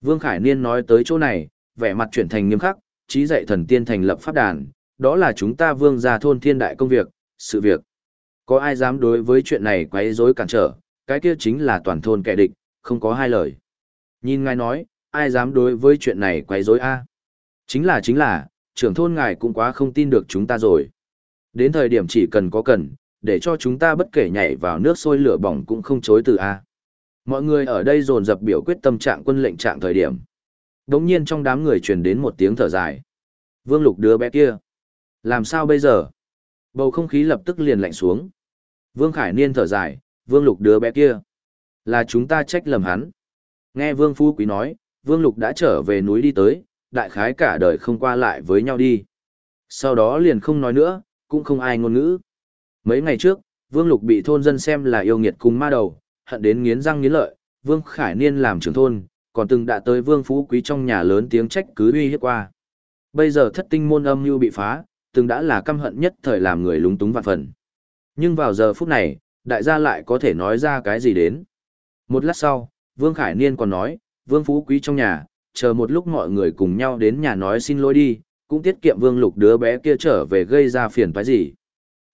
Vương Khải Niên nói tới chỗ này, vẻ mặt chuyển thành nghiêm khắc, trí dạy thần tiên thành lập pháp đàn, đó là chúng ta vương gia thôn thiên đại công việc, sự việc. Có ai dám đối với chuyện này quấy rối cản trở, cái kia chính là toàn thôn kẻ địch, không có hai lời. Nhìn ngài nói, ai dám đối với chuyện này quấy rối a? Chính là chính là, trưởng thôn ngài cũng quá không tin được chúng ta rồi. Đến thời điểm chỉ cần có cần, để cho chúng ta bất kể nhảy vào nước sôi lửa bỏng cũng không chối từ a. Mọi người ở đây dồn dập biểu quyết tâm trạng quân lệnh trạng thời điểm. Đống nhiên trong đám người truyền đến một tiếng thở dài. Vương lục đứa bé kia. Làm sao bây giờ? Bầu không khí lập tức liền lạnh xuống. Vương Khải Niên thở dài, Vương lục đứa bé kia. Là chúng ta trách lầm hắn. Nghe Vương Phú Quý nói, Vương lục đã trở về núi đi tới, đại khái cả đời không qua lại với nhau đi. Sau đó liền không nói nữa, cũng không ai ngôn ngữ. Mấy ngày trước, Vương Lục bị thôn dân xem là yêu nghiệt cùng ma đầu, hận đến nghiến răng nghiến lợi, Vương Khải Niên làm trưởng thôn, còn từng đã tới Vương Phú Quý trong nhà lớn tiếng trách cứ uy hiếp qua. Bây giờ thất tinh môn âm mưu bị phá, từng đã là căm hận nhất thời làm người lúng túng vạn phần. Nhưng vào giờ phút này, đại gia lại có thể nói ra cái gì đến. Một lát sau, Vương Khải Niên còn nói, Vương Phú Quý trong nhà, chờ một lúc mọi người cùng nhau đến nhà nói xin lỗi đi, cũng tiết kiệm Vương Lục đứa bé kia trở về gây ra phiền phái gì.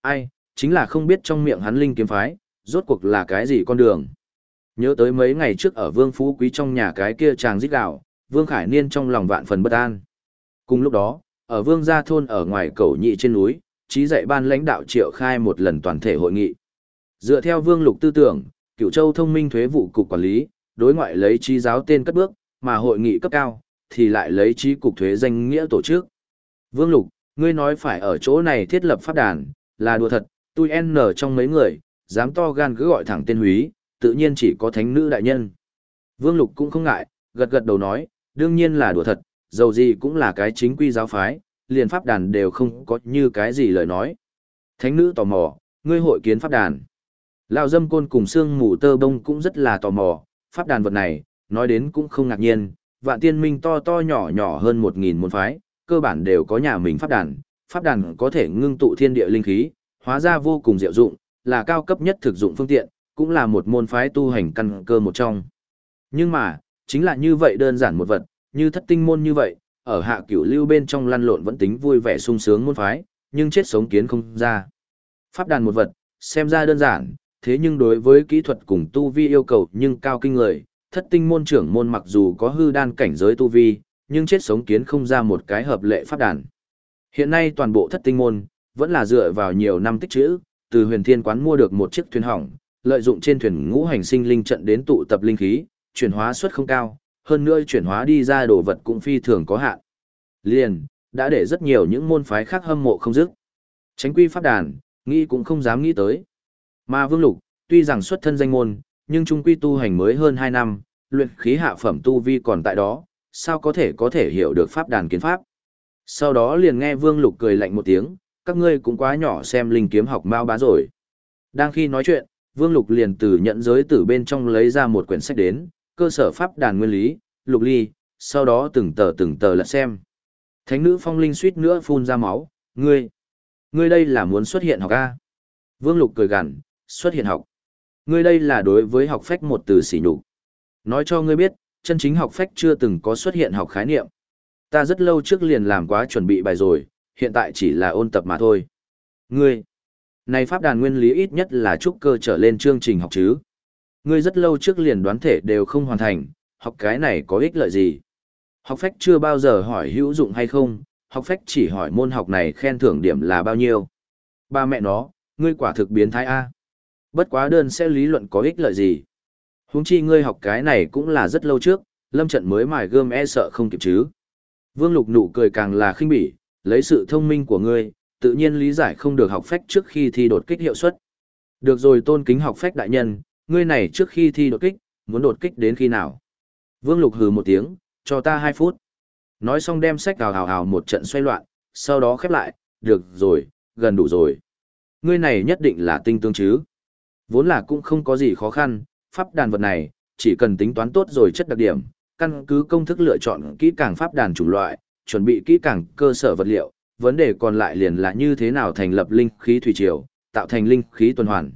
Ai, chính là không biết trong miệng hắn linh kiếm phái, rốt cuộc là cái gì con đường. Nhớ tới mấy ngày trước ở Vương Phú Quý trong nhà cái kia chàng rít gạo, Vương Khải Niên trong lòng vạn phần bất an. Cùng lúc đó, ở Vương Gia Thôn ở ngoài cầu nhị trên núi, trí dạy ban lãnh đạo triệu khai một lần toàn thể hội nghị. Dựa theo Vương Lục tư tưởng, Cửu Châu thông minh thuế vụ cục quản lý, đối ngoại lấy trí giáo tên cất bước, mà hội nghị cấp cao, thì lại lấy trí cục thuế danh nghĩa tổ chức. Vương Lục, ngươi nói phải ở chỗ này thiết lập pháp đàn, là đùa thật, tôi n trong mấy người, dám to gan cứ gọi thẳng tên húy, tự nhiên chỉ có thánh nữ đại nhân. Vương Lục cũng không ngại, gật gật đầu nói, đương nhiên là đùa thật, dầu gì cũng là cái chính quy giáo phái, liền pháp đàn đều không có như cái gì lời nói. Thánh nữ tò mò, ngươi hội kiến pháp đàn. Lão dâm côn cùng xương mù tơ bông cũng rất là tò mò, pháp đàn vật này, nói đến cũng không ngạc nhiên, vạn tiên minh to to nhỏ nhỏ hơn một nghìn môn phái, cơ bản đều có nhà mình pháp đàn, pháp đàn có thể ngưng tụ thiên địa linh khí, hóa ra vô cùng diệu dụng, là cao cấp nhất thực dụng phương tiện, cũng là một môn phái tu hành căn cơ một trong. Nhưng mà, chính là như vậy đơn giản một vật, như thất tinh môn như vậy, ở hạ cửu lưu bên trong lăn lộn vẫn tính vui vẻ sung sướng môn phái, nhưng chết sống kiến không ra. Pháp đàn một vật, xem ra đơn giản, thế nhưng đối với kỹ thuật cùng tu vi yêu cầu nhưng cao kinh người, thất tinh môn trưởng môn mặc dù có hư đan cảnh giới tu vi, nhưng chết sống kiến không ra một cái hợp lệ pháp đàn. Hiện nay toàn bộ thất tinh môn, vẫn là dựa vào nhiều năm tích trữ, từ huyền thiên quán mua được một chiếc thuyền hỏng, lợi dụng trên thuyền ngũ hành sinh linh trận đến tụ tập linh khí, chuyển hóa suất không cao, hơn nữa chuyển hóa đi ra đồ vật cũng phi thường có hạn. Liền, đã để rất nhiều những môn phái khác hâm mộ không dứt. Tránh quy pháp đàn, nghĩ cũng không dám nghĩ tới. Mà Vương Lục, tuy rằng xuất thân danh môn, nhưng trung quy tu hành mới hơn 2 năm, luyện khí hạ phẩm tu vi còn tại đó, sao có thể có thể hiểu được pháp đàn kiến pháp. Sau đó liền nghe Vương Lục cười lạnh một tiếng, các ngươi cũng quá nhỏ xem linh kiếm học mao bá rồi. Đang khi nói chuyện, Vương Lục liền từ nhận giới từ bên trong lấy ra một quyển sách đến, cơ sở pháp đàn nguyên lý, lục ly, sau đó từng tờ từng tờ lật xem. Thánh nữ phong linh suýt nữa phun ra máu, ngươi, ngươi đây là muốn xuất hiện học A. Vương Lục cười gằn, xuất hiện học. Ngươi đây là đối với học phách một từ sỉ nhục. Nói cho ngươi biết, chân chính học phách chưa từng có xuất hiện học khái niệm. Ta rất lâu trước liền làm quá chuẩn bị bài rồi, hiện tại chỉ là ôn tập mà thôi. Ngươi, này pháp đàn nguyên lý ít nhất là trúc cơ trở lên chương trình học chứ. Ngươi rất lâu trước liền đoán thể đều không hoàn thành, học cái này có ích lợi gì. Học phách chưa bao giờ hỏi hữu dụng hay không, học phách chỉ hỏi môn học này khen thưởng điểm là bao nhiêu. Ba mẹ nó, ngươi quả thực biến thái A. Bất quá đơn sẽ lý luận có ích lợi gì. Huống chi ngươi học cái này cũng là rất lâu trước, lâm trận mới mài gươm e sợ không kịp chứ. Vương Lục nụ cười càng là khinh bỉ, lấy sự thông minh của ngươi, tự nhiên lý giải không được học phách trước khi thi đột kích hiệu suất. Được rồi tôn kính học phách đại nhân, ngươi này trước khi thi đột kích, muốn đột kích đến khi nào? Vương Lục hừ một tiếng, cho ta hai phút. Nói xong đem sách hào hào hào một trận xoay loạn, sau đó khép lại, được rồi, gần đủ rồi. Ngươi này nhất định là tinh tương chứ. Vốn là cũng không có gì khó khăn, pháp đàn vật này, chỉ cần tính toán tốt rồi chất đặc điểm, căn cứ công thức lựa chọn kỹ càng pháp đàn chủng loại, chuẩn bị kỹ càng cơ sở vật liệu, vấn đề còn lại liền là như thế nào thành lập linh khí thủy triều, tạo thành linh khí tuần hoàn.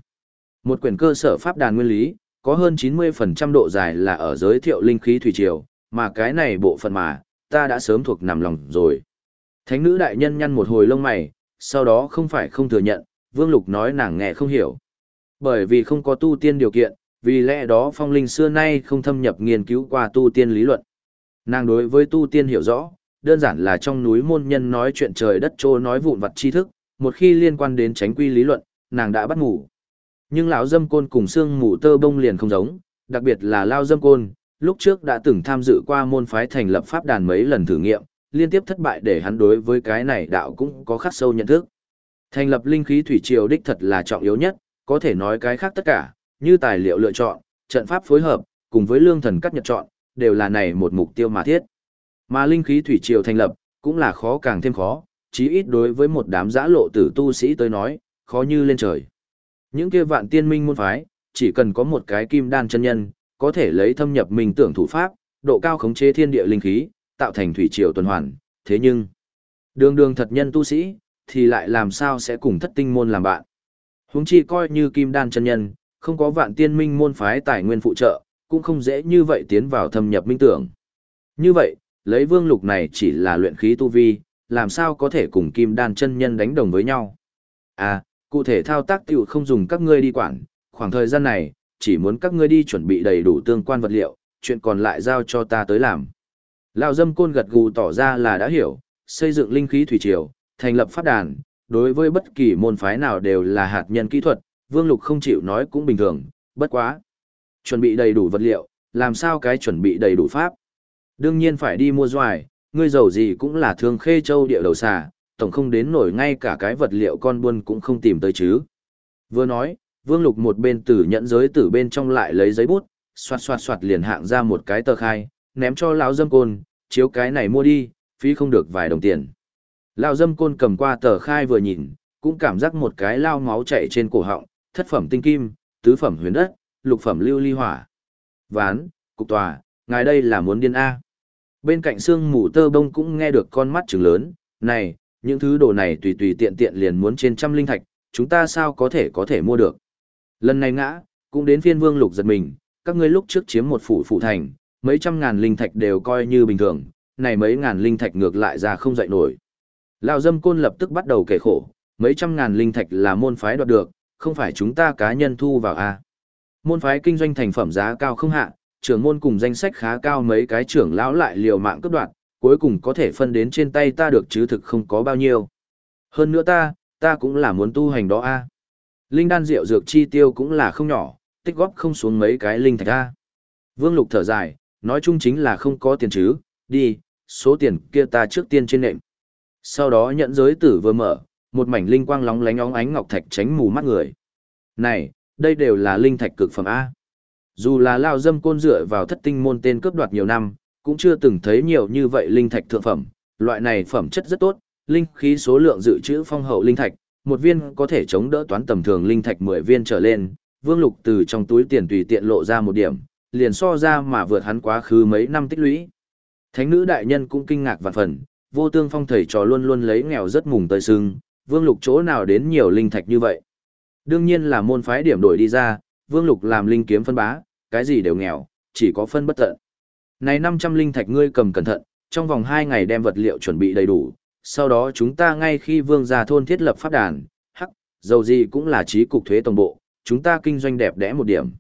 Một quyển cơ sở pháp đàn nguyên lý, có hơn 90% độ dài là ở giới thiệu linh khí thủy triều, mà cái này bộ phận mà, ta đã sớm thuộc nằm lòng rồi. Thánh nữ đại nhân nhăn một hồi lông mày, sau đó không phải không thừa nhận, Vương Lục nói nàng nghe không hiểu. Bởi vì không có tu tiên điều kiện, vì lẽ đó phong linh xưa nay không thâm nhập nghiên cứu qua tu tiên lý luận. Nàng đối với tu tiên hiểu rõ, đơn giản là trong núi môn nhân nói chuyện trời đất trô nói vụn vặt tri thức, một khi liên quan đến tránh quy lý luận, nàng đã bắt ngủ. Nhưng lão dâm côn cùng xương mù tơ bông liền không giống, đặc biệt là lao dâm côn, lúc trước đã từng tham dự qua môn phái thành lập pháp đàn mấy lần thử nghiệm, liên tiếp thất bại để hắn đối với cái này đạo cũng có khắc sâu nhận thức. Thành lập linh khí thủy triều đích thật là trọng yếu nhất, có thể nói cái khác tất cả, như tài liệu lựa chọn, trận pháp phối hợp, cùng với lương thần cắt nhật chọn, đều là này một mục tiêu mà thiết. Mà linh khí thủy triều thành lập, cũng là khó càng thêm khó, chí ít đối với một đám giã lộ tử tu sĩ tới nói, khó như lên trời. Những kia vạn tiên minh môn phái, chỉ cần có một cái kim đan chân nhân, có thể lấy thâm nhập minh tưởng thủ pháp, độ cao khống chế thiên địa linh khí, tạo thành thủy triều tuần hoàn, thế nhưng, đường đường thật nhân tu sĩ, thì lại làm sao sẽ cùng thất tinh môn làm bạn. Huống chi coi như kim đan chân nhân, không có vạn tiên minh môn phái tài nguyên phụ trợ, cũng không dễ như vậy tiến vào thâm nhập minh tưởng. Như vậy, lấy vương lục này chỉ là luyện khí tu vi, làm sao có thể cùng kim đan chân nhân đánh đồng với nhau. À, cụ thể thao tác tiểu không dùng các ngươi đi quản, khoảng thời gian này, chỉ muốn các ngươi đi chuẩn bị đầy đủ tương quan vật liệu, chuyện còn lại giao cho ta tới làm. Lão dâm côn gật gù tỏ ra là đã hiểu, xây dựng linh khí thủy triều, thành lập pháp đàn, đối với bất kỳ môn phái nào đều là hạt nhân kỹ thuật, Vương Lục không chịu nói cũng bình thường, bất quá. Chuẩn bị đầy đủ vật liệu, làm sao cái chuẩn bị đầy đủ pháp? Đương nhiên phải đi mua doài, ngươi giàu gì cũng là thương khê châu địa đầu xà, tổng không đến nổi ngay cả cái vật liệu con buôn cũng không tìm tới chứ. Vừa nói, Vương Lục một bên tử nhận giới tử bên trong lại lấy giấy bút, xoạt xoạt xoạt liền hạng ra một cái tờ khai, ném cho lão dâm côn, chiếu cái này mua đi, phí không được vài đồng tiền. Lão dâm côn cầm qua tờ khai vừa nhìn, cũng cảm giác một cái lao máu chạy trên cổ họng, thất phẩm tinh kim, tứ phẩm huyền đất, lục phẩm lưu ly hỏa. Ván, cục tòa, ngài đây là muốn điên A. Bên cạnh xương mù tơ bông cũng nghe được con mắt trừng lớn, này, những thứ đồ này tùy tùy tiện tiện liền muốn trên trăm linh thạch, chúng ta sao có thể có thể mua được. Lần này ngã, cũng đến phiên vương lục giật mình, các ngươi lúc trước chiếm một phủ phủ thành, mấy trăm ngàn linh thạch đều coi như bình thường, này mấy ngàn linh thạch ngược lại ra không dậy nổi. Lão dâm côn lập tức bắt đầu kể khổ, mấy trăm ngàn linh thạch là môn phái đoạt được, không phải chúng ta cá nhân thu vào a. Môn phái kinh doanh thành phẩm giá cao không hạ, trưởng môn cùng danh sách khá cao mấy cái trưởng lão lại liều mạng cấp đoạt, cuối cùng có thể phân đến trên tay ta được chứ thực không có bao nhiêu. Hơn nữa ta, ta cũng là muốn tu hành đó a. Linh đan rượu dược chi tiêu cũng là không nhỏ, tích góp không xuống mấy cái linh thạch a. Vương Lục thở dài, nói chung chính là không có tiền chứ, đi, số tiền kia ta trước tiên trên nệm. Sau đó nhận giới tử vừa mở, một mảnh linh quang lóng lánh óng ánh ngọc thạch tránh mù mắt người. Này, đây đều là linh thạch cực phẩm A. Dù là lao dâm côn dựa vào thất tinh môn tên cướp đoạt nhiều năm, cũng chưa từng thấy nhiều như vậy linh thạch thượng phẩm. Loại này phẩm chất rất tốt, linh khí số lượng dự trữ phong hậu linh thạch, một viên có thể chống đỡ toán tầm thường linh thạch 10 viên trở lên. Vương Lục từ trong túi tiền tùy tiện lộ ra một điểm, liền so ra mà vượt hắn quá khứ mấy năm tích lũy. Thánh nữ đại nhân cũng kinh ngạc vạn phần, vô tương phong thầy trò luôn luôn lấy nghèo rất mùng tới sưng, vương lục chỗ nào đến nhiều linh thạch như vậy. Đương nhiên là môn phái điểm đổi đi ra, vương lục làm linh kiếm phân bá, cái gì đều nghèo, chỉ có phân bất tận. Này 500 linh thạch ngươi cầm cẩn thận, trong vòng 2 ngày đem vật liệu chuẩn bị đầy đủ, sau đó chúng ta ngay khi vương gia thôn thiết lập pháp đàn, hắc, dầu gì cũng là trí cục thuế tổng bộ, chúng ta kinh doanh đẹp đẽ một điểm.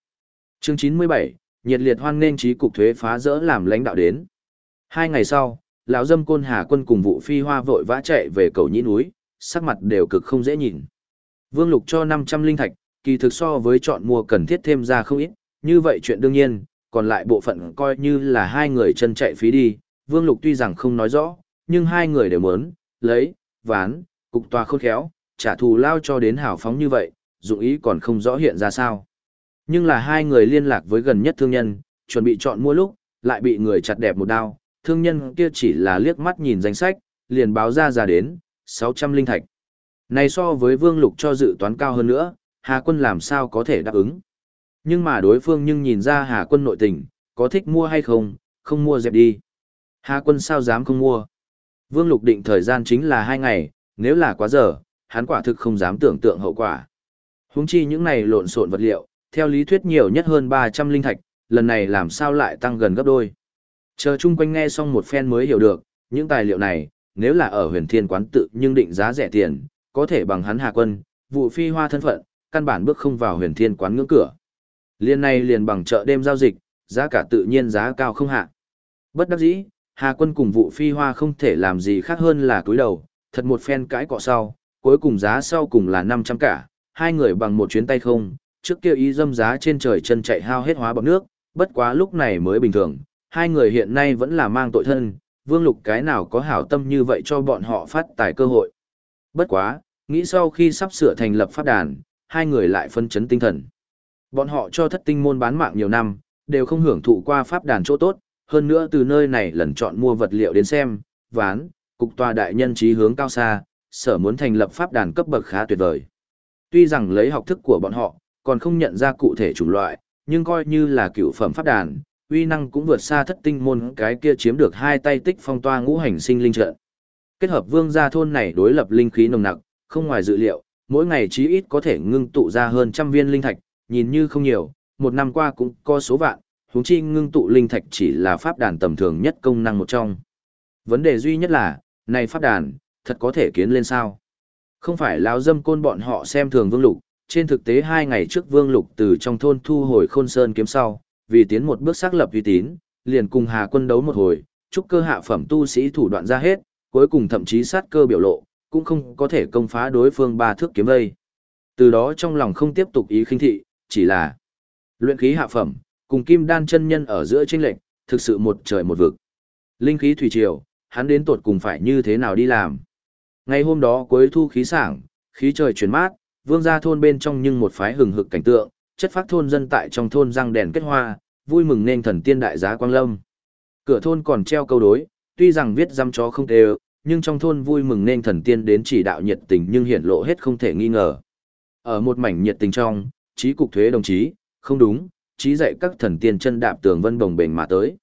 Chương 97, nhiệt liệt hoan nên trí cục thuế phá rỡ làm lãnh đạo đến. Hai ngày sau, lão dâm côn hà quân cùng vụ phi hoa vội vã chạy về cầu nhĩ núi, sắc mặt đều cực không dễ nhìn. Vương Lục cho 500 linh thạch, kỳ thực so với chọn mua cần thiết thêm ra không ít, như vậy chuyện đương nhiên, còn lại bộ phận coi như là hai người chân chạy phí đi, Vương Lục tuy rằng không nói rõ, nhưng hai người đều muốn, lấy, ván, cục tòa khôn khéo, trả thù lao cho đến hào phóng như vậy, dụng ý còn không rõ hiện ra sao. Nhưng là hai người liên lạc với gần nhất thương nhân, chuẩn bị chọn mua lúc, lại bị người chặt đẹp một đao, thương nhân kia chỉ là liếc mắt nhìn danh sách, liền báo ra ra đến, 600 linh thạch. Này so với Vương Lục cho dự toán cao hơn nữa, Hà Quân làm sao có thể đáp ứng. Nhưng mà đối phương nhưng nhìn ra Hà Quân nội tình, có thích mua hay không, không mua dẹp đi. Hà Quân sao dám không mua. Vương Lục định thời gian chính là 2 ngày, nếu là quá giờ, hắn quả thực không dám tưởng tượng hậu quả. Húng chi những này lộn xộn vật liệu, theo lý thuyết nhiều nhất hơn 300 linh thạch, lần này làm sao lại tăng gần gấp đôi. Chờ chung quanh nghe xong một phen mới hiểu được, những tài liệu này, nếu là ở huyền thiên quán tự nhưng định giá rẻ tiền, có thể bằng hắn hạ quân, vụ phi hoa thân phận, căn bản bước không vào huyền thiên quán ngưỡng cửa. Liên này liền bằng chợ đêm giao dịch, giá cả tự nhiên giá cao không hạ. Bất đắc dĩ, Hà quân cùng vụ phi hoa không thể làm gì khác hơn là cúi đầu, thật một phen cãi cọ sau, cuối cùng giá sau cùng là 500 cả, hai người bằng một chuyến tay không, trước kia ý dâm giá trên trời chân chạy hao hết hóa bọc nước, bất quá lúc này mới bình thường, hai người hiện nay vẫn là mang tội thân, vương lục cái nào có hảo tâm như vậy cho bọn họ phát tài cơ hội. Bất quá, nghĩ sau khi sắp sửa thành lập pháp đàn, hai người lại phân chấn tinh thần. Bọn họ cho thất tinh môn bán mạng nhiều năm, đều không hưởng thụ qua pháp đàn chỗ tốt, hơn nữa từ nơi này lần chọn mua vật liệu đến xem, ván, cục tòa đại nhân trí hướng cao xa, sở muốn thành lập pháp đàn cấp bậc khá tuyệt vời. Tuy rằng lấy học thức của bọn họ, còn không nhận ra cụ thể chủng loại, nhưng coi như là cựu phẩm pháp đàn, uy năng cũng vượt xa thất tinh môn cái kia chiếm được hai tay tích phong toa ngũ hành sinh linh trận. Kết hợp vương gia thôn này đối lập linh khí nồng nặc, không ngoài dự liệu, mỗi ngày chí ít có thể ngưng tụ ra hơn trăm viên linh thạch, nhìn như không nhiều, một năm qua cũng có số vạn, huống chi ngưng tụ linh thạch chỉ là pháp đàn tầm thường nhất công năng một trong. Vấn đề duy nhất là, này pháp đàn, thật có thể kiến lên sao? Không phải lão dâm côn bọn họ xem thường Vương Lục, trên thực tế hai ngày trước Vương Lục từ trong thôn thu hồi Khôn Sơn kiếm sau, vì tiến một bước xác lập uy tín, liền cùng Hà Quân đấu một hồi, chúc cơ hạ phẩm tu sĩ thủ đoạn ra hết, cuối cùng thậm chí sát cơ biểu lộ, cũng không có thể công phá đối phương ba thước kiếm vây. Từ đó trong lòng không tiếp tục ý khinh thị, chỉ là luyện khí hạ phẩm, cùng kim đan chân nhân ở giữa chênh lệnh, thực sự một trời một vực. Linh khí thủy triều, hắn đến tột cùng phải như thế nào đi làm. Ngày hôm đó cuối thu khí sảng, khí trời chuyển mát, vương gia thôn bên trong nhưng một phái hừng hực cảnh tượng, chất phát thôn dân tại trong thôn răng đèn kết hoa, vui mừng nên thần tiên đại giá quang lâm. Cửa thôn còn treo câu đối, tuy rằng viết dăm chó không đều, nhưng trong thôn vui mừng nên thần tiên đến chỉ đạo nhiệt tình nhưng hiện lộ hết không thể nghi ngờ. Ở một mảnh nhiệt tình trong, trí cục thuế đồng chí, không đúng, trí dạy các thần tiên chân đạp tường vân bồng bềnh mà tới.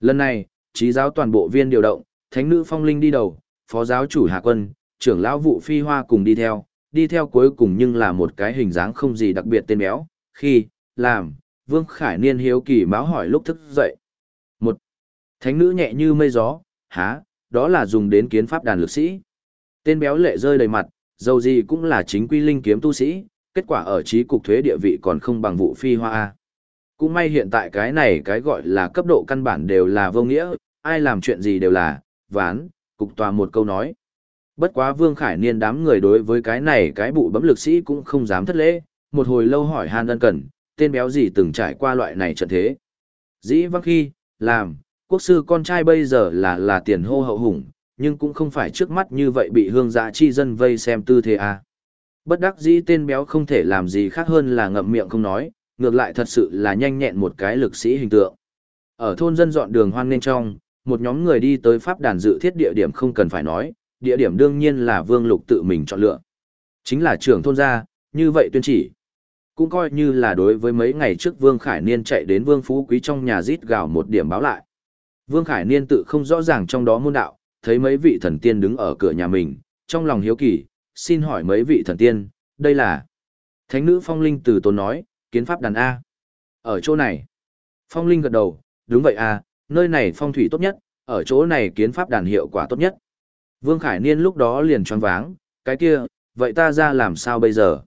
Lần này, trí giáo toàn bộ viên điều động, thánh nữ phong linh đi đầu, phó giáo chủ hạ quân, trưởng lão vụ phi hoa cùng đi theo, đi theo cuối cùng nhưng là một cái hình dáng không gì đặc biệt tên béo, khi, làm, Vương Khải Niên hiếu kỳ báo hỏi lúc thức dậy. Một, thánh nữ nhẹ như mây gió, há, đó là dùng đến kiến pháp đàn lực sĩ. Tên béo lệ rơi đầy mặt, dầu gì cũng là chính quy linh kiếm tu sĩ, kết quả ở trí cục thuế địa vị còn không bằng vụ phi hoa A. Cũng may hiện tại cái này cái gọi là cấp độ căn bản đều là vô nghĩa, ai làm chuyện gì đều là, ván, cục tòa một câu nói. Bất quá Vương Khải Niên đám người đối với cái này cái bụ bấm lực sĩ cũng không dám thất lễ, một hồi lâu hỏi han ân cần, tên béo gì từng trải qua loại này trận thế. Dĩ văng khi, làm, quốc sư con trai bây giờ là là tiền hô hậu hùng, nhưng cũng không phải trước mắt như vậy bị hương dạ chi dân vây xem tư thế à. Bất đắc dĩ tên béo không thể làm gì khác hơn là ngậm miệng không nói, ngược lại thật sự là nhanh nhẹn một cái lực sĩ hình tượng. Ở thôn dân dọn đường hoang nên trong, một nhóm người đi tới pháp đàn dự thiết địa điểm không cần phải nói, địa điểm đương nhiên là Vương Lục tự mình chọn lựa. Chính là trưởng thôn gia, như vậy tuyên chỉ. Cũng coi như là đối với mấy ngày trước Vương Khải Niên chạy đến Vương Phú Quý trong nhà rít gào một điểm báo lại. Vương Khải Niên tự không rõ ràng trong đó môn đạo, thấy mấy vị thần tiên đứng ở cửa nhà mình, trong lòng hiếu kỳ, xin hỏi mấy vị thần tiên, đây là... Thánh nữ Phong Linh từ tốn nói, kiến pháp đàn A. Ở chỗ này. Phong Linh gật đầu, đúng vậy A, nơi này phong thủy tốt nhất, ở chỗ này kiến pháp đàn hiệu quả tốt nhất. Vương Khải Niên lúc đó liền choáng váng, cái kia, vậy ta ra làm sao bây giờ?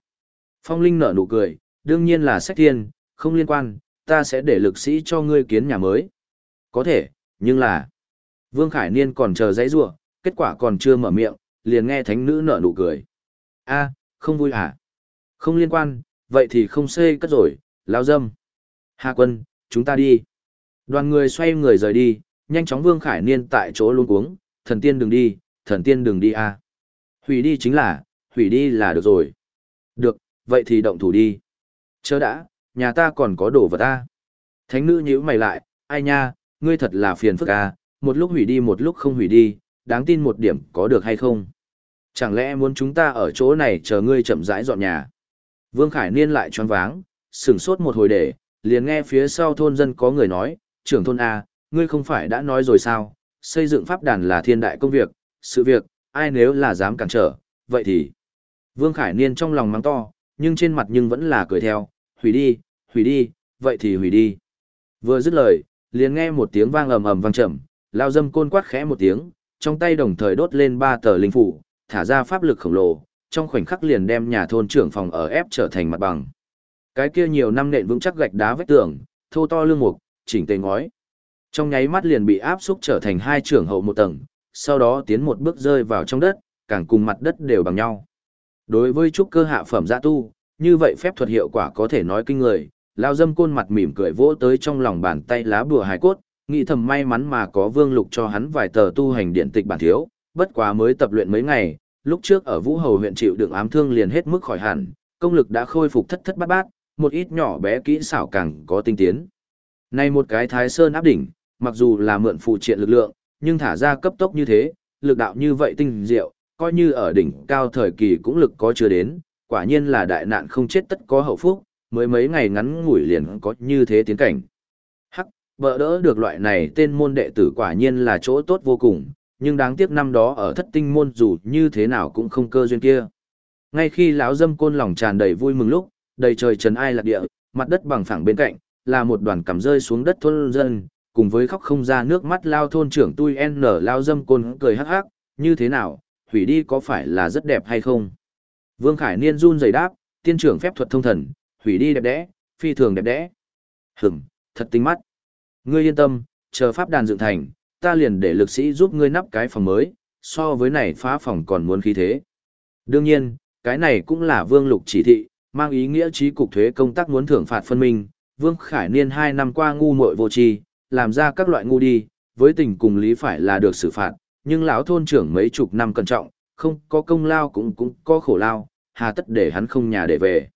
Phong Linh nở nụ cười, đương nhiên là sách thiên, không liên quan, ta sẽ để lực sĩ cho ngươi kiến nhà mới. Có thể, nhưng là... Vương Khải Niên còn chờ dãy rủa kết quả còn chưa mở miệng, liền nghe thánh nữ nở nụ cười. a không vui à? Không liên quan, vậy thì không xê cất rồi, lao dâm. Hà quân, chúng ta đi. Đoàn người xoay người rời đi, nhanh chóng Vương Khải Niên tại chỗ luôn cuống, thần tiên đừng đi, thần tiên đừng đi a. Hủy đi chính là, hủy đi là được rồi. Được, vậy thì động thủ đi. Chớ đã, nhà ta còn có đồ vật ta. Thánh nữ nhíu mày lại, ai nha, ngươi thật là phiền phức à? một lúc hủy đi một lúc không hủy đi, đáng tin một điểm có được hay không? Chẳng lẽ muốn chúng ta ở chỗ này chờ ngươi chậm rãi dọn nhà? Vương Khải Niên lại choáng váng, sửng sốt một hồi để, liền nghe phía sau thôn dân có người nói, trưởng thôn A, ngươi không phải đã nói rồi sao, xây dựng pháp đàn là thiên đại công việc, sự việc, ai nếu là dám cản trở, vậy thì... Vương Khải Niên trong lòng mắng to, nhưng trên mặt nhưng vẫn là cười theo, hủy đi, hủy đi, vậy thì hủy đi. Vừa dứt lời, liền nghe một tiếng vang ầm ầm vang trầm, lao dâm côn quát khẽ một tiếng, trong tay đồng thời đốt lên ba tờ linh phủ, thả ra pháp lực khổng lồ, trong khoảnh khắc liền đem nhà thôn trưởng phòng ở ép trở thành mặt bằng. Cái kia nhiều năm nện vững chắc gạch đá vách tường, thô to lương mục, chỉnh tề ngói. Trong nháy mắt liền bị áp xúc trở thành hai trưởng hậu một tầng, sau đó tiến một bước rơi vào trong đất, càng cùng mặt đất đều bằng nhau. Đối với trúc cơ hạ phẩm gia tu, như vậy phép thuật hiệu quả có thể nói kinh người, lao dâm côn mặt mỉm cười vỗ tới trong lòng bàn tay lá bùa hài cốt, nghĩ thầm may mắn mà có vương lục cho hắn vài tờ tu hành điện tịch bản thiếu, bất quá mới tập luyện mấy ngày, lúc trước ở Vũ Hầu huyện chịu đựng ám thương liền hết mức khỏi hẳn, công lực đã khôi phục thất thất bát bát, một ít nhỏ bé kỹ xảo càng có tinh tiến. Này một cái thái sơn áp đỉnh, mặc dù là mượn phụ triện lực lượng, nhưng thả ra cấp tốc như thế, lực đạo như vậy tinh diệu, coi như ở đỉnh cao thời kỳ cũng lực có chưa đến, quả nhiên là đại nạn không chết tất có hậu phúc, mới mấy ngày ngắn ngủi liền có như thế tiến cảnh. Bỡ đỡ được loại này tên môn đệ tử quả nhiên là chỗ tốt vô cùng, nhưng đáng tiếc năm đó ở thất tinh môn dù như thế nào cũng không cơ duyên kia. Ngay khi lão dâm côn lòng tràn đầy vui mừng lúc, đầy trời trần ai lạc địa, mặt đất bằng phẳng bên cạnh, là một đoàn cằm rơi xuống đất thôn dân, cùng với khóc không ra nước mắt lao thôn trưởng tui n lao dâm côn cười hắc hắc, như thế nào, hủy đi có phải là rất đẹp hay không? Vương Khải Niên run rẩy đáp, tiên trưởng phép thuật thông thần, hủy đi đẹp đẽ, phi thường đẹp đẽ. Hửm, thật tinh mắt. Ngươi yên tâm, chờ pháp đàn dựng thành, ta liền để lực sĩ giúp ngươi nắp cái phòng mới, so với này phá phòng còn muốn khí thế. Đương nhiên, cái này cũng là vương lục chỉ thị, mang ý nghĩa trí cục thuế công tác muốn thưởng phạt phân minh. Vương Khải Niên hai năm qua ngu muội vô tri, làm ra các loại ngu đi, với tình cùng lý phải là được xử phạt, nhưng lão thôn trưởng mấy chục năm cẩn trọng, không có công lao cũng cũng có khổ lao, hà tất để hắn không nhà để về.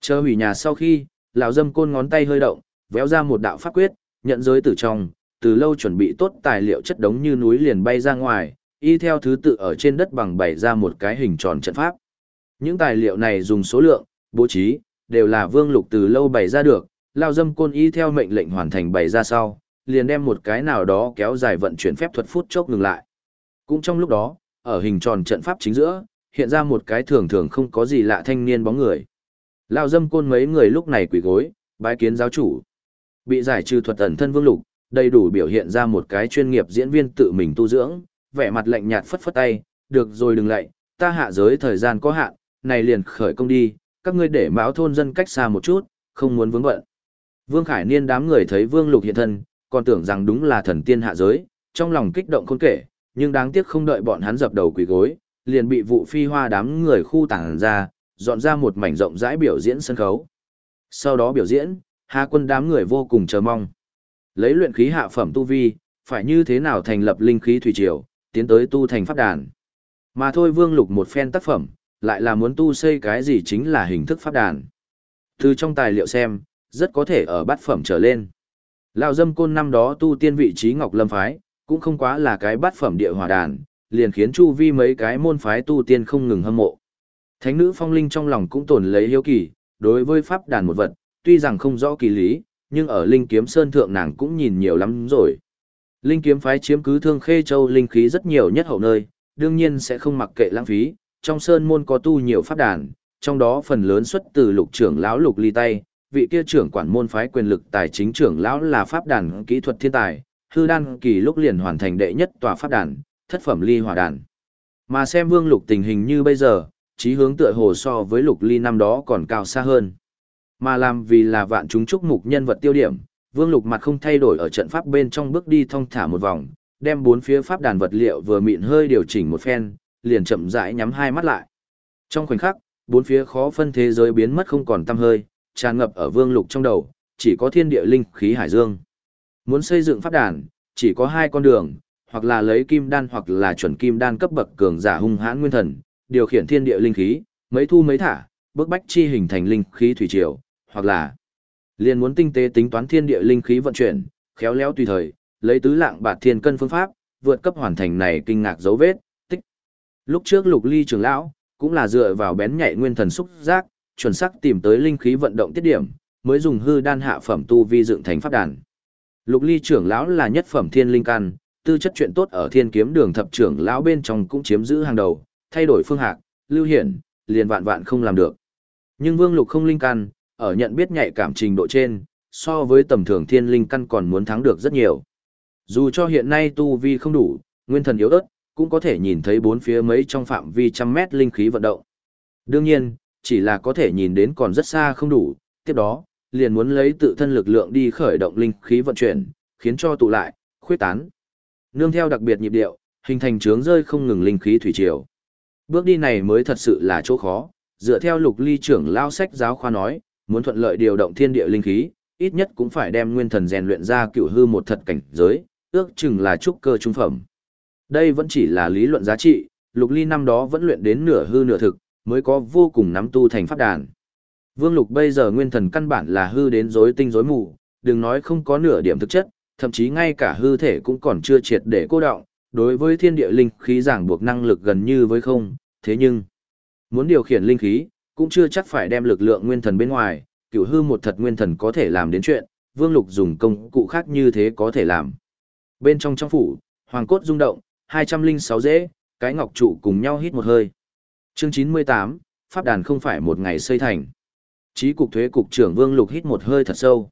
Chờ hủy nhà sau khi, lão dâm côn ngón tay hơi động, véo ra một đạo pháp quyết, nhận giới từ trong, từ lâu chuẩn bị tốt tài liệu chất đống như núi liền bay ra ngoài, y theo thứ tự ở trên đất bằng bày ra một cái hình tròn trận pháp. Những tài liệu này dùng số lượng, bố trí, đều là vương lục từ lâu bày ra được, lao dâm côn y theo mệnh lệnh hoàn thành bày ra sau, liền đem một cái nào đó kéo dài vận chuyển phép thuật phút chốc ngừng lại. Cũng trong lúc đó, ở hình tròn trận pháp chính giữa, hiện ra một cái thường thường không có gì lạ thanh niên bóng người. Lao dâm côn mấy người lúc này quỳ gối, bái kiến giáo chủ. Bị giải trừ thuật ẩn thân vương lục, đầy đủ biểu hiện ra một cái chuyên nghiệp diễn viên tự mình tu dưỡng, vẻ mặt lạnh nhạt phất phất tay, được rồi đừng lạy, ta hạ giới thời gian có hạn, này liền khởi công đi, các ngươi để báo thôn dân cách xa một chút, không muốn vướng bận. Vương Khải Niên đám người thấy Vương Lục hiện thân, còn tưởng rằng đúng là thần tiên hạ giới, trong lòng kích động khôn kể, nhưng đáng tiếc không đợi bọn hắn dập đầu quỳ gối, liền bị vụ phi hoa đám người khu tàng ra, dọn ra một mảnh rộng rãi biểu diễn sân khấu. Sau đó biểu diễn, Hà quân đám người vô cùng chờ mong. Lấy luyện khí hạ phẩm tu vi, phải như thế nào thành lập linh khí thủy triều, tiến tới tu thành pháp đàn. Mà thôi Vương Lục một phen tác phẩm, lại là muốn tu xây cái gì chính là hình thức pháp đàn. Từ trong tài liệu xem, rất có thể ở bát phẩm trở lên. Lão dâm côn năm đó tu tiên vị trí Ngọc Lâm Phái, cũng không quá là cái bát phẩm địa hòa đàn, liền khiến chu vi mấy cái môn phái tu tiên không ngừng hâm mộ. Thánh nữ phong linh trong lòng cũng tồn lấy hiếu kỳ, đối với pháp đàn một vật, tuy rằng không rõ kỳ lý, nhưng ở linh kiếm sơn thượng nàng cũng nhìn nhiều lắm rồi. Linh kiếm phái chiếm cứ thương khê châu linh khí rất nhiều nhất hậu nơi, đương nhiên sẽ không mặc kệ lãng phí, trong sơn môn có tu nhiều pháp đàn, trong đó phần lớn xuất từ lục trưởng lão lục ly tay, vị kia trưởng quản môn phái quyền lực tài chính trưởng lão là pháp đàn kỹ thuật thiên tài, hư đan kỳ lúc liền hoàn thành đệ nhất tòa pháp đàn, thất phẩm ly hòa đàn. Mà xem vương lục tình hình như bây giờ, chí hướng tựa hồ so với lục ly năm đó còn cao xa hơn. Mà làm vì là vạn chúng chúc mục nhân vật tiêu điểm, vương lục mặt không thay đổi ở trận pháp bên trong bước đi thong thả một vòng, đem bốn phía pháp đàn vật liệu vừa mịn hơi điều chỉnh một phen, liền chậm rãi nhắm hai mắt lại. Trong khoảnh khắc, bốn phía khó phân thế giới biến mất không còn tăm hơi, tràn ngập ở vương lục trong đầu, chỉ có thiên địa linh khí hải dương. Muốn xây dựng pháp đàn, chỉ có hai con đường, hoặc là lấy kim đan hoặc là chuẩn kim đan cấp bậc cường giả hung hãn nguyên thần, điều khiển thiên địa linh khí, mấy thu mấy thả, bước bách chi hình thành linh khí thủy triều, hoặc là liền muốn tinh tế tính toán thiên địa linh khí vận chuyển, khéo léo tùy thời, lấy tứ lạng bạt thiên cân phương pháp, vượt cấp hoàn thành này kinh ngạc dấu vết, tích. Lúc trước Lục Ly trưởng lão cũng là dựa vào bén nhạy nguyên thần xúc giác, chuẩn xác tìm tới linh khí vận động tiết điểm, mới dùng hư đan hạ phẩm tu vi dựng thành pháp đàn. Lục Ly trưởng lão là nhất phẩm thiên linh căn, tư chất chuyện tốt ở Thiên Kiếm Đường thập trưởng lão bên trong cũng chiếm giữ hàng đầu, thay đổi phương hạc, lưu hiển, liền vạn vạn không làm được. Nhưng Vương Lục không linh căn, ở nhận biết nhạy cảm trình độ trên, so với tầm thường thiên linh căn còn muốn thắng được rất nhiều. Dù cho hiện nay tu vi không đủ, nguyên thần yếu ớt, cũng có thể nhìn thấy bốn phía mấy trong phạm vi trăm mét linh khí vận động. Đương nhiên, chỉ là có thể nhìn đến còn rất xa không đủ, tiếp đó, liền muốn lấy tự thân lực lượng đi khởi động linh khí vận chuyển, khiến cho tụ lại, khuyết tán. Nương theo đặc biệt nhịp điệu, hình thành trướng rơi không ngừng linh khí thủy triều. Bước đi này mới thật sự là chỗ khó, dựa theo lục ly trưởng lao sách giáo khoa nói, muốn thuận lợi điều động thiên địa linh khí, ít nhất cũng phải đem nguyên thần rèn luyện ra cựu hư một thật cảnh giới, ước chừng là trúc cơ trung phẩm. Đây vẫn chỉ là lý luận giá trị, lục ly năm đó vẫn luyện đến nửa hư nửa thực, mới có vô cùng nắm tu thành pháp đàn. Vương lục bây giờ nguyên thần căn bản là hư đến rối tinh rối mù, đừng nói không có nửa điểm thực chất, thậm chí ngay cả hư thể cũng còn chưa triệt để cô động, đối với thiên địa linh khí giảng buộc năng lực gần như với không, thế nhưng, muốn điều khiển linh khí, cũng chưa chắc phải đem lực lượng nguyên thần bên ngoài, cửu hư một thật nguyên thần có thể làm đến chuyện, vương lục dùng công cụ khác như thế có thể làm. Bên trong trong phủ, hoàng cốt rung động, 206 dễ, cái ngọc trụ cùng nhau hít một hơi. Chương 98, Pháp đàn không phải một ngày xây thành. Chí cục thuế cục trưởng Vương Lục hít một hơi thật sâu.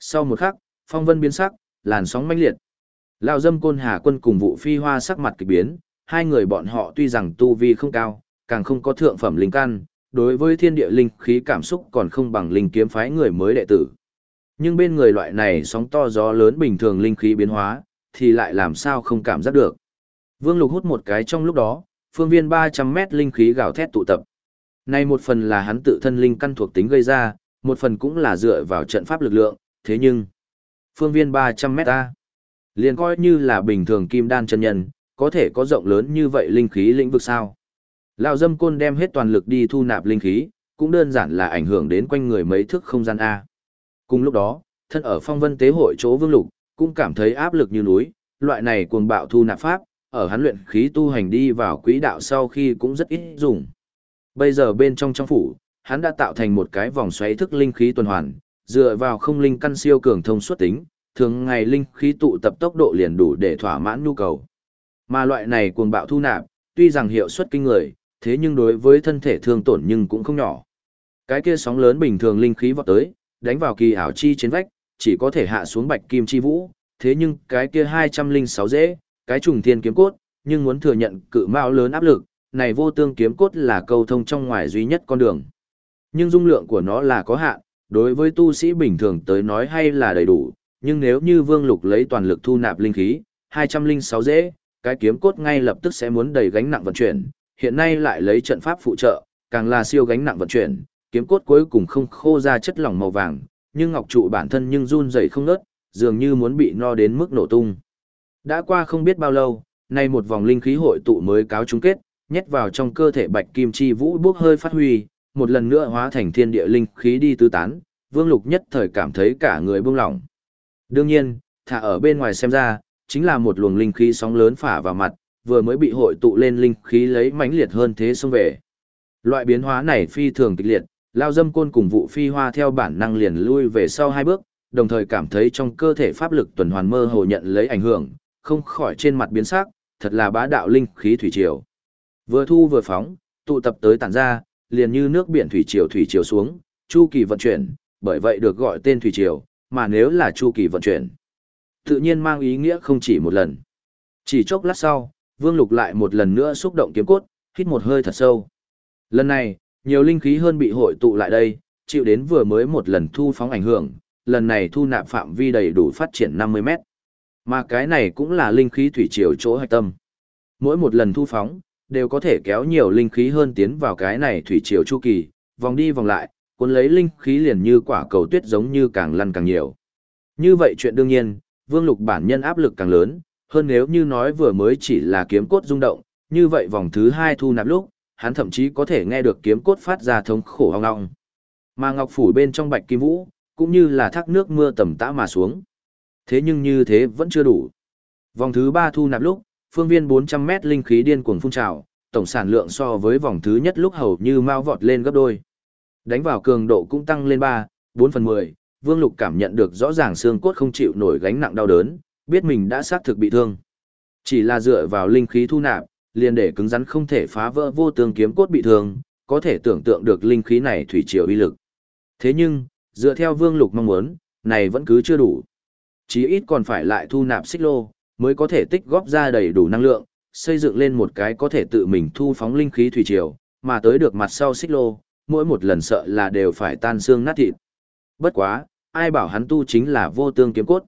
Sau một khắc, phong vân biến sắc, làn sóng mãnh liệt. Lão dâm côn hà quân cùng vụ phi hoa sắc mặt kỳ biến, hai người bọn họ tuy rằng tu vi không cao, càng không có thượng phẩm linh căn, đối với thiên địa linh khí cảm xúc còn không bằng linh kiếm phái người mới đệ tử. Nhưng bên người loại này sóng to gió lớn bình thường linh khí biến hóa, thì lại làm sao không cảm giác được. Vương Lục hút một cái trong lúc đó, phương viên 300 mét linh khí gào thét tụ tập. Này một phần là hắn tự thân linh căn thuộc tính gây ra, một phần cũng là dựa vào trận pháp lực lượng, thế nhưng, phương viên 300 mét ta Liền coi như là bình thường kim đan chân nhân, có thể có rộng lớn như vậy linh khí lĩnh vực sao. Lão dâm côn đem hết toàn lực đi thu nạp linh khí, cũng đơn giản là ảnh hưởng đến quanh người mấy thước không gian A. Cùng lúc đó, thân ở phong vân tế hội chỗ vương lục, cũng cảm thấy áp lực như núi, loại này cuồng bạo thu nạp pháp, ở hắn luyện khí tu hành đi vào quỹ đạo sau khi cũng rất ít dùng. Bây giờ bên trong trong phủ, hắn đã tạo thành một cái vòng xoáy thức linh khí tuần hoàn, dựa vào không linh căn siêu cường thông suốt tính, thường ngày linh khí tụ tập tốc độ liền đủ để thỏa mãn nhu cầu. Mà loại này cuồng bạo thu nạp, tuy rằng hiệu suất kinh người, thế nhưng đối với thân thể thương tổn nhưng cũng không nhỏ. Cái kia sóng lớn bình thường linh khí vọt tới, đánh vào kỳ ảo chi trên vách, chỉ có thể hạ xuống bạch kim chi vũ, thế nhưng cái kia 206 dễ, cái trùng thiên kiếm cốt, nhưng muốn thừa nhận cự mao lớn áp lực, này vô tương kiếm cốt là câu thông trong ngoài duy nhất con đường. Nhưng dung lượng của nó là có hạn, đối với tu sĩ bình thường tới nói hay là đầy đủ, nhưng nếu như Vương Lục lấy toàn lực thu nạp linh khí, 206 dễ, cái kiếm cốt ngay lập tức sẽ muốn đầy gánh nặng vận chuyển, hiện nay lại lấy trận pháp phụ trợ, càng là siêu gánh nặng vận chuyển, kiếm cốt cuối cùng không khô ra chất lỏng màu vàng, nhưng ngọc trụ bản thân nhưng run rẩy không ngớt, dường như muốn bị no đến mức nổ tung. Đã qua không biết bao lâu, nay một vòng linh khí hội tụ mới cáo chung kết, nhét vào trong cơ thể bạch kim chi vũ bước hơi phát huy, một lần nữa hóa thành thiên địa linh khí đi tứ tán, vương lục nhất thời cảm thấy cả người buông lỏng. Đương nhiên, thả ở bên ngoài xem ra, chính là một luồng linh khí sóng lớn phả vào mặt, vừa mới bị hội tụ lên linh khí lấy mãnh liệt hơn thế xông về. Loại biến hóa này phi thường kịch liệt, lao dâm côn cùng vụ phi hoa theo bản năng liền lui về sau hai bước, đồng thời cảm thấy trong cơ thể pháp lực tuần hoàn mơ hồ nhận lấy ảnh hưởng, không khỏi trên mặt biến sắc, thật là bá đạo linh khí thủy triều. Vừa thu vừa phóng, tụ tập tới tản ra, liền như nước biển thủy triều thủy triều xuống, chu kỳ vận chuyển, bởi vậy được gọi tên thủy triều, mà nếu là chu kỳ vận chuyển, tự nhiên mang ý nghĩa không chỉ một lần. Chỉ chốc lát sau, Vương Lục lại một lần nữa xúc động kiếm cốt, hít một hơi thật sâu. Lần này, nhiều linh khí hơn bị hội tụ lại đây, chịu đến vừa mới một lần thu phóng ảnh hưởng, lần này thu nạp phạm vi đầy đủ phát triển 50 mét. Mà cái này cũng là linh khí thủy triều chỗ hạch tâm. Mỗi một lần thu phóng, đều có thể kéo nhiều linh khí hơn tiến vào cái này thủy triều chu kỳ, vòng đi vòng lại, cuốn lấy linh khí liền như quả cầu tuyết giống như càng lăn càng nhiều. Như vậy chuyện đương nhiên, vương lục bản nhân áp lực càng lớn, hơn nếu như nói vừa mới chỉ là kiếm cốt rung động, như vậy vòng thứ hai thu nạp lúc, hắn thậm chí có thể nghe được kiếm cốt phát ra thống khổ ong ong. Mà ngọc phủ bên trong bạch kim vũ, cũng như là thác nước mưa tầm tã mà xuống. Thế nhưng như thế vẫn chưa đủ. Vòng thứ ba thu nạp lúc, phương viên 400 mét linh khí điên cuồng phun trào, tổng sản lượng so với vòng thứ nhất lúc hầu như mau vọt lên gấp đôi. Đánh vào cường độ cũng tăng lên 3, 4 phần 10, Vương Lục cảm nhận được rõ ràng xương cốt không chịu nổi gánh nặng đau đớn, biết mình đã xác thực bị thương. Chỉ là dựa vào linh khí thu nạp, liền để cứng rắn không thể phá vỡ vô tương kiếm cốt bị thương, có thể tưởng tượng được linh khí này thủy triều uy lực. Thế nhưng, dựa theo Vương Lục mong muốn, này vẫn cứ chưa đủ. Chí ít còn phải lại thu nạp xích lô, mới có thể tích góp ra đầy đủ năng lượng, xây dựng lên một cái có thể tự mình thu phóng linh khí thủy triều, mà tới được mặt sau xích lô, mỗi một lần sợ là đều phải tan xương nát thịt. Bất quá, ai bảo hắn tu chính là vô tương kiếm cốt.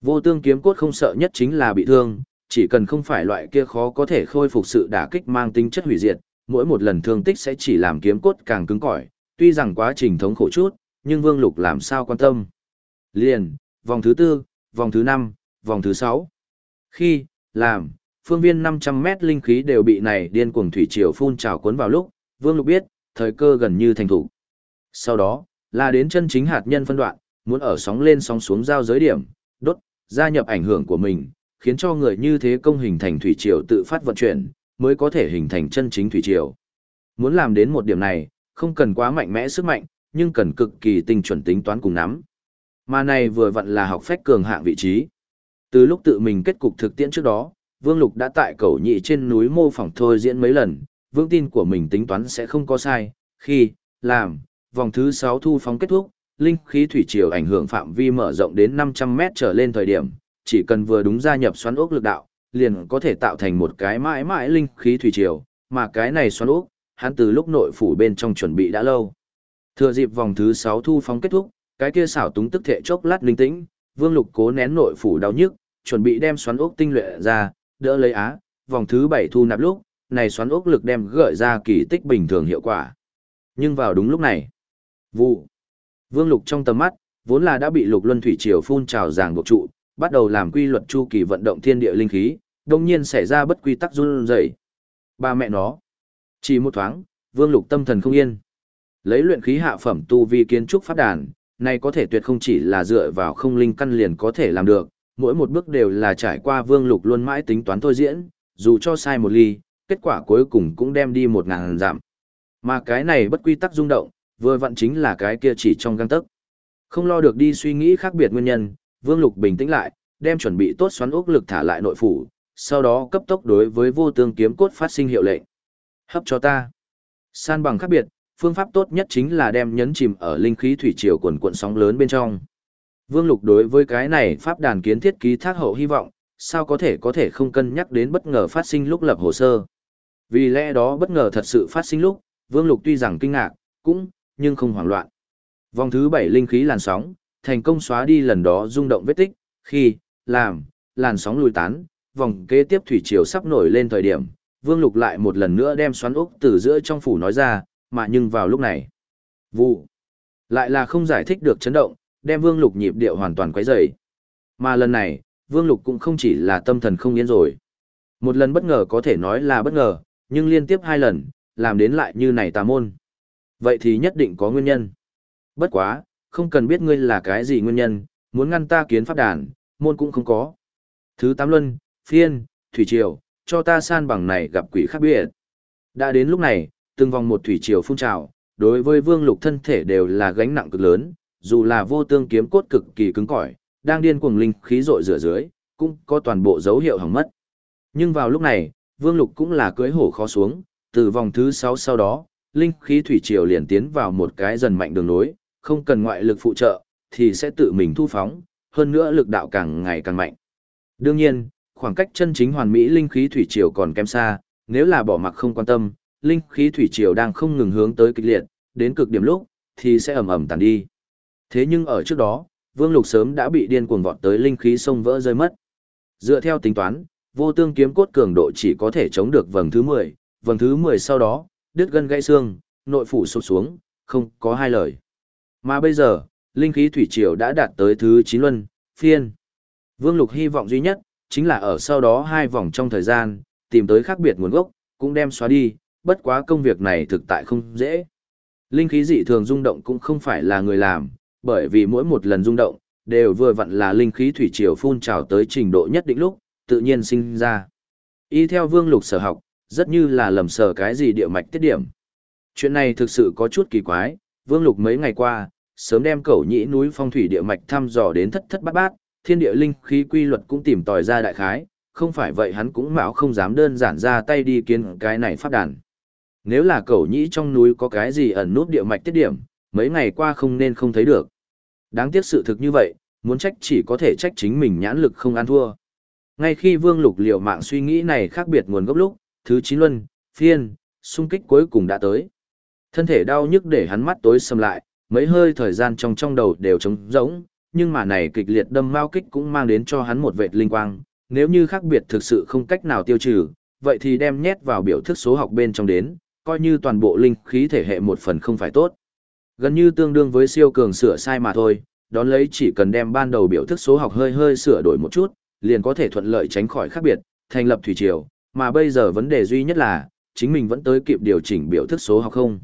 Vô tương kiếm cốt không sợ nhất chính là bị thương, chỉ cần không phải loại kia khó có thể khôi phục sự đả kích mang tính chất hủy diệt, mỗi một lần thương tích sẽ chỉ làm kiếm cốt càng cứng cỏi, tuy rằng quá trình thống khổ chút, nhưng Vương Lục làm sao quan tâm. Liền, vòng thứ tư, vòng thứ năm, vòng thứ sáu. Khi, làm, phương viên 500 mét linh khí đều bị này điên cuồng thủy triều phun trào cuốn vào lúc, Vương Lục biết, thời cơ gần như thành thủ. Sau đó, là đến chân chính hạt nhân phân đoạn, muốn ở sóng lên sóng xuống giao giới điểm, gia nhập ảnh hưởng của mình, khiến cho người như thế công hình thành thủy triều tự phát vận chuyển, mới có thể hình thành chân chính thủy triều. Muốn làm đến một điểm này, không cần quá mạnh mẽ sức mạnh, nhưng cần cực kỳ tinh chuẩn tính toán cùng nắm. Mà này vừa vặn là học phách cường hạng vị trí. Từ lúc tự mình kết cục thực tiễn trước đó, Vương Lục đã tại cầu nhị trên núi mô phỏng thôi diễn mấy lần, vương tin của mình tính toán sẽ không có sai, khi, làm, vòng thứ 6 thu phóng kết thúc, linh khí thủy triều ảnh hưởng phạm vi mở rộng đến 500 mét trở lên thời điểm, chỉ cần vừa đúng gia nhập xoắn ốc lực đạo, liền có thể tạo thành một cái mãi mãi linh khí thủy triều, mà cái này xoắn ốc, hắn từ lúc nội phủ bên trong chuẩn bị đã lâu. Thừa dịp vòng thứ 6 thu phóng kết thúc, cái kia xảo túng tức thể chốc lát linh tĩnh, Vương Lục cố nén nội phủ đau nhức, chuẩn bị đem xoắn ốc tinh luyện ra, đỡ lấy á, vòng thứ 7 thu nạp lúc, này xoắn ốc lực đem gợi ra kỳ tích bình thường hiệu quả. Nhưng vào đúng lúc này, vụ Vương Lục trong tầm mắt, vốn là đã bị Lục Luân thủy triều phun trào ràng buộc trụ, bắt đầu làm quy luật chu kỳ vận động thiên địa linh khí, đột nhiên xảy ra bất quy tắc run rẩy. Ba mẹ nó. Chỉ một thoáng, Vương Lục tâm thần không yên. Lấy luyện khí hạ phẩm tu vi kiến trúc pháp đàn, này có thể tuyệt không chỉ là dựa vào không linh căn liền có thể làm được, mỗi một bước đều là trải qua Vương Lục luôn mãi tính toán thôi diễn, dù cho sai một ly, kết quả cuối cùng cũng đem đi một ngàn giảm. Mà cái này bất quy tắc rung động, vừa vặn chính là cái kia chỉ trong găng tấc. Không lo được đi suy nghĩ khác biệt nguyên nhân, Vương Lục bình tĩnh lại, đem chuẩn bị tốt xoắn ốc lực thả lại nội phủ, sau đó cấp tốc đối với vô tương kiếm cốt phát sinh hiệu lệnh. Hấp cho ta. San bằng khác biệt, phương pháp tốt nhất chính là đem nhấn chìm ở linh khí thủy triều quần cuộn sóng lớn bên trong. Vương Lục đối với cái này pháp đàn kiến thiết ký thác hậu hy vọng, sao có thể có thể không cân nhắc đến bất ngờ phát sinh lúc lập hồ sơ. Vì lẽ đó bất ngờ thật sự phát sinh lúc, Vương Lục tuy rằng kinh ngạc, cũng, nhưng không hoảng loạn. Vòng thứ 7 linh khí làn sóng, thành công xóa đi lần đó rung động vết tích, khi, làm, làn sóng lùi tán, vòng kế tiếp thủy triều sắp nổi lên thời điểm, Vương Lục lại một lần nữa đem xoắn ốc từ giữa trong phủ nói ra, mà nhưng vào lúc này, vụ, lại là không giải thích được chấn động, đem Vương Lục nhịp điệu hoàn toàn quấy rầy. Mà lần này, Vương Lục cũng không chỉ là tâm thần không yên rồi. Một lần bất ngờ có thể nói là bất ngờ, nhưng liên tiếp hai lần, làm đến lại như này tà môn. Vậy thì nhất định có nguyên nhân. Bất quá, không cần biết ngươi là cái gì nguyên nhân, muốn ngăn ta kiến pháp đàn, môn cũng không có. Thứ tám luân, phiên, thủy triều, cho ta san bằng này gặp quỷ khác biệt. Đã đến lúc này, từng vòng một thủy triều phun trào, đối với vương lục thân thể đều là gánh nặng cực lớn, dù là vô tương kiếm cốt cực kỳ cứng cỏi, đang điên cuồng linh khí rội rửa dưới, cũng có toàn bộ dấu hiệu hỏng mất. Nhưng vào lúc này, vương lục cũng là cưới hổ khó xuống, từ vòng thứ 6 sau đó, linh khí thủy triều liền tiến vào một cái dần mạnh đường nối, không cần ngoại lực phụ trợ, thì sẽ tự mình thu phóng, hơn nữa lực đạo càng ngày càng mạnh. Đương nhiên, khoảng cách chân chính hoàn mỹ linh khí thủy triều còn kém xa, nếu là bỏ mặc không quan tâm, linh khí thủy triều đang không ngừng hướng tới kịch liệt, đến cực điểm lúc thì sẽ ầm ầm tàn đi. Thế nhưng ở trước đó, Vương Lục sớm đã bị điên cuồng vọt tới linh khí sông vỡ rơi mất. Dựa theo tính toán, vô tương kiếm cốt cường độ chỉ có thể chống được vầng thứ 10, vầng thứ 10 sau đó, đứt gân gãy xương, nội phủ sụp xuống, không có hai lời. Mà bây giờ, linh khí thủy triều đã đạt tới thứ 9 luân, phiên. Vương Lục hy vọng duy nhất, chính là ở sau đó hai vòng trong thời gian, tìm tới khác biệt nguồn gốc, cũng đem xóa đi, bất quá công việc này thực tại không dễ. Linh khí dị thường rung động cũng không phải là người làm, bởi vì mỗi một lần rung động, đều vừa vặn là linh khí thủy triều phun trào tới trình độ nhất định lúc, tự nhiên sinh ra. Y theo Vương Lục sở học, rất như là lầm sở cái gì địa mạch tiết điểm. Chuyện này thực sự có chút kỳ quái, Vương Lục mấy ngày qua, sớm đem cẩu nhĩ núi phong thủy địa mạch thăm dò đến thất thất bát bát, thiên địa linh khí quy luật cũng tìm tòi ra đại khái, không phải vậy hắn cũng mạo không dám đơn giản ra tay đi kiến cái này phát đàn. Nếu là cẩu nhĩ trong núi có cái gì ẩn nút địa mạch tiết điểm, mấy ngày qua không nên không thấy được. Đáng tiếc sự thực như vậy, muốn trách chỉ có thể trách chính mình nhãn lực không ăn thua. Ngay khi Vương Lục liều mạng suy nghĩ này khác biệt nguồn gốc lúc, thứ chín luân, phiên, xung kích cuối cùng đã tới. Thân thể đau nhức để hắn mắt tối sầm lại, mấy hơi thời gian trong trong đầu đều trống rỗng, nhưng mà này kịch liệt đâm mao kích cũng mang đến cho hắn một vệt linh quang, nếu như khác biệt thực sự không cách nào tiêu trừ, vậy thì đem nhét vào biểu thức số học bên trong đến, coi như toàn bộ linh khí thể hệ một phần không phải tốt. Gần như tương đương với siêu cường sửa sai mà thôi, đón lấy chỉ cần đem ban đầu biểu thức số học hơi hơi sửa đổi một chút, liền có thể thuận lợi tránh khỏi khác biệt, thành lập thủy triều, mà bây giờ vấn đề duy nhất là, chính mình vẫn tới kịp điều chỉnh biểu thức số học không.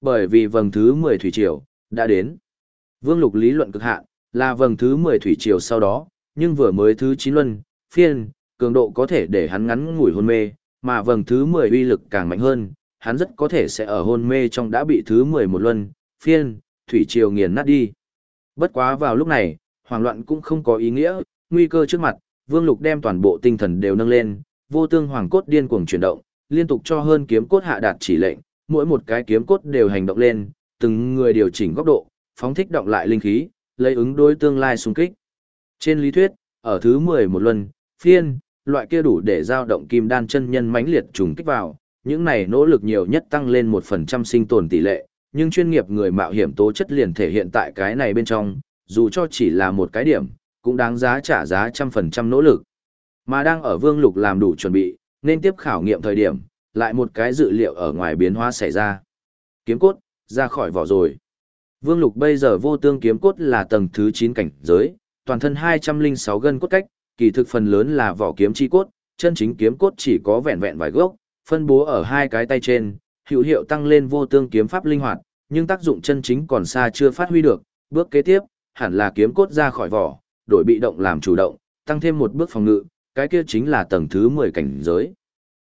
Bởi vì vầng thứ 10 thủy triều đã đến. Vương Lục lý luận cực hạn là vầng thứ 10 thủy triều sau đó, nhưng vừa mới thứ 9 luân, phiên, cường độ có thể để hắn ngắn ngủi hôn mê, mà vầng thứ 10 uy lực càng mạnh hơn, hắn rất có thể sẽ ở hôn mê trong đã bị thứ 11 luân, phiên, thủy triều nghiền nát đi. Bất quá vào lúc này, hoảng loạn cũng không có ý nghĩa, nguy cơ trước mặt, Vương Lục đem toàn bộ tinh thần đều nâng lên, vô tương hoàng cốt điên cuồng chuyển động, liên tục cho hơn kiếm cốt hạ đạt chỉ lệnh, mỗi một cái kiếm cốt đều hành động lên, từng người điều chỉnh góc độ, phóng thích động lại linh khí, lấy ứng đối tương lai xung kích. Trên lý thuyết, ở thứ 10 một luân, phiên, loại kia đủ để giao động kim đan chân nhân mãnh liệt trùng kích vào, những này nỗ lực nhiều nhất tăng lên 1% sinh tồn tỷ lệ, nhưng chuyên nghiệp người mạo hiểm tố chất liền thể hiện tại cái này bên trong, dù cho chỉ là một cái điểm, cũng đáng giá trả giá trăm phần trăm nỗ lực. Mà đang ở Vương Lục làm đủ chuẩn bị, nên tiếp khảo nghiệm thời điểm, lại một cái dự liệu ở ngoài biến hóa xảy ra. Kiếm cốt, ra khỏi vỏ rồi. Vương Lục bây giờ vô tương kiếm cốt là tầng thứ 9 cảnh giới, toàn thân 206 gân cốt cách, kỳ thực phần lớn là vỏ kiếm chi cốt, chân chính kiếm cốt chỉ có vẹn vẹn vài gốc, phân bố ở hai cái tay trên, hữu hiệu tăng lên vô tương kiếm pháp linh hoạt, nhưng tác dụng chân chính còn xa chưa phát huy được, bước kế tiếp, hẳn là kiếm cốt ra khỏi vỏ, đổi bị động làm chủ động, tăng thêm một bước phòng ngự, cái kia chính là tầng thứ 10 cảnh giới.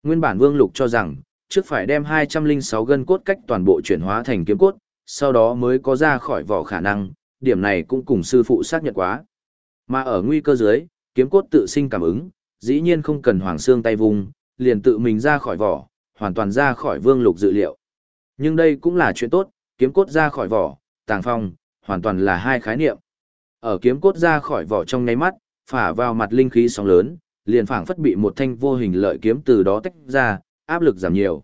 Nguyên bản Vương Lục cho rằng, trước phải đem 206 gân cốt cách toàn bộ chuyển hóa thành kiếm cốt, sau đó mới có ra khỏi vỏ khả năng, điểm này cũng cùng sư phụ xác nhận quá. Mà ở nguy cơ dưới, kiếm cốt tự sinh cảm ứng, dĩ nhiên không cần hoàng xương tay vùng, liền tự mình ra khỏi vỏ, hoàn toàn ra khỏi Vương Lục dự liệu. Nhưng đây cũng là chuyện tốt, kiếm cốt ra khỏi vỏ, tàng phong, hoàn toàn là hai khái niệm. Ở kiếm cốt ra khỏi vỏ trong nháy mắt, phả vào mặt linh khí sóng lớn, liền phảng phất bị một thanh vô hình lợi kiếm từ đó tách ra, áp lực giảm nhiều.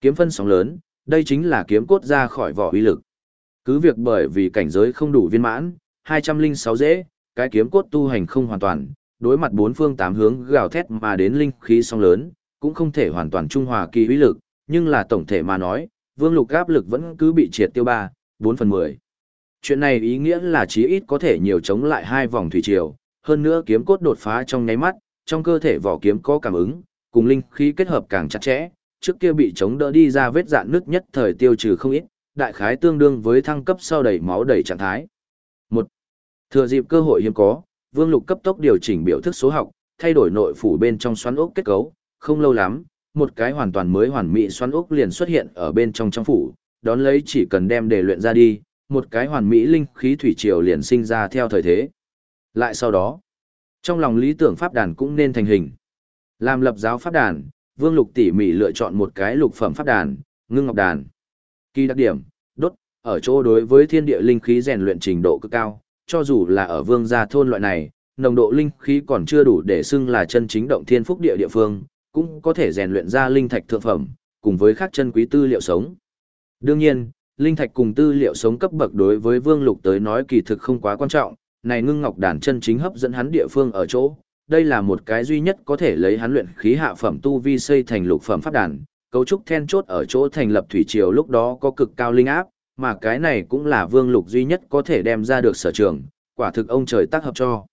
Kiếm phân sóng lớn, đây chính là kiếm cốt ra khỏi vỏ uy lực. Cứ việc bởi vì cảnh giới không đủ viên mãn, 206 dễ, cái kiếm cốt tu hành không hoàn toàn, đối mặt bốn phương tám hướng gào thét mà đến linh khí sóng lớn, cũng không thể hoàn toàn trung hòa kỳ uy lực, nhưng là tổng thể mà nói, vương lục áp lực vẫn cứ bị triệt tiêu 3, 4 phần 10. Chuyện này ý nghĩa là chí ít có thể nhiều chống lại hai vòng thủy triều, hơn nữa kiếm cốt đột phá trong nháy mắt, trong cơ thể vỏ kiếm có cảm ứng, cùng linh khí kết hợp càng chặt chẽ, trước kia bị chống đỡ đi ra vết dạn nước nhất thời tiêu trừ không ít, đại khái tương đương với thăng cấp sau đầy máu đầy trạng thái. Một, Thừa dịp cơ hội hiếm có, Vương Lục cấp tốc điều chỉnh biểu thức số học, thay đổi nội phủ bên trong xoắn ốc kết cấu, không lâu lắm, một cái hoàn toàn mới hoàn mỹ xoắn ốc liền xuất hiện ở bên trong trong phủ, đón lấy chỉ cần đem để luyện ra đi, một cái hoàn mỹ linh khí thủy triều liền sinh ra theo thời thế. Lại sau đó, trong lòng lý tưởng pháp đàn cũng nên thành hình. Làm lập giáo pháp đàn, Vương Lục tỉ mỉ lựa chọn một cái lục phẩm pháp đàn, ngưng ngọc đàn. Kỳ đặc điểm, đốt, ở chỗ đối với thiên địa linh khí rèn luyện trình độ cực cao, cho dù là ở vương gia thôn loại này, nồng độ linh khí còn chưa đủ để xưng là chân chính động thiên phúc địa địa phương, cũng có thể rèn luyện ra linh thạch thượng phẩm, cùng với các chân quý tư liệu sống. Đương nhiên, linh thạch cùng tư liệu sống cấp bậc đối với Vương Lục tới nói kỳ thực không quá quan trọng, này ngưng ngọc đàn chân chính hấp dẫn hắn địa phương ở chỗ, đây là một cái duy nhất có thể lấy hắn luyện khí hạ phẩm tu vi xây thành lục phẩm pháp đàn, cấu trúc then chốt ở chỗ thành lập thủy triều lúc đó có cực cao linh áp, mà cái này cũng là Vương Lục duy nhất có thể đem ra được sở trường, quả thực ông trời tác hợp cho.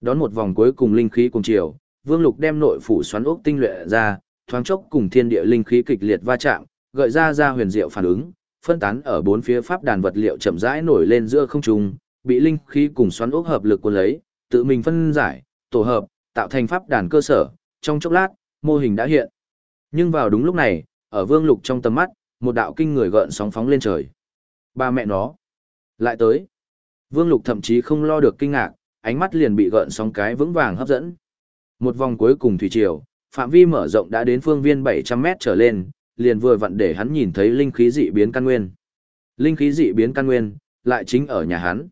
Đón một vòng cuối cùng linh khí cùng triều, Vương Lục đem nội phủ xoắn ốc tinh luyện ra, thoáng chốc cùng thiên địa linh khí kịch liệt va chạm, gợi ra ra huyền diệu phản ứng, phân tán ở bốn phía pháp đàn vật liệu chậm rãi nổi lên giữa không trung, bị linh khí cùng xoắn ốc hợp lực cuốn lấy, tự mình phân giải, tổ hợp, tạo thành pháp đàn cơ sở, trong chốc lát, mô hình đã hiện. Nhưng vào đúng lúc này, ở Vương Lục trong tầm mắt, một đạo kinh người gợn sóng phóng lên trời. Ba mẹ nó, lại tới. Vương Lục thậm chí không lo được kinh ngạc, ánh mắt liền bị gợn sóng cái vững vàng hấp dẫn. Một vòng cuối cùng thủy triều, phạm vi mở rộng đã đến phương viên 700 mét trở lên, liền vừa vặn để hắn nhìn thấy linh khí dị biến căn nguyên. Linh khí dị biến căn nguyên, lại chính ở nhà hắn.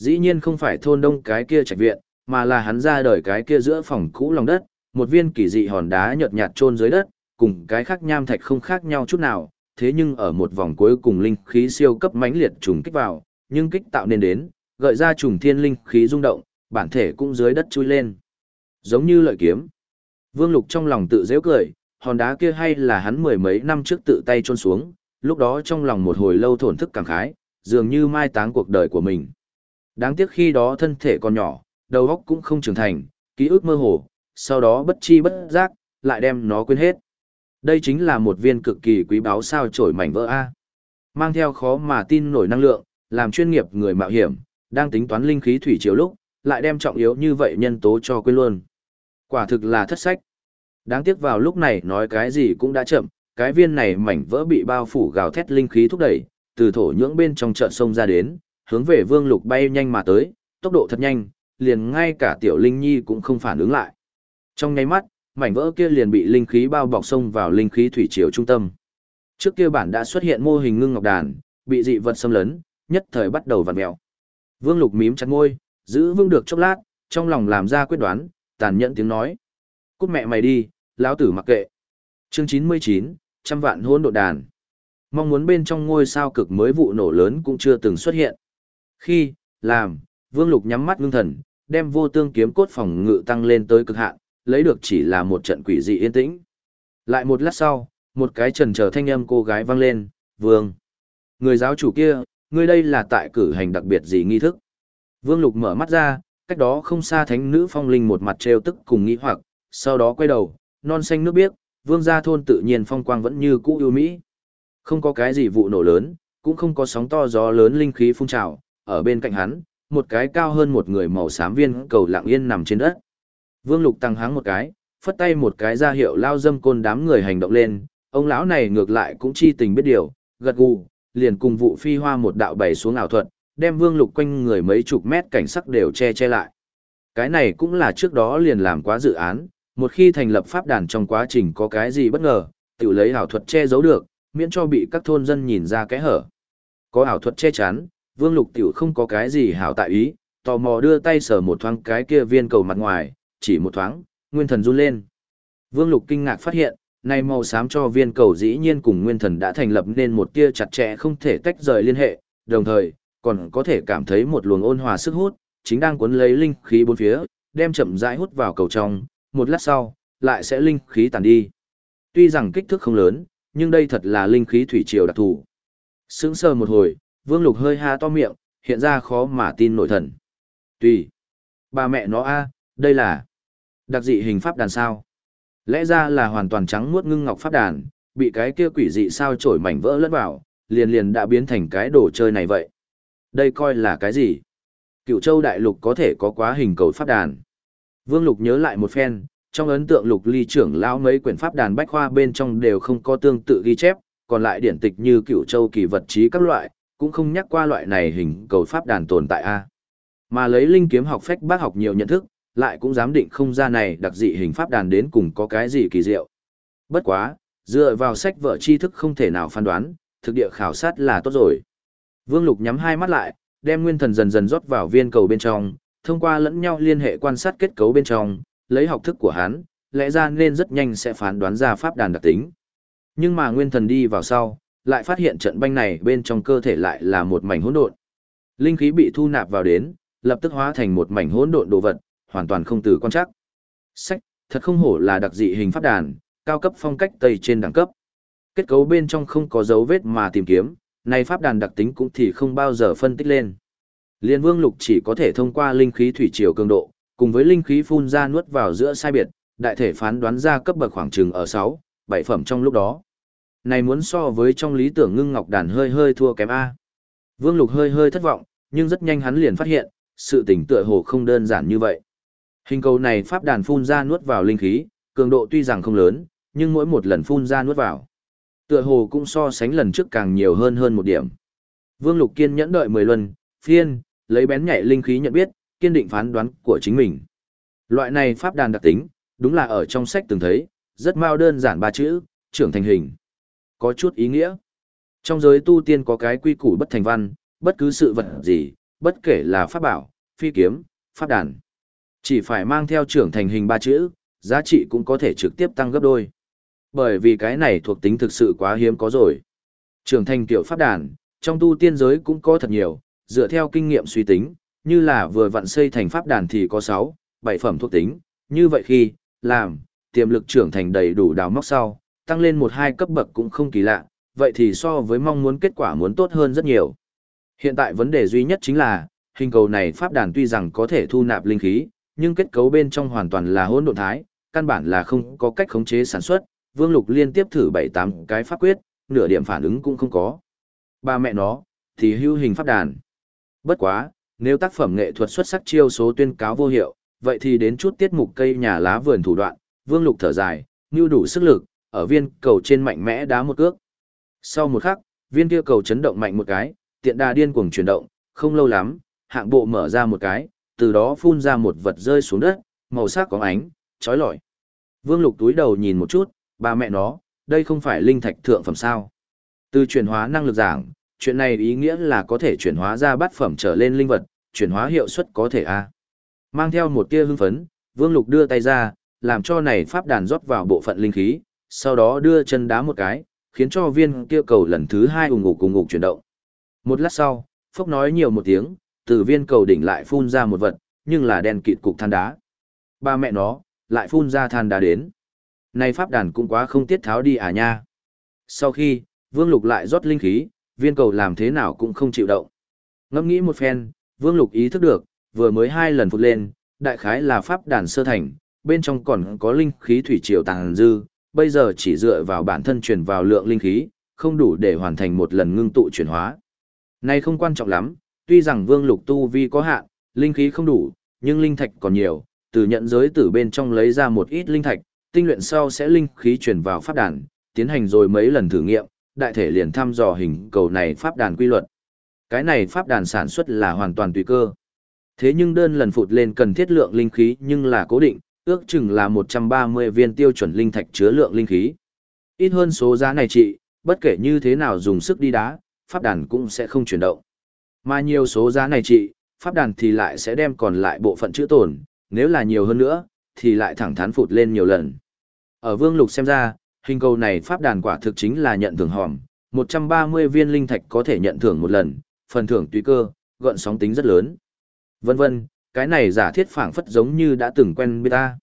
Dĩ nhiên không phải thôn đông cái kia trạch viện, mà là hắn ra đời cái kia giữa phòng cũ lòng đất, một viên kỳ dị hòn đá nhợt nhạt chôn dưới đất, cùng cái khác nham thạch không khác nhau chút nào, thế nhưng ở một vòng cuối cùng linh khí siêu cấp mãnh liệt trùng kích vào, nhưng kích tạo nên đến, gợi ra trùng thiên linh khí rung động, bản thể cũng dưới đất chui lên. Giống như lợi kiếm. Vương Lục trong lòng tự giễu cười, hòn đá kia hay là hắn mười mấy năm trước tự tay trôn xuống, lúc đó trong lòng một hồi lâu thổn thức cảm khái, dường như mai táng cuộc đời của mình. Đáng tiếc khi đó thân thể còn nhỏ, đầu óc cũng không trưởng thành, ký ức mơ hồ, sau đó bất chi bất giác, lại đem nó quên hết. Đây chính là một viên cực kỳ quý báu sao trổi mảnh vỡ A. Mang theo khó mà tin nổi năng lượng, làm chuyên nghiệp người mạo hiểm, đang tính toán linh khí thủy chiều lúc, lại đem trọng yếu như vậy nhân tố cho quên luôn. Quả thực là thất sách. Đáng tiếc vào lúc này nói cái gì cũng đã chậm, cái viên này mảnh vỡ bị bao phủ gào thét linh khí thúc đẩy, từ thổ nhưỡng bên trong chợ sông ra đến, hướng về Vương Lục bay nhanh mà tới, tốc độ thật nhanh, liền ngay cả Tiểu Linh Nhi cũng không phản ứng lại. Trong nháy mắt, mảnh vỡ kia liền bị linh khí bao bọc xông vào linh khí thủy triều trung tâm. Trước kia bản đã xuất hiện mô hình ngưng ngọc đàn, bị dị vật xâm lấn, nhất thời bắt đầu vặn mèo. Vương Lục mím chặt môi, giữ vương được chốc lát, trong lòng làm ra quyết đoán, tàn nhẫn tiếng nói. Cút mẹ mày đi, lão tử mặc kệ. Chương 99, trăm vạn hôn độ đàn. Mong muốn bên trong ngôi sao cực mới vụ nổ lớn cũng chưa từng xuất hiện. Khi, làm, Vương Lục nhắm mắt ngưng thần, đem vô tương kiếm cốt phòng ngự tăng lên tới cực hạn, lấy được chỉ là một trận quỷ dị yên tĩnh. Lại một lát sau, một cái trần trở thanh âm cô gái vang lên, Vương. Người giáo chủ kia, ngươi đây là tại cử hành đặc biệt gì nghi thức? Vương Lục mở mắt ra, cách đó không xa thánh nữ phong linh một mặt trêu tức cùng nghĩ hoặc, sau đó quay đầu, non xanh nước biếc, vương gia thôn tự nhiên phong quang vẫn như cũ yêu mỹ. Không có cái gì vụ nổ lớn, cũng không có sóng to gió lớn linh khí phun trào, ở bên cạnh hắn, một cái cao hơn một người màu xám viên cầu lặng yên nằm trên đất. Vương Lục tăng háng một cái, phất tay một cái ra hiệu lao dâm côn đám người hành động lên, ông lão này ngược lại cũng chi tình biết điều, gật gù, liền cùng vụ phi hoa một đạo bày xuống ảo thuật, đem Vương Lục quanh người mấy chục mét cảnh sắc đều che che lại. Cái này cũng là trước đó liền làm quá dự án, một khi thành lập pháp đàn trong quá trình có cái gì bất ngờ, tự lấy ảo thuật che giấu được, miễn cho bị các thôn dân nhìn ra cái hở. Có ảo thuật che chắn, Vương Lục tiểu không có cái gì hảo tại ý, tò mò đưa tay sờ một thoáng cái kia viên cầu mặt ngoài, chỉ một thoáng, nguyên thần run lên. Vương Lục kinh ngạc phát hiện, này màu xám cho viên cầu dĩ nhiên cùng nguyên thần đã thành lập nên một tia chặt chẽ không thể tách rời liên hệ, đồng thời, còn có thể cảm thấy một luồng ôn hòa sức hút, chính đang cuốn lấy linh khí bốn phía, đem chậm rãi hút vào cầu trong, một lát sau, lại sẽ linh khí tàn đi. Tuy rằng kích thước không lớn, nhưng đây thật là linh khí thủy triều đặc thù. Sững sờ một hồi, Vương Lục hơi ha to miệng, hiện ra khó mà tin nổi thần. Tùy. Bà mẹ nó a, đây là đặc dị hình pháp đàn sao. Lẽ ra là hoàn toàn trắng muốt ngưng ngọc pháp đàn, bị cái kia quỷ dị sao trổi mảnh vỡ lẫn vào, liền liền đã biến thành cái đồ chơi này vậy. Đây coi là cái gì? Cựu châu đại lục có thể có quá hình cầu pháp đàn. Vương Lục nhớ lại một phen, trong ấn tượng lục ly trưởng lão mấy quyển pháp đàn bách khoa bên trong đều không có tương tự ghi chép, còn lại điển tịch như cựu châu kỳ vật trí các loại, cũng không nhắc qua loại này hình cầu pháp đàn tồn tại a. Mà lấy linh kiếm học phách bác học nhiều nhận thức, lại cũng dám định không ra này đặc dị hình pháp đàn đến cùng có cái gì kỳ diệu. Bất quá, dựa vào sách vở tri thức không thể nào phán đoán, thực địa khảo sát là tốt rồi. Vương Lục nhắm hai mắt lại, đem nguyên thần dần dần rót vào viên cầu bên trong, thông qua lẫn nhau liên hệ quan sát kết cấu bên trong, lấy học thức của hắn, lẽ ra nên rất nhanh sẽ phán đoán ra pháp đàn đặc tính. Nhưng mà nguyên thần đi vào sau, lại phát hiện trận banh này bên trong cơ thể lại là một mảnh hỗn độn. Linh khí bị thu nạp vào đến, lập tức hóa thành một mảnh hỗn độn đồ vật, hoàn toàn không từ quan chắc. Sách, thật không hổ là đặc dị hình pháp đàn, cao cấp phong cách tây trên đẳng cấp. Kết cấu bên trong không có dấu vết mà tìm kiếm, này pháp đàn đặc tính cũng thì không bao giờ phân tích lên. Liên Vương Lục chỉ có thể thông qua linh khí thủy triều cường độ, cùng với linh khí phun ra nuốt vào giữa sai biệt, đại thể phán đoán ra cấp bậc khoảng chừng ở 6, 7 phẩm trong lúc đó. Này muốn so với trong lý tưởng ngưng ngọc đàn hơi hơi thua kém A. Vương Lục hơi hơi thất vọng, nhưng rất nhanh hắn liền phát hiện, sự tình tựa hồ không đơn giản như vậy. Hình cầu này pháp đàn phun ra nuốt vào linh khí, cường độ tuy rằng không lớn, nhưng mỗi một lần phun ra nuốt vào. Tựa hồ cũng so sánh lần trước càng nhiều hơn hơn một điểm. Vương Lục kiên nhẫn đợi 10 lần, phiên, lấy bén nhạy linh khí nhận biết, kiên định phán đoán của chính mình. Loại này pháp đàn đặc tính, đúng là ở trong sách từng thấy, rất mau đơn giản ba chữ, trưởng thành hình. Có chút ý nghĩa. Trong giới tu tiên có cái quy củ bất thành văn, bất cứ sự vật gì, bất kể là pháp bảo, phi kiếm, pháp đàn. Chỉ phải mang theo trưởng thành hình ba chữ, giá trị cũng có thể trực tiếp tăng gấp đôi. Bởi vì cái này thuộc tính thực sự quá hiếm có rồi. Trưởng thành tiểu pháp đàn, trong tu tiên giới cũng có thật nhiều, dựa theo kinh nghiệm suy tính, như là vừa vặn xây thành pháp đàn thì có 6, 7 phẩm thuộc tính, như vậy khi, làm, tiềm lực trưởng thành đầy đủ đào móc sau, tăng lên một hai cấp bậc cũng không kỳ lạ, vậy thì so với mong muốn kết quả muốn tốt hơn rất nhiều. Hiện tại vấn đề duy nhất chính là, hình cầu này pháp đàn tuy rằng có thể thu nạp linh khí, nhưng kết cấu bên trong hoàn toàn là hỗn độn thái, căn bản là không có cách khống chế sản xuất, Vương Lục liên tiếp thử 7-8 cái pháp quyết, nửa điểm phản ứng cũng không có. Ba mẹ nó, thì hưu hình pháp đàn. Bất quá, nếu tác phẩm nghệ thuật xuất sắc chiêu số tuyên cáo vô hiệu, vậy thì đến chút tiết mục cây nhà lá vườn thủ đoạn, Vương Lục thở dài, như đủ sức lực, ở viên cầu trên mạnh mẽ đá một cước. Sau một khắc, viên kia cầu chấn động mạnh một cái, tiện đà điên cuồng chuyển động, không lâu lắm, hạng bộ mở ra một cái, từ đó phun ra một vật rơi xuống đất, màu sắc có ánh, chói lọi. Vương Lục túi đầu nhìn một chút, ba mẹ nó, đây không phải linh thạch thượng phẩm sao? Từ chuyển hóa năng lực giảng, chuyện này ý nghĩa là có thể chuyển hóa ra bát phẩm trở lên linh vật, chuyển hóa hiệu suất có thể a. Mang theo một tia hưng phấn, Vương Lục đưa tay ra, làm cho này pháp đàn rót vào bộ phận linh khí, sau đó đưa chân đá một cái, khiến cho viên kia cầu lần thứ hai ủng ngục cùng ngục chuyển động. Một lát sau, Phốc nói nhiều một tiếng, từ viên cầu đỉnh lại phun ra một vật, nhưng là đen kịt cục than đá. Ba mẹ nó, lại phun ra than đá đến. Này pháp đàn cũng quá không tiết tháo đi à nha. Sau khi, Vương Lục lại rót linh khí, viên cầu làm thế nào cũng không chịu động. Ngẫm nghĩ một phen, Vương Lục ý thức được, vừa mới hai lần phụt lên, đại khái là pháp đàn sơ thành, bên trong còn có linh khí thủy triều tàng dư, bây giờ chỉ dựa vào bản thân truyền vào lượng linh khí, không đủ để hoàn thành một lần ngưng tụ chuyển hóa. Này không quan trọng lắm, tuy rằng Vương Lục tu vi có hạn, linh khí không đủ, nhưng linh thạch còn nhiều, từ nhận giới từ bên trong lấy ra một ít linh thạch, tinh luyện sau sẽ linh khí chuyển vào pháp đàn, tiến hành rồi mấy lần thử nghiệm, đại thể liền thăm dò hình cầu này pháp đàn quy luật. Cái này pháp đàn sản xuất là hoàn toàn tùy cơ. Thế nhưng đơn lần phụt lên cần thiết lượng linh khí nhưng là cố định, ước chừng là 130 viên tiêu chuẩn linh thạch chứa lượng linh khí. Ít hơn số giá này chị, bất kể như thế nào dùng sức đi đá, pháp đàn cũng sẽ không chuyển động. Mà nhiều số giá này chị, pháp đàn thì lại sẽ đem còn lại bộ phận chữ tổn, nếu là nhiều hơn nữa, thì lại thẳng thắn phụt lên nhiều lần. Ở Vương Lục xem ra, hình cầu này pháp đàn quả thực chính là nhận thưởng hòm, 130 viên linh thạch có thể nhận thưởng một lần, phần thưởng tùy cơ, gọn sóng tính rất lớn. Vân vân, cái này giả thiết phảng phất giống như đã từng quen biết ta.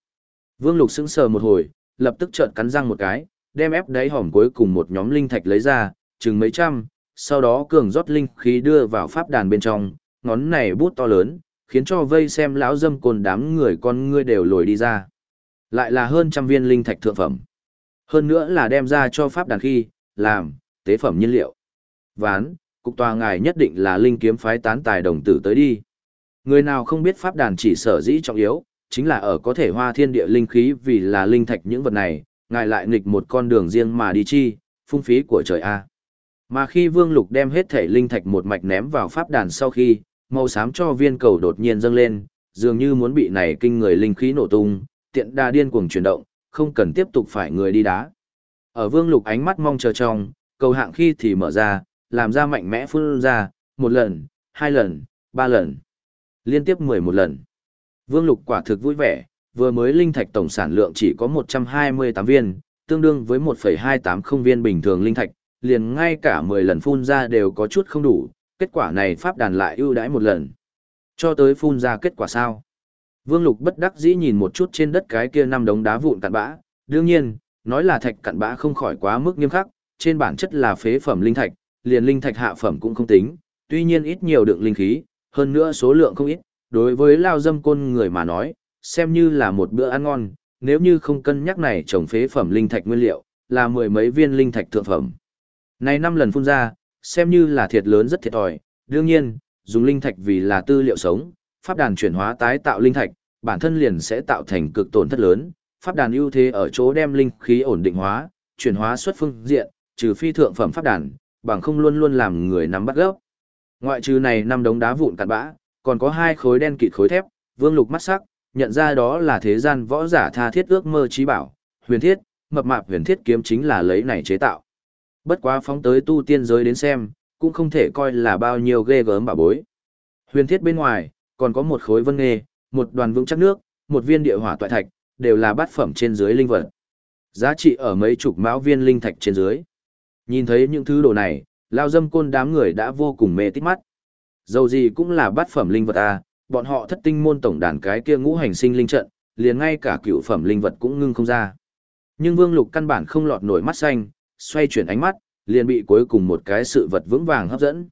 Vương Lục sững sờ một hồi, lập tức trợn cắn răng một cái, đem ép đáy hòm cuối cùng một nhóm linh thạch lấy ra, chừng mấy trăm, sau đó cường rót linh khí đưa vào pháp đàn bên trong, ngón này bút to lớn, khiến cho vây xem lão dâm côn đám người con ngươi đều lồi đi ra. Lại là hơn trăm viên linh thạch thượng phẩm. Hơn nữa là đem ra cho pháp đàn khi, làm, tế phẩm nhiên liệu. Ván, cục tòa ngài nhất định là linh kiếm phái tán tài đồng tử tới đi. Người nào không biết pháp đàn chỉ sở dĩ trọng yếu, chính là ở có thể hoa thiên địa linh khí vì là linh thạch những vật này, ngài lại nghịch một con đường riêng mà đi chi, phung phí của trời A. Mà khi Vương Lục đem hết thể linh thạch một mạch ném vào pháp đàn sau khi, màu xám cho viên cầu đột nhiên dâng lên, dường như muốn bị này kinh người linh khí nổ tung, tiện đa điên cuồng chuyển động, không cần tiếp tục phải người đi đá. Ở Vương Lục ánh mắt mong chờ trong, cầu hạng khi thì mở ra, làm ra mạnh mẽ phun ra, một lần, hai lần, ba lần, liên tiếp mười một lần. Vương Lục quả thực vui vẻ, vừa mới linh thạch tổng sản lượng chỉ có 128 viên, tương đương với 1,280 viên bình thường linh thạch, liền ngay cả 10 lần phun ra đều có chút không đủ, kết quả này pháp đàn lại ưu đãi một lần. Cho tới phun ra kết quả sao? Vương Lục bất đắc dĩ nhìn một chút trên đất cái kia năm đống đá vụn cặn bã, đương nhiên, nói là thạch cặn bã không khỏi quá mức nghiêm khắc, trên bản chất là phế phẩm linh thạch, liền linh thạch hạ phẩm cũng không tính, tuy nhiên ít nhiều đựng linh khí, hơn nữa số lượng không ít, đối với lao dâm côn người mà nói, xem như là một bữa ăn ngon, nếu như không cân nhắc này trồng phế phẩm linh thạch nguyên liệu, là mười mấy viên linh thạch thượng phẩm. Này năm lần phun ra, xem như là thiệt lớn rất thiệt thòi, đương nhiên, dùng linh thạch vì là tư liệu sống, pháp đàn chuyển hóa tái tạo linh thạch, bản thân liền sẽ tạo thành cực tổn thất lớn, pháp đàn ưu thế ở chỗ đem linh khí ổn định hóa, chuyển hóa xuất phương diện, trừ phi thượng phẩm pháp đàn, bằng không luôn luôn làm người nắm bắt gốc. Ngoại trừ này năm đống đá vụn cặn bã, còn có hai khối đen kịt khối thép, Vương Lục mắt sắc, nhận ra đó là thế gian võ giả tha thiết ước mơ trí bảo, huyền thiết, mập mạp huyền thiết kiếm chính là lấy này chế tạo. Bất quá phóng tới tu tiên giới đến xem, cũng không thể coi là bao nhiêu ghê gớm bà bối. Huyền thiết bên ngoài, còn có một khối vân nghề, một đoàn vững chắc nước, một viên địa hỏa toại thạch, đều là bát phẩm trên dưới linh vật. Giá trị ở mấy chục mão viên linh thạch trên dưới. Nhìn thấy những thứ đồ này, lao dâm côn đám người đã vô cùng mê tít mắt. Dầu gì cũng là bát phẩm linh vật à, bọn họ thất tinh môn tổng đàn cái kia ngũ hành sinh linh trận, liền ngay cả cựu phẩm linh vật cũng ngưng không ra. Nhưng Vương Lục căn bản không lọt nổi mắt xanh, xoay chuyển ánh mắt, liền bị cuối cùng một cái sự vật vững vàng hấp dẫn.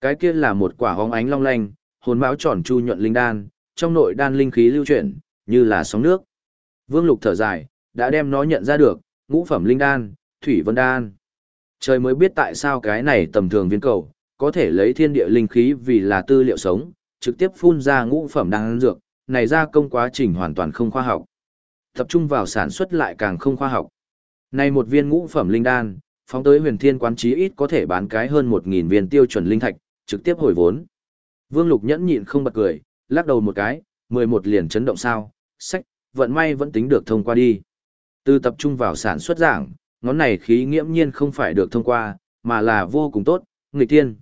Cái kia là một quả hóng ánh long lanh, hồn máu tròn chu nhuận linh đan, trong nội đan linh khí lưu chuyển, như là sóng nước. Vương Lục thở dài, đã đem nó nhận ra được, ngũ phẩm linh đan, thủy vân đan. Trời mới biết tại sao cái này tầm thường viên cầu, có thể lấy thiên địa linh khí vì là tư liệu sống, trực tiếp phun ra ngũ phẩm đan dược, này ra công quá trình hoàn toàn không khoa học. Tập trung vào sản xuất lại càng không khoa học. Này một viên ngũ phẩm linh đan, phóng tới huyền thiên quán trí ít có thể bán cái hơn 1.000 viên tiêu chuẩn linh thạch, trực tiếp hồi vốn. Vương Lục nhẫn nhịn không bật cười, lắc đầu một cái, 11 liền chấn động sao, sách, vận may vẫn tính được thông qua đi. Từ tập trung vào sản xuất giảng, ngón này khí nghiễm nhiên không phải được thông qua, mà là vô cùng tốt, nghịch tiên.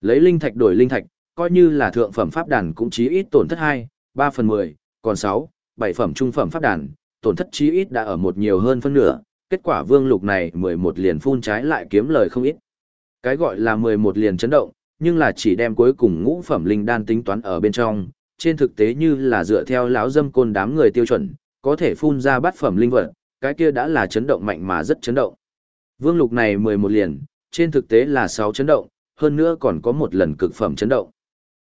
Lấy linh thạch đổi linh thạch, coi như là thượng phẩm pháp đàn cũng chí ít tổn thất 2, 3 phần 10, còn 6, 7 phẩm trung phẩm pháp đàn, tổn thất chí ít đã ở một nhiều hơn phân nửa, kết quả vương lục này 11 liền phun trái lại kiếm lời không ít. Cái gọi là 11 liền chấn động, nhưng là chỉ đem cuối cùng ngũ phẩm linh đan tính toán ở bên trong, trên thực tế như là dựa theo lão dâm côn đám người tiêu chuẩn, có thể phun ra bát phẩm linh vật, cái kia đã là chấn động mạnh mà rất chấn động. Vương lục này 11 liền, trên thực tế là 6 chấn động, hơn nữa còn có một lần cực phẩm chấn động.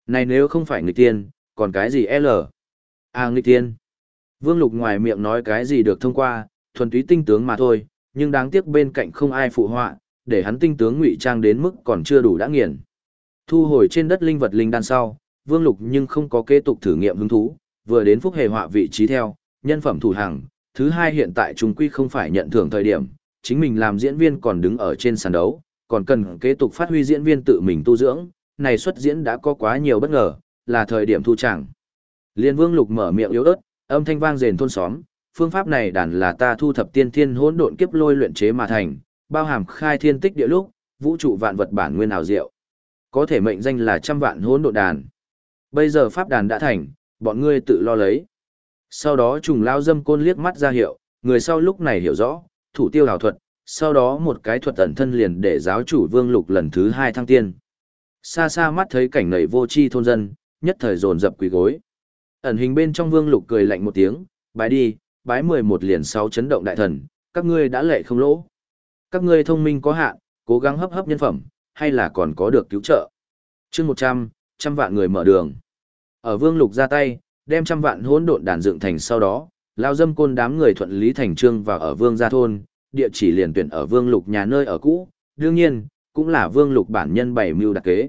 Này nếu không phải nghịch tiên, còn cái gì L? À nghịch tiên. Vương lục ngoài miệng nói cái gì được thông qua, thuần túy tinh tướng mà thôi, nhưng đáng tiếc bên cạnh không ai phụ họa, để hắn tinh tướng ngụy trang đến mức còn chưa đủ đã nghiền. Thu hồi trên đất linh vật linh đan sau, Vương Lục nhưng không có kế tục thử nghiệm hứng thú, vừa đến phúc hề họa vị trí theo, nhân phẩm thủ hàng, thứ hai hiện tại chúng quy không phải nhận thưởng thời điểm, chính mình làm diễn viên còn đứng ở trên sàn đấu, còn cần kế tục phát huy diễn viên tự mình tu dưỡng, này xuất diễn đã có quá nhiều bất ngờ, là thời điểm thu chẳng. Liên Vương Lục mở miệng yếu ớt, âm thanh vang rền thôn xóm, phương pháp này đàn là ta thu thập tiên thiên hỗn độn kiếp lôi luyện chế mà thành, bao hàm khai thiên tích địa lúc, vũ trụ vạn vật bản nguyên ảo diệu. Có thể mệnh danh là trăm vạn hỗn độn đàn. Bây giờ pháp đàn đã thành, bọn ngươi tự lo lấy. Sau đó trùng lao dâm côn liếc mắt ra hiệu, người sau lúc này hiểu rõ, thủ tiêu hào thuật, sau đó một cái thuật ẩn thân liền để giáo chủ vương lục lần thứ hai thăng tiên. Xa xa mắt thấy cảnh nảy vô chi thôn dân, nhất thời dồn dập quỳ gối. Ẩn hình bên trong vương lục cười lạnh một tiếng, bái đi, bái mười một liền 6 chấn động đại thần, các ngươi đã lệ không lỗ. Các ngươi thông minh có hạn, cố gắng hấp hấp nhân phẩm, hay là còn có được cứu trợ. chương một trăm trăm vạn người mở đường. Ở vương lục ra tay, đem trăm vạn hỗn độn đàn dựng thành sau đó, lao dâm côn đám người thuận lý thành trương vào ở vương gia thôn, địa chỉ liền tuyển ở vương lục nhà nơi ở cũ, đương nhiên, cũng là vương lục bản nhân bày mưu đặc kế.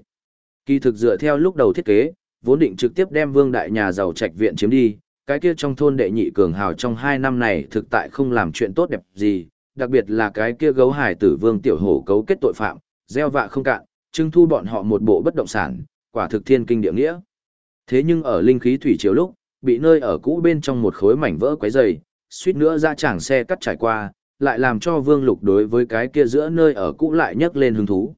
Kỳ thực dựa theo lúc đầu thiết kế, vốn định trực tiếp đem vương đại nhà giàu trạch viện chiếm đi, cái kia trong thôn đệ nhị cường hào trong hai năm này thực tại không làm chuyện tốt đẹp gì, đặc biệt là cái kia gấu hải tử vương tiểu hổ cấu kết tội phạm, gieo vạ không cạn, trưng thu bọn họ một bộ bất động sản, quả thực thiên kinh địa nghĩa. Thế nhưng ở linh khí thủy chiếu lúc, bị nơi ở cũ bên trong một khối mảnh vỡ quấy dày, suýt nữa ra chảng xe cắt trải qua, lại làm cho vương lục đối với cái kia giữa nơi ở cũ lại nhấc lên hứng thú.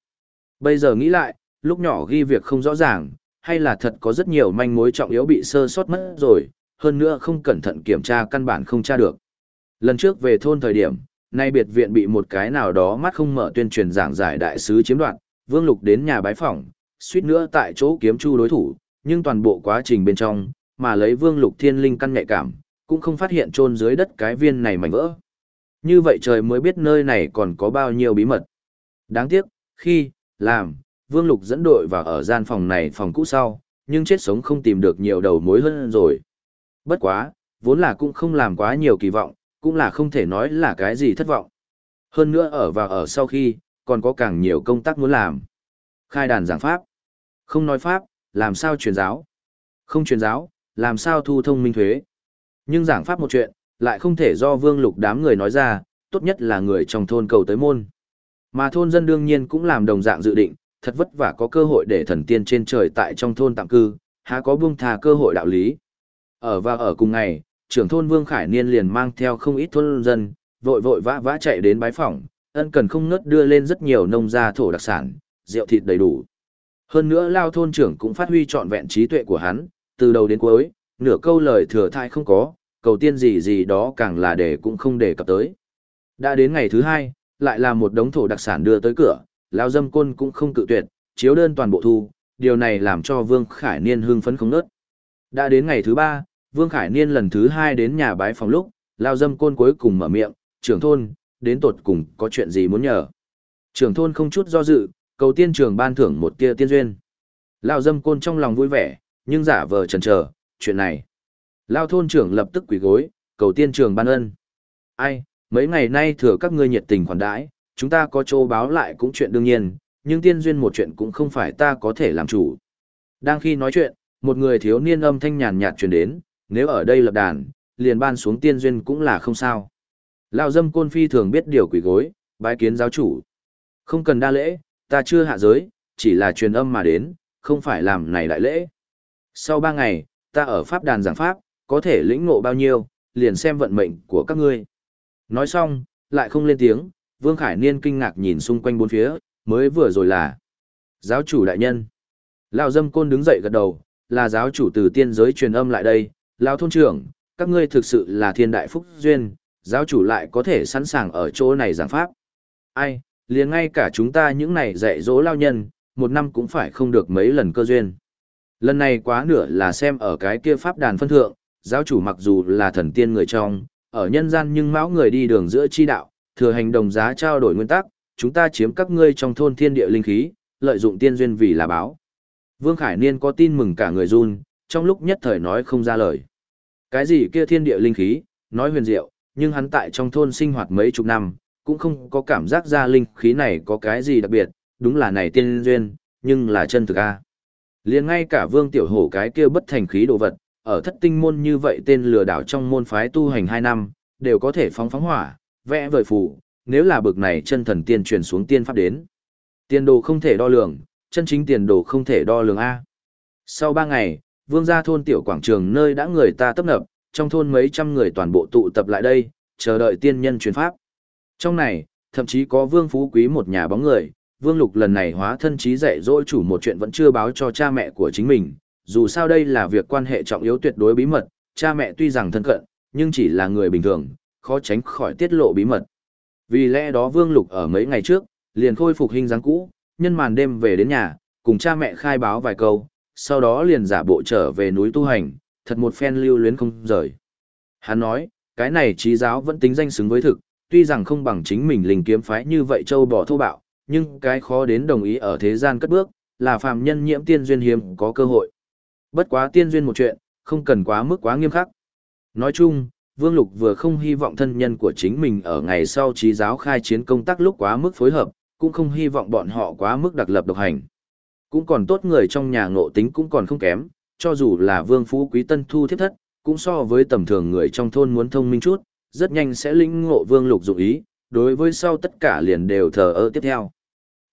Bây giờ nghĩ lại, lúc nhỏ ghi việc không rõ ràng, hay là thật có rất nhiều manh mối trọng yếu bị sơ sót mất rồi, hơn nữa không cẩn thận kiểm tra căn bản không tra được. Lần trước về thôn thời điểm, nay biệt viện bị một cái nào đó mắt không mở tuyên truyền giảng giải đại sứ chiếm đoạt, Vương Lục đến nhà bái phỏng, suýt nữa tại chỗ kiếm chu đối thủ, nhưng toàn bộ quá trình bên trong, mà lấy Vương Lục Thiên Linh căn nhạy cảm, cũng không phát hiện chôn dưới đất cái viên này mảnh vỡ. Như vậy trời mới biết nơi này còn có bao nhiêu bí mật. Đáng tiếc, khi, làm, Vương Lục dẫn đội vào ở gian phòng này phòng cũ sau, nhưng chết sống không tìm được nhiều đầu mối hơn rồi. Bất quá, vốn là cũng không làm quá nhiều kỳ vọng, cũng là không thể nói là cái gì thất vọng. Hơn nữa ở và ở sau khi, còn có càng nhiều công tác muốn làm. Khai đàn giảng pháp. Không nói pháp, làm sao truyền giáo. Không truyền giáo, làm sao thu thông minh thuế. Nhưng giảng pháp một chuyện, lại không thể do vương lục đám người nói ra, tốt nhất là người trong thôn cầu tới môn. Mà thôn dân đương nhiên cũng làm đồng dạng dự định, thật vất vả có cơ hội để thần tiên trên trời tại trong thôn tạm cư, há có buông thà cơ hội đạo lý. Ở và ở cùng ngày, trưởng thôn Vương Khải Niên liền mang theo không ít thôn dân, vội vội vã vã chạy đến bái phỏng, ân cần không ngớt đưa lên rất nhiều nông gia thổ đặc sản, rượu thịt đầy đủ. Hơn nữa lao thôn trưởng cũng phát huy trọn vẹn trí tuệ của hắn, từ đầu đến cuối, nửa câu lời thừa thai không có, cầu tiên gì gì đó càng là để cũng không để cập tới. Đã đến ngày thứ hai, lại là một đống thổ đặc sản đưa tới cửa, lao dâm côn cũng không cự tuyệt, chiếu đơn toàn bộ thu, điều này làm cho Vương Khải Niên hưng phấn không nớt. Đã đến ngày thứ ba, Vương Khải Niên lần thứ hai đến nhà bái phòng lúc, lao dâm côn cuối cùng mở miệng, trưởng thôn, đến tột cùng có chuyện gì muốn nhờ. Trưởng thôn không chút do dự, cầu tiên trường ban thưởng một tia tiên duyên. Lao dâm côn trong lòng vui vẻ, nhưng giả vờ chần chờ, chuyện này. Lao thôn trưởng lập tức quỳ gối, cầu tiên trường ban ân. Ai, mấy ngày nay thừa các ngươi nhiệt tình khoản đãi, chúng ta có chỗ báo lại cũng chuyện đương nhiên, nhưng tiên duyên một chuyện cũng không phải ta có thể làm chủ. Đang khi nói chuyện, một người thiếu niên âm thanh nhàn nhạt truyền đến, nếu ở đây lập đàn, liền ban xuống tiên duyên cũng là không sao. Lao dâm côn phi thường biết điều quỷ gối, bái kiến giáo chủ. Không cần đa lễ, ta chưa hạ giới, chỉ là truyền âm mà đến, không phải làm này đại lễ. Sau ba ngày, ta ở Pháp đàn giảng Pháp, có thể lĩnh ngộ bao nhiêu, liền xem vận mệnh của các ngươi. Nói xong, lại không lên tiếng, Vương Khải Niên kinh ngạc nhìn xung quanh bốn phía, mới vừa rồi là giáo chủ đại nhân. Lão dâm côn đứng dậy gật đầu, là giáo chủ từ tiên giới truyền âm lại đây, Lão thôn trưởng, các ngươi thực sự là thiên đại phúc duyên, giáo chủ lại có thể sẵn sàng ở chỗ này giảng pháp. Ai, liền ngay cả chúng ta những này dạy dỗ lao nhân, một năm cũng phải không được mấy lần cơ duyên. Lần này quá nửa là xem ở cái kia pháp đàn phân thượng, giáo chủ mặc dù là thần tiên người trong, ở nhân gian nhưng mão người đi đường giữa chi đạo, thừa hành đồng giá trao đổi nguyên tắc, chúng ta chiếm các ngươi trong thôn thiên địa linh khí, lợi dụng tiên duyên vì là báo. Vương Khải Niên có tin mừng cả người run, trong lúc nhất thời nói không ra lời. Cái gì kia thiên địa linh khí, nói huyền diệu, nhưng hắn tại trong thôn sinh hoạt mấy chục năm, cũng không có cảm giác ra linh khí này có cái gì đặc biệt, đúng là này tiên duyên, nhưng là chân thực a. Liền ngay cả Vương Tiểu Hổ cái kia bất thành khí đồ vật, ở thất tinh môn như vậy tên lừa đảo trong môn phái tu hành 2 năm, đều có thể phóng phóng hỏa, vẽ vời phù, nếu là bực này chân thần tiên truyền xuống tiên pháp đến. Tiền đồ không thể đo lường, chân chính tiền đồ không thể đo lường A. Sau 3 ngày, vương gia thôn tiểu quảng trường nơi đã người ta tấp nập, trong thôn mấy trăm người toàn bộ tụ tập lại đây, chờ đợi tiên nhân truyền pháp. Trong này, thậm chí có vương phú quý một nhà bóng người, vương lục lần này hóa thân trí dạy dỗ chủ một chuyện vẫn chưa báo cho cha mẹ của chính mình, dù sao đây là việc quan hệ trọng yếu tuyệt đối bí mật, cha mẹ tuy rằng thân cận, nhưng chỉ là người bình thường, khó tránh khỏi tiết lộ bí mật. Vì lẽ đó Vương Lục ở mấy ngày trước, liền khôi phục hình dáng cũ, nhân màn đêm về đến nhà, cùng cha mẹ khai báo vài câu, sau đó liền giả bộ trở về núi tu hành, thật một phen lưu luyến không rời. Hắn nói, cái này trí giáo vẫn tính danh xứng với thực, tuy rằng không bằng chính mình linh kiếm phái như vậy châu bỏ thô bạo, nhưng cái khó đến đồng ý ở thế gian cất bước, là phàm nhân nhiễm tiên duyên hiếm có cơ hội. Bất quá tiên duyên một chuyện, không cần quá mức quá nghiêm khắc. Nói chung, Vương Lục vừa không hy vọng thân nhân của chính mình ở ngày sau trí giáo khai chiến công tác lúc quá mức phối hợp, cũng không hy vọng bọn họ quá mức đặc lập độc hành. Cũng còn tốt người trong nhà ngộ tính cũng còn không kém, cho dù là Vương Phú Quý Tân Thu thiết thất, cũng so với tầm thường người trong thôn muốn thông minh chút, rất nhanh sẽ lĩnh ngộ Vương Lục dụng ý, đối với sau tất cả liền đều thờ ơ tiếp theo.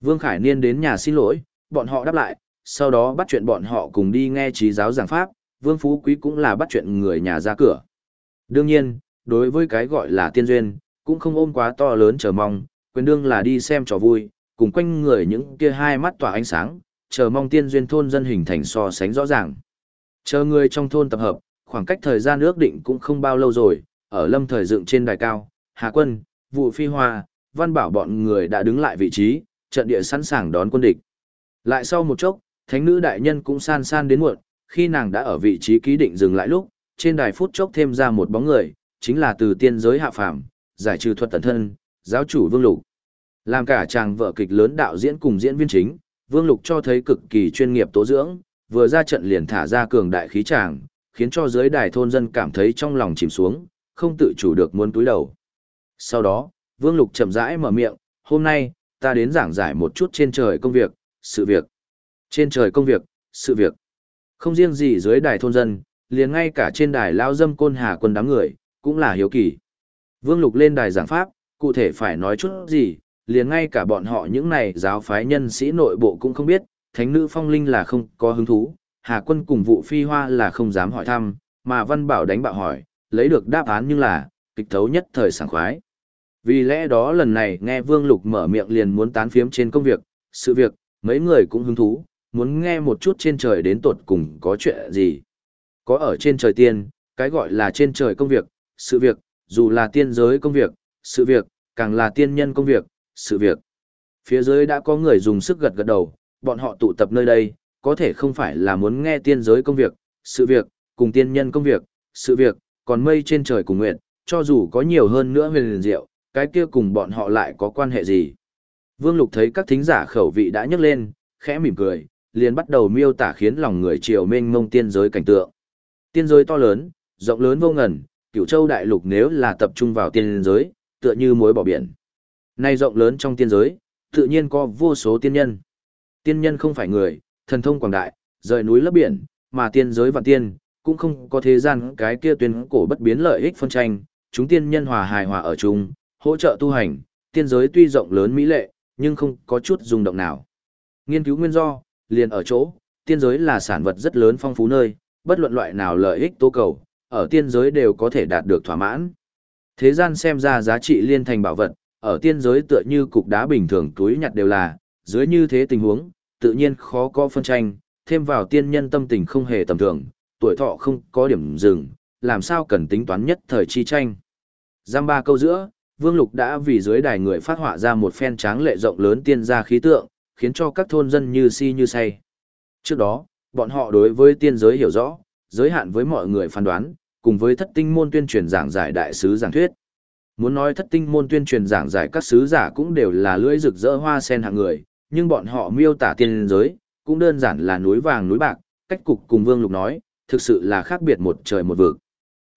Vương Khải Niên đến nhà xin lỗi, bọn họ đáp lại, sau đó bắt chuyện bọn họ cùng đi nghe trí giáo giảng pháp, Vương Phú Quý cũng là bắt chuyện người nhà ra cửa. Đương nhiên, đối với cái gọi là tiên duyên, cũng không ôm quá to lớn chờ mong, quyền đương là đi xem trò vui, cùng quanh người những kia hai mắt tỏa ánh sáng, chờ mong tiên duyên thôn dân hình thành so sánh rõ ràng. Chờ người trong thôn tập hợp, khoảng cách thời gian ước định cũng không bao lâu rồi, ở lâm thời dựng trên đài cao, Hà Quân, Vụ Phi Hoa, Văn Bảo bọn người đã đứng lại vị trí, trận địa sẵn sàng đón quân địch. Lại sau một chốc, thánh nữ đại nhân cũng san san đến muộn, khi nàng đã ở vị trí ký định dừng lại lúc, trên đài phút chốc thêm ra một bóng người, chính là từ tiên giới hạ phàm, giải trừ thuật tận thân, giáo chủ Vương Lục. Làm cả chàng vợ kịch lớn đạo diễn cùng diễn viên chính, Vương Lục cho thấy cực kỳ chuyên nghiệp tố dưỡng, vừa ra trận liền thả ra cường đại khí tràng, khiến cho giới đài thôn dân cảm thấy trong lòng chìm xuống, không tự chủ được muốn túi đầu. Sau đó, Vương Lục chậm rãi mở miệng, hôm nay, ta đến giảng giải một chút trên trời công việc, sự việc. Trên trời công việc, sự việc. Không riêng gì dưới đài thôn dân, liền ngay cả trên đài lao dâm côn hà quân đám người, cũng là hiếu kỳ. Vương Lục lên đài giảng pháp, cụ thể phải nói chút gì, liền ngay cả bọn họ những này giáo phái nhân sĩ nội bộ cũng không biết, thánh nữ phong linh là không có hứng thú, hà quân cùng vụ phi hoa là không dám hỏi thăm, mà văn bảo đánh bạo hỏi, lấy được đáp án nhưng là, kịch thấu nhất thời sảng khoái. Vì lẽ đó lần này nghe Vương Lục mở miệng liền muốn tán phiếm trên công việc, sự việc, mấy người cũng hứng thú, muốn nghe một chút trên trời đến tột cùng có chuyện gì. Có ở trên trời tiên, cái gọi là trên trời công việc, sự việc, dù là tiên giới công việc, sự việc, càng là tiên nhân công việc, sự việc. Phía dưới đã có người dùng sức gật gật đầu, bọn họ tụ tập nơi đây, có thể không phải là muốn nghe tiên giới công việc, sự việc, cùng tiên nhân công việc, sự việc, còn mây trên trời cùng nguyện, cho dù có nhiều hơn nữa huyền liền diệu, cái kia cùng bọn họ lại có quan hệ gì. Vương Lục thấy các thính giả khẩu vị đã nhấc lên, khẽ mỉm cười, liền bắt đầu miêu tả khiến lòng người triều mênh mông tiên giới cảnh tượng. Tiên giới to lớn, rộng lớn vô ngần, cửu châu đại lục nếu là tập trung vào tiên giới, tựa như mối bỏ biển. Nay rộng lớn trong tiên giới, tự nhiên có vô số tiên nhân. Tiên nhân không phải người, thần thông quảng đại, rời núi lấp biển, mà tiên giới và tiên, cũng không có thế gian cái kia tuyên cổ bất biến lợi ích phân tranh, chúng tiên nhân hòa hài hòa ở chung, hỗ trợ tu hành, tiên giới tuy rộng lớn mỹ lệ, nhưng không có chút rung động nào. Nghiên cứu nguyên do, liền ở chỗ, tiên giới là sản vật rất lớn phong phú nơi, bất luận loại nào lợi ích tố cầu, ở tiên giới đều có thể đạt được thỏa mãn. Thế gian xem ra giá trị liên thành bảo vật, ở tiên giới tựa như cục đá bình thường túi nhặt đều là, dưới như thế tình huống, tự nhiên khó có phân tranh, thêm vào tiên nhân tâm tình không hề tầm thường, tuổi thọ không có điểm dừng, làm sao cần tính toán nhất thời chi tranh. Giam ba câu giữa, Vương Lục đã vì dưới đài người phát họa ra một phen tráng lệ rộng lớn tiên gia khí tượng, khiến cho các thôn dân như si như say. Trước đó, bọn họ đối với tiên giới hiểu rõ, giới hạn với mọi người phán đoán, cùng với thất tinh môn tuyên truyền giảng giải đại sứ giảng thuyết. Muốn nói thất tinh môn tuyên truyền giảng giải các sứ giả cũng đều là lưỡi rực rỡ hoa sen hạng người, nhưng bọn họ miêu tả tiên giới, cũng đơn giản là núi vàng núi bạc, cách cục cùng Vương Lục nói, thực sự là khác biệt một trời một vực.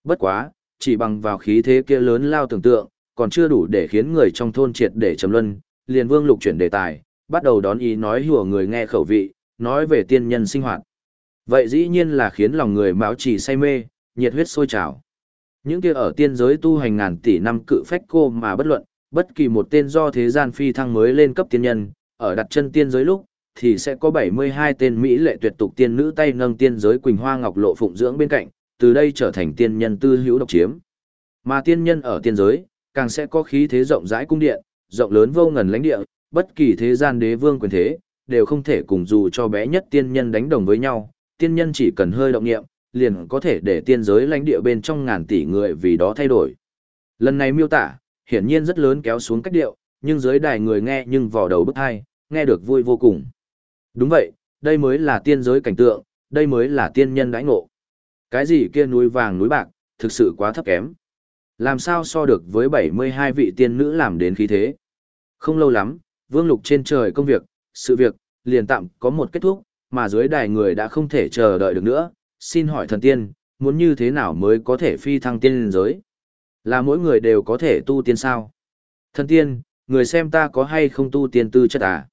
Bất quá, chỉ bằng vào khí thế kia lớn lao tưởng tượng, còn chưa đủ để khiến người trong thôn triệt để trầm luân, liền Vương Lục chuyển đề tài, bắt đầu đón ý nói hùa người nghe khẩu vị, nói về tiên nhân sinh hoạt. Vậy dĩ nhiên là khiến lòng người máu chỉ say mê, nhiệt huyết sôi trào. Những kia ở tiên giới tu hành ngàn tỷ năm cự phách cô mà bất luận, bất kỳ một tên do thế gian phi thăng mới lên cấp tiên nhân, ở đặt chân tiên giới lúc, thì sẽ có 72 tên Mỹ lệ tuyệt tục tiên nữ tay nâng tiên giới Quỳnh Hoa Ngọc Lộ Phụng dưỡng bên cạnh, từ đây trở thành tiên nhân tư hữu độc chiếm. Mà tiên nhân ở tiên giới, càng sẽ có khí thế rộng rãi cung điện, rộng lớn vô ngần lãnh địa, bất kỳ thế gian đế vương quyền thế, đều không thể cùng dù cho bé nhất tiên nhân đánh đồng với nhau, tiên nhân chỉ cần hơi động nghiệm, liền có thể để tiên giới lãnh địa bên trong ngàn tỷ người vì đó thay đổi. Lần này miêu tả, hiển nhiên rất lớn kéo xuống cách điệu, nhưng giới đài người nghe nhưng vò đầu bức hai, nghe được vui vô cùng. Đúng vậy, đây mới là tiên giới cảnh tượng, đây mới là tiên nhân đãi ngộ. Cái gì kia núi vàng núi bạc, thực sự quá thấp kém. Làm sao so được với 72 vị tiên nữ làm đến khí thế. Không lâu lắm, vương lục trên trời công việc, sự việc, liền tạm có một kết thúc, mà dưới đài người đã không thể chờ đợi được nữa. Xin hỏi thần tiên, muốn như thế nào mới có thể phi thăng tiên giới? Là mỗi người đều có thể tu tiên sao? Thần tiên, người xem ta có hay không tu tiên tư chất à?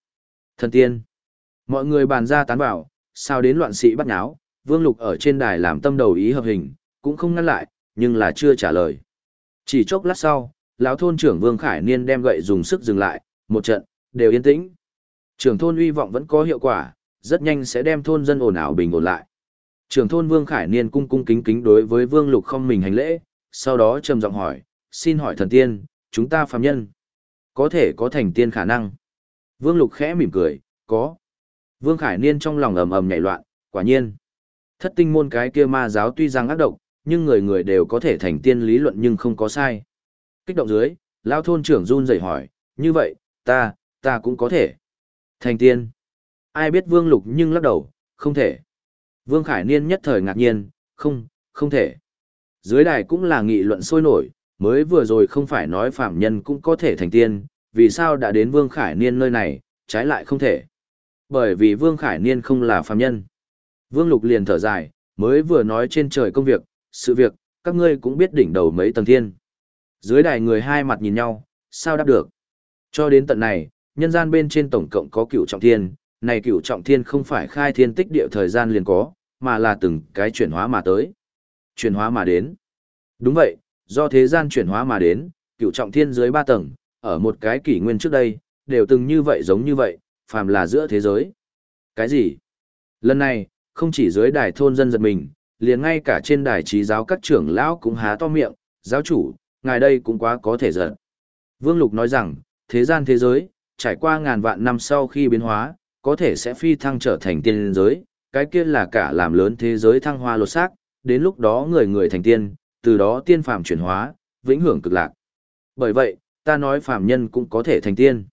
Thần tiên. Mọi người bàn ra tán vào, sao đến loạn sĩ bắt nháo, Vương Lục ở trên đài làm tâm đầu ý hợp hình, cũng không ngăn lại, nhưng là chưa trả lời. Chỉ chốc lát sau, lão thôn trưởng Vương Khải Niên đem gậy dùng sức dừng lại, một trận, đều yên tĩnh. Trưởng thôn uy vọng vẫn có hiệu quả, rất nhanh sẽ đem thôn dân ồn ào bình ổn lại. Trưởng thôn Vương Khải Niên cung cung kính kính đối với Vương Lục không mình hành lễ, sau đó trầm giọng hỏi, xin hỏi thần tiên, chúng ta phàm nhân, có thể có thành tiên khả năng. Vương Lục khẽ mỉm cười, có. Vương Khải Niên trong lòng ầm ầm nhảy loạn, quả nhiên. Thất tinh môn cái kia ma giáo tuy rằng ác độc, nhưng người người đều có thể thành tiên lý luận nhưng không có sai. Kích động dưới, lao thôn trưởng run rẩy hỏi, như vậy, ta, ta cũng có thể. Thành tiên. Ai biết Vương Lục nhưng lắc đầu, không thể. Vương Khải Niên nhất thời ngạc nhiên, không, không thể. Dưới đài cũng là nghị luận sôi nổi, mới vừa rồi không phải nói phạm nhân cũng có thể thành tiên, vì sao đã đến Vương Khải Niên nơi này, trái lại không thể. Bởi vì Vương Khải Niên không là phàm nhân. Vương Lục liền thở dài, mới vừa nói trên trời công việc, sự việc, các ngươi cũng biết đỉnh đầu mấy tầng thiên. Dưới đài người hai mặt nhìn nhau, sao đáp được. Cho đến tận này, nhân gian bên trên tổng cộng có cựu trọng thiên, này cựu trọng thiên không phải khai thiên tích địa thời gian liền có, mà là từng cái chuyển hóa mà tới. Chuyển hóa mà đến. Đúng vậy, do thế gian chuyển hóa mà đến, cựu trọng thiên dưới ba tầng, ở một cái kỷ nguyên trước đây, đều từng như vậy giống như vậy, phàm là giữa thế giới. Cái gì? Lần này, không chỉ dưới đài thôn dân giật mình, liền ngay cả trên đài trí giáo các trưởng lão cũng há to miệng, giáo chủ, ngài đây cũng quá có thể giận. Vương Lục nói rằng, thế gian thế giới, trải qua ngàn vạn năm sau khi biến hóa, có thể sẽ phi thăng trở thành tiên giới, cái kia là cả làm lớn thế giới thăng hoa lột xác, đến lúc đó người người thành tiên, từ đó tiên phàm chuyển hóa, vĩnh hưởng cực lạc. Bởi vậy, ta nói phàm nhân cũng có thể thành tiên.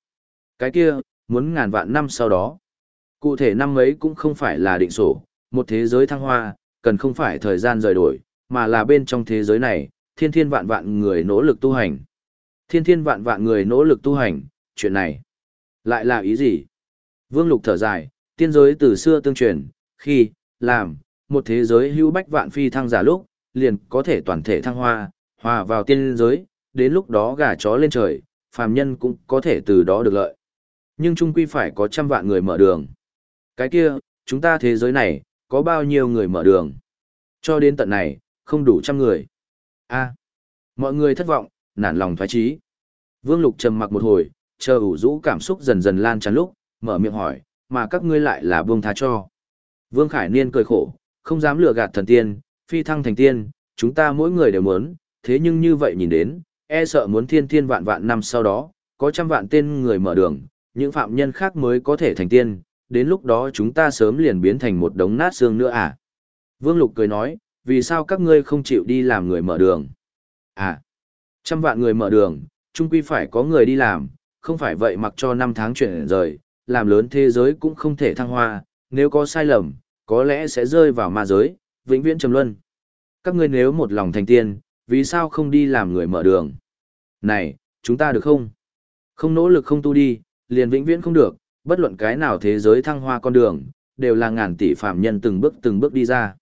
Cái kia, muốn ngàn vạn năm sau đó. Cụ thể năm ấy cũng không phải là định sổ, một thế giới thăng hoa, cần không phải thời gian rời đổi, mà là bên trong thế giới này, thiên thiên vạn vạn người nỗ lực tu hành. Thiên thiên vạn vạn người nỗ lực tu hành, chuyện này lại là ý gì? Vương Lục thở dài, tiên giới từ xưa tương truyền, khi, làm, một thế giới hữu bách vạn phi thăng giả lúc, liền có thể toàn thể thăng hoa, hòa vào tiên giới, đến lúc đó gà chó lên trời, phàm nhân cũng có thể từ đó được lợi. Nhưng chung quy phải có trăm vạn người mở đường. Cái kia, chúng ta thế giới này, có bao nhiêu người mở đường? Cho đến tận này, không đủ trăm người. a mọi người thất vọng, nản lòng thoái trí. Vương Lục trầm mặc một hồi, chờ ủ rũ cảm xúc dần dần lan tràn lúc, mở miệng hỏi, mà các ngươi lại là buông tha cho. Vương Khải Niên cười khổ, không dám lừa gạt thần tiên, phi thăng thành tiên, chúng ta mỗi người đều muốn, thế nhưng như vậy nhìn đến, e sợ muốn thiên thiên vạn vạn năm sau đó, có trăm vạn tên người mở đường, những phạm nhân khác mới có thể thành tiên, đến lúc đó chúng ta sớm liền biến thành một đống nát xương nữa à. Vương Lục cười nói, vì sao các ngươi không chịu đi làm người mở đường? À, trăm vạn người mở đường, chung quy phải có người đi làm, không phải vậy mặc cho năm tháng chuyển rời, làm lớn thế giới cũng không thể thăng hoa, nếu có sai lầm, có lẽ sẽ rơi vào ma giới, vĩnh viễn trầm luân. Các ngươi nếu một lòng thành tiên, vì sao không đi làm người mở đường? Này, chúng ta được không? Không nỗ lực không tu đi, liền vĩnh viễn không được, bất luận cái nào thế giới thăng hoa con đường, đều là ngàn tỷ phạm nhân từng bước từng bước đi ra.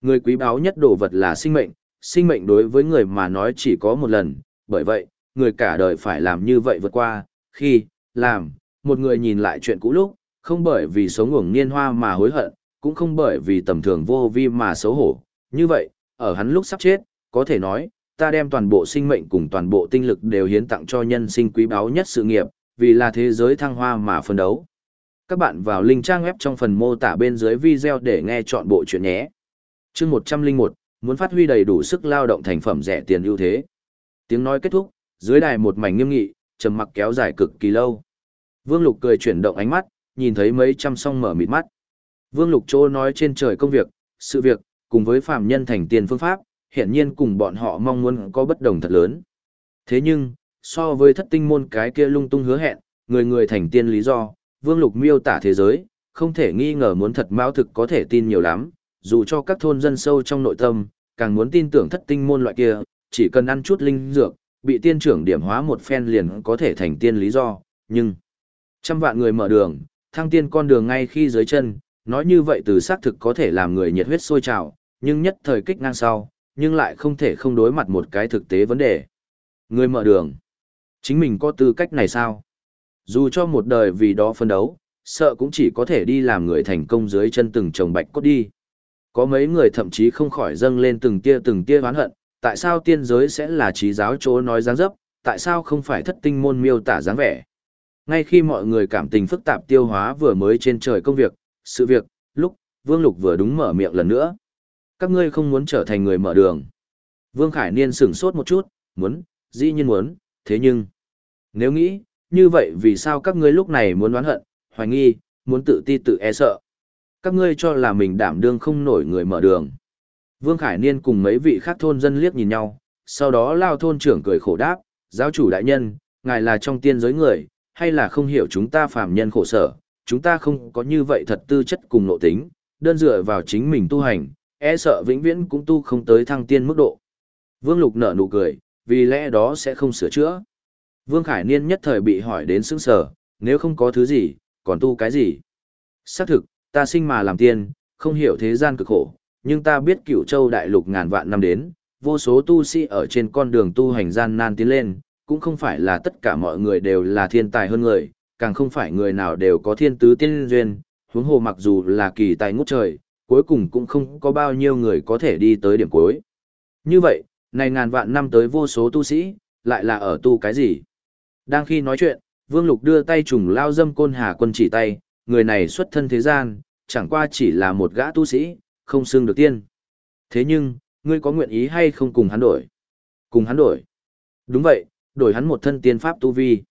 Người quý báu nhất đồ vật là sinh mệnh, sinh mệnh đối với người mà nói chỉ có một lần, bởi vậy, người cả đời phải làm như vậy vượt qua, khi, làm, một người nhìn lại chuyện cũ lúc, không bởi vì sống ngủng niên hoa mà hối hận, cũng không bởi vì tầm thường vô vi mà xấu hổ. Như vậy, ở hắn lúc sắp chết, có thể nói, ta đem toàn bộ sinh mệnh cùng toàn bộ tinh lực đều hiến tặng cho nhân sinh quý báu nhất sự nghiệp, vì là thế giới thăng hoa mà phân đấu. Các bạn vào link trang web trong phần mô tả bên dưới video để nghe chọn bộ chuyện nhé. chương 101, muốn phát huy đầy đủ sức lao động thành phẩm rẻ tiền ưu thế. Tiếng nói kết thúc, dưới đài một mảnh nghiêm nghị, trầm mặc kéo dài cực kỳ lâu. Vương Lục cười chuyển động ánh mắt, nhìn thấy mấy trăm song mở mịt mắt. Vương Lục Chỗ nói trên trời công việc, sự việc, cùng với phạm nhân thành tiền phương pháp, hiện nhiên cùng bọn họ mong muốn có bất đồng thật lớn. Thế nhưng, so với thất tinh môn cái kia lung tung hứa hẹn, người người thành tiên lý do, Vương Lục miêu tả thế giới, không thể nghi ngờ muốn thật mao thực có thể tin nhiều lắm, dù cho các thôn dân sâu trong nội tâm, càng muốn tin tưởng thất tinh môn loại kia, chỉ cần ăn chút linh dược, bị tiên trưởng điểm hóa một phen liền có thể thành tiên lý do, nhưng trăm vạn người mở đường, thăng tiên con đường ngay khi dưới chân, nói như vậy từ xác thực có thể làm người nhiệt huyết sôi trào, nhưng nhất thời kích ngang sau, nhưng lại không thể không đối mặt một cái thực tế vấn đề. Người mở đường, chính mình có tư cách này sao? Dù cho một đời vì đó phân đấu, sợ cũng chỉ có thể đi làm người thành công dưới chân từng chồng bạch cốt đi. Có mấy người thậm chí không khỏi dâng lên từng tia từng tia oán hận, tại sao tiên giới sẽ là trí giáo chỗ nói dáng dấp, tại sao không phải thất tinh môn miêu tả dáng vẻ. Ngay khi mọi người cảm tình phức tạp tiêu hóa vừa mới trên trời công việc, sự việc, lúc, Vương Lục vừa đúng mở miệng lần nữa. Các ngươi không muốn trở thành người mở đường. Vương Khải Niên sửng sốt một chút, muốn, dĩ nhiên muốn, thế nhưng, nếu nghĩ, như vậy vì sao các ngươi lúc này muốn đoán hận, hoài nghi, muốn tự ti tự e sợ. Các ngươi cho là mình đảm đương không nổi người mở đường. Vương Khải Niên cùng mấy vị khác thôn dân liếc nhìn nhau, sau đó lao thôn trưởng cười khổ đáp, giáo chủ đại nhân, ngài là trong tiên giới người, hay là không hiểu chúng ta phàm nhân khổ sở, chúng ta không có như vậy thật tư chất cùng nội tính, đơn dựa vào chính mình tu hành, e sợ vĩnh viễn cũng tu không tới thăng tiên mức độ. Vương Lục nở nụ cười, vì lẽ đó sẽ không sửa chữa. Vương Khải Niên nhất thời bị hỏi đến sững sở, nếu không có thứ gì, còn tu cái gì? Xác thực, ta sinh mà làm tiên, không hiểu thế gian cực khổ, nhưng ta biết cửu châu đại lục ngàn vạn năm đến, vô số tu sĩ ở trên con đường tu hành gian nan tiến lên, cũng không phải là tất cả mọi người đều là thiên tài hơn người, càng không phải người nào đều có thiên tứ tiên duyên, huống hồ mặc dù là kỳ tài ngút trời, cuối cùng cũng không có bao nhiêu người có thể đi tới điểm cuối. Như vậy, này ngàn vạn năm tới vô số tu sĩ, lại là ở tu cái gì? Đang khi nói chuyện, Vương Lục đưa tay trùng lao dâm côn hà quân chỉ tay, người này xuất thân thế gian, chẳng qua chỉ là một gã tu sĩ, không xưng được tiên. Thế nhưng, ngươi có nguyện ý hay không cùng hắn đổi? Cùng hắn đổi. Đúng vậy, đổi hắn một thân tiên pháp tu vi.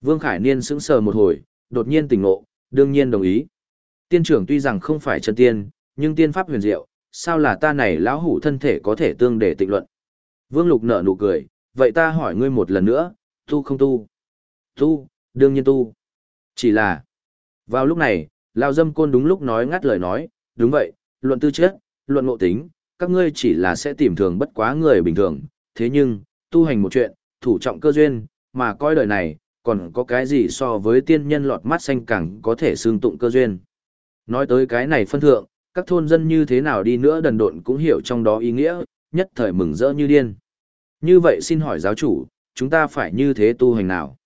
Vương Khải Niên sững sờ một hồi, đột nhiên tỉnh ngộ, Đương nhiên đồng ý. Tiên trưởng tuy rằng không phải chân tiên, nhưng tiên pháp huyền diệu, sao là ta này lão hủ thân thể có thể tương để tịnh luận. Vương Lục nở nụ cười, vậy ta hỏi ngươi một lần nữa, tu không tu? Tu, đương nhiên tu. Chỉ là, vào lúc này, Lao Dâm Côn đúng lúc nói ngắt lời nói, đúng vậy, luận tư chất, luận ngộ tính, các ngươi chỉ là sẽ tìm thường bất quá người bình thường, thế nhưng, tu hành một chuyện, thủ trọng cơ duyên, mà coi đời này, còn có cái gì so với tiên nhân lọt mắt xanh càng có thể xương tụng cơ duyên. Nói tới cái này phân thượng, các thôn dân như thế nào đi nữa đần độn cũng hiểu trong đó ý nghĩa, nhất thời mừng rỡ như điên. Như vậy xin hỏi giáo chủ, chúng ta phải như thế tu hành nào?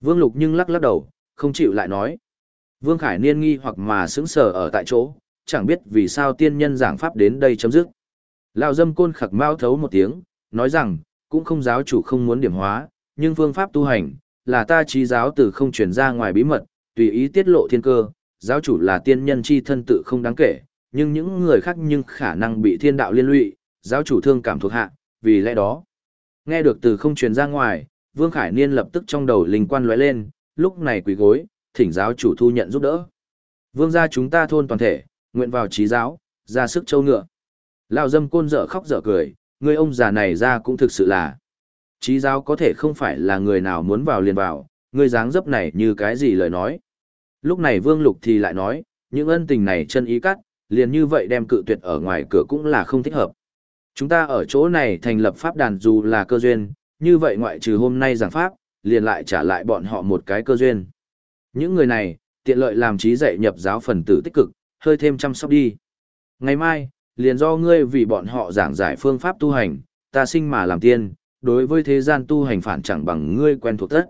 Vương Lục nhưng lắc lắc đầu, không chịu lại nói. Vương Khải Niên nghi hoặc mà sững sờ ở tại chỗ, chẳng biết vì sao tiên nhân giảng pháp đến đây chấm dứt. Lão dâm côn khặc mau thấu một tiếng, nói rằng, cũng không giáo chủ không muốn điểm hóa, nhưng phương pháp tu hành, là ta trí giáo từ không truyền ra ngoài bí mật, tùy ý tiết lộ thiên cơ, giáo chủ là tiên nhân chi thân tự không đáng kể, nhưng những người khác nhưng khả năng bị thiên đạo liên lụy, giáo chủ thương cảm thuộc hạ, vì lẽ đó. Nghe được từ không truyền ra ngoài, Vương Khải Niên lập tức trong đầu linh quan lóe lên, lúc này quỳ gối, thỉnh giáo chủ thu nhận giúp đỡ. Vương gia chúng ta thôn toàn thể, nguyện vào trí giáo, ra sức châu ngựa. Lão dâm côn dở khóc dở cười, người ông già này ra cũng thực sự là. Trí giáo có thể không phải là người nào muốn vào liền vào, người dáng dấp này như cái gì lời nói. Lúc này Vương Lục thì lại nói, những ân tình này chân ý cắt, liền như vậy đem cự tuyệt ở ngoài cửa cũng là không thích hợp. Chúng ta ở chỗ này thành lập pháp đàn dù là cơ duyên, như vậy ngoại trừ hôm nay giảng pháp, liền lại trả lại bọn họ một cái cơ duyên. Những người này, tiện lợi làm trí dạy nhập giáo phần tử tích cực, hơi thêm chăm sóc đi. Ngày mai, liền do ngươi vì bọn họ giảng giải phương pháp tu hành, ta sinh mà làm tiên, đối với thế gian tu hành phản chẳng bằng ngươi quen thuộc tất.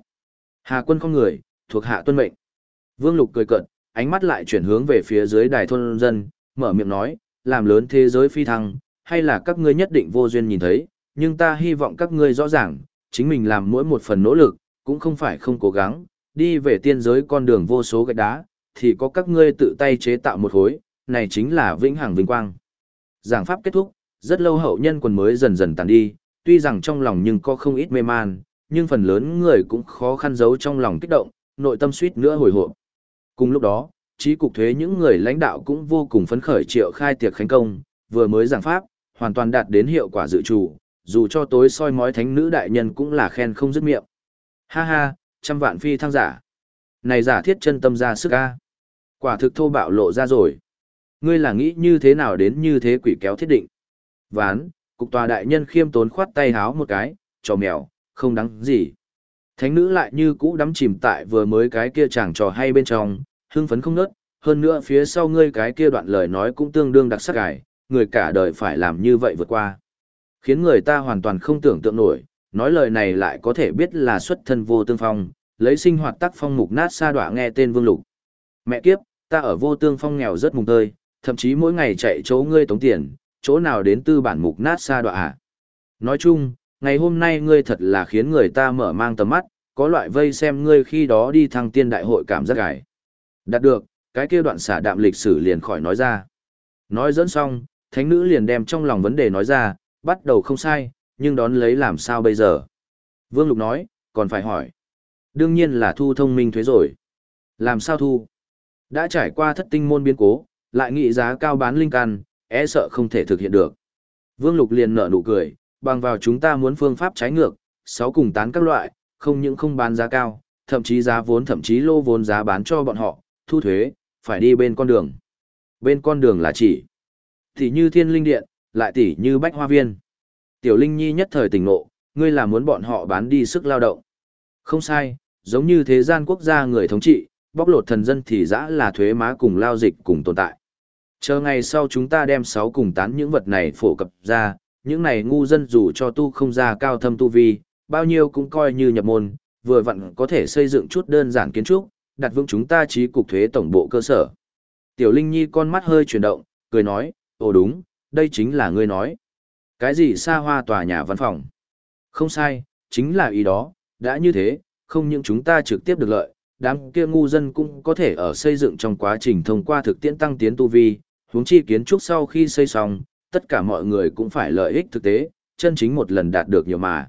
Hà quân không người, thuộc hạ tuân mệnh. Vương Lục cười cợt, ánh mắt lại chuyển hướng về phía dưới đài thôn dân, mở miệng nói, làm lớn thế giới phi thăng, hay là các ngươi nhất định vô duyên nhìn thấy, nhưng ta hy vọng các ngươi rõ ràng, chính mình làm mỗi một phần nỗ lực, cũng không phải không cố gắng, đi về tiên giới con đường vô số gạch đá, thì có các ngươi tự tay chế tạo một khối, này chính là vĩnh hằng vinh quang. Giảng pháp kết thúc, rất lâu hậu nhân quần mới dần dần tàn đi, tuy rằng trong lòng nhưng có không ít mê man, nhưng phần lớn người cũng khó khăn giấu trong lòng kích động, nội tâm suýt nữa hồi hộp. Cùng lúc đó, trí cục thuế những người lãnh đạo cũng vô cùng phấn khởi triệu khai tiệc khánh công, vừa mới giảng pháp, hoàn toàn đạt đến hiệu quả dự trù, dù cho tối soi mói thánh nữ đại nhân cũng là khen không dứt miệng. Ha ha, trăm vạn phi thăng giả. Này giả thiết chân tâm ra sức a. Quả thực thô bạo lộ ra rồi. Ngươi là nghĩ như thế nào đến như thế quỷ kéo thiết định. Ván, cục tòa đại nhân khiêm tốn khoát tay háo một cái, trò mèo, không đáng gì. Thánh nữ lại như cũ đắm chìm tại vừa mới cái kia chàng trò hay bên trong, hưng phấn không nớt, hơn nữa phía sau ngươi cái kia đoạn lời nói cũng tương đương đặc sắc gài, người cả đời phải làm như vậy vượt qua. Khiến người ta hoàn toàn không tưởng tượng nổi, nói lời này lại có thể biết là xuất thân vô tương phong, lấy sinh hoạt tác phong mục nát xa đọa nghe tên vương lục. Mẹ kiếp, ta ở vô tương phong nghèo rất mùng tơi, thậm chí mỗi ngày chạy chỗ ngươi tống tiền, chỗ nào đến tư bản mục nát xa đọa à. Nói chung, ngày hôm nay ngươi thật là khiến người ta mở mang tầm mắt, có loại vây xem ngươi khi đó đi thăng tiên đại hội cảm giác gải. Đạt được, cái kia đoạn xả đạm lịch sử liền khỏi nói ra. Nói dẫn xong, thánh nữ liền đem trong lòng vấn đề nói ra, bắt đầu không sai, nhưng đón lấy làm sao bây giờ? Vương Lục nói, còn phải hỏi. Đương nhiên là thu thông minh thuế rồi. Làm sao thu? Đã trải qua thất tinh môn biến cố, lại nghị giá cao bán linh căn, e sợ không thể thực hiện được. Vương Lục liền nở nụ cười, bằng vào chúng ta muốn phương pháp trái ngược, sáu cùng tán các loại, không những không bán giá cao, thậm chí giá vốn thậm chí lô vốn giá bán cho bọn họ, thu thuế, phải đi bên con đường. Bên con đường là chỉ thì như thiên linh điện, lại tỷ như bách hoa viên. Tiểu Linh Nhi nhất thời tỉnh ngộ, ngươi là muốn bọn họ bán đi sức lao động. Không sai, giống như thế gian quốc gia người thống trị, bóc lột thần dân thì dã là thuế má cùng lao dịch cùng tồn tại. Chờ ngày sau chúng ta đem sáu cùng tán những vật này phổ cập ra, những này ngu dân dù cho tu không ra cao thâm tu vi, bao nhiêu cũng coi như nhập môn, vừa vặn có thể xây dựng chút đơn giản kiến trúc, đặt vững chúng ta trí cục thuế tổng bộ cơ sở. Tiểu Linh Nhi con mắt hơi chuyển động, cười nói, ồ đúng, đây chính là ngươi nói. Cái gì xa hoa tòa nhà văn phòng? Không sai, chính là ý đó, đã như thế, không những chúng ta trực tiếp được lợi, đám kia ngu dân cũng có thể ở xây dựng trong quá trình thông qua thực tiễn tăng tiến tu vi, huống chi kiến trúc sau khi xây xong, tất cả mọi người cũng phải lợi ích thực tế, chân chính một lần đạt được nhiều mà.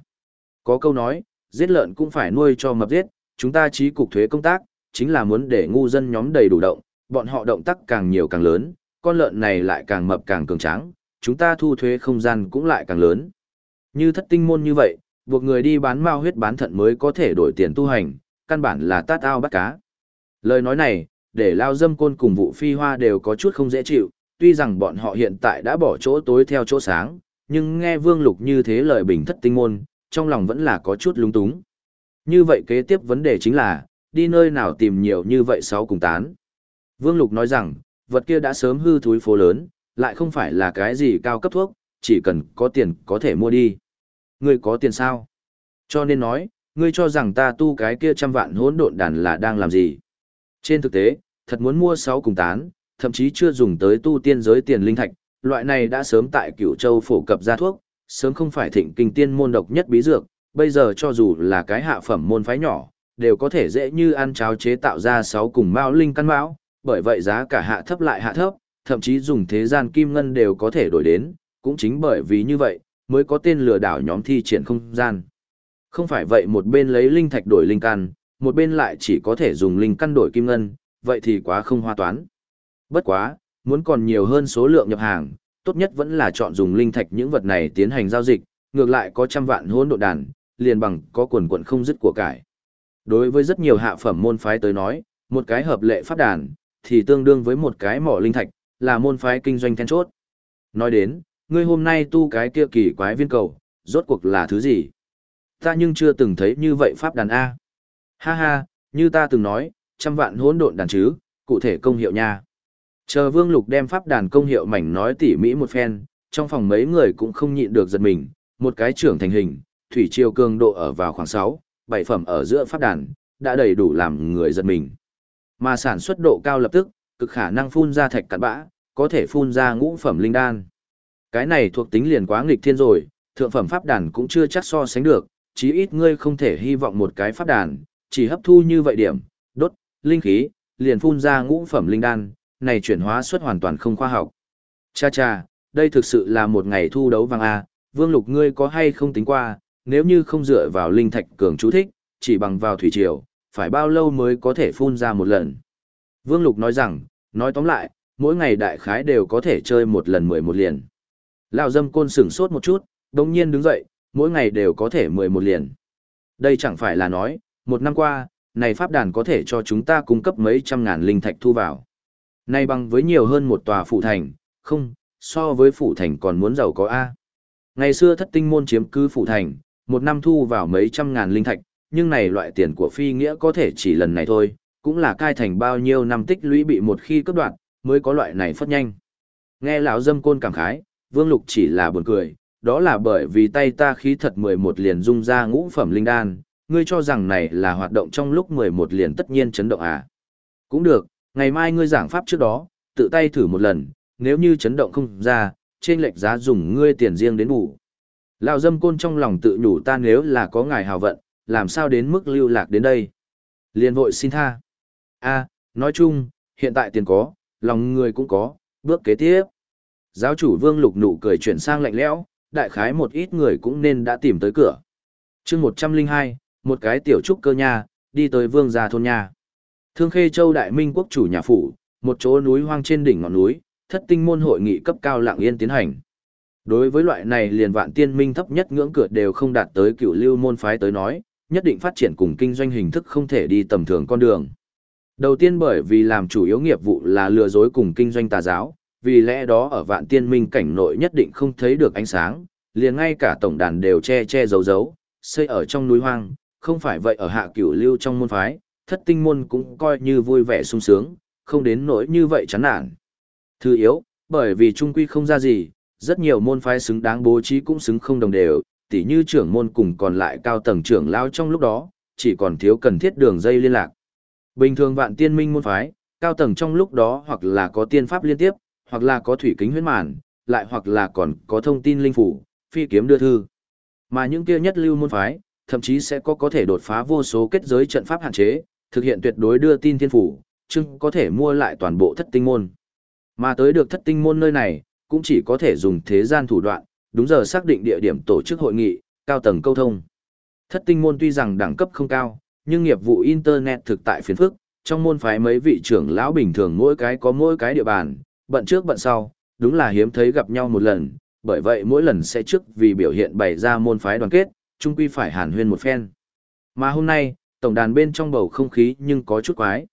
Có câu nói, giết lợn cũng phải nuôi cho mập giết, chúng ta trí cục thuế công tác, chính là muốn để ngu dân nhóm đầy đủ động, bọn họ động tác càng nhiều càng lớn, con lợn này lại càng mập càng cường tráng, chúng ta thu thuế không gian cũng lại càng lớn. Như thất tinh môn như vậy, buộc người đi bán mao huyết bán thận mới có thể đổi tiền tu hành, căn bản là tát ao bắt cá. Lời nói này, để lao dâm côn cùng vụ phi hoa đều có chút không dễ chịu, tuy rằng bọn họ hiện tại đã bỏ chỗ tối theo chỗ sáng, nhưng nghe vương lục như thế lời bình thất tinh môn, trong lòng vẫn là có chút lung túng. Như vậy kế tiếp vấn đề chính là, đi nơi nào tìm nhiều như vậy sáu cùng tán. Vương lục nói rằng, vật kia đã sớm hư thúi phố lớn, lại không phải là cái gì cao cấp thuốc, chỉ cần có tiền có thể mua đi. Ngươi có tiền sao? Cho nên nói, ngươi cho rằng ta tu cái kia trăm vạn hỗn độn đàn là đang làm gì? Trên thực tế, thật muốn mua sáu cùng tán, thậm chí chưa dùng tới tu tiên giới tiền linh thạch, loại này đã sớm tại cửu châu phổ cập ra thuốc, sớm không phải thịnh kinh tiên môn độc nhất bí dược, bây giờ cho dù là cái hạ phẩm môn phái nhỏ, đều có thể dễ như ăn cháo chế tạo ra sáu cùng mao linh căn mão, bởi vậy giá cả hạ thấp lại hạ thấp, thậm chí dùng thế gian kim ngân đều có thể đổi đến, cũng chính bởi vì như vậy, mới có tên lừa đảo nhóm thi triển không gian. Không phải vậy một bên lấy linh thạch đổi linh căn, một bên lại chỉ có thể dùng linh căn đổi kim ngân, vậy thì quá không hoa toán. Bất quá, muốn còn nhiều hơn số lượng nhập hàng, tốt nhất vẫn là chọn dùng linh thạch những vật này tiến hành giao dịch, ngược lại có trăm vạn hỗn độ đàn, liền bằng có quần quần không dứt của cải. Đối với rất nhiều hạ phẩm môn phái tới nói, một cái hợp lệ pháp đàn, thì tương đương với một cái mỏ linh thạch, là môn phái kinh doanh then chốt. Nói đến, ngươi hôm nay tu cái kia kỳ quái viên cầu, rốt cuộc là thứ gì? Ta nhưng chưa từng thấy như vậy pháp đàn A. Ha ha, như ta từng nói, trăm vạn hỗn độn đàn chứ, cụ thể công hiệu nha. Chờ Vương Lục đem pháp đàn công hiệu mảnh nói tỉ mỹ một phen, trong phòng mấy người cũng không nhịn được giật mình, một cái trưởng thành hình, thủy triều cường độ ở vào khoảng 6, 7 phẩm ở giữa pháp đàn, đã đầy đủ làm người giật mình. Mà sản xuất độ cao lập tức, cực khả năng phun ra thạch cặn bã, có thể phun ra ngũ phẩm linh đan. Cái này thuộc tính liền quá nghịch thiên rồi, thượng phẩm pháp đàn cũng chưa chắc so sánh được, chí ít ngươi không thể hy vọng một cái pháp đàn, chỉ hấp thu như vậy điểm, đốt, linh khí, liền phun ra ngũ phẩm linh đan, này chuyển hóa suất hoàn toàn không khoa học. Cha cha, đây thực sự là một ngày thu đấu vàng A, vương lục ngươi có hay không tính qua, nếu như không dựa vào linh thạch cường chú thích, chỉ bằng vào thủy triều, phải bao lâu mới có thể phun ra một lần. Vương lục nói rằng, nói tóm lại, mỗi ngày đại khái đều có thể chơi một lần mười một liền. Lão dâm côn sửng sốt một chút, đồng nhiên đứng dậy, mỗi ngày đều có thể mười một liền. Đây chẳng phải là nói, một năm qua, này pháp đàn có thể cho chúng ta cung cấp mấy trăm ngàn linh thạch thu vào. Nay bằng với nhiều hơn một tòa phủ thành, không, so với phủ thành còn muốn giàu có A. Ngày xưa thất tinh môn chiếm cứ phủ thành, một năm thu vào mấy trăm ngàn linh thạch, nhưng này loại tiền của phi nghĩa có thể chỉ lần này thôi, cũng là cai thành bao nhiêu năm tích lũy bị một khi cướp đoạt, mới có loại này phất nhanh. Nghe lão dâm côn cảm khái, Vương Lục chỉ là buồn cười, đó là bởi vì tay ta khí thật 11 liền dung ra ngũ phẩm linh đan, ngươi cho rằng này là hoạt động trong lúc 11 liền tất nhiên chấn động à. Cũng được, ngày mai ngươi giảng pháp trước đó, tự tay thử một lần, nếu như chấn động không ra, trên lệch giá dùng ngươi tiền riêng đến bù. Lão dâm côn trong lòng tự nhủ ta nếu là có ngài hào vận, làm sao đến mức lưu lạc đến đây. Liền vội xin tha. a nói chung, hiện tại tiền có, lòng người cũng có, bước kế tiếp. Giáo chủ vương lục nụ cười chuyển sang lạnh lẽo, đại khái một ít người cũng nên đã tìm tới cửa. chương 102, một cái tiểu trúc cơ nha, đi tới vương gia thôn nha. Thương Khê Châu Đại Minh quốc chủ nhà phủ, một chỗ núi hoang trên đỉnh ngọn núi, thất tinh môn hội nghị cấp cao lặng yên tiến hành. Đối với loại này liền vạn tiên minh thấp nhất ngưỡng cửa đều không đạt tới cựu lưu môn phái tới nói, nhất định phát triển cùng kinh doanh hình thức không thể đi tầm thường con đường. Đầu tiên bởi vì làm chủ yếu nghiệp vụ là lừa dối cùng kinh doanh tà giáo, vì lẽ đó ở vạn tiên minh cảnh nội nhất định không thấy được ánh sáng, liền ngay cả tổng đàn đều che che giấu giấu, xây ở trong núi hoang, không phải vậy ở hạ cửu lưu trong môn phái, thất tinh môn cũng coi như vui vẻ sung sướng, không đến nỗi như vậy chán nản. Thứ yếu, bởi vì trung quy không ra gì, rất nhiều môn phái xứng đáng bố trí cũng xứng không đồng đều, tỉ như trưởng môn cùng còn lại cao tầng trưởng lao trong lúc đó, chỉ còn thiếu cần thiết đường dây liên lạc. Bình thường vạn tiên minh môn phái, cao tầng trong lúc đó hoặc là có tiên pháp liên tiếp, hoặc là có thủy kính huyết màn, lại hoặc là còn có thông tin linh phủ, phi kiếm đưa thư. Mà những kia nhất lưu môn phái, thậm chí sẽ có có thể đột phá vô số kết giới trận pháp hạn chế, thực hiện tuyệt đối đưa tin thiên phủ, chưng có thể mua lại toàn bộ thất tinh môn. Mà tới được thất tinh môn nơi này, cũng chỉ có thể dùng thế gian thủ đoạn, đúng giờ xác định địa điểm tổ chức hội nghị, cao tầng câu thông. Thất tinh môn tuy rằng đẳng cấp không cao, nhưng nghiệp vụ Internet thực tại phiền phức, trong môn phái mấy vị trưởng lão bình thường mỗi cái có mỗi cái địa bàn, bận trước bận sau, đúng là hiếm thấy gặp nhau một lần, bởi vậy mỗi lần sẽ trước vì biểu hiện bày ra môn phái đoàn kết, chung quy phải hàn huyên một phen. Mà hôm nay, tổng đàn bên trong bầu không khí nhưng có chút quái.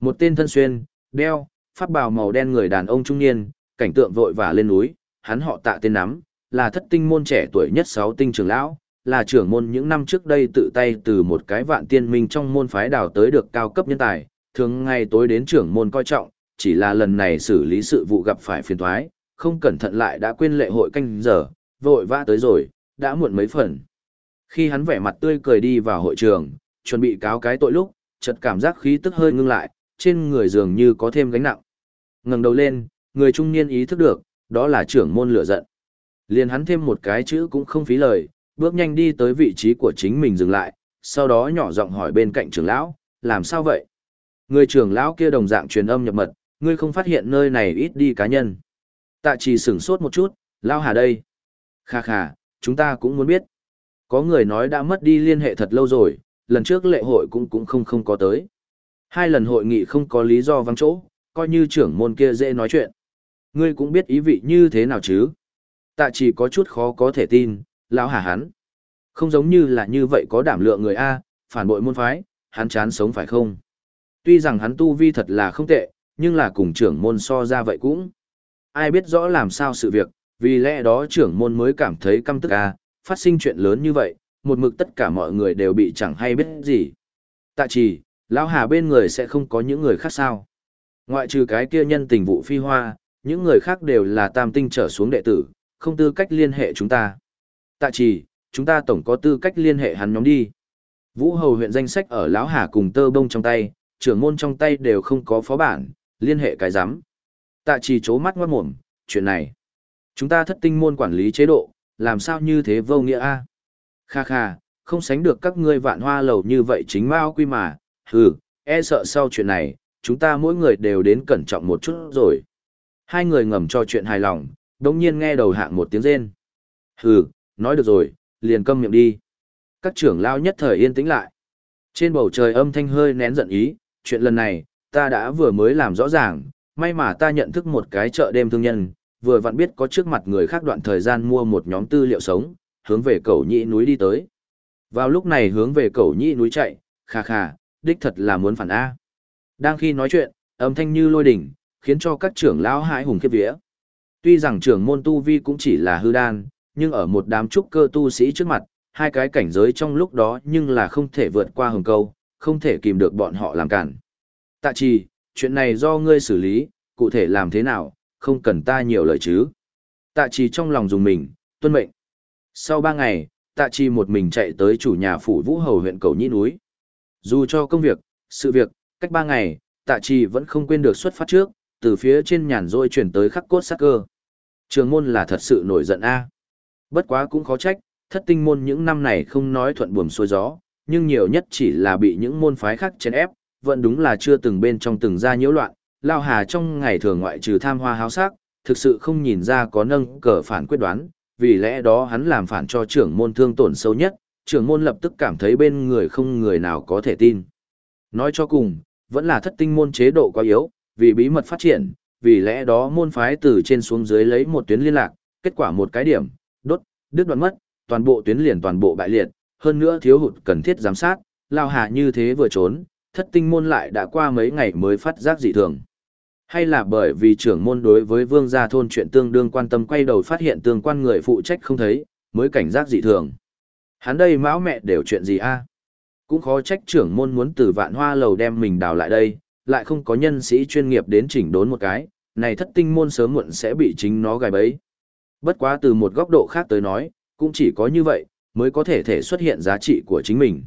Một tên thân xuyên, đeo, pháp bào màu đen người đàn ông trung niên, cảnh tượng vội vã lên núi, hắn họ tạ tên nắm, là thất tinh môn trẻ tuổi nhất sáu tinh trưởng lão, là trưởng môn những năm trước đây tự tay từ một cái vạn tiên minh trong môn phái đào tới được cao cấp nhân tài, thường ngày tối đến trưởng môn coi trọng, chỉ là lần này xử lý sự vụ gặp phải phiền toái, không cẩn thận lại đã quên lệ hội canh giờ, vội vã tới rồi, đã muộn mấy phần. Khi hắn vẻ mặt tươi cười đi vào hội trường, chuẩn bị cáo cái tội lúc, chợt cảm giác khí tức hơi ngưng lại, trên người dường như có thêm gánh nặng. Ngẩng đầu lên, người trung niên ý thức được, đó là trưởng môn lửa giận. Liền hắn thêm một cái chữ cũng không phí lời, bước nhanh đi tới vị trí của chính mình dừng lại, sau đó nhỏ giọng hỏi bên cạnh trưởng lão, làm sao vậy? Người trưởng lão kia đồng dạng truyền âm nhập mật, ngươi không phát hiện nơi này ít đi cá nhân. Tạ trì sửng sốt một chút, lão hà đây. Kha kha, chúng ta cũng muốn biết. Có người nói đã mất đi liên hệ thật lâu rồi, lần trước lệ hội cũng cũng không không có tới. Hai lần hội nghị không có lý do vắng chỗ, coi như trưởng môn kia dễ nói chuyện. Ngươi cũng biết ý vị như thế nào chứ? Tạ chỉ có chút khó có thể tin, lão hà hắn. Không giống như là như vậy có đảm lượng người A, phản bội môn phái, hắn chán sống phải không? Tuy rằng hắn tu vi thật là không tệ, nhưng là cùng trưởng môn so ra vậy cũng. Ai biết rõ làm sao sự việc, vì lẽ đó trưởng môn mới cảm thấy căm tức A, phát sinh chuyện lớn như vậy, một mực tất cả mọi người đều bị chẳng hay biết gì. Tạ chỉ, lão hà bên người sẽ không có những người khác sao. Ngoại trừ cái kia nhân tình vụ phi hoa, những người khác đều là tam tinh trở xuống đệ tử, không tư cách liên hệ chúng ta. Tạ chỉ, chúng ta tổng có tư cách liên hệ hắn nhóm đi. Vũ Hầu huyện danh sách ở lão hà cùng tơ bông trong tay, trưởng môn trong tay đều không có phó bản, liên hệ cái giám. Tạ chỉ chố mắt ngoát mồm, chuyện này. Chúng ta thất tinh môn quản lý chế độ, làm sao như thế vô nghĩa a? Kha kha, không sánh được các ngươi vạn hoa lầu như vậy chính mao quy mà, hừ, e sợ sau chuyện này, chúng ta mỗi người đều đến cẩn trọng một chút rồi. Hai người ngầm cho chuyện hài lòng, đông nhiên nghe đầu hạng một tiếng rên. Hừ, nói được rồi, liền câm miệng đi. Các trưởng lao nhất thời yên tĩnh lại. Trên bầu trời âm thanh hơi nén giận ý, chuyện lần này, ta đã vừa mới làm rõ ràng, may mà ta nhận thức một cái chợ đêm thương nhân, vừa vặn biết có trước mặt người khác đoạn thời gian mua một nhóm tư liệu sống, hướng về cầu nhị núi đi tới. Vào lúc này hướng về cầu nhị núi chạy, kha kha, đích thật là muốn phản A. Đang khi nói chuyện, âm thanh như lôi đỉnh, khiến cho các trưởng lão hãi hùng khiếp vía. Tuy rằng trưởng môn tu vi cũng chỉ là hư đan, nhưng ở một đám trúc cơ tu sĩ trước mặt, hai cái cảnh giới trong lúc đó nhưng là không thể vượt qua hồng câu, không thể kìm được bọn họ làm cản. Tạ trì, chuyện này do ngươi xử lý, cụ thể làm thế nào, không cần ta nhiều lời chứ. Tạ trì trong lòng dùng mình, tuân mệnh. Sau ba ngày, tạ trì một mình chạy tới chủ nhà phủ vũ hầu huyện cầu nhĩ núi. Dù cho công việc, sự việc, cách ba ngày, tạ trì vẫn không quên được xuất phát trước, từ phía trên nhàn rôi chuyển tới khắc cốt sắc cơ. Trường môn là thật sự nổi giận a. Bất quá cũng khó trách, thất tinh môn những năm này không nói thuận buồm xuôi gió, nhưng nhiều nhất chỉ là bị những môn phái khác chèn ép, vẫn đúng là chưa từng bên trong từng ra nhiễu loạn. Lao Hà trong ngày thường ngoại trừ tham hoa háo sắc, thực sự không nhìn ra có nâng cờ phản quyết đoán, vì lẽ đó hắn làm phản cho trưởng môn thương tổn sâu nhất, trưởng môn lập tức cảm thấy bên người không người nào có thể tin. Nói cho cùng, vẫn là thất tinh môn chế độ quá yếu, vì bí mật phát triển, vì lẽ đó môn phái từ trên xuống dưới lấy một tuyến liên lạc, kết quả một cái điểm, đốt, đứt đoạn mất, toàn bộ tuyến liền toàn bộ bại liệt, hơn nữa thiếu hụt cần thiết giám sát, lao hà như thế vừa trốn, thất tinh môn lại đã qua mấy ngày mới phát giác dị thường. Hay là bởi vì trưởng môn đối với vương gia thôn chuyện tương đương quan tâm quay đầu phát hiện tương quan người phụ trách không thấy, mới cảnh giác dị thường. Hắn đây mão mẹ đều chuyện gì a? Cũng khó trách trưởng môn muốn từ vạn hoa lầu đem mình đào lại đây, lại không có nhân sĩ chuyên nghiệp đến chỉnh đốn một cái, này thất tinh môn sớm muộn sẽ bị chính nó gài bẫy. Bất quá từ một góc độ khác tới nói, cũng chỉ có như vậy, mới có thể thể xuất hiện giá trị của chính mình.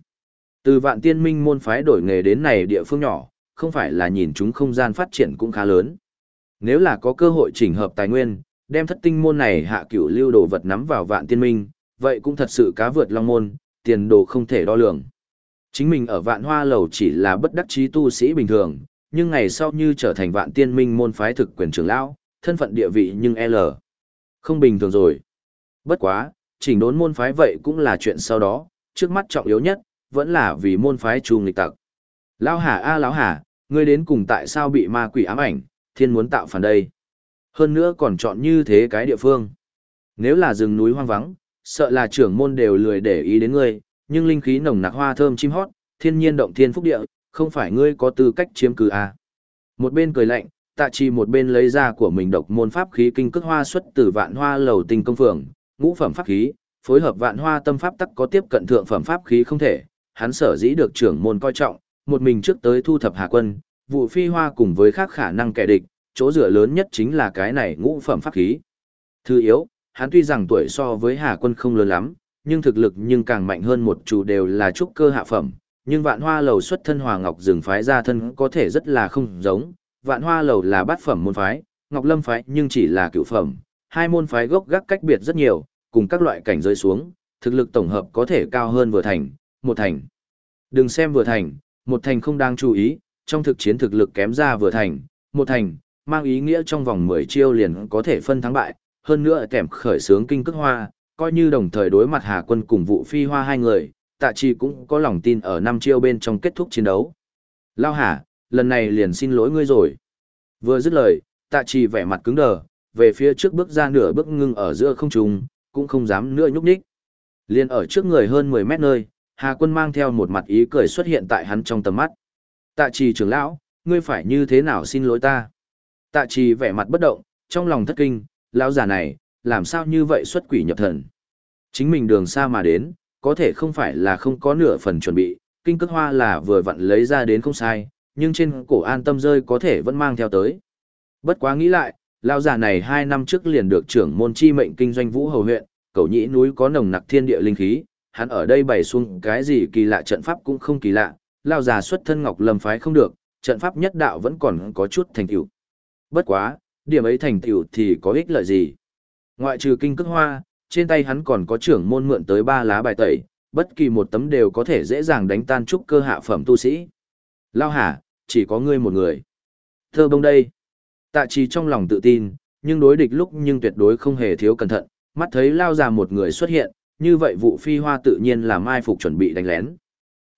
Từ vạn tiên minh môn phái đổi nghề đến này địa phương nhỏ, không phải là nhìn chúng không gian phát triển cũng khá lớn. Nếu là có cơ hội chỉnh hợp tài nguyên, đem thất tinh môn này hạ cửu lưu đồ vật nắm vào vạn tiên minh, vậy cũng thật sự cá vượt long môn, tiền đồ không thể đo lường. Chính mình ở vạn hoa lầu chỉ là bất đắc chí tu sĩ bình thường, nhưng ngày sau như trở thành vạn tiên minh môn phái thực quyền trưởng lão, thân phận địa vị nhưng L. Không bình thường rồi. Bất quá, chỉnh đốn môn phái vậy cũng là chuyện sau đó, trước mắt trọng yếu nhất, vẫn là vì môn phái trùng nghịch tặc. Lão Hà a lão Hà, Ngươi đến cùng tại sao bị ma quỷ ám ảnh, thiên muốn tạo phản đây. Hơn nữa còn chọn như thế cái địa phương. Nếu là rừng núi hoang vắng, sợ là trưởng môn đều lười để ý đến ngươi, nhưng linh khí nồng nặc hoa thơm chim hót, thiên nhiên động thiên phúc địa, không phải ngươi có tư cách chiếm cứ à. Một bên cười lạnh, tạ trì một bên lấy ra của mình độc môn pháp khí kinh cước hoa xuất từ vạn hoa lầu tinh công phường, ngũ phẩm pháp khí, phối hợp vạn hoa tâm pháp tắc có tiếp cận thượng phẩm pháp khí không thể, hắn sở dĩ được trưởng môn coi trọng, một mình trước tới thu thập hà quân, vụ phi hoa cùng với khác khả năng kẻ địch, chỗ dựa lớn nhất chính là cái này ngũ phẩm pháp khí. Thứ yếu, hắn tuy rằng tuổi so với hà quân không lớn lắm, nhưng thực lực nhưng càng mạnh hơn một chủ đều là trúc cơ hạ phẩm, nhưng vạn hoa lầu xuất thân hòa ngọc rừng phái ra thân có thể rất là không giống, vạn hoa lầu là bát phẩm môn phái, ngọc lâm phái nhưng chỉ là cựu phẩm, hai môn phái gốc gác cách biệt rất nhiều, cùng các loại cảnh rơi xuống, thực lực tổng hợp có thể cao hơn vừa thành, một thành. Đừng xem vừa thành, một thành không đang chú ý, trong thực chiến thực lực kém ra vừa thành, một thành, mang ý nghĩa trong vòng 10 chiêu liền có thể phân thắng bại, hơn nữa kèm khởi sướng kinh cước hoa, coi như đồng thời đối mặt Hà quân cùng vụ phi hoa hai người, tạ chi cũng có lòng tin ở năm chiêu bên trong kết thúc chiến đấu. Lao Hà, lần này liền xin lỗi ngươi rồi. Vừa dứt lời, tạ chi vẻ mặt cứng đờ, về phía trước bước ra nửa bước ngưng ở giữa không trung, cũng không dám nữa nhúc nhích. Liên ở trước người hơn 10 mét nơi, Hà quân mang theo một mặt ý cười xuất hiện tại hắn trong tầm mắt. Tạ trì trưởng lão, ngươi phải như thế nào xin lỗi ta? Tạ trì vẻ mặt bất động, trong lòng thất kinh, lão già này, làm sao như vậy xuất quỷ nhập thần? Chính mình đường xa mà đến, có thể không phải là không có nửa phần chuẩn bị, kinh cước hoa là vừa vặn lấy ra đến không sai, nhưng trên cổ an tâm rơi có thể vẫn mang theo tới. Bất quá nghĩ lại, lão già này hai năm trước liền được trưởng môn chi mệnh kinh doanh vũ hầu huyện, cầu nhĩ núi có nồng nặc thiên địa linh khí, hắn ở đây bày xuống cái gì kỳ lạ trận pháp cũng không kỳ lạ, lao già xuất thân ngọc lâm phái không được, trận pháp nhất đạo vẫn còn có chút thành tựu. Bất quá, điểm ấy thành tựu thì có ích lợi gì? Ngoại trừ kinh cước hoa, trên tay hắn còn có trưởng môn mượn tới ba lá bài tẩy, bất kỳ một tấm đều có thể dễ dàng đánh tan trúc cơ hạ phẩm tu sĩ. Lao hả, chỉ có ngươi một người. Thơ bông đây. Tạ trì trong lòng tự tin, nhưng đối địch lúc nhưng tuyệt đối không hề thiếu cẩn thận, mắt thấy lao già một người xuất hiện, như vậy vụ phi hoa tự nhiên là mai phục chuẩn bị đánh lén.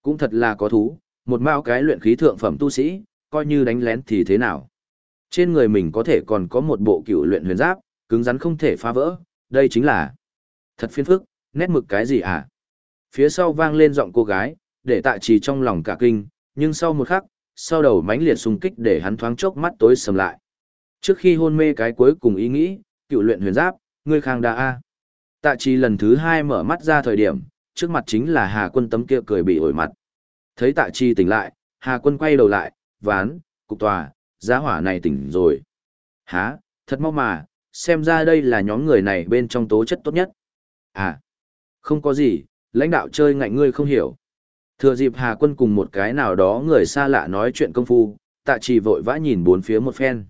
Cũng thật là có thú, một mao cái luyện khí thượng phẩm tu sĩ, coi như đánh lén thì thế nào. Trên người mình có thể còn có một bộ cựu luyện huyền giáp, cứng rắn không thể phá vỡ, đây chính là thật phiền phức, nét mực cái gì à? Phía sau vang lên giọng cô gái, để tạ trì trong lòng cả kinh, nhưng sau một khắc, sau đầu mãnh liệt xung kích để hắn thoáng chốc mắt tối sầm lại. Trước khi hôn mê cái cuối cùng ý nghĩ, cựu luyện huyền giáp, ngươi khang đa a. Tạ trì lần thứ hai mở mắt ra thời điểm, trước mặt chính là Hà Quân tấm kia cười bị ổi mặt. Thấy Tạ trì tỉnh lại, Hà Quân quay đầu lại, ván, cục tòa, giá hỏa này tỉnh rồi. Hả, thật mau mà, xem ra đây là nhóm người này bên trong tố chất tốt nhất. À, không có gì, lãnh đạo chơi ngạnh ngươi không hiểu. Thừa dịp Hà Quân cùng một cái nào đó người xa lạ nói chuyện công phu, tạ trì vội vã nhìn bốn phía một phen.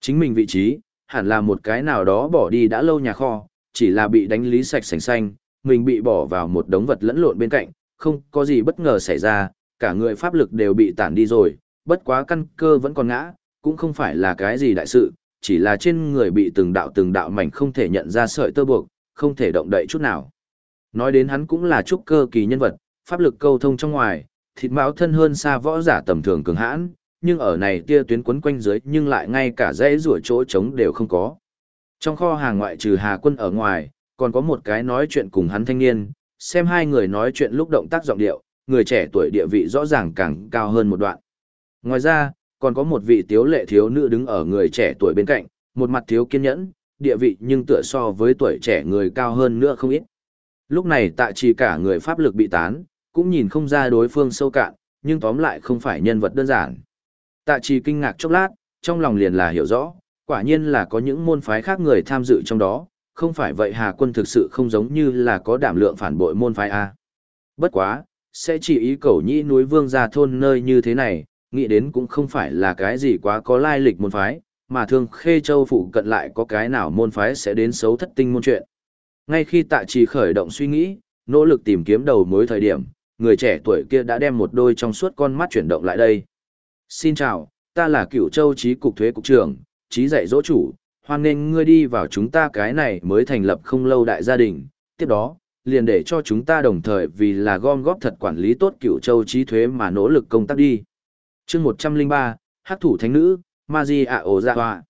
Chính mình vị trí, hẳn là một cái nào đó bỏ đi đã lâu nhà kho, chỉ là bị đánh lý sạch sành xanh, mình bị bỏ vào một đống vật lẫn lộn bên cạnh, không có gì bất ngờ xảy ra, cả người pháp lực đều bị tản đi rồi, bất quá căn cơ vẫn còn ngã, cũng không phải là cái gì đại sự, chỉ là trên người bị từng đạo từng đạo mảnh không thể nhận ra sợi tơ buộc, không thể động đậy chút nào. Nói đến hắn cũng là trúc cơ kỳ nhân vật, pháp lực câu thông trong ngoài, thịt máu thân hơn xa võ giả tầm thường cường hãn, nhưng ở này tia tuyến quấn quanh dưới nhưng lại ngay cả dãy rủa chỗ trống đều không có. Trong kho hàng ngoại trừ Hà Quân ở ngoài, còn có một cái nói chuyện cùng hắn thanh niên, xem hai người nói chuyện lúc động tác giọng điệu, người trẻ tuổi địa vị rõ ràng càng cao hơn một đoạn. Ngoài ra, còn có một vị tiếu lệ thiếu nữ đứng ở người trẻ tuổi bên cạnh, một mặt thiếu kiên nhẫn, địa vị nhưng tựa so với tuổi trẻ người cao hơn nữa không ít. Lúc này tạ chỉ cả người pháp lực bị tán, cũng nhìn không ra đối phương sâu cạn, nhưng tóm lại không phải nhân vật đơn giản. Tạ chỉ kinh ngạc chốc lát, trong lòng liền là hiểu rõ, quả nhiên là có những môn phái khác người tham dự trong đó, không phải vậy Hà quân thực sự không giống như là có đảm lượng phản bội môn phái A. Bất quá, sẽ chỉ ý cầu nhĩ núi vương ra thôn nơi như thế này, nghĩ đến cũng không phải là cái gì quá có lai lịch môn phái, mà thường khê châu phụ cận lại có cái nào môn phái sẽ đến xấu thất tinh môn chuyện. Ngay khi tạ trì khởi động suy nghĩ, nỗ lực tìm kiếm đầu mối thời điểm, người trẻ tuổi kia đã đem một đôi trong suốt con mắt chuyển động lại đây. Xin chào, ta là cựu châu trí cục thuế cục trưởng, trí dạy dỗ chủ, hoan nghênh ngươi đi vào chúng ta cái này mới thành lập không lâu đại gia đình, tiếp đó, liền để cho chúng ta đồng thời vì là gom góp thật quản lý tốt cựu châu trí thuế mà nỗ lực công tác đi. chương một trăm linh ba hắc thủ thánh nữ, Maji ạ ổ dạ ra hoa.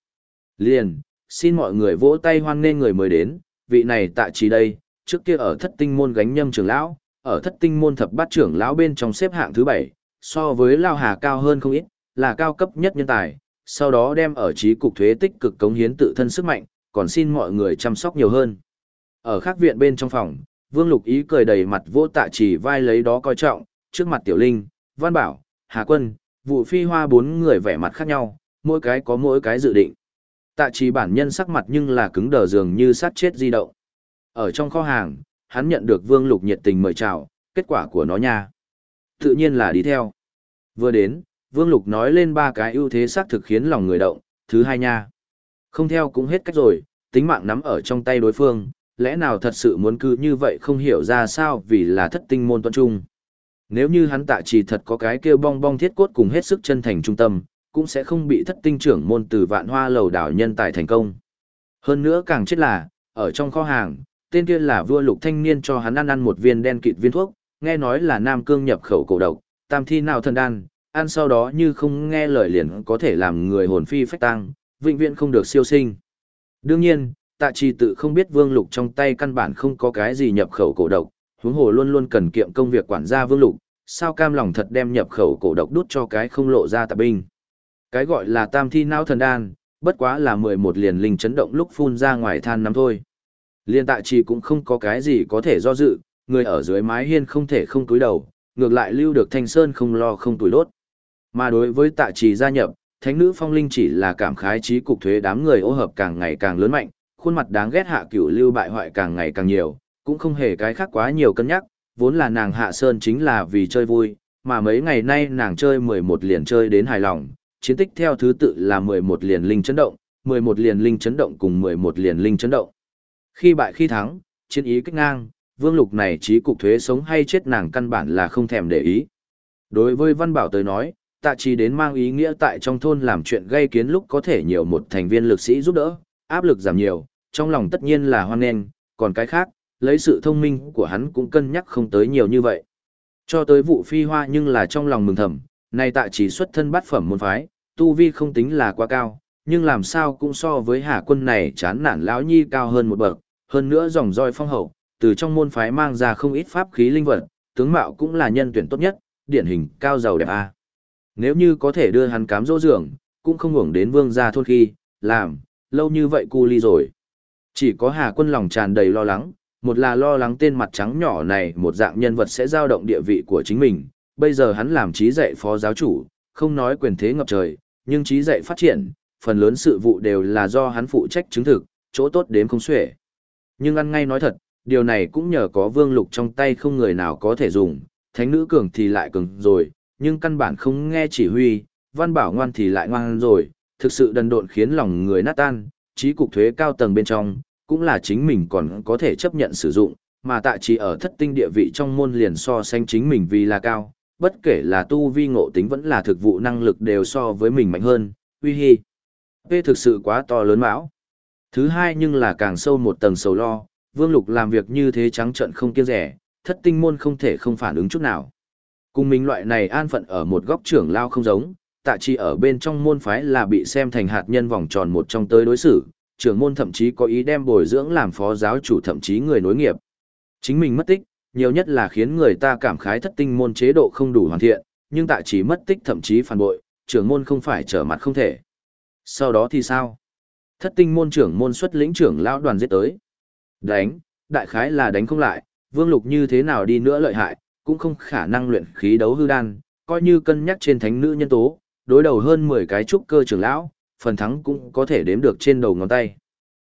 Liền, xin mọi người vỗ tay hoan nghênh người mới đến, vị này tạ trí đây, trước kia ở thất tinh môn gánh nhâm trưởng lão, ở thất tinh môn thập bát trưởng lão bên trong xếp hạng thứ bảy, so với Lao Hà cao hơn không ít, là cao cấp nhất nhân tài, sau đó đem ở trí cục thuế tích cực cống hiến tự thân sức mạnh, còn xin mọi người chăm sóc nhiều hơn. Ở khác viện bên trong phòng, Vương Lục Ý cười đầy mặt vô tạ chỉ vai lấy đó coi trọng, trước mặt Tiểu Linh, Văn Bảo, Hà Quân, vụ phi hoa bốn người vẻ mặt khác nhau, mỗi cái có mỗi cái dự định. Tạ trí bản nhân sắc mặt nhưng là cứng đờ dường như sát chết di động. Ở trong kho hàng, hắn nhận được Vương Lục nhiệt tình mời chào, kết quả của nó nha. Tự nhiên là đi theo. Vừa đến, Vương Lục nói lên ba cái ưu thế xác thực khiến lòng người động, thứ hai nha. Không theo cũng hết cách rồi, tính mạng nắm ở trong tay đối phương, lẽ nào thật sự muốn cứ như vậy không hiểu ra sao vì là thất tinh môn tuân trung. Nếu như hắn tạ trì thật có cái kêu bong bong thiết cốt cùng hết sức chân thành trung tâm, cũng sẽ không bị thất tinh trưởng môn từ vạn hoa lầu đảo nhân tài thành công. Hơn nữa càng chết là, ở trong kho hàng, tên kia là vua lục thanh niên cho hắn ăn ăn một viên đen kịt viên thuốc, nghe nói là nam cương nhập khẩu cổ độc, tam thi nào thần đan, ăn sau đó như không nghe lời liền có thể làm người hồn phi phách tăng, vĩnh viễn không được siêu sinh. Đương nhiên, tạ trì tự không biết vương lục trong tay căn bản không có cái gì nhập khẩu cổ độc, huống hồ luôn luôn cần kiệm công việc quản gia vương lục, sao cam lòng thật đem nhập khẩu cổ độc đút cho cái không lộ ra tạp binh. Cái gọi là tam thi não thần đan, bất quá là 11 liền linh chấn động lúc phun ra ngoài than nắm thôi. Liên tạ trì cũng không có cái gì có thể do dự, người ở dưới mái hiên không thể không túi đầu, ngược lại lưu được thanh sơn không lo không tuổi đốt. Mà đối với tạ trì gia nhập, thánh nữ phong linh chỉ là cảm khái trí cục thuế đám người ô hợp càng ngày càng lớn mạnh, khuôn mặt đáng ghét hạ cửu lưu bại hoại càng ngày càng nhiều, cũng không hề cái khác quá nhiều cân nhắc, vốn là nàng hạ sơn chính là vì chơi vui, mà mấy ngày nay nàng chơi 11 liền chơi đến hài lòng, chiến tích theo thứ tự là 11 liền linh chấn động, 11 liền linh chấn động cùng 11 liền linh chấn động. Khi bại khi thắng, chiến ý kích ngang, vương lục này trí cục thuế sống hay chết nàng căn bản là không thèm để ý. Đối với Văn Bảo tới nói, tạ trì đến mang ý nghĩa tại trong thôn làm chuyện gây kiến lúc có thể nhiều một thành viên lực sĩ giúp đỡ, áp lực giảm nhiều, trong lòng tất nhiên là hoan nghênh, còn cái khác, lấy sự thông minh của hắn cũng cân nhắc không tới nhiều như vậy. Cho tới vụ phi hoa nhưng là trong lòng mừng thầm, này tạ chỉ xuất thân bát phẩm môn phái, tu vi không tính là quá cao, nhưng làm sao cũng so với hạ quân này chán nản lão nhi cao hơn một bậc, hơn nữa dòng roi phong hậu, từ trong môn phái mang ra không ít pháp khí linh vật, tướng mạo cũng là nhân tuyển tốt nhất, điển hình cao giàu đẹp a. Nếu như có thể đưa hắn cám dỗ dưỡng, cũng không hưởng đến vương gia thôn khi, làm, lâu như vậy cu ly rồi. Chỉ có Hà quân lòng tràn đầy lo lắng, một là lo lắng tên mặt trắng nhỏ này một dạng nhân vật sẽ giao động địa vị của chính mình, bây giờ hắn làm trí dạy phó giáo chủ, không nói quyền thế ngập trời, nhưng trí dạy phát triển, phần lớn sự vụ đều là do hắn phụ trách chứng thực, chỗ tốt đếm không xuể. Nhưng ăn ngay nói thật, điều này cũng nhờ có vương lục trong tay không người nào có thể dùng, thánh nữ cường thì lại cường rồi, nhưng căn bản không nghe chỉ huy, văn bảo ngoan thì lại ngoan rồi, thực sự đần độn khiến lòng người nát tan, trí cục thuế cao tầng bên trong, cũng là chính mình còn có thể chấp nhận sử dụng, mà tại chỉ ở thất tinh địa vị trong môn liền so sánh chính mình vì là cao, bất kể là tu vi ngộ tính vẫn là thực vụ năng lực đều so với mình mạnh hơn, uy hi. Vê thực sự quá to lớn mão. Thứ hai nhưng là càng sâu một tầng sầu lo, Vương Lục làm việc như thế trắng trận không kiêng rẻ, thất tinh môn không thể không phản ứng chút nào. Cùng mình loại này an phận ở một góc trưởng lao không giống, tạ chi ở bên trong môn phái là bị xem thành hạt nhân vòng tròn một trong tới đối xử, trưởng môn thậm chí có ý đem bồi dưỡng làm phó giáo chủ thậm chí người nối nghiệp. Chính mình mất tích, nhiều nhất là khiến người ta cảm khái thất tinh môn chế độ không đủ hoàn thiện, nhưng tại chỉ mất tích thậm chí phản bội, trưởng môn không phải trở mặt không thể. Sau đó thì sao? Thất tinh môn trưởng môn xuất lĩnh trưởng lão đoàn giết tới. Đánh, đại khái là đánh không lại, vương lục như thế nào đi nữa lợi hại, cũng không khả năng luyện khí đấu hư đan, coi như cân nhắc trên thánh nữ nhân tố, đối đầu hơn 10 cái trúc cơ trưởng lão, phần thắng cũng có thể đếm được trên đầu ngón tay.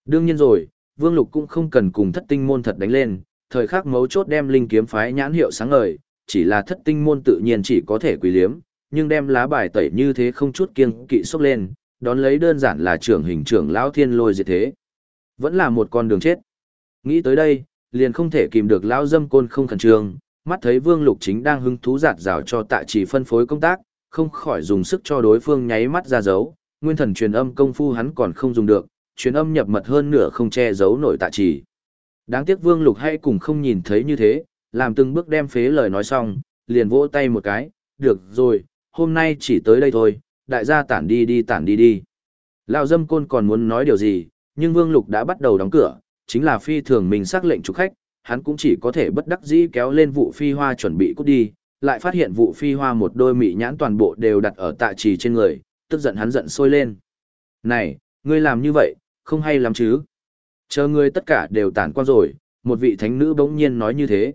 Đương nhiên rồi, Vương Lục cũng không cần cùng thất tinh môn thật đánh lên, thời khắc mấu chốt đem linh kiếm phái nhãn hiệu sáng ngời, chỉ là thất tinh môn tự nhiên chỉ có thể quý liếm, nhưng đem lá bài tẩy như thế không chút kiêng kỵ xốc lên, đón lấy đơn giản là trưởng hình trưởng lão thiên lôi diệt thế. Vẫn là một con đường chết. Nghĩ tới đây, liền không thể kìm được lão dâm côn không khẩn trương, mắt thấy Vương Lục chính đang hứng thú giạt rào cho tạ chỉ phân phối công tác, không khỏi dùng sức cho đối phương nháy mắt ra dấu, nguyên thần truyền âm công phu hắn còn không dùng được, truyền âm nhập mật hơn nửa không che giấu nổi tạ chỉ. Đáng tiếc Vương Lục hay cùng không nhìn thấy như thế, làm từng bước đem phế lời nói xong, liền vỗ tay một cái, được rồi, hôm nay chỉ tới đây thôi, đại gia tản đi đi tản đi đi. Lão dâm côn còn muốn nói điều gì, nhưng Vương Lục đã bắt đầu đóng cửa, chính là phi thường mình xác lệnh chủ khách, hắn cũng chỉ có thể bất đắc dĩ kéo lên vụ phi hoa chuẩn bị cút đi, lại phát hiện vụ phi hoa một đôi mị nhãn toàn bộ đều đặt ở tạ trì trên người, tức giận hắn giận sôi lên. Này, ngươi làm như vậy, không hay lắm chứ? Chờ ngươi tất cả đều tản qua rồi, một vị thánh nữ bỗng nhiên nói như thế.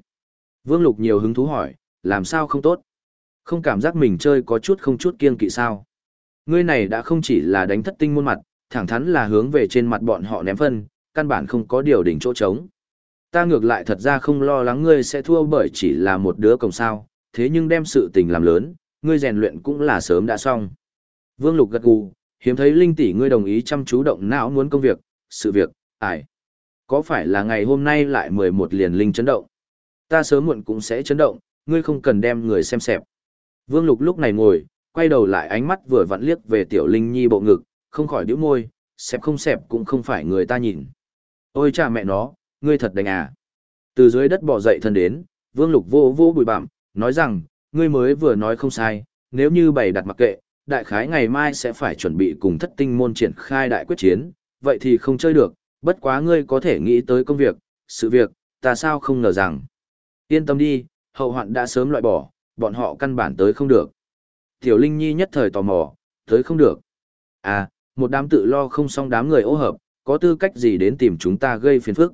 Vương Lục nhiều hứng thú hỏi, làm sao không tốt? Không cảm giác mình chơi có chút không chút kiêng kỵ sao? Ngươi này đã không chỉ là đánh thất tinh môn mặt, thẳng thắn là hướng về trên mặt bọn họ ném phân, căn bản không có điều đỉnh chỗ trống. Ta ngược lại thật ra không lo lắng ngươi sẽ thua bởi chỉ là một đứa cổng sao, thế nhưng đem sự tình làm lớn, ngươi rèn luyện cũng là sớm đã xong. Vương Lục gật gù, hiếm thấy linh tỷ ngươi đồng ý chăm chú động não muốn công việc, sự việc, ải. Có phải là ngày hôm nay lại 11 liền linh chấn động? Ta sớm muộn cũng sẽ chấn động, ngươi không cần đem người xem xẹp. Vương Lục lúc này ngồi, quay đầu lại ánh mắt vừa vặn liếc về tiểu linh nhi bộ ngực, không khỏi đĩu môi, xẹp không xẹp cũng không phải người ta nhìn. Ôi cha mẹ nó, ngươi thật đánh à. Từ dưới đất bò dậy thân đến, Vương Lục vô vô bụi bặm, nói rằng, ngươi mới vừa nói không sai, nếu như bày đặt mặc kệ, đại khái ngày mai sẽ phải chuẩn bị cùng thất tinh môn triển khai đại quyết chiến, vậy thì không chơi được, bất quá ngươi có thể nghĩ tới công việc, sự việc, ta sao không ngờ rằng. Yên tâm đi, hậu hoạn đã sớm loại bỏ, bọn họ căn bản tới không được. Tiểu Linh Nhi nhất thời tò mò, tới không được. À, một đám tự lo không xong đám người ô hợp, có tư cách gì đến tìm chúng ta gây phiền phức.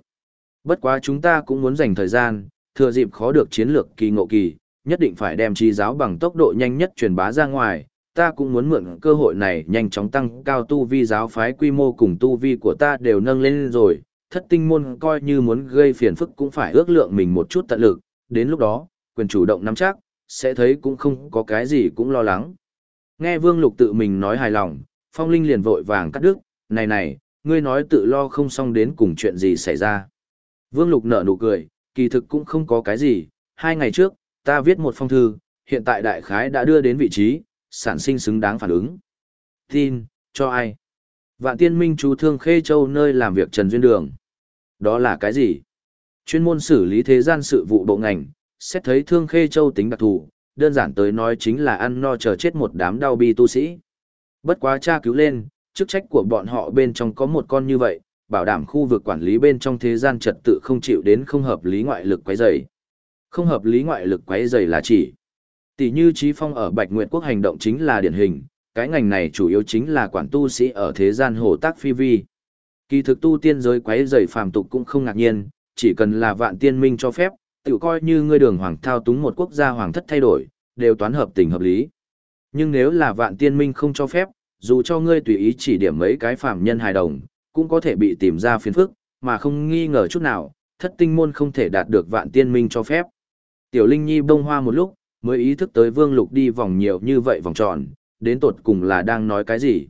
Bất quá chúng ta cũng muốn dành thời gian, thừa dịp khó được chiến lược kỳ ngộ kỳ, nhất định phải đem trí giáo bằng tốc độ nhanh nhất truyền bá ra ngoài. Ta cũng muốn mượn cơ hội này nhanh chóng tăng cao tu vi giáo phái quy mô cùng tu vi của ta đều nâng lên rồi. Thất tinh môn coi như muốn gây phiền phức cũng phải ước lượng mình một chút tận lực. Đến lúc đó, quyền chủ động nắm chắc, sẽ thấy cũng không có cái gì cũng lo lắng. Nghe Vương Lục tự mình nói hài lòng, Phong Linh liền vội vàng cắt đứt, này này, ngươi nói tự lo không xong đến cùng chuyện gì xảy ra. Vương Lục nở nụ cười, kỳ thực cũng không có cái gì, hai ngày trước, ta viết một phong thư, hiện tại đại khái đã đưa đến vị trí, sản sinh xứng đáng phản ứng. Tin, cho ai? Vạn tiên minh chú thương Khê Châu nơi làm việc Trần Duyên Đường. Đó là cái gì? Chuyên môn xử lý thế gian sự vụ bộ ngành, xét thấy thương Khê Châu tính đặc thù, đơn giản tới nói chính là ăn no chờ chết một đám đau bi tu sĩ. Bất quá tra cứu lên, chức trách của bọn họ bên trong có một con như vậy, bảo đảm khu vực quản lý bên trong thế gian trật tự không chịu đến không hợp lý ngoại lực quấy rầy. Không hợp lý ngoại lực quấy rầy là chỉ tỷ như Trí Phong ở Bạch Nguyệt Quốc hành động chính là điển hình, cái ngành này chủ yếu chính là quản tu sĩ ở thế gian hồ tác phi vi. Kỳ thực tu tiên giới quấy rầy phàm tục cũng không ngạc nhiên, chỉ cần là vạn tiên minh cho phép, tự coi như ngươi đường hoàng thao túng một quốc gia hoàng thất thay đổi, đều toán hợp tình hợp lý. Nhưng nếu là vạn tiên minh không cho phép, dù cho ngươi tùy ý chỉ điểm mấy cái phàm nhân hài đồng, cũng có thể bị tìm ra phiền phức, mà không nghi ngờ chút nào, thất tinh môn không thể đạt được vạn tiên minh cho phép. Tiểu Linh Nhi bông hoa một lúc, mới ý thức tới Vương Lục đi vòng nhiều như vậy vòng tròn, đến tột cùng là đang nói cái gì.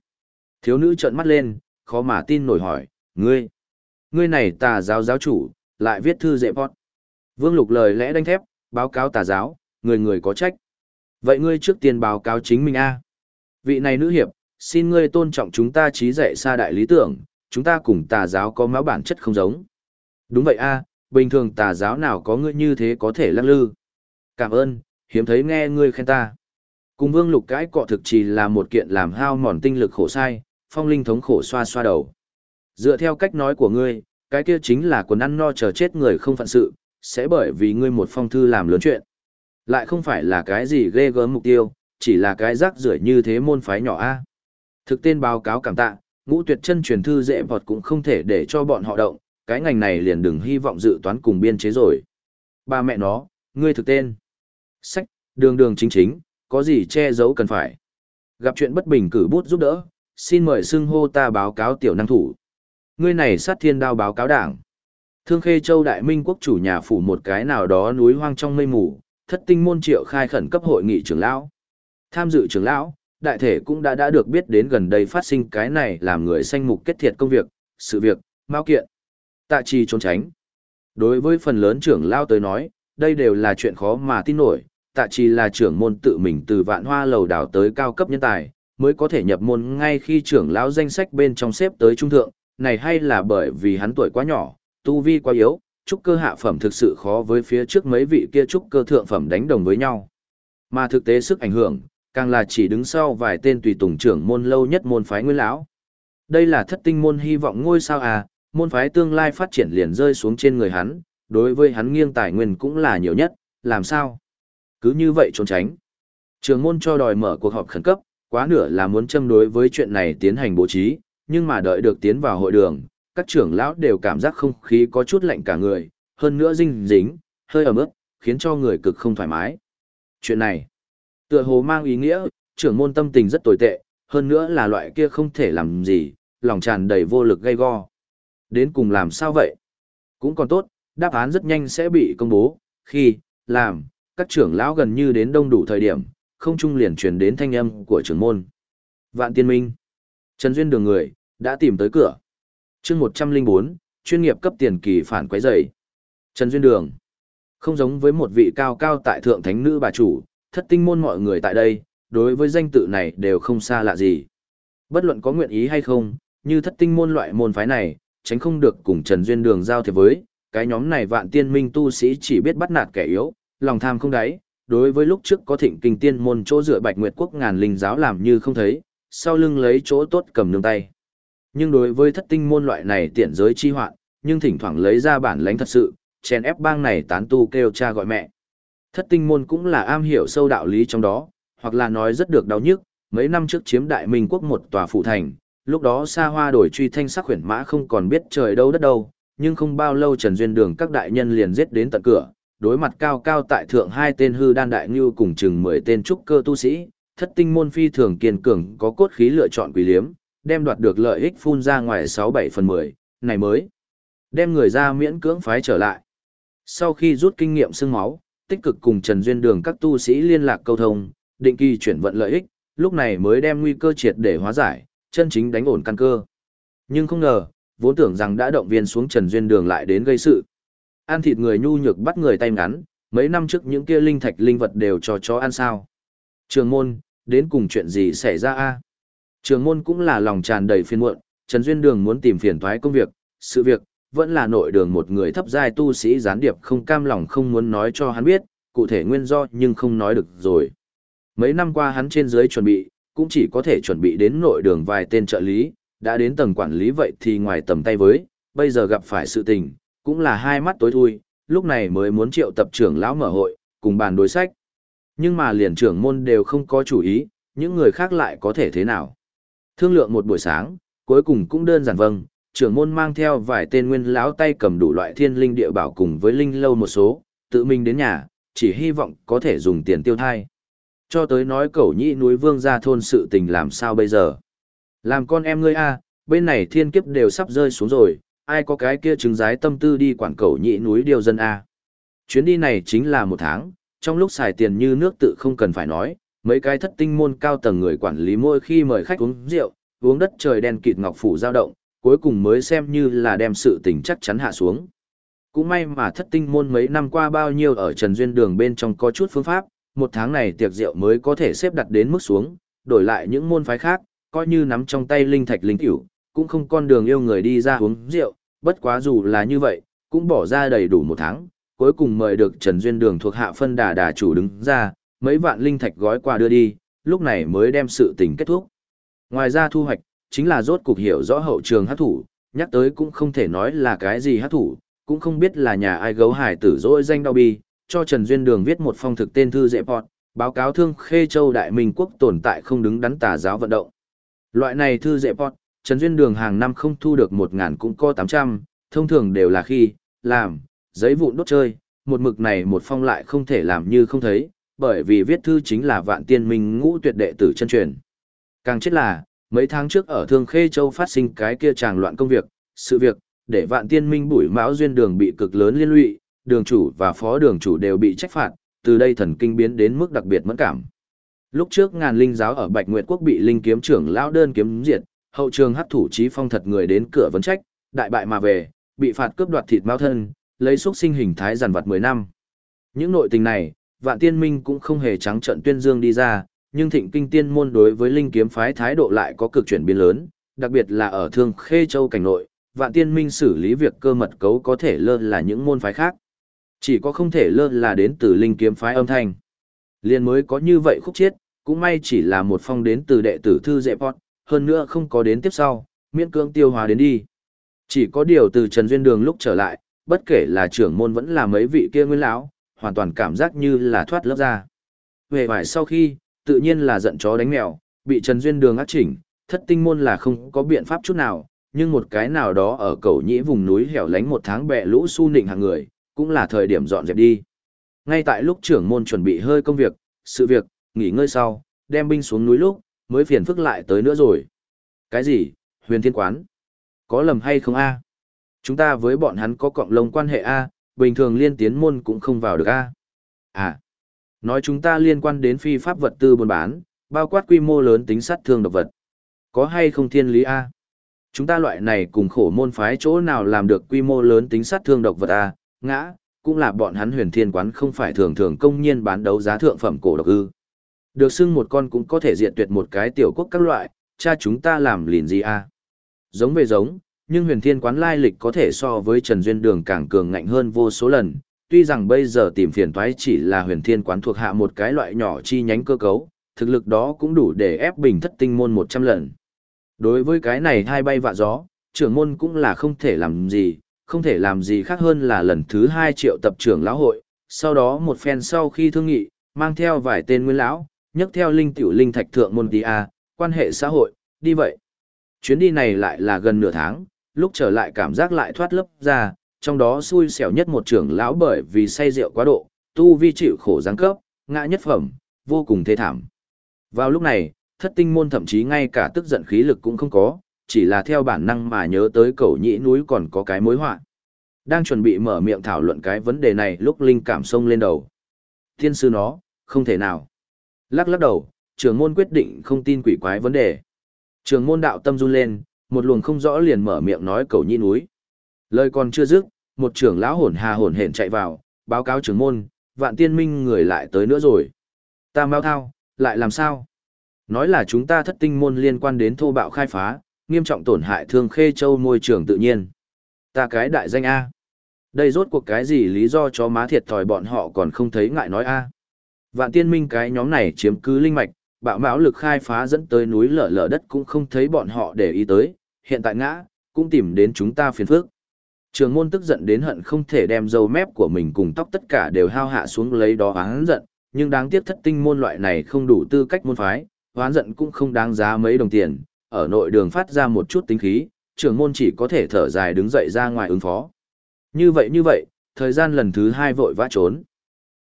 Thiếu nữ trợn mắt lên, khó mà tin nổi hỏi, ngươi, ngươi này tà giáo giáo chủ, lại viết thư dễ bọt. Vương Lục lời lẽ đanh thép, báo cáo tà giáo, người người có trách. Vậy ngươi trước tiên báo cáo chính mình a. Vị này nữ hiệp, xin ngươi tôn trọng chúng ta trí dạy xa đại lý tưởng, chúng ta cùng tà giáo có máu bản chất không giống. Đúng vậy a, bình thường tà giáo nào có ngươi như thế có thể lắc lư. Cảm ơn, hiếm thấy nghe ngươi khen ta. Cùng vương lục cãi cọ thực chỉ là một kiện làm hao mòn tinh lực khổ sai, phong linh thống khổ xoa xoa đầu. Dựa theo cách nói của ngươi, cái kia chính là quần ăn no chờ chết người không phận sự, sẽ bởi vì ngươi một phong thư làm lớn chuyện. Lại không phải là cái gì ghê gớm mục tiêu, chỉ là cái rác rưởi như thế môn phái nhỏ a. Thực tên báo cáo cảm tạ, ngũ tuyệt chân truyền thư dễ vọt cũng không thể để cho bọn họ động, cái ngành này liền đừng hy vọng dự toán cùng biên chế rồi. Ba mẹ nó, ngươi thực tên. Sách, đường đường chính chính, có gì che giấu cần phải. Gặp chuyện bất bình cử bút giúp đỡ, xin mời xưng hô ta báo cáo tiểu năng thủ. Ngươi này sát thiên đao báo cáo đảng. Thương Khê Châu Đại Minh quốc chủ nhà phủ một cái nào đó núi hoang trong mây mù, thất tinh môn triệu khai khẩn cấp hội nghị trưởng lão. Tham dự trưởng lão, đại thể cũng đã đã được biết đến gần đây phát sinh cái này làm người sanh mục kết thiệt công việc, sự việc, mao kiện. Tạ trì trốn tránh. Đối với phần lớn trưởng lão tới nói, đây đều là chuyện khó mà tin nổi, tạ chỉ là trưởng môn tự mình từ vạn hoa lầu đảo tới cao cấp nhân tài, mới có thể nhập môn ngay khi trưởng lão danh sách bên trong xếp tới trung thượng, này hay là bởi vì hắn tuổi quá nhỏ, tu vi quá yếu, trúc cơ hạ phẩm thực sự khó với phía trước mấy vị kia trúc cơ thượng phẩm đánh đồng với nhau. Mà thực tế sức ảnh hưởng, Càng là chỉ đứng sau vài tên tùy tùng trưởng môn lâu nhất môn phái nguyên lão. Đây là thất tinh môn hy vọng ngôi sao à, môn phái tương lai phát triển liền rơi xuống trên người hắn, đối với hắn nghiêng tài nguyên cũng là nhiều nhất, làm sao? Cứ như vậy trốn tránh. Trường môn cho đòi mở cuộc họp khẩn cấp, quá nửa là muốn châm đối với chuyện này tiến hành bố trí, nhưng mà đợi được tiến vào hội đường, các trưởng lão đều cảm giác không khí có chút lạnh cả người, hơn nữa dinh dính, hơi ẩm ướt, khiến cho người cực không thoải mái. Chuyện này, tựa hồ mang ý nghĩa, trưởng môn tâm tình rất tồi tệ, hơn nữa là loại kia không thể làm gì, lòng tràn đầy vô lực gây go. Đến cùng làm sao vậy? Cũng còn tốt, đáp án rất nhanh sẽ bị công bố, khi, làm, các trưởng lão gần như đến đông đủ thời điểm, không trung liền truyền đến thanh âm của trưởng môn. Vạn tiên minh. Trần Duyên đường người, đã tìm tới cửa. chương 104, chuyên nghiệp cấp tiền kỳ phản quấy dày. Trần Duyên đường. Không giống với một vị cao cao tại thượng thánh nữ bà chủ, thất tinh môn mọi người tại đây, đối với danh tự này đều không xa lạ gì. Bất luận có nguyện ý hay không, như thất tinh môn loại môn phái này, tránh không được cùng Trần Duyên đường giao thiệp với, cái nhóm này vạn tiên minh tu sĩ chỉ biết bắt nạt kẻ yếu, lòng tham không đáy, đối với lúc trước có thịnh kinh tiên môn chỗ dựa bạch nguyệt quốc ngàn linh giáo làm như không thấy, sau lưng lấy chỗ tốt cầm nương tay. Nhưng đối với thất tinh môn loại này tiện giới chi hoạn, nhưng thỉnh thoảng lấy ra bản lãnh thật sự, chèn ép bang này tán tu kêu cha gọi mẹ. Thất tinh môn cũng là am hiểu sâu đạo lý trong đó, hoặc là nói rất được đau nhức, mấy năm trước chiếm đại minh quốc một tòa phụ thành, lúc đó xa hoa đổi truy thanh sắc huyền mã không còn biết trời đâu đất đâu, nhưng không bao lâu Trần Duyên Đường các đại nhân liền giết đến tận cửa, đối mặt cao cao tại thượng hai tên hư đan đại như cùng chừng mười tên trúc cơ tu sĩ, thất tinh môn phi thường kiên cường có cốt khí lựa chọn quỷ liếm, đem đoạt được lợi ích phun ra ngoài sáu bảy phần mười này mới đem người ra miễn cưỡng phái trở lại. Sau khi rút kinh nghiệm xương máu, tích cực cùng Trần Duyên Đường các tu sĩ liên lạc câu thông, định kỳ chuyển vận lợi ích, lúc này mới đem nguy cơ triệt để hóa giải, chân chính đánh ổn căn cơ. Nhưng không ngờ, vốn tưởng rằng đã động viên xuống Trần Duyên Đường lại đến gây sự. Ăn thịt người nhu nhược bắt người tay ngắn, mấy năm trước những kia linh thạch linh vật đều cho chó ăn sao. Trường môn, đến cùng chuyện gì xảy ra a? Trường môn cũng là lòng tràn đầy phiền muộn, Trần Duyên Đường muốn tìm phiền toái công việc, sự việc, vẫn là nội đường một người thấp giai tu sĩ gián điệp không cam lòng không muốn nói cho hắn biết, cụ thể nguyên do nhưng không nói được rồi. Mấy năm qua hắn trên dưới chuẩn bị, cũng chỉ có thể chuẩn bị đến nội đường vài tên trợ lý, đã đến tầng quản lý vậy thì ngoài tầm tay với, bây giờ gặp phải sự tình, cũng là hai mắt tối thui, lúc này mới muốn triệu tập trưởng lão mở hội, cùng bàn đối sách. Nhưng mà liền trưởng môn đều không có chủ ý, những người khác lại có thể thế nào. Thương lượng một buổi sáng, cuối cùng cũng đơn giản vâng, trưởng môn mang theo vài tên nguyên lão tay cầm đủ loại thiên linh địa bảo cùng với linh lâu một số, tự mình đến nhà, chỉ hy vọng có thể dùng tiền tiêu thai. Cho tới nói cẩu nhị núi vương ra thôn sự tình làm sao bây giờ. Làm con em ngươi a, bên này thiên kiếp đều sắp rơi xuống rồi, ai có cái kia chứng giái tâm tư đi quản cầu nhị núi điều dân a. Chuyến đi này chính là một tháng, trong lúc xài tiền như nước tự không cần phải nói, mấy cái thất tinh môn cao tầng người quản lý mỗi khi mời khách uống rượu, uống đất trời đen kịt ngọc phủ dao động, cuối cùng mới xem như là đem sự tình chắc chắn hạ xuống. Cũng may mà thất tinh môn mấy năm qua bao nhiêu ở Trần Duyên đường bên trong có chút phương pháp, một tháng này tiệc rượu mới có thể xếp đặt đến mức xuống, đổi lại những môn phái khác, coi như nắm trong tay linh thạch linh cửu cũng không con đường yêu người đi ra uống rượu, bất quá dù là như vậy, cũng bỏ ra đầy đủ một tháng, cuối cùng mời được Trần Duyên đường thuộc hạ phân đà đà chủ đứng ra, mấy vạn linh thạch gói quà đưa đi, lúc này mới đem sự tình kết thúc. Ngoài ra thu hoạch, chính là rốt cục hiểu rõ hậu trường hát thủ, nhắc tới cũng không thể nói là cái gì hát thủ, cũng không biết là nhà ai gấu hải tử dỗi danh đau bi, cho Trần Duyên Đường viết một phong thực tên thư dễ bọt, báo cáo thương Khê Châu Đại Minh Quốc tồn tại không đứng đắn tà giáo vận động. Loại này thư dễ bọt, Trần Duyên Đường hàng năm không thu được một ngàn cũng có tám trăm, thông thường đều là khi, làm, giấy vụn đốt chơi, một mực này một phong lại không thể làm như không thấy, bởi vì viết thư chính là vạn tiên minh ngũ tuyệt đệ tử chân truyền. Càng chết là, mấy tháng trước ở Thương Khê Châu phát sinh cái kia tràng loạn công việc, sự việc, để vạn tiên minh bủi mão duyên đường bị cực lớn liên lụy, đường chủ và phó đường chủ đều bị trách phạt, từ đây thần kinh biến đến mức đặc biệt mẫn cảm. Lúc trước ngàn linh giáo ở Bạch Nguyệt Quốc bị linh kiếm trưởng lão đơn kiếm diệt, hậu trường hấp thủ trí phong thật người đến cửa vấn trách, đại bại mà về, bị phạt cướp đoạt thịt mao thân, lấy xúc sinh hình thái giàn vật 10 năm. Những nội tình này, vạn tiên minh cũng không hề trắng trận tuyên dương đi ra, nhưng thịnh kinh tiên môn đối với linh kiếm phái thái độ lại có cực chuyển biến lớn, đặc biệt là ở thương khê châu cảnh nội, vạn tiên minh xử lý việc cơ mật cấu có thể lơ là những môn phái khác. Chỉ có không thể lơ là đến từ linh kiếm phái âm thanh. Liên mới có như vậy khúc chiết, cũng may chỉ là một phong đến từ đệ tử thư dễ bọt, hơn nữa không có đến tiếp sau, miễn cưỡng tiêu hóa đến đi. Chỉ có điều từ Trần Duyên Đường lúc trở lại, bất kể là trưởng môn vẫn là mấy vị kia nguyên lão, hoàn toàn cảm giác như là thoát lớp ra. Về vải sau khi, tự nhiên là giận chó đánh mèo, bị Trần Duyên Đường ác chỉnh, thất tinh môn là không có biện pháp chút nào, nhưng một cái nào đó ở cầu nhĩ vùng núi hẻo lánh một tháng bẹ lũ su nịnh hàng người, cũng là thời điểm dọn dẹp đi. Ngay tại lúc trưởng môn chuẩn bị hơi công việc, sự việc, nghỉ ngơi sau, đem binh xuống núi lúc, mới phiền phức lại tới nữa rồi. Cái gì, huyền thiên quán? Có lầm hay không a? Chúng ta với bọn hắn có cộng lông quan hệ a, bình thường liên tiến môn cũng không vào được a. À, nói chúng ta liên quan đến phi pháp vật tư buôn bán, bao quát quy mô lớn tính sát thương độc vật. Có hay không thiên lý a? Chúng ta loại này cùng khổ môn phái chỗ nào làm được quy mô lớn tính sát thương độc vật a, ngã, cũng là bọn hắn huyền thiên quán không phải thường thường công nhiên bán đấu giá thượng phẩm cổ độc ư. Được xưng một con cũng có thể diệt tuyệt một cái tiểu quốc các loại, cha chúng ta làm lìn gì a? Giống về giống, nhưng huyền thiên quán lai lịch có thể so với Trần Duyên Đường càng cường ngạnh hơn vô số lần. Tuy rằng bây giờ tìm phiền toái chỉ là huyền thiên quán thuộc hạ một cái loại nhỏ chi nhánh cơ cấu, thực lực đó cũng đủ để ép bình thất tinh môn 100 lần. Đối với cái này hai bay vạ gió, trưởng môn cũng là không thể làm gì, không thể làm gì khác hơn là lần thứ hai triệu tập trưởng lão hội, sau đó một phen sau khi thương nghị, mang theo vài tên nguyên lão, nhấc theo linh tiểu linh thạch thượng môn tí A, quan hệ xã hội, đi vậy. Chuyến đi này lại là gần nửa tháng, lúc trở lại cảm giác lại thoát lấp ra, trong đó xui xẻo nhất một trưởng lão bởi vì say rượu quá độ, tu vi chịu khổ giáng cấp, ngã nhất phẩm, vô cùng thê thảm. Vào lúc này, thất tinh môn thậm chí ngay cả tức giận khí lực cũng không có, chỉ là theo bản năng mà nhớ tới cầu nhĩ núi còn có cái mối họa. Đang chuẩn bị mở miệng thảo luận cái vấn đề này lúc linh cảm xông lên đầu. Thiên sư nó, không thể nào. Lắc lắc đầu, trưởng môn quyết định không tin quỷ quái vấn đề. Trường môn đạo tâm run lên, một luồng không rõ liền mở miệng nói cầu nhĩ núi. Lời còn chưa dứt, một trưởng lão hồn hà hồn hển chạy vào, báo cáo trưởng môn, vạn tiên minh người lại tới nữa rồi. Ta mau thao, lại làm sao? Nói là chúng ta thất tinh môn liên quan đến thô bạo khai phá, nghiêm trọng tổn hại thương khê châu môi trường tự nhiên. Ta cái đại danh A. Đây rốt cuộc cái gì lý do cho má thiệt thòi bọn họ còn không thấy ngại nói A. Vạn tiên minh cái nhóm này chiếm cứ linh mạch, bạo mão lực khai phá dẫn tới núi lở lở đất cũng không thấy bọn họ để ý tới, hiện tại ngã, cũng tìm đến chúng ta phiền phức. Trường môn tức giận đến hận không thể đem dâu mép của mình cùng tóc tất cả đều hao hạ xuống lấy đó oán giận, nhưng đáng tiếc thất tinh môn loại này không đủ tư cách môn phái, oán giận cũng không đáng giá mấy đồng tiền, ở nội đường phát ra một chút tính khí, trưởng môn chỉ có thể thở dài đứng dậy ra ngoài ứng phó. Như vậy như vậy, thời gian lần thứ hai vội vã trốn.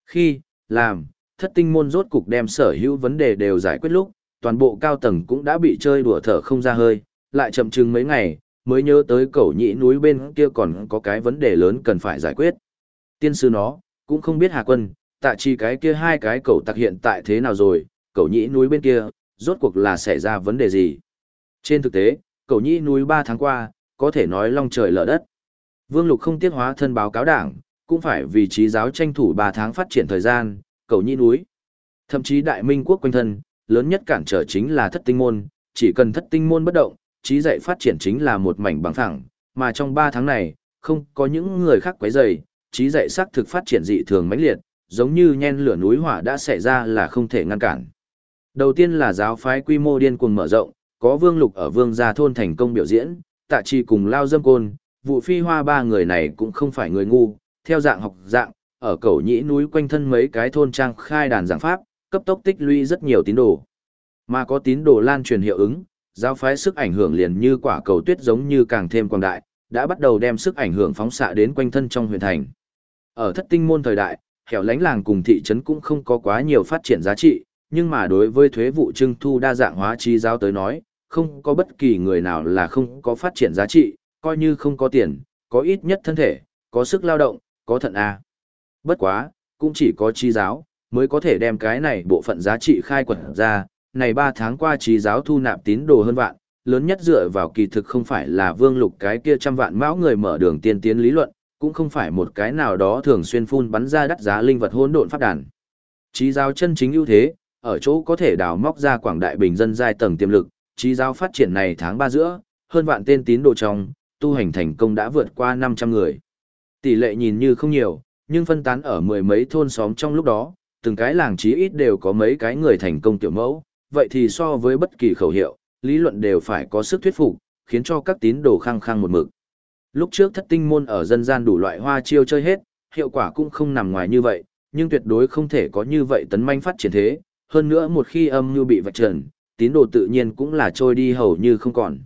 Khi, làm, thất tinh môn rốt cục đem sở hữu vấn đề đều giải quyết lúc, toàn bộ cao tầng cũng đã bị chơi đùa thở không ra hơi, lại chậm chừng mấy ngày, mới nhớ tới cầu nhĩ núi bên kia còn có cái vấn đề lớn cần phải giải quyết. Tiên sư nó, cũng không biết Hà Quân, tạ chi cái kia hai cái cầu tặc hiện tại thế nào rồi, cầu nhĩ núi bên kia, rốt cuộc là xảy ra vấn đề gì. Trên thực tế, cầu nhĩ núi 3 tháng qua, có thể nói long trời lở đất. Vương Lục không tiết hóa thân báo cáo đảng, cũng phải vì trí giáo tranh thủ 3 tháng phát triển thời gian, cầu nhĩ núi. Thậm chí đại minh quốc quanh thân, lớn nhất cản trở chính là thất tinh môn, chỉ cần thất tinh môn bất động, trí dạy phát triển chính là một mảnh bằng thẳng, mà trong 3 tháng này, không có những người khác quấy rầy, trí dạy xác thực phát triển dị thường mãnh liệt, giống như nhen lửa núi hỏa đã xảy ra là không thể ngăn cản. Đầu tiên là giáo phái quy mô điên cuồng mở rộng, có Vương Lục ở Vương Gia thôn thành công biểu diễn, Tạ Chi cùng Lao Dâm Côn, vụ phi hoa ba người này cũng không phải người ngu, theo dạng học dạng, ở cầu nhĩ núi quanh thân mấy cái thôn trang khai đàn giảng pháp, cấp tốc tích lũy rất nhiều tín đồ. Mà có tín đồ lan truyền hiệu ứng, giáo phái sức ảnh hưởng liền như quả cầu tuyết giống như càng thêm quang đại, đã bắt đầu đem sức ảnh hưởng phóng xạ đến quanh thân trong huyện thành. Ở thất tinh môn thời đại, hẻo lánh làng cùng thị trấn cũng không có quá nhiều phát triển giá trị, nhưng mà đối với thuế vụ trưng thu đa dạng hóa trí giáo tới nói, không có bất kỳ người nào là không có phát triển giá trị, coi như không có tiền, có ít nhất thân thể, có sức lao động, có thận A. Bất quá, cũng chỉ có trí giáo, mới có thể đem cái này bộ phận giá trị khai quật ra, này 3 tháng qua trí giáo thu nạp tín đồ hơn vạn, lớn nhất dựa vào kỳ thực không phải là vương lục cái kia trăm vạn mão người mở đường tiên tiến lý luận, cũng không phải một cái nào đó thường xuyên phun bắn ra đắt giá linh vật hỗn độn pháp đàn. Trí giáo chân chính ưu thế, ở chỗ có thể đào móc ra quảng đại bình dân giai tầng tiềm lực, trí giáo phát triển này tháng 3 giữa, hơn vạn tên tín đồ trong, tu hành thành công đã vượt qua 500 người. Tỷ lệ nhìn như không nhiều, nhưng phân tán ở mười mấy thôn xóm trong lúc đó, từng cái làng chí ít đều có mấy cái người thành công tiểu mẫu, vậy thì so với bất kỳ khẩu hiệu, lý luận đều phải có sức thuyết phục, khiến cho các tín đồ khăng khăng một mực. Lúc trước thất tinh môn ở dân gian đủ loại hoa chiêu chơi hết, hiệu quả cũng không nằm ngoài như vậy, nhưng tuyệt đối không thể có như vậy tấn manh phát triển thế, hơn nữa một khi âm như bị vạch trần, tín đồ tự nhiên cũng là trôi đi hầu như không còn.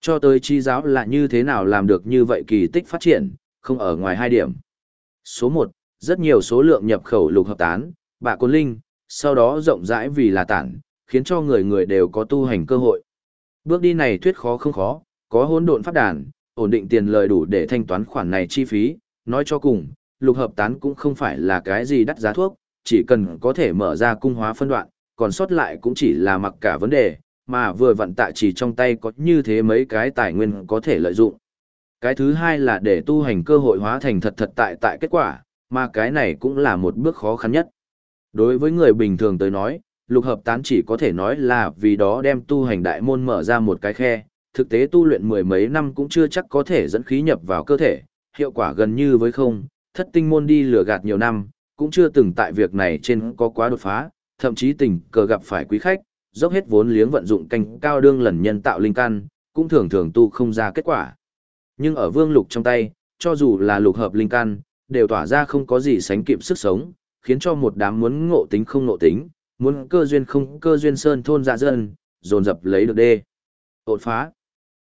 Cho tới chi giáo là như thế nào làm được như vậy kỳ tích phát triển, không ở ngoài hai điểm. Số 1, rất nhiều số lượng nhập khẩu lục hợp tán, bạ côn linh, sau đó rộng rãi vì là tản, khiến cho người người đều có tu hành cơ hội. Bước đi này thuyết khó không khó, có hỗn độn pháp đàn, ổn định tiền lời đủ để thanh toán khoản này chi phí, nói cho cùng, lục hợp tán cũng không phải là cái gì đắt giá thuốc, chỉ cần có thể mở ra cung hóa phân đoạn, còn sót lại cũng chỉ là mặc cả vấn đề, mà vừa vận tạ chỉ trong tay có như thế mấy cái tài nguyên có thể lợi dụng. Cái thứ hai là để tu hành cơ hội hóa thành thật thật tại tại kết quả, mà cái này cũng là một bước khó khăn nhất. Đối với người bình thường tới nói, lục hợp tán chỉ có thể nói là vì đó đem tu hành đại môn mở ra một cái khe, thực tế tu luyện mười mấy năm cũng chưa chắc có thể dẫn khí nhập vào cơ thể, hiệu quả gần như với không, thất tinh môn đi lừa gạt nhiều năm, cũng chưa từng tại việc này trên có quá đột phá, thậm chí tình cờ gặp phải quý khách, dốc hết vốn liếng vận dụng canh cao đương lần nhân tạo linh căn, cũng thường thường tu không ra kết quả. Nhưng ở vương lục trong tay, cho dù là lục hợp linh căn, đều tỏa ra không có gì sánh kịp sức sống, khiến cho một đám muốn ngộ tính không ngộ tính, muốn cơ duyên không cơ duyên sơn thôn dạ dân, dồn dập lấy được đê. Ột phá.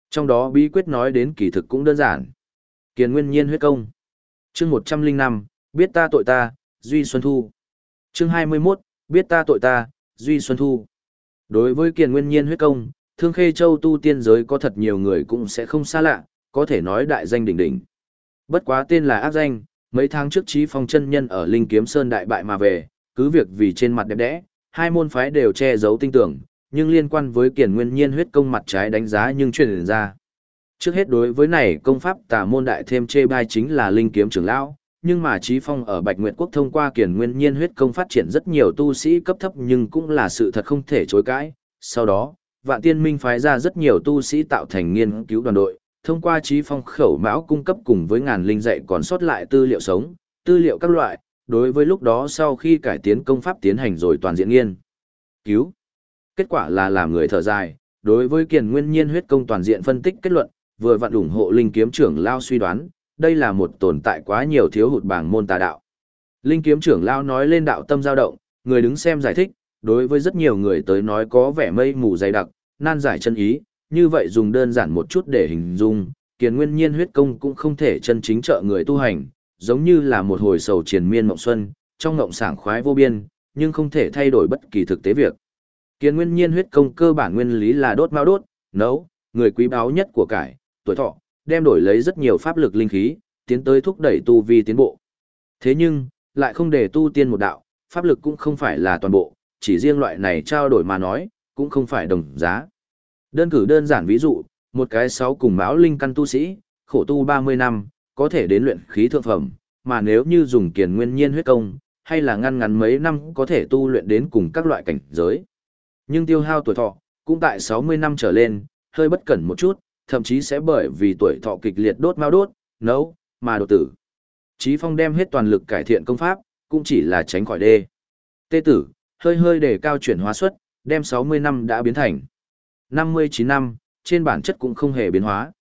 Trong đó bí quyết nói đến kỳ thực cũng đơn giản. Kiền nguyên nhiên huyết công. chương 105, biết ta tội ta, Duy Xuân Thu. chương 21, biết ta tội ta, Duy Xuân Thu. Đối với kiền nguyên nhiên huyết công, thương khê châu tu tiên giới có thật nhiều người cũng sẽ không xa lạ, có thể nói đại danh đỉnh đỉnh. Bất quá tên là ác danh, mấy tháng trước trí phong chân nhân ở Linh Kiếm Sơn đại bại mà về, cứ việc vì trên mặt đẹp đẽ, hai môn phái đều che giấu tinh tưởng, nhưng liên quan với kiền nguyên nhiên huyết công mặt trái đánh giá nhưng truyền ra. Trước hết đối với này công pháp tà môn đại thêm chê bai chính là linh kiếm trưởng lão, nhưng mà Trí Phong ở Bạch Nguyệt Quốc thông qua kiền nguyên nhiên huyết công phát triển rất nhiều tu sĩ cấp thấp nhưng cũng là sự thật không thể chối cãi. Sau đó, Vạn Tiên Minh phái ra rất nhiều tu sĩ tạo thành nghiên cứu đoàn đội, thông qua Trí Phong khẩu mão cung cấp cùng với ngàn linh dạy còn sót lại tư liệu sống, tư liệu các loại, đối với lúc đó sau khi cải tiến công pháp tiến hành rồi toàn diện nghiên cứu. Kết quả là làm người thở dài, đối với kiền nguyên nhiên huyết công toàn diện phân tích kết luận, vừa vặn ủng hộ linh kiếm trưởng lao suy đoán, đây là một tồn tại quá nhiều thiếu hụt bảng môn tà đạo. Linh kiếm trưởng lao nói lên đạo tâm dao động, người đứng xem giải thích, đối với rất nhiều người tới nói có vẻ mây mù dày đặc, nan giải chân ý, như vậy dùng đơn giản một chút để hình dung, kiền nguyên nhiên huyết công cũng không thể chân chính trợ người tu hành, giống như là một hồi sầu triền miên mộng xuân, trong ngộng sảng khoái vô biên, nhưng không thể thay đổi bất kỳ thực tế việc. Kiền nguyên nhiên huyết công cơ bản nguyên lý là đốt mao đốt, nấu, người quý báu nhất của cải, tuổi thọ, đem đổi lấy rất nhiều pháp lực linh khí, tiến tới thúc đẩy tu vi tiến bộ. Thế nhưng, lại không để tu tiên một đạo, pháp lực cũng không phải là toàn bộ, chỉ riêng loại này trao đổi mà nói, cũng không phải đồng giá. Đơn cử đơn giản ví dụ, một cái sáu cùng máu linh căn tu sĩ, khổ tu 30 năm, có thể đến luyện khí thượng phẩm, mà nếu như dùng kiền nguyên nhiên huyết công, hay là ngăn ngắn mấy năm có thể tu luyện đến cùng các loại cảnh giới. Nhưng tiêu hao tuổi thọ, cũng tại 60 năm trở lên, hơi bất cẩn một chút, thậm chí sẽ bởi vì tuổi thọ kịch liệt đốt mau đốt, nấu, mà đột tử. Chí Phong đem hết toàn lực cải thiện công pháp, cũng chỉ là tránh khỏi đê. Tê tử, hơi hơi để cao chuyển hóa suất, đem 60 năm đã biến thành 59 năm, trên bản chất cũng không hề biến hóa.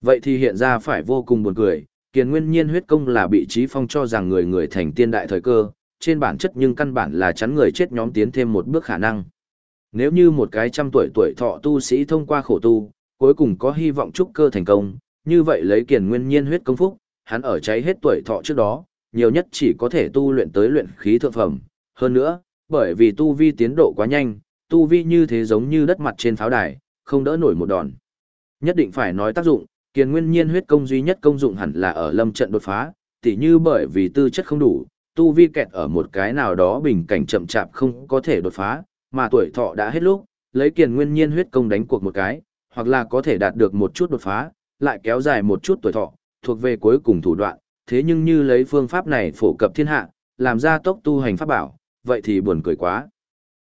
Vậy thì hiện ra phải vô cùng buồn cười, kiền nguyên nhiên huyết công là bị Chí Phong cho rằng người người thành tiên đại thời cơ, trên bản chất nhưng căn bản là chắn người chết nhóm tiến thêm một bước khả năng. Nếu như một cái trăm tuổi tuổi thọ tu sĩ thông qua khổ tu, cuối cùng có hy vọng trúc cơ thành công, như vậy lấy kiền nguyên nhiên huyết công phúc, hắn ở cháy hết tuổi thọ trước đó, nhiều nhất chỉ có thể tu luyện tới luyện khí thượng phẩm. Hơn nữa, bởi vì tu vi tiến độ quá nhanh, tu vi như thế giống như đất mặt trên pháo đài, không đỡ nổi một đòn. Nhất định phải nói tác dụng, kiền nguyên nhiên huyết công duy nhất công dụng hẳn là ở lâm trận đột phá, tỉ như bởi vì tư chất không đủ, tu vi kẹt ở một cái nào đó bình cảnh chậm chạp không có thể đột phá, mà tuổi thọ đã hết lúc, lấy kiền nguyên nhiên huyết công đánh cuộc một cái, hoặc là có thể đạt được một chút đột phá, lại kéo dài một chút tuổi thọ, thuộc về cuối cùng thủ đoạn, thế nhưng như lấy phương pháp này phổ cập thiên hạ, làm ra tốc tu hành pháp bảo, vậy thì buồn cười quá.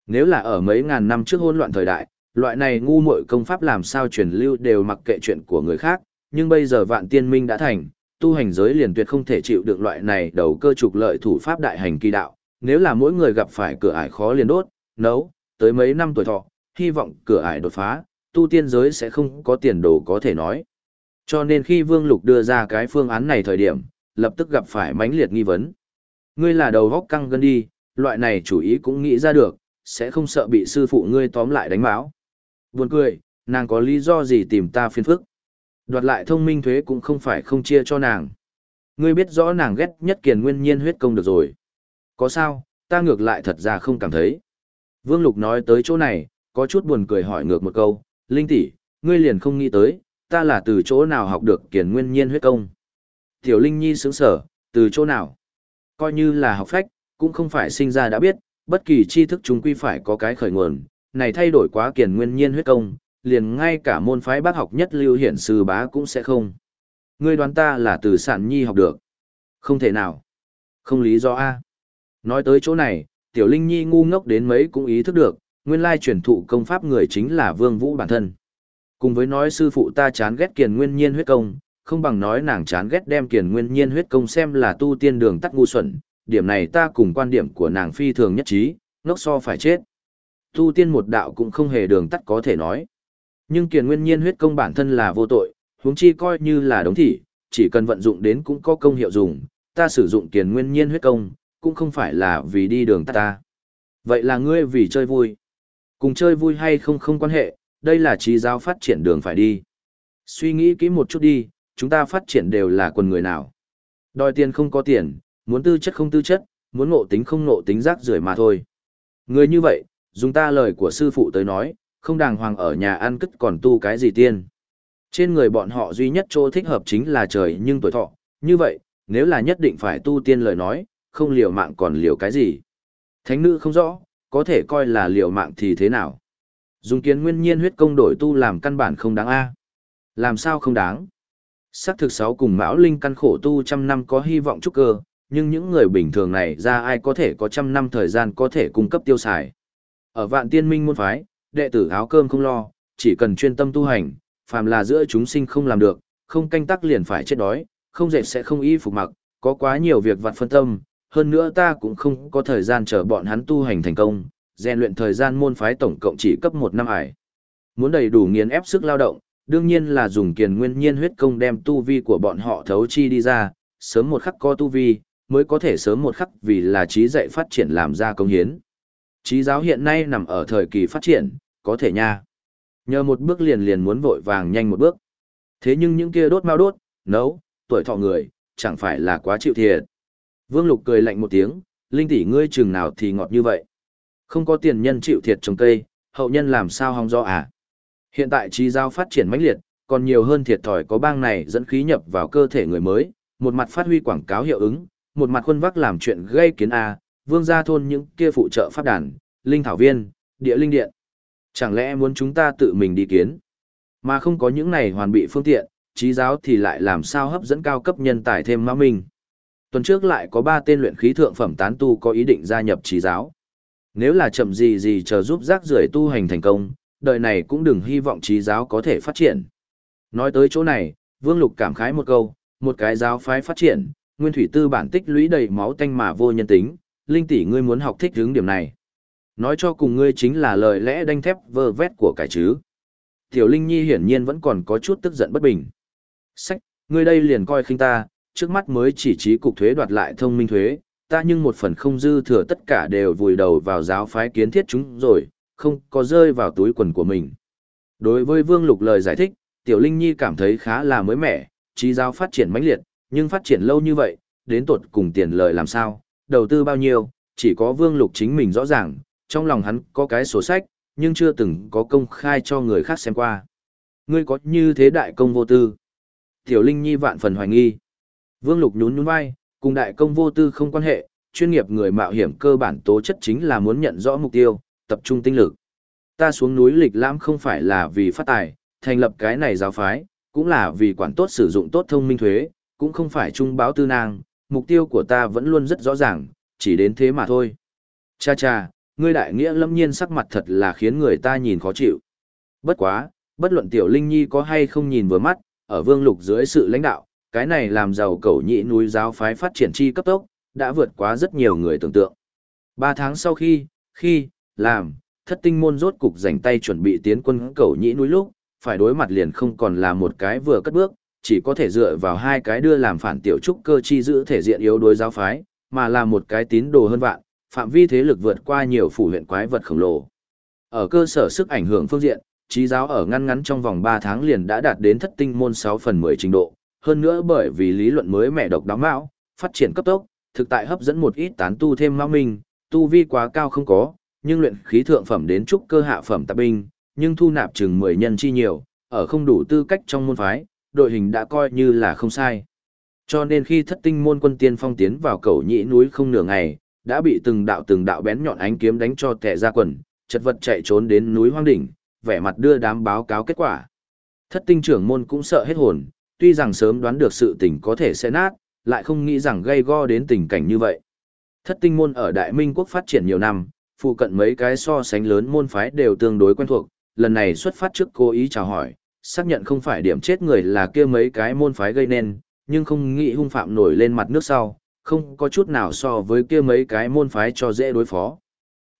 Nếu là ở mấy ngàn năm trước hỗn loạn thời đại, loại này ngu muội công pháp làm sao truyền lưu đều mặc kệ chuyện của người khác, nhưng bây giờ vạn tiên minh đã thành, tu hành giới liền tuyệt không thể chịu được loại này đầu cơ trục lợi thủ pháp đại hành kỳ đạo, nếu là mỗi người gặp phải cửa ải khó liền đốt, nấu, tới mấy năm tuổi thọ, hy vọng cửa ải đột phá, tu tiên giới sẽ không có tiền đồ có thể nói. Cho nên khi Vương Lục đưa ra cái phương án này thời điểm, lập tức gặp phải mãnh liệt nghi vấn. Ngươi là đầu góc căng gân đi, loại này chủ ý cũng nghĩ ra được, sẽ không sợ bị sư phụ ngươi tóm lại đánh báo. Buồn cười, nàng có lý do gì tìm ta phiền phức. Đoạt lại thông minh thuế cũng không phải không chia cho nàng. Ngươi biết rõ nàng ghét nhất kiền nguyên nhiên huyết công được rồi. Có sao, ta ngược lại thật ra không cảm thấy. Vương Lục nói tới chỗ này, có chút buồn cười hỏi ngược một câu, Linh tỷ, ngươi liền không nghĩ tới, ta là từ chỗ nào học được kiền nguyên nhiên huyết công. Tiểu Linh Nhi sướng sở, từ chỗ nào? Coi như là học phách, cũng không phải sinh ra đã biết, bất kỳ tri thức chúng quy phải có cái khởi nguồn, này thay đổi quá kiền nguyên nhiên huyết công, liền ngay cả môn phái bác học nhất lưu hiển sư bá cũng sẽ không. Ngươi đoán ta là từ sản nhi học được. Không thể nào. Không lý do A. Nói tới chỗ này, tiểu linh nhi ngu ngốc đến mấy cũng ý thức được, nguyên lai truyền thụ công pháp người chính là vương vũ bản thân. Cùng với nói sư phụ ta chán ghét kiền nguyên nhiên huyết công, không bằng nói nàng chán ghét đem kiền nguyên nhiên huyết công xem là tu tiên đường tắt ngu xuẩn, điểm này ta cùng quan điểm của nàng phi thường nhất trí, ngốc so phải chết. Tu tiên một đạo cũng không hề đường tắt có thể nói. Nhưng kiền nguyên nhiên huyết công bản thân là vô tội, huống chi coi như là đống thị, chỉ cần vận dụng đến cũng có công hiệu dùng, ta sử dụng kiền nguyên nhiên huyết công, cũng không phải là vì đi đường tắt ta. Vậy là ngươi vì chơi vui. Cùng chơi vui hay không không quan hệ, đây là trí giáo phát triển đường phải đi. Suy nghĩ kỹ một chút đi, chúng ta phát triển đều là quần người nào. Đòi tiền không có tiền, muốn tư chất không tư chất, muốn ngộ tính không ngộ tính rác rưởi mà thôi. Người như vậy, dùng ta lời của sư phụ tới nói, không đàng hoàng ở nhà ăn cất còn tu cái gì tiên. Trên người bọn họ duy nhất chỗ thích hợp chính là trời nhưng tuổi thọ, như vậy, nếu là nhất định phải tu tiên lời nói, không liều mạng còn liều cái gì. Thánh nữ không rõ, có thể coi là liều mạng thì thế nào. Dùng kiến nguyên nhiên huyết công đổi tu làm căn bản không đáng a Làm sao không đáng? Sắc thực sáu cùng Mão Linh căn khổ tu trăm năm có hy vọng trúc cơ, nhưng những người bình thường này ra ai có thể có trăm năm thời gian có thể cung cấp tiêu xài. Ở vạn tiên minh môn phái, đệ tử áo cơm không lo, chỉ cần chuyên tâm tu hành, phàm là giữa chúng sinh không làm được, không canh tắc liền phải chết đói, không dệt sẽ không y phục mặc, có quá nhiều việc vặt phân tâm, hơn nữa ta cũng không có thời gian chờ bọn hắn tu hành thành công, rèn luyện thời gian môn phái tổng cộng chỉ cấp một năm ải. Muốn đầy đủ nghiền ép sức lao động, đương nhiên là dùng kiền nguyên nhiên huyết công đem tu vi của bọn họ thấu chi đi ra, sớm một khắc có tu vi, mới có thể sớm một khắc vì là trí dạy phát triển làm ra công hiến. Trí giáo hiện nay nằm ở thời kỳ phát triển, có thể nha. Nhờ một bước liền liền muốn vội vàng nhanh một bước. Thế nhưng những kia đốt mau đốt, nấu, tuổi thọ người, chẳng phải là quá chịu thiệt. Vương Lục cười lạnh một tiếng, linh tỷ ngươi chừng nào thì ngọt như vậy. Không có tiền nhân chịu thiệt trồng cây, hậu nhân làm sao hong do à? Hiện tại trí giao phát triển mãnh liệt, còn nhiều hơn thiệt thòi có bang này dẫn khí nhập vào cơ thể người mới, một mặt phát huy quảng cáo hiệu ứng, một mặt khuôn vác làm chuyện gây kiến a, vương gia thôn những kia phụ trợ phát đàn, linh thảo viên, địa linh điện. Chẳng lẽ muốn chúng ta tự mình đi kiến? Mà không có những này hoàn bị phương tiện, trí giáo thì lại làm sao hấp dẫn cao cấp nhân tài thêm mã mình? Tuần trước lại có ba tên luyện khí thượng phẩm tán tu có ý định gia nhập trí giáo. Nếu là chậm gì gì chờ giúp rác rưởi tu hành thành công, đời này cũng đừng hy vọng trí giáo có thể phát triển. Nói tới chỗ này, Vương Lục cảm khái một câu, một cái giáo phái phát triển, nguyên thủy tư bản tích lũy đầy máu tanh mà vô nhân tính, linh tỷ ngươi muốn học thích hướng điểm này. Nói cho cùng ngươi chính là lời lẽ đanh thép vơ vét của cải chứ. Tiểu Linh Nhi hiển nhiên vẫn còn có chút tức giận bất bình. Sách, ngươi đây liền coi khinh ta, trước mắt mới chỉ trí cục thuế đoạt lại thông minh thuế, ta nhưng một phần không dư thừa tất cả đều vùi đầu vào giáo phái kiến thiết chúng rồi, không có rơi vào túi quần của mình. Đối với Vương Lục lời giải thích, Tiểu Linh Nhi cảm thấy khá là mới mẻ, trí giáo phát triển mãnh liệt, nhưng phát triển lâu như vậy, đến tột cùng tiền lời làm sao, đầu tư bao nhiêu, chỉ có Vương Lục chính mình rõ ràng, trong lòng hắn có cái sổ sách, nhưng chưa từng có công khai cho người khác xem qua. Ngươi có như thế đại công vô tư. Tiểu Linh Nhi vạn phần hoài nghi. Vương Lục nhún nhún vai, cùng đại công vô tư không quan hệ, chuyên nghiệp người mạo hiểm cơ bản tố chất chính là muốn nhận rõ mục tiêu, tập trung tinh lực. Ta xuống núi lịch lãm không phải là vì phát tài, thành lập cái này giáo phái, cũng là vì quản tốt sử dụng tốt thông minh thuế, cũng không phải trung báo tư nang, mục tiêu của ta vẫn luôn rất rõ ràng, chỉ đến thế mà thôi. Cha cha, ngươi đại nghĩa lâm nhiên sắc mặt thật là khiến người ta nhìn khó chịu. Bất quá, bất luận tiểu linh nhi có hay không nhìn vừa mắt, ở vương lục dưới sự lãnh đạo, cái này làm giàu cầu nhị núi giáo phái phát triển chi cấp tốc, đã vượt quá rất nhiều người tưởng tượng. Ba tháng sau khi, khi, làm, thất tinh môn rốt cục dành tay chuẩn bị tiến quân cầu nhĩ núi lúc, phải đối mặt liền không còn là một cái vừa cất bước, chỉ có thể dựa vào hai cái đưa làm phản tiểu trúc cơ chi giữ thể diện yếu đối giáo phái, mà là một cái tín đồ hơn vạn, phạm vi thế lực vượt qua nhiều phủ huyện quái vật khổng lồ. Ở cơ sở sức ảnh hưởng phương diện, trí giáo ở ngăn ngắn trong vòng 3 tháng liền đã đạt đến thất tinh môn 6 phần 10 trình độ, hơn nữa bởi vì lý luận mới mẹ độc đáo mạo, phát triển cấp tốc, thực tại hấp dẫn một ít tán tu thêm mao minh, tu vi quá cao không có, nhưng luyện khí thượng phẩm đến trúc cơ hạ phẩm tạp binh, nhưng thu nạp chừng 10 nhân chi nhiều, ở không đủ tư cách trong môn phái, đội hình đã coi như là không sai. Cho nên khi thất tinh môn quân tiên phong tiến vào cầu nhĩ núi không nửa ngày, đã bị từng đạo từng đạo bén nhọn ánh kiếm đánh cho tệ ra quần, chật vật chạy trốn đến núi hoang đỉnh, vẻ mặt đưa đám báo cáo kết quả. Thất tinh trưởng môn cũng sợ hết hồn, tuy rằng sớm đoán được sự tình có thể sẽ nát, lại không nghĩ rằng gây go đến tình cảnh như vậy. Thất tinh môn ở Đại Minh quốc phát triển nhiều năm, phụ cận mấy cái so sánh lớn môn phái đều tương đối quen thuộc, lần này xuất phát trước cố ý chào hỏi, xác nhận không phải điểm chết người là kia mấy cái môn phái gây nên, nhưng không nghĩ hung phạm nổi lên mặt nước sau, không có chút nào so với kia mấy cái môn phái cho dễ đối phó.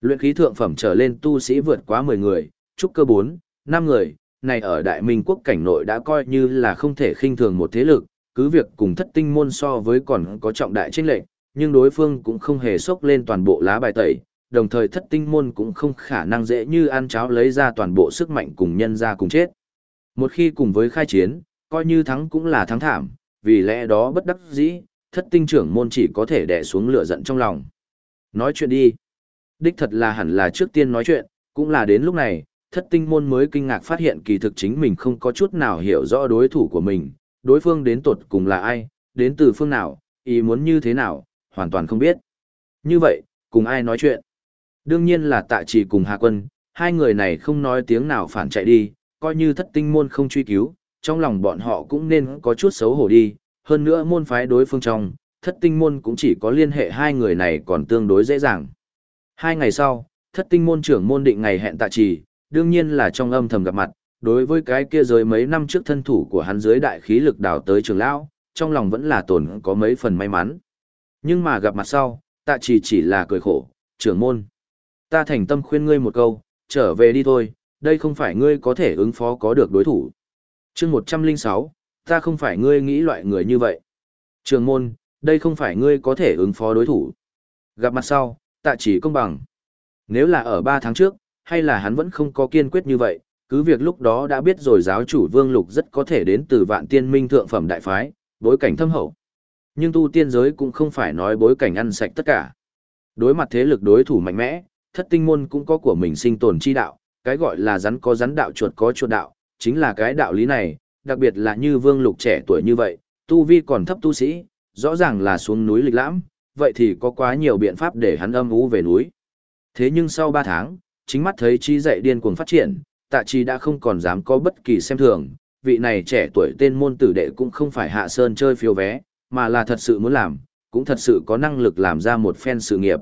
Luyện khí thượng phẩm trở lên tu sĩ vượt quá 10 người, trúc cơ 4, 5 người, này ở Đại Minh quốc cảnh nội đã coi như là không thể khinh thường một thế lực, cứ việc cùng thất tinh môn so với còn có trọng đại chênh lệnh, nhưng đối phương cũng không hề sốc lên toàn bộ lá bài tẩy, đồng thời thất tinh môn cũng không khả năng dễ như ăn cháo lấy ra toàn bộ sức mạnh cùng nhân ra cùng chết. Một khi cùng với khai chiến, coi như thắng cũng là thắng thảm, vì lẽ đó bất đắc dĩ, thất tinh trưởng môn chỉ có thể đè xuống lửa giận trong lòng. Nói chuyện đi. Đích thật là hẳn là trước tiên nói chuyện, cũng là đến lúc này, thất tinh môn mới kinh ngạc phát hiện kỳ thực chính mình không có chút nào hiểu rõ đối thủ của mình, đối phương đến tột cùng là ai, đến từ phương nào, ý muốn như thế nào, hoàn toàn không biết. Như vậy, cùng ai nói chuyện? Đương nhiên là tạ trì cùng Hà Quân, hai người này không nói tiếng nào phản chạy đi, coi như thất tinh môn không truy cứu, trong lòng bọn họ cũng nên có chút xấu hổ đi, hơn nữa môn phái đối phương trong, thất tinh môn cũng chỉ có liên hệ hai người này còn tương đối dễ dàng. Hai ngày sau, thất tinh môn trưởng môn định ngày hẹn tạ trì, đương nhiên là trong âm thầm gặp mặt, đối với cái kia rồi mấy năm trước thân thủ của hắn dưới đại khí lực đào tới trường lão, trong lòng vẫn là tổn có mấy phần may mắn. Nhưng mà gặp mặt sau, tạ trì chỉ là cười khổ, trưởng môn. Ta thành tâm khuyên ngươi một câu, trở về đi thôi, đây không phải ngươi có thể ứng phó có được đối thủ. chương 106, ta không phải ngươi nghĩ loại người như vậy. Trường môn, đây không phải ngươi có thể ứng phó đối thủ. Gặp mặt sau, tạ chỉ công bằng. Nếu là ở 3 tháng trước, hay là hắn vẫn không có kiên quyết như vậy, cứ việc lúc đó đã biết rồi giáo chủ Vương Lục rất có thể đến từ vạn tiên minh thượng phẩm đại phái, bối cảnh thâm hậu. Nhưng tu tiên giới cũng không phải nói bối cảnh ăn sạch tất cả. Đối mặt thế lực đối thủ mạnh mẽ, thất tinh môn cũng có của mình sinh tồn chi đạo, cái gọi là rắn có rắn đạo chuột có chuột đạo, chính là cái đạo lý này, đặc biệt là như Vương Lục trẻ tuổi như vậy, tu vi còn thấp tu sĩ, rõ ràng là xuống núi lịch lãm, vậy thì có quá nhiều biện pháp để hắn âm ú về núi. Thế nhưng sau 3 tháng, chính mắt thấy trí dạy điên cuồng phát triển, tạ trí đã không còn dám có bất kỳ xem thường, vị này trẻ tuổi tên môn tử đệ cũng không phải hạ sơn chơi phiếu vé, mà là thật sự muốn làm, cũng thật sự có năng lực làm ra một phen sự nghiệp.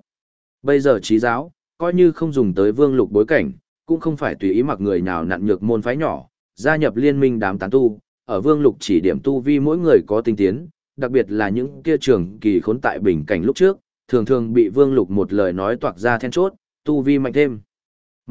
Bây giờ trí giáo, coi như không dùng tới vương lục bối cảnh, cũng không phải tùy ý mặc người nào nặn nhược môn phái nhỏ, gia nhập liên minh đám tán tu, ở vương lục chỉ điểm tu vi mỗi người có tinh tiến, đặc biệt là những kia trường kỳ khốn tại bình cảnh lúc trước, thường thường bị vương lục một lời nói toạc ra then chốt, tu vi mạnh thêm.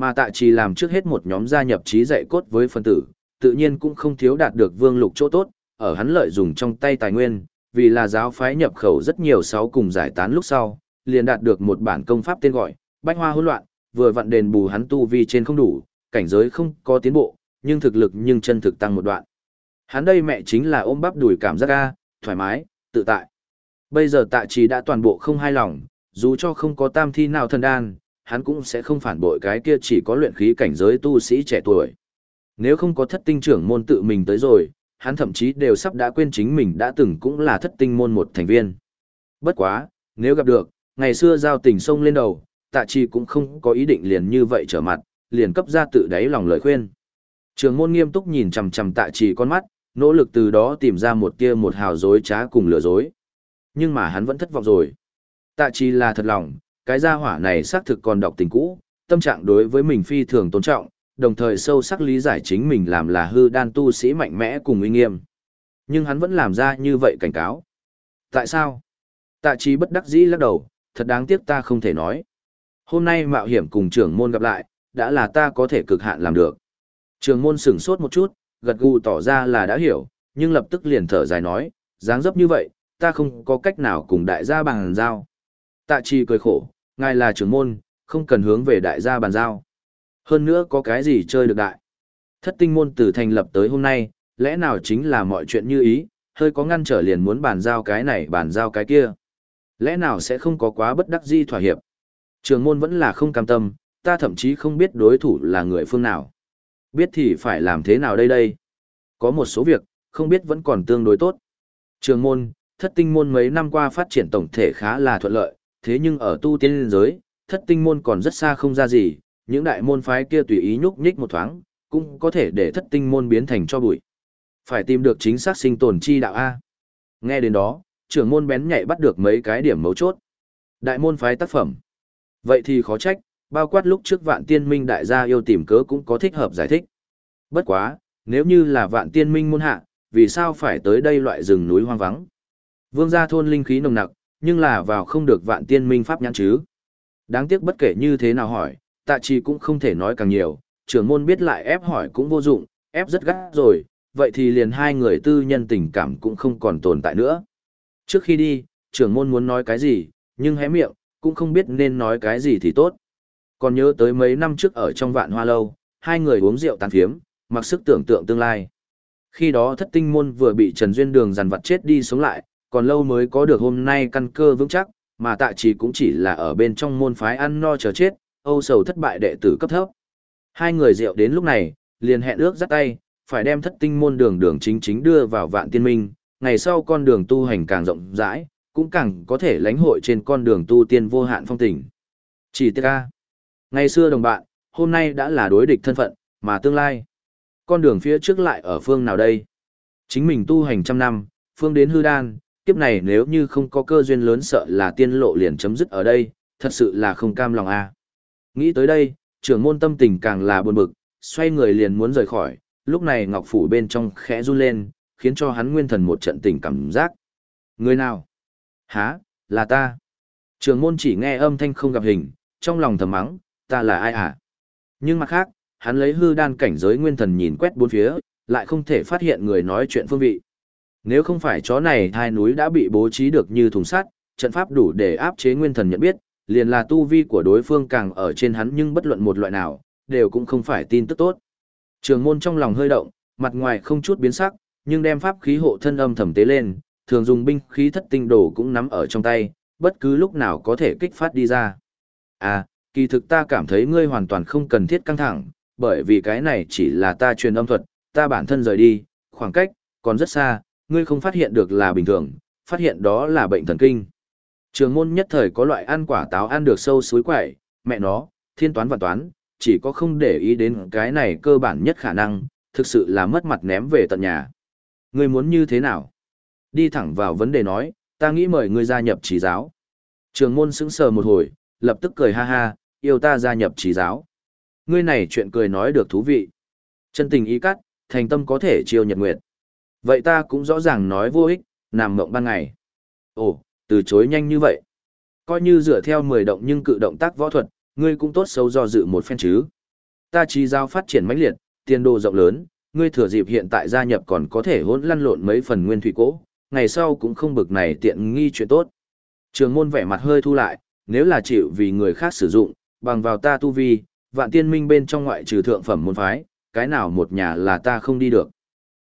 Mà tạ trì làm trước hết một nhóm gia nhập trí dạy cốt với phân tử, tự nhiên cũng không thiếu đạt được vương lục chỗ tốt, ở hắn lợi dùng trong tay tài nguyên, vì là giáo phái nhập khẩu rất nhiều sáu cùng giải tán lúc sau, liền đạt được một bản công pháp tên gọi, bách hoa hỗn loạn, vừa vặn đền bù hắn tu vi trên không đủ, cảnh giới không có tiến bộ, nhưng thực lực nhưng chân thực tăng một đoạn. Hắn đây mẹ chính là ôm bắp đùi cảm giác ga, thoải mái, tự tại. Bây giờ tạ trì đã toàn bộ không hài lòng, dù cho không có tam thi nào thần đan, hắn cũng sẽ không phản bội cái kia chỉ có luyện khí cảnh giới tu sĩ trẻ tuổi. Nếu không có thất tinh trưởng môn tự mình tới rồi, hắn thậm chí đều sắp đã quên chính mình đã từng cũng là thất tinh môn một thành viên. Bất quá, nếu gặp được, ngày xưa giao tình sông lên đầu, tạ trì cũng không có ý định liền như vậy trở mặt, liền cấp ra tự đáy lòng lời khuyên. Trường môn nghiêm túc nhìn chằm chằm tạ trì con mắt, nỗ lực từ đó tìm ra một tia một hào dối trá cùng lừa dối. Nhưng mà hắn vẫn thất vọng rồi. Tạ trì là thật lòng, cái gia hỏa này xác thực còn đọc tình cũ, tâm trạng đối với mình phi thường tôn trọng, đồng thời sâu sắc lý giải chính mình làm là hư đan tu sĩ mạnh mẽ cùng uy nghiêm. Nhưng hắn vẫn làm ra như vậy cảnh cáo. Tại sao? Tạ trí bất đắc dĩ lắc đầu, thật đáng tiếc ta không thể nói. Hôm nay mạo hiểm cùng trưởng môn gặp lại, đã là ta có thể cực hạn làm được. Trường môn sửng sốt một chút, gật gù tỏ ra là đã hiểu, nhưng lập tức liền thở dài nói, dáng dấp như vậy, ta không có cách nào cùng đại gia bằng giao. Tạ chi cười khổ, ngài là trưởng môn, không cần hướng về đại gia bàn giao. Hơn nữa có cái gì chơi được đại. Thất tinh môn từ thành lập tới hôm nay, lẽ nào chính là mọi chuyện như ý, hơi có ngăn trở liền muốn bàn giao cái này bàn giao cái kia. Lẽ nào sẽ không có quá bất đắc di thỏa hiệp. Trường môn vẫn là không cam tâm, ta thậm chí không biết đối thủ là người phương nào. Biết thì phải làm thế nào đây đây? Có một số việc, không biết vẫn còn tương đối tốt. Trường môn, thất tinh môn mấy năm qua phát triển tổng thể khá là thuận lợi, thế nhưng ở tu tiên giới, thất tinh môn còn rất xa không ra gì, những đại môn phái kia tùy ý nhúc nhích một thoáng, cũng có thể để thất tinh môn biến thành cho bụi. Phải tìm được chính xác sinh tồn chi đạo A. Nghe đến đó, trưởng môn bén nhạy bắt được mấy cái điểm mấu chốt. Đại môn phái tác phẩm. Vậy thì khó trách, bao quát lúc trước vạn tiên minh đại gia yêu tìm cớ cũng có thích hợp giải thích. Bất quá, nếu như là vạn tiên minh môn hạ, vì sao phải tới đây loại rừng núi hoang vắng? Vương gia thôn linh khí nồng nặc, nhưng là vào không được vạn tiên minh pháp nhãn chứ. Đáng tiếc bất kể như thế nào hỏi, tạ trì cũng không thể nói càng nhiều, trưởng môn biết lại ép hỏi cũng vô dụng, ép rất gắt rồi, vậy thì liền hai người tư nhân tình cảm cũng không còn tồn tại nữa. Trước khi đi, trưởng môn muốn nói cái gì, nhưng hé miệng, cũng không biết nên nói cái gì thì tốt. Còn nhớ tới mấy năm trước ở trong vạn hoa lâu, hai người uống rượu tàn phiếm, mặc sức tưởng tượng tương lai. Khi đó thất tinh môn vừa bị Trần Duyên Đường dằn vặt chết đi sống lại, còn lâu mới có được hôm nay căn cơ vững chắc, mà tạ chỉ cũng chỉ là ở bên trong môn phái ăn no chờ chết, âu sầu thất bại đệ tử cấp thấp. Hai người rượu đến lúc này, liền hẹn ước dắt tay, phải đem thất tinh môn đường đường chính chính đưa vào vạn tiên minh, ngày sau con đường tu hành càng rộng rãi, cũng càng có thể lãnh hội trên con đường tu tiên vô hạn phong tình. Chỉ tiết ca. Ngày xưa đồng bạn, hôm nay đã là đối địch thân phận, mà tương lai. Con đường phía trước lại ở phương nào đây? Chính mình tu hành trăm năm, phương đến hư đan, kiếp này nếu như không có cơ duyên lớn sợ là tiên lộ liền chấm dứt ở đây, thật sự là không cam lòng a. Nghĩ tới đây, trưởng môn tâm tình càng là buồn bực, xoay người liền muốn rời khỏi, lúc này ngọc phủ bên trong khẽ run lên, khiến cho hắn nguyên thần một trận tình cảm giác. Người nào? Hả, là ta. Trưởng môn chỉ nghe âm thanh không gặp hình, trong lòng thầm mắng, ta là ai hả? Nhưng mặt khác, hắn lấy hư đan cảnh giới nguyên thần nhìn quét bốn phía, lại không thể phát hiện người nói chuyện phương vị. Nếu không phải chó này hai núi đã bị bố trí được như thùng sắt, trận pháp đủ để áp chế nguyên thần nhận biết, liền là tu vi của đối phương càng ở trên hắn nhưng bất luận một loại nào, đều cũng không phải tin tức tốt. Trường môn trong lòng hơi động, mặt ngoài không chút biến sắc, nhưng đem pháp khí hộ thân âm thầm tế lên, thường dùng binh khí thất tinh đồ cũng nắm ở trong tay, bất cứ lúc nào có thể kích phát đi ra. À, kỳ thực ta cảm thấy ngươi hoàn toàn không cần thiết căng thẳng, bởi vì cái này chỉ là ta truyền âm thuật, ta bản thân rời đi, khoảng cách, còn rất xa, ngươi không phát hiện được là bình thường, phát hiện đó là bệnh thần kinh. Trường môn nhất thời có loại ăn quả táo ăn được sâu suối quậy, mẹ nó, thiên toán và toán, chỉ có không để ý đến cái này cơ bản nhất khả năng, thực sự là mất mặt ném về tận nhà. Ngươi muốn như thế nào? Đi thẳng vào vấn đề nói, ta nghĩ mời ngươi gia nhập trí giáo. Trường môn sững sờ một hồi, lập tức cười ha ha, yêu ta gia nhập trí giáo. Ngươi này chuyện cười nói được thú vị. Chân tình ý cắt, thành tâm có thể chiêu nhật nguyệt. Vậy ta cũng rõ ràng nói vô ích, nằm mộng ban ngày. Ồ, từ chối nhanh như vậy. Coi như dựa theo 10 động nhưng cự động tác võ thuật, ngươi cũng tốt xấu do dự một phen chứ. Ta trí giao phát triển mãnh liệt, tiền đồ rộng lớn, ngươi thừa dịp hiện tại gia nhập còn có thể hỗn lăn lộn mấy phần nguyên thủy cố, ngày sau cũng không bực này tiện nghi chuyện tốt. Trường môn vẻ mặt hơi thu lại, nếu là chịu vì người khác sử dụng, bằng vào ta tu vi, vạn tiên minh bên trong ngoại trừ thượng phẩm môn phái, cái nào một nhà là ta không đi được.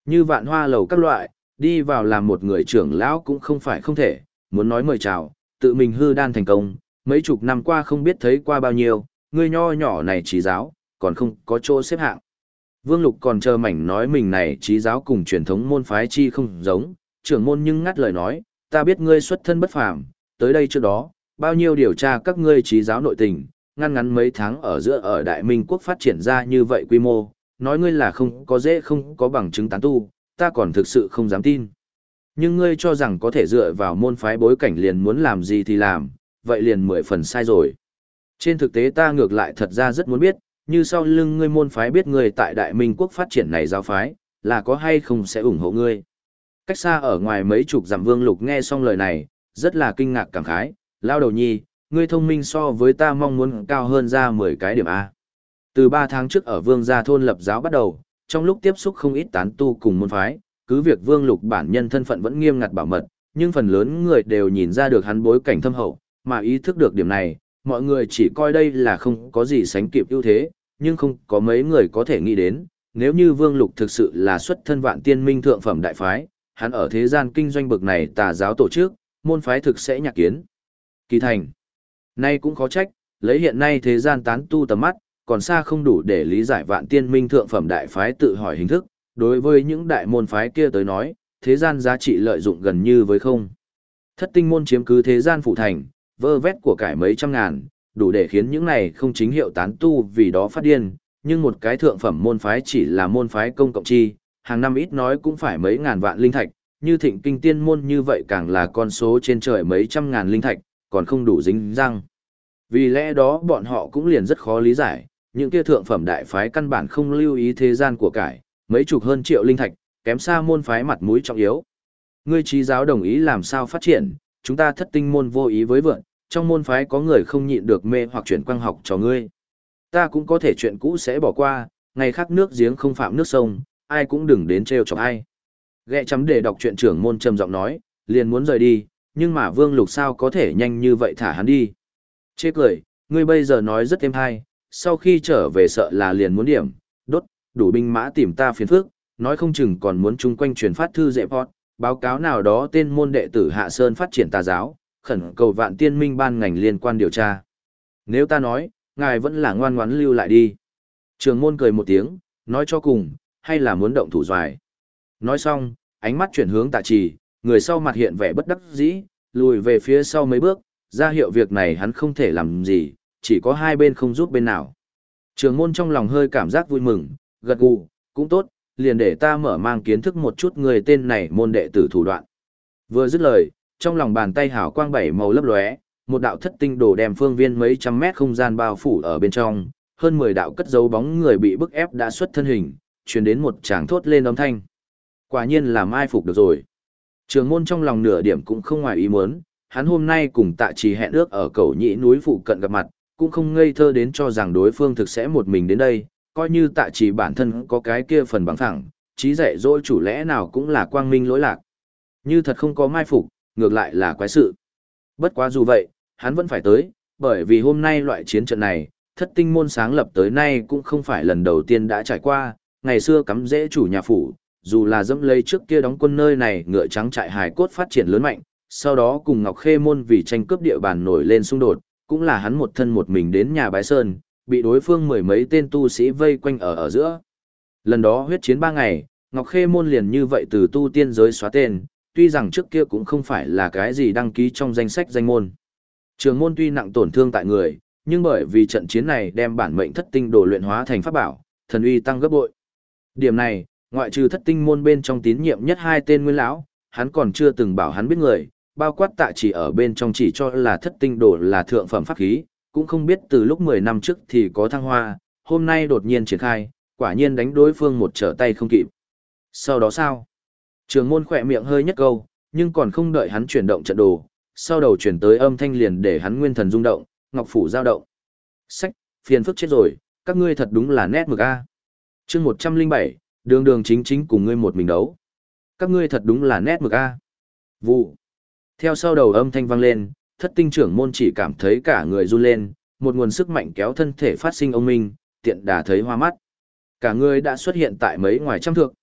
Như vạn hoa lầu các loại, đi vào làm một người trưởng lão cũng không phải không thể, muốn nói mời chào, tự mình hư đan thành công, mấy chục năm qua không biết thấy qua bao nhiêu, người nho nhỏ này trí giáo, còn không có chỗ xếp hạng. Vương Lục còn chờ mảnh nói mình này trí giáo cùng truyền thống môn phái chi không giống, trưởng môn nhưng ngắt lời nói, ta biết ngươi xuất thân bất phàm, tới đây trước đó, bao nhiêu điều tra các ngươi trí giáo nội tình, ngăn ngắn mấy tháng ở giữa ở Đại Minh quốc phát triển ra như vậy quy mô, nói ngươi là không có dễ không có bằng chứng tán tu, ta còn thực sự không dám tin. Nhưng ngươi cho rằng có thể dựa vào môn phái bối cảnh liền muốn làm gì thì làm, vậy liền mười phần sai rồi. Trên thực tế ta ngược lại thật ra rất muốn biết, như sau lưng ngươi môn phái biết ngươi tại Đại Minh quốc phát triển này giáo phái, là có hay không sẽ ủng hộ ngươi. Cách xa ở ngoài mấy chục dặm vương lục nghe xong lời này, rất là kinh ngạc cảm khái, lao đầu nhi, ngươi thông minh so với ta mong muốn cao hơn ra 10 cái điểm A. Từ 3 tháng trước ở Vương Gia Thôn lập giáo bắt đầu, trong lúc tiếp xúc không ít tán tu cùng môn phái, cứ việc Vương Lục bản nhân thân phận vẫn nghiêm ngặt bảo mật, nhưng phần lớn người đều nhìn ra được hắn bối cảnh thâm hậu, mà ý thức được điểm này, mọi người chỉ coi đây là không có gì sánh kịp ưu thế, nhưng không có mấy người có thể nghĩ đến, nếu như Vương Lục thực sự là xuất thân vạn tiên minh thượng phẩm đại phái, hắn ở thế gian kinh doanh bực này tà giáo tổ chức, môn phái thực sẽ nhạc kiến. Kỳ thành. Nay cũng khó trách, lấy hiện nay thế gian tán tu tầm mắt, còn xa không đủ để lý giải vạn tiên minh thượng phẩm đại phái tự hỏi hình thức, đối với những đại môn phái kia tới nói, thế gian giá trị lợi dụng gần như với không. Thất tinh môn chiếm cứ thế gian phụ thành, vơ vét của cải mấy trăm ngàn, đủ để khiến những này không chính hiệu tán tu vì đó phát điên, nhưng một cái thượng phẩm môn phái chỉ là môn phái công cộng chi, hàng năm ít nói cũng phải mấy ngàn vạn linh thạch, như thịnh kinh tiên môn như vậy càng là con số trên trời mấy trăm ngàn linh thạch, còn không đủ dính răng. Vì lẽ đó bọn họ cũng liền rất khó lý giải, những kia thượng phẩm đại phái căn bản không lưu ý thế gian của cải, mấy chục hơn triệu linh thạch, kém xa môn phái mặt mũi trọng yếu. Ngươi trí giáo đồng ý làm sao phát triển, chúng ta thất tinh môn vô ý với vượn, trong môn phái có người không nhịn được mê hoặc chuyển quang học cho ngươi. Ta cũng có thể chuyện cũ sẽ bỏ qua, ngày khác nước giếng không phạm nước sông, ai cũng đừng đến trêu chọc ai. Ghẹ chấm để đọc truyện trưởng môn trầm giọng nói, liền muốn rời đi, nhưng mà Vương Lục sao có thể nhanh như vậy thả hắn đi. Chê cười, ngươi bây giờ nói rất êm hay, sau khi trở về sợ là liền muốn điểm, đốt, đủ binh mã tìm ta phiền phức, nói không chừng còn muốn chung quanh truyền phát thư dễ pot, báo cáo nào đó tên môn đệ tử Hạ Sơn phát triển tà giáo, khẩn cầu vạn tiên minh ban ngành liên quan điều tra. Nếu ta nói, ngài vẫn là ngoan ngoãn lưu lại đi. Trường môn cười một tiếng, nói cho cùng, hay là muốn động thủ doài. Nói xong, ánh mắt chuyển hướng tạ trì, người sau mặt hiện vẻ bất đắc dĩ, lùi về phía sau mấy bước, ra hiệu việc này hắn không thể làm gì, chỉ có hai bên không giúp bên nào. Trường môn trong lòng hơi cảm giác vui mừng, gật gù, cũng tốt, liền để ta mở mang kiến thức một chút người tên này môn đệ tử thủ đoạn. Vừa dứt lời, trong lòng bàn tay hảo quang bảy màu lấp lóe, một đạo thất tinh đồ đem phương viên mấy trăm mét không gian bao phủ ở bên trong, hơn 10 đạo cất dấu bóng người bị bức ép đã xuất thân hình, truyền đến một tràng thốt lên âm thanh. Quả nhiên là mai phục được rồi. Trường môn trong lòng nửa điểm cũng không ngoài ý muốn, hắn hôm nay cùng tạ trì hẹn ước ở cầu Nhĩ núi phụ cận gặp mặt, cũng không ngây thơ đến cho rằng đối phương thực sẽ một mình đến đây, coi như tạ trì bản thân có cái kia phần bằng thẳng, trí dạy dỗ chủ lẽ nào cũng là quang minh lỗi lạc. Như thật không có mai phục, ngược lại là quái sự. Bất quá dù vậy, hắn vẫn phải tới, bởi vì hôm nay loại chiến trận này, thất tinh môn sáng lập tới nay cũng không phải lần đầu tiên đã trải qua, ngày xưa cắm dễ chủ nhà phủ, dù là dẫm lấy trước kia đóng quân nơi này ngựa trắng trại hài cốt phát triển lớn mạnh, sau đó cùng Ngọc Khê môn vì tranh cướp địa bàn nổi lên xung đột, cũng là hắn một thân một mình đến nhà bái sơn, bị đối phương mười mấy tên tu sĩ vây quanh ở ở giữa. Lần đó huyết chiến ba ngày, Ngọc Khê môn liền như vậy từ tu tiên giới xóa tên, tuy rằng trước kia cũng không phải là cái gì đăng ký trong danh sách danh môn. Trường môn tuy nặng tổn thương tại người, nhưng bởi vì trận chiến này đem bản mệnh thất tinh đồ luyện hóa thành pháp bảo, thần uy tăng gấp bội. Điểm này, ngoại trừ thất tinh môn bên trong tín nhiệm nhất hai tên nguyên lão, hắn còn chưa từng bảo hắn biết người, bao quát tạ chỉ ở bên trong chỉ cho là thất tinh đồ là thượng phẩm pháp khí, cũng không biết từ lúc 10 năm trước thì có thăng hoa, hôm nay đột nhiên triển khai, quả nhiên đánh đối phương một trở tay không kịp. Sau đó sao? Trường môn khỏe miệng hơi nhất câu, nhưng còn không đợi hắn chuyển động trận đồ, sau đầu chuyển tới âm thanh liền để hắn nguyên thần rung động, ngọc phủ dao động. Sách, phiền phức chết rồi, các ngươi thật đúng là nét mực a. Chương 107, đường đường chính chính cùng ngươi một mình đấu. Các ngươi thật đúng là nét mực a. Vụ. Theo sau đầu âm thanh vang lên, thất tinh trưởng môn chỉ cảm thấy cả người run lên, một nguồn sức mạnh kéo thân thể phát sinh ông minh, tiện đà thấy hoa mắt. Cả người đã xuất hiện tại mấy ngoài trăm thượng.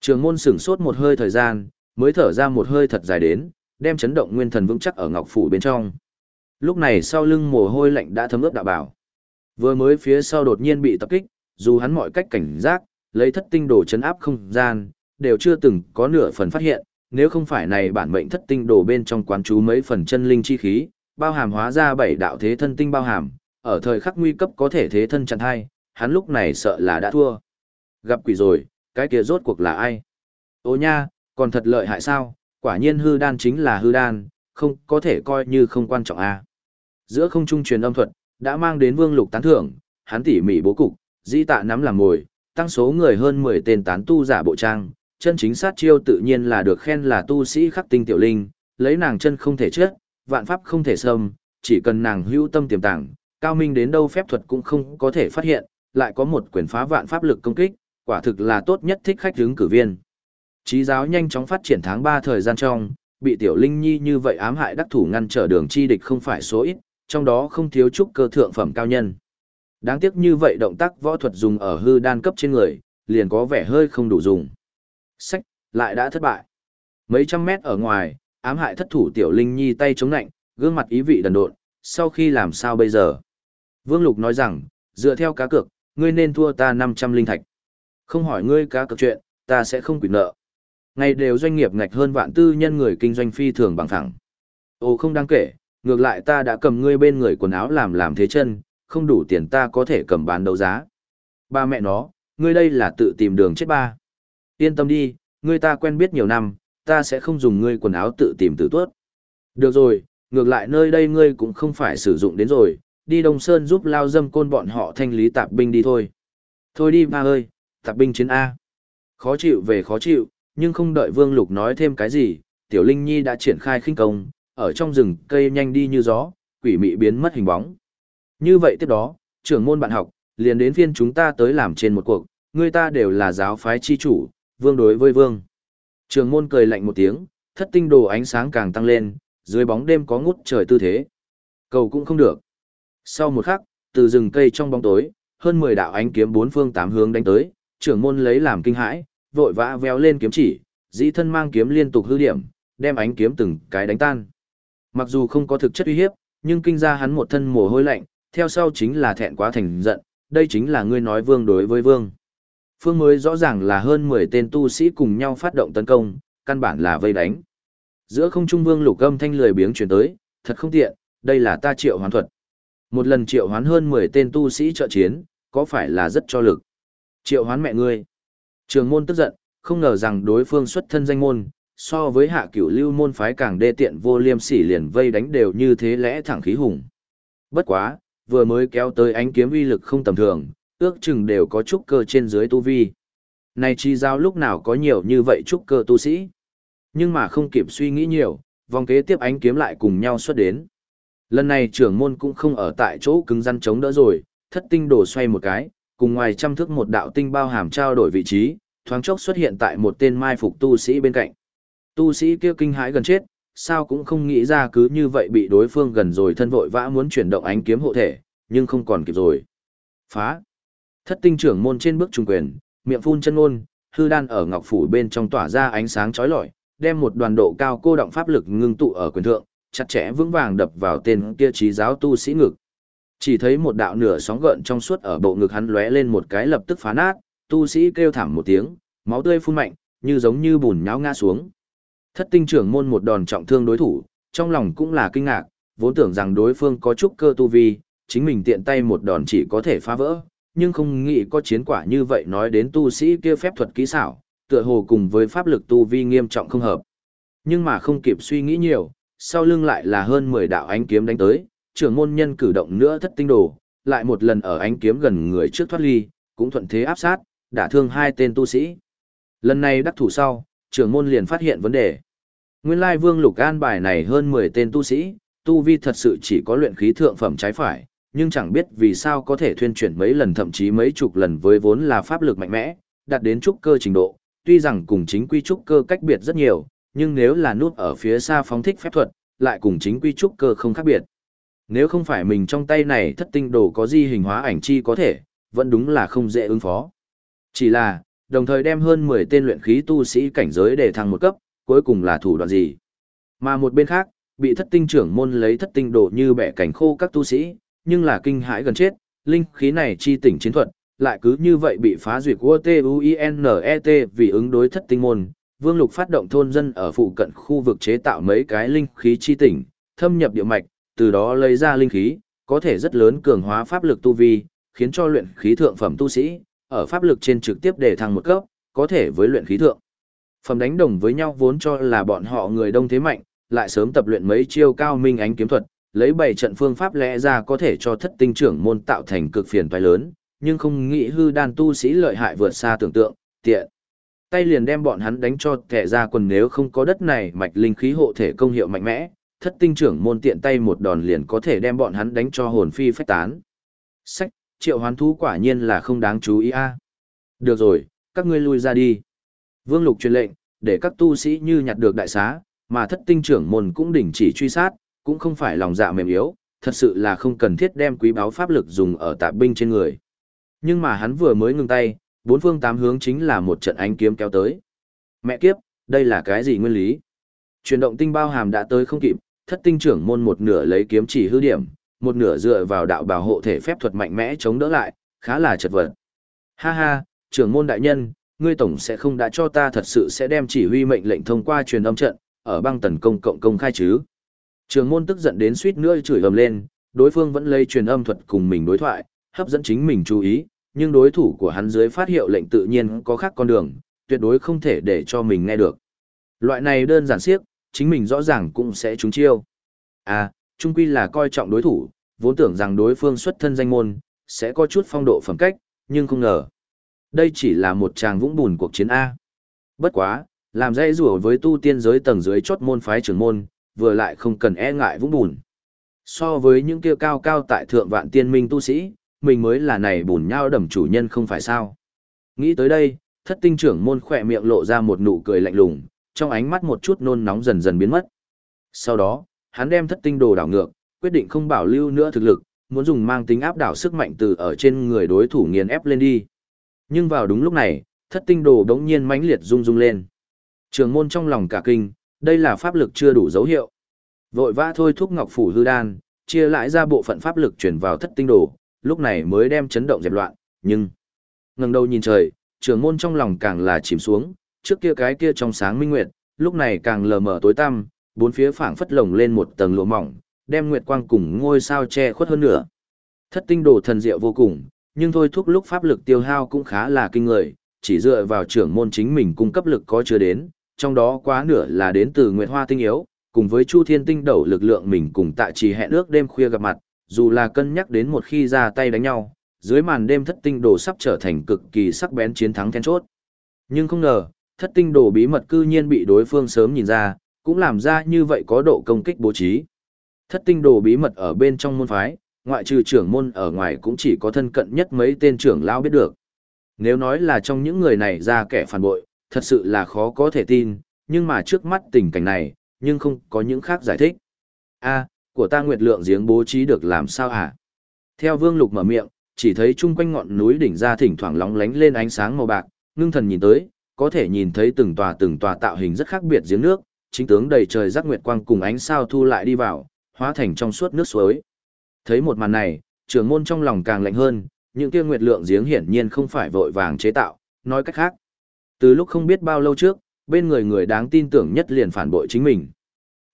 Trường môn sửng sốt một hơi thời gian, mới thở ra một hơi thật dài đến, đem chấn động nguyên thần vững chắc ở ngọc phủ bên trong. Lúc này sau lưng mồ hôi lạnh đã thấm ướt đạo bảo. Vừa mới phía sau đột nhiên bị tập kích, dù hắn mọi cách cảnh giác, lấy thất tinh đồ chấn áp không gian, đều chưa từng có nửa phần phát hiện, nếu không phải này bản mệnh thất tinh đồ bên trong quán chú mấy phần chân linh chi khí, bao hàm hóa ra bảy đạo thế thân tinh bao hàm, ở thời khắc nguy cấp có thể thế thân chặn hai, hắn lúc này sợ là đã thua. Gặp quỷ rồi, cái kia rốt cuộc là ai? Ô nha, còn thật lợi hại sao, quả nhiên hư đan chính là hư đan, không có thể coi như không quan trọng a. À. Giữa không trung truyền âm thuật, đã mang đến vương lục tán thưởng, hắn tỉ mỉ bố cục, di tạ nắm làm mồi, tăng số người hơn 10 tên tán tu giả bộ trang, chân chính sát chiêu tự nhiên là được khen là tu sĩ khắc tinh tiểu linh, lấy nàng chân không thể chết, vạn pháp không thể xâm, chỉ cần nàng hữu tâm tiềm tàng, cao minh đến đâu phép thuật cũng không có thể phát hiện, lại có một quyền phá vạn pháp lực công kích, quả thực là tốt nhất thích khách hướng cử viên. Trí giáo nhanh chóng phát triển tháng 3 thời gian trong, bị tiểu linh nhi như vậy ám hại đắc thủ ngăn trở đường chi địch không phải số ít, trong đó không thiếu chút cơ thượng phẩm cao nhân. Đáng tiếc như vậy động tác võ thuật dùng ở hư đan cấp trên người, liền có vẻ hơi không đủ dùng. Sách, lại đã thất bại. Mấy trăm mét ở ngoài, ám hại thất thủ tiểu linh nhi tay chống nạnh, gương mặt ý vị đần độn, sau khi làm sao bây giờ? Vương Lục nói rằng, dựa theo cá cược, ngươi nên thua ta 500 linh thạch. Không hỏi ngươi cá cược chuyện, ta sẽ không quỷ nợ. Ngày đều doanh nghiệp ngạch hơn vạn tư nhân người kinh doanh phi thường bằng thẳng. Ồ không đáng kể, ngược lại ta đã cầm ngươi bên người quần áo làm làm thế chân, không đủ tiền ta có thể cầm bán đấu giá. Ba mẹ nó, ngươi đây là tự tìm đường chết ba. Yên tâm đi, ngươi ta quen biết nhiều năm, ta sẽ không dùng ngươi quần áo tự tìm tự tuốt. Được rồi, ngược lại nơi đây ngươi cũng không phải sử dụng đến rồi, đi Đông Sơn giúp lao dâm côn bọn họ thanh lý tạp binh đi thôi. Thôi đi ba ơi, tạp binh chiến A. Khó chịu về khó chịu, nhưng không đợi Vương Lục nói thêm cái gì, Tiểu Linh Nhi đã triển khai khinh công, ở trong rừng cây nhanh đi như gió, quỷ mị biến mất hình bóng. Như vậy tiếp đó, trưởng môn bạn học, liền đến phiên chúng ta tới làm trên một cuộc, người ta đều là giáo phái chi chủ, vương đối với vương. Trường môn cười lạnh một tiếng, thất tinh đồ ánh sáng càng tăng lên, dưới bóng đêm có ngút trời tư thế. Cầu cũng không được. Sau một khắc, từ rừng cây trong bóng tối, hơn 10 đạo ánh kiếm bốn phương tám hướng đánh tới, trưởng môn lấy làm kinh hãi, vội vã véo lên kiếm chỉ, dĩ thân mang kiếm liên tục hư điểm, đem ánh kiếm từng cái đánh tan. Mặc dù không có thực chất uy hiếp, nhưng kinh ra hắn một thân mồ hôi lạnh, theo sau chính là thẹn quá thành giận, đây chính là ngươi nói vương đối với vương. Phương mới rõ ràng là hơn 10 tên tu sĩ cùng nhau phát động tấn công, căn bản là vây đánh. Giữa không trung vương lục âm thanh lười biếng chuyển tới, thật không tiện, đây là ta triệu hoán thuật. Một lần triệu hoán hơn 10 tên tu sĩ trợ chiến, có phải là rất cho lực. Triệu hoán mẹ ngươi. Trường môn tức giận, không ngờ rằng đối phương xuất thân danh môn, so với hạ cửu lưu môn phái càng đê tiện vô liêm sỉ liền vây đánh đều như thế lẽ thẳng khí hùng. Bất quá, vừa mới kéo tới ánh kiếm uy lực không tầm thường, ước chừng đều có trúc cơ trên dưới tu vi. Này chi giao lúc nào có nhiều như vậy trúc cơ tu sĩ. Nhưng mà không kịp suy nghĩ nhiều, vòng kế tiếp ánh kiếm lại cùng nhau xuất đến. Lần này trưởng môn cũng không ở tại chỗ cứng rắn chống đỡ rồi, thất tinh đổ xoay một cái, cùng ngoài trăm thước một đạo tinh bao hàm trao đổi vị trí, thoáng chốc xuất hiện tại một tên mai phục tu sĩ bên cạnh. Tu sĩ kia kinh hãi gần chết, sao cũng không nghĩ ra cứ như vậy bị đối phương gần rồi thân vội vã muốn chuyển động ánh kiếm hộ thể, nhưng không còn kịp rồi. Phá! Thất tinh trưởng môn trên bước trung quyền, miệng phun chân ngôn, hư đan ở ngọc phủ bên trong tỏa ra ánh sáng chói lọi, đem một đoàn độ cao cô động pháp lực ngưng tụ ở quyền thượng, chặt chẽ vững vàng đập vào tên kia trí giáo tu sĩ ngực. Chỉ thấy một đạo nửa sóng gợn trong suốt ở bộ ngực hắn lóe lên một cái lập tức phá nát, tu sĩ kêu thảm một tiếng, máu tươi phun mạnh, như giống như bùn nhão ngã xuống. Thất tinh trưởng môn một đòn trọng thương đối thủ, trong lòng cũng là kinh ngạc, vốn tưởng rằng đối phương có chút cơ tu vi, chính mình tiện tay một đòn chỉ có thể phá vỡ, nhưng không nghĩ có chiến quả như vậy nói đến tu sĩ kia phép thuật kỹ xảo, tựa hồ cùng với pháp lực tu vi nghiêm trọng không hợp. Nhưng mà không kịp suy nghĩ nhiều, sau lưng lại là hơn 10 đạo ánh kiếm đánh tới, trưởng môn nhân cử động nữa thất tinh đồ, lại một lần ở ánh kiếm gần người trước thoát ly, cũng thuận thế áp sát, đả thương hai tên tu sĩ. Lần này đắc thủ sau, trưởng môn liền phát hiện vấn đề. Nguyên lai vương lục an bài này hơn 10 tên tu sĩ, tu vi thật sự chỉ có luyện khí thượng phẩm trái phải, nhưng chẳng biết vì sao có thể thuyên chuyển mấy lần thậm chí mấy chục lần với vốn là pháp lực mạnh mẽ, đạt đến trúc cơ trình độ, tuy rằng cùng chính quy trúc cơ cách biệt rất nhiều, nhưng nếu là nút ở phía xa phóng thích phép thuật, lại cùng chính quy trúc cơ không khác biệt. Nếu không phải mình trong tay này thất tinh đồ có di hình hóa ảnh chi có thể, vẫn đúng là không dễ ứng phó. Chỉ là, đồng thời đem hơn 10 tên luyện khí tu sĩ cảnh giới để thăng một cấp, cuối cùng là thủ đoạn gì. Mà một bên khác, bị thất tinh trưởng môn lấy thất tinh đồ như bẻ cảnh khô các tu sĩ, nhưng là kinh hãi gần chết, linh khí này chi tỉnh chiến thuật, lại cứ như vậy bị phá duyệt của T-U-I-N-E-T vì ứng đối thất tinh môn. Vương Lục phát động thôn dân ở phụ cận khu vực chế tạo mấy cái linh khí chi tỉnh, thâm nhập địa mạch, từ đó lấy ra linh khí, có thể rất lớn cường hóa pháp lực tu vi, khiến cho luyện khí thượng phẩm tu sĩ, ở pháp lực trên trực tiếp để thăng một cấp, có thể với luyện khí thượng. Phẩm đánh đồng với nhau vốn cho là bọn họ người đông thế mạnh, lại sớm tập luyện mấy chiêu cao minh ánh kiếm thuật, lấy bảy trận phương pháp lẽ ra có thể cho thất tinh trưởng môn tạo thành cực phiền toái lớn, nhưng không nghĩ hư đan tu sĩ lợi hại vượt xa tưởng tượng, tiện. Tay liền đem bọn hắn đánh cho kẻ ra quần nếu không có đất này mạch linh khí hộ thể công hiệu mạnh mẽ, thất tinh trưởng môn tiện tay một đòn liền có thể đem bọn hắn đánh cho hồn phi phách tán. Sách, triệu hoán thú quả nhiên là không đáng chú ý a. Được rồi, các ngươi lui ra đi. Vương Lục truyền lệnh, để các tu sĩ như nhặt được đại xá, mà thất tinh trưởng môn cũng đình chỉ truy sát, cũng không phải lòng dạ mềm yếu, thật sự là không cần thiết đem quý báo pháp lực dùng ở tạp binh trên người. Nhưng mà hắn vừa mới ngừng tay, bốn phương tám hướng chính là một trận ánh kiếm kéo tới. Mẹ kiếp, đây là cái gì nguyên lý? Chuyển động tinh bao hàm đã tới không kịp, thất tinh trưởng môn một nửa lấy kiếm chỉ hư điểm, một nửa dựa vào đạo bảo hộ thể phép thuật mạnh mẽ chống đỡ lại, khá là chật vật. Ha ha, trưởng môn đại nhân, ngươi tổng sẽ không đã cho ta thật sự sẽ đem chỉ huy mệnh lệnh thông qua truyền âm trận, ở băng tần công cộng công khai chứ. Trường môn tức giận đến suýt nữa chửi ầm lên, đối phương vẫn lấy truyền âm thuật cùng mình đối thoại, hấp dẫn chính mình chú ý, nhưng đối thủ của hắn dưới phát hiệu lệnh tự nhiên có khác con đường, tuyệt đối không thể để cho mình nghe được. Loại này đơn giản siếc, chính mình rõ ràng cũng sẽ trúng chiêu. À, trung quy là coi trọng đối thủ, vốn tưởng rằng đối phương xuất thân danh môn, sẽ có chút phong độ phẩm cách, nhưng không ngờ. Đây chỉ là một tràng vũng bùn cuộc chiến A. Bất quá, làm dây rùa với tu tiên giới tầng dưới chốt môn phái trưởng môn, vừa lại không cần e ngại vũng bùn. So với những kia cao cao tại thượng vạn tiên minh tu sĩ, mình mới là này bùn nhau đầm chủ nhân không phải sao. Nghĩ tới đây, thất tinh trưởng môn khỏe miệng lộ ra một nụ cười lạnh lùng, trong ánh mắt một chút nôn nóng dần dần biến mất. Sau đó, hắn đem thất tinh đồ đảo ngược, quyết định không bảo lưu nữa thực lực, muốn dùng mang tính áp đảo sức mạnh từ ở trên người đối thủ nghiền ép lên đi. Nhưng vào đúng lúc này, thất tinh đồ đống nhiên mãnh liệt rung rung lên. Trường môn trong lòng cả kinh, đây là pháp lực chưa đủ dấu hiệu. Vội vã thôi thúc ngọc phủ hư đan, chia lại ra bộ phận pháp lực chuyển vào thất tinh đồ, lúc này mới đem chấn động dẹp loạn, nhưng ngẩng đầu nhìn trời, trường môn trong lòng càng là chìm xuống, trước kia cái kia trong sáng minh nguyệt, lúc này càng lờ mờ tối tăm, bốn phía phảng phất lồng lên một tầng lụa mỏng, đem nguyệt quang cùng ngôi sao che khuất hơn nữa. Thất tinh đồ thần diệu vô cùng, nhưng thôi thúc lúc pháp lực tiêu hao cũng khá là kinh người, chỉ dựa vào trưởng môn chính mình cung cấp lực có chưa đến, trong đó quá nửa là đến từ nguyệt hoa tinh yếu, cùng với chu thiên tinh đầu lực lượng mình cùng tại trì hẹn ước đêm khuya gặp mặt, dù là cân nhắc đến một khi ra tay đánh nhau, dưới màn đêm thất tinh đồ sắp trở thành cực kỳ sắc bén chiến thắng then chốt. Nhưng không ngờ, thất tinh đồ bí mật cư nhiên bị đối phương sớm nhìn ra, cũng làm ra như vậy có độ công kích bố trí. Thất tinh đồ bí mật ở bên trong môn phái, ngoại trừ trưởng môn ở ngoài cũng chỉ có thân cận nhất mấy tên trưởng lão biết được. Nếu nói là trong những người này ra kẻ phản bội, thật sự là khó có thể tin, nhưng mà trước mắt tình cảnh này, nhưng không có những khác giải thích. a của ta nguyệt lượng giếng bố trí được làm sao hả? Theo vương lục mở miệng, chỉ thấy chung quanh ngọn núi đỉnh ra thỉnh thoảng lóng lánh lên ánh sáng màu bạc, ngưng thần nhìn tới, có thể nhìn thấy từng tòa từng tòa tạo hình rất khác biệt giếng nước, chính tướng đầy trời rắc nguyệt quang cùng ánh sao thu lại đi vào, hóa thành trong suốt nước suối. Thấy một màn này, trưởng môn trong lòng càng lạnh hơn, những kia nguyệt lượng giếng hiển nhiên không phải vội vàng chế tạo, nói cách khác. Từ lúc không biết bao lâu trước, bên người người đáng tin tưởng nhất liền phản bội chính mình.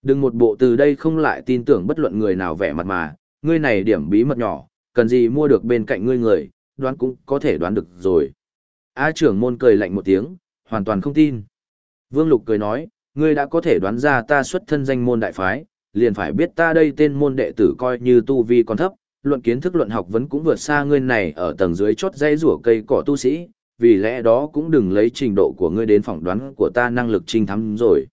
Đừng một bộ từ đây không lại tin tưởng bất luận người nào vẻ mặt mà, ngươi này điểm bí mật nhỏ, cần gì mua được bên cạnh ngươi người, đoán cũng có thể đoán được rồi. A trưởng môn cười lạnh một tiếng, hoàn toàn không tin. Vương Lục cười nói, ngươi đã có thể đoán ra ta xuất thân danh môn đại phái, liền phải biết ta đây tên môn đệ tử coi như tu vi còn thấp, luận kiến thức luận học vẫn cũng vượt xa ngươi này ở tầng dưới chót dây rủa cây cỏ tu sĩ, vì lẽ đó cũng đừng lấy trình độ của ngươi đến phỏng đoán của ta năng lực trinh thám rồi.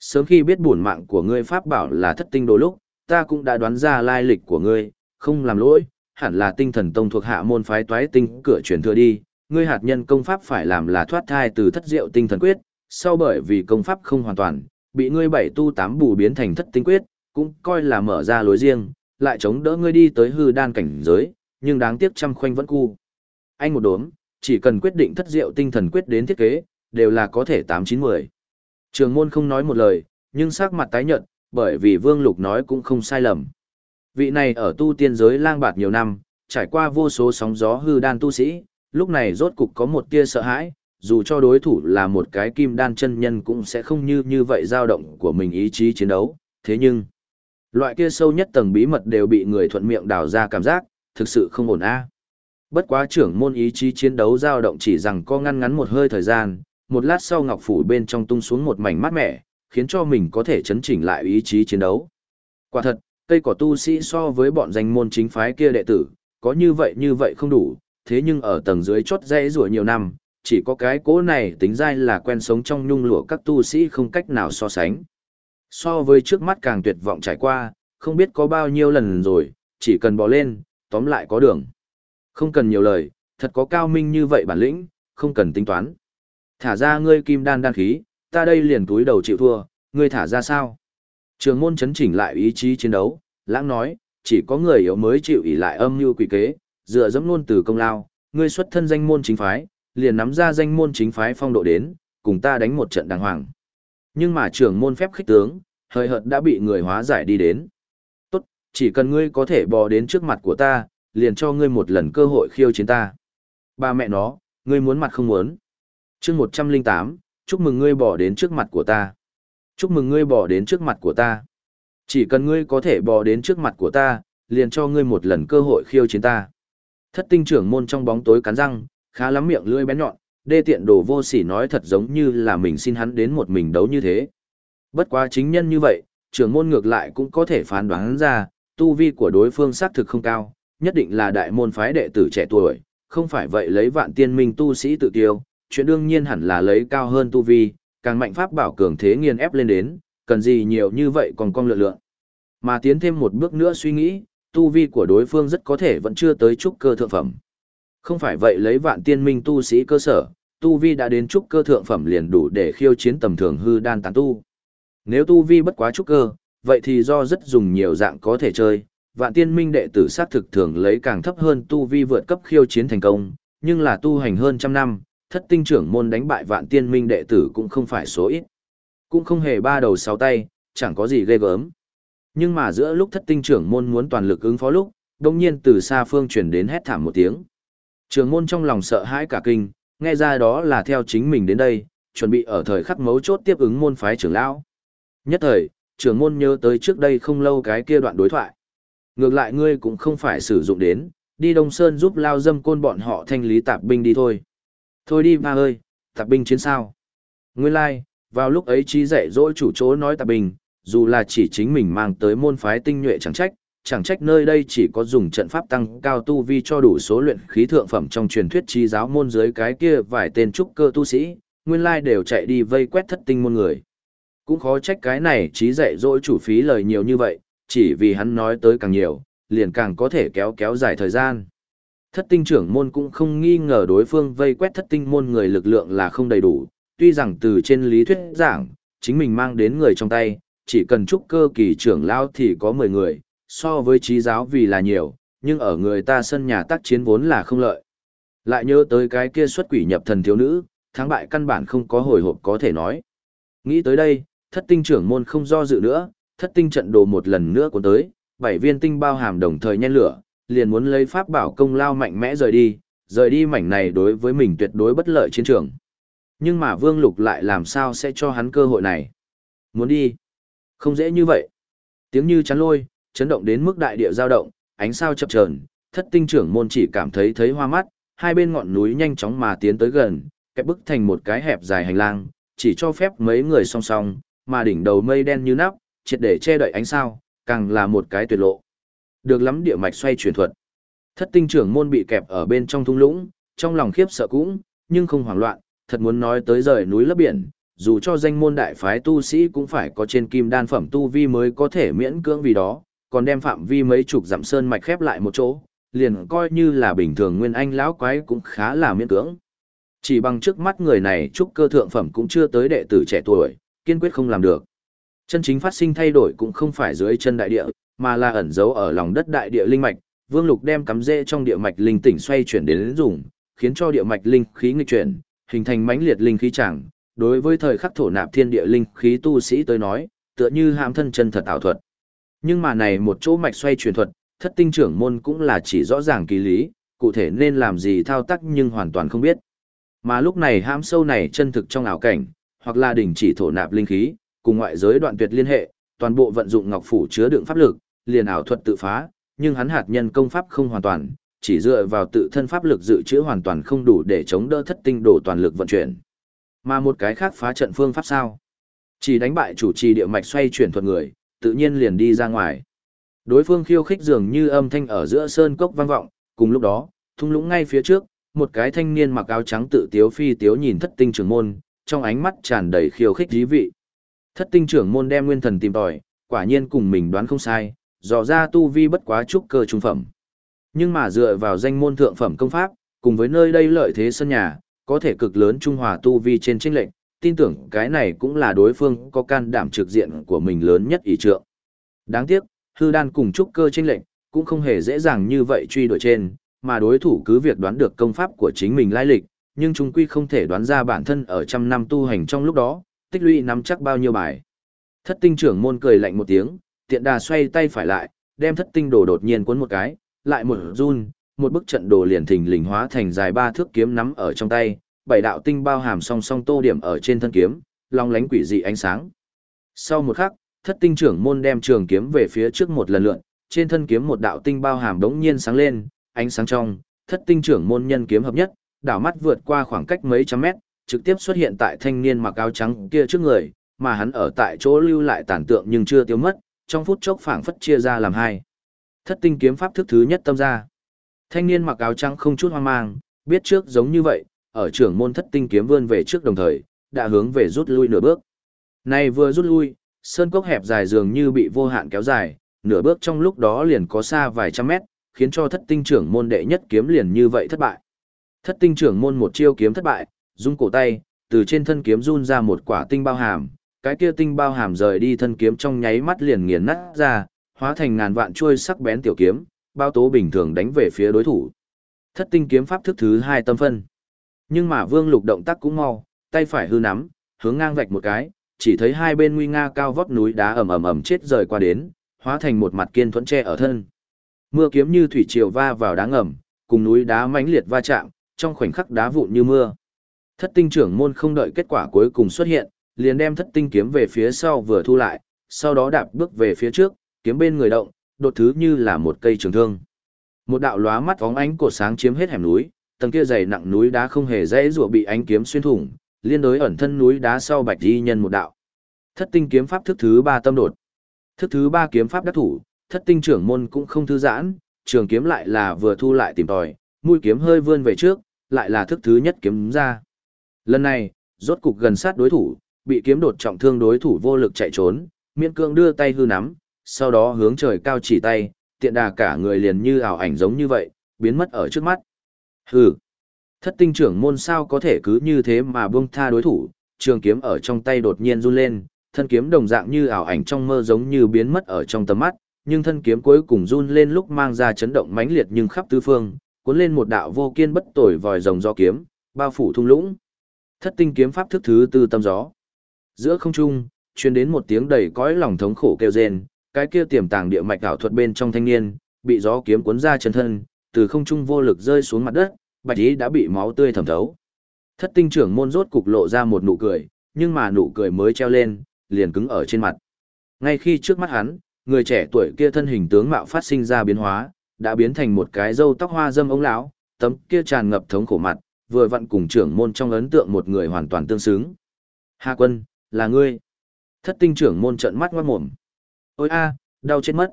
Sớm khi biết bổn mạng của ngươi pháp bảo là thất tinh đồ lúc, ta cũng đã đoán ra lai lịch của ngươi, không làm lỗi, hẳn là tinh thần tông thuộc hạ môn phái toái tinh cửa truyền thừa đi, ngươi hạt nhân công pháp phải làm là thoát thai từ thất diệu tinh thần quyết, sau bởi vì công pháp không hoàn toàn, bị ngươi bảy tu tám bù biến thành thất tinh quyết, cũng coi là mở ra lối riêng, lại chống đỡ ngươi đi tới hư đan cảnh giới, nhưng đáng tiếc trăm khoanh vẫn cu. Anh một đốm, chỉ cần quyết định thất diệu tinh thần quyết đến thiết kế, đều là có thể tám chín mười. Trường môn không nói một lời, nhưng sắc mặt tái nhợt, bởi vì Vương Lục nói cũng không sai lầm. Vị này ở tu tiên giới lang bạt nhiều năm, trải qua vô số sóng gió hư đan tu sĩ, lúc này rốt cục có một tia sợ hãi, dù cho đối thủ là một cái kim đan chân nhân cũng sẽ không như như vậy dao động của mình ý chí chiến đấu, thế nhưng, loại kia sâu nhất tầng bí mật đều bị người thuận miệng đào ra cảm giác, thực sự không ổn a. Bất quá trưởng môn ý chí chiến đấu dao động chỉ rằng có ngăn ngắn một hơi thời gian, một lát sau ngọc phủ bên trong tung xuống một mảnh mát mẻ, khiến cho mình có thể chấn chỉnh lại ý chí chiến đấu. Quả thật, cây cỏ tu sĩ so với bọn danh môn chính phái kia đệ tử, có như vậy như vậy không đủ, thế nhưng ở tầng dưới chót dãy rủa nhiều năm, chỉ có cái cố này tính dai là quen sống trong nhung lụa các tu sĩ không cách nào so sánh. So với trước mắt càng tuyệt vọng trải qua, không biết có bao nhiêu lần rồi, chỉ cần bỏ lên, tóm lại có đường. Không cần nhiều lời, thật có cao minh như vậy bản lĩnh, không cần tính toán. Thả ra ngươi kim đan đan khí, ta đây liền túi đầu chịu thua, ngươi thả ra sao? Trường môn chấn chỉnh lại ý chí chiến đấu, lãng nói, chỉ có người yếu mới chịu ỷ lại âm mưu quỷ kế, dựa dẫm luôn từ công lao, ngươi xuất thân danh môn chính phái, liền nắm ra danh môn chính phái phong độ đến, cùng ta đánh một trận đàng hoàng. Nhưng mà trưởng môn phép khích tướng, hơi hợt đã bị người hóa giải đi đến. Tốt, chỉ cần ngươi có thể bò đến trước mặt của ta, liền cho ngươi một lần cơ hội khiêu chiến ta. Ba mẹ nó, ngươi muốn mặt không muốn. chương 108, chúc mừng ngươi bỏ đến trước mặt của ta. Chúc mừng ngươi bỏ đến trước mặt của ta. Chỉ cần ngươi có thể bỏ đến trước mặt của ta, liền cho ngươi một lần cơ hội khiêu chiến ta. Thất tinh trưởng môn trong bóng tối cắn răng, khá lắm miệng lưỡi bén nhọn, đê tiện đồ vô sỉ nói thật giống như là mình xin hắn đến một mình đấu như thế. Bất quá chính nhân như vậy, trưởng môn ngược lại cũng có thể phán đoán ra, tu vi của đối phương xác thực không cao, nhất định là đại môn phái đệ tử trẻ tuổi, không phải vậy lấy vạn tiên minh tu sĩ tự tiêu, chuyện đương nhiên hẳn là lấy cao hơn tu vi, càng mạnh pháp bảo cường thế nghiền ép lên đến, cần gì nhiều như vậy còn con lựa lượng. Mà tiến thêm một bước nữa suy nghĩ, tu vi của đối phương rất có thể vẫn chưa tới trúc cơ thượng phẩm. Không phải vậy lấy vạn tiên minh tu sĩ cơ sở, tu vi đã đến trúc cơ thượng phẩm liền đủ để khiêu chiến tầm thường hư đan tán tu. Nếu tu vi bất quá trúc cơ, vậy thì do rất dùng nhiều dạng có thể chơi, vạn tiên minh đệ tử sát thực thường lấy càng thấp hơn tu vi vượt cấp khiêu chiến thành công, nhưng là tu hành hơn trăm năm, thất tinh trưởng môn đánh bại vạn tiên minh đệ tử cũng không phải số ít. Cũng không hề ba đầu sáu tay, chẳng có gì ghê gớm. Nhưng mà giữa lúc thất tinh trưởng môn muốn toàn lực ứng phó lúc, đồng nhiên từ xa phương chuyển đến hét thảm một tiếng. Trưởng môn trong lòng sợ hãi cả kinh, nghe ra đó là theo chính mình đến đây, chuẩn bị ở thời khắc mấu chốt tiếp ứng môn phái trưởng lão. Nhất thời, trưởng môn nhớ tới trước đây không lâu cái kia đoạn đối thoại. Ngược lại ngươi cũng không phải sử dụng đến, đi Đông Sơn giúp lao dâm côn bọn họ thanh lý tạp binh đi thôi. Thôi đi ba ơi, tạp binh chiến sao. Nguyên lai, like, vào lúc ấy trí dạy dỗ chủ chỗ nói tạp binh, dù là chỉ chính mình mang tới môn phái tinh nhuệ chẳng trách, chẳng trách nơi đây chỉ có dùng trận pháp tăng cao tu vi cho đủ số luyện khí thượng phẩm trong truyền thuyết trí giáo môn dưới cái kia vài tên trúc cơ tu sĩ, nguyên lai đều chạy đi vây quét thất tinh môn người. Cũng khó trách cái này trí dạy dỗ chủ phí lời nhiều như vậy, chỉ vì hắn nói tới càng nhiều, liền càng có thể kéo kéo dài thời gian. Thất tinh trưởng môn cũng không nghi ngờ đối phương vây quét thất tinh môn người lực lượng là không đầy đủ, tuy rằng từ trên lý thuyết giảng, chính mình mang đến người trong tay, chỉ cần trúc cơ kỳ trưởng lao thì có 10 người, so với trí giáo vì là nhiều, nhưng ở người ta sân nhà tác chiến vốn là không lợi. Lại nhớ tới cái kia xuất quỷ nhập thần thiếu nữ, thắng bại căn bản không có hồi hộp có thể nói. Nghĩ tới đây, thất tinh trưởng môn không do dự nữa, thất tinh trận đồ một lần nữa cuốn tới, bảy viên tinh bao hàm đồng thời nhen lửa, liền muốn lấy pháp bảo công lao mạnh mẽ rời đi, rời đi mảnh này đối với mình tuyệt đối bất lợi chiến trường. Nhưng mà Vương Lục lại làm sao sẽ cho hắn cơ hội này? Muốn đi? Không dễ như vậy. Tiếng như chắn lôi, chấn động đến mức đại địa dao động, ánh sao chập chờn, thất tinh trưởng môn chỉ cảm thấy thấy hoa mắt, hai bên ngọn núi nhanh chóng mà tiến tới gần, kẹp bức thành một cái hẹp dài hành lang, chỉ cho phép mấy người song song, mà đỉnh đầu mây đen như nắp, triệt để che đậy ánh sao, càng là một cái tuyệt lộ. Được lắm địa mạch xoay chuyển thuật. Thất tinh trưởng môn bị kẹp ở bên trong thung lũng, trong lòng khiếp sợ cũng, nhưng không hoảng loạn, thật muốn nói tới rời núi lấp biển, dù cho danh môn đại phái tu sĩ cũng phải có trên kim đan phẩm tu vi mới có thể miễn cưỡng vì đó, còn đem phạm vi mấy chục dặm sơn mạch khép lại một chỗ, liền coi như là bình thường nguyên anh lão quái cũng khá là miễn cưỡng. Chỉ bằng trước mắt người này trúc cơ thượng phẩm cũng chưa tới đệ tử trẻ tuổi, kiên quyết không làm được. Chân chính phát sinh thay đổi cũng không phải dưới chân đại địa, mà là ẩn giấu ở lòng đất đại địa linh mạch, Vương Lục đem cắm rễ trong địa mạch linh tỉnh xoay chuyển đến dùng, khiến cho địa mạch linh khí nghịch chuyển, hình thành mãnh liệt linh khí chẳng, đối với thời khắc thổ nạp thiên địa linh khí tu sĩ tới nói, tựa như hãm thân chân thật ảo thuật. Nhưng mà này một chỗ mạch xoay truyền thuật, thất tinh trưởng môn cũng là chỉ rõ ràng kỳ lý, cụ thể nên làm gì thao tác nhưng hoàn toàn không biết. Mà lúc này hãm sâu này chân thực trong ảo cảnh, hoặc là đình chỉ thổ nạp linh khí, cùng ngoại giới đoạn tuyệt liên hệ, toàn bộ vận dụng ngọc phủ chứa đựng pháp lực, liền ảo thuật tự phá, nhưng hắn hạt nhân công pháp không hoàn toàn, chỉ dựa vào tự thân pháp lực dự trữ hoàn toàn không đủ để chống đỡ thất tinh đổ toàn lực vận chuyển. Mà một cái khác phá trận phương pháp sao? Chỉ đánh bại chủ trì địa mạch xoay chuyển thuật người, tự nhiên liền đi ra ngoài. Đối phương khiêu khích dường như âm thanh ở giữa sơn cốc vang vọng, cùng lúc đó, thung lũng ngay phía trước, một cái thanh niên mặc áo trắng tự tiếu phi tiếu nhìn thất tinh trưởng môn, trong ánh mắt tràn đầy khiêu khích dí vị. Thất tinh trưởng môn đem nguyên thần tìm tòi, quả nhiên cùng mình đoán không sai, dò ra tu vi bất quá trúc cơ trung phẩm. Nhưng mà dựa vào danh môn thượng phẩm công pháp, cùng với nơi đây lợi thế sân nhà, có thể cực lớn trung hòa tu vi trên chênh lệnh, tin tưởng cái này cũng là đối phương có can đảm trực diện của mình lớn nhất ý trượng. Đáng tiếc, hư đan cùng trúc cơ chênh lệnh, cũng không hề dễ dàng như vậy truy đuổi trên, mà đối thủ cứ việc đoán được công pháp của chính mình lai lịch, nhưng chúng quy không thể đoán ra bản thân ở trăm năm tu hành trong lúc đó, tích lũy nắm chắc bao nhiêu bài. Thất tinh trưởng môn cười lạnh một tiếng, tiện đà xoay tay phải lại, đem thất tinh đồ đột nhiên cuốn một cái, lại một run, một bức trận đồ liền thình lình hóa thành dài ba thước kiếm nắm ở trong tay, bảy đạo tinh bao hàm song song tô điểm ở trên thân kiếm, long lánh quỷ dị ánh sáng. Sau một khắc, thất tinh trưởng môn đem trường kiếm về phía trước một lần lượn, trên thân kiếm một đạo tinh bao hàm đống nhiên sáng lên, ánh sáng trong, thất tinh trưởng môn nhân kiếm hợp nhất, đảo mắt vượt qua khoảng cách mấy trăm mét, trực tiếp xuất hiện tại thanh niên mặc áo trắng kia trước người, mà hắn ở tại chỗ lưu lại tàn tượng nhưng chưa tiêu mất, trong phút chốc phảng phất chia ra làm hai. Thất tinh kiếm pháp thức thứ nhất tâm ra. Thanh niên mặc áo trắng không chút hoang mang, biết trước giống như vậy, ở trưởng môn thất tinh kiếm vươn về trước đồng thời, đã hướng về rút lui nửa bước. Này vừa rút lui, sơn cốc hẹp dài dường như bị vô hạn kéo dài, nửa bước trong lúc đó liền có xa vài trăm mét, khiến cho thất tinh trưởng môn đệ nhất kiếm liền như vậy thất bại. Thất tinh trưởng môn một chiêu kiếm thất bại, rung cổ tay, từ trên thân kiếm run ra một quả tinh bao hàm, cái kia tinh bao hàm rời đi thân kiếm trong nháy mắt liền nghiền nát ra, hóa thành ngàn vạn chuôi sắc bén tiểu kiếm, bao tố bình thường đánh về phía đối thủ. Thất tinh kiếm pháp thức thứ hai tâm phân. Nhưng mà Vương Lục động tác cũng mau, tay phải hư nắm, hướng ngang vạch một cái, chỉ thấy hai bên nguy nga cao vót núi đá ầm ầm ầm chết rời qua đến, hóa thành một mặt kiên thuẫn tre ở thân. Mưa kiếm như thủy triều va vào đá ngầm, cùng núi đá mãnh liệt va chạm, trong khoảnh khắc đá vụn như mưa. Thất tinh trưởng môn không đợi kết quả cuối cùng xuất hiện, liền đem thất tinh kiếm về phía sau vừa thu lại, sau đó đạp bước về phía trước, kiếm bên người động, đột thứ như là một cây trường thương. Một đạo lóa mắt bóng ánh cột sáng chiếm hết hẻm núi, tầng kia dày nặng núi đá không hề dễ rủa bị ánh kiếm xuyên thủng, liên đối ẩn thân núi đá sau bạch di nhân một đạo. Thất tinh kiếm pháp thức thứ ba tâm đột. Thức thứ ba kiếm pháp đắc thủ, thất tinh trưởng môn cũng không thư giãn, trường kiếm lại là vừa thu lại tìm tòi, mũi kiếm hơi vươn về trước, lại là thức thứ nhất kiếm ra. Lần này, rốt cục gần sát đối thủ, bị kiếm đột trọng thương đối thủ vô lực chạy trốn, miễn cương đưa tay hư nắm, sau đó hướng trời cao chỉ tay, tiện đà cả người liền như ảo ảnh giống như vậy, biến mất ở trước mắt. Hừ. Thất tinh trưởng môn sao có thể cứ như thế mà buông tha đối thủ, trường kiếm ở trong tay đột nhiên run lên, thân kiếm đồng dạng như ảo ảnh trong mơ giống như biến mất ở trong tầm mắt, nhưng thân kiếm cuối cùng run lên lúc mang ra chấn động mãnh liệt nhưng khắp tứ phương, cuốn lên một đạo vô kiên bất tồi vòi rồng do kiếm, bao phủ thung lũng. Thất tinh kiếm pháp thức thứ tư tâm gió. Giữa không trung, truyền đến một tiếng đầy cõi lòng thống khổ kêu rên, cái kia tiềm tàng địa mạch ảo thuật bên trong thanh niên, bị gió kiếm cuốn ra chân thân, từ không trung vô lực rơi xuống mặt đất, bạch ý đã bị máu tươi thẩm thấu. Thất tinh trưởng môn rốt cục lộ ra một nụ cười, nhưng mà nụ cười mới treo lên, liền cứng ở trên mặt. Ngay khi trước mắt hắn, người trẻ tuổi kia thân hình tướng mạo phát sinh ra biến hóa, đã biến thành một cái râu tóc hoa dâm ống lão, tấm kia tràn ngập thống khổ mặt, vừa vặn cùng trưởng môn trong ấn tượng một người hoàn toàn tương xứng. Hà quân, là ngươi. Thất tinh trưởng môn trợn mắt ngoát mồm. Ôi a, đau chết mất.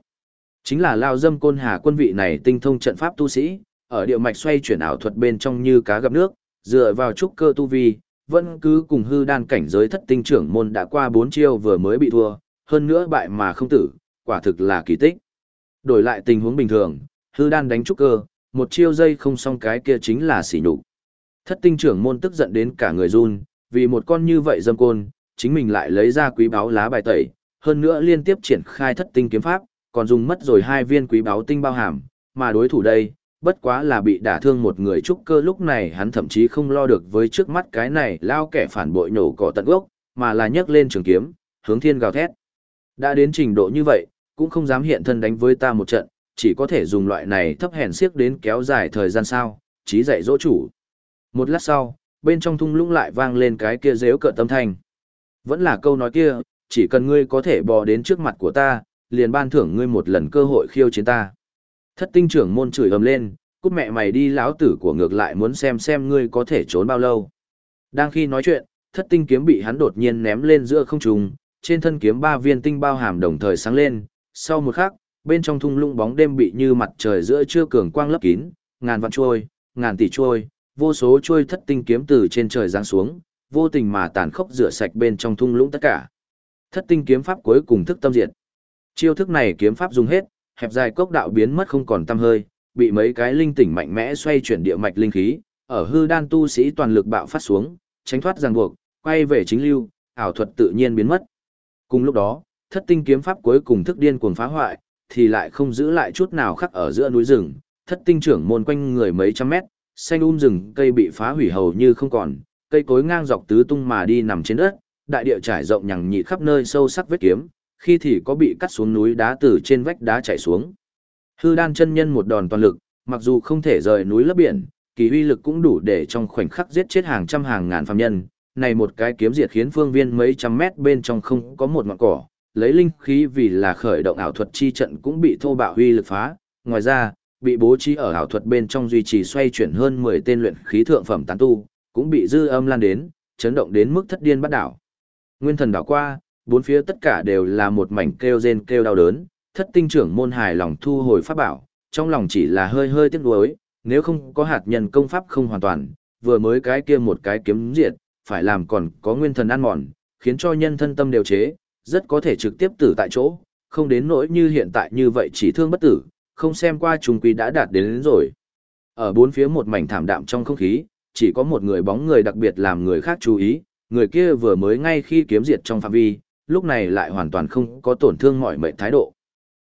Chính là lao dâm côn hà quân vị này tinh thông trận pháp tu sĩ, ở địa mạch xoay chuyển ảo thuật bên trong như cá gặp nước, dựa vào trúc cơ tu vi, vẫn cứ cùng hư đan cảnh giới thất tinh trưởng môn đã qua bốn chiêu vừa mới bị thua, hơn nữa bại mà không tử, quả thực là kỳ tích. Đổi lại tình huống bình thường, hư đan đánh trúc cơ, một chiêu dây không xong cái kia chính là xỉ nhục. Thất tinh trưởng môn tức giận đến cả người run, vì một con như vậy dâm côn, chính mình lại lấy ra quý báo lá bài tẩy, hơn nữa liên tiếp triển khai thất tinh kiếm pháp, còn dùng mất rồi hai viên quý báo tinh bao hàm, mà đối thủ đây, bất quá là bị đả thương một người trúc cơ lúc này hắn thậm chí không lo được với trước mắt cái này lao kẻ phản bội nổ cỏ tận gốc, mà là nhấc lên trường kiếm, hướng thiên gào thét. Đã đến trình độ như vậy, cũng không dám hiện thân đánh với ta một trận, chỉ có thể dùng loại này thấp hèn siếc đến kéo dài thời gian sao, trí dạy dỗ chủ. Một lát sau, bên trong thung lũng lại vang lên cái kia dếu cợt tâm thanh. Vẫn là câu nói kia, chỉ cần ngươi có thể bò đến trước mặt của ta, liền ban thưởng ngươi một lần cơ hội khiêu chiến ta. Thất tinh trưởng môn chửi ầm lên, cút mẹ mày đi lão tử của ngược lại muốn xem xem ngươi có thể trốn bao lâu. Đang khi nói chuyện, thất tinh kiếm bị hắn đột nhiên ném lên giữa không trung, trên thân kiếm ba viên tinh bao hàm đồng thời sáng lên, sau một khắc, bên trong thung lũng bóng đêm bị như mặt trời giữa trưa cường quang lấp kín, ngàn vạn trôi, ngàn tỷ trôi, vô số trôi thất tinh kiếm từ trên trời giáng xuống, vô tình mà tàn khốc rửa sạch bên trong thung lũng tất cả. Thất tinh kiếm pháp cuối cùng thức tâm diệt. Chiêu thức này kiếm pháp dùng hết, hẹp dài cốc đạo biến mất không còn tăm hơi, bị mấy cái linh tỉnh mạnh mẽ xoay chuyển địa mạch linh khí, ở hư đan tu sĩ toàn lực bạo phát xuống, tránh thoát ràng buộc, quay về chính lưu, ảo thuật tự nhiên biến mất. Cùng lúc đó, thất tinh kiếm pháp cuối cùng thức điên cuồng phá hoại, thì lại không giữ lại chút nào khắc ở giữa núi rừng, thất tinh trưởng môn quanh người mấy trăm mét, xanh um rừng cây bị phá hủy hầu như không còn, cây cối ngang dọc tứ tung mà đi nằm trên đất, đại địa trải rộng nhằng nhị khắp nơi sâu sắc vết kiếm, khi thì có bị cắt xuống núi đá từ trên vách đá chảy xuống. Hư đan chân nhân một đòn toàn lực, mặc dù không thể rời núi lấp biển, kỳ uy lực cũng đủ để trong khoảnh khắc giết chết hàng trăm hàng ngàn phàm nhân. Này một cái kiếm diệt khiến phương viên mấy trăm mét bên trong không có một ngọn cỏ, lấy linh khí vì là khởi động ảo thuật chi trận cũng bị thô bạo uy lực phá. Ngoài ra, bị bố trí ở ảo thuật bên trong duy trì xoay chuyển hơn 10 tên luyện khí thượng phẩm tán tu, cũng bị dư âm lan đến, chấn động đến mức thất điên bắt đảo. Nguyên thần đảo qua, bốn phía tất cả đều là một mảnh kêu rên kêu đau đớn, thất tinh trưởng môn hài lòng thu hồi pháp bảo, trong lòng chỉ là hơi hơi tiếc nuối, nếu không có hạt nhân công pháp không hoàn toàn, vừa mới cái kia một cái kiếm diệt, phải làm còn có nguyên thần ăn mòn, khiến cho nhân thân tâm đều chế, rất có thể trực tiếp tử tại chỗ, không đến nỗi như hiện tại như vậy chỉ thương bất tử, không xem qua trùng quy đã đạt đến, đến rồi. Ở bốn phía một mảnh thảm đạm trong không khí, chỉ có một người bóng người đặc biệt làm người khác chú ý, người kia vừa mới ngay khi kiếm diệt trong phạm vi, lúc này lại hoàn toàn không có tổn thương mọi mệnh thái độ.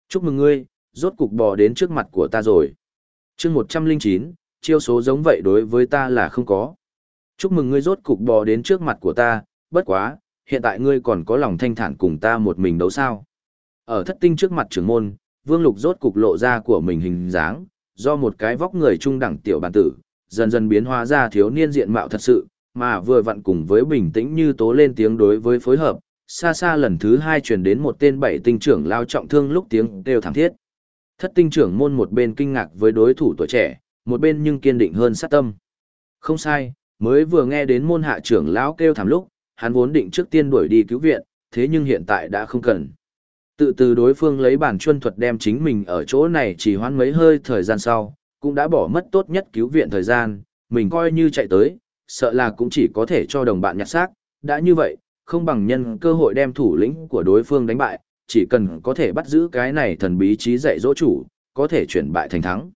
Chúc mừng ngươi, rốt cục bò đến trước mặt của ta rồi. chương 109, chiêu số giống vậy đối với ta là không có. Chúc mừng ngươi rốt cục bò đến trước mặt của ta, bất quá, hiện tại ngươi còn có lòng thanh thản cùng ta một mình đấu sao. Ở thất tinh trước mặt trưởng môn, vương lục rốt cục lộ ra của mình hình dáng, do một cái vóc người trung đẳng tiểu bản tử, dần dần biến hóa ra thiếu niên diện mạo thật sự, mà vừa vặn cùng với bình tĩnh như tố lên tiếng đối với phối hợp, xa xa lần thứ hai truyền đến một tên bảy tinh trưởng lao trọng thương lúc tiếng đều thảm thiết. Thất tinh trưởng môn một bên kinh ngạc với đối thủ tuổi trẻ, một bên nhưng kiên định hơn sát tâm. Không sai, mới vừa nghe đến môn hạ trưởng lão kêu thảm lúc, hắn vốn định trước tiên đuổi đi cứu viện, thế nhưng hiện tại đã không cần. Tự từ đối phương lấy bản chuân thuật đem chính mình ở chỗ này chỉ hoãn mấy hơi thời gian sau, cũng đã bỏ mất tốt nhất cứu viện thời gian, mình coi như chạy tới, sợ là cũng chỉ có thể cho đồng bạn nhặt xác, đã như vậy, không bằng nhân cơ hội đem thủ lĩnh của đối phương đánh bại, chỉ cần có thể bắt giữ cái này thần bí trí dạy dỗ chủ, có thể chuyển bại thành thắng.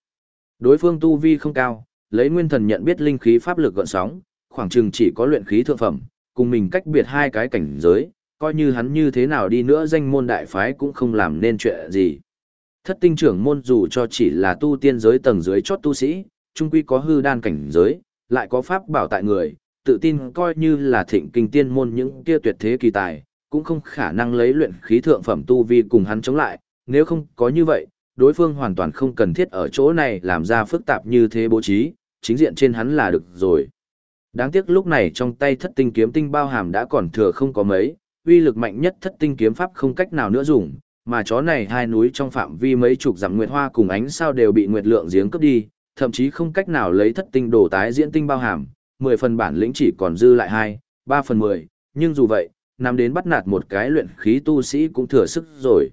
Đối phương tu vi không cao, lấy nguyên thần nhận biết linh khí pháp lực gợn sóng, khoảng chừng chỉ có luyện khí thượng phẩm, cùng mình cách biệt hai cái cảnh giới, coi như hắn như thế nào đi nữa danh môn đại phái cũng không làm nên chuyện gì. Thất tinh trưởng môn dù cho chỉ là tu tiên giới tầng dưới chót tu sĩ, trung quy có hư đan cảnh giới, lại có pháp bảo tại người, tự tin coi như là thịnh kinh tiên môn những kia tuyệt thế kỳ tài, cũng không khả năng lấy luyện khí thượng phẩm tu vi cùng hắn chống lại, nếu không có như vậy, đối phương hoàn toàn không cần thiết ở chỗ này làm ra phức tạp như thế bố trí, chính diện trên hắn là được rồi. Đáng tiếc lúc này trong tay thất tinh kiếm tinh bao hàm đã còn thừa không có mấy, uy lực mạnh nhất thất tinh kiếm pháp không cách nào nữa dùng, mà chó này hai núi trong phạm vi mấy chục dặm nguyệt hoa cùng ánh sao đều bị nguyệt lượng giếng cướp đi, thậm chí không cách nào lấy thất tinh đồ tái diễn tinh bao hàm, 10 phần bản lĩnh chỉ còn dư lại 2, 3 phần 10, nhưng dù vậy, nằm đến bắt nạt một cái luyện khí tu sĩ cũng thừa sức rồi.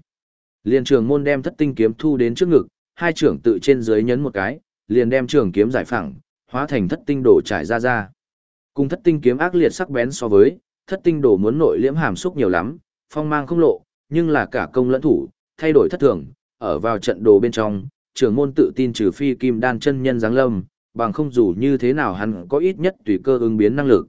Liên trường môn đem thất tinh kiếm thu đến trước ngực, hai trưởng tự trên dưới nhấn một cái, liền đem trường kiếm giải phẳng, hóa thành thất tinh đồ trải ra ra. Cùng thất tinh kiếm ác liệt sắc bén so với, thất tinh đồ muốn nội liễm hàm xúc nhiều lắm, phong mang không lộ, nhưng là cả công lẫn thủ, thay đổi thất thường, ở vào trận đồ bên trong, trưởng môn tự tin trừ phi kim đan chân nhân giáng lâm, bằng không dù như thế nào hắn có ít nhất tùy cơ ứng biến năng lực.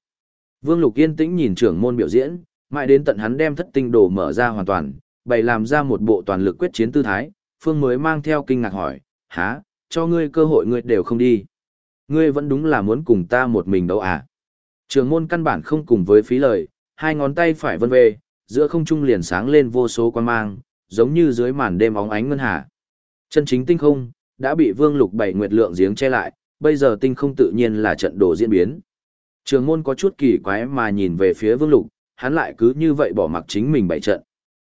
Vương Lục yên tĩnh nhìn trưởng môn biểu diễn, mãi đến tận hắn đem thất tinh đồ mở ra hoàn toàn, bày làm ra một bộ toàn lực quyết chiến tư thái, Phương mới mang theo kinh ngạc hỏi, há, cho ngươi cơ hội ngươi đều không đi. Ngươi vẫn đúng là muốn cùng ta một mình đâu à? Trường môn căn bản không cùng với phí lời, hai ngón tay phải vân về, giữa không trung liền sáng lên vô số quan mang, giống như dưới màn đêm óng ánh ngân hà. Chân chính tinh không, đã bị vương lục bảy nguyệt lượng giếng che lại, bây giờ tinh không tự nhiên là trận đồ diễn biến. Trường môn có chút kỳ quái mà nhìn về phía vương lục, hắn lại cứ như vậy bỏ mặc chính mình bảy trận.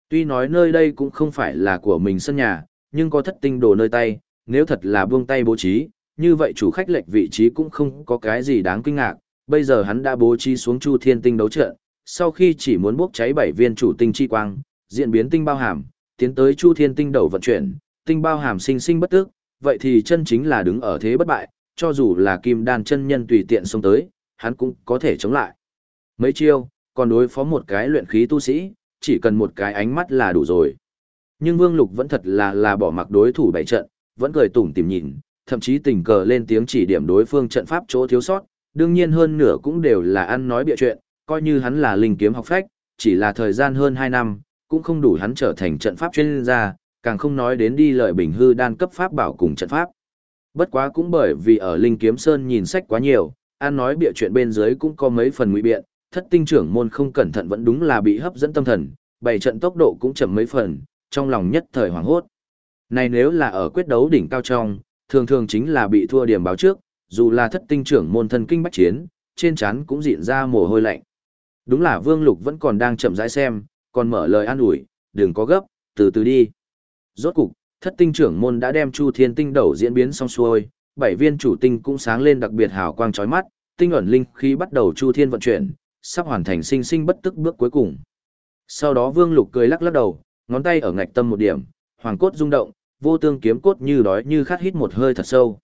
Tuy nói nơi đây cũng không phải là của mình sân nhà, nhưng có thất tinh đồ nơi tay, nếu thật là buông tay bố trí, như vậy chủ khách lệch vị trí cũng không có cái gì đáng kinh ngạc. Bây giờ hắn đã bố trí xuống Chu Thiên Tinh đấu trận, sau khi chỉ muốn bốc cháy bảy viên chủ tinh chi quang, diễn biến tinh bao hàm, tiến tới Chu Thiên Tinh đầu vận chuyển, tinh bao hàm sinh sinh bất tức, vậy thì chân chính là đứng ở thế bất bại, cho dù là kim đan chân nhân tùy tiện xông tới, hắn cũng có thể chống lại. Mấy chiêu, còn đối phó một cái luyện khí tu sĩ, chỉ cần một cái ánh mắt là đủ rồi. Nhưng Vương Lục vẫn thật là là bỏ mặc đối thủ bảy trận, vẫn cười tủm tìm nhìn, thậm chí tình cờ lên tiếng chỉ điểm đối phương trận pháp chỗ thiếu sót, đương nhiên hơn nửa cũng đều là ăn nói bịa chuyện, coi như hắn là linh kiếm học phách, chỉ là thời gian hơn 2 năm, cũng không đủ hắn trở thành trận pháp chuyên gia, càng không nói đến đi lợi bình hư đan cấp pháp bảo cùng trận pháp. Bất quá cũng bởi vì ở Linh Kiếm Sơn nhìn sách quá nhiều, ăn nói bịa chuyện bên dưới cũng có mấy phần nguy biện, thất tinh trưởng môn không cẩn thận vẫn đúng là bị hấp dẫn tâm thần, bảy trận tốc độ cũng chậm mấy phần, trong lòng nhất thời hoảng hốt. Này nếu là ở quyết đấu đỉnh cao trong, thường thường chính là bị thua điểm báo trước, dù là thất tinh trưởng môn thân kinh bách chiến, trên trán cũng dịn ra mồ hôi lạnh. Đúng là Vương Lục vẫn còn đang chậm rãi xem, còn mở lời an ủi, đừng có gấp, từ từ đi. Rốt cục, thất tinh trưởng môn đã đem Chu Thiên Tinh đầu diễn biến xong xuôi, bảy viên chủ tinh cũng sáng lên đặc biệt hào quang chói mắt, tinh ẩn linh khí bắt đầu Chu Thiên vận chuyển, sắp hoàn thành sinh sinh bất tức bước cuối cùng. Sau đó Vương Lục cười lắc lắc đầu, ngón tay ở ngạch tâm một điểm, hoàng cốt rung động, vô tương kiếm cốt như đói như khát hít một hơi thật sâu.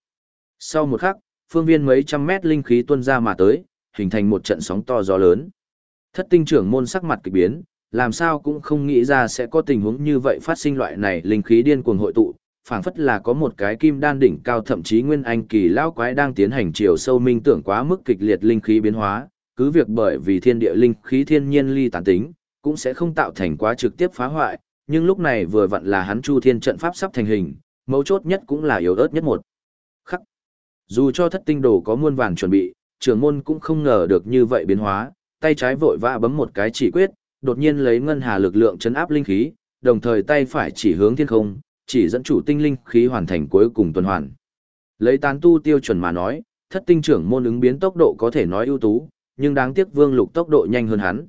Sau một khắc, phương viên mấy trăm mét linh khí tuôn ra mà tới, hình thành một trận sóng to gió lớn. Thất tinh trưởng môn sắc mặt kỳ biến, làm sao cũng không nghĩ ra sẽ có tình huống như vậy phát sinh loại này linh khí điên cuồng hội tụ, phảng phất là có một cái kim đan đỉnh cao thậm chí nguyên anh kỳ lão quái đang tiến hành chiều sâu minh tưởng quá mức kịch liệt linh khí biến hóa, cứ việc bởi vì thiên địa linh khí thiên nhiên ly tán tính, cũng sẽ không tạo thành quá trực tiếp phá hoại, nhưng lúc này vừa vặn là hắn Chu Thiên trận pháp sắp thành hình, mấu chốt nhất cũng là yếu ớt nhất một. Dù cho thất tinh đồ có muôn vàn chuẩn bị, trưởng môn cũng không ngờ được như vậy biến hóa, tay trái vội vã bấm một cái chỉ quyết, đột nhiên lấy ngân hà lực lượng chấn áp linh khí, đồng thời tay phải chỉ hướng thiên không, chỉ dẫn chủ tinh linh khí hoàn thành cuối cùng tuần hoàn. Lấy tán tu tiêu chuẩn mà nói, thất tinh trưởng môn ứng biến tốc độ có thể nói ưu tú, nhưng đáng tiếc Vương Lục tốc độ nhanh hơn hắn.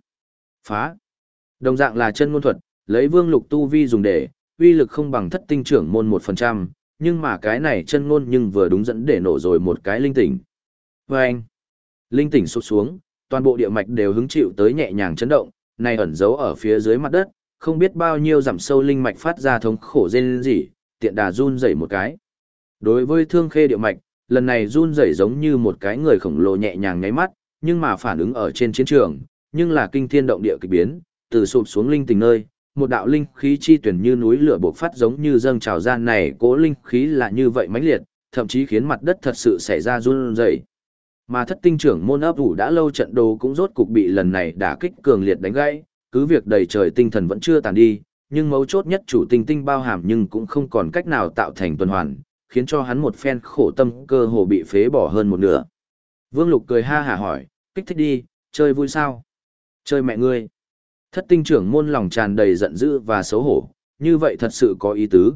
Phá. Đồng dạng là chân ngôn thuật, lấy Vương Lục tu vi dùng để, uy lực không bằng thất tinh trưởng môn 1%, nhưng mà cái này chân ngôn nhưng vừa đúng dẫn để nổ rồi một cái linh tỉnh. Và anh, linh tỉnh sụt xuống, toàn bộ địa mạch đều hứng chịu tới nhẹ nhàng chấn động, này ẩn giấu ở phía dưới mặt đất, không biết bao nhiêu giảm sâu linh mạch phát ra thống khổ rên rỉ, tiện đà run rẩy một cái. Đối với thương khê địa mạch, lần này run rẩy giống như một cái người khổng lồ nhẹ nhàng nháy mắt, nhưng mà phản ứng ở trên chiến trường, nhưng là kinh thiên động địa kỳ biến, từ sụp xuống linh tình nơi, một đạo linh khí chi tuyển như núi lửa bộc phát giống như dâng trào gian này, cố linh khí là như vậy mãnh liệt, thậm chí khiến mặt đất thật sự xảy ra run rẩy. Mà thất tinh trưởng môn ấp ủ đã lâu trận đồ cũng rốt cục bị lần này đả kích cường liệt đánh gãy, cứ việc đầy trời tinh thần vẫn chưa tàn đi, nhưng mấu chốt nhất chủ tinh tinh bao hàm nhưng cũng không còn cách nào tạo thành tuần hoàn, khiến cho hắn một phen khổ tâm cơ hồ bị phế bỏ hơn một nửa. Vương Lục cười ha hả hỏi, kích thích đi, chơi vui sao? Chơi mẹ ngươi. Thất tinh trưởng môn lòng tràn đầy giận dữ và xấu hổ, như vậy thật sự có ý tứ.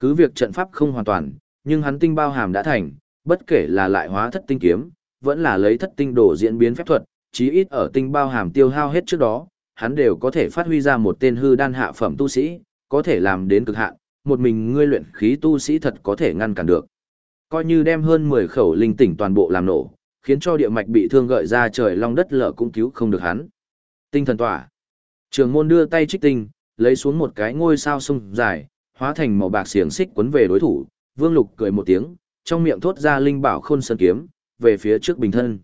Cứ việc trận pháp không hoàn toàn, nhưng hắn tinh bao hàm đã thành, bất kể là lại hóa thất tinh kiếm, vẫn là lấy thất tinh đổ diễn biến phép thuật, chí ít ở tinh bao hàm tiêu hao hết trước đó, hắn đều có thể phát huy ra một tên hư đan hạ phẩm tu sĩ, có thể làm đến cực hạn, một mình ngươi luyện khí tu sĩ thật có thể ngăn cản được. Coi như đem hơn 10 khẩu linh tỉnh toàn bộ làm nổ, khiến cho địa mạch bị thương gợi ra trời long đất lở cũng cứu không được hắn. Tinh thần tỏa. Trường môn đưa tay trích tinh, lấy xuống một cái ngôi sao sung dài, hóa thành màu bạc xiềng xích quấn về đối thủ. Vương Lục cười một tiếng, trong miệng thốt ra linh bảo khôn sơn kiếm, về phía trước bình thân.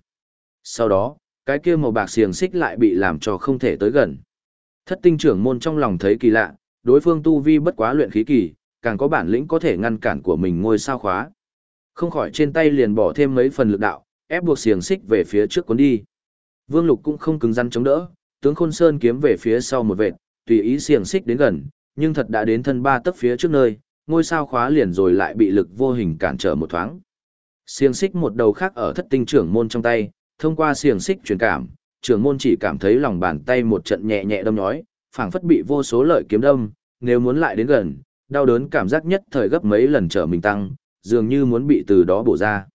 Sau đó, cái kia màu bạc xiềng xích lại bị làm cho không thể tới gần. Thất tinh trưởng môn trong lòng thấy kỳ lạ, đối phương tu vi bất quá luyện khí kỳ, càng có bản lĩnh có thể ngăn cản của mình ngôi sao khóa. Không khỏi trên tay liền bỏ thêm mấy phần lực đạo, ép buộc xiềng xích về phía trước cuốn đi. Vương Lục cũng không cứng rắn chống đỡ, tướng Khôn Sơn kiếm về phía sau một vệt, tùy ý xiềng xích đến gần, nhưng thật đã đến thân ba tấc phía trước nơi, ngôi sao khóa liền rồi lại bị lực vô hình cản trở một thoáng. Xiềng xích một đầu khác ở thất tinh trưởng môn trong tay, thông qua xiềng xích truyền cảm, trưởng môn chỉ cảm thấy lòng bàn tay một trận nhẹ nhẹ đâm nhói, phảng phất bị vô số lợi kiếm đâm, nếu muốn lại đến gần, đau đớn cảm giác nhất thời gấp mấy lần trở mình tăng, dường như muốn bị từ đó bổ ra.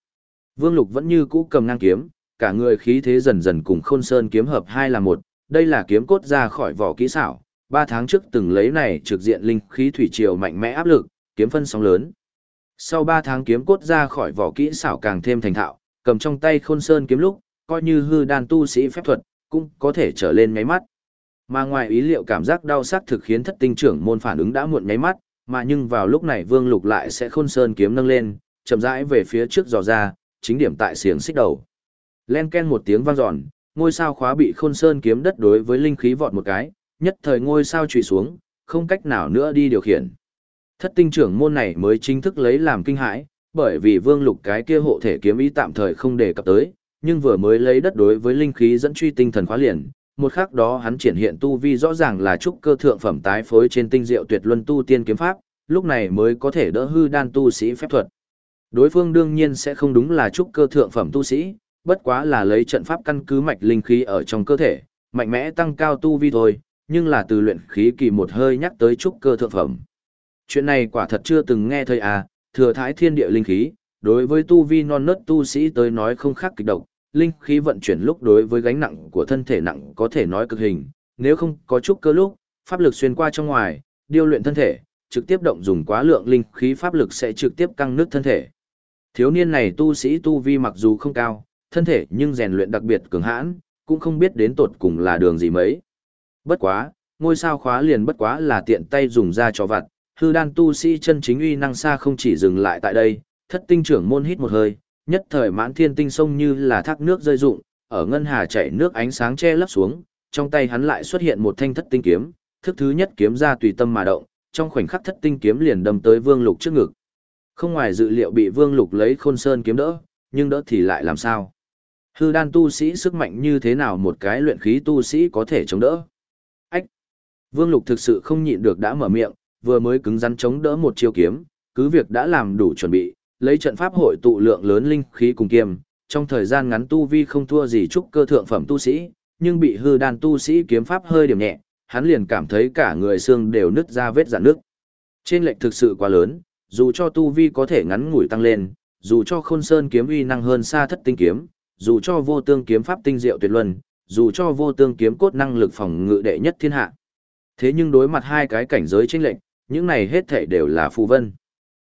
Vương Lục vẫn như cũ cầm ngang kiếm, cả người khí thế dần dần cùng Khôn Sơn kiếm hợp hai là một, đây là kiếm cốt ra khỏi vỏ kỹ xảo, ba tháng trước từng lấy này trực diện linh khí thủy triều mạnh mẽ áp lực, kiếm phân sóng lớn. Sau ba tháng kiếm cốt ra khỏi vỏ kỹ xảo càng thêm thành thạo, cầm trong tay Khôn Sơn kiếm lúc, coi như hư đan tu sĩ phép thuật, cũng có thể trở lên nháy mắt. Mà ngoài ý liệu cảm giác đau sắc thực khiến thất tinh trưởng môn phản ứng đã muộn nháy mắt, mà nhưng vào lúc này Vương Lục lại sẽ khôn sơn kiếm nâng lên, chậm rãi về phía trước dò ra, chính điểm tại xiềng xích đầu. Len ken một tiếng vang dọn, ngôi sao khóa bị khôn sơn kiếm đất đối với linh khí vọt một cái, nhất thời ngôi sao trùy xuống, không cách nào nữa đi điều khiển. Thất tinh trưởng môn này mới chính thức lấy làm kinh hãi, bởi vì vương lục cái kia hộ thể kiếm ý tạm thời không đề cập tới, nhưng vừa mới lấy đất đối với linh khí dẫn truy tinh thần khóa liền, một khắc đó hắn triển hiện tu vi rõ ràng là trúc cơ thượng phẩm tái phối trên tinh diệu tuyệt luân tu tiên kiếm pháp, lúc này mới có thể đỡ hư đan tu sĩ phép thuật. Đối phương đương nhiên sẽ không đúng là trúc cơ thượng phẩm tu sĩ, bất quá là lấy trận pháp căn cứ mạch linh khí ở trong cơ thể, mạnh mẽ tăng cao tu vi thôi, nhưng là từ luyện khí kỳ một hơi nhắc tới trúc cơ thượng phẩm. Chuyện này quả thật chưa từng nghe thấy à, thừa thái thiên địa linh khí, đối với tu vi non nớt tu sĩ tới nói không khác kịch độc, linh khí vận chuyển lúc đối với gánh nặng của thân thể nặng có thể nói cực hình, nếu không có chút cơ lúc, pháp lực xuyên qua trong ngoài, điều luyện thân thể, trực tiếp động dùng quá lượng linh khí pháp lực sẽ trực tiếp căng nứt thân thể. Thiếu niên này tu sĩ tu vi mặc dù không cao, thân thể nhưng rèn luyện đặc biệt cường hãn, cũng không biết đến tột cùng là đường gì mấy. Bất quá, ngôi sao khóa liền bất quá là tiện tay dùng ra cho vặt, hư đan tu sĩ chân chính uy năng xa không chỉ dừng lại tại đây, thất tinh trưởng môn hít một hơi, nhất thời mãn thiên tinh sông như là thác nước rơi rụng, ở ngân hà chảy nước ánh sáng che lấp xuống, trong tay hắn lại xuất hiện một thanh thất tinh kiếm, thức thứ nhất kiếm ra tùy tâm mà động, trong khoảnh khắc thất tinh kiếm liền đâm tới Vương Lục trước ngực. Không ngoài dự liệu bị Vương Lục lấy Khôn Sơn kiếm đỡ, nhưng đỡ thì lại làm sao? Hư đan tu sĩ sức mạnh như thế nào một cái luyện khí tu sĩ có thể chống đỡ? Ách! Vương Lục thực sự không nhịn được đã mở miệng, vừa mới cứng rắn chống đỡ một chiêu kiếm, cứ việc đã làm đủ chuẩn bị, lấy trận pháp hội tụ lượng lớn linh khí cùng kiêm, trong thời gian ngắn tu vi không thua gì trúc cơ thượng phẩm tu sĩ, nhưng bị hư đan tu sĩ kiếm pháp hơi điểm nhẹ, hắn liền cảm thấy cả người xương đều nứt ra vết rạn nước. Trên lệch thực sự quá lớn, dù cho tu vi có thể ngắn ngủi tăng lên, dù cho khôn sơn kiếm uy năng hơn xa thất tinh kiếm, dù cho vô tương kiếm pháp tinh diệu tuyệt luân, dù cho vô tương kiếm cốt năng lực phòng ngự đệ nhất thiên hạ. Thế nhưng đối mặt hai cái cảnh giới chênh lệch, những này hết thảy đều là phù vân.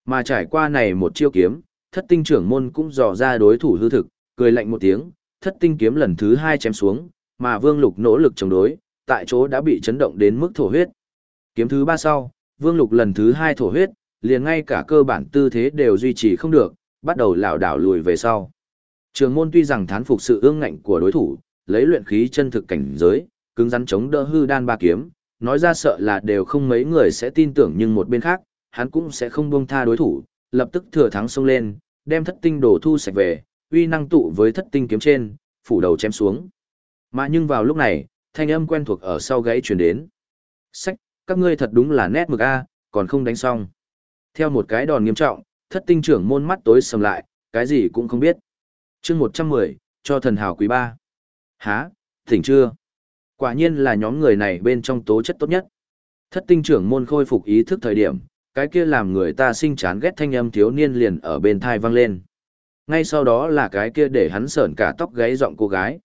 Mà trải qua này một chiêu kiếm, thất tinh trưởng môn cũng dò ra đối thủ hư thực, cười lạnh một tiếng, thất tinh kiếm lần thứ hai chém xuống, mà vương lục nỗ lực chống đối, tại chỗ đã bị chấn động đến mức thổ huyết. Kiếm thứ ba sau, vương lục lần thứ hai thổ huyết, liền ngay cả cơ bản tư thế đều duy trì không được, bắt đầu lảo đảo lùi về sau. Trường môn tuy rằng thán phục sự ương ngạnh của đối thủ, lấy luyện khí chân thực cảnh giới, cứng rắn chống đỡ hư đan ba kiếm, nói ra sợ là đều không mấy người sẽ tin tưởng nhưng một bên khác, hắn cũng sẽ không buông tha đối thủ, lập tức thừa thắng xông lên, đem thất tinh đồ thu sạch về, uy năng tụ với thất tinh kiếm trên, phủ đầu chém xuống. Mà nhưng vào lúc này, thanh âm quen thuộc ở sau gáy truyền đến. Sách, các ngươi thật đúng là nét mực A, còn không đánh xong. Theo một cái đòn nghiêm trọng, thất tinh trưởng môn mắt tối sầm lại, cái gì cũng không biết chương 110, cho thần hào quý ba. Há, thỉnh chưa? Quả nhiên là nhóm người này bên trong tố chất tốt nhất. Thất tinh trưởng môn khôi phục ý thức thời điểm, cái kia làm người ta sinh chán ghét thanh âm thiếu niên liền ở bên thai vang lên. Ngay sau đó là cái kia để hắn sởn cả tóc gáy giọng cô gái.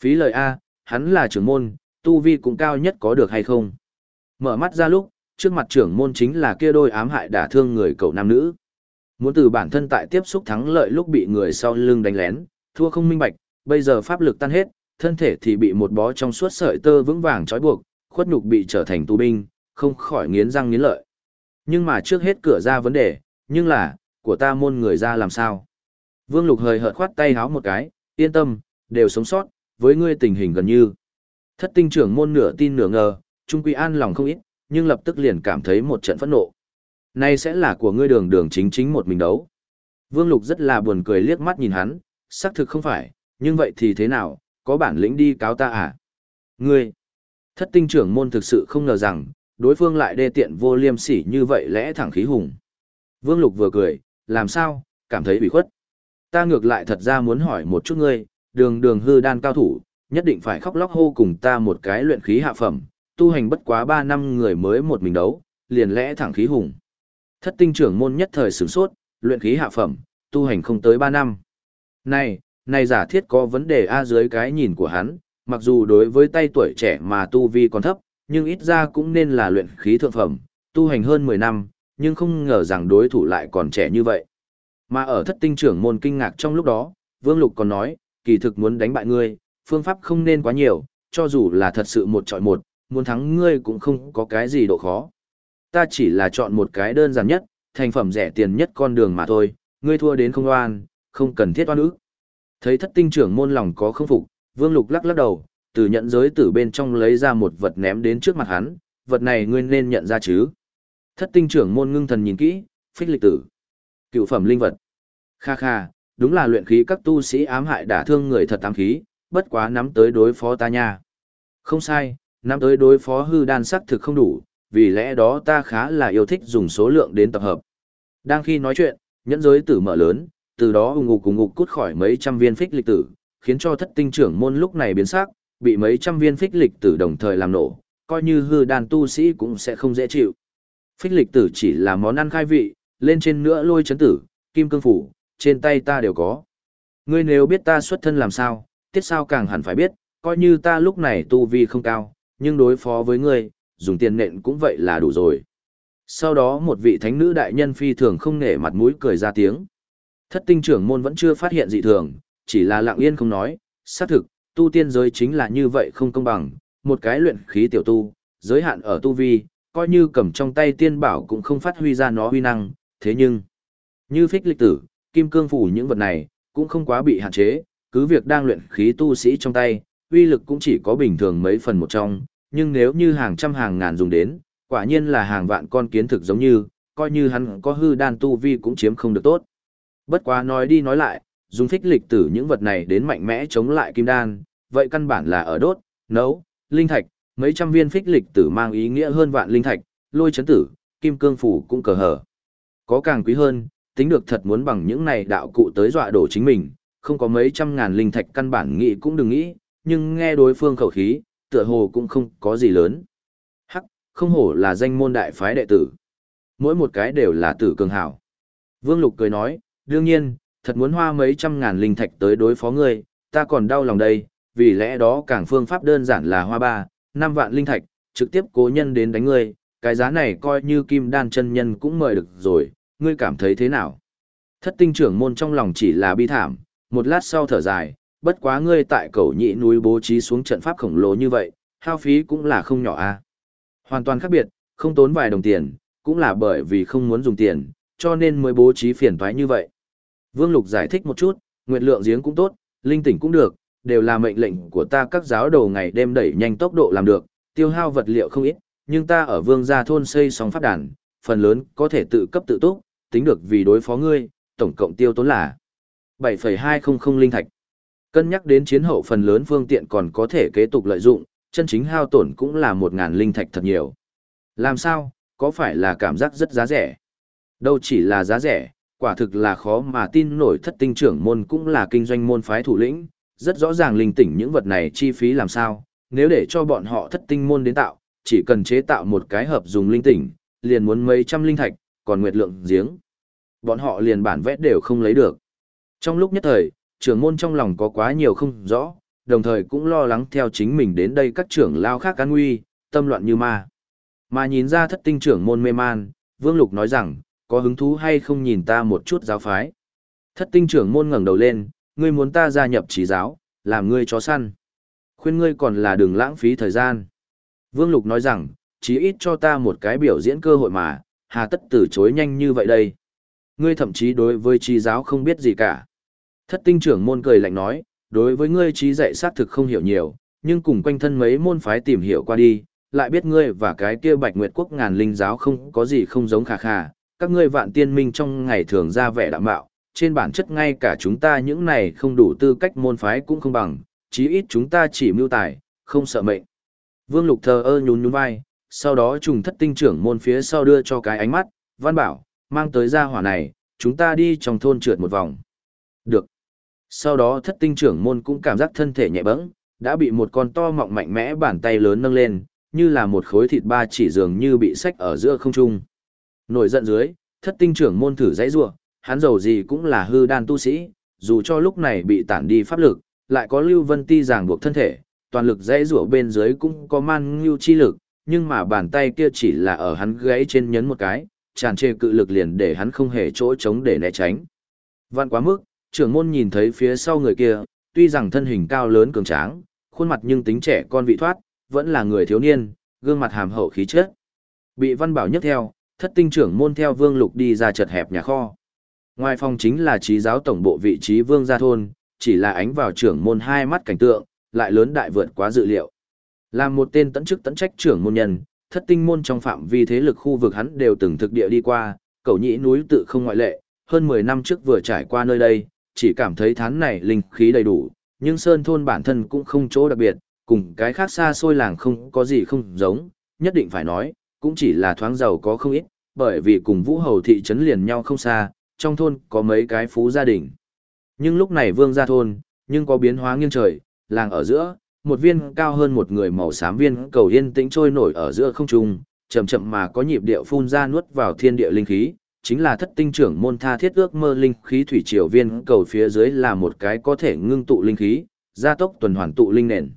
Phí lời A, hắn là trưởng môn, tu vi cũng cao nhất có được hay không? Mở mắt ra lúc, trước mặt trưởng môn chính là kia đôi ám hại đả thương người cậu nam nữ. Muốn từ bản thân tại tiếp xúc thắng lợi lúc bị người sau lưng đánh lén, thua không minh bạch, bây giờ pháp lực tan hết, thân thể thì bị một bó trong suốt sợi tơ vững vàng trói buộc, khuất nhục bị trở thành tù binh, không khỏi nghiến răng nghiến lợi. Nhưng mà trước hết cửa ra vấn đề, nhưng là, của ta môn người ra làm sao? Vương Lục hời hợt khoát tay háo một cái, yên tâm, đều sống sót, với ngươi tình hình gần như. Thất tinh trưởng môn nửa tin nửa ngờ, Trung Quy an lòng không ít, nhưng lập tức liền cảm thấy một trận phẫn nộ nay sẽ là của ngươi đường đường chính chính một mình đấu. Vương Lục rất là buồn cười liếc mắt nhìn hắn, xác thực không phải, nhưng vậy thì thế nào, có bản lĩnh đi cáo ta à? Ngươi! Thất tinh trưởng môn thực sự không ngờ rằng, đối phương lại đê tiện vô liêm sỉ như vậy lẽ thẳng khí hùng. Vương Lục vừa cười, làm sao, cảm thấy bị khuất. Ta ngược lại thật ra muốn hỏi một chút ngươi, đường đường hư đan cao thủ, nhất định phải khóc lóc hô cùng ta một cái luyện khí hạ phẩm, tu hành bất quá 3 năm người mới một mình đấu, liền lẽ thẳng khí hùng. Thất tinh trưởng môn nhất thời sửng sốt, luyện khí hạ phẩm, tu hành không tới 3 năm. Này, này giả thiết có vấn đề A dưới cái nhìn của hắn, mặc dù đối với tay tuổi trẻ mà tu vi còn thấp, nhưng ít ra cũng nên là luyện khí thượng phẩm, tu hành hơn 10 năm, nhưng không ngờ rằng đối thủ lại còn trẻ như vậy. Mà ở thất tinh trưởng môn kinh ngạc trong lúc đó, Vương Lục còn nói, kỳ thực muốn đánh bại ngươi, phương pháp không nên quá nhiều, cho dù là thật sự một trọi một, muốn thắng ngươi cũng không có cái gì độ khó. Ta chỉ là chọn một cái đơn giản nhất, thành phẩm rẻ tiền nhất con đường mà thôi, ngươi thua đến không oan, không cần thiết oan ức. Thấy thất tinh trưởng môn lòng có không phục, Vương Lục lắc lắc đầu, từ nhận giới tử bên trong lấy ra một vật ném đến trước mặt hắn, vật này ngươi nên nhận ra chứ. Thất tinh trưởng môn ngưng thần nhìn kỹ, phích lịch tử. Cựu phẩm linh vật. Kha kha, đúng là luyện khí các tu sĩ ám hại đả thương người thật ám khí, bất quá nắm tới đối phó ta nha. Không sai, nắm tới đối phó hư đan sắc thực không đủ, vì lẽ đó ta khá là yêu thích dùng số lượng đến tập hợp. Đang khi nói chuyện, nhẫn giới tử mở lớn, từ đó ung ngục cùng ngục cút khỏi mấy trăm viên phích lịch tử, khiến cho thất tinh trưởng môn lúc này biến sắc, bị mấy trăm viên phích lịch tử đồng thời làm nổ, coi như hư đàn tu sĩ cũng sẽ không dễ chịu. Phích lịch tử chỉ là món ăn khai vị, lên trên nữa lôi chấn tử, kim cương phủ, trên tay ta đều có. Ngươi nếu biết ta xuất thân làm sao, tiết sao càng hẳn phải biết, coi như ta lúc này tu vi không cao, nhưng đối phó với ngươi, dùng tiền nện cũng vậy là đủ rồi. Sau đó một vị thánh nữ đại nhân phi thường không nể mặt mũi cười ra tiếng. Thất tinh trưởng môn vẫn chưa phát hiện dị thường, chỉ là lặng yên không nói, xác thực, tu tiên giới chính là như vậy không công bằng, một cái luyện khí tiểu tu, giới hạn ở tu vi, coi như cầm trong tay tiên bảo cũng không phát huy ra nó huy năng, thế nhưng, như phích lịch tử, kim cương phủ những vật này, cũng không quá bị hạn chế, cứ việc đang luyện khí tu sĩ trong tay, uy lực cũng chỉ có bình thường mấy phần một trong, nhưng nếu như hàng trăm hàng ngàn dùng đến, quả nhiên là hàng vạn con kiến thực giống như, coi như hắn có hư đan tu vi cũng chiếm không được tốt. Bất quá nói đi nói lại, dùng phích lịch tử những vật này đến mạnh mẽ chống lại kim đan, vậy căn bản là ở đốt, nấu, linh thạch, mấy trăm viên phích lịch tử mang ý nghĩa hơn vạn linh thạch, lôi chấn tử, kim cương phủ cũng cờ hở. Có càng quý hơn, tính được thật muốn bằng những này đạo cụ tới dọa đổ chính mình, không có mấy trăm ngàn linh thạch căn bản nghĩ cũng đừng nghĩ, nhưng nghe đối phương khẩu khí, tựa hồ cũng không có gì lớn. Hắc, không hổ là danh môn đại phái đệ tử. Mỗi một cái đều là tử cường hảo. Vương Lục cười nói, đương nhiên, thật muốn hoa mấy trăm ngàn linh thạch tới đối phó ngươi, ta còn đau lòng đây, vì lẽ đó càng phương pháp đơn giản là hoa ba, năm vạn linh thạch, trực tiếp cố nhân đến đánh ngươi, cái giá này coi như kim đan chân nhân cũng mời được rồi, ngươi cảm thấy thế nào? Thất tinh trưởng môn trong lòng chỉ là bi thảm, một lát sau thở dài, bất quá ngươi tại cầu nhị núi bố trí xuống trận pháp khổng lồ như vậy, hao phí cũng là không nhỏ a. Hoàn toàn khác biệt, không tốn vài đồng tiền, cũng là bởi vì không muốn dùng tiền, cho nên mới bố trí phiền toái như vậy. Vương Lục giải thích một chút, nguyện lượng giếng cũng tốt, linh tỉnh cũng được, đều là mệnh lệnh của ta các giáo đầu ngày đêm đẩy nhanh tốc độ làm được, tiêu hao vật liệu không ít, nhưng ta ở vương gia thôn xây xong pháp đàn, phần lớn có thể tự cấp tự túc, tính được vì đối phó ngươi, tổng cộng tiêu tốn là 7,200 linh thạch. Cân nhắc đến chiến hậu phần lớn phương tiện còn có thể kế tục lợi dụng, chân chính hao tổn cũng là một ngàn linh thạch thật nhiều. Làm sao, có phải là cảm giác rất giá rẻ? Đâu chỉ là giá rẻ, quả thực là khó mà tin nổi thất tinh trưởng môn cũng là kinh doanh môn phái thủ lĩnh, rất rõ ràng linh tỉnh những vật này chi phí làm sao, nếu để cho bọn họ thất tinh môn đến tạo, chỉ cần chế tạo một cái hợp dùng linh tỉnh, liền muốn mấy trăm linh thạch, còn nguyệt lượng giếng. Bọn họ liền bản vẽ đều không lấy được. Trong lúc nhất thời, trưởng môn trong lòng có quá nhiều không rõ, đồng thời cũng lo lắng theo chính mình đến đây các trưởng lao khác an nguy, tâm loạn như ma. Mà nhìn ra thất tinh trưởng môn mê man, Vương Lục nói rằng, có hứng thú hay không nhìn ta một chút giáo phái. Thất tinh trưởng môn ngẩng đầu lên, ngươi muốn ta gia nhập trí giáo, làm ngươi chó săn. Khuyên ngươi còn là đừng lãng phí thời gian. Vương Lục nói rằng, chí ít cho ta một cái biểu diễn cơ hội mà, hà tất từ chối nhanh như vậy đây. Ngươi thậm chí đối với trí giáo không biết gì cả. Thất tinh trưởng môn cười lạnh nói, đối với ngươi trí dạy xác thực không hiểu nhiều, nhưng cùng quanh thân mấy môn phái tìm hiểu qua đi, lại biết ngươi và cái kia bạch nguyệt quốc ngàn linh giáo không có gì không giống khả khả, các ngươi vạn tiên minh trong ngày thường ra vẻ đạm bạo, trên bản chất ngay cả chúng ta những này không đủ tư cách môn phái cũng không bằng, chí ít chúng ta chỉ mưu tài, không sợ mệnh. Vương Lục thờ ơ nhún nhún vai, sau đó trùng thất tinh trưởng môn phía sau đưa cho cái ánh mắt, văn bảo, mang tới gia hỏa này, chúng ta đi trong thôn trượt một vòng. Được. Sau đó thất tinh trưởng môn cũng cảm giác thân thể nhẹ bẫng, đã bị một con to mọng mạnh mẽ bàn tay lớn nâng lên, như là một khối thịt ba chỉ dường như bị sách ở giữa không trung. Nổi giận dưới, thất tinh trưởng môn thử dãy rủa, hắn dầu gì cũng là hư đan tu sĩ, dù cho lúc này bị tản đi pháp lực, lại có Lưu Vân Ti ràng buộc thân thể, toàn lực dãy rủa bên dưới cũng có man ngưu chi lực, nhưng mà bàn tay kia chỉ là ở hắn gãy trên nhấn một cái, tràn trề cự lực liền để hắn không hề chỗ trống để né tránh. Vạn quá mức, trưởng môn nhìn thấy phía sau người kia, tuy rằng thân hình cao lớn cường tráng, khuôn mặt nhưng tính trẻ con vị thoát, vẫn là người thiếu niên, gương mặt hàm hậu khí chất. Bị văn bảo nhấc theo, thất tinh trưởng môn theo vương lục đi ra chật hẹp nhà kho. Ngoài phòng chính là trí giáo tổng bộ vị trí vương gia thôn, chỉ là ánh vào trưởng môn hai mắt cảnh tượng, lại lớn đại vượt quá dự liệu. Là một tên tấn chức tấn trách trưởng môn nhân, thất tinh môn trong phạm vi thế lực khu vực hắn đều từng thực địa đi qua, cầu nhĩ núi tự không ngoại lệ, hơn 10 năm trước vừa trải qua nơi đây, chỉ cảm thấy thán này linh khí đầy đủ, nhưng sơn thôn bản thân cũng không chỗ đặc biệt, cùng cái khác xa xôi làng không có gì không giống, nhất định phải nói, cũng chỉ là thoáng giàu có không ít, bởi vì cùng vũ hầu thị trấn liền nhau không xa, trong thôn có mấy cái phú gia đình. Nhưng lúc này vương gia thôn, nhưng có biến hóa nghiêng trời, làng ở giữa, một viên cao hơn một người màu xám viên cầu yên tĩnh trôi nổi ở giữa không trung, chậm chậm mà có nhịp điệu phun ra nuốt vào thiên địa linh khí, chính là thất tinh trưởng môn tha thiết ước mơ linh khí thủy triều viên cầu phía dưới là một cái có thể ngưng tụ linh khí, gia tốc tuần hoàn tụ linh nền.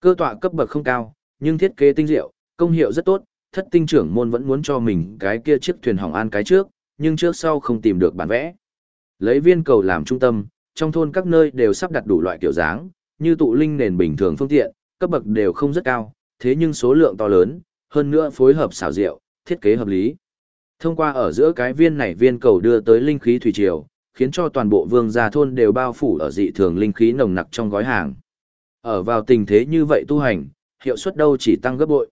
Cơ tọa cấp bậc không cao, nhưng thiết kế tinh diệu, công hiệu rất tốt, thất tinh trưởng môn vẫn muốn cho mình cái kia chiếc thuyền hỏng an cái trước, nhưng trước sau không tìm được bản vẽ. Lấy viên cầu làm trung tâm, trong thôn các nơi đều sắp đặt đủ loại kiểu dáng, như tụ linh nền bình thường phương tiện, cấp bậc đều không rất cao, thế nhưng số lượng to lớn, hơn nữa phối hợp xảo diệu, thiết kế hợp lý. Thông qua ở giữa cái viên này viên cầu đưa tới linh khí thủy triều, khiến cho toàn bộ vương gia thôn đều bao phủ ở dị thường linh khí nồng nặc trong gói hàng. Ở vào tình thế như vậy tu hành, hiệu suất đâu chỉ tăng gấp bội.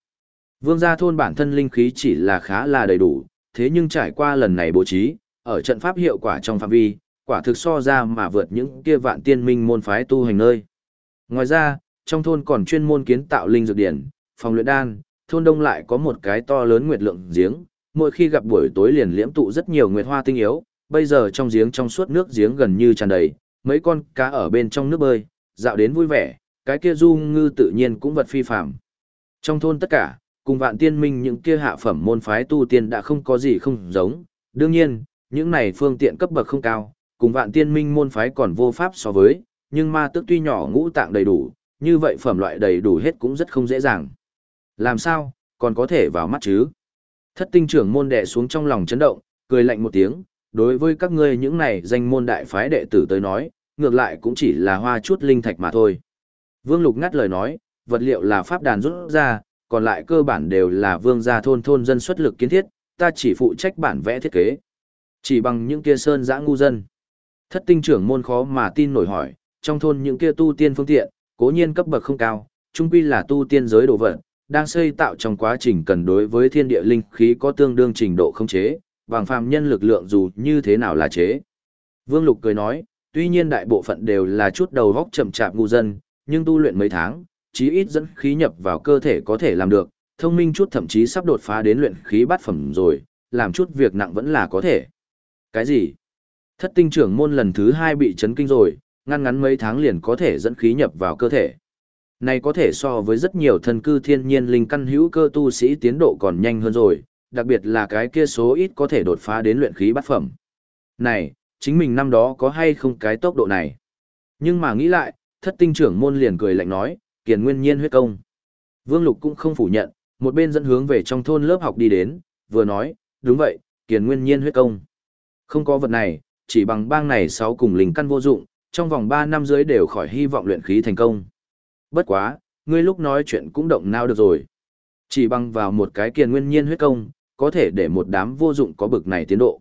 Vương gia thôn bản thân linh khí chỉ là khá là đầy đủ, thế nhưng trải qua lần này bố trí, ở trận pháp hiệu quả trong phạm vi, quả thực so ra mà vượt những kia vạn tiên minh môn phái tu hành nơi. Ngoài ra, trong thôn còn chuyên môn kiến tạo linh dược điển, phòng luyện đan, thôn đông lại có một cái to lớn nguyệt lượng giếng, mỗi khi gặp buổi tối liền liễm tụ rất nhiều nguyệt hoa tinh yếu, bây giờ trong giếng trong suốt nước giếng gần như tràn đầy, mấy con cá ở bên trong nước bơi, dạo đến vui vẻ, cái kia du ngư tự nhiên cũng vật phi phạm. Trong thôn tất cả, cùng vạn tiên minh những kia hạ phẩm môn phái tu tiên đã không có gì không giống, đương nhiên, những này phương tiện cấp bậc không cao, cùng vạn tiên minh môn phái còn vô pháp so với, nhưng ma tước tuy nhỏ ngũ tạng đầy đủ, như vậy phẩm loại đầy đủ hết cũng rất không dễ dàng. Làm sao, còn có thể vào mắt chứ? Thất tinh trưởng môn đệ xuống trong lòng chấn động, cười lạnh một tiếng, đối với các ngươi những này danh môn đại phái đệ tử tới nói, ngược lại cũng chỉ là hoa chút linh thạch mà thôi. Vương Lục ngắt lời nói, vật liệu là pháp đàn rút ra, còn lại cơ bản đều là vương gia thôn thôn dân xuất lực kiến thiết, ta chỉ phụ trách bản vẽ thiết kế. Chỉ bằng những kia sơn dã ngu dân. Thất tinh trưởng môn khó mà tin nổi hỏi, trong thôn những kia tu tiên phương tiện, cố nhiên cấp bậc không cao, trung quy là tu tiên giới đồ vật, đang xây tạo trong quá trình cần đối với thiên địa linh khí có tương đương trình độ không chế, bằng phàm nhân lực lượng dù như thế nào là chế. Vương Lục cười nói, tuy nhiên đại bộ phận đều là chút đầu góc chậm chạp ngu dân, nhưng tu luyện mấy tháng, chí ít dẫn khí nhập vào cơ thể có thể làm được, thông minh chút thậm chí sắp đột phá đến luyện khí bát phẩm rồi, làm chút việc nặng vẫn là có thể. Cái gì? Thất tinh trưởng môn lần thứ hai bị chấn kinh rồi, ngăn ngắn mấy tháng liền có thể dẫn khí nhập vào cơ thể. Này có thể so với rất nhiều thân cư thiên nhiên linh căn hữu cơ tu sĩ tiến độ còn nhanh hơn rồi, đặc biệt là cái kia số ít có thể đột phá đến luyện khí bát phẩm. Này, chính mình năm đó có hay không cái tốc độ này? Nhưng mà nghĩ lại, thất tinh trưởng môn liền cười lạnh nói, kiền nguyên nhiên huyết công. Vương Lục cũng không phủ nhận, một bên dẫn hướng về trong thôn lớp học đi đến, vừa nói, đúng vậy, kiền nguyên nhiên huyết công. Không có vật này, chỉ bằng bang này sáu cùng linh căn vô dụng, trong vòng 3 năm dưới đều khỏi hy vọng luyện khí thành công. Bất quá, ngươi lúc nói chuyện cũng động não được rồi. Chỉ bằng vào một cái kiền nguyên nhiên huyết công, có thể để một đám vô dụng có bực này tiến độ.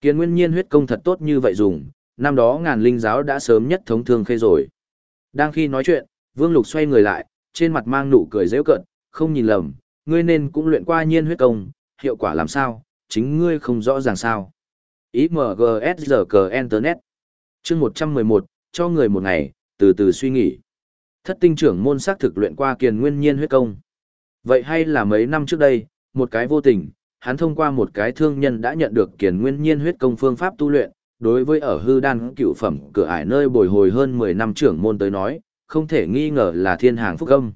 Kiền nguyên nhiên huyết công thật tốt như vậy dùng, năm đó ngàn linh giáo đã sớm nhất thống thương khê rồi. Đang khi nói chuyện, Vương Lục xoay người lại, trên mặt mang nụ cười dễ cận, không nhìn lầm, ngươi nên cũng luyện qua nhiên huyết công, hiệu quả làm sao, chính ngươi không rõ ràng sao. IMGSGC Internet chương 111, cho người một ngày, từ từ suy nghĩ. Thất tinh trưởng môn xác thực luyện qua kiền nguyên nhiên huyết công. Vậy hay là mấy năm trước đây, một cái vô tình, hắn thông qua một cái thương nhân đã nhận được kiền nguyên nhiên huyết công phương pháp tu luyện, đối với ở hư đan cựu phẩm cửa ải nơi bồi hồi hơn 10 năm trưởng môn tới nói, không thể nghi ngờ là thiên hàng phúc âm.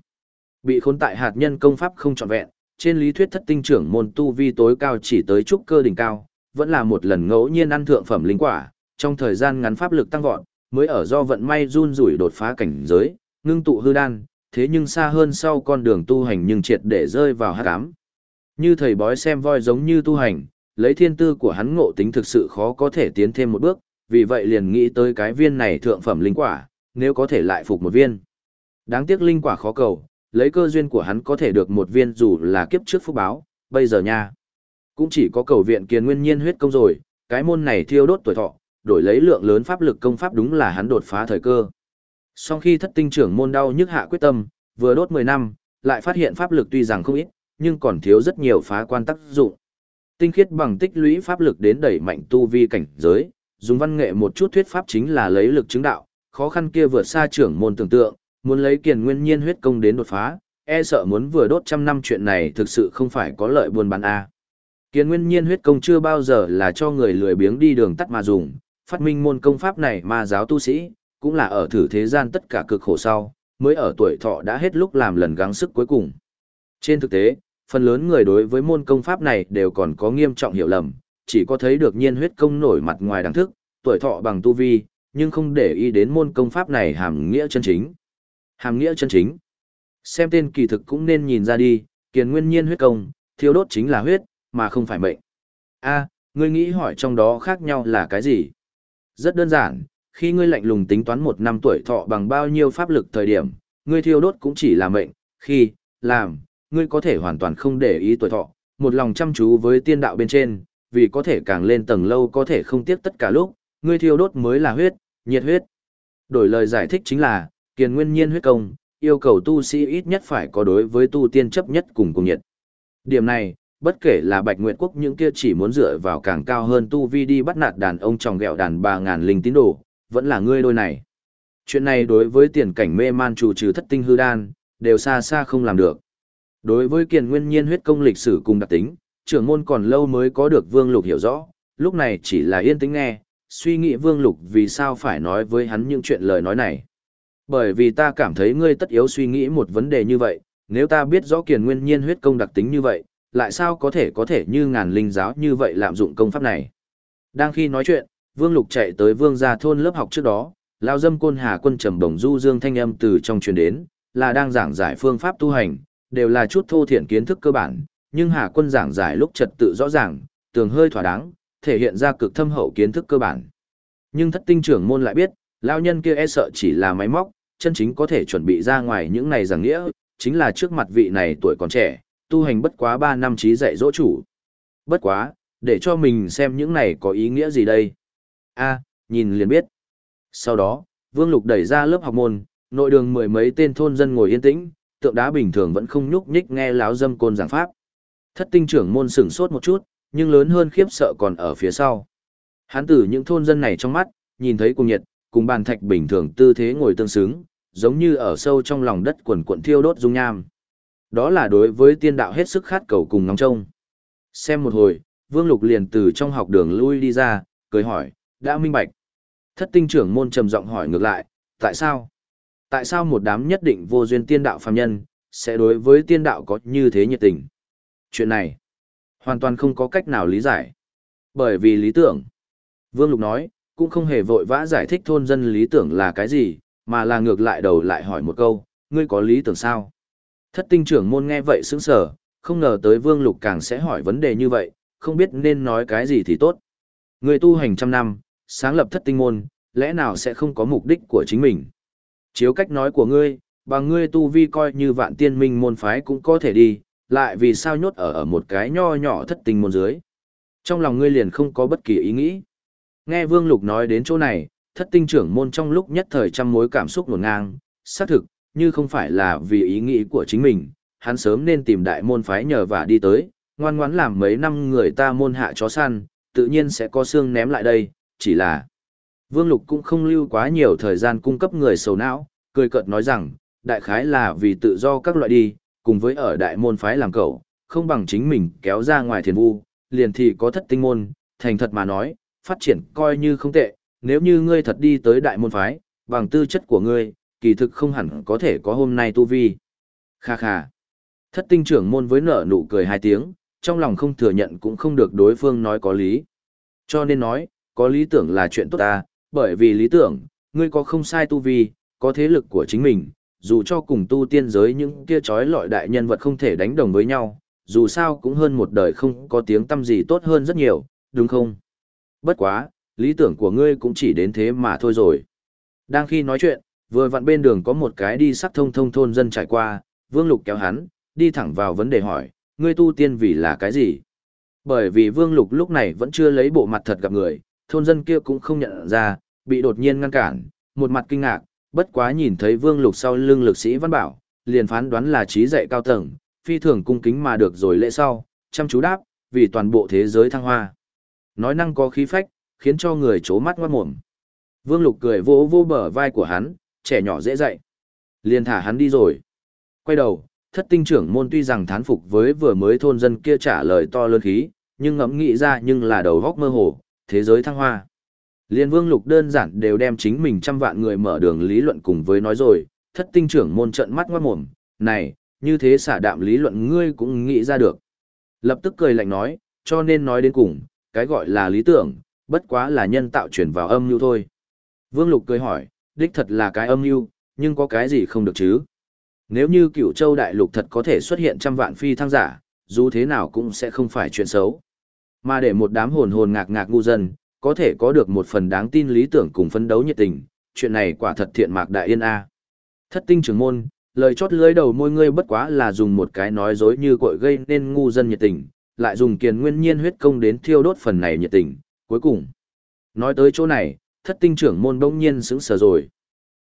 Bị khốn tại hạt nhân công pháp không trọn vẹn, trên lý thuyết thất tinh trưởng môn tu vi tối cao chỉ tới trúc cơ đỉnh cao, vẫn là một lần ngẫu nhiên ăn thượng phẩm linh quả, trong thời gian ngắn pháp lực tăng vọt, mới ở do vận may run rủi đột phá cảnh giới, ngưng tụ hư đan, thế nhưng xa hơn sau con đường tu hành nhưng triệt để rơi vào hắc ám. Như thầy bói xem voi giống như tu hành, lấy thiên tư của hắn ngộ tính thực sự khó có thể tiến thêm một bước, vì vậy liền nghĩ tới cái viên này thượng phẩm linh quả, nếu có thể lại phục một viên. Đáng tiếc linh quả khó cầu, lấy cơ duyên của hắn có thể được một viên dù là kiếp trước phúc báo, bây giờ nha. Cũng chỉ có cầu viện kiền nguyên nhiên huyết công rồi, cái môn này thiêu đốt tuổi thọ, đổi lấy lượng lớn pháp lực công pháp đúng là hắn đột phá thời cơ. Sau khi thất tinh trưởng môn đau nhức hạ quyết tâm, vừa đốt 10 năm, lại phát hiện pháp lực tuy rằng không ít, nhưng còn thiếu rất nhiều phá quan tác dụng. Tinh khiết bằng tích lũy pháp lực đến đẩy mạnh tu vi cảnh giới, dùng văn nghệ một chút thuyết pháp chính là lấy lực chứng đạo, khó khăn kia vượt xa trưởng môn tưởng tượng, muốn lấy kiền nguyên nhiên huyết công đến đột phá, e sợ muốn vừa đốt trăm năm chuyện này thực sự không phải có lợi buôn bán a. Kiền nguyên nhiên huyết công chưa bao giờ là cho người lười biếng đi đường tắt mà dùng, phát minh môn công pháp này mà giáo tu sĩ, cũng là ở thử thế gian tất cả cực khổ sau, mới ở tuổi thọ đã hết lúc làm lần gắng sức cuối cùng. Trên thực tế, phần lớn người đối với môn công pháp này đều còn có nghiêm trọng hiểu lầm, chỉ có thấy được nhiên huyết công nổi mặt ngoài đẳng thức, tuổi thọ bằng tu vi, nhưng không để ý đến môn công pháp này hàm nghĩa chân chính. Hàm nghĩa chân chính. Xem tên kỳ thực cũng nên nhìn ra đi, kiền nguyên nhiên huyết công, thiếu đốt chính là huyết, mà không phải mệnh. A, ngươi nghĩ hỏi trong đó khác nhau là cái gì? Rất đơn giản, khi ngươi lạnh lùng tính toán một năm tuổi thọ bằng bao nhiêu pháp lực thời điểm, ngươi thiêu đốt cũng chỉ là mệnh, khi, làm, ngươi có thể hoàn toàn không để ý tuổi thọ, một lòng chăm chú với tiên đạo bên trên, vì có thể càng lên tầng lâu có thể không tiếc tất cả lúc, ngươi thiêu đốt mới là huyết, nhiệt huyết. Đổi lời giải thích chính là, kiền nguyên nhiên huyết công, yêu cầu tu sĩ ít nhất phải có đối với tu tiên chấp nhất cùng cùng nhiệt. Điểm này, bất kể là Bạch Nguyệt Quốc những kia chỉ muốn dựa vào càng cao hơn tu vi đi bắt nạt đàn ông tròng gẹo đàn bà ngàn linh tín đồ, vẫn là ngươi đôi này. Chuyện này đối với tiền cảnh mê man chủ trừ thất tinh hư đan, đều xa xa không làm được. Đối với kiền nguyên nhiên huyết công lịch sử cùng đặc tính, trưởng môn còn lâu mới có được vương lục hiểu rõ, lúc này chỉ là yên tĩnh nghe, suy nghĩ vương lục vì sao phải nói với hắn những chuyện lời nói này. Bởi vì ta cảm thấy ngươi tất yếu suy nghĩ một vấn đề như vậy, nếu ta biết rõ kiền nguyên nhiên huyết công đặc tính như vậy, lại sao có thể có thể như ngàn linh giáo như vậy lạm dụng công pháp này. Đang khi nói chuyện, vương lục chạy tới vương gia thôn lớp học trước đó, lao dâm côn hà quân trầm bổng du dương thanh âm từ trong truyền đến, là đang giảng giải phương pháp tu hành, đều là chút thô thiển kiến thức cơ bản, nhưng hà quân giảng giải lúc trật tự rõ ràng, tường hơi thỏa đáng, thể hiện ra cực thâm hậu kiến thức cơ bản. Nhưng thất tinh trưởng môn lại biết, lao nhân kia e sợ chỉ là máy móc, chân chính có thể chuẩn bị ra ngoài những này giảng nghĩa, chính là trước mặt vị này tuổi còn trẻ, tu hành bất quá 3 năm trí dạy dỗ chủ. Bất quá, để cho mình xem những này có ý nghĩa gì đây a nhìn liền biết. Sau đó, Vương Lục đẩy ra lớp học môn, nội đường mười mấy tên thôn dân ngồi yên tĩnh, tượng đá bình thường vẫn không nhúc nhích nghe láo dâm côn giảng pháp. Thất tinh trưởng môn sửng sốt một chút, nhưng lớn hơn khiếp sợ còn ở phía sau. Hắn từ những thôn dân này trong mắt, nhìn thấy cùng nhiệt, cùng bàn thạch bình thường tư thế ngồi tương xứng, giống như ở sâu trong lòng đất quần cuộn thiêu đốt dung nham. Đó là đối với tiên đạo hết sức khát cầu cùng ngóng trông. Xem một hồi, Vương Lục liền từ trong học đường lui đi ra, cười hỏi, đã minh bạch. Thất tinh trưởng môn trầm giọng hỏi ngược lại, tại sao? Tại sao một đám nhất định vô duyên tiên đạo phàm nhân, sẽ đối với tiên đạo có như thế nhiệt tình? Chuyện này, hoàn toàn không có cách nào lý giải. Bởi vì lý tưởng. Vương Lục nói, cũng không hề vội vã giải thích thôn dân lý tưởng là cái gì, mà là ngược lại đầu lại hỏi một câu, ngươi có lý tưởng sao? Thất tinh trưởng môn nghe vậy sững sờ, không ngờ tới Vương Lục càng sẽ hỏi vấn đề như vậy, không biết nên nói cái gì thì tốt. Người tu hành trăm năm, sáng lập thất tinh môn, lẽ nào sẽ không có mục đích của chính mình? Chiếu cách nói của ngươi, bằng ngươi tu vi coi như vạn tiên minh môn phái cũng có thể đi, lại vì sao nhốt ở ở một cái nho nhỏ thất tinh môn dưới. Trong lòng ngươi liền không có bất kỳ ý nghĩ. Nghe Vương Lục nói đến chỗ này, thất tinh trưởng môn trong lúc nhất thời trăm mối cảm xúc nguồn ngang, xác thực, như không phải là vì ý nghĩ của chính mình, hắn sớm nên tìm đại môn phái nhờ và đi tới, ngoan ngoãn làm mấy năm người ta môn hạ chó săn, tự nhiên sẽ có xương ném lại đây, chỉ là Vương Lục cũng không lưu quá nhiều thời gian cung cấp người sầu não, cười cợt nói rằng, đại khái là vì tự do các loại đi, cùng với ở đại môn phái làm cậu, không bằng chính mình kéo ra ngoài thiền vu, liền thì có thất tinh môn, thành thật mà nói, phát triển coi như không tệ, nếu như ngươi thật đi tới đại môn phái, bằng tư chất của ngươi, kỳ thực không hẳn có thể có hôm nay tu vi. Kha kha. Thất tinh trưởng môn với nở nụ cười hai tiếng, trong lòng không thừa nhận cũng không được đối phương nói có lý. Cho nên nói, có lý tưởng là chuyện tốt ta, bởi vì lý tưởng, ngươi có không sai tu vi, có thế lực của chính mình, dù cho cùng tu tiên giới những kia trói lọi đại nhân vật không thể đánh đồng với nhau, dù sao cũng hơn một đời không có tiếng tâm gì tốt hơn rất nhiều, đúng không? Bất quá, lý tưởng của ngươi cũng chỉ đến thế mà thôi rồi. Đang khi nói chuyện, vừa vặn bên đường có một cái đi sắc thông thông thôn dân trải qua, Vương Lục kéo hắn, đi thẳng vào vấn đề hỏi, ngươi tu tiên vì là cái gì? Bởi vì Vương Lục lúc này vẫn chưa lấy bộ mặt thật gặp người, thôn dân kia cũng không nhận ra, bị đột nhiên ngăn cản, một mặt kinh ngạc, bất quá nhìn thấy Vương Lục sau lưng lực sĩ Văn Bảo, liền phán đoán là trí dạy cao tầng, phi thường cung kính mà được rồi lễ sau, chăm chú đáp, vì toàn bộ thế giới thăng hoa. Nói năng có khí phách, khiến cho người chố mắt ngoát mồm. Vương Lục cười vỗ vô bờ vai của hắn, trẻ nhỏ dễ dạy. Liền thả hắn đi rồi. Quay đầu, thất tinh trưởng môn tuy rằng thán phục với vừa mới thôn dân kia trả lời to lớn khí, nhưng ngẫm nghĩ ra nhưng là đầu góc mơ hồ, thế giới thăng hoa. Liên vương lục đơn giản đều đem chính mình trăm vạn người mở đường lý luận cùng với nói rồi, thất tinh trưởng môn trận mắt ngoát mồm, này, như thế xả đạm lý luận ngươi cũng nghĩ ra được. Lập tức cười lạnh nói, cho nên nói đến cùng, cái gọi là lý tưởng, bất quá là nhân tạo chuyển vào âm mưu thôi. Vương lục cười hỏi, đích thật là cái âm mưu, nhưng có cái gì không được chứ? Nếu như cửu châu đại lục thật có thể xuất hiện trăm vạn phi thăng giả, dù thế nào cũng sẽ không phải chuyện xấu. Mà để một đám hồn hồn ngạc ngạc ngu dân, có thể có được một phần đáng tin lý tưởng cùng phấn đấu nhiệt tình, chuyện này quả thật thiện mạc đại yên a. Thất tinh trưởng môn, lời chót lưới đầu môi ngươi bất quá là dùng một cái nói dối như cội gây nên ngu dân nhiệt tình, lại dùng kiền nguyên nhiên huyết công đến thiêu đốt phần này nhiệt tình, cuối cùng. Nói tới chỗ này, thất tinh trưởng môn bỗng nhiên sững sờ rồi.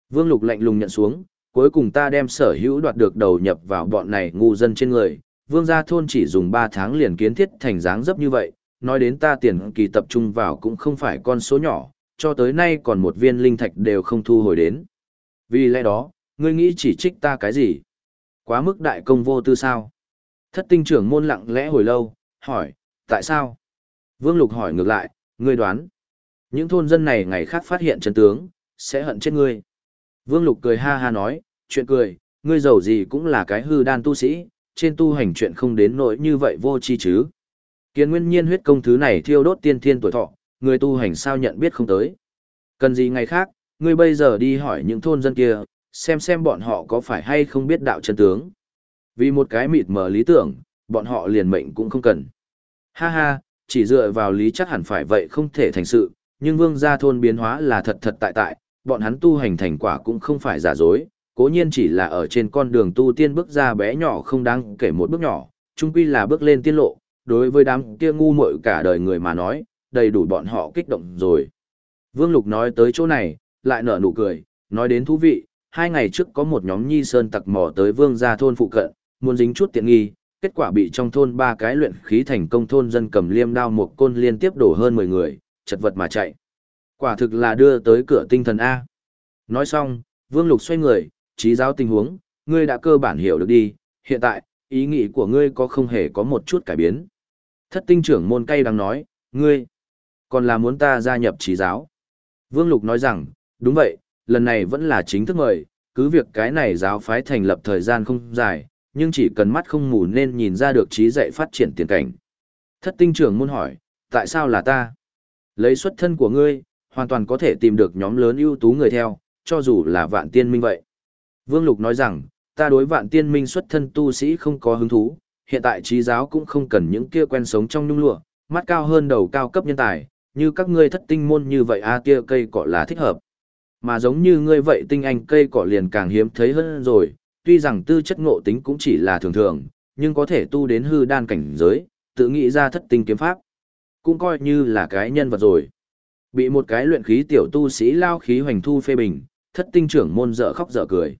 Vương Lục lạnh lùng nhận xuống, cuối cùng ta đem sở hữu đoạt được đầu nhập vào bọn này ngu dân trên người. Vương gia thôn chỉ dùng 3 tháng liền kiến thiết thành dáng dấp như vậy, nói đến ta tiền kỳ tập trung vào cũng không phải con số nhỏ, cho tới nay còn một viên linh thạch đều không thu hồi đến. Vì lẽ đó, ngươi nghĩ chỉ trích ta cái gì? Quá mức đại công vô tư sao? Thất tinh trưởng môn lặng lẽ hồi lâu, hỏi, tại sao? Vương Lục hỏi ngược lại, ngươi đoán. Những thôn dân này ngày khác phát hiện chân tướng, sẽ hận chết ngươi. Vương Lục cười ha ha nói, chuyện cười, ngươi giàu gì cũng là cái hư đan tu sĩ, trên tu hành chuyện không đến nỗi như vậy vô chi chứ. Kiến nguyên nhiên huyết công thứ này thiêu đốt tiên thiên tuổi thọ, người tu hành sao nhận biết không tới. Cần gì ngày khác, ngươi bây giờ đi hỏi những thôn dân kia, xem xem bọn họ có phải hay không biết đạo chân tướng. Vì một cái mịt mờ lý tưởng, bọn họ liền mệnh cũng không cần. Ha ha, chỉ dựa vào lý chắc hẳn phải vậy không thể thành sự, nhưng vương gia thôn biến hóa là thật thật tại tại, bọn hắn tu hành thành quả cũng không phải giả dối, cố nhiên chỉ là ở trên con đường tu tiên bước ra bé nhỏ không đáng kể một bước nhỏ, chung quy là bước lên tiên lộ, đối với đám kia ngu muội cả đời người mà nói, đầy đủ bọn họ kích động rồi. Vương Lục nói tới chỗ này, lại nở nụ cười, nói đến thú vị, hai ngày trước có một nhóm nhi sơn tặc mò tới vương gia thôn phụ cận, muốn dính chút tiện nghi, kết quả bị trong thôn ba cái luyện khí thành công thôn dân cầm liêm đao một côn liên tiếp đổ hơn 10 người, chật vật mà chạy. Quả thực là đưa tới cửa tinh thần A. Nói xong, Vương Lục xoay người, trí giáo tình huống, ngươi đã cơ bản hiểu được đi, hiện tại, ý nghĩ của ngươi có không hề có một chút cải biến. Thất tinh trưởng môn cay đang nói, ngươi, còn là muốn ta gia nhập trí giáo. Vương Lục nói rằng, đúng vậy, lần này vẫn là chính thức mời, cứ việc cái này giáo phái thành lập thời gian không dài, nhưng chỉ cần mắt không mù nên nhìn ra được trí dạy phát triển tiền cảnh. Thất tinh trưởng môn hỏi, tại sao là ta? Lấy xuất thân của ngươi, hoàn toàn có thể tìm được nhóm lớn ưu tú người theo, cho dù là vạn tiên minh vậy. Vương Lục nói rằng, ta đối vạn tiên minh xuất thân tu sĩ không có hứng thú, hiện tại trí giáo cũng không cần những kia quen sống trong nhung lụa, mắt cao hơn đầu cao cấp nhân tài, như các ngươi thất tinh môn như vậy a kia cây cỏ là thích hợp. Mà giống như ngươi vậy tinh anh cây cỏ liền càng hiếm thấy hơn rồi, tuy rằng tư chất ngộ tính cũng chỉ là thường thường, nhưng có thể tu đến hư đan cảnh giới, tự nghĩ ra thất tinh kiếm pháp. Cũng coi như là cái nhân vật rồi. Bị một cái luyện khí tiểu tu sĩ lao khí hoành thu phê bình, thất tinh trưởng môn dở khóc dở cười.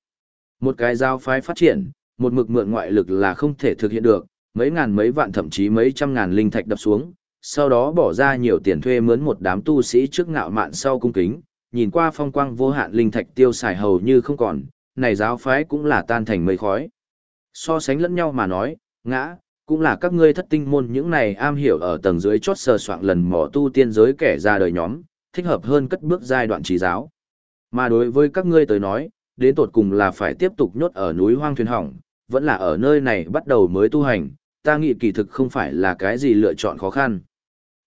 Một cái giao phái phát triển, một mực mượn ngoại lực là không thể thực hiện được, mấy ngàn mấy vạn thậm chí mấy trăm ngàn linh thạch đập xuống, sau đó bỏ ra nhiều tiền thuê mướn một đám tu sĩ trước ngạo mạn sau cung kính, nhìn qua phong quang vô hạn linh thạch tiêu xài hầu như không còn, này giáo phái cũng là tan thành mây khói. So sánh lẫn nhau mà nói, ngã, cũng là các ngươi thất tinh môn những này am hiểu ở tầng dưới chót sờ soạn lần mò tu tiên giới kẻ ra đời nhóm, thích hợp hơn cất bước giai đoạn trí giáo. Mà đối với các ngươi tới nói, đến tột cùng là phải tiếp tục nhốt ở núi hoang thuyền hỏng, vẫn là ở nơi này bắt đầu mới tu hành, ta nghĩ kỳ thực không phải là cái gì lựa chọn khó khăn.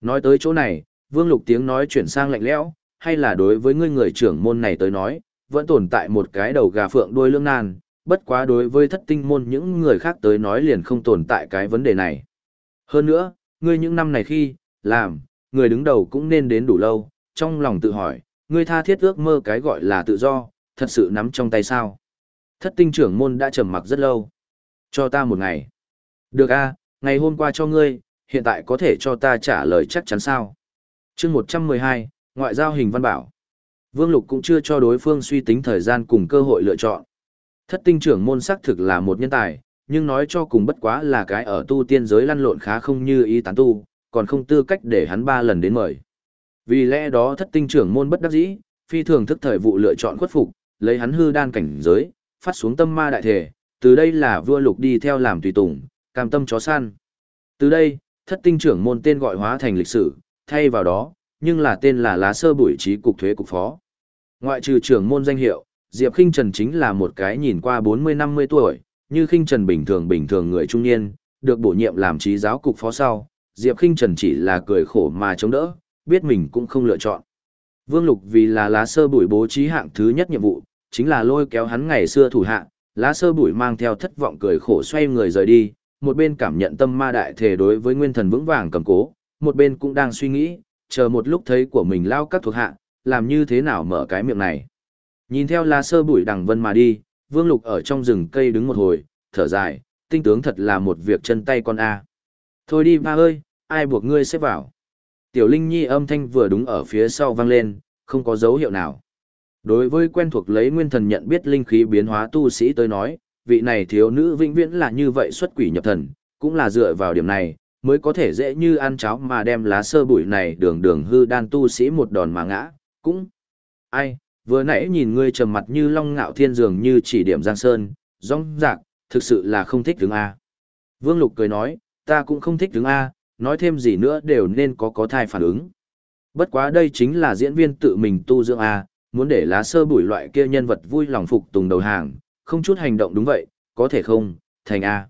Nói tới chỗ này, Vương Lục tiếng nói chuyển sang lạnh lẽo, hay là đối với ngươi người trưởng môn này tới nói, vẫn tồn tại một cái đầu gà phượng đuôi lương nan, bất quá đối với thất tinh môn những người khác tới nói liền không tồn tại cái vấn đề này. Hơn nữa, ngươi những năm này khi, làm, người đứng đầu cũng nên đến đủ lâu, trong lòng tự hỏi, ngươi tha thiết ước mơ cái gọi là tự do, thật sự nắm trong tay sao. Thất tinh trưởng môn đã trầm mặc rất lâu. Cho ta một ngày. Được a, ngày hôm qua cho ngươi, hiện tại có thể cho ta trả lời chắc chắn sao. chương 112, Ngoại giao hình văn bảo. Vương Lục cũng chưa cho đối phương suy tính thời gian cùng cơ hội lựa chọn. Thất tinh trưởng môn xác thực là một nhân tài, nhưng nói cho cùng bất quá là cái ở tu tiên giới lăn lộn khá không như ý tán tu, còn không tư cách để hắn ba lần đến mời. Vì lẽ đó thất tinh trưởng môn bất đắc dĩ, phi thường thức thời vụ lựa chọn khuất phục, lấy hắn hư đan cảnh giới, phát xuống tâm ma đại thể, từ đây là vua lục đi theo làm tùy tùng, cam tâm chó săn. Từ đây, thất tinh trưởng môn tên gọi hóa thành lịch sử, thay vào đó, nhưng là tên là lá sơ bụi trí cục thuế cục phó. Ngoại trừ trưởng môn danh hiệu, Diệp Khinh Trần chính là một cái nhìn qua 40-50 tuổi, như Khinh Trần bình thường bình thường người trung niên, được bổ nhiệm làm trí giáo cục phó sau, Diệp Khinh Trần chỉ là cười khổ mà chống đỡ, biết mình cũng không lựa chọn. Vương Lục vì là lá sơ bụi bố trí hạng thứ nhất nhiệm vụ, chính là lôi kéo hắn ngày xưa thủ hạ, lá sơ bụi mang theo thất vọng cười khổ xoay người rời đi, một bên cảm nhận tâm ma đại thể đối với nguyên thần vững vàng cầm cố, một bên cũng đang suy nghĩ, chờ một lúc thấy của mình lao các thuộc hạ, làm như thế nào mở cái miệng này. Nhìn theo lá sơ bụi đằng vân mà đi, Vương Lục ở trong rừng cây đứng một hồi, thở dài, tinh tướng thật là một việc chân tay con A. Thôi đi ba ơi, ai buộc ngươi xếp vào. Tiểu Linh Nhi âm thanh vừa đúng ở phía sau vang lên, không có dấu hiệu nào. Đối với quen thuộc lấy nguyên thần nhận biết linh khí biến hóa tu sĩ tới nói, vị này thiếu nữ vĩnh viễn là như vậy xuất quỷ nhập thần, cũng là dựa vào điểm này, mới có thể dễ như ăn cháo mà đem lá sơ bụi này đường đường hư đan tu sĩ một đòn mà ngã, cũng... Ai, vừa nãy nhìn ngươi trầm mặt như long ngạo thiên dường như chỉ điểm giang sơn, rong rạc, thực sự là không thích đứng A. Vương Lục cười nói, ta cũng không thích đứng A, nói thêm gì nữa đều nên có có thai phản ứng. Bất quá đây chính là diễn viên tự mình tu dưỡng A, muốn để lá sơ bụi loại kia nhân vật vui lòng phục tùng đầu hàng, không chút hành động đúng vậy, có thể không, thành A.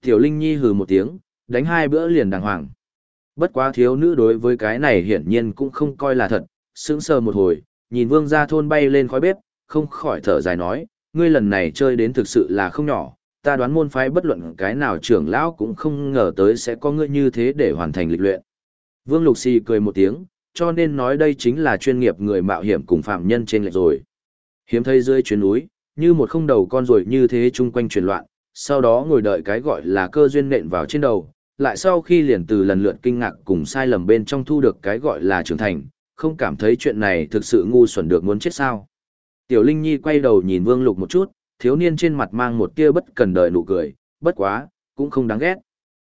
Tiểu Linh Nhi hừ một tiếng, đánh hai bữa liền đàng hoàng. Bất quá thiếu nữ đối với cái này hiển nhiên cũng không coi là thật, sững sờ một hồi, nhìn vương gia thôn bay lên khói bếp, không khỏi thở dài nói, ngươi lần này chơi đến thực sự là không nhỏ, ta đoán môn phái bất luận cái nào trưởng lão cũng không ngờ tới sẽ có ngươi như thế để hoàn thành lịch luyện. Vương Lục Xì cười một tiếng, cho nên nói đây chính là chuyên nghiệp người mạo hiểm cùng phạm nhân trên lệch rồi. Hiếm thấy dưới chuyến núi, như một không đầu con rồi như thế chung quanh truyền loạn, sau đó ngồi đợi cái gọi là cơ duyên nện vào trên đầu, lại sau khi liền từ lần lượt kinh ngạc cùng sai lầm bên trong thu được cái gọi là trưởng thành, không cảm thấy chuyện này thực sự ngu xuẩn được muốn chết sao. Tiểu Linh Nhi quay đầu nhìn Vương Lục một chút, thiếu niên trên mặt mang một tia bất cần đời nụ cười, bất quá, cũng không đáng ghét.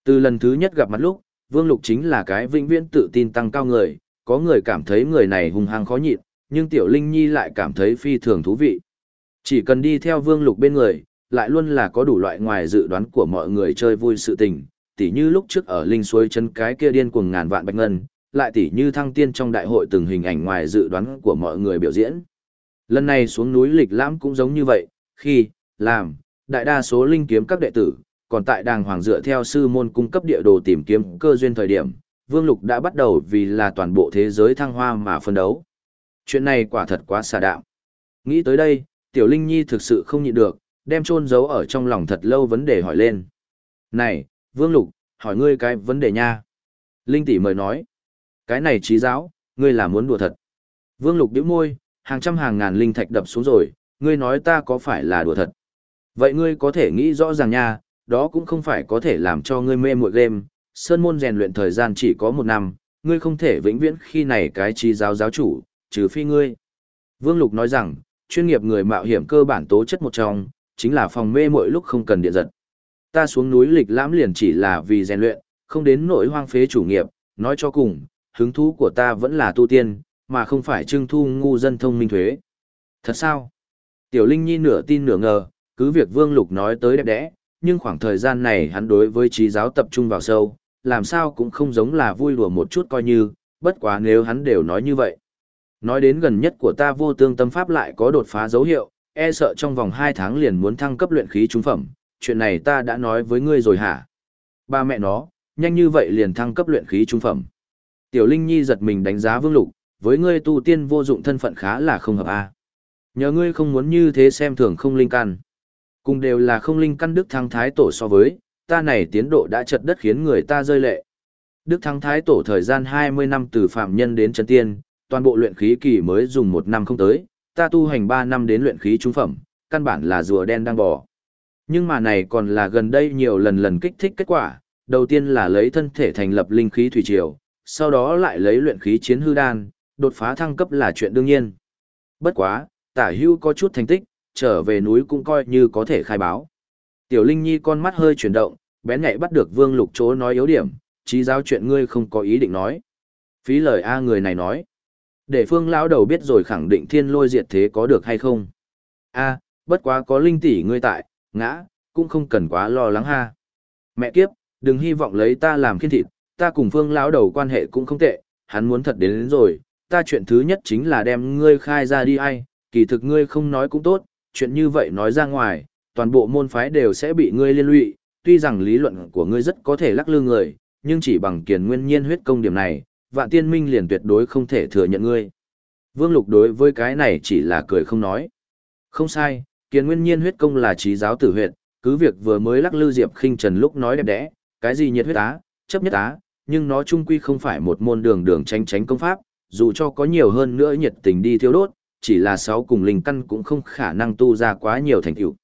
Từ lần thứ nhất gặp mặt lúc, Vương Lục chính là cái vĩnh viễn tự tin tăng cao người, có người cảm thấy người này hung hăng khó nhịn, nhưng Tiểu Linh Nhi lại cảm thấy phi thường thú vị. Chỉ cần đi theo Vương Lục bên người, lại luôn là có đủ loại ngoài dự đoán của mọi người chơi vui sự tình, tỉ như lúc trước ở linh suối chân cái kia điên cuồng ngàn vạn bạch ngân, lại tỉ như thăng tiên trong đại hội từng hình ảnh ngoài dự đoán của mọi người biểu diễn. Lần này xuống núi lịch lãm cũng giống như vậy, khi, làm, đại đa số linh kiếm các đệ tử, còn tại đàng hoàng dựa theo sư môn cung cấp địa đồ tìm kiếm cơ duyên thời điểm, Vương Lục đã bắt đầu vì là toàn bộ thế giới thăng hoa mà phân đấu. Chuyện này quả thật quá xà đạo. Nghĩ tới đây, Tiểu Linh Nhi thực sự không nhịn được, đem chôn giấu ở trong lòng thật lâu vấn đề hỏi lên. Này, Vương Lục, hỏi ngươi cái vấn đề nha. Linh tỷ mời nói. Cái này trí giáo, ngươi là muốn đùa thật. Vương Lục điếu môi, hàng trăm hàng ngàn linh thạch đập xuống rồi, ngươi nói ta có phải là đùa thật. Vậy ngươi có thể nghĩ rõ ràng nha, đó cũng không phải có thể làm cho ngươi mê muội game. Sơn môn rèn luyện thời gian chỉ có một năm, ngươi không thể vĩnh viễn khi này cái trí giáo giáo chủ, trừ phi ngươi. Vương Lục nói rằng, chuyên nghiệp người mạo hiểm cơ bản tố chất một trong, chính là phòng mê mỗi lúc không cần điện giật. Ta xuống núi lịch lãm liền chỉ là vì rèn luyện, không đến nỗi hoang phế chủ nghiệp, nói cho cùng, hứng thú của ta vẫn là tu tiên, mà không phải trưng thu ngu dân thông minh thuế. Thật sao? Tiểu Linh Nhi nửa tin nửa ngờ, cứ việc Vương Lục nói tới đẹp đẽ, nhưng khoảng thời gian này hắn đối với trí giáo tập trung vào sâu, làm sao cũng không giống là vui đùa một chút coi như, bất quá nếu hắn đều nói như vậy. Nói đến gần nhất của ta vô tương tâm pháp lại có đột phá dấu hiệu, e sợ trong vòng 2 tháng liền muốn thăng cấp luyện khí trung phẩm, chuyện này ta đã nói với ngươi rồi hả? Ba mẹ nó, nhanh như vậy liền thăng cấp luyện khí trung phẩm. Tiểu Linh Nhi giật mình đánh giá Vương Lục, với ngươi tu tiên vô dụng thân phận khá là không hợp a. Nhờ ngươi không muốn như thế xem thường không linh căn. Cùng đều là không linh căn Đức Thăng Thái Tổ so với, ta này tiến độ đã chật đất khiến người ta rơi lệ. Đức Thắng Thái Tổ thời gian 20 năm từ phạm nhân đến chân tiên, toàn bộ luyện khí kỳ mới dùng một năm không tới, ta tu hành 3 năm đến luyện khí trung phẩm, căn bản là rùa đen đang bò. Nhưng mà này còn là gần đây nhiều lần lần kích thích kết quả, đầu tiên là lấy thân thể thành lập linh khí thủy triều, sau đó lại lấy luyện khí chiến hư đan, đột phá thăng cấp là chuyện đương nhiên. bất quá, tả hưu có chút thành tích, trở về núi cũng coi như có thể khai báo. Tiểu Linh Nhi con mắt hơi chuyển động, bén nhạy bắt được Vương Lục chỗ nói yếu điểm, trí giáo chuyện ngươi không có ý định nói. Phí lời A người này nói. Để phương lão đầu biết rồi khẳng định thiên lôi diệt thế có được hay không. A, bất quá có linh tỷ ngươi tại, ngã, cũng không cần quá lo lắng ha. Mẹ kiếp, đừng hy vọng lấy ta làm khiên thịt, ta cùng phương lão đầu quan hệ cũng không tệ, hắn muốn thật đến, đến rồi, ta chuyện thứ nhất chính là đem ngươi khai ra đi ai, kỳ thực ngươi không nói cũng tốt, chuyện như vậy nói ra ngoài, toàn bộ môn phái đều sẽ bị ngươi liên lụy, tuy rằng lý luận của ngươi rất có thể lắc lư người, nhưng chỉ bằng kiền nguyên nhiên huyết công điểm này, vạn tiên minh liền tuyệt đối không thể thừa nhận ngươi. Vương Lục đối với cái này chỉ là cười không nói. Không sai, kiền nguyên nhiên huyết công là trí giáo tử huyệt, cứ việc vừa mới lắc lư Diệp khinh Trần lúc nói đẹp đẽ, cái gì nhiệt huyết á, chấp nhất á, nhưng nó chung quy không phải một môn đường đường tránh tránh công pháp, dù cho có nhiều hơn nữa nhiệt tình đi thiêu đốt, chỉ là sáu cùng linh căn cũng không khả năng tu ra quá nhiều thành tựu.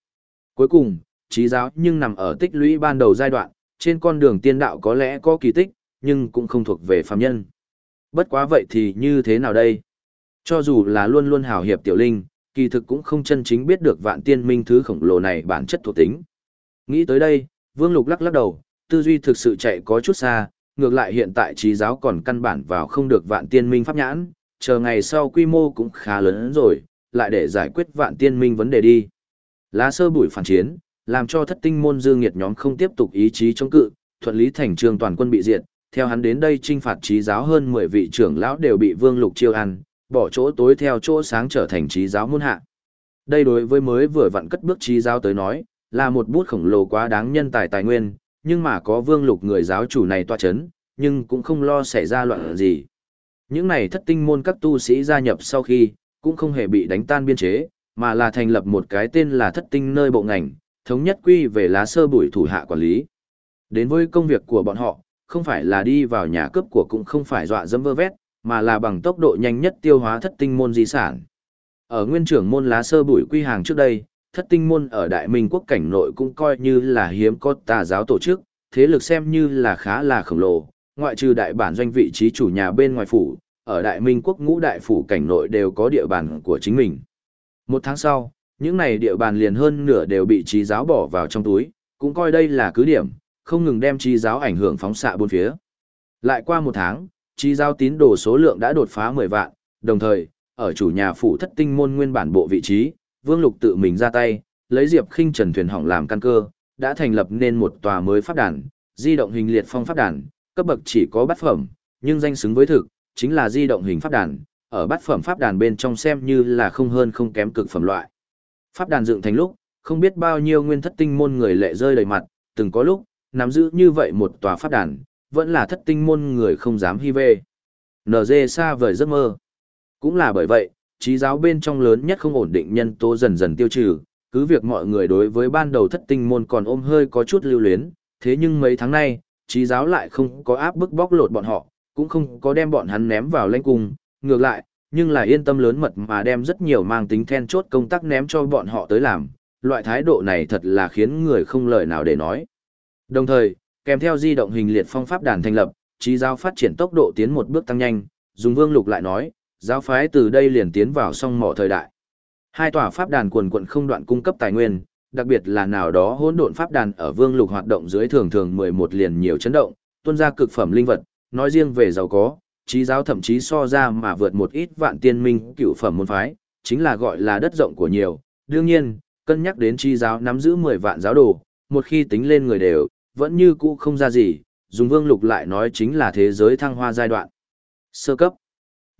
Cuối cùng, trí giáo nhưng nằm ở tích lũy ban đầu giai đoạn, trên con đường tiên đạo có lẽ có kỳ tích, nhưng cũng không thuộc về phàm nhân. Bất quá vậy thì như thế nào đây? Cho dù là luôn luôn hào hiệp tiểu linh, kỳ thực cũng không chân chính biết được vạn tiên minh thứ khổng lồ này bản chất thuộc tính. Nghĩ tới đây, Vương Lục lắc lắc đầu, tư duy thực sự chạy có chút xa, ngược lại hiện tại trí giáo còn căn bản vào không được vạn tiên minh pháp nhãn, chờ ngày sau quy mô cũng khá lớn rồi, lại để giải quyết vạn tiên minh vấn đề đi. Lá sơ bụi phản chiến, làm cho thất tinh môn dương nghiệt nhóm không tiếp tục ý chí chống cự, thuận lý thành trường toàn quân bị diệt, theo hắn đến đây trinh phạt trí giáo hơn 10 vị trưởng lão đều bị vương lục chiêu ăn, bỏ chỗ tối theo chỗ sáng trở thành trí giáo môn hạ. Đây đối với mới vừa vặn cất bước trí giáo tới nói, là một bút khổng lồ quá đáng nhân tài tài nguyên, nhưng mà có vương lục người giáo chủ này toa chấn, nhưng cũng không lo xảy ra loạn gì. Những này thất tinh môn các tu sĩ gia nhập sau khi, cũng không hề bị đánh tan biên chế, mà là thành lập một cái tên là thất tinh nơi bộ ngành, thống nhất quy về lá sơ bụi thủ hạ quản lý. Đến với công việc của bọn họ, không phải là đi vào nhà cướp của cũng không phải dọa dẫm vơ vét, mà là bằng tốc độ nhanh nhất tiêu hóa thất tinh môn di sản. Ở nguyên trưởng môn lá sơ bụi quy hàng trước đây, thất tinh môn ở Đại Minh quốc cảnh nội cũng coi như là hiếm có tà giáo tổ chức, thế lực xem như là khá là khổng lồ, ngoại trừ đại bản doanh vị trí chủ nhà bên ngoài phủ, ở Đại Minh quốc ngũ đại phủ cảnh nội đều có địa bàn của chính mình. Một tháng sau, những này địa bàn liền hơn nửa đều bị trí giáo bỏ vào trong túi, cũng coi đây là cứ điểm, không ngừng đem trí giáo ảnh hưởng phóng xạ bốn phía. Lại qua một tháng, trí giáo tín đồ số lượng đã đột phá 10 vạn, đồng thời, ở chủ nhà phủ thất tinh môn nguyên bản bộ vị trí, Vương Lục tự mình ra tay, lấy Diệp Khinh Trần thuyền hỏng làm căn cơ, đã thành lập nên một tòa mới pháp đàn, di động hình liệt phong pháp đàn, cấp bậc chỉ có bát phẩm, nhưng danh xứng với thực, chính là di động hình pháp đàn, ở bát phẩm pháp đàn bên trong xem như là không hơn không kém cực phẩm loại. Pháp đàn dựng thành lúc, không biết bao nhiêu nguyên thất tinh môn người lệ rơi đầy mặt, từng có lúc, nắm giữ như vậy một tòa pháp đàn, vẫn là thất tinh môn người không dám hy vê. NG xa vời giấc mơ. Cũng là bởi vậy, trí giáo bên trong lớn nhất không ổn định nhân tố dần dần tiêu trừ, cứ việc mọi người đối với ban đầu thất tinh môn còn ôm hơi có chút lưu luyến, thế nhưng mấy tháng nay, trí giáo lại không có áp bức bóc lột bọn họ, cũng không có đem bọn hắn ném vào lãnh cung, ngược lại, nhưng là yên tâm lớn mật mà đem rất nhiều mang tính then chốt công tác ném cho bọn họ tới làm, loại thái độ này thật là khiến người không lời nào để nói. Đồng thời, kèm theo di động hình liệt phong pháp đàn thành lập, trí giáo phát triển tốc độ tiến một bước tăng nhanh, dùng vương lục lại nói, giáo phái từ đây liền tiến vào song mỏ thời đại. Hai tòa pháp đàn quần quận không đoạn cung cấp tài nguyên, đặc biệt là nào đó hỗn độn pháp đàn ở vương lục hoạt động dưới thường thường 11 liền nhiều chấn động, tuôn ra cực phẩm linh vật, nói riêng về giàu có, trí giáo thậm chí so ra mà vượt một ít vạn tiên minh cựu phẩm môn phái, chính là gọi là đất rộng của nhiều. Đương nhiên, cân nhắc đến trí giáo nắm giữ 10 vạn giáo đồ, một khi tính lên người đều, vẫn như cũ không ra gì, dùng vương lục lại nói chính là thế giới thăng hoa giai đoạn. Sơ cấp.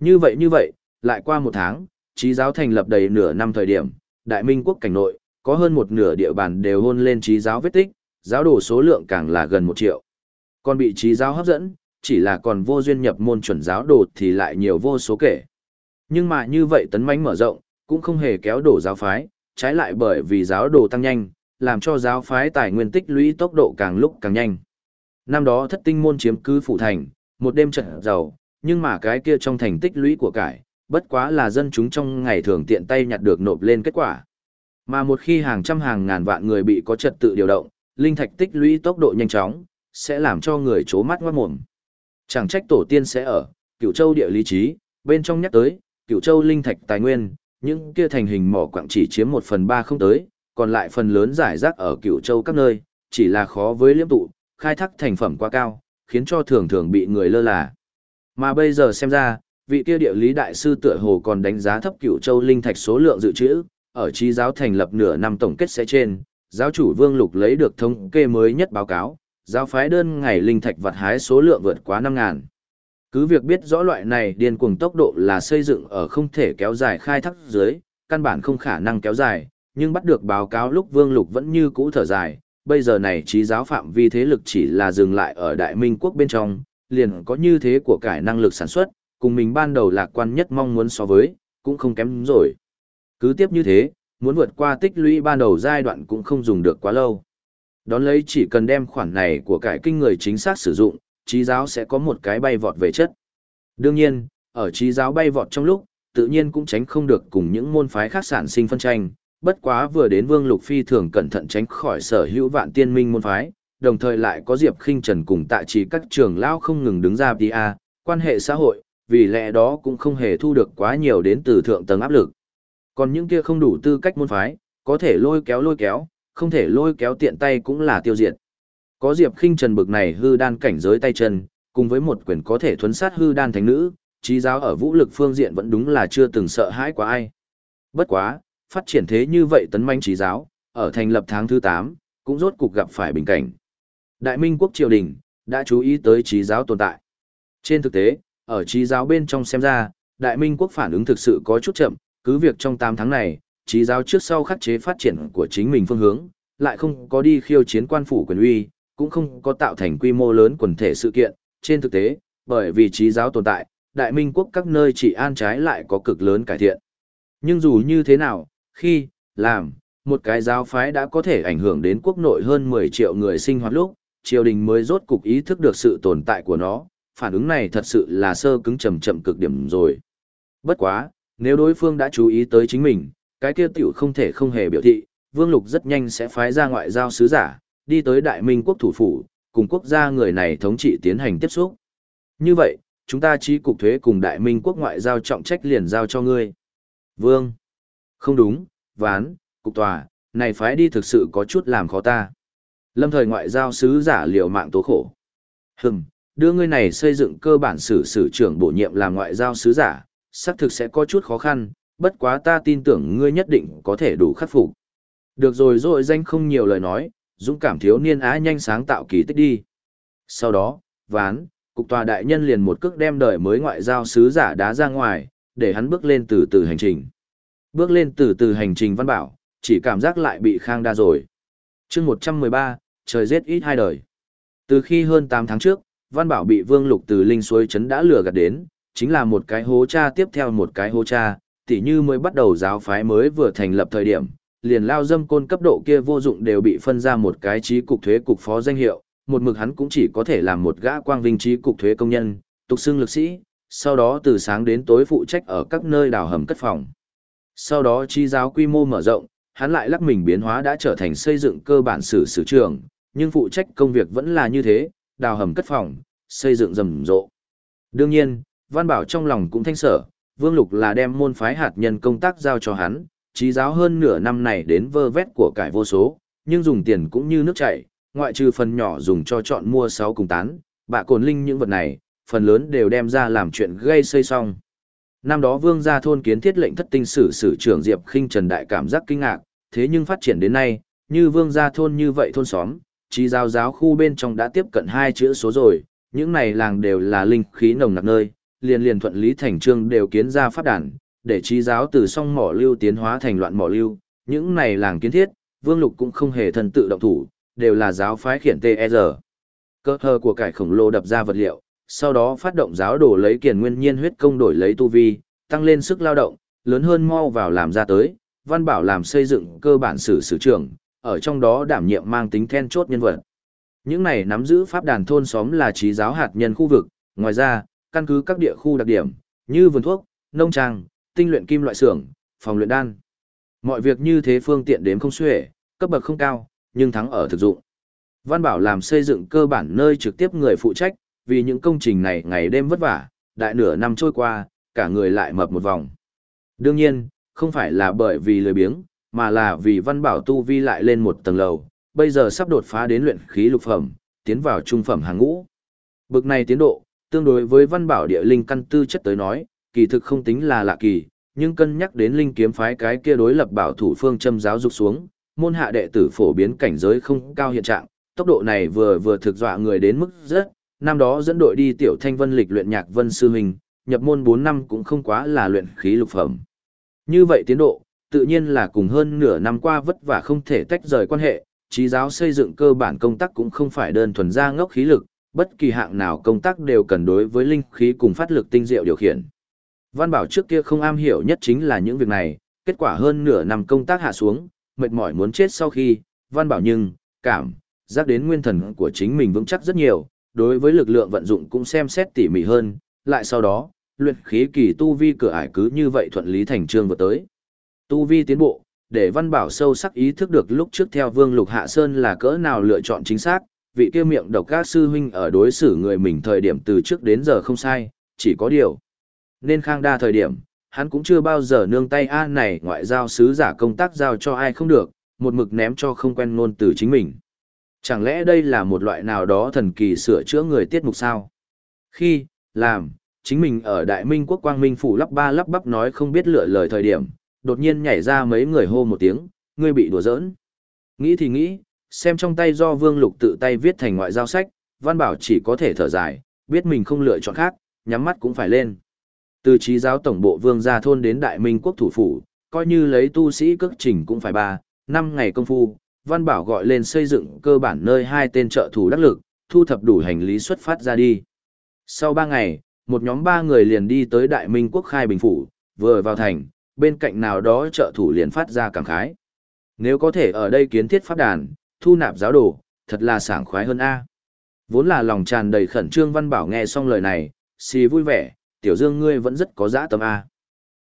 Như vậy như vậy, lại qua một tháng, trí giáo thành lập đầy nửa năm thời điểm, đại minh quốc cảnh nội, có hơn một nửa địa bàn đều hôn lên trí giáo vết tích, giáo đồ số lượng càng là gần một triệu. Còn bị trí giáo hấp dẫn, chỉ là còn vô duyên nhập môn chuẩn giáo đồ thì lại nhiều vô số kể. Nhưng mà như vậy tấn mãnh mở rộng, cũng không hề kéo đổ giáo phái, trái lại bởi vì giáo đồ tăng nhanh, làm cho giáo phái tài nguyên tích lũy tốc độ càng lúc càng nhanh. Năm đó thất tinh môn chiếm cứ phủ thành, một đêm trận giàu, nhưng mà cái kia trong thành tích lũy của cải, bất quá là dân chúng trong ngày thường tiện tay nhặt được nộp lên kết quả. Mà một khi hàng trăm hàng ngàn vạn người bị có trật tự điều động, linh thạch tích lũy tốc độ nhanh chóng, sẽ làm cho người chố mắt ngoát mồm. Chẳng trách tổ tiên sẽ ở, cửu châu địa lý trí, bên trong nhắc tới, cửu châu linh thạch tài nguyên, Những kia thành hình mỏ quặng chỉ chiếm một phần ba không tới, còn lại phần lớn giải rác ở cựu châu các nơi, chỉ là khó với liếm tụ, khai thác thành phẩm quá cao, khiến cho thường thường bị người lơ là. Mà bây giờ xem ra, vị kia địa lý đại sư tựa hồ còn đánh giá thấp cựu châu linh thạch số lượng dự trữ, ở trí giáo thành lập nửa năm tổng kết sẽ trên, giáo chủ Vương Lục lấy được thống kê mới nhất báo cáo, giáo phái đơn ngày linh thạch vật hái số lượng vượt quá năm ngàn. Cứ việc biết rõ loại này điên cuồng tốc độ là xây dựng ở không thể kéo dài khai thác dưới, căn bản không khả năng kéo dài, nhưng bắt được báo cáo lúc Vương Lục vẫn như cũ thở dài, bây giờ này trí giáo phạm vi thế lực chỉ là dừng lại ở Đại Minh quốc bên trong, liền có như thế của cải năng lực sản xuất, cùng mình ban đầu lạc quan nhất mong muốn so với, cũng không kém rồi. Cứ tiếp như thế, muốn vượt qua tích lũy ban đầu giai đoạn cũng không dùng được quá lâu. Đón lấy chỉ cần đem khoản này của cải kinh người chính xác sử dụng, trí giáo sẽ có một cái bay vọt về chất. Đương nhiên, ở trí giáo bay vọt trong lúc, tự nhiên cũng tránh không được cùng những môn phái khác sản sinh phân tranh, bất quá vừa đến Vương Lục Phi thường cẩn thận tránh khỏi sở hữu vạn tiên minh môn phái, đồng thời lại có Diệp Khinh Trần cùng tại trì các trường lao không ngừng đứng ra PA, à, quan hệ xã hội, vì lẽ đó cũng không hề thu được quá nhiều đến từ thượng tầng áp lực. Còn những kia không đủ tư cách môn phái, có thể lôi kéo lôi kéo, không thể lôi kéo tiện tay cũng là tiêu diệt. Có Diệp Khinh Trần bực này hư đan cảnh giới tay chân, cùng với một quyền có thể thuấn sát hư đan thánh nữ, trí giáo ở vũ lực phương diện vẫn đúng là chưa từng sợ hãi quá ai. Bất quá, phát triển thế như vậy tấn manh trí giáo, ở thành lập tháng thứ 8, cũng rốt cục gặp phải bình cảnh. Đại Minh quốc triều đình đã chú ý tới trí giáo tồn tại. Trên thực tế, ở trí giáo bên trong xem ra, Đại Minh quốc phản ứng thực sự có chút chậm, cứ việc trong 8 tháng này, trí giáo trước sau khắc chế phát triển của chính mình phương hướng, lại không có đi khiêu chiến quan phủ quyền uy, cũng không có tạo thành quy mô lớn quần thể sự kiện. Trên thực tế, bởi vì trí giáo tồn tại, Đại Minh quốc các nơi chỉ an trái lại có cực lớn cải thiện. Nhưng dù như thế nào, khi, làm, một cái giáo phái đã có thể ảnh hưởng đến quốc nội hơn 10 triệu người sinh hoạt lúc, triều đình mới rốt cục ý thức được sự tồn tại của nó, phản ứng này thật sự là sơ cứng chậm chậm cực điểm rồi. Bất quá, nếu đối phương đã chú ý tới chính mình, cái kia tiểu không thể không hề biểu thị, Vương Lục rất nhanh sẽ phái ra ngoại giao sứ giả, đi tới Đại Minh quốc thủ phủ, cùng quốc gia người này thống trị tiến hành tiếp xúc. Như vậy, chúng ta chi cục thuế cùng Đại Minh quốc ngoại giao trọng trách liền giao cho ngươi. Vương. Không đúng, ván, cục tòa, này phái đi thực sự có chút làm khó ta. Lâm thời ngoại giao sứ giả liều mạng tố khổ. Hừm, đưa ngươi này xây dựng cơ bản sử sử trưởng bổ nhiệm làm ngoại giao sứ giả, xác thực sẽ có chút khó khăn, bất quá ta tin tưởng ngươi nhất định có thể đủ khắc phục. Được rồi rồi danh không nhiều lời nói, dũng cảm thiếu niên á nhanh sáng tạo kỳ tích đi. Sau đó, ván, cục tòa đại nhân liền một cước đem đời mới ngoại giao sứ giả đá ra ngoài, để hắn bước lên từ từ hành trình. Bước lên từ từ hành trình văn bảo, chỉ cảm giác lại bị khang đa rồi. chương 113, trời giết ít hai đời. Từ khi hơn 8 tháng trước, văn bảo bị vương lục từ linh suối trấn đã lừa gạt đến, chính là một cái hố cha tiếp theo một cái hố cha, tỉ như mới bắt đầu giáo phái mới vừa thành lập thời điểm, liền lao dâm côn cấp độ kia vô dụng đều bị phân ra một cái trí cục thuế cục phó danh hiệu, một mực hắn cũng chỉ có thể làm một gã quang vinh trí cục thuế công nhân, tục xưng lực sĩ, sau đó từ sáng đến tối phụ trách ở các nơi đào hầm cất phòng. Sau đó chi giáo quy mô mở rộng, hắn lại lắc mình biến hóa đã trở thành xây dựng cơ bản sử sử trường, nhưng phụ trách công việc vẫn là như thế, đào hầm cất phòng, xây dựng rầm rộ. Đương nhiên, Văn Bảo trong lòng cũng thanh sở, Vương Lục là đem môn phái hạt nhân công tác giao cho hắn, trí giáo hơn nửa năm này đến vơ vét của cải vô số, nhưng dùng tiền cũng như nước chảy, ngoại trừ phần nhỏ dùng cho chọn mua sáu cùng tán, bạ cồn linh những vật này, phần lớn đều đem ra làm chuyện gây xây xong. Năm đó vương gia thôn kiến thiết lệnh thất tinh sử sử trưởng Diệp khinh Trần Đại cảm giác kinh ngạc, thế nhưng phát triển đến nay, như vương gia thôn như vậy thôn xóm, trí giáo giáo khu bên trong đã tiếp cận hai chữ số rồi, những này làng đều là linh khí nồng nặc nơi, liền liền thuận lý thành trương đều kiến ra pháp đàn, để trí giáo từ song mỏ lưu tiến hóa thành loạn mỏ lưu, những này làng kiến thiết, vương lục cũng không hề thân tự động thủ, đều là giáo phái khiển TR. E cơ hờ của cải khổng lồ đập ra vật liệu, sau đó phát động giáo đổ lấy kiền nguyên nhiên huyết công đổi lấy tu vi, tăng lên sức lao động, lớn hơn mau vào làm ra tới, văn bảo làm xây dựng cơ bản sử sử trưởng, ở trong đó đảm nhiệm mang tính then chốt nhân vật. Những này nắm giữ pháp đàn thôn xóm là trí giáo hạt nhân khu vực, ngoài ra, căn cứ các địa khu đặc điểm, như vườn thuốc, nông trang, tinh luyện kim loại xưởng, phòng luyện đan. Mọi việc như thế phương tiện đếm không xuể, cấp bậc không cao, nhưng thắng ở thực dụng. Văn Bảo làm xây dựng cơ bản nơi trực tiếp người phụ trách, vì những công trình này ngày đêm vất vả, đại nửa năm trôi qua, cả người lại mập một vòng. Đương nhiên, không phải là bởi vì lười biếng, mà là vì văn bảo tu vi lại lên một tầng lầu, bây giờ sắp đột phá đến luyện khí lục phẩm, tiến vào trung phẩm hàng ngũ. Bực này tiến độ, tương đối với văn bảo địa linh căn tư chất tới nói, kỳ thực không tính là lạ kỳ, nhưng cân nhắc đến linh kiếm phái cái kia đối lập bảo thủ phương châm giáo dục xuống, môn hạ đệ tử phổ biến cảnh giới không cao hiện trạng, tốc độ này vừa vừa thực dọa người đến mức rất, năm đó dẫn đội đi tiểu thanh vân lịch luyện nhạc vân sư hình, nhập môn 4 năm cũng không quá là luyện khí lục phẩm. Như vậy tiến độ, tự nhiên là cùng hơn nửa năm qua vất vả không thể tách rời quan hệ, trí giáo xây dựng cơ bản công tác cũng không phải đơn thuần ra ngốc khí lực, bất kỳ hạng nào công tác đều cần đối với linh khí cùng phát lực tinh diệu điều khiển. Văn Bảo trước kia không am hiểu nhất chính là những việc này, kết quả hơn nửa năm công tác hạ xuống, mệt mỏi muốn chết sau khi, Văn Bảo nhưng, cảm, giác đến nguyên thần của chính mình vững chắc rất nhiều, đối với lực lượng vận dụng cũng xem xét tỉ mỉ hơn, lại sau đó, luyện khí kỳ tu vi cửa ải cứ như vậy thuận lý thành trương vừa tới. Tu vi tiến bộ, để Văn Bảo sâu sắc ý thức được lúc trước theo Vương Lục Hạ Sơn là cỡ nào lựa chọn chính xác, vị kia miệng độc các sư huynh ở đối xử người mình thời điểm từ trước đến giờ không sai, chỉ có điều. Nên khang đa thời điểm, hắn cũng chưa bao giờ nương tay A này ngoại giao sứ giả công tác giao cho ai không được, một mực ném cho không quen ngôn từ chính mình. Chẳng lẽ đây là một loại nào đó thần kỳ sửa chữa người tiết mục sao? Khi, làm, chính mình ở Đại Minh quốc quang minh phủ lắp ba lắp bắp nói không biết lựa lời thời điểm, đột nhiên nhảy ra mấy người hô một tiếng, ngươi bị đùa giỡn. Nghĩ thì nghĩ, xem trong tay do Vương Lục tự tay viết thành ngoại giao sách, Văn Bảo chỉ có thể thở dài, biết mình không lựa chọn khác, nhắm mắt cũng phải lên. Từ trí giáo tổng bộ Vương gia thôn đến Đại Minh quốc thủ phủ, coi như lấy tu sĩ cước trình cũng phải ba, năm ngày công phu, Văn Bảo gọi lên xây dựng cơ bản nơi hai tên trợ thủ đắc lực, thu thập đủ hành lý xuất phát ra đi. Sau ba ngày, một nhóm ba người liền đi tới Đại Minh quốc khai bình phủ, vừa vào thành, bên cạnh nào đó trợ thủ liền phát ra cảm khái. Nếu có thể ở đây kiến thiết pháp đàn, thu nạp giáo đồ, thật là sảng khoái hơn A. Vốn là lòng tràn đầy khẩn trương Văn Bảo nghe xong lời này, xì vui vẻ, tiểu dương ngươi vẫn rất có dã tâm A.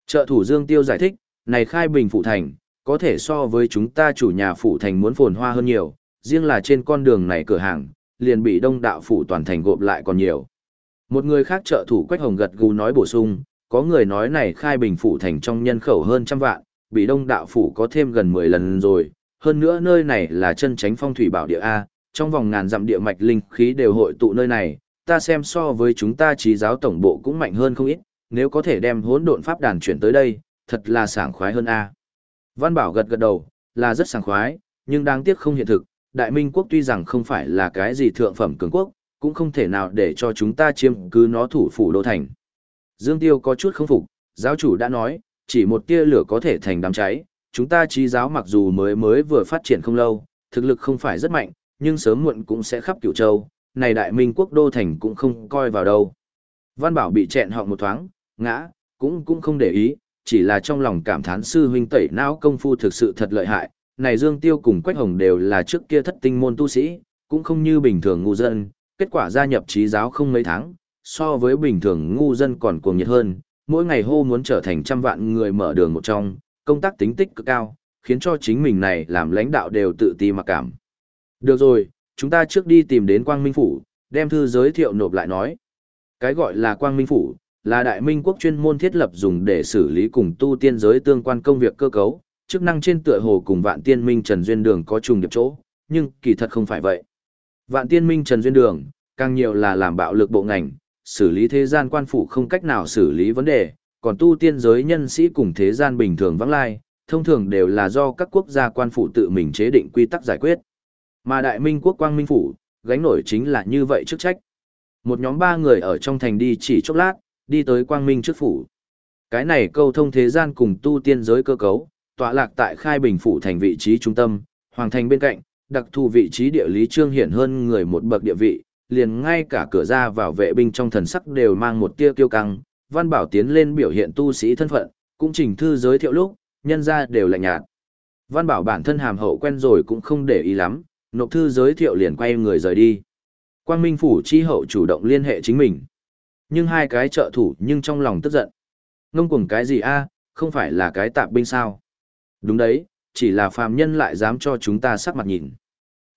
Trợ thủ Dương Tiêu giải thích, này khai bình phụ thành, có thể so với chúng ta chủ nhà phụ thành muốn phồn hoa hơn nhiều, riêng là trên con đường này cửa hàng, liền bị đông đạo phủ toàn thành gộp lại còn nhiều. Một người khác trợ thủ Quách Hồng gật gù nói bổ sung, có người nói này khai bình phủ thành trong nhân khẩu hơn trăm vạn, bị đông đạo phủ có thêm gần 10 lần rồi, hơn nữa nơi này là chân tránh phong thủy bảo địa A, trong vòng ngàn dặm địa mạch linh khí đều hội tụ nơi này, ta xem so với chúng ta trí giáo tổng bộ cũng mạnh hơn không ít, nếu có thể đem hỗn độn pháp đàn chuyển tới đây, thật là sảng khoái hơn A. Văn Bảo gật gật đầu, là rất sảng khoái, nhưng đáng tiếc không hiện thực, Đại Minh quốc tuy rằng không phải là cái gì thượng phẩm cường quốc, cũng không thể nào để cho chúng ta chiếm cứ nó thủ phủ đô thành. Dương Tiêu có chút không phục, giáo chủ đã nói, chỉ một tia lửa có thể thành đám cháy, chúng ta trí giáo mặc dù mới mới vừa phát triển không lâu, thực lực không phải rất mạnh, nhưng sớm muộn cũng sẽ khắp cửu châu, này đại minh quốc đô thành cũng không coi vào đâu. Văn Bảo bị chẹn họng một thoáng, ngã, cũng cũng không để ý, chỉ là trong lòng cảm thán sư huynh tẩy não công phu thực sự thật lợi hại, này Dương Tiêu cùng Quách Hồng đều là trước kia thất tinh môn tu sĩ, cũng không như bình thường ngu dân, kết quả gia nhập trí giáo không mấy tháng, so với bình thường ngu dân còn cuồng nhiệt hơn, mỗi ngày hô muốn trở thành trăm vạn người mở đường một trong, công tác tính tích cực cao, khiến cho chính mình này làm lãnh đạo đều tự ti mặc cảm. Được rồi, chúng ta trước đi tìm đến Quang Minh Phủ, đem thư giới thiệu nộp lại nói. Cái gọi là Quang Minh Phủ, là đại minh quốc chuyên môn thiết lập dùng để xử lý cùng tu tiên giới tương quan công việc cơ cấu, chức năng trên tựa hồ cùng vạn tiên minh Trần Duyên Đường có trùng điệp chỗ, nhưng kỳ thật không phải vậy. Vạn tiên minh Trần Duyên Đường, càng nhiều là làm bạo lực bộ ngành, xử lý thế gian quan phủ không cách nào xử lý vấn đề, còn tu tiên giới nhân sĩ cùng thế gian bình thường vắng lai, thông thường đều là do các quốc gia quan phủ tự mình chế định quy tắc giải quyết. Mà Đại Minh quốc quang minh phủ, gánh nổi chính là như vậy chức trách. Một nhóm ba người ở trong thành đi chỉ chốc lát, đi tới quang minh trước phủ. Cái này câu thông thế gian cùng tu tiên giới cơ cấu, tọa lạc tại khai bình phủ thành vị trí trung tâm, hoàng thành bên cạnh, đặc thù vị trí địa lý trương hiển hơn người một bậc địa vị, liền ngay cả cửa ra vào vệ binh trong thần sắc đều mang một tia kiêu căng, văn bảo tiến lên biểu hiện tu sĩ thân phận, cũng trình thư giới thiệu lúc, nhân ra đều lạnh nhạt. Văn bảo bản thân hàm hậu quen rồi cũng không để ý lắm, nộp thư giới thiệu liền quay người rời đi. Quang Minh Phủ chi hậu chủ động liên hệ chính mình. Nhưng hai cái trợ thủ nhưng trong lòng tức giận. Ngông cuồng cái gì a không phải là cái tạp binh sao? Đúng đấy, chỉ là phàm nhân lại dám cho chúng ta sắc mặt nhìn.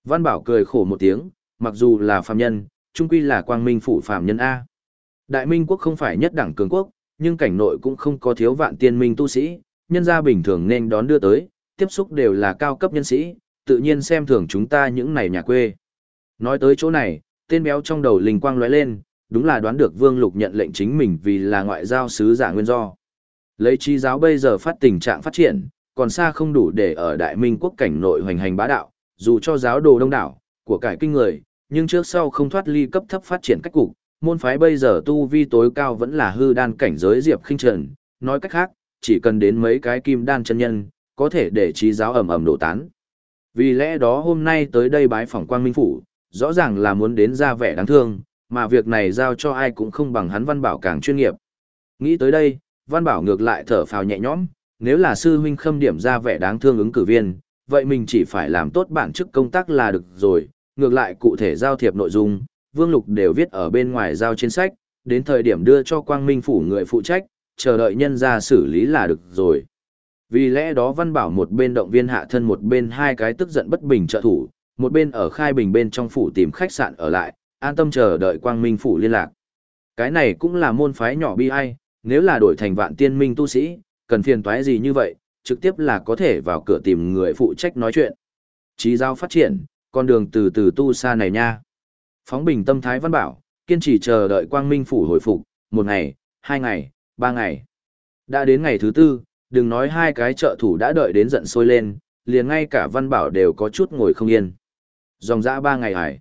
Văn Bảo cười khổ một tiếng, mặc dù là phàm nhân, trung quy là quang minh phủ phàm nhân A. Đại minh quốc không phải nhất đẳng cường quốc, nhưng cảnh nội cũng không có thiếu vạn tiên minh tu sĩ, nhân gia bình thường nên đón đưa tới, tiếp xúc đều là cao cấp nhân sĩ, tự nhiên xem thường chúng ta những này nhà quê. Nói tới chỗ này, tên béo trong đầu linh quang lóe lên, đúng là đoán được Vương Lục nhận lệnh chính mình vì là ngoại giao sứ giả nguyên do. Lấy chi giáo bây giờ phát tình trạng phát triển, còn xa không đủ để ở Đại Minh quốc cảnh nội hoành hành bá đạo, dù cho giáo đồ đông đảo, của cải kinh người, nhưng trước sau không thoát ly cấp thấp phát triển cách cục, môn phái bây giờ tu vi tối cao vẫn là hư đan cảnh giới Diệp Khinh Trần, nói cách khác, chỉ cần đến mấy cái kim đan chân nhân, có thể để trí giáo ẩm ẩm đổ tán. Vì lẽ đó hôm nay tới đây bái phỏng Quang Minh Phủ, rõ ràng là muốn đến ra vẻ đáng thương, mà việc này giao cho ai cũng không bằng hắn Văn Bảo càng chuyên nghiệp. Nghĩ tới đây, Văn Bảo ngược lại thở phào nhẹ nhõm, nếu là sư huynh khâm điểm ra vẻ đáng thương ứng cử viên, vậy mình chỉ phải làm tốt bản chức công tác là được rồi, ngược lại cụ thể giao thiệp nội dung, Vương Lục đều viết ở bên ngoài giao trên sách, đến thời điểm đưa cho Quang Minh Phủ người phụ trách, chờ đợi nhân ra xử lý là được rồi. Vì lẽ đó Văn Bảo một bên động viên hạ thân một bên hai cái tức giận bất bình trợ thủ, một bên ở khai bình bên trong phủ tìm khách sạn ở lại, an tâm chờ đợi Quang Minh Phủ liên lạc. Cái này cũng là môn phái nhỏ bi ai, nếu là đổi thành vạn tiên minh tu sĩ, cần phiền toái gì như vậy, trực tiếp là có thể vào cửa tìm người phụ trách nói chuyện. Trí giao phát triển, con đường từ từ tu xa này nha. Phóng bình tâm thái văn bảo, kiên trì chờ đợi quang minh phủ hồi phục, một ngày, hai ngày, ba ngày. Đã đến ngày thứ tư, đừng nói hai cái trợ thủ đã đợi đến giận sôi lên, liền ngay cả văn bảo đều có chút ngồi không yên. Dòng dã ba ngày hải.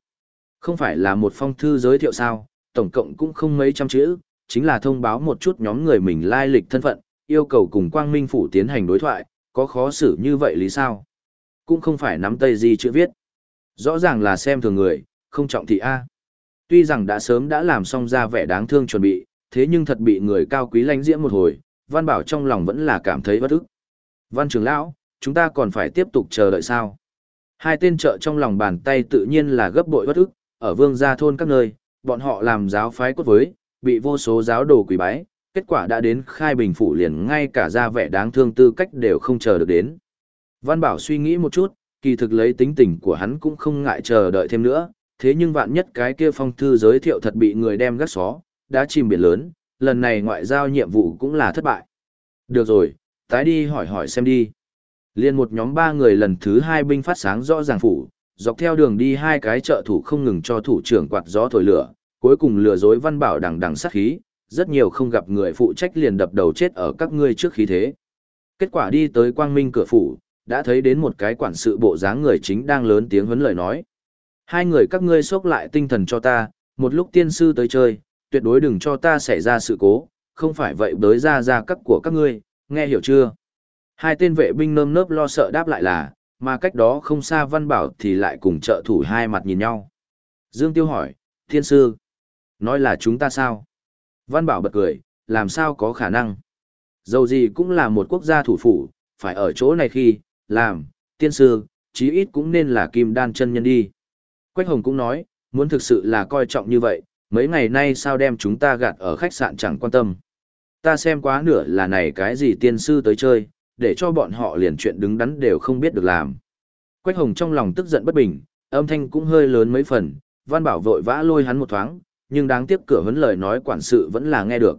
Không phải là một phong thư giới thiệu sao, tổng cộng cũng không mấy trăm chữ, chính là thông báo một chút nhóm người mình lai lịch thân phận, yêu cầu cùng quang minh phủ tiến hành đối thoại, có khó xử như vậy lý sao? Cũng không phải nắm tay gì chữ viết. Rõ ràng là xem thường người, không trọng thị A. Tuy rằng đã sớm đã làm xong ra vẻ đáng thương chuẩn bị, thế nhưng thật bị người cao quý lánh diễm một hồi, Văn Bảo trong lòng vẫn là cảm thấy bất ức. Văn trưởng lão, chúng ta còn phải tiếp tục chờ đợi sao? Hai tên trợ trong lòng bàn tay tự nhiên là gấp bội bất ức, ở vương gia thôn các nơi, bọn họ làm giáo phái cốt với, bị vô số giáo đồ quỷ bái, kết quả đã đến khai bình phủ liền ngay cả ra vẻ đáng thương tư cách đều không chờ được đến. Văn Bảo suy nghĩ một chút, kỳ thực lấy tính tình của hắn cũng không ngại chờ đợi thêm nữa, thế nhưng vạn nhất cái kia phong thư giới thiệu thật bị người đem gắt xó, đã chìm biển lớn, lần này ngoại giao nhiệm vụ cũng là thất bại. Được rồi, tái đi hỏi hỏi xem đi. Liên một nhóm ba người lần thứ hai binh phát sáng rõ ràng phủ, dọc theo đường đi hai cái trợ thủ không ngừng cho thủ trưởng quạt gió thổi lửa, cuối cùng lừa dối văn bảo đằng đằng sát khí, rất nhiều không gặp người phụ trách liền đập đầu chết ở các ngươi trước khí thế. Kết quả đi tới quang minh cửa phủ, đã thấy đến một cái quản sự bộ dáng người chính đang lớn tiếng huấn lời nói. Hai người các ngươi sốc lại tinh thần cho ta, một lúc tiên sư tới chơi, tuyệt đối đừng cho ta xảy ra sự cố, không phải vậy bới ra ra cắt của các ngươi, nghe hiểu chưa? Hai tên vệ binh nơm nớp lo sợ đáp lại là, mà cách đó không xa văn bảo thì lại cùng trợ thủ hai mặt nhìn nhau. Dương Tiêu hỏi, tiên sư, nói là chúng ta sao? Văn bảo bật cười, làm sao có khả năng? Dầu gì cũng là một quốc gia thủ phủ, phải ở chỗ này khi, làm, tiên sư, chí ít cũng nên là kim đan chân nhân đi. Quách Hồng cũng nói, muốn thực sự là coi trọng như vậy, mấy ngày nay sao đem chúng ta gạt ở khách sạn chẳng quan tâm. Ta xem quá nửa là này cái gì tiên sư tới chơi, để cho bọn họ liền chuyện đứng đắn đều không biết được làm. Quách Hồng trong lòng tức giận bất bình, âm thanh cũng hơi lớn mấy phần, Văn Bảo vội vã lôi hắn một thoáng, nhưng đáng tiếc cửa vấn lời nói quản sự vẫn là nghe được.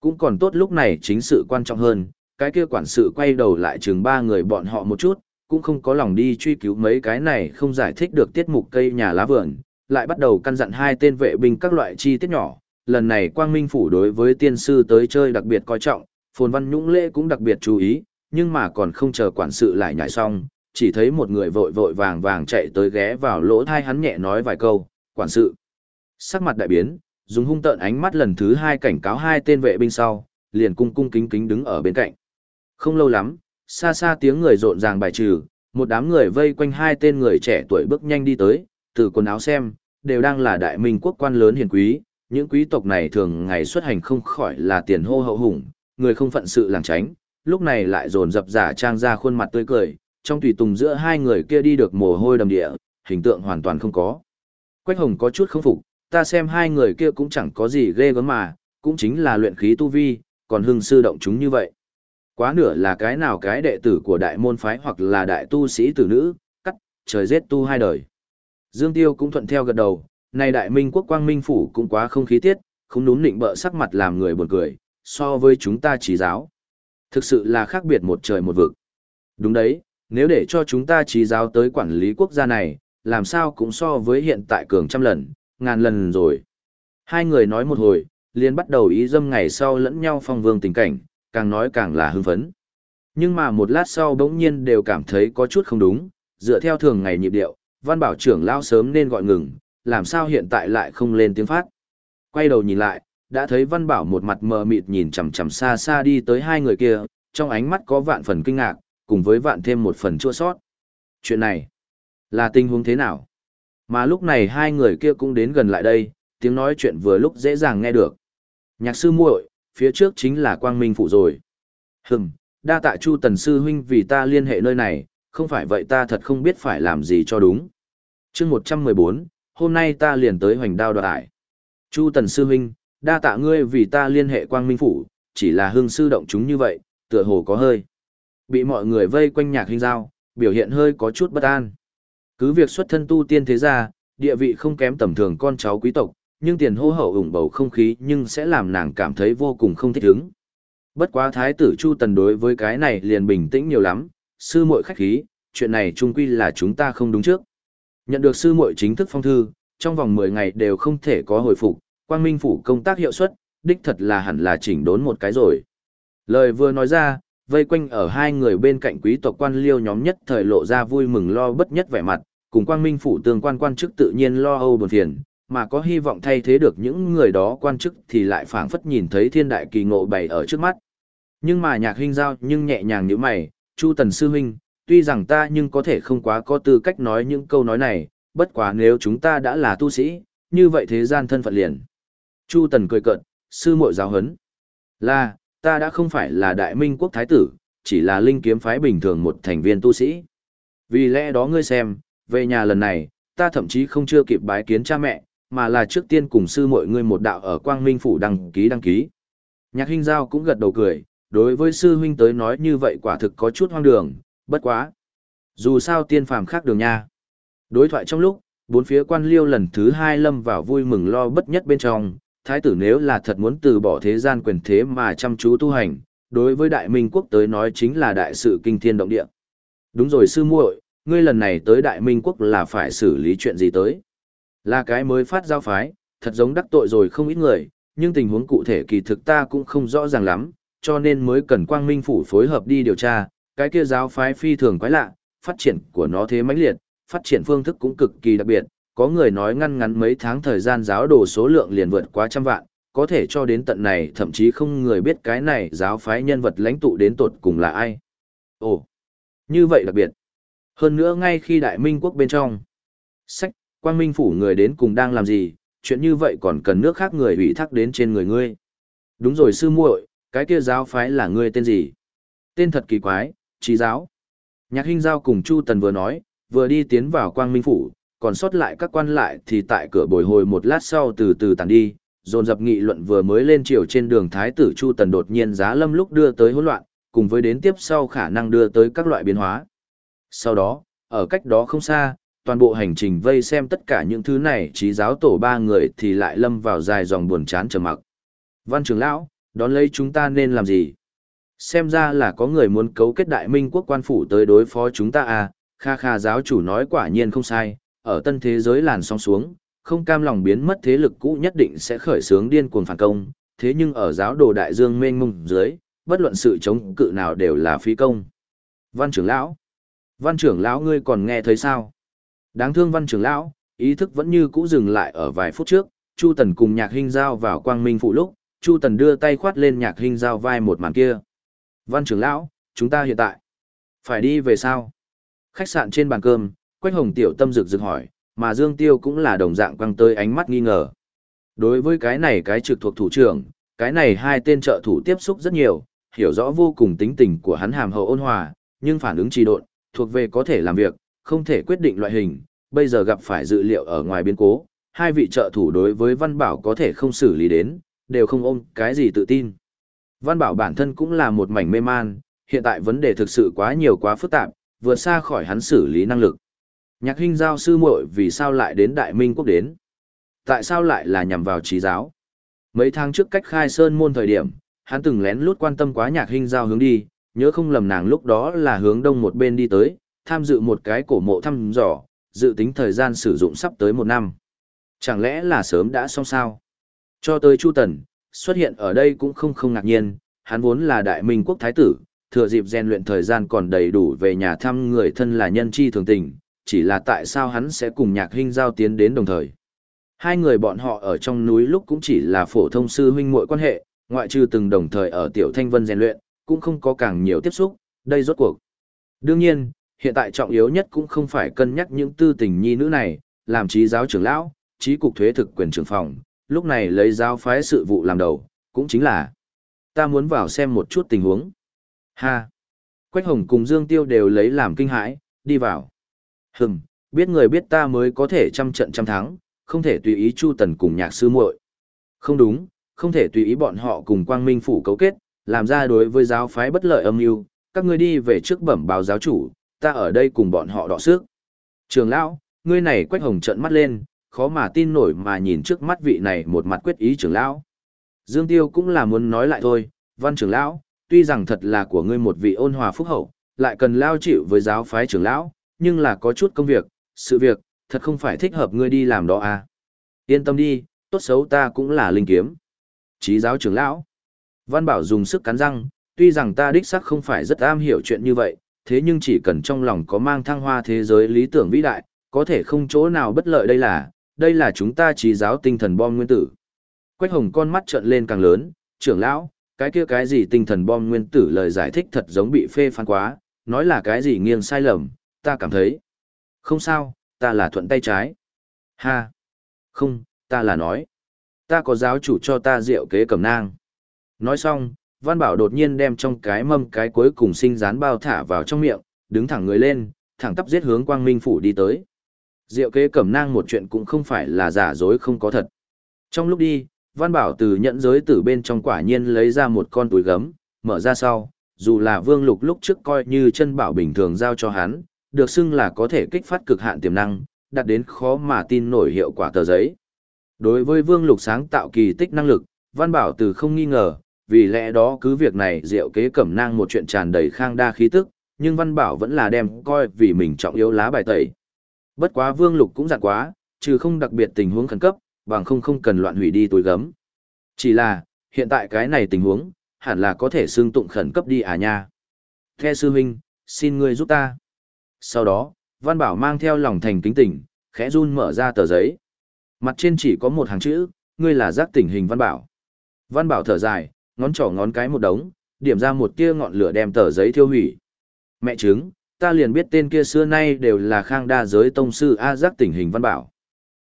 Cũng còn tốt lúc này chính sự quan trọng hơn, cái kia quản sự quay đầu lại chừng ba người bọn họ một chút, cũng không có lòng đi truy cứu mấy cái này không giải thích được tiết mục cây nhà lá vườn, lại bắt đầu căn dặn hai tên vệ binh các loại chi tiết nhỏ. Lần này Quang Minh Phủ đối với tiên sư tới chơi đặc biệt coi trọng, Phồn Văn Nhũng Lễ cũng đặc biệt chú ý, nhưng mà còn không chờ quản sự lại nhảy xong, chỉ thấy một người vội vội vàng vàng chạy tới ghé vào lỗ thai hắn nhẹ nói vài câu, quản sự. Sắc mặt đại biến, dùng hung tợn ánh mắt lần thứ hai cảnh cáo hai tên vệ binh sau, liền cung cung kính kính đứng ở bên cạnh. Không lâu lắm, xa xa tiếng người rộn ràng bài trừ, một đám người vây quanh hai tên người trẻ tuổi bước nhanh đi tới, từ quần áo xem, đều đang là đại minh quốc quan lớn hiền quý, những quý tộc này thường ngày xuất hành không khỏi là tiền hô hậu hùng, người không phận sự làng tránh, lúc này lại dồn dập giả trang ra khuôn mặt tươi cười, trong tùy tùng giữa hai người kia đi được mồ hôi đầm địa, hình tượng hoàn toàn không có. Quách Hồng có chút không phục, ta xem hai người kia cũng chẳng có gì ghê gớm mà, cũng chính là luyện khí tu vi, còn hưng sư động chúng như vậy. Quá nửa là cái nào cái đệ tử của đại môn phái hoặc là đại tu sĩ tử nữ, cắt, trời giết tu hai đời. Dương Tiêu cũng thuận theo gật đầu, này đại minh quốc quang minh phủ cũng quá không khí tiết, không đúng định bợ sắc mặt làm người buồn cười, so với chúng ta trí giáo. Thực sự là khác biệt một trời một vực. Đúng đấy, nếu để cho chúng ta trí giáo tới quản lý quốc gia này, làm sao cũng so với hiện tại cường trăm lần, ngàn lần rồi. Hai người nói một hồi, liền bắt đầu ý dâm ngày sau lẫn nhau phong vương tình cảnh, càng nói càng là hưng phấn. Nhưng mà một lát sau bỗng nhiên đều cảm thấy có chút không đúng, dựa theo thường ngày nhịp điệu, văn bảo trưởng lao sớm nên gọi ngừng, làm sao hiện tại lại không lên tiếng phát. Quay đầu nhìn lại, đã thấy văn bảo một mặt mờ mịt nhìn chằm chằm xa xa đi tới hai người kia, trong ánh mắt có vạn phần kinh ngạc, cùng với vạn thêm một phần chua sót. Chuyện này, là tình huống thế nào? Mà lúc này hai người kia cũng đến gần lại đây, tiếng nói chuyện vừa lúc dễ dàng nghe được. Nhạc sư muội, phía trước chính là quang minh phụ rồi. Hừm, đa tạ chu tần sư huynh vì ta liên hệ nơi này, không phải vậy ta thật không biết phải làm gì cho đúng. chương 114, hôm nay ta liền tới hoành đao đoạt ải. Chu tần sư huynh, đa tạ ngươi vì ta liên hệ quang minh phủ, chỉ là hương sư động chúng như vậy, tựa hồ có hơi. Bị mọi người vây quanh nhạc hình dao biểu hiện hơi có chút bất an. Cứ việc xuất thân tu tiên thế gia, địa vị không kém tầm thường con cháu quý tộc, nhưng tiền hô hậu ủng bầu không khí nhưng sẽ làm nàng cảm thấy vô cùng không thích ứng. Bất quá thái tử Chu Tần đối với cái này liền bình tĩnh nhiều lắm, sư muội khách khí, chuyện này chung quy là chúng ta không đúng trước. Nhận được sư muội chính thức phong thư, trong vòng 10 ngày đều không thể có hồi phục, quang minh phủ công tác hiệu suất, đích thật là hẳn là chỉnh đốn một cái rồi. Lời vừa nói ra, vây quanh ở hai người bên cạnh quý tộc quan liêu nhóm nhất thời lộ ra vui mừng lo bất nhất vẻ mặt, cùng quang minh phủ tương quan quan chức tự nhiên lo âu buồn phiền, mà có hy vọng thay thế được những người đó quan chức thì lại phảng phất nhìn thấy thiên đại kỳ ngộ bày ở trước mắt. Nhưng mà nhạc huynh giao nhưng nhẹ nhàng như mày, Chu Tần Sư Huynh, tuy rằng ta nhưng có thể không quá có tư cách nói những câu nói này, bất quá nếu chúng ta đã là tu sĩ, như vậy thế gian thân phận liền. Chu Tần cười cợt, sư muội giáo hấn. Là, ta đã không phải là đại minh quốc thái tử, chỉ là linh kiếm phái bình thường một thành viên tu sĩ. Vì lẽ đó ngươi xem, về nhà lần này, ta thậm chí không chưa kịp bái kiến cha mẹ, mà là trước tiên cùng sư muội ngươi một đạo ở Quang Minh phủ đăng ký đăng ký. Nhạc Hinh Giao cũng gật đầu cười, đối với sư huynh tới nói như vậy quả thực có chút hoang đường, bất quá. Dù sao tiên phàm khác đường nha. Đối thoại trong lúc, bốn phía quan liêu lần thứ hai lâm vào vui mừng lo bất nhất bên trong, thái tử nếu là thật muốn từ bỏ thế gian quyền thế mà chăm chú tu hành, đối với đại minh quốc tới nói chính là đại sự kinh thiên động địa. Đúng rồi sư muội, ngươi lần này tới đại minh quốc là phải xử lý chuyện gì tới? Là cái mới phát giao phái, thật giống đắc tội rồi không ít người, nhưng tình huống cụ thể kỳ thực ta cũng không rõ ràng lắm, cho nên mới cần quang minh phủ phối hợp đi điều tra, cái kia giáo phái phi thường quái lạ, phát triển của nó thế mãnh liệt, phát triển phương thức cũng cực kỳ đặc biệt, có người nói ngăn ngắn mấy tháng thời gian giáo đồ số lượng liền vượt quá trăm vạn, có thể cho đến tận này thậm chí không người biết cái này giáo phái nhân vật lãnh tụ đến tột cùng là ai. Ồ, như vậy đặc biệt. Hơn nữa ngay khi đại minh quốc bên trong, sách, quang minh phủ người đến cùng đang làm gì, chuyện như vậy còn cần nước khác người ủy thác đến trên người ngươi. Đúng rồi sư muội, cái kia giáo phái là ngươi tên gì? Tên thật kỳ quái, trí giáo. Nhạc Hinh Giao cùng Chu Tần vừa nói, vừa đi tiến vào quang minh phủ, còn sót lại các quan lại thì tại cửa bồi hồi một lát sau từ từ tàn đi, dồn dập nghị luận vừa mới lên chiều trên đường Thái tử Chu Tần đột nhiên giá lâm lúc đưa tới hỗn loạn, cùng với đến tiếp sau khả năng đưa tới các loại biến hóa. Sau đó, ở cách đó không xa, toàn bộ hành trình vây xem tất cả những thứ này trí giáo tổ ba người thì lại lâm vào dài dòng buồn chán trầm mặc. Văn trưởng lão, đón lấy chúng ta nên làm gì? Xem ra là có người muốn cấu kết đại minh quốc quan phủ tới đối phó chúng ta à, kha kha giáo chủ nói quả nhiên không sai, ở tân thế giới làn sóng xuống, không cam lòng biến mất thế lực cũ nhất định sẽ khởi xướng điên cuồng phản công, thế nhưng ở giáo đồ đại dương mênh mông dưới, bất luận sự chống cự nào đều là phi công. Văn trưởng lão, văn trưởng lão ngươi còn nghe thấy sao? Đáng thương văn trưởng lão, ý thức vẫn như cũ dừng lại ở vài phút trước, Chu Tần cùng Nhạc Hinh giao vào quang minh phụ lúc, Chu Tần đưa tay khoát lên Nhạc Hinh giao vai một màn kia. Văn trưởng lão, chúng ta hiện tại phải đi về sao? Khách sạn trên bàn cơm, Quách Hồng tiểu tâm rực rực hỏi, mà Dương Tiêu cũng là đồng dạng quăng tới ánh mắt nghi ngờ. Đối với cái này cái trực thuộc thủ trưởng, cái này hai tên trợ thủ tiếp xúc rất nhiều, hiểu rõ vô cùng tính tình của hắn hàm hậu ôn hòa, nhưng phản ứng trì độn, thuộc về có thể làm việc, không thể quyết định loại hình, bây giờ gặp phải dự liệu ở ngoài biến cố, hai vị trợ thủ đối với Văn Bảo có thể không xử lý đến, đều không ôm cái gì tự tin. Văn Bảo bản thân cũng là một mảnh mê man, hiện tại vấn đề thực sự quá nhiều quá phức tạp, vượt xa khỏi hắn xử lý năng lực. Nhạc Hinh giao sư muội vì sao lại đến Đại Minh quốc đến? Tại sao lại là nhằm vào trí giáo? Mấy tháng trước cách khai sơn môn thời điểm, hắn từng lén lút quan tâm quá nhạc Hinh giao hướng đi, nhớ không lầm nàng lúc đó là hướng đông một bên đi tới, tham dự một cái cổ mộ thăm dò, dự tính thời gian sử dụng sắp tới một năm. Chẳng lẽ là sớm đã xong sao? Cho tới Chu Tần, xuất hiện ở đây cũng không không ngạc nhiên, hắn vốn là đại minh quốc thái tử, thừa dịp rèn luyện thời gian còn đầy đủ về nhà thăm người thân là nhân chi thường tình, chỉ là tại sao hắn sẽ cùng nhạc huynh giao tiến đến đồng thời. Hai người bọn họ ở trong núi lúc cũng chỉ là phổ thông sư huynh muội quan hệ, ngoại trừ từng đồng thời ở tiểu thanh vân rèn luyện, cũng không có càng nhiều tiếp xúc, đây rốt cuộc. Đương nhiên, hiện tại trọng yếu nhất cũng không phải cân nhắc những tư tình nhi nữ này, làm trí giáo trưởng lão, trí cục thuế thực quyền trưởng phòng, lúc này lấy giáo phái sự vụ làm đầu, cũng chính là ta muốn vào xem một chút tình huống. Ha! Quách Hồng cùng Dương Tiêu đều lấy làm kinh hãi, đi vào. Hừm, biết người biết ta mới có thể trăm trận trăm thắng, không thể tùy ý Chu Tần cùng nhạc sư muội. Không đúng, không thể tùy ý bọn họ cùng Quang Minh phủ cấu kết, làm ra đối với giáo phái bất lợi âm mưu. Các ngươi đi về trước bẩm báo giáo chủ, ta ở đây cùng bọn họ đọ sức. Trường lão, ngươi này Quách Hồng trợn mắt lên, khó mà tin nổi mà nhìn trước mắt vị này một mặt quyết ý trưởng lão. Dương Tiêu cũng là muốn nói lại thôi, văn trưởng lão, tuy rằng thật là của ngươi một vị ôn hòa phúc hậu, lại cần lao chịu với giáo phái trưởng lão, nhưng là có chút công việc, sự việc, thật không phải thích hợp ngươi đi làm đó à. Yên tâm đi, tốt xấu ta cũng là linh kiếm. Chí giáo trưởng lão. Văn Bảo dùng sức cắn răng, tuy rằng ta đích xác không phải rất am hiểu chuyện như vậy, thế nhưng chỉ cần trong lòng có mang thăng hoa thế giới lý tưởng vĩ đại, có thể không chỗ nào bất lợi đây là, đây là chúng ta trí giáo tinh thần bom nguyên tử. Quách hồng con mắt trợn lên càng lớn, trưởng lão, cái kia cái gì tinh thần bom nguyên tử lời giải thích thật giống bị phê phán quá, nói là cái gì nghiêng sai lầm, ta cảm thấy. Không sao, ta là thuận tay trái. Ha. Không, ta là nói. Ta có giáo chủ cho ta rượu kế cầm nang. Nói xong, Văn Bảo đột nhiên đem trong cái mâm cái cuối cùng sinh rán bao thả vào trong miệng, đứng thẳng người lên, thẳng tắp giết hướng Quang Minh phủ đi tới. Diệu kế cẩm nang một chuyện cũng không phải là giả dối không có thật. Trong lúc đi, Văn Bảo từ nhận giới từ bên trong quả nhiên lấy ra một con túi gấm, mở ra sau, dù là Vương Lục lúc trước coi như chân bảo bình thường giao cho hắn, được xưng là có thể kích phát cực hạn tiềm năng, đạt đến khó mà tin nổi hiệu quả tờ giấy. Đối với Vương Lục sáng tạo kỳ tích năng lực, Văn Bảo từ không nghi ngờ, vì lẽ đó cứ việc này diệu kế cẩm nang một chuyện tràn đầy khang đa khí tức, nhưng Văn Bảo vẫn là đem coi vì mình trọng yếu lá bài tẩy. Bất quá Vương Lục cũng dặn quá, trừ không đặc biệt tình huống khẩn cấp, bằng không không cần loạn hủy đi túi gấm. Chỉ là, hiện tại cái này tình huống, hẳn là có thể xương tụng khẩn cấp đi à nha. The sư huynh, xin ngươi giúp ta. Sau đó, Văn Bảo mang theo lòng thành kính tỉnh, khẽ run mở ra tờ giấy. Mặt trên chỉ có một hàng chữ, ngươi là giác tỉnh hình Văn Bảo. Văn Bảo thở dài, ngón trỏ ngón cái một đống, điểm ra một tia ngọn lửa đem tờ giấy thiêu hủy. Mẹ chứng, ta liền biết tên kia xưa nay đều là khang đa giới tông sư A giác tỉnh hình Văn Bảo.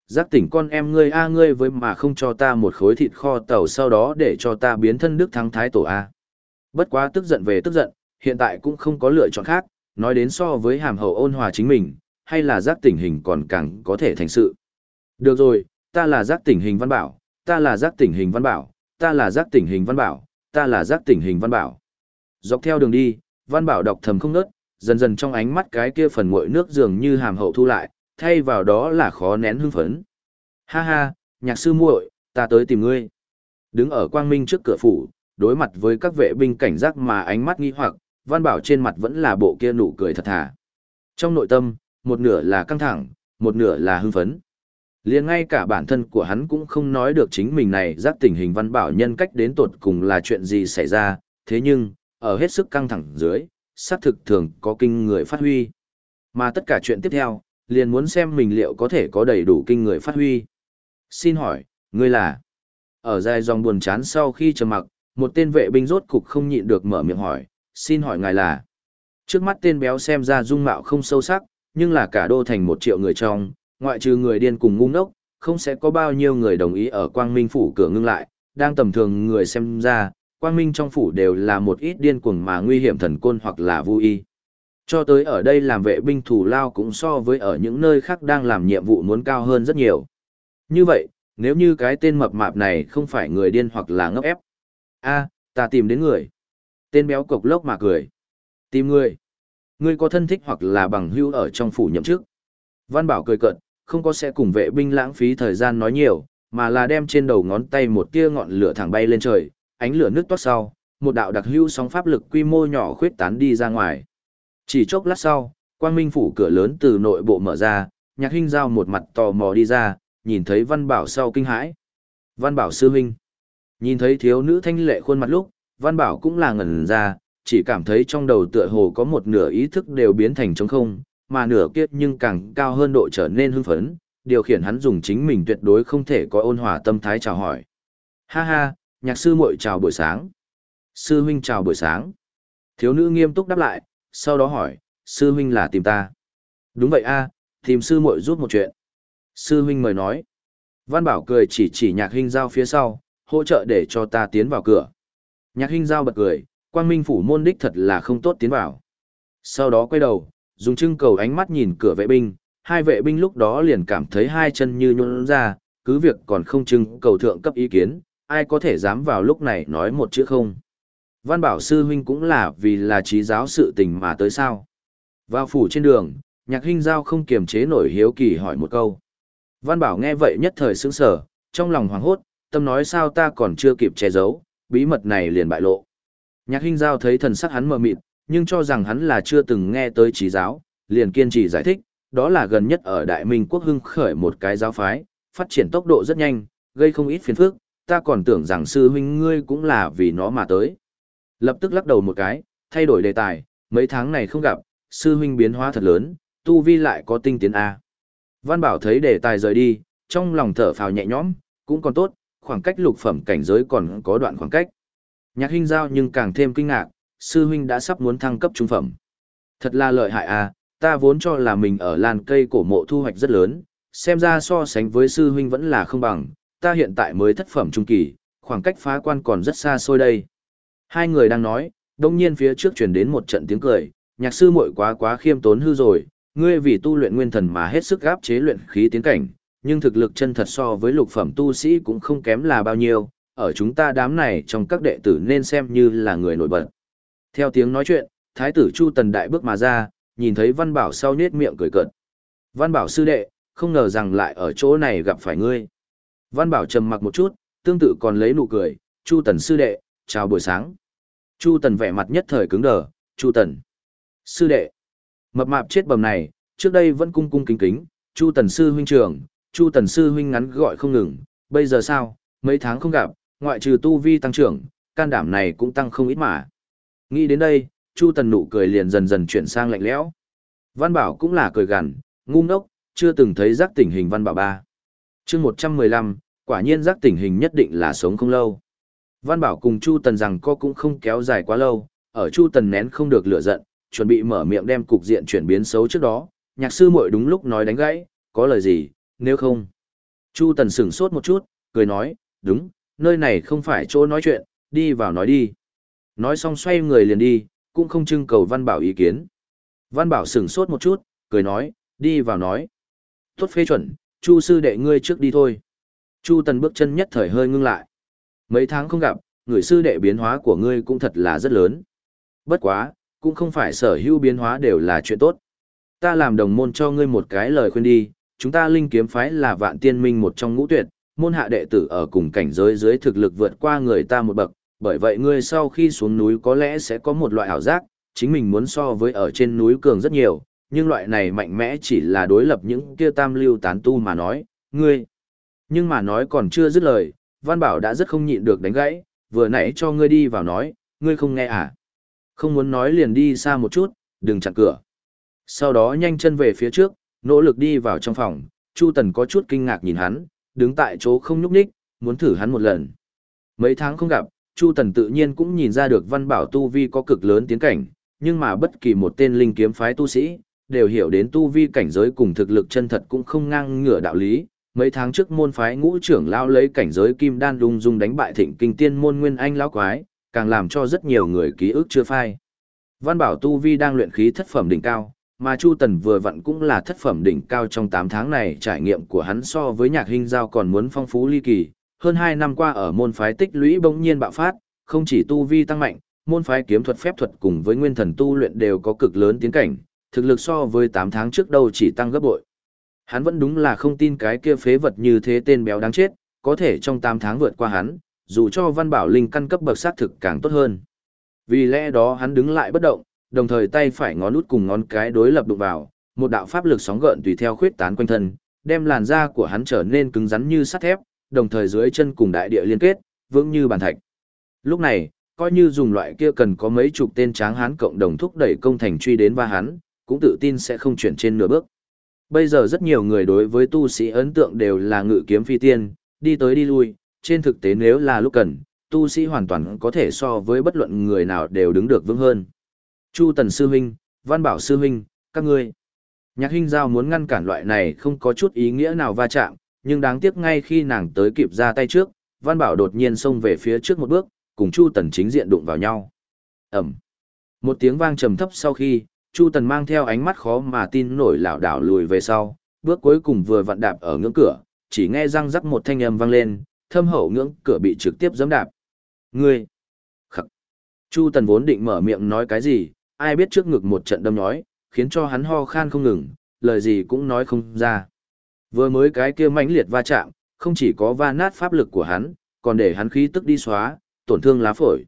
Giác tỉnh con em ngươi A ngươi với mà không cho ta một khối thịt kho tàu sau đó để cho ta biến thân đức thắng thái tổ A. Bất quá tức giận về tức giận, hiện tại cũng không có lựa chọn khác, nói đến so với hàm hậu ôn hòa chính mình, hay là giác tỉnh hình còn càng có thể thành sự. Được rồi, ta là giác tỉnh hình văn bảo, ta là giác tỉnh hình văn bảo, ta là giác tỉnh hình văn bảo, ta là giác tỉnh hình văn bảo. Dọc theo đường đi, văn bảo đọc thầm không nớt, dần dần trong ánh mắt cái kia phần nguội nước dường như hàm hậu thu lại, thay vào đó là khó nén hưng phấn. Ha ha, nhạc sư muội, ta tới tìm ngươi. Đứng ở quang minh trước cửa phủ, đối mặt với các vệ binh cảnh giác mà ánh mắt nghi hoặc, Văn Bảo trên mặt vẫn là bộ kia nụ cười thật thà. Trong nội tâm, một nửa là căng thẳng, một nửa là hưng phấn liền ngay cả bản thân của hắn cũng không nói được chính mình này giác tình hình Văn Bảo nhân cách đến tột cùng là chuyện gì xảy ra, thế nhưng, ở hết sức căng thẳng dưới, xác thực thường có kinh người phát huy. Mà tất cả chuyện tiếp theo, liền muốn xem mình liệu có thể có đầy đủ kinh người phát huy. Xin hỏi, ngươi là? Ở dài dòng buồn chán sau khi trầm mặc, một tên vệ binh rốt cục không nhịn được mở miệng hỏi, xin hỏi ngài là? Trước mắt tên béo xem ra dung mạo không sâu sắc, nhưng là cả đô thành một triệu người trong, ngoại trừ người điên cùng ngu ngốc, không sẽ có bao nhiêu người đồng ý ở quang minh phủ cửa ngưng lại, đang tầm thường người xem ra, quang minh trong phủ đều là một ít điên cuồng mà nguy hiểm thần côn hoặc là vui y. Cho tới ở đây làm vệ binh thủ lao cũng so với ở những nơi khác đang làm nhiệm vụ muốn cao hơn rất nhiều. Như vậy, nếu như cái tên mập mạp này không phải người điên hoặc là ngốc ép. a ta tìm đến người. Tên béo cộc lốc mà cười. Tìm người. Ngươi có thân thích hoặc là bằng hữu ở trong phủ nhậm chức. Văn Bảo cười cợt, không có sẽ cùng vệ binh lãng phí thời gian nói nhiều, mà là đem trên đầu ngón tay một tia ngọn lửa thẳng bay lên trời, ánh lửa nước toát sau, một đạo đặc hữu sóng pháp lực quy mô nhỏ khuyết tán đi ra ngoài. Chỉ chốc lát sau, quang minh phủ cửa lớn từ nội bộ mở ra, nhạc Hinh giao một mặt tò mò đi ra, nhìn thấy văn bảo sau kinh hãi. Văn bảo sư huynh. Nhìn thấy thiếu nữ thanh lệ khuôn mặt lúc, văn bảo cũng là ngẩn ra, chỉ cảm thấy trong đầu tựa hồ có một nửa ý thức đều biến thành trống không, mà nửa kiếp nhưng càng cao hơn độ trở nên hưng phấn, điều khiển hắn dùng chính mình tuyệt đối không thể có ôn hòa tâm thái chào hỏi. Ha ha, nhạc sư muội chào buổi sáng. Sư huynh chào buổi sáng. Thiếu nữ nghiêm túc đáp lại, sau đó hỏi, sư huynh là tìm ta. Đúng vậy a, tìm sư muội giúp một chuyện. Sư huynh mời nói. Văn Bảo cười chỉ chỉ nhạc huynh giao phía sau, hỗ trợ để cho ta tiến vào cửa. Nhạc huynh giao bật cười, quang minh phủ môn đích thật là không tốt tiến vào. Sau đó quay đầu, dùng trưng cầu ánh mắt nhìn cửa vệ binh, hai vệ binh lúc đó liền cảm thấy hai chân như nhũn ra, cứ việc còn không trưng cầu thượng cấp ý kiến, ai có thể dám vào lúc này nói một chữ không. Văn bảo sư huynh cũng là vì là trí giáo sự tình mà tới sao. Vào phủ trên đường, nhạc huynh giao không kiềm chế nổi hiếu kỳ hỏi một câu. Văn bảo nghe vậy nhất thời sững sở, trong lòng hoảng hốt, tâm nói sao ta còn chưa kịp che giấu, bí mật này liền bại lộ. Nhạc huynh giao thấy thần sắc hắn mờ mịt, nhưng cho rằng hắn là chưa từng nghe tới trí giáo, liền kiên trì giải thích, đó là gần nhất ở Đại Minh quốc hưng khởi một cái giáo phái, phát triển tốc độ rất nhanh, gây không ít phiền phức, ta còn tưởng rằng sư huynh ngươi cũng là vì nó mà tới. Lập tức lắc đầu một cái, thay đổi đề tài, mấy tháng này không gặp, sư huynh biến hóa thật lớn, tu vi lại có tinh tiến A. Văn Bảo thấy đề tài rời đi, trong lòng thở phào nhẹ nhõm, cũng còn tốt, khoảng cách lục phẩm cảnh giới còn có đoạn khoảng cách. Nhạc huynh giao nhưng càng thêm kinh ngạc, sư huynh đã sắp muốn thăng cấp trung phẩm. Thật là lợi hại à, ta vốn cho là mình ở làn cây cổ mộ thu hoạch rất lớn, xem ra so sánh với sư huynh vẫn là không bằng, ta hiện tại mới thất phẩm trung kỳ, khoảng cách phá quan còn rất xa xôi đây. Hai người đang nói, đông nhiên phía trước truyền đến một trận tiếng cười, nhạc sư muội quá quá khiêm tốn hư rồi, ngươi vì tu luyện nguyên thần mà hết sức gáp chế luyện khí tiến cảnh, nhưng thực lực chân thật so với lục phẩm tu sĩ cũng không kém là bao nhiêu, ở chúng ta đám này trong các đệ tử nên xem như là người nổi bật. Theo tiếng nói chuyện, Thái tử Chu Tần Đại bước mà ra, nhìn thấy Văn Bảo sau nết miệng cười cợt. Văn Bảo sư đệ, không ngờ rằng lại ở chỗ này gặp phải ngươi. Văn Bảo trầm mặc một chút, tương tự còn lấy nụ cười, Chu Tần sư đệ, chào buổi sáng. Chu Tần vẻ mặt nhất thời cứng đờ, Chu Tần. Sư đệ. Mập mạp chết bầm này, trước đây vẫn cung cung kính kính, Chu Tần sư huynh trưởng, Chu Tần sư huynh ngắn gọi không ngừng, bây giờ sao, mấy tháng không gặp, ngoại trừ tu vi tăng trưởng, can đảm này cũng tăng không ít mà. Nghĩ đến đây, Chu Tần nụ cười liền dần dần chuyển sang lạnh lẽo. Văn Bảo cũng là cười gằn, ngu ngốc, chưa từng thấy giác tình hình Văn Bảo ba. Chương 115, quả nhiên giác tình hình nhất định là sống không lâu. Văn Bảo cùng Chu Tần rằng co cũng không kéo dài quá lâu, ở Chu Tần nén không được lửa giận, chuẩn bị mở miệng đem cục diện chuyển biến xấu trước đó, nhạc sư muội đúng lúc nói đánh gãy, có lời gì, nếu không. Chu Tần sửng sốt một chút, cười nói, đúng, nơi này không phải chỗ nói chuyện, đi vào nói đi. Nói xong xoay người liền đi, cũng không trưng cầu Văn Bảo ý kiến. Văn Bảo sửng sốt một chút, cười nói, đi vào nói. Tốt phê chuẩn, Chu sư đệ ngươi trước đi thôi. Chu Tần bước chân nhất thời hơi ngưng lại. Mấy tháng không gặp, người sư đệ biến hóa của ngươi cũng thật là rất lớn. Bất quá, cũng không phải sở hữu biến hóa đều là chuyện tốt. Ta làm đồng môn cho ngươi một cái lời khuyên đi, chúng ta linh kiếm phái là vạn tiên minh một trong ngũ tuyệt, môn hạ đệ tử ở cùng cảnh giới dưới thực lực vượt qua người ta một bậc, bởi vậy ngươi sau khi xuống núi có lẽ sẽ có một loại ảo giác, chính mình muốn so với ở trên núi cường rất nhiều, nhưng loại này mạnh mẽ chỉ là đối lập những kia tam lưu tán tu mà nói, ngươi. Nhưng mà nói còn chưa dứt lời, Văn Bảo đã rất không nhịn được đánh gãy, vừa nãy cho ngươi đi vào nói, ngươi không nghe à? Không muốn nói liền đi xa một chút, đừng chặn cửa. Sau đó nhanh chân về phía trước, nỗ lực đi vào trong phòng, Chu Tần có chút kinh ngạc nhìn hắn, đứng tại chỗ không nhúc nhích, muốn thử hắn một lần. Mấy tháng không gặp, Chu Tần tự nhiên cũng nhìn ra được Văn Bảo tu vi có cực lớn tiến cảnh, nhưng mà bất kỳ một tên linh kiếm phái tu sĩ, đều hiểu đến tu vi cảnh giới cùng thực lực chân thật cũng không ngang ngửa đạo lý. Mấy tháng trước môn phái ngũ trưởng lao lấy cảnh giới kim đan đung dung đánh bại thịnh kinh tiên môn nguyên anh lão quái, càng làm cho rất nhiều người ký ức chưa phai. Văn Bảo tu vi đang luyện khí thất phẩm đỉnh cao, mà Chu Tần vừa vặn cũng là thất phẩm đỉnh cao trong 8 tháng này trải nghiệm của hắn so với nhạc hình giao còn muốn phong phú ly kỳ, hơn 2 năm qua ở môn phái tích lũy bỗng nhiên bạo phát, không chỉ tu vi tăng mạnh, môn phái kiếm thuật phép thuật cùng với nguyên thần tu luyện đều có cực lớn tiến cảnh, thực lực so với 8 tháng trước đâu chỉ tăng gấp bội. Hắn vẫn đúng là không tin cái kia phế vật như thế tên béo đáng chết, có thể trong 8 tháng vượt qua hắn, dù cho văn bảo linh căn cấp bậc sát thực càng tốt hơn. Vì lẽ đó hắn đứng lại bất động, đồng thời tay phải ngón út cùng ngón cái đối lập đụng vào, một đạo pháp lực sóng gợn tùy theo khuyết tán quanh thân, đem làn da của hắn trở nên cứng rắn như sắt thép, đồng thời dưới chân cùng đại địa liên kết, vững như bàn thạch. Lúc này, coi như dùng loại kia cần có mấy chục tên tráng hán cộng đồng thúc đẩy công thành truy đến ba hắn, cũng tự tin sẽ không chuyển trên nửa bước. Bây giờ rất nhiều người đối với tu sĩ ấn tượng đều là ngự kiếm phi tiên, đi tới đi lui, trên thực tế nếu là lúc cần, tu sĩ hoàn toàn có thể so với bất luận người nào đều đứng được vững hơn. Chu Tần Sư Minh, Văn Bảo Sư Minh, các ngươi. Nhạc Hinh Giao muốn ngăn cản loại này không có chút ý nghĩa nào va chạm, nhưng đáng tiếc ngay khi nàng tới kịp ra tay trước, Văn Bảo đột nhiên xông về phía trước một bước, cùng Chu Tần chính diện đụng vào nhau. Ẩm. Một tiếng vang trầm thấp sau khi, Chu Tần mang theo ánh mắt khó mà tin nổi lảo đảo lùi về sau, bước cuối cùng vừa vặn đạp ở ngưỡng cửa, chỉ nghe răng rắc một thanh âm vang lên, thâm hậu ngưỡng cửa bị trực tiếp giẫm đạp. Ngươi! Khắc! Chu Tần vốn định mở miệng nói cái gì, ai biết trước ngực một trận đâm nhói, khiến cho hắn ho khan không ngừng, lời gì cũng nói không ra. Vừa mới cái kia mãnh liệt va chạm, không chỉ có va nát pháp lực của hắn, còn để hắn khí tức đi xóa, tổn thương lá phổi.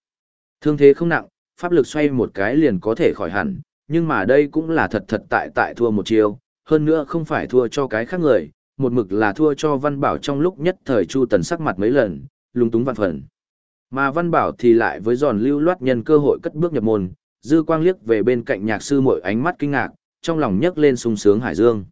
Thương thế không nặng, pháp lực xoay một cái liền có thể khỏi hẳn, nhưng mà đây cũng là thật thật tại tại thua một chiêu, hơn nữa không phải thua cho cái khác người, một mực là thua cho Văn Bảo trong lúc nhất thời Chu Tần sắc mặt mấy lần, lung túng vạn phần. Mà Văn Bảo thì lại với giòn lưu loát nhân cơ hội cất bước nhập môn, dư quang liếc về bên cạnh nhạc sư mỗi ánh mắt kinh ngạc, trong lòng nhấc lên sung sướng hải dương.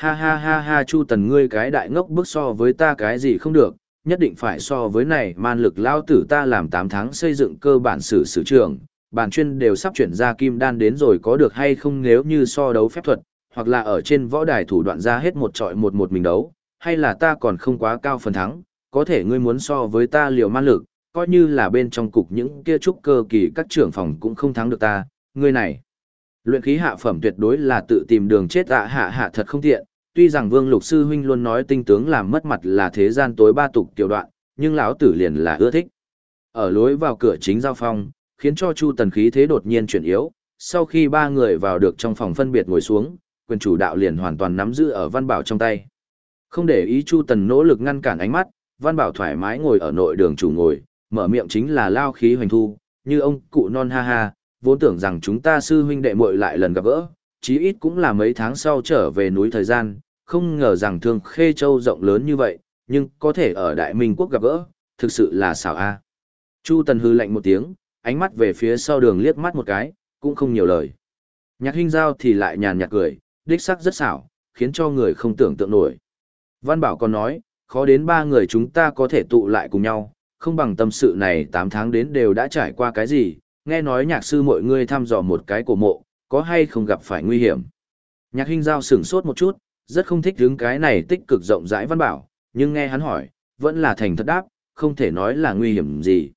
Ha ha ha ha Chu Tần ngươi cái đại ngốc bước so với ta cái gì không được, nhất định phải so với này man lực lao tử ta làm 8 tháng xây dựng cơ bản sử sử trường, bản chuyên đều sắp chuyển ra kim đan đến rồi có được hay không nếu như so đấu phép thuật, hoặc là ở trên võ đài thủ đoạn ra hết một trọi một một mình đấu, hay là ta còn không quá cao phần thắng, có thể ngươi muốn so với ta liều man lực, coi như là bên trong cục những kia trúc cơ kỳ các trưởng phòng cũng không thắng được ta, ngươi này. Luyện khí hạ phẩm tuyệt đối là tự tìm đường chết ạ hạ hạ thật không tiện, tuy rằng Vương Lục sư huynh luôn nói tinh tướng làm mất mặt là thế gian tối ba tục tiểu đoạn, nhưng lão tử liền là ưa thích. Ở lối vào cửa chính giao phong, khiến cho Chu Tần khí thế đột nhiên chuyển yếu, sau khi ba người vào được trong phòng phân biệt ngồi xuống, quyền chủ đạo liền hoàn toàn nắm giữ ở Văn Bảo trong tay. Không để ý Chu Tần nỗ lực ngăn cản ánh mắt, Văn Bảo thoải mái ngồi ở nội đường chủ ngồi, mở miệng chính là lao khí hoành thu, như ông cụ non ha ha, vốn tưởng rằng chúng ta sư huynh đệ muội lại lần gặp gỡ, chí ít cũng là mấy tháng sau trở về núi thời gian, không ngờ rằng thương khê châu rộng lớn như vậy, nhưng có thể ở Đại Minh quốc gặp gỡ, thực sự là xảo a. Chu Tần hư lạnh một tiếng, ánh mắt về phía sau đường liếc mắt một cái, cũng không nhiều lời. Nhạc Hinh Giao thì lại nhàn nhạt cười, đích sắc rất xảo, khiến cho người không tưởng tượng nổi. Văn Bảo còn nói, khó đến ba người chúng ta có thể tụ lại cùng nhau, không bằng tâm sự này 8 tháng đến đều đã trải qua cái gì, nghe nói nhạc sư mọi người thăm dò một cái cổ mộ, có hay không gặp phải nguy hiểm. Nhạc Hinh Giao sửng sốt một chút, rất không thích hướng cái này tích cực rộng rãi Văn Bảo, nhưng nghe hắn hỏi, vẫn là thành thật đáp, không thể nói là nguy hiểm gì.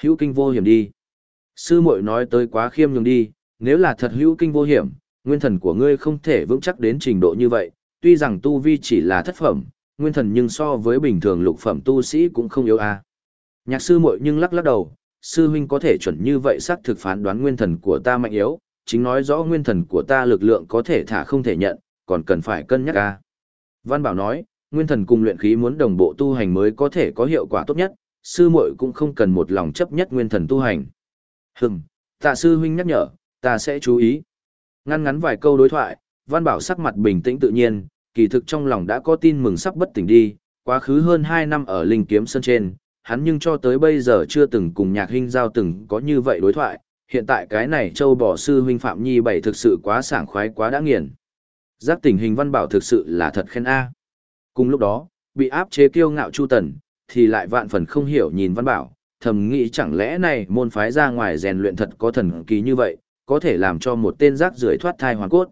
Hữu kinh vô hiểm đi. Sư muội nói tới quá khiêm nhường đi, nếu là thật hữu kinh vô hiểm, nguyên thần của ngươi không thể vững chắc đến trình độ như vậy, tuy rằng tu vi chỉ là thất phẩm, nguyên thần nhưng so với bình thường lục phẩm tu sĩ cũng không yếu a. Nhạc sư muội nhưng lắc lắc đầu, sư huynh có thể chuẩn như vậy xác thực phán đoán nguyên thần của ta mạnh yếu, chính nói rõ nguyên thần của ta lực lượng có thể thả không thể nhận, còn cần phải cân nhắc a. Văn Bảo nói, nguyên thần cùng luyện khí muốn đồng bộ tu hành mới có thể có hiệu quả tốt nhất, sư muội cũng không cần một lòng chấp nhất nguyên thần tu hành. Hừm, tạ sư huynh nhắc nhở, ta sẽ chú ý. Ngăn ngắn vài câu đối thoại, Văn Bảo sắc mặt bình tĩnh tự nhiên, kỳ thực trong lòng đã có tin mừng sắp bất tỉnh đi, quá khứ hơn 2 năm ở Linh Kiếm Sơn trên, hắn nhưng cho tới bây giờ chưa từng cùng nhạc huynh giao từng có như vậy đối thoại, hiện tại cái này châu bỏ sư huynh Phạm Nhi bảy thực sự quá sảng khoái quá đã nghiền. Giác tình hình Văn Bảo thực sự là thật khen A. Cùng lúc đó, bị áp chế kiêu ngạo Chu Tần, thì lại vạn phần không hiểu nhìn Văn Bảo, thầm nghĩ chẳng lẽ này môn phái ra ngoài rèn luyện thật có thần kỳ như vậy, có thể làm cho một tên rác rưởi thoát thai hoàn cốt.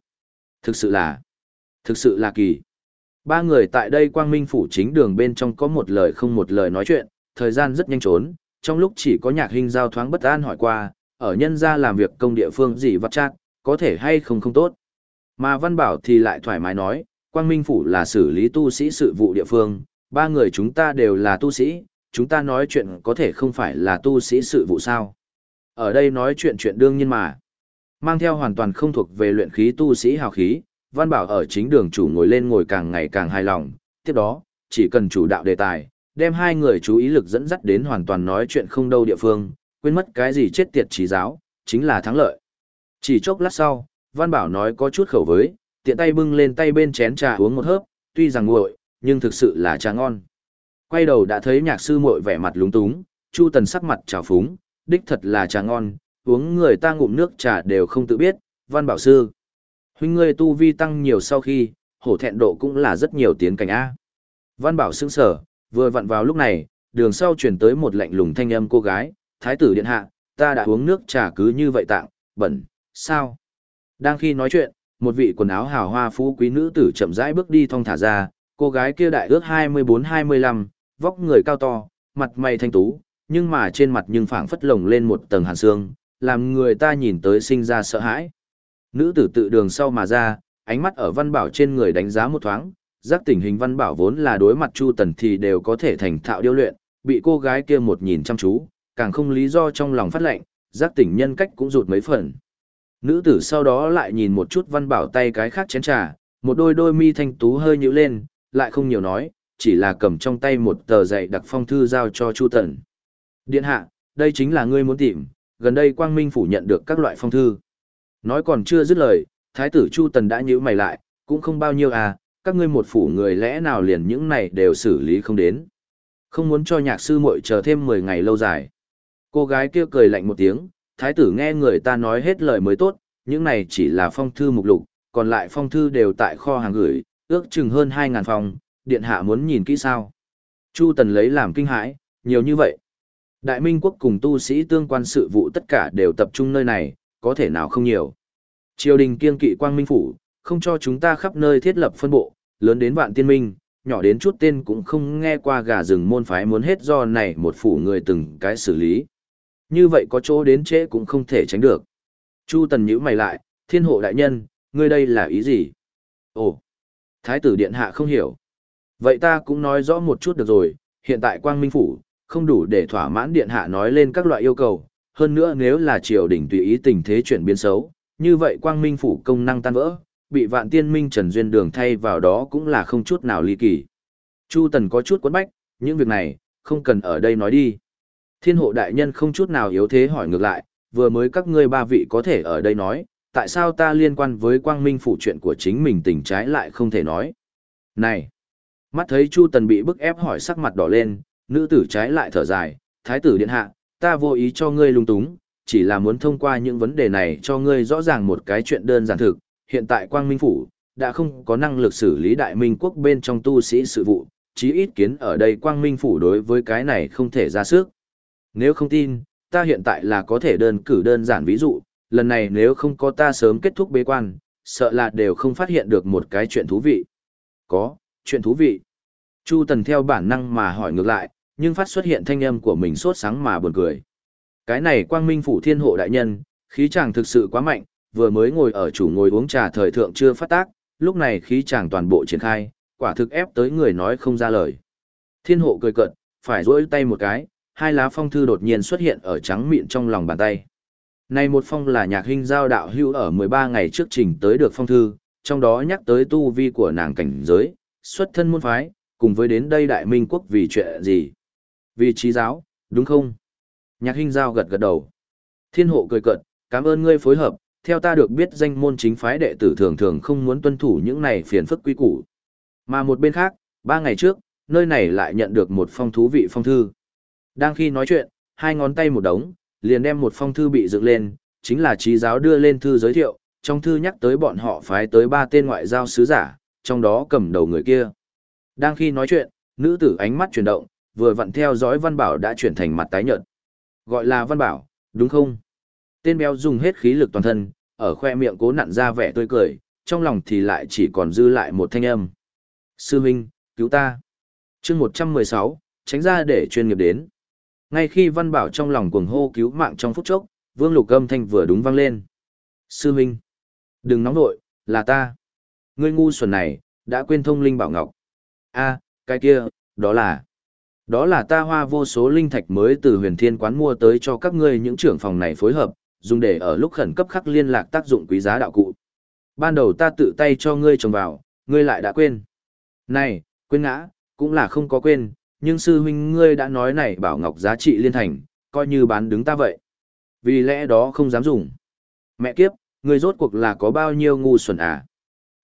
Thực sự là, thực sự là kỳ. Ba người tại đây quang minh phủ chính đường bên trong có một lời không một lời nói chuyện, thời gian rất nhanh trốn, trong lúc chỉ có nhạc hình giao thoáng bất an hỏi qua, ở nhân gia làm việc công địa phương gì vặt chát, có thể hay không không tốt. Mà Văn Bảo thì lại thoải mái nói, quang minh phủ là xử lý tu sĩ sự vụ địa phương, ba người chúng ta đều là tu sĩ, chúng ta nói chuyện có thể không phải là tu sĩ sự vụ sao. Ở đây nói chuyện chuyện đương nhiên mà. Mang theo hoàn toàn không thuộc về luyện khí tu sĩ hào khí, Văn Bảo ở chính đường chủ ngồi lên ngồi càng ngày càng hài lòng, tiếp đó, chỉ cần chủ đạo đề tài, đem hai người chú ý lực dẫn dắt đến hoàn toàn nói chuyện không đâu địa phương, quên mất cái gì chết tiệt trí giáo, chính là thắng lợi. Chỉ chốc lát sau, Văn Bảo nói có chút khẩu với, tiện tay bưng lên tay bên chén trà uống một hớp, tuy rằng nguội, nhưng thực sự là trà ngon. Quay đầu đã thấy nhạc sư muội vẻ mặt lúng túng, Chu Tần sắc mặt trào phúng, đích thật là trà ngon, uống người ta ngụm nước trà đều không tự biết, Văn Bảo sư. Huynh ngươi tu vi tăng nhiều sau khi, hổ thẹn độ cũng là rất nhiều tiến cảnh A. Văn Bảo sững sở, vừa vặn vào lúc này, đường sau chuyển tới một lạnh lùng thanh âm cô gái, thái tử điện hạ, ta đã uống nước trà cứ như vậy tặng, bẩn, sao? Đang khi nói chuyện, một vị quần áo hào hoa phú quý nữ tử chậm rãi bước đi thong thả ra, cô gái kia đại ước 24-25, vóc người cao to, mặt mày thanh tú, nhưng mà trên mặt nhưng phảng phất lồng lên một tầng hàn xương, làm người ta nhìn tới sinh ra sợ hãi. Nữ tử tự đường sau mà ra, ánh mắt ở văn bảo trên người đánh giá một thoáng, giác tình hình văn bảo vốn là đối mặt Chu Tần thì đều có thể thành thạo điêu luyện, bị cô gái kia một nhìn chăm chú, càng không lý do trong lòng phát lệnh, giác tỉnh nhân cách cũng rụt mấy phần. Nữ tử sau đó lại nhìn một chút văn bảo tay cái khác chén trà, một đôi đôi mi thanh tú hơi nhíu lên, lại không nhiều nói, chỉ là cầm trong tay một tờ dạy đặc phong thư giao cho Chu Tần. Điện hạ, đây chính là ngươi muốn tìm, gần đây Quang Minh phủ nhận được các loại phong thư. Nói còn chưa dứt lời, Thái tử Chu Tần đã nhíu mày lại, cũng không bao nhiêu à, các ngươi một phủ người lẽ nào liền những này đều xử lý không đến. Không muốn cho nhạc sư muội chờ thêm 10 ngày lâu dài. Cô gái kia cười lạnh một tiếng, thái tử nghe người ta nói hết lời mới tốt, những này chỉ là phong thư mục lục, còn lại phong thư đều tại kho hàng gửi, ước chừng hơn 2.000 phòng, điện hạ muốn nhìn kỹ sao. Chu Tần lấy làm kinh hãi, nhiều như vậy. Đại Minh quốc cùng tu sĩ tương quan sự vụ tất cả đều tập trung nơi này, có thể nào không nhiều. Triều đình kiên kỵ quang minh phủ, không cho chúng ta khắp nơi thiết lập phân bộ, lớn đến vạn tiên minh, nhỏ đến chút tên cũng không nghe qua gà rừng môn phái muốn hết do này một phủ người từng cái xử lý. Như vậy có chỗ đến trễ cũng không thể tránh được. Chu Tần nhíu mày lại, thiên hộ đại nhân, ngươi đây là ý gì? Ồ, thái tử điện hạ không hiểu. Vậy ta cũng nói rõ một chút được rồi, hiện tại quang minh phủ, không đủ để thỏa mãn điện hạ nói lên các loại yêu cầu. Hơn nữa nếu là triều đình tùy ý tình thế chuyển biến xấu, như vậy quang minh phủ công năng tan vỡ, bị vạn tiên minh trần duyên đường thay vào đó cũng là không chút nào ly kỳ. Chu Tần có chút quấn bách, những việc này, không cần ở đây nói đi. Thiên hộ đại nhân không chút nào yếu thế hỏi ngược lại, vừa mới các ngươi ba vị có thể ở đây nói, tại sao ta liên quan với quang minh phủ chuyện của chính mình tình trái lại không thể nói. Này! Mắt thấy Chu Tần bị bức ép hỏi sắc mặt đỏ lên, nữ tử trái lại thở dài, thái tử điện hạ, ta vô ý cho ngươi lung túng, chỉ là muốn thông qua những vấn đề này cho ngươi rõ ràng một cái chuyện đơn giản thực, hiện tại quang minh phủ, đã không có năng lực xử lý đại minh quốc bên trong tu sĩ sự vụ, chí ít kiến ở đây quang minh phủ đối với cái này không thể ra sức. Nếu không tin, ta hiện tại là có thể đơn cử đơn giản ví dụ, lần này nếu không có ta sớm kết thúc bế quan, sợ là đều không phát hiện được một cái chuyện thú vị. Có, chuyện thú vị. Chu Tần theo bản năng mà hỏi ngược lại, nhưng phát xuất hiện thanh âm của mình sốt sáng mà buồn cười. Cái này quang minh phủ thiên hộ đại nhân, khí chàng thực sự quá mạnh, vừa mới ngồi ở chủ ngồi uống trà thời thượng chưa phát tác, lúc này khí chàng toàn bộ triển khai, quả thực ép tới người nói không ra lời. Thiên hộ cười cợt, phải rỗi tay một cái, hai lá phong thư đột nhiên xuất hiện ở trắng miệng trong lòng bàn tay. Này một phong là nhạc hình giao đạo hưu ở 13 ngày trước trình tới được phong thư, trong đó nhắc tới tu vi của nàng cảnh giới, xuất thân môn phái, cùng với đến đây đại minh quốc vì chuyện gì. Vì trí giáo, đúng không? Nhạc hình giao gật gật đầu. Thiên hộ cười cợt, cảm ơn ngươi phối hợp, theo ta được biết danh môn chính phái đệ tử thường thường không muốn tuân thủ những này phiền phức quy củ. Mà một bên khác, ba ngày trước, nơi này lại nhận được một phong thú vị phong thư. Đang khi nói chuyện, hai ngón tay một đống, liền đem một phong thư bị dựng lên, chính là trí giáo đưa lên thư giới thiệu, trong thư nhắc tới bọn họ phái tới ba tên ngoại giao sứ giả, trong đó cầm đầu người kia. Đang khi nói chuyện, nữ tử ánh mắt chuyển động, vừa vặn theo dõi Văn Bảo đã chuyển thành mặt tái nhợt. Gọi là Văn Bảo, đúng không? Tên béo dùng hết khí lực toàn thân, ở khoe miệng cố nặn ra vẻ tươi cười, trong lòng thì lại chỉ còn dư lại một thanh âm. Sư Minh, cứu ta. chương 116, tránh ra để chuyên nghiệp đến. Ngay khi Văn Bảo trong lòng cuồng hô cứu mạng trong phút chốc, Vương Lục âm thanh vừa đúng vang lên. Sư Minh, đừng nóng nội, là ta. Ngươi ngu xuẩn này, đã quên thông linh bảo ngọc. a cái kia, đó là... Đó là ta hoa vô số linh thạch mới từ huyền thiên quán mua tới cho các ngươi những trưởng phòng này phối hợp, dùng để ở lúc khẩn cấp khắc liên lạc tác dụng quý giá đạo cụ. Ban đầu ta tự tay cho ngươi trồng vào, ngươi lại đã quên. Này, quên ngã, cũng là không có quên, nhưng sư huynh ngươi đã nói này bảo ngọc giá trị liên thành, coi như bán đứng ta vậy. Vì lẽ đó không dám dùng. Mẹ kiếp, ngươi rốt cuộc là có bao nhiêu ngu xuẩn à?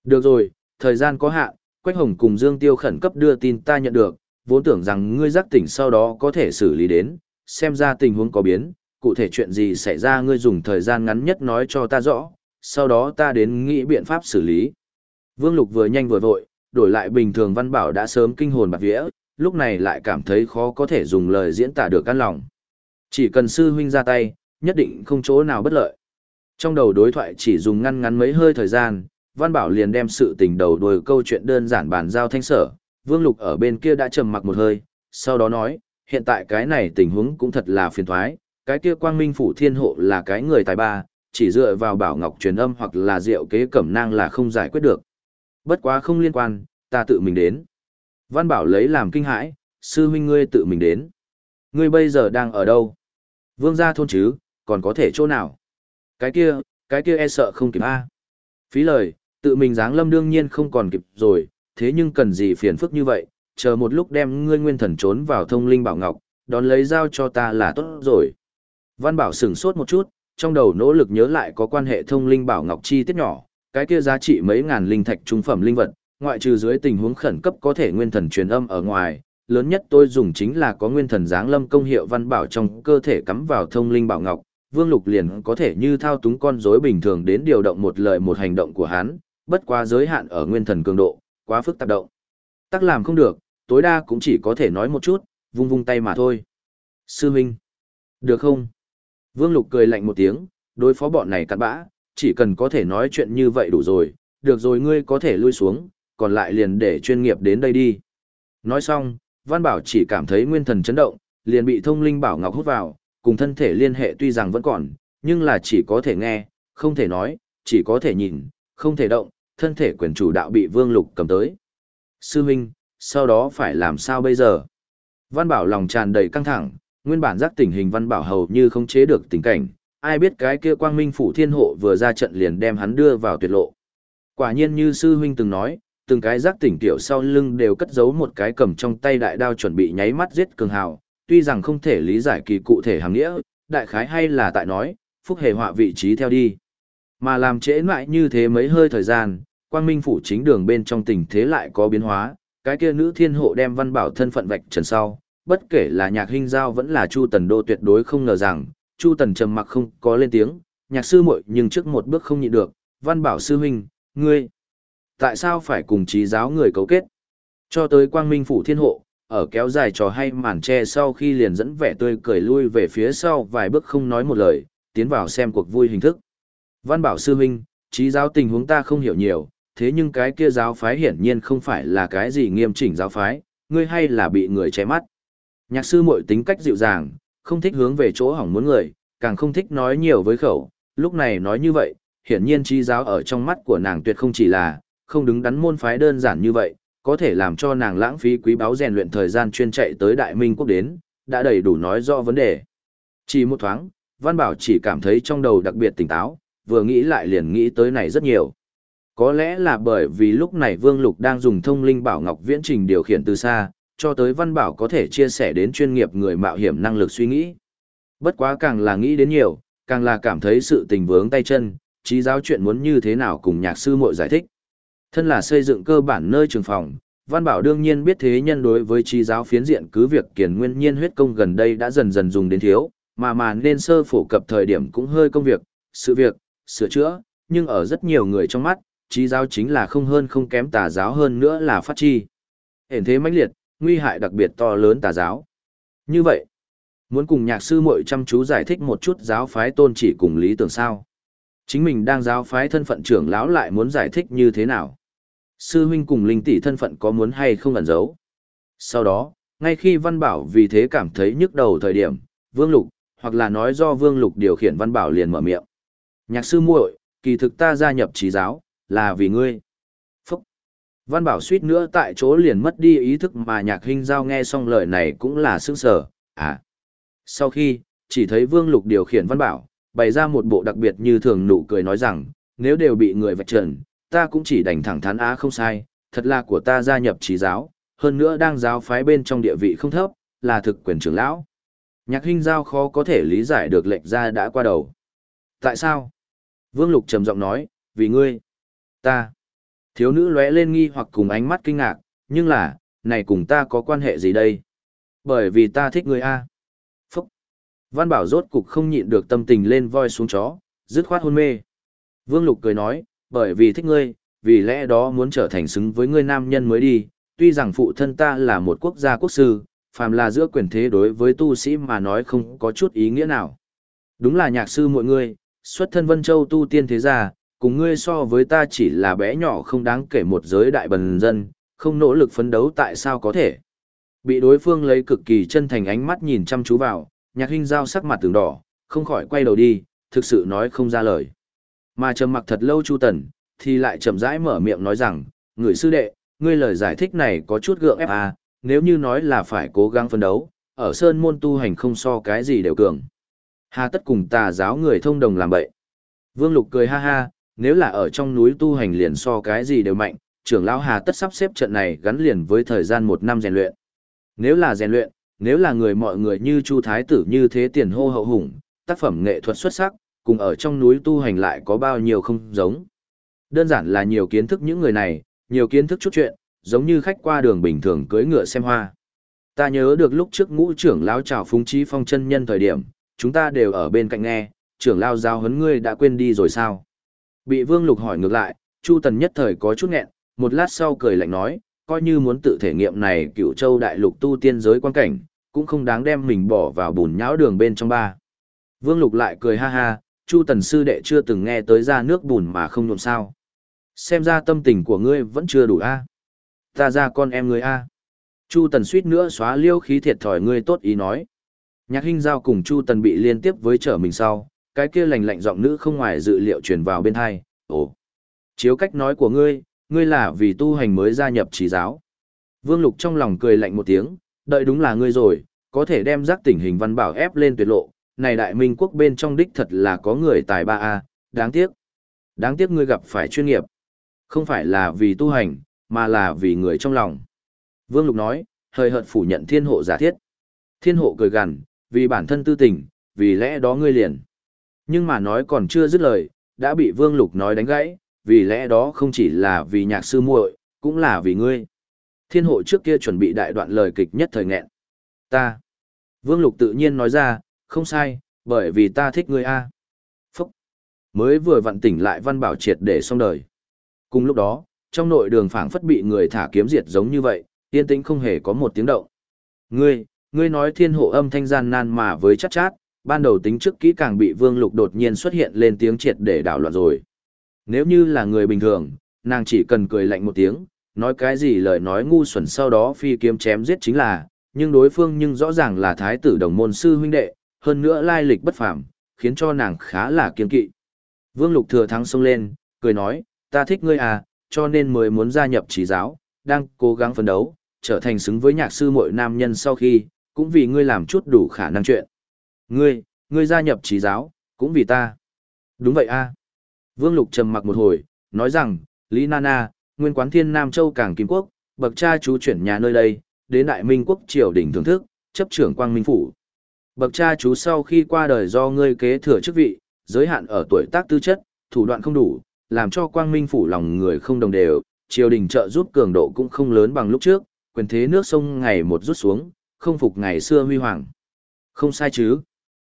Được rồi, thời gian có hạn, Quách Hồng cùng Dương Tiêu khẩn cấp đưa tin ta nhận được, vốn tưởng rằng ngươi giác tỉnh sau đó có thể xử lý đến, xem ra tình huống có biến, cụ thể chuyện gì xảy ra ngươi dùng thời gian ngắn nhất nói cho ta rõ, sau đó ta đến nghĩ biện pháp xử lý. Vương Lục vừa nhanh vừa vội, đổi lại bình thường văn bảo đã sớm kinh hồn bạc vía, lúc này lại cảm thấy khó có thể dùng lời diễn tả được căn lòng. Chỉ cần sư huynh ra tay, nhất định không chỗ nào bất lợi. Trong đầu đối thoại chỉ dùng ngăn ngắn mấy hơi thời gian, Văn Bảo liền đem sự tình đầu đuôi câu chuyện đơn giản bàn giao thanh sở, Vương Lục ở bên kia đã trầm mặc một hơi, sau đó nói, hiện tại cái này tình huống cũng thật là phiền thoái, cái kia quang minh phủ thiên hộ là cái người tài ba, chỉ dựa vào bảo ngọc truyền âm hoặc là diệu kế cẩm nang là không giải quyết được. Bất quá không liên quan, ta tự mình đến. Văn Bảo lấy làm kinh hãi, sư huynh ngươi tự mình đến. Ngươi bây giờ đang ở đâu? Vương gia thôn chứ, còn có thể chỗ nào? Cái kia, cái kia e sợ không kịp a. Phí lời, tự mình dáng lâm đương nhiên không còn kịp rồi, thế nhưng cần gì phiền phức như vậy, chờ một lúc đem ngươi nguyên thần trốn vào thông linh bảo ngọc, đón lấy giao cho ta là tốt rồi. Văn Bảo sửng sốt một chút, trong đầu nỗ lực nhớ lại có quan hệ thông linh bảo ngọc chi tiết nhỏ, cái kia giá trị mấy ngàn linh thạch trung phẩm linh vật, ngoại trừ dưới tình huống khẩn cấp có thể nguyên thần truyền âm ở ngoài, lớn nhất tôi dùng chính là có nguyên thần giáng lâm công hiệu văn bảo trong cơ thể cắm vào thông linh bảo ngọc, Vương Lục liền có thể như thao túng con rối bình thường đến điều động một lời một hành động của hắn, bất quá giới hạn ở nguyên thần cường độ, quá phức tạp động. Tắc làm không được, tối đa cũng chỉ có thể nói một chút, vung vung tay mà thôi. Sư Minh. Được không? Vương Lục cười lạnh một tiếng, đối phó bọn này cặn bã, chỉ cần có thể nói chuyện như vậy đủ rồi, được rồi ngươi có thể lui xuống, còn lại liền để chuyên nghiệp đến đây đi. Nói xong, Văn Bảo chỉ cảm thấy nguyên thần chấn động, liền bị thông linh bảo ngọc hút vào, cùng thân thể liên hệ tuy rằng vẫn còn, nhưng là chỉ có thể nghe, không thể nói, chỉ có thể nhìn, không thể động, thân thể quyền chủ đạo bị Vương Lục cầm tới. Sư Minh, sau đó phải làm sao bây giờ? Văn Bảo lòng tràn đầy căng thẳng, nguyên bản giác tình hình Văn Bảo hầu như không chế được tình cảnh, ai biết cái kia quang minh phủ thiên hộ vừa ra trận liền đem hắn đưa vào tuyệt lộ. Quả nhiên như sư huynh từng nói, từng cái giác tỉnh tiểu sau lưng đều cất giấu một cái cầm trong tay đại đao chuẩn bị nháy mắt giết cường hào, tuy rằng không thể lý giải kỳ cụ thể hàng nghĩa, đại khái hay là tại nói, phúc hề họa vị trí theo đi. Mà làm trễ mãi như thế mấy hơi thời gian, quang minh phủ chính đường bên trong tình thế lại có biến hóa, cái kia nữ thiên hộ đem văn bảo thân phận vạch trần sau, bất kể là nhạc hình giao vẫn là chu tần đô tuyệt đối không ngờ rằng, chu tần trầm mặc không có lên tiếng, nhạc sư muội nhưng trước một bước không nhịn được, văn bảo sư huynh, ngươi, tại sao phải cùng trí giáo người cấu kết? Cho tới quang minh phủ thiên hộ, ở kéo dài trò hay màn che sau khi liền dẫn vẻ tươi cười lui về phía sau vài bước không nói một lời, tiến vào xem cuộc vui hình thức. Văn bảo sư huynh, trí giáo tình huống ta không hiểu nhiều, thế nhưng cái kia giáo phái hiển nhiên không phải là cái gì nghiêm chỉnh giáo phái, ngươi hay là bị người che mắt. Nhạc sư muội tính cách dịu dàng, không thích hướng về chỗ hỏng muốn người, càng không thích nói nhiều với khẩu, lúc này nói như vậy, hiển nhiên trí giáo ở trong mắt của nàng tuyệt không chỉ là, không đứng đắn môn phái đơn giản như vậy, có thể làm cho nàng lãng phí quý báu rèn luyện thời gian chuyên chạy tới Đại Minh quốc đến, đã đầy đủ nói rõ vấn đề. Chỉ một thoáng, Văn Bảo chỉ cảm thấy trong đầu đặc biệt tỉnh táo, vừa nghĩ lại liền nghĩ tới này rất nhiều. Có lẽ là bởi vì lúc này Vương Lục đang dùng thông linh bảo ngọc viễn trình điều khiển từ xa, cho tới Văn Bảo có thể chia sẻ đến chuyên nghiệp người mạo hiểm năng lực suy nghĩ. Bất quá càng là nghĩ đến nhiều, càng là cảm thấy sự tình vướng tay chân, trí giáo chuyện muốn như thế nào cùng nhạc sư muội giải thích. Thân là xây dựng cơ bản nơi trường phòng, Văn Bảo đương nhiên biết thế nhân đối với trí giáo phiến diện cứ việc kiền nguyên nhiên huyết công gần đây đã dần dần dùng đến thiếu, mà mà nên sơ phổ cập thời điểm cũng hơi công việc, sự việc, sửa chữa, nhưng ở rất nhiều người trong mắt, trí giáo chính là không hơn không kém tà giáo hơn nữa là phát chi. Hển thế mãnh liệt, nguy hại đặc biệt to lớn tà giáo. Như vậy, muốn cùng nhạc sư muội chăm chú giải thích một chút giáo phái tôn chỉ cùng lý tưởng sao? Chính mình đang giáo phái thân phận trưởng lão lại muốn giải thích như thế nào? Sư huynh cùng linh tỷ thân phận có muốn hay không ẩn giấu? Sau đó, ngay khi Văn Bảo vì thế cảm thấy nhức đầu thời điểm, Vương Lục, hoặc là nói do Vương Lục điều khiển Văn Bảo liền mở miệng. Nhạc sư muội, kỳ thực ta gia nhập trí giáo, là vì ngươi. Phúc! Văn Bảo suýt nữa tại chỗ liền mất đi ý thức mà nhạc hình giao nghe xong lời này cũng là sững sở, à. Sau khi, chỉ thấy Vương Lục điều khiển Văn Bảo, bày ra một bộ đặc biệt như thường nụ cười nói rằng, nếu đều bị người vạch trần, ta cũng chỉ đành thẳng thắn á không sai, thật là của ta gia nhập trí giáo, hơn nữa đang giáo phái bên trong địa vị không thấp, là thực quyền trưởng lão. Nhạc huynh giao khó có thể lý giải được lệnh ra đã qua đầu. Tại sao? Vương Lục trầm giọng nói, vì ngươi. Ta. Thiếu nữ lóe lên nghi hoặc cùng ánh mắt kinh ngạc, nhưng là, này cùng ta có quan hệ gì đây? Bởi vì ta thích ngươi a. Văn Bảo rốt cục không nhịn được tâm tình lên voi xuống chó, dứt khoát hôn mê. Vương Lục cười nói, bởi vì thích ngươi, vì lẽ đó muốn trở thành xứng với ngươi nam nhân mới đi, tuy rằng phụ thân ta là một quốc gia quốc sư, phàm là giữa quyền thế đối với tu sĩ mà nói không có chút ý nghĩa nào. Đúng là nhạc sư mọi người, xuất thân Vân Châu tu tiên thế gia, cùng ngươi so với ta chỉ là bé nhỏ không đáng kể một giới đại bần dân, không nỗ lực phấn đấu tại sao có thể. Bị đối phương lấy cực kỳ chân thành ánh mắt nhìn chăm chú vào, nhạc hình giao sắc mặt tường đỏ, không khỏi quay đầu đi, thực sự nói không ra lời. Mà trầm mặc thật lâu Chu Tần, thì lại chậm rãi mở miệng nói rằng, người sư đệ, ngươi lời giải thích này có chút gượng ép à, nếu như nói là phải cố gắng phấn đấu, ở sơn môn tu hành không so cái gì đều cường. Hà tất cùng tà giáo người thông đồng làm bậy. Vương Lục cười ha ha, nếu là ở trong núi tu hành liền so cái gì đều mạnh, trưởng lão Hà tất sắp xếp trận này gắn liền với thời gian một năm rèn luyện. Nếu là rèn luyện, nếu là người mọi người như Chu Thái tử như thế tiền hô hậu hùng, tác phẩm nghệ thuật xuất sắc, cùng ở trong núi tu hành lại có bao nhiêu không giống. Đơn giản là nhiều kiến thức những người này, nhiều kiến thức chút chuyện, giống như khách qua đường bình thường cưỡi ngựa xem hoa. Ta nhớ được lúc trước ngũ trưởng lão chào phúng trí phong chân nhân thời điểm, chúng ta đều ở bên cạnh nghe, trưởng lão giao huấn ngươi đã quên đi rồi sao? Bị Vương Lục hỏi ngược lại, Chu Tần nhất thời có chút nghẹn, một lát sau cười lạnh nói, coi như muốn tự thể nghiệm này cựu châu đại lục tu tiên giới quan cảnh, cũng không đáng đem mình bỏ vào bùn nhão đường bên trong ba. Vương Lục lại cười ha ha, Chu Tần sư đệ chưa từng nghe tới ra nước bùn mà không nhuộm sao. Xem ra tâm tình của ngươi vẫn chưa đủ a. Ta ra con em ngươi a. Chu Tần suýt nữa xóa liêu khí thiệt thòi ngươi tốt ý nói. Nhạc Hinh Giao cùng Chu Tần bị liên tiếp với trở mình sau, cái kia lành lạnh giọng nữ không ngoài dự liệu truyền vào bên hai. Ồ, chiếu cách nói của ngươi, ngươi là vì tu hành mới gia nhập trí giáo. Vương Lục trong lòng cười lạnh một tiếng, đợi đúng là ngươi rồi, có thể đem giác tỉnh hình văn bảo ép lên tuyệt lộ. Này đại minh quốc bên trong đích thật là có người tài ba a, đáng tiếc. Đáng tiếc ngươi gặp phải chuyên nghiệp. Không phải là vì tu hành, mà là vì người trong lòng. Vương Lục nói, hơi hợt phủ nhận thiên hộ giả thiết. Thiên hộ cười gằn, vì bản thân tư tình, vì lẽ đó ngươi liền. Nhưng mà nói còn chưa dứt lời, đã bị Vương Lục nói đánh gãy, vì lẽ đó không chỉ là vì nhạc sư muội, cũng là vì ngươi. Thiên hộ trước kia chuẩn bị đại đoạn lời kịch nhất thời nghẹn. Ta. Vương Lục tự nhiên nói ra, không sai, bởi vì ta thích ngươi a. Phúc. Mới vừa vặn tỉnh lại văn bảo triệt để xong đời. Cùng lúc đó, trong nội đường phảng phất bị người thả kiếm diệt giống như vậy, yên tĩnh không hề có một tiếng động. Ngươi, ngươi nói thiên hộ âm thanh gian nan mà với chát chát, ban đầu tính trước kỹ càng bị vương lục đột nhiên xuất hiện lên tiếng triệt để đảo loạn rồi. Nếu như là người bình thường, nàng chỉ cần cười lạnh một tiếng, nói cái gì lời nói ngu xuẩn sau đó phi kiếm chém giết chính là, nhưng đối phương nhưng rõ ràng là thái tử đồng môn sư huynh đệ, hơn nữa lai lịch bất phàm, khiến cho nàng khá là kiên kỵ. Vương Lục thừa thắng xông lên, cười nói, ta thích ngươi à, cho nên mới muốn gia nhập trí giáo, đang cố gắng phấn đấu, trở thành xứng với nhạc sư muội nam nhân sau khi, cũng vì ngươi làm chút đủ khả năng chuyện. Ngươi, ngươi gia nhập trí giáo, cũng vì ta. Đúng vậy a. Vương Lục trầm mặc một hồi, nói rằng, Lý Nana, nguyên quán thiên Nam Châu Cảng Kim Quốc, bậc cha chú chuyển nhà nơi đây, đến Đại Minh Quốc triều đình thưởng thức, chấp trưởng Quang Minh Phủ. Bậc cha chú sau khi qua đời do ngươi kế thừa chức vị, giới hạn ở tuổi tác tư chất, thủ đoạn không đủ, làm cho Quang Minh Phủ lòng người không đồng đều, triều đình trợ giúp cường độ cũng không lớn bằng lúc trước, quyền thế nước sông ngày một rút xuống, không phục ngày xưa huy hoàng. Không sai chứ.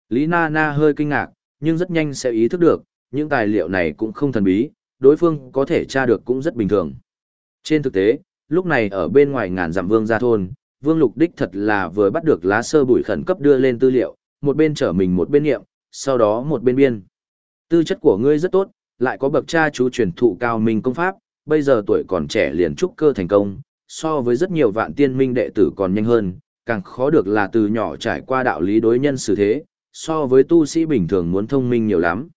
Lý Na Na hơi kinh ngạc, nhưng rất nhanh sẽ ý thức được, những tài liệu này cũng không thần bí, đối phương có thể tra được cũng rất bình thường. Trên thực tế, lúc này ở bên ngoài ngàn dặm vương gia thôn, vương lục đích thật là vừa bắt được lá sơ bụi khẩn cấp đưa lên tư liệu, một bên trở mình một bên nghiệm, sau đó một bên biên. Tư chất của ngươi rất tốt, lại có bậc cha chú truyền thụ cao minh công pháp, bây giờ tuổi còn trẻ liền trúc cơ thành công, so với rất nhiều vạn tiên minh đệ tử còn nhanh hơn, càng khó được là từ nhỏ trải qua đạo lý đối nhân xử thế, so với tu sĩ bình thường muốn thông minh nhiều lắm.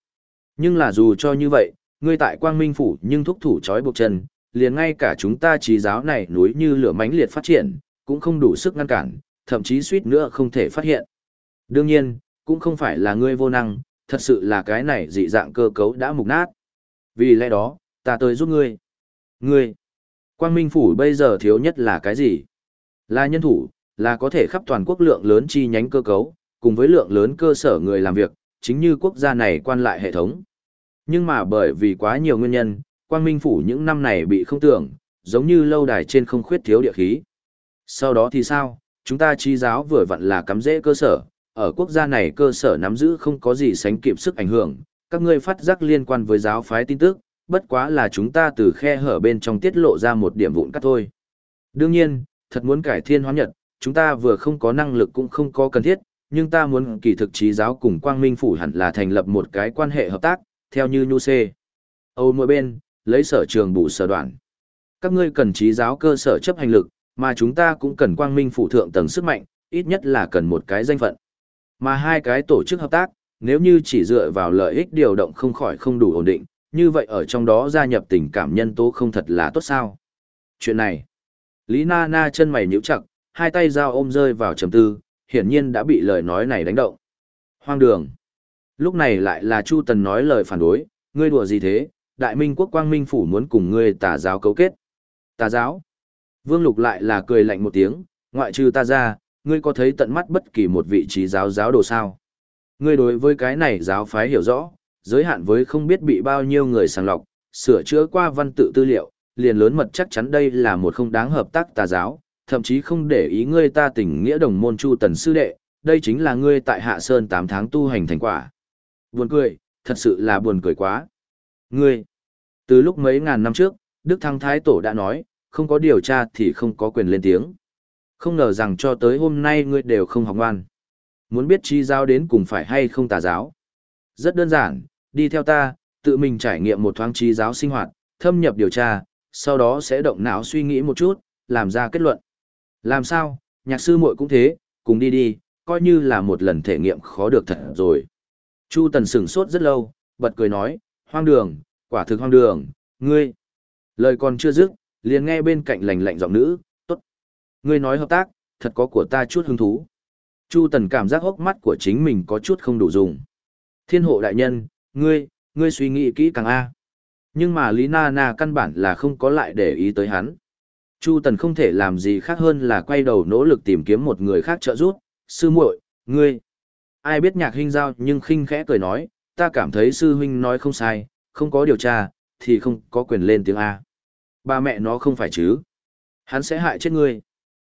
Nhưng là dù cho như vậy, ngươi tại quang minh phủ nhưng thúc thủ trói buộc chân, liền ngay cả chúng ta trí giáo này núi như lửa mãnh liệt phát triển, cũng không đủ sức ngăn cản, thậm chí suýt nữa không thể phát hiện. Đương nhiên, cũng không phải là ngươi vô năng, thật sự là cái này dị dạng cơ cấu đã mục nát. Vì lẽ đó, ta tới giúp ngươi. Ngươi, quang minh phủ bây giờ thiếu nhất là cái gì? Là nhân thủ, là có thể khắp toàn quốc lượng lớn chi nhánh cơ cấu, cùng với lượng lớn cơ sở người làm việc, chính như quốc gia này quan lại hệ thống. Nhưng mà bởi vì quá nhiều nguyên nhân, quang minh phủ những năm này bị không tưởng, giống như lâu đài trên không khuyết thiếu địa khí. Sau đó thì sao, chúng ta chi giáo vừa vặn là cắm rễ cơ sở, ở quốc gia này cơ sở nắm giữ không có gì sánh kịp sức ảnh hưởng, các ngươi phát giác liên quan với giáo phái tin tức, bất quá là chúng ta từ khe hở bên trong tiết lộ ra một điểm vụn cắt thôi. Đương nhiên, thật muốn cải thiên hóa nhật, chúng ta vừa không có năng lực cũng không có cần thiết, nhưng ta muốn kỳ thực trí giáo cùng quang minh phủ hẳn là thành lập một cái quan hệ hợp tác, theo như nhu xê. Âu mỗi bên, lấy sở trường bù sở đoạn. Các ngươi cần trí giáo cơ sở chấp hành lực, mà chúng ta cũng cần quang minh phủ thượng tầng sức mạnh, ít nhất là cần một cái danh phận. Mà hai cái tổ chức hợp tác, nếu như chỉ dựa vào lợi ích điều động không khỏi không đủ ổn định, như vậy ở trong đó gia nhập tình cảm nhân tố không thật là tốt sao. Chuyện này, Lý Na Na chân mày nhíu chặt, hai tay dao ôm rơi vào trầm tư, hiển nhiên đã bị lời nói này đánh động. Hoang đường. Lúc này lại là Chu Tần nói lời phản đối, ngươi đùa gì thế, đại minh quốc quang minh phủ muốn cùng ngươi tà giáo cấu kết. Tà giáo. Vương Lục lại là cười lạnh một tiếng, ngoại trừ ta ra, ngươi có thấy tận mắt bất kỳ một vị trí giáo giáo đồ sao? Ngươi đối với cái này giáo phái hiểu rõ, giới hạn với không biết bị bao nhiêu người sàng lọc, sửa chữa qua văn tự tư liệu, liền lớn mật chắc chắn đây là một không đáng hợp tác tà giáo, thậm chí không để ý ngươi ta tình nghĩa đồng môn chu tần sư đệ, đây chính là ngươi tại Hạ Sơn 8 tháng tu hành thành quả. Buồn cười, thật sự là buồn cười quá. Ngươi, từ lúc mấy ngàn năm trước, Đức Thăng Thái Tổ đã nói, không có điều tra thì không có quyền lên tiếng. Không ngờ rằng cho tới hôm nay ngươi đều không học ngoan. Muốn biết chi giáo đến cùng phải hay không tà giáo. Rất đơn giản, đi theo ta, tự mình trải nghiệm một thoáng trí giáo sinh hoạt, thâm nhập điều tra, sau đó sẽ động não suy nghĩ một chút, làm ra kết luận. Làm sao, nhạc sư muội cũng thế, cùng đi đi, coi như là một lần thể nghiệm khó được thật rồi. Chu Tần sửng sốt rất lâu, bật cười nói, hoang đường, quả thực hoang đường, ngươi. Lời còn chưa dứt, liền nghe bên cạnh lành lạnh giọng nữ, tốt. Ngươi nói hợp tác, thật có của ta chút hứng thú. Chu Tần cảm giác hốc mắt của chính mình có chút không đủ dùng. Thiên hộ đại nhân, ngươi, ngươi suy nghĩ kỹ càng A. Nhưng mà Lý Na Na căn bản là không có lại để ý tới hắn. Chu Tần không thể làm gì khác hơn là quay đầu nỗ lực tìm kiếm một người khác trợ giúp. Sư muội, ngươi. Ai biết nhạc huynh giao nhưng khinh khẽ cười nói, ta cảm thấy sư huynh nói không sai, không có điều tra, thì không có quyền lên tiếng A. Ba mẹ nó không phải chứ. Hắn sẽ hại chết ngươi.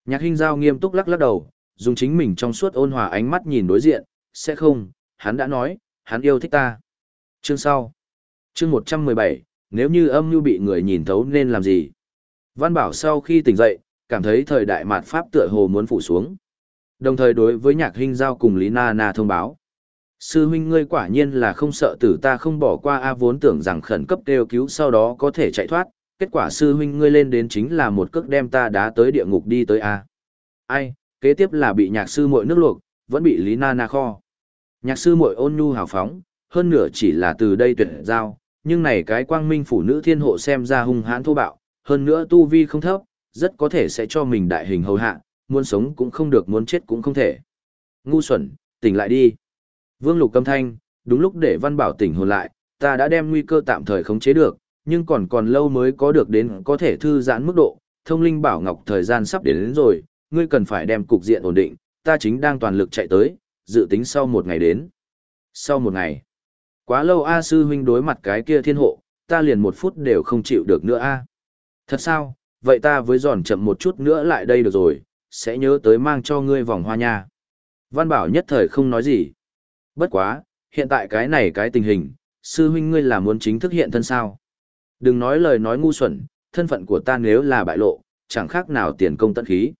Nhạc huynh giao nghiêm túc lắc lắc đầu, dùng chính mình trong suốt ôn hòa ánh mắt nhìn đối diện, sẽ không, hắn đã nói, hắn yêu thích ta. Chương sau. Chương 117, nếu như âm như bị người nhìn thấu nên làm gì? Văn Bảo sau khi tỉnh dậy, cảm thấy thời đại mạt Pháp tựa hồ muốn phủ xuống. Đồng thời đối với nhạc huynh giao cùng Lý Na Na thông báo. Sư huynh ngươi quả nhiên là không sợ tử ta không bỏ qua A vốn tưởng rằng khẩn cấp kêu cứu sau đó có thể chạy thoát, kết quả sư huynh ngươi lên đến chính là một cước đem ta đá tới địa ngục đi tới A. Ai, kế tiếp là bị nhạc sư muội nước luộc, vẫn bị Lý Na Na kho. Nhạc sư muội ôn nhu hào phóng, hơn nửa chỉ là từ đây tuyệt giao, nhưng này cái quang minh phụ nữ thiên hộ xem ra hung hãn thô bạo, hơn nữa tu vi không thấp, rất có thể sẽ cho mình đại hình hầu hạ, muốn sống cũng không được muốn chết cũng không thể. Ngu xuẩn, tỉnh lại đi. Vương lục câm thanh, đúng lúc để văn bảo tỉnh hồn lại, ta đã đem nguy cơ tạm thời khống chế được, nhưng còn còn lâu mới có được đến có thể thư giãn mức độ, thông linh bảo ngọc thời gian sắp đến, đến rồi, ngươi cần phải đem cục diện ổn định, ta chính đang toàn lực chạy tới, dự tính sau một ngày đến. Sau một ngày, quá lâu A sư huynh đối mặt cái kia thiên hộ, ta liền một phút đều không chịu được nữa A. Thật sao, vậy ta với giòn chậm một chút nữa lại đây được rồi, sẽ nhớ tới mang cho ngươi vòng hoa nha. Văn bảo nhất thời không nói gì. Bất quá, hiện tại cái này cái tình hình, sư huynh ngươi là muốn chính thức hiện thân sao. Đừng nói lời nói ngu xuẩn, thân phận của ta nếu là bại lộ, chẳng khác nào tiền công tận khí.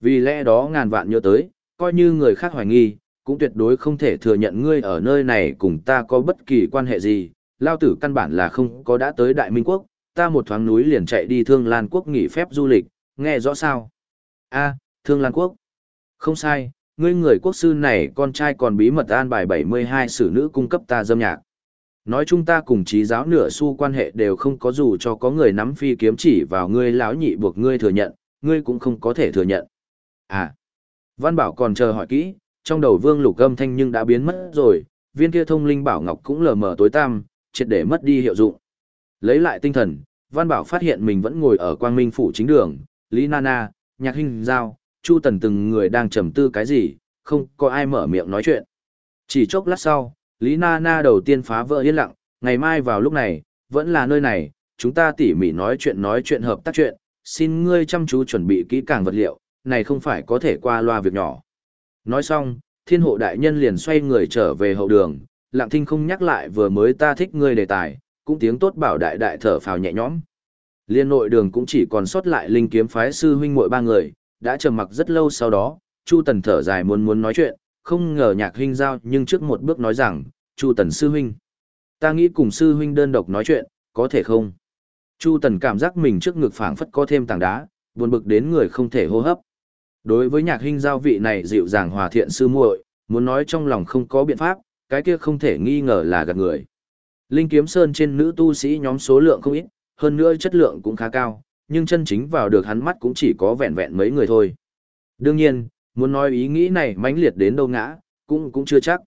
Vì lẽ đó ngàn vạn nhớ tới, coi như người khác hoài nghi, cũng tuyệt đối không thể thừa nhận ngươi ở nơi này cùng ta có bất kỳ quan hệ gì, lao tử căn bản là không có đã tới Đại Minh Quốc, ta một thoáng núi liền chạy đi Thương Lan Quốc nghỉ phép du lịch, nghe rõ sao? a Thương Lan Quốc. Không sai, ngươi người quốc sư này con trai còn bí mật an bài 72 sử nữ cung cấp ta dâm nhạc. Nói chúng ta cùng trí giáo nửa xu quan hệ đều không có dù cho có người nắm phi kiếm chỉ vào ngươi lão nhị buộc ngươi thừa nhận, ngươi cũng không có thể thừa nhận. À, Văn Bảo còn chờ hỏi kỹ, trong đầu vương lục âm thanh nhưng đã biến mất rồi, viên kia thông linh bảo ngọc cũng lờ mờ tối tăm, triệt để mất đi hiệu dụng. Lấy lại tinh thần, Văn Bảo phát hiện mình vẫn ngồi ở quang minh phủ chính đường, Lý Nana, nhạc hình giao, Chu Tần từng người đang trầm tư cái gì, không có ai mở miệng nói chuyện. Chỉ chốc lát sau, Lý nana đầu tiên phá vỡ yên lặng, ngày mai vào lúc này, vẫn là nơi này, chúng ta tỉ mỉ nói chuyện nói chuyện hợp tác chuyện, xin ngươi chăm chú chuẩn bị kỹ càng vật liệu, này không phải có thể qua loa việc nhỏ. Nói xong, thiên hộ đại nhân liền xoay người trở về hậu đường, lặng thinh không nhắc lại vừa mới ta thích ngươi đề tài, cũng tiếng tốt bảo đại đại thở phào nhẹ nhõm. Liên nội đường cũng chỉ còn sót lại linh kiếm phái sư huynh muội ba người, đã trầm mặc rất lâu sau đó, Chu Tần thở dài muốn muốn nói chuyện, không ngờ nhạc huynh giao nhưng trước một bước nói rằng, Chu Tần sư huynh. Ta nghĩ cùng sư huynh đơn độc nói chuyện, có thể không? Chu Tần cảm giác mình trước ngực phảng phất có thêm tảng đá, buồn bực đến người không thể hô hấp. Đối với nhạc huynh giao vị này dịu dàng hòa thiện sư muội, muốn nói trong lòng không có biện pháp, cái kia không thể nghi ngờ là gạt người. Linh kiếm sơn trên nữ tu sĩ nhóm số lượng không ít, hơn nữa chất lượng cũng khá cao, nhưng chân chính vào được hắn mắt cũng chỉ có vẹn vẹn mấy người thôi. Đương nhiên, muốn nói ý nghĩ này mãnh liệt đến đâu ngã, cũng cũng chưa chắc.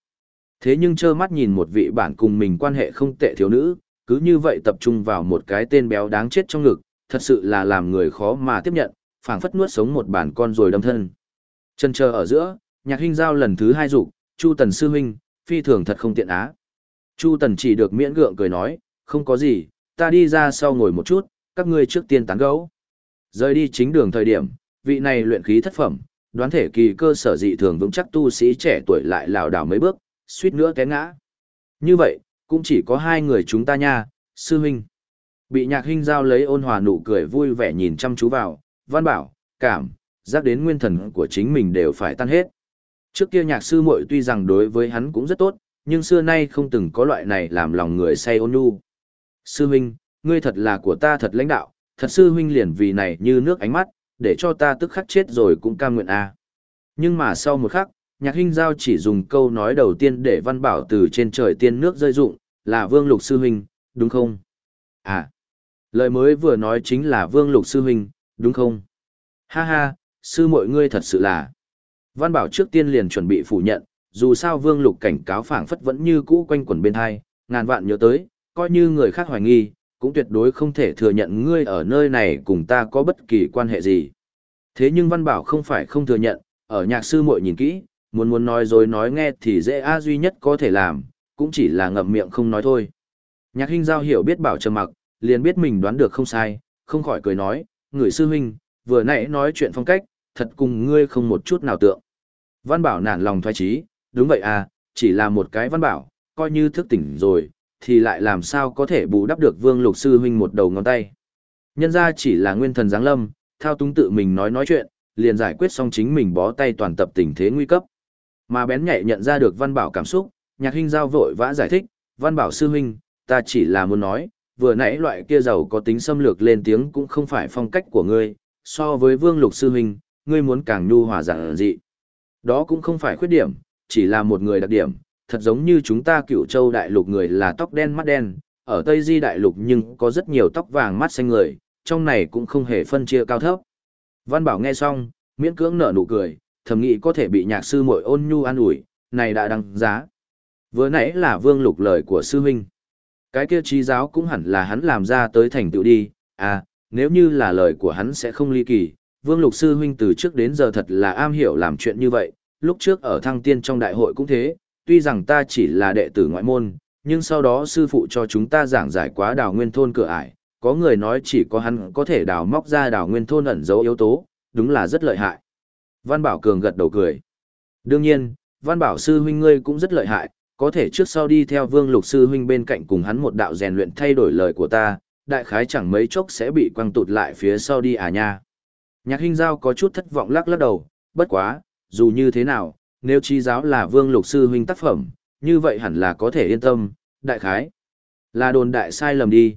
Thế nhưng trơ mắt nhìn một vị bản cùng mình quan hệ không tệ thiếu nữ, cứ như vậy tập trung vào một cái tên béo đáng chết trong ngực, thật sự là làm người khó mà tiếp nhận, phảng phất nuốt sống một bản con rồi đâm thân. Chân chờ ở giữa, nhạc huynh giao lần thứ hai dục Chu Tần Sư Huynh, phi thường thật không tiện á. Chu Tần chỉ được miễn gượng cười nói, không có gì, ta đi ra sau ngồi một chút, các ngươi trước tiên tán gẫu, Rời đi chính đường thời điểm, vị này luyện khí thất phẩm, đoán thể kỳ cơ sở dị thường vững chắc tu sĩ trẻ tuổi lại lảo đảo mấy bước, suýt nữa té ngã. Như vậy, cũng chỉ có hai người chúng ta nha, sư huynh. Bị nhạc huynh giao lấy ôn hòa nụ cười vui vẻ nhìn chăm chú vào, văn bảo, cảm, giác đến nguyên thần của chính mình đều phải tan hết. Trước kia nhạc sư muội tuy rằng đối với hắn cũng rất tốt, nhưng xưa nay không từng có loại này làm lòng người say ôn nhu. Sư huynh, ngươi thật là của ta thật lãnh đạo, thật sư huynh liền vì này như nước ánh mắt, để cho ta tức khắc chết rồi cũng cam nguyện a. À. Nhưng mà sau một khắc, nhạc huynh giao chỉ dùng câu nói đầu tiên để văn bảo từ trên trời tiên nước rơi dụng, là vương lục sư huynh, đúng không? À, lời mới vừa nói chính là vương lục sư huynh, đúng không? Ha ha, sư mọi ngươi thật sự là. Văn bảo trước tiên liền chuẩn bị phủ nhận, dù sao vương lục cảnh cáo phảng phất vẫn như cũ quanh quẩn bên hai, ngàn vạn nhớ tới, coi như người khác hoài nghi, cũng tuyệt đối không thể thừa nhận ngươi ở nơi này cùng ta có bất kỳ quan hệ gì. Thế nhưng văn bảo không phải không thừa nhận, ở nhạc sư muội nhìn kỹ, muốn muốn nói rồi nói nghe thì dễ a duy nhất có thể làm, cũng chỉ là ngậm miệng không nói thôi. Nhạc Hinh giao hiểu biết bảo trầm mặc, liền biết mình đoán được không sai, không khỏi cười nói, người sư huynh, vừa nãy nói chuyện phong cách, thật cùng ngươi không một chút nào tượng. Văn bảo nản lòng thoái trí, đúng vậy à, chỉ là một cái văn bảo, coi như thức tỉnh rồi, thì lại làm sao có thể bù đắp được vương lục sư huynh một đầu ngón tay. Nhân ra chỉ là nguyên thần giáng lâm, thao túng tự mình nói nói chuyện, liền giải quyết xong chính mình bó tay toàn tập tình thế nguy cấp. Mà bén nhạy nhận ra được văn bảo cảm xúc, nhạc huynh giao vội vã giải thích, văn bảo sư huynh, ta chỉ là muốn nói, vừa nãy loại kia giàu có tính xâm lược lên tiếng cũng không phải phong cách của ngươi, so với vương lục sư huynh, ngươi muốn càng nhu hòa giản dị. Đó cũng không phải khuyết điểm, chỉ là một người đặc điểm, thật giống như chúng ta cựu châu đại lục người là tóc đen mắt đen, ở Tây Di đại lục nhưng có rất nhiều tóc vàng mắt xanh người, trong này cũng không hề phân chia cao thấp. Văn Bảo nghe xong, miễn cưỡng nở nụ cười, thầm nghĩ có thể bị nhạc sư muội ôn nhu an ủi, này đã đăng giá. Vừa nãy là vương lục lời của sư huynh. Cái kia trí giáo cũng hẳn là hắn làm ra tới thành tựu đi, à, nếu như là lời của hắn sẽ không ly kỳ, vương lục sư huynh từ trước đến giờ thật là am hiểu làm chuyện như vậy, lúc trước ở thăng tiên trong đại hội cũng thế, tuy rằng ta chỉ là đệ tử ngoại môn, nhưng sau đó sư phụ cho chúng ta giảng giải quá đào nguyên thôn cửa ải, có người nói chỉ có hắn có thể đào móc ra đào nguyên thôn ẩn dấu yếu tố, đúng là rất lợi hại. Văn Bảo Cường gật đầu cười. Đương nhiên, Văn Bảo sư huynh ngươi cũng rất lợi hại, có thể trước sau đi theo Vương Lục sư huynh bên cạnh cùng hắn một đạo rèn luyện thay đổi lời của ta, đại khái chẳng mấy chốc sẽ bị quăng tụt lại phía sau đi à nha. Nhạc Hinh Giao có chút thất vọng lắc lắc đầu, bất quá, dù như thế nào, nếu chi giáo là Vương Lục sư huynh tác phẩm, như vậy hẳn là có thể yên tâm, đại khái. Là đồn đại sai lầm đi.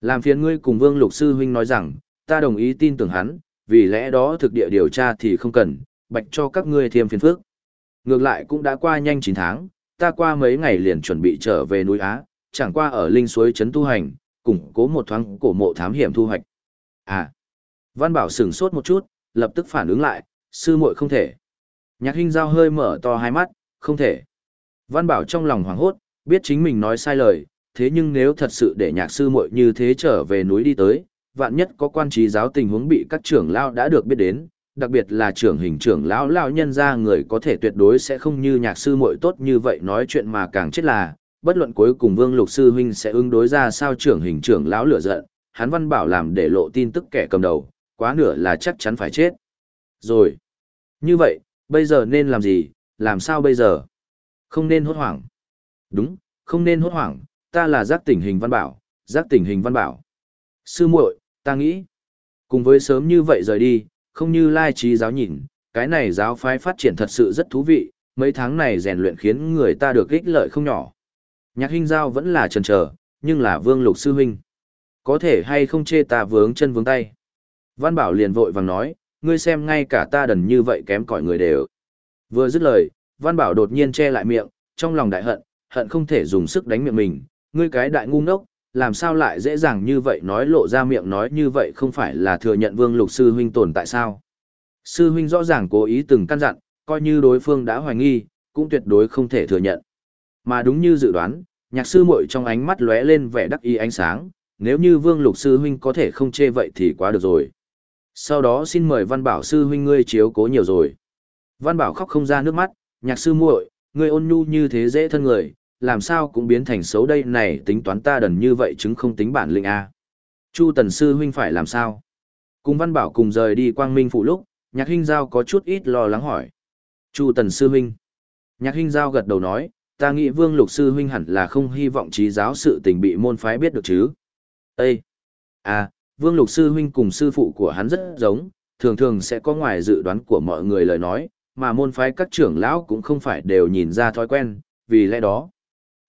Làm phiền ngươi cùng Vương Lục sư huynh nói rằng, ta đồng ý tin tưởng hắn, vì lẽ đó thực địa điều tra thì không cần, bạch cho các ngươi thêm phiền phức. Ngược lại cũng đã qua nhanh 9 tháng, ta qua mấy ngày liền chuẩn bị trở về núi Á, chẳng qua ở linh suối trấn tu hành, củng cố một thoáng cổ mộ thám hiểm thu hoạch. À, Văn Bảo sửng sốt một chút, lập tức phản ứng lại, sư muội không thể. Nhạc Hinh Giao hơi mở to hai mắt, không thể. Văn Bảo trong lòng hoảng hốt, biết chính mình nói sai lời, thế nhưng nếu thật sự để nhạc sư muội như thế trở về núi đi tới, vạn nhất có quan trí giáo tình huống bị các trưởng lao đã được biết đến, đặc biệt là trưởng hình trưởng lão lão nhân ra người có thể tuyệt đối sẽ không như nhạc sư muội tốt như vậy nói chuyện mà càng chết là, bất luận cuối cùng Vương Lục sư huynh sẽ ứng đối ra sao trưởng hình trưởng lão lửa giận, hắn văn bảo làm để lộ tin tức kẻ cầm đầu, quá nửa là chắc chắn phải chết. Rồi. Như vậy, bây giờ nên làm gì, làm sao bây giờ? Không nên hốt hoảng. Đúng, không nên hốt hoảng, ta là giác tỉnh hình văn bảo, giác tỉnh hình văn bảo. Sư muội, ta nghĩ, cùng với sớm như vậy rời đi, không như lai trí giáo nhìn, cái này giáo phái phát triển thật sự rất thú vị, mấy tháng này rèn luyện khiến người ta được ích lợi không nhỏ. Nhạc hình giao vẫn là trần trở, nhưng là vương lục sư huynh. Có thể hay không chê ta vướng chân vướng tay. Văn bảo liền vội vàng nói, ngươi xem ngay cả ta đần như vậy kém cỏi người đều. Vừa dứt lời, văn bảo đột nhiên che lại miệng, trong lòng đại hận, hận không thể dùng sức đánh miệng mình, ngươi cái đại ngu ngốc, làm sao lại dễ dàng như vậy nói lộ ra miệng nói như vậy không phải là thừa nhận vương lục sư huynh tồn tại sao. Sư huynh rõ ràng cố ý từng căn dặn, coi như đối phương đã hoài nghi, cũng tuyệt đối không thể thừa nhận. Mà đúng như dự đoán, nhạc sư muội trong ánh mắt lóe lên vẻ đắc ý ánh sáng, nếu như vương lục sư huynh có thể không chê vậy thì quá được rồi. Sau đó xin mời văn bảo sư huynh ngươi chiếu cố nhiều rồi. Văn bảo khóc không ra nước mắt, nhạc sư muội, ngươi ôn nhu như thế dễ thân người, làm sao cũng biến thành xấu đây này tính toán ta đần như vậy chứng không tính bản lĩnh a. Chu tần sư huynh phải làm sao? Cùng văn bảo cùng rời đi quang minh phụ lúc, nhạc huynh giao có chút ít lo lắng hỏi. Chu tần sư huynh. Nhạc huynh giao gật đầu nói, ta nghĩ vương lục sư huynh hẳn là không hy vọng trí giáo sự tình bị môn phái biết được chứ. Ê! À, vương lục sư huynh cùng sư phụ của hắn rất giống, thường thường sẽ có ngoài dự đoán của mọi người lời nói, mà môn phái các trưởng lão cũng không phải đều nhìn ra thói quen, vì lẽ đó.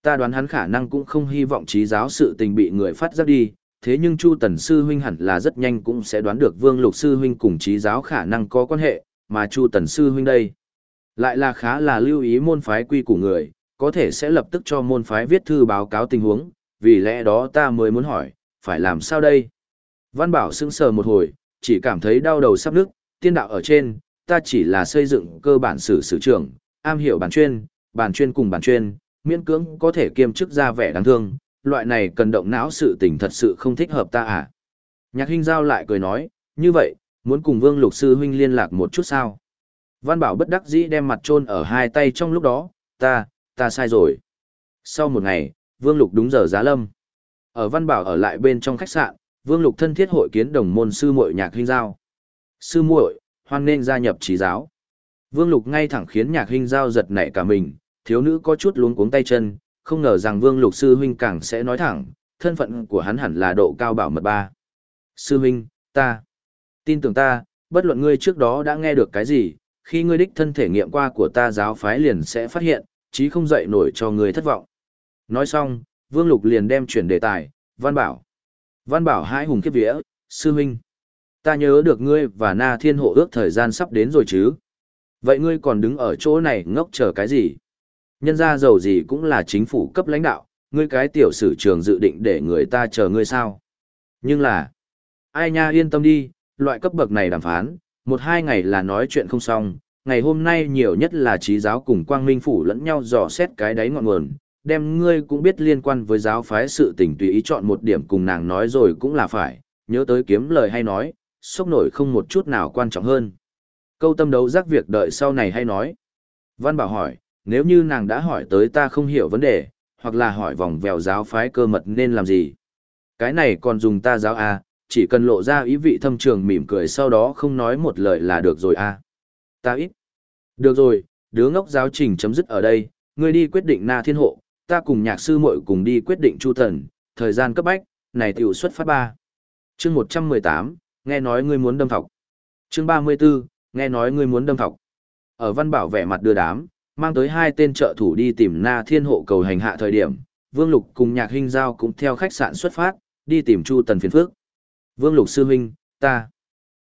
Ta đoán hắn khả năng cũng không hy vọng trí giáo sự tình bị người phát giác đi, thế nhưng Chu Tần Sư Huynh hẳn là rất nhanh cũng sẽ đoán được Vương Lục Sư Huynh cùng trí giáo khả năng có quan hệ, mà Chu Tần Sư Huynh đây. Lại là khá là lưu ý môn phái quy của người, có thể sẽ lập tức cho môn phái viết thư báo cáo tình huống, vì lẽ đó ta mới muốn hỏi, phải làm sao đây? Văn Bảo sững sờ một hồi, chỉ cảm thấy đau đầu sắp nức, tiên đạo ở trên, ta chỉ là xây dựng cơ bản sử sử trưởng, am hiểu bản chuyên, bản chuyên cùng bản chuyên, miễn cưỡng có thể kiêm chức ra vẻ đáng thương, loại này cần động não sự tình thật sự không thích hợp ta à. Nhạc Hinh Giao lại cười nói, như vậy, muốn cùng Vương Lục Sư Huynh liên lạc một chút sao? Văn Bảo bất đắc dĩ đem mặt trôn ở hai tay trong lúc đó, ta, ta sai rồi. Sau một ngày, Vương Lục đúng giờ giá lâm. Ở Văn Bảo ở lại bên trong khách sạn, Vương Lục thân thiết hội kiến đồng môn sư muội Nhạc Hinh Giao. Sư muội, hoan nên gia nhập trí giáo. Vương Lục ngay thẳng khiến Nhạc Hinh Giao giật nảy cả mình, thiếu nữ có chút luống cuống tay chân, không ngờ rằng Vương Lục sư huynh càng sẽ nói thẳng, thân phận của hắn hẳn là độ cao bảo mật ba. Sư huynh, ta, tin tưởng ta, bất luận ngươi trước đó đã nghe được cái gì, khi ngươi đích thân thể nghiệm qua của ta giáo phái liền sẽ phát hiện, chí không dậy nổi cho ngươi thất vọng. Nói xong, Vương Lục liền đem chuyển đề tài, Văn Bảo. Văn Bảo hai hùng kiếp vía, sư huynh. Ta nhớ được ngươi và Na Thiên Hộ ước thời gian sắp đến rồi chứ. Vậy ngươi còn đứng ở chỗ này ngốc chờ cái gì? Nhân ra giàu gì cũng là chính phủ cấp lãnh đạo, ngươi cái tiểu sử trường dự định để người ta chờ ngươi sao. Nhưng là, ai nha yên tâm đi, loại cấp bậc này đàm phán, một hai ngày là nói chuyện không xong, ngày hôm nay nhiều nhất là trí giáo cùng quang minh phủ lẫn nhau dò xét cái đáy ngọn nguồn, đem ngươi cũng biết liên quan với giáo phái sự tình tùy ý chọn một điểm cùng nàng nói rồi cũng là phải, nhớ tới kiếm lời hay nói, sốc nổi không một chút nào quan trọng hơn. Câu tâm đấu giác việc đợi sau này hay nói. Văn Bảo hỏi, nếu như nàng đã hỏi tới ta không hiểu vấn đề, hoặc là hỏi vòng vèo giáo phái cơ mật nên làm gì. Cái này còn dùng ta giáo à, chỉ cần lộ ra ý vị thâm trường mỉm cười sau đó không nói một lời là được rồi à. Ta ít. Được rồi, đứa ngốc giáo trình chấm dứt ở đây, ngươi đi quyết định na thiên hộ, ta cùng nhạc sư muội cùng đi quyết định chu thần, thời gian cấp bách, này tiểu xuất phát ba. Chương 118, nghe nói ngươi muốn đâm thọc. Chương 34, nghe nói ngươi muốn đâm thọc. Ở văn bảo vẻ mặt đưa đám, mang tới hai tên trợ thủ đi tìm Na Thiên Hộ cầu hành hạ thời điểm, Vương Lục cùng Nhạc Hinh Giao cũng theo khách sạn xuất phát, đi tìm Chu Tần phiền phước. Vương Lục sư huynh, ta.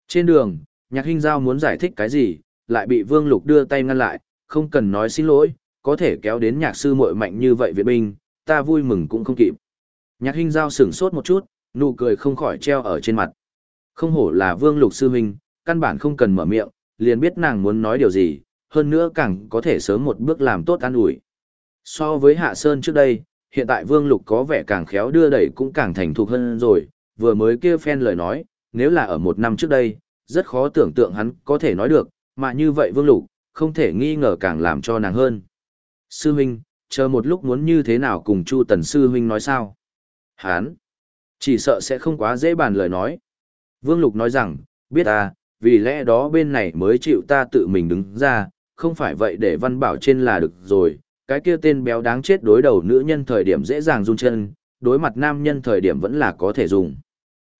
Trên đường, Nhạc Hinh Giao muốn giải thích cái gì, lại bị Vương Lục đưa tay ngăn lại, không cần nói xin lỗi, có thể kéo đến nhạc sư muội mạnh như vậy viện binh, ta vui mừng cũng không kịp. Nhạc Hinh Giao sửng sốt một chút, nụ cười không khỏi treo ở trên mặt. Không hổ là Vương Lục sư huynh, căn bản không cần mở miệng, liền biết nàng muốn nói điều gì, hơn nữa càng có thể sớm một bước làm tốt an ủi. So với Hạ Sơn trước đây, hiện tại Vương Lục có vẻ càng khéo đưa đẩy cũng càng thành thục hơn rồi, vừa mới kia phen lời nói, nếu là ở một năm trước đây, rất khó tưởng tượng hắn có thể nói được, mà như vậy Vương Lục, không thể nghi ngờ càng làm cho nàng hơn. Sư huynh, chờ một lúc muốn như thế nào cùng Chu Tần Sư huynh nói sao? Hán, chỉ sợ sẽ không quá dễ bàn lời nói. Vương Lục nói rằng, biết à, vì lẽ đó bên này mới chịu ta tự mình đứng ra, không phải vậy để văn bảo trên là được rồi, cái kia tên béo đáng chết đối đầu nữ nhân thời điểm dễ dàng run chân, đối mặt nam nhân thời điểm vẫn là có thể dùng.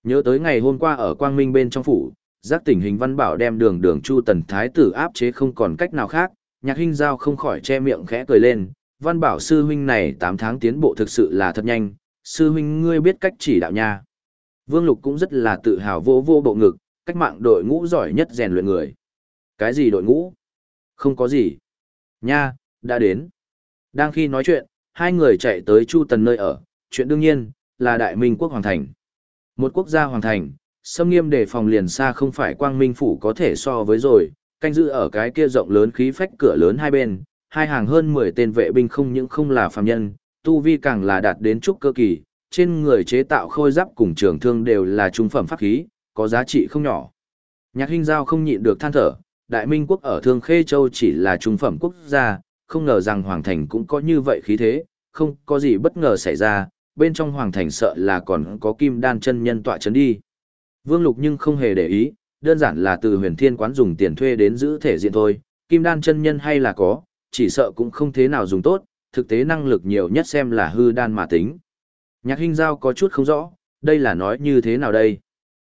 Nhớ tới ngày hôm qua ở Quang Minh bên trong phủ, giác tình hình văn bảo đem đường đường chu tần thái tử áp chế không còn cách nào khác, nhạc huynh giao không khỏi che miệng khẽ cười lên, văn bảo sư huynh này 8 tháng tiến bộ thực sự là thật nhanh, sư huynh ngươi biết cách chỉ đạo nha. Vương Lục cũng rất là tự hào vô vô bộ ngực, cách mạng đội ngũ giỏi nhất rèn luyện người. Cái gì đội ngũ? Không có gì. Nha, đã đến. Đang khi nói chuyện, hai người chạy tới Chu Tần nơi ở, chuyện đương nhiên, là Đại Minh quốc hoàng thành. Một quốc gia hoàng thành, xâm nghiêm đề phòng liền xa không phải quang minh phủ có thể so với rồi, canh giữ ở cái kia rộng lớn khí phách cửa lớn hai bên, hai hàng hơn 10 tên vệ binh không những không là phàm nhân, tu vi càng là đạt đến trúc cơ kỳ, trên người chế tạo khôi giáp cùng trường thương đều là trung phẩm pháp khí, có giá trị không nhỏ. Nhạc Hinh Giao không nhịn được than thở, Đại Minh quốc ở Thương Khê Châu chỉ là trung phẩm quốc gia, không ngờ rằng Hoàng Thành cũng có như vậy khí thế, không có gì bất ngờ xảy ra, bên trong Hoàng Thành sợ là còn có kim đan chân nhân tọa chấn đi. Vương Lục nhưng không hề để ý, đơn giản là từ huyền thiên quán dùng tiền thuê đến giữ thể diện thôi, kim đan chân nhân hay là có, chỉ sợ cũng không thế nào dùng tốt, thực tế năng lực nhiều nhất xem là hư đan mà tính. Nhạc Hinh Giao có chút không rõ, đây là nói như thế nào đây?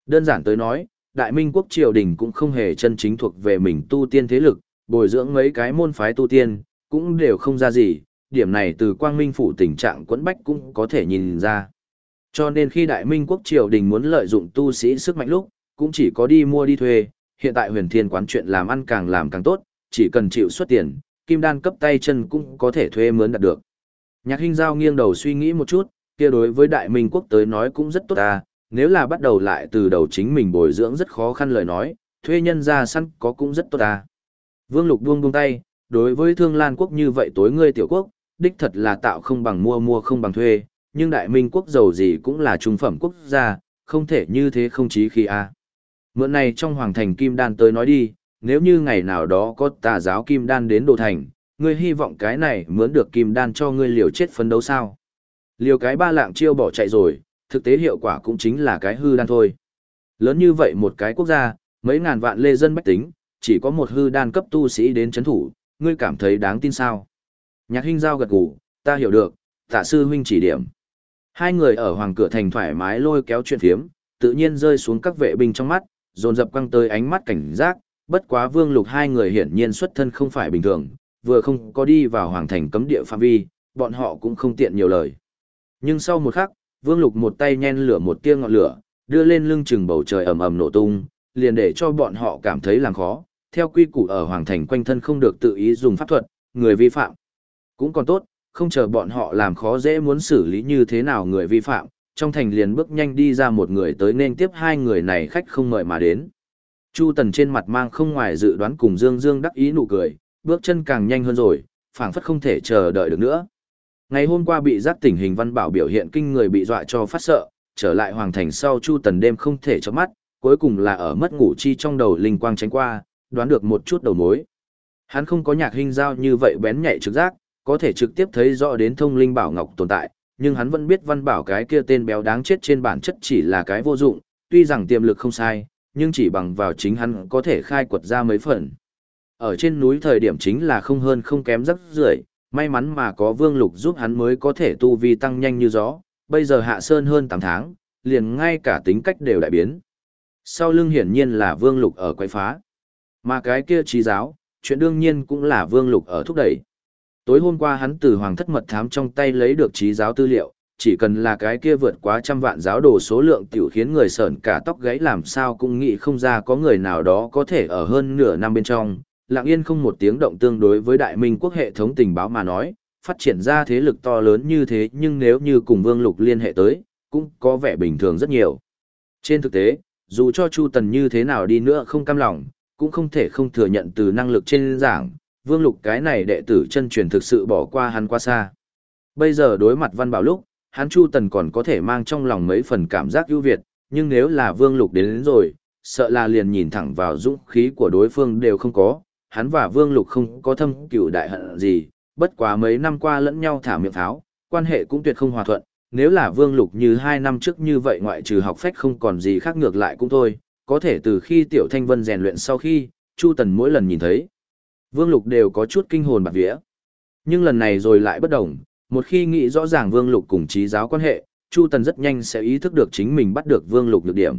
Đơn giản tới nói, Đại Minh quốc triều đình cũng không hề chân chính thuộc về mình tu tiên thế lực, bồi dưỡng mấy cái môn phái tu tiên, cũng đều không ra gì, điểm này từ Quang Minh phủ tình trạng quẫn bách cũng có thể nhìn ra. Cho nên khi Đại Minh quốc triều đình muốn lợi dụng tu sĩ sức mạnh lúc, cũng chỉ có đi mua đi thuê, hiện tại huyền thiên quán chuyện làm ăn càng làm càng tốt, chỉ cần chịu xuất tiền, kim đan cấp tay chân cũng có thể thuê mướn đạt được. Nhạc Hinh Giao nghiêng đầu suy nghĩ một chút, kia đối với Đại Minh quốc tới nói cũng rất tốt ta, nếu là bắt đầu lại từ đầu chính mình bồi dưỡng rất khó khăn lời nói, thuê nhân ra săn có cũng rất tốt ta. Vương Lục buông buông tay, đối với Thương Lan quốc như vậy tối ngươi tiểu quốc, đích thật là tạo không bằng mua mua không bằng thuê, nhưng Đại Minh quốc giàu gì cũng là trung phẩm quốc gia, không thể như thế không chí khi a. Mượn này trong hoàng thành Kim Đan tới nói đi, nếu như ngày nào đó có tà giáo Kim Đan đến đồ thành, ngươi hy vọng cái này mướn được Kim Đan cho ngươi liều chết phấn đấu sao? Liều cái ba lạng chiêu bỏ chạy rồi, thực tế hiệu quả cũng chính là cái hư đan thôi. Lớn như vậy một cái quốc gia, mấy ngàn vạn lê dân bách tính, chỉ có một hư đan cấp tu sĩ đến chấn thủ, ngươi cảm thấy đáng tin sao? Nhạc Hinh Giao gật gù, ta hiểu được, tạ sư huynh chỉ điểm. Hai người ở hoàng cửa thành thoải mái lôi kéo chuyện phiếm, tự nhiên rơi xuống các vệ binh trong mắt, dồn dập quăng tới ánh mắt cảnh giác, bất quá vương lục hai người hiển nhiên xuất thân không phải bình thường, vừa không có đi vào hoàng thành cấm địa phạm vi, bọn họ cũng không tiện nhiều lời. Nhưng sau một khắc, vương lục một tay nhen lửa một tia ngọn lửa, đưa lên lưng chừng bầu trời ầm ầm nổ tung, liền để cho bọn họ cảm thấy làm khó. Theo quy củ ở hoàng thành quanh thân không được tự ý dùng pháp thuật, người vi phạm. Cũng còn tốt, không chờ bọn họ làm khó dễ muốn xử lý như thế nào người vi phạm, trong thành liền bước nhanh đi ra một người tới nên tiếp hai người này khách không mời mà đến. Chu Tần trên mặt mang không ngoài dự đoán cùng Dương Dương đắc ý nụ cười, bước chân càng nhanh hơn rồi, phảng phất không thể chờ đợi được nữa. Ngày hôm qua bị giác tỉnh hình văn bảo biểu hiện kinh người bị dọa cho phát sợ, trở lại hoàng thành sau Chu Tần đêm không thể chớp mắt, cuối cùng là ở mất ngủ chi trong đầu linh quang tránh qua, đoán được một chút đầu mối. Hắn không có nhạc hình giao như vậy bén nhạy trực giác, có thể trực tiếp thấy rõ đến thông linh bảo ngọc tồn tại, nhưng hắn vẫn biết văn bảo cái kia tên béo đáng chết trên bản chất chỉ là cái vô dụng, tuy rằng tiềm lực không sai, nhưng chỉ bằng vào chính hắn có thể khai quật ra mấy phần. Ở trên núi thời điểm chính là không hơn không kém rất rưỡi, may mắn mà có vương lục giúp hắn mới có thể tu vi tăng nhanh như gió, bây giờ hạ sơn hơn 8 tháng, liền ngay cả tính cách đều đại biến. Sau lưng hiển nhiên là vương lục ở quay phá. Mà cái kia trí giáo, chuyện đương nhiên cũng là vương lục ở thúc đẩy. Tối hôm qua hắn từ hoàng thất mật thám trong tay lấy được trí giáo tư liệu, chỉ cần là cái kia vượt quá trăm vạn giáo đồ số lượng tiểu khiến người sởn cả tóc gáy làm sao cũng nghĩ không ra có người nào đó có thể ở hơn nửa năm bên trong, lặng yên không một tiếng động tương đối với đại minh quốc hệ thống tình báo mà nói, phát triển ra thế lực to lớn như thế nhưng nếu như cùng vương lục liên hệ tới, cũng có vẻ bình thường rất nhiều. Trên thực tế, dù cho Chu Tần như thế nào đi nữa không cam lòng, cũng không thể không thừa nhận từ năng lực trên giảng, vương lục cái này đệ tử chân truyền thực sự bỏ qua hắn qua xa. Bây giờ đối mặt văn bảo lúc, hắn Chu Tần còn có thể mang trong lòng mấy phần cảm giác ưu việt, nhưng nếu là vương lục đến, đến rồi, sợ là liền nhìn thẳng vào dũng khí của đối phương đều không có, hắn và Vương Lục không có thâm cửu đại hận gì, bất quá mấy năm qua lẫn nhau thả miệng tháo, quan hệ cũng tuyệt không hòa thuận, nếu là Vương Lục như hai năm trước như vậy ngoại trừ học phách không còn gì khác ngược lại cũng thôi, có thể từ khi Tiểu Thanh Vân rèn luyện sau khi, Chu Tần mỗi lần nhìn thấy, Vương Lục đều có chút kinh hồn bạc vía. Nhưng lần này rồi lại bất đồng, một khi nghĩ rõ ràng Vương Lục cùng trí giáo quan hệ, Chu Tần rất nhanh sẽ ý thức được chính mình bắt được Vương Lục nhược điểm.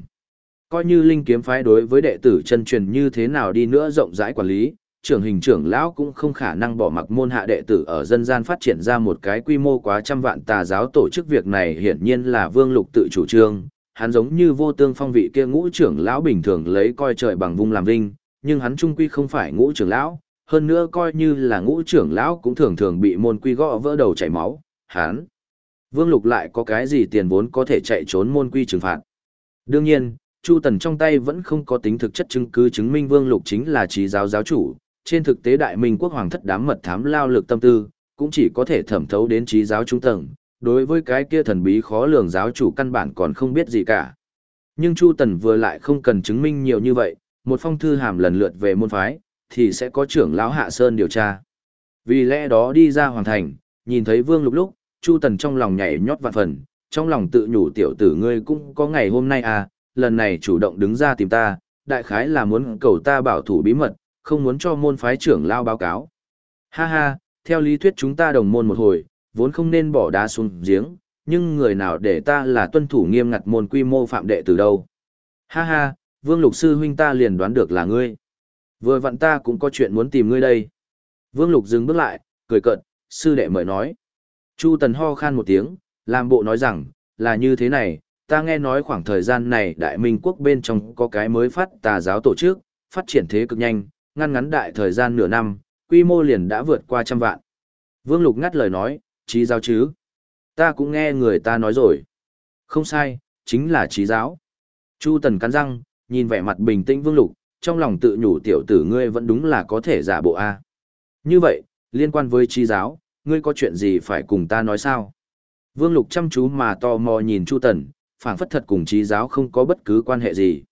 Coi như linh kiếm phái đối với đệ tử chân truyền như thế nào đi nữa rộng rãi quản lý, trưởng hình trưởng lão cũng không khả năng bỏ mặc môn hạ đệ tử ở dân gian phát triển ra một cái quy mô quá trăm vạn tà giáo tổ chức việc này hiển nhiên là Vương Lục tự chủ trương, hắn giống như vô tương phong vị kia ngũ trưởng lão bình thường lấy coi trời bằng vung làm vinh, nhưng hắn trung quy không phải ngũ trưởng lão, hơn nữa coi như là ngũ trưởng lão cũng thường thường bị môn quy gõ vỡ đầu chảy máu, hán Vương Lục lại có cái gì tiền vốn có thể chạy trốn môn quy trừng phạt. Đương nhiên, Chu Tần trong tay vẫn không có tính thực chất chứng cứ chứng minh Vương Lục chính là trí giáo giáo chủ, trên thực tế đại minh quốc hoàng thất đám mật thám lao lực tâm tư, cũng chỉ có thể thẩm thấu đến trí giáo trung tầng, đối với cái kia thần bí khó lường giáo chủ căn bản còn không biết gì cả. Nhưng Chu Tần vừa lại không cần chứng minh nhiều như vậy, một phong thư hàm lần lượt về môn phái, thì sẽ có trưởng lão Hạ Sơn điều tra. Vì lẽ đó đi ra hoàng thành, nhìn thấy Vương Lục lúc, Chu Tần trong lòng nhảy nhót vạn phần, trong lòng tự nhủ tiểu tử ngươi cũng có ngày hôm nay à, lần này chủ động đứng ra tìm ta, đại khái là muốn cầu ta bảo thủ bí mật, không muốn cho môn phái trưởng lao báo cáo. Ha ha, theo lý thuyết chúng ta đồng môn một hồi, vốn không nên bỏ đá xuống giếng, nhưng người nào để ta là tuân thủ nghiêm ngặt môn quy mô phạm đệ từ đâu. Ha ha, Vương Lục Sư huynh ta liền đoán được là ngươi. Vừa vặn ta cũng có chuyện muốn tìm ngươi đây. Vương Lục dừng bước lại, cười cợt, sư đệ mời nói. Chu Tần ho khan một tiếng, làm bộ nói rằng, là như thế này, ta nghe nói khoảng thời gian này Đại Minh Quốc bên trong có cái mới phát tà giáo tổ chức, phát triển thế cực nhanh, ngăn ngắn đại thời gian nửa năm, quy mô liền đã vượt qua trăm vạn. Vương Lục ngắt lời nói, trí giáo chứ. Ta cũng nghe người ta nói rồi. Không sai, chính là trí giáo. Chu Tần cắn răng, nhìn vẻ mặt bình tĩnh Vương Lục, trong lòng tự nhủ tiểu tử ngươi vẫn đúng là có thể giả bộ A. Như vậy, liên quan với trí giáo, ngươi có chuyện gì phải cùng ta nói sao? Vương Lục chăm chú mà tò mò nhìn Chu Tần, phảng phất thật cùng trí giáo không có bất cứ quan hệ gì.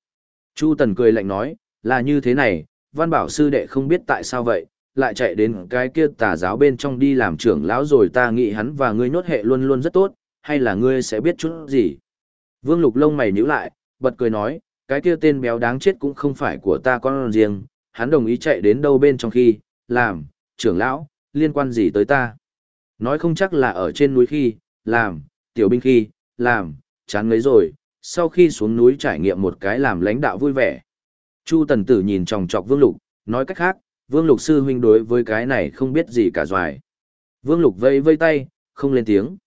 Chu Tần cười lạnh nói, là như thế này, văn bảo sư đệ không biết tại sao vậy, lại chạy đến cái kia tà giáo bên trong đi làm trưởng lão rồi ta nghĩ hắn và ngươi nhốt hệ luôn luôn rất tốt, hay là ngươi sẽ biết chút gì. Vương Lục lông mày nhíu lại, bật cười nói, cái kia tên béo đáng chết cũng không phải của ta con riêng, hắn đồng ý chạy đến đâu bên trong khi, làm, trưởng lão, liên quan gì tới ta. Nói không chắc là ở trên núi khi, làm, tiểu binh khi, làm, chán ngấy rồi, sau khi xuống núi trải nghiệm một cái làm lãnh đạo vui vẻ. Chu Tần Tử nhìn tròng trọc Vương Lục, nói cách khác, Vương Lục sư huynh đối với cái này không biết gì cả doài. Vương Lục vây vây tay, không lên tiếng.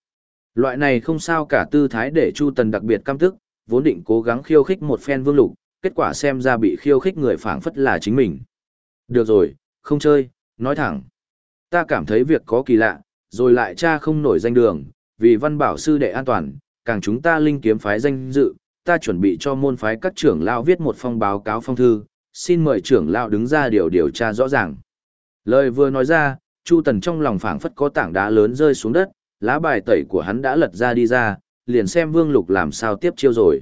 Loại này không sao cả tư thái để Chu Tần đặc biệt căm tức, vốn định cố gắng khiêu khích một phen Vương Lục, kết quả xem ra bị khiêu khích người phảng phất là chính mình. Được rồi, không chơi, nói thẳng. Ta cảm thấy việc có kỳ lạ, rồi lại cha không nổi danh đường, vì văn bảo sư đệ an toàn, càng chúng ta linh kiếm phái danh dự, ta chuẩn bị cho môn phái các trưởng lao viết một phong báo cáo phong thư, xin mời trưởng lao đứng ra điều điều tra rõ ràng. Lời vừa nói ra, Chu Tần trong lòng phảng phất có tảng đá lớn rơi xuống đất, lá bài tẩy của hắn đã lật ra đi ra, liền xem Vương Lục làm sao tiếp chiêu rồi.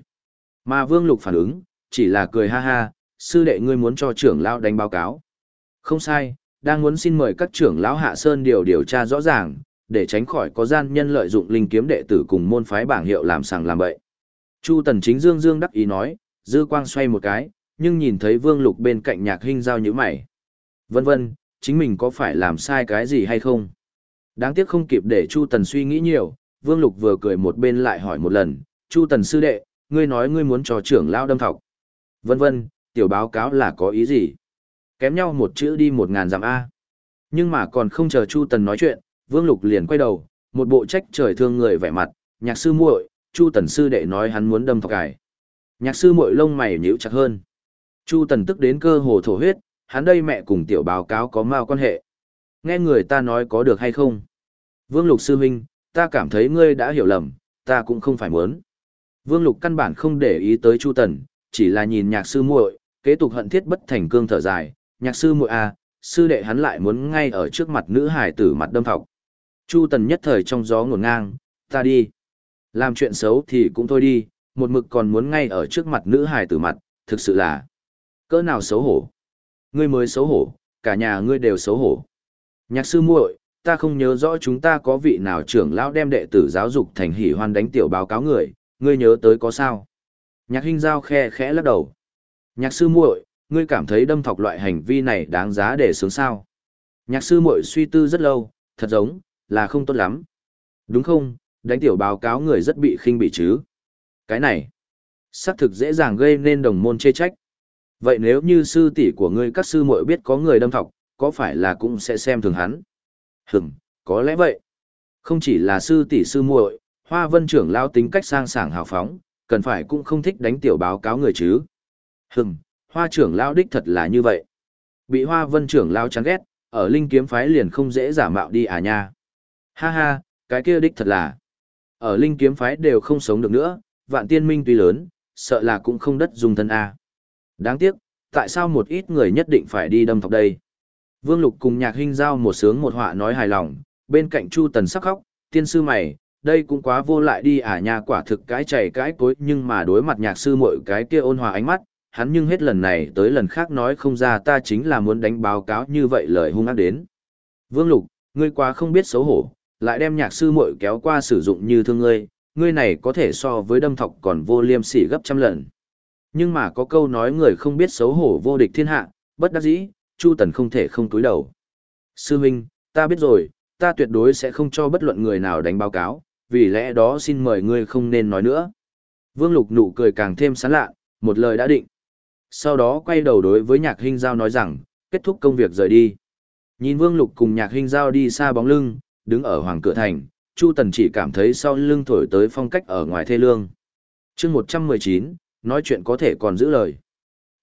Mà Vương Lục phản ứng, chỉ là cười ha ha, sư đệ ngươi muốn cho trưởng lão đánh báo cáo. Không sai, đang muốn xin mời các trưởng lão Hạ Sơn điều điều tra rõ ràng, để tránh khỏi có gian nhân lợi dụng linh kiếm đệ tử cùng môn phái bảng hiệu làm sàng làm bậy. Chu Tần chính dương dương đắc ý nói, dư quang xoay một cái, nhưng nhìn thấy Vương Lục bên cạnh nhạc hình giao như mày. Vân vân, chính mình có phải làm sai cái gì hay không? Đáng tiếc không kịp để Chu Tần suy nghĩ nhiều, Vương Lục vừa cười một bên lại hỏi một lần, Chu Tần sư đệ, ngươi nói ngươi muốn cho trưởng lão đâm thọc. Vân vân, tiểu báo cáo là có ý gì? Kém nhau một chữ đi một ngàn dặm A. Nhưng mà còn không chờ Chu Tần nói chuyện, Vương Lục liền quay đầu, một bộ trách trời thương người vẻ mặt, nhạc sư muội, Chu Tần sư đệ nói hắn muốn đâm thọc cải. Nhạc sư muội lông mày nhíu chặt hơn. Chu Tần tức đến cơ hồ thổ huyết, hắn đây mẹ cùng tiểu báo cáo có mao quan hệ. Nghe người ta nói có được hay không? Vương Lục sư huynh, ta cảm thấy ngươi đã hiểu lầm, ta cũng không phải muốn. Vương Lục căn bản không để ý tới Chu Tần, chỉ là nhìn nhạc sư muội, kế tục hận thiết bất thành cương thở dài, nhạc sư muội à, sư đệ hắn lại muốn ngay ở trước mặt nữ hải tử mặt đâm thọc. Chu Tần nhất thời trong gió ngổn ngang, ta đi. Làm chuyện xấu thì cũng thôi đi, một mực còn muốn ngay ở trước mặt nữ hải tử mặt, thực sự là cỡ nào xấu hổ. Ngươi mới xấu hổ, cả nhà ngươi đều xấu hổ. Nhạc sư muội, ta không nhớ rõ chúng ta có vị nào trưởng lão đem đệ tử giáo dục thành hỉ hoan đánh tiểu báo cáo người, ngươi nhớ tới có sao? Nhạc Hinh Giao khe khẽ lắc đầu. Nhạc sư muội, ngươi cảm thấy đâm thọc loại hành vi này đáng giá để sướng sao? Nhạc sư muội suy tư rất lâu, thật giống là không tốt lắm. Đúng không? Đánh tiểu báo cáo người rất bị khinh bị chứ? Cái này, xác thực dễ dàng gây nên đồng môn chê trách. Vậy nếu như sư tỷ của ngươi các sư muội biết có người đâm thọc, có phải là cũng sẽ xem thường hắn? Hừm, có lẽ vậy. Không chỉ là sư tỷ sư muội, Hoa Vân trưởng lao tính cách sang sảng hào phóng, cần phải cũng không thích đánh tiểu báo cáo người chứ. Hừm, Hoa trưởng lao đích thật là như vậy. Bị Hoa Vân trưởng lao chán ghét, ở Linh kiếm phái liền không dễ giả mạo đi à nha. Ha ha, cái kia đích thật là. Ở Linh kiếm phái đều không sống được nữa, vạn tiên minh tuy lớn, sợ là cũng không đất dùng thân a. Đáng tiếc, tại sao một ít người nhất định phải đi đâm thọc đây? Vương Lục cùng nhạc hình giao một sướng một họa nói hài lòng, bên cạnh Chu Tần sắc khóc, tiên sư mày, đây cũng quá vô lại đi à nhà quả thực cái chảy cái cối nhưng mà đối mặt nhạc sư mọi cái kia ôn hòa ánh mắt, hắn nhưng hết lần này tới lần khác nói không ra ta chính là muốn đánh báo cáo như vậy lời hung ác đến. Vương Lục, ngươi quá không biết xấu hổ, lại đem nhạc sư muội kéo qua sử dụng như thương ngươi, ngươi này có thể so với đâm thọc còn vô liêm sỉ gấp trăm lần. Nhưng mà có câu nói người không biết xấu hổ vô địch thiên hạ, bất đắc dĩ, Chu Tần không thể không túi đầu. Sư Minh, ta biết rồi, ta tuyệt đối sẽ không cho bất luận người nào đánh báo cáo, vì lẽ đó xin mời ngươi không nên nói nữa. Vương Lục nụ cười càng thêm sán lạ, một lời đã định. Sau đó quay đầu đối với nhạc hình giao nói rằng, kết thúc công việc rời đi. Nhìn Vương Lục cùng nhạc hình giao đi xa bóng lưng, đứng ở hoàng cửa thành, Chu Tần chỉ cảm thấy sau lưng thổi tới phong cách ở ngoài thê lương. chương 119, nói chuyện có thể còn giữ lời.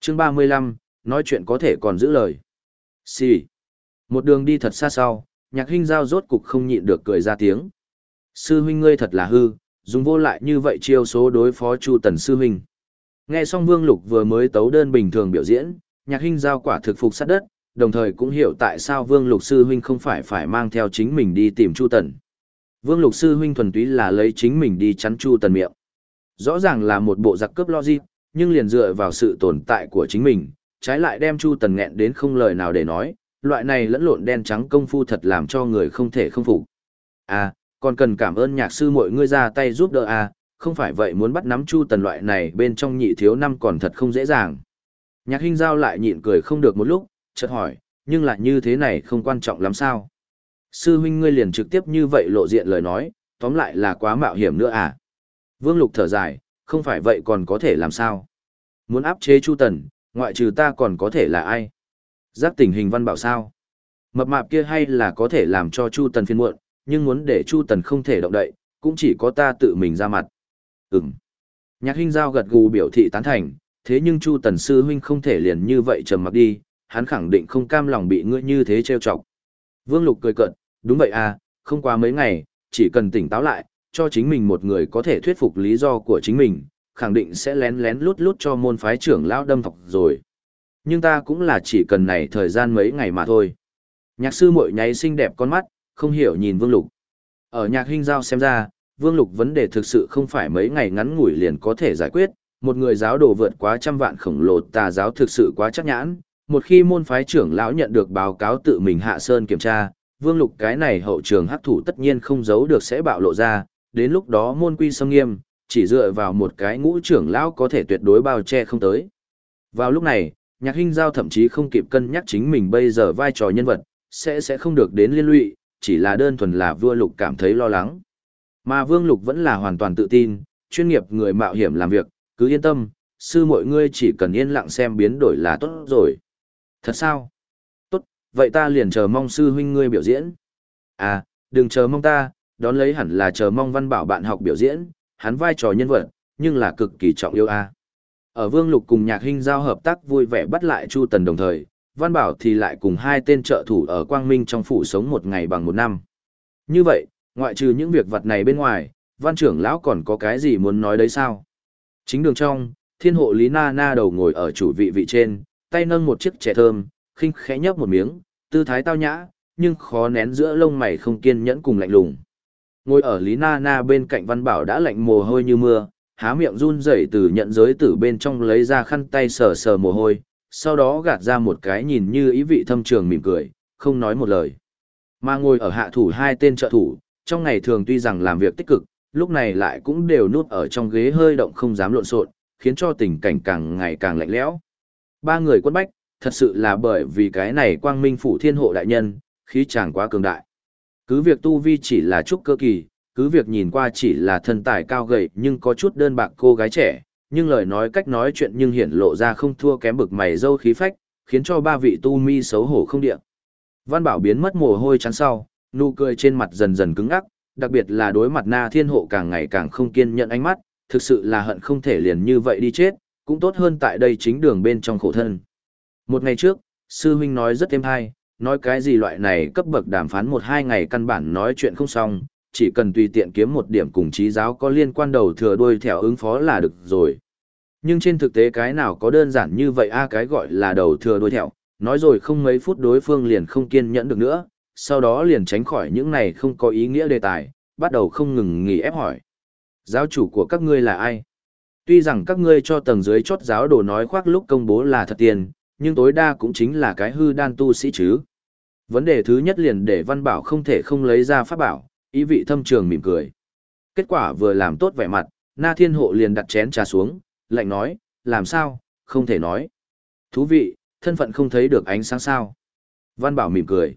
chương 35, nói chuyện có thể còn giữ lời. Xì. Một đường đi thật xa sau, nhạc huynh giao rốt cục không nhịn được cười ra tiếng. Sư huynh ngươi thật là hư, dùng vô lại như vậy chiêu số đối phó Chu Tần sư huynh. Nghe xong Vương Lục vừa mới tấu đơn bình thường biểu diễn, nhạc huynh giao quả thực phục sát đất, đồng thời cũng hiểu tại sao Vương Lục sư huynh không phải phải mang theo chính mình đi tìm Chu Tần. Vương Lục sư huynh thuần túy là lấy chính mình đi chắn Chu Tần miệng. Rõ ràng là một bộ giặc cướp logic, nhưng liền dựa vào sự tồn tại của chính mình, trái lại đem Chu Tần nghẹn đến không lời nào để nói, loại này lẫn lộn đen trắng công phu thật làm cho người không thể không phục. À, còn cần cảm ơn nhạc sư mọi ngươi ra tay giúp đỡ à, không phải vậy muốn bắt nắm Chu Tần loại này bên trong nhị thiếu năm còn thật không dễ dàng. Nhạc Hinh Giao lại nhịn cười không được một lúc, chợt hỏi, nhưng lại như thế này không quan trọng lắm sao? Sư huynh ngươi liền trực tiếp như vậy lộ diện lời nói, tóm lại là quá mạo hiểm nữa à? Vương Lục thở dài, không phải vậy còn có thể làm sao? Muốn áp chế Chu Tần, ngoại trừ ta còn có thể là ai? Giác tình hình văn bảo sao? Mập mạp kia hay là có thể làm cho Chu Tần phiên muộn, nhưng muốn để Chu Tần không thể động đậy, cũng chỉ có ta tự mình ra mặt. Ừm. Nhạc huynh giao gật gù biểu thị tán thành, thế nhưng Chu Tần sư huynh không thể liền như vậy trầm mặc đi, hắn khẳng định không cam lòng bị ngươi như thế trêu chọc. Vương Lục cười cợt, đúng vậy à, không qua mấy ngày, chỉ cần tỉnh táo lại, cho chính mình một người có thể thuyết phục lý do của chính mình, khẳng định sẽ lén lén lút lút cho môn phái trưởng lão đâm thọc rồi. Nhưng ta cũng là chỉ cần này thời gian mấy ngày mà thôi. Nhạc sư mội nháy xinh đẹp con mắt, không hiểu nhìn Vương Lục. Ở nhạc hình giao xem ra, Vương Lục vấn đề thực sự không phải mấy ngày ngắn ngủi liền có thể giải quyết, một người giáo đồ vượt quá trăm vạn khổng lồ tà giáo thực sự quá chắc nhãn, một khi môn phái trưởng lão nhận được báo cáo tự mình hạ sơn kiểm tra, Vương Lục cái này hậu trường hắc thủ tất nhiên không giấu được sẽ bạo lộ ra, đến lúc đó môn quy sâm nghiêm, chỉ dựa vào một cái ngũ trưởng lão có thể tuyệt đối bao che không tới. Vào lúc này, nhạc hình giao thậm chí không kịp cân nhắc chính mình bây giờ vai trò nhân vật, sẽ sẽ không được đến liên lụy, chỉ là đơn thuần là vua lục cảm thấy lo lắng. Mà vương lục vẫn là hoàn toàn tự tin, chuyên nghiệp người mạo hiểm làm việc, cứ yên tâm, sư mọi ngươi chỉ cần yên lặng xem biến đổi là tốt rồi. Thật sao? Tốt, vậy ta liền chờ mong sư huynh ngươi biểu diễn. À, đừng chờ mong ta, đón lấy hẳn là chờ mong văn bảo bạn học biểu diễn, hắn vai trò nhân vật, nhưng là cực kỳ trọng yêu a. Ở Vương Lục cùng Nhạc Hinh giao hợp tác vui vẻ bắt lại Chu Tần đồng thời, Văn Bảo thì lại cùng hai tên trợ thủ ở Quang Minh trong phủ sống một ngày bằng một năm. Như vậy, ngoại trừ những việc vật này bên ngoài, Văn trưởng lão còn có cái gì muốn nói đấy sao? Chính đường trong, thiên hộ Lý Na Na đầu ngồi ở chủ vị vị trên, tay nâng một chiếc chè thơm, khinh khẽ nhấp một miếng, tư thái tao nhã, nhưng khó nén giữa lông mày không kiên nhẫn cùng lạnh lùng. Ngồi ở Lý Na Na bên cạnh Văn Bảo đã lạnh mồ hôi như mưa, há miệng run rẩy từ nhận giới tử bên trong lấy ra khăn tay sờ sờ mồ hôi, sau đó gạt ra một cái nhìn như ý vị thâm trường mỉm cười, không nói một lời. Mà ngồi ở hạ thủ hai tên trợ thủ, trong ngày thường tuy rằng làm việc tích cực, lúc này lại cũng đều nuốt ở trong ghế hơi động không dám lộn xộn, khiến cho tình cảnh càng ngày càng lạnh lẽo. Ba người quân bách, thật sự là bởi vì cái này quang minh phủ thiên hộ đại nhân, khí chàng quá cường đại. Cứ việc tu vi chỉ là chút cơ kỳ, cứ việc nhìn qua chỉ là thân tài cao gầy nhưng có chút đơn bạc cô gái trẻ, nhưng lời nói cách nói chuyện nhưng hiển lộ ra không thua kém bực mày dâu khí phách, khiến cho ba vị tu mi xấu hổ không địa. Văn Bảo biến mất mồ hôi chán sau, nụ cười trên mặt dần dần cứng ngắc, đặc biệt là đối mặt na thiên hộ càng ngày càng không kiên nhận ánh mắt, thực sự là hận không thể liền như vậy đi chết, cũng tốt hơn tại đây chính đường bên trong khổ thân. Một ngày trước, sư huynh nói rất êm hay, nói cái gì loại này cấp bậc đàm phán một hai ngày căn bản nói chuyện không xong, chỉ cần tùy tiện kiếm một điểm cùng trí giáo có liên quan đầu thừa đuôi theo ứng phó là được rồi. Nhưng trên thực tế cái nào có đơn giản như vậy a cái gọi là đầu thừa đuôi theo, nói rồi không mấy phút đối phương liền không kiên nhẫn được nữa, sau đó liền tránh khỏi những này không có ý nghĩa đề tài, bắt đầu không ngừng nghỉ ép hỏi. Giáo chủ của các ngươi là ai? Tuy rằng các ngươi cho tầng dưới chốt giáo đồ nói khoác lúc công bố là thật tiền, nhưng tối đa cũng chính là cái hư đan tu sĩ chứ. Vấn đề thứ nhất liền để văn bảo không thể không lấy ra pháp bảo, ý vị thâm trường mỉm cười. Kết quả vừa làm tốt vẻ mặt, na thiên hộ liền đặt chén trà xuống, lạnh nói, làm sao, không thể nói. Thú vị, thân phận không thấy được ánh sáng sao. Văn bảo mỉm cười.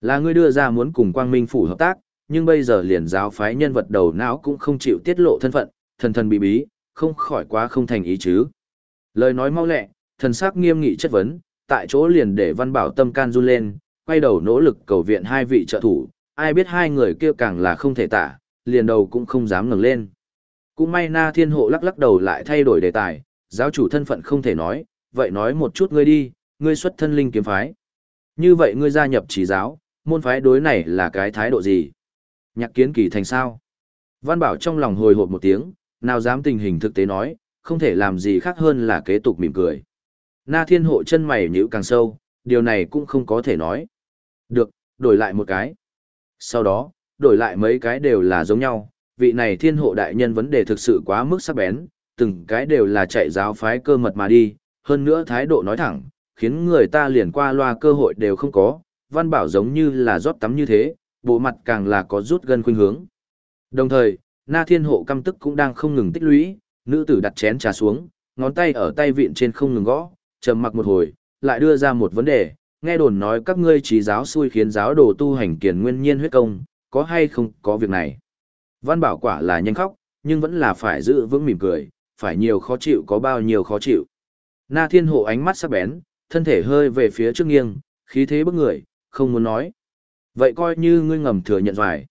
Là ngươi đưa ra muốn cùng quang minh phủ hợp tác, nhưng bây giờ liền giáo phái nhân vật đầu não cũng không chịu tiết lộ thân phận, thần thần bí bí, không khỏi quá không thành ý chứ. Lời nói mau lẹ, thần sắc nghiêm nghị chất vấn, tại chỗ liền để văn bảo tâm can run lên, quay đầu nỗ lực cầu viện hai vị trợ thủ, ai biết hai người kia càng là không thể tả, liền đầu cũng không dám ngẩng lên. Cũng may na thiên hộ lắc lắc đầu lại thay đổi đề tài, giáo chủ thân phận không thể nói, vậy nói một chút ngươi đi, ngươi xuất thân linh kiếm phái. Như vậy ngươi gia nhập chỉ giáo, môn phái đối này là cái thái độ gì? Nhạc kiến kỳ thành sao? Văn bảo trong lòng hồi hộp một tiếng, nào dám tình hình thực tế nói, không thể làm gì khác hơn là kế tục mỉm cười. Na thiên hộ chân mày nhíu càng sâu, điều này cũng không có thể nói. Được, đổi lại một cái. Sau đó, đổi lại mấy cái đều là giống nhau, vị này thiên hộ đại nhân vấn đề thực sự quá mức sắc bén, từng cái đều là chạy giáo phái cơ mật mà đi, hơn nữa thái độ nói thẳng, khiến người ta liền qua loa cơ hội đều không có, văn bảo giống như là rót tắm như thế, bộ mặt càng là có rút gần khuynh hướng. Đồng thời, na thiên hộ căm tức cũng đang không ngừng tích lũy, nữ tử đặt chén trà xuống, ngón tay ở tay vịn trên không ngừng gõ, trầm mặc một hồi, lại đưa ra một vấn đề, nghe đồn nói các ngươi trí giáo xui khiến giáo đồ tu hành kiền nguyên nhiên huyết công, có hay không có việc này. Văn bảo quả là nhanh khóc, nhưng vẫn là phải giữ vững mỉm cười, phải nhiều khó chịu có bao nhiêu khó chịu. Na thiên hộ ánh mắt sắc bén, thân thể hơi về phía trước nghiêng, khí thế bức người, không muốn nói. Vậy coi như ngươi ngầm thừa nhận rồi.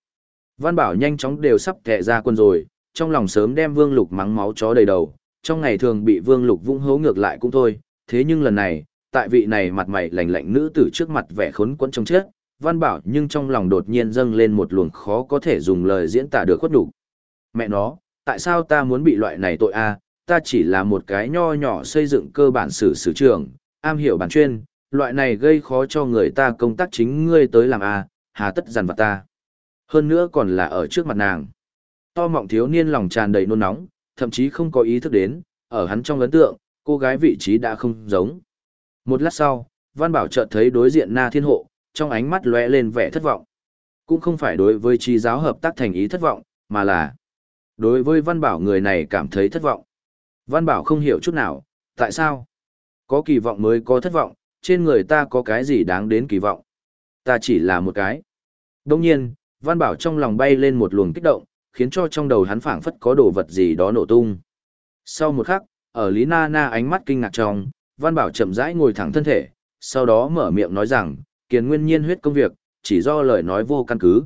Văn bảo nhanh chóng đều sắp kẹ ra quân rồi, trong lòng sớm đem vương lục mắng máu chó đầy đầu, trong ngày thường bị vương lục vung hố ngược lại cũng thôi, thế nhưng lần này, tại vị này mặt mày lạnh lạnh nữ tử trước mặt vẻ khốn quẫn trong chết, văn bảo nhưng trong lòng đột nhiên dâng lên một luồng khó có thể dùng lời diễn tả được khuất đủ. Mẹ nó, tại sao ta muốn bị loại này tội a? ta chỉ là một cái nho nhỏ xây dựng cơ bản sử sử trường, am hiểu bản chuyên, loại này gây khó cho người ta công tác chính ngươi tới làm a, hà tất dằn vặt ta. Hơn nữa còn là ở trước mặt nàng. To mọng thiếu niên lòng tràn đầy nôn nóng, thậm chí không có ý thức đến, ở hắn trong ấn tượng, cô gái vị trí đã không giống. Một lát sau, Văn Bảo chợt thấy đối diện Na Thiên Hộ, trong ánh mắt lóe lên vẻ thất vọng. Cũng không phải đối với trí giáo hợp tác thành ý thất vọng, mà là đối với Văn Bảo người này cảm thấy thất vọng. Văn Bảo không hiểu chút nào, tại sao? Có kỳ vọng mới có thất vọng, trên người ta có cái gì đáng đến kỳ vọng? Ta chỉ là một cái. Đồng nhiên, Văn Bảo trong lòng bay lên một luồng kích động, khiến cho trong đầu hắn phảng phất có đồ vật gì đó nổ tung. Sau một khắc, ở Lý Na Na ánh mắt kinh ngạc trong, Văn Bảo chậm rãi ngồi thẳng thân thể, sau đó mở miệng nói rằng, kiền nguyên nhiên huyết công việc, chỉ do lời nói vô căn cứ.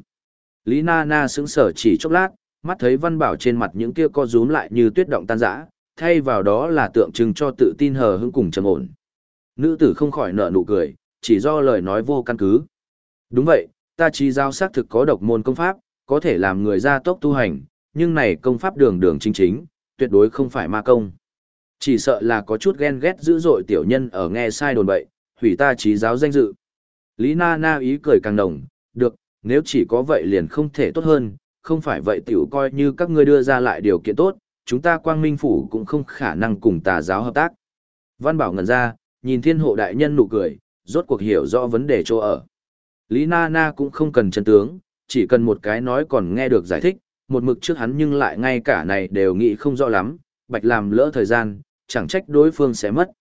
Lý Na Na sững sờ chỉ chốc lát, mắt thấy Văn Bảo trên mặt những kia co rúm lại như tuyết động tan rã, thay vào đó là tượng trưng cho tự tin hờ hững cùng trầm ổn. Nữ tử không khỏi nở nụ cười, chỉ do lời nói vô căn cứ. Đúng vậy, ta chỉ giao xác thực có độc môn công pháp, có thể làm người ra tốc tu hành, nhưng này công pháp đường đường chính chính, tuyệt đối không phải ma công. Chỉ sợ là có chút ghen ghét dữ dội tiểu nhân ở nghe sai đồn bậy, hủy ta trí giáo danh dự. Lý Na Na ý cười càng đồng, được, nếu chỉ có vậy liền không thể tốt hơn, không phải vậy tiểu coi như các ngươi đưa ra lại điều kiện tốt, chúng ta quang minh phủ cũng không khả năng cùng tà giáo hợp tác. Văn Bảo ngẩn ra, nhìn thiên hộ đại nhân nụ cười, rốt cuộc hiểu rõ vấn đề chỗ ở. Lý Na Na cũng không cần chân tướng, chỉ cần một cái nói còn nghe được giải thích, một mực trước hắn nhưng lại ngay cả này đều nghĩ không rõ lắm, bạch làm lỡ thời gian, chẳng trách đối phương sẽ mất.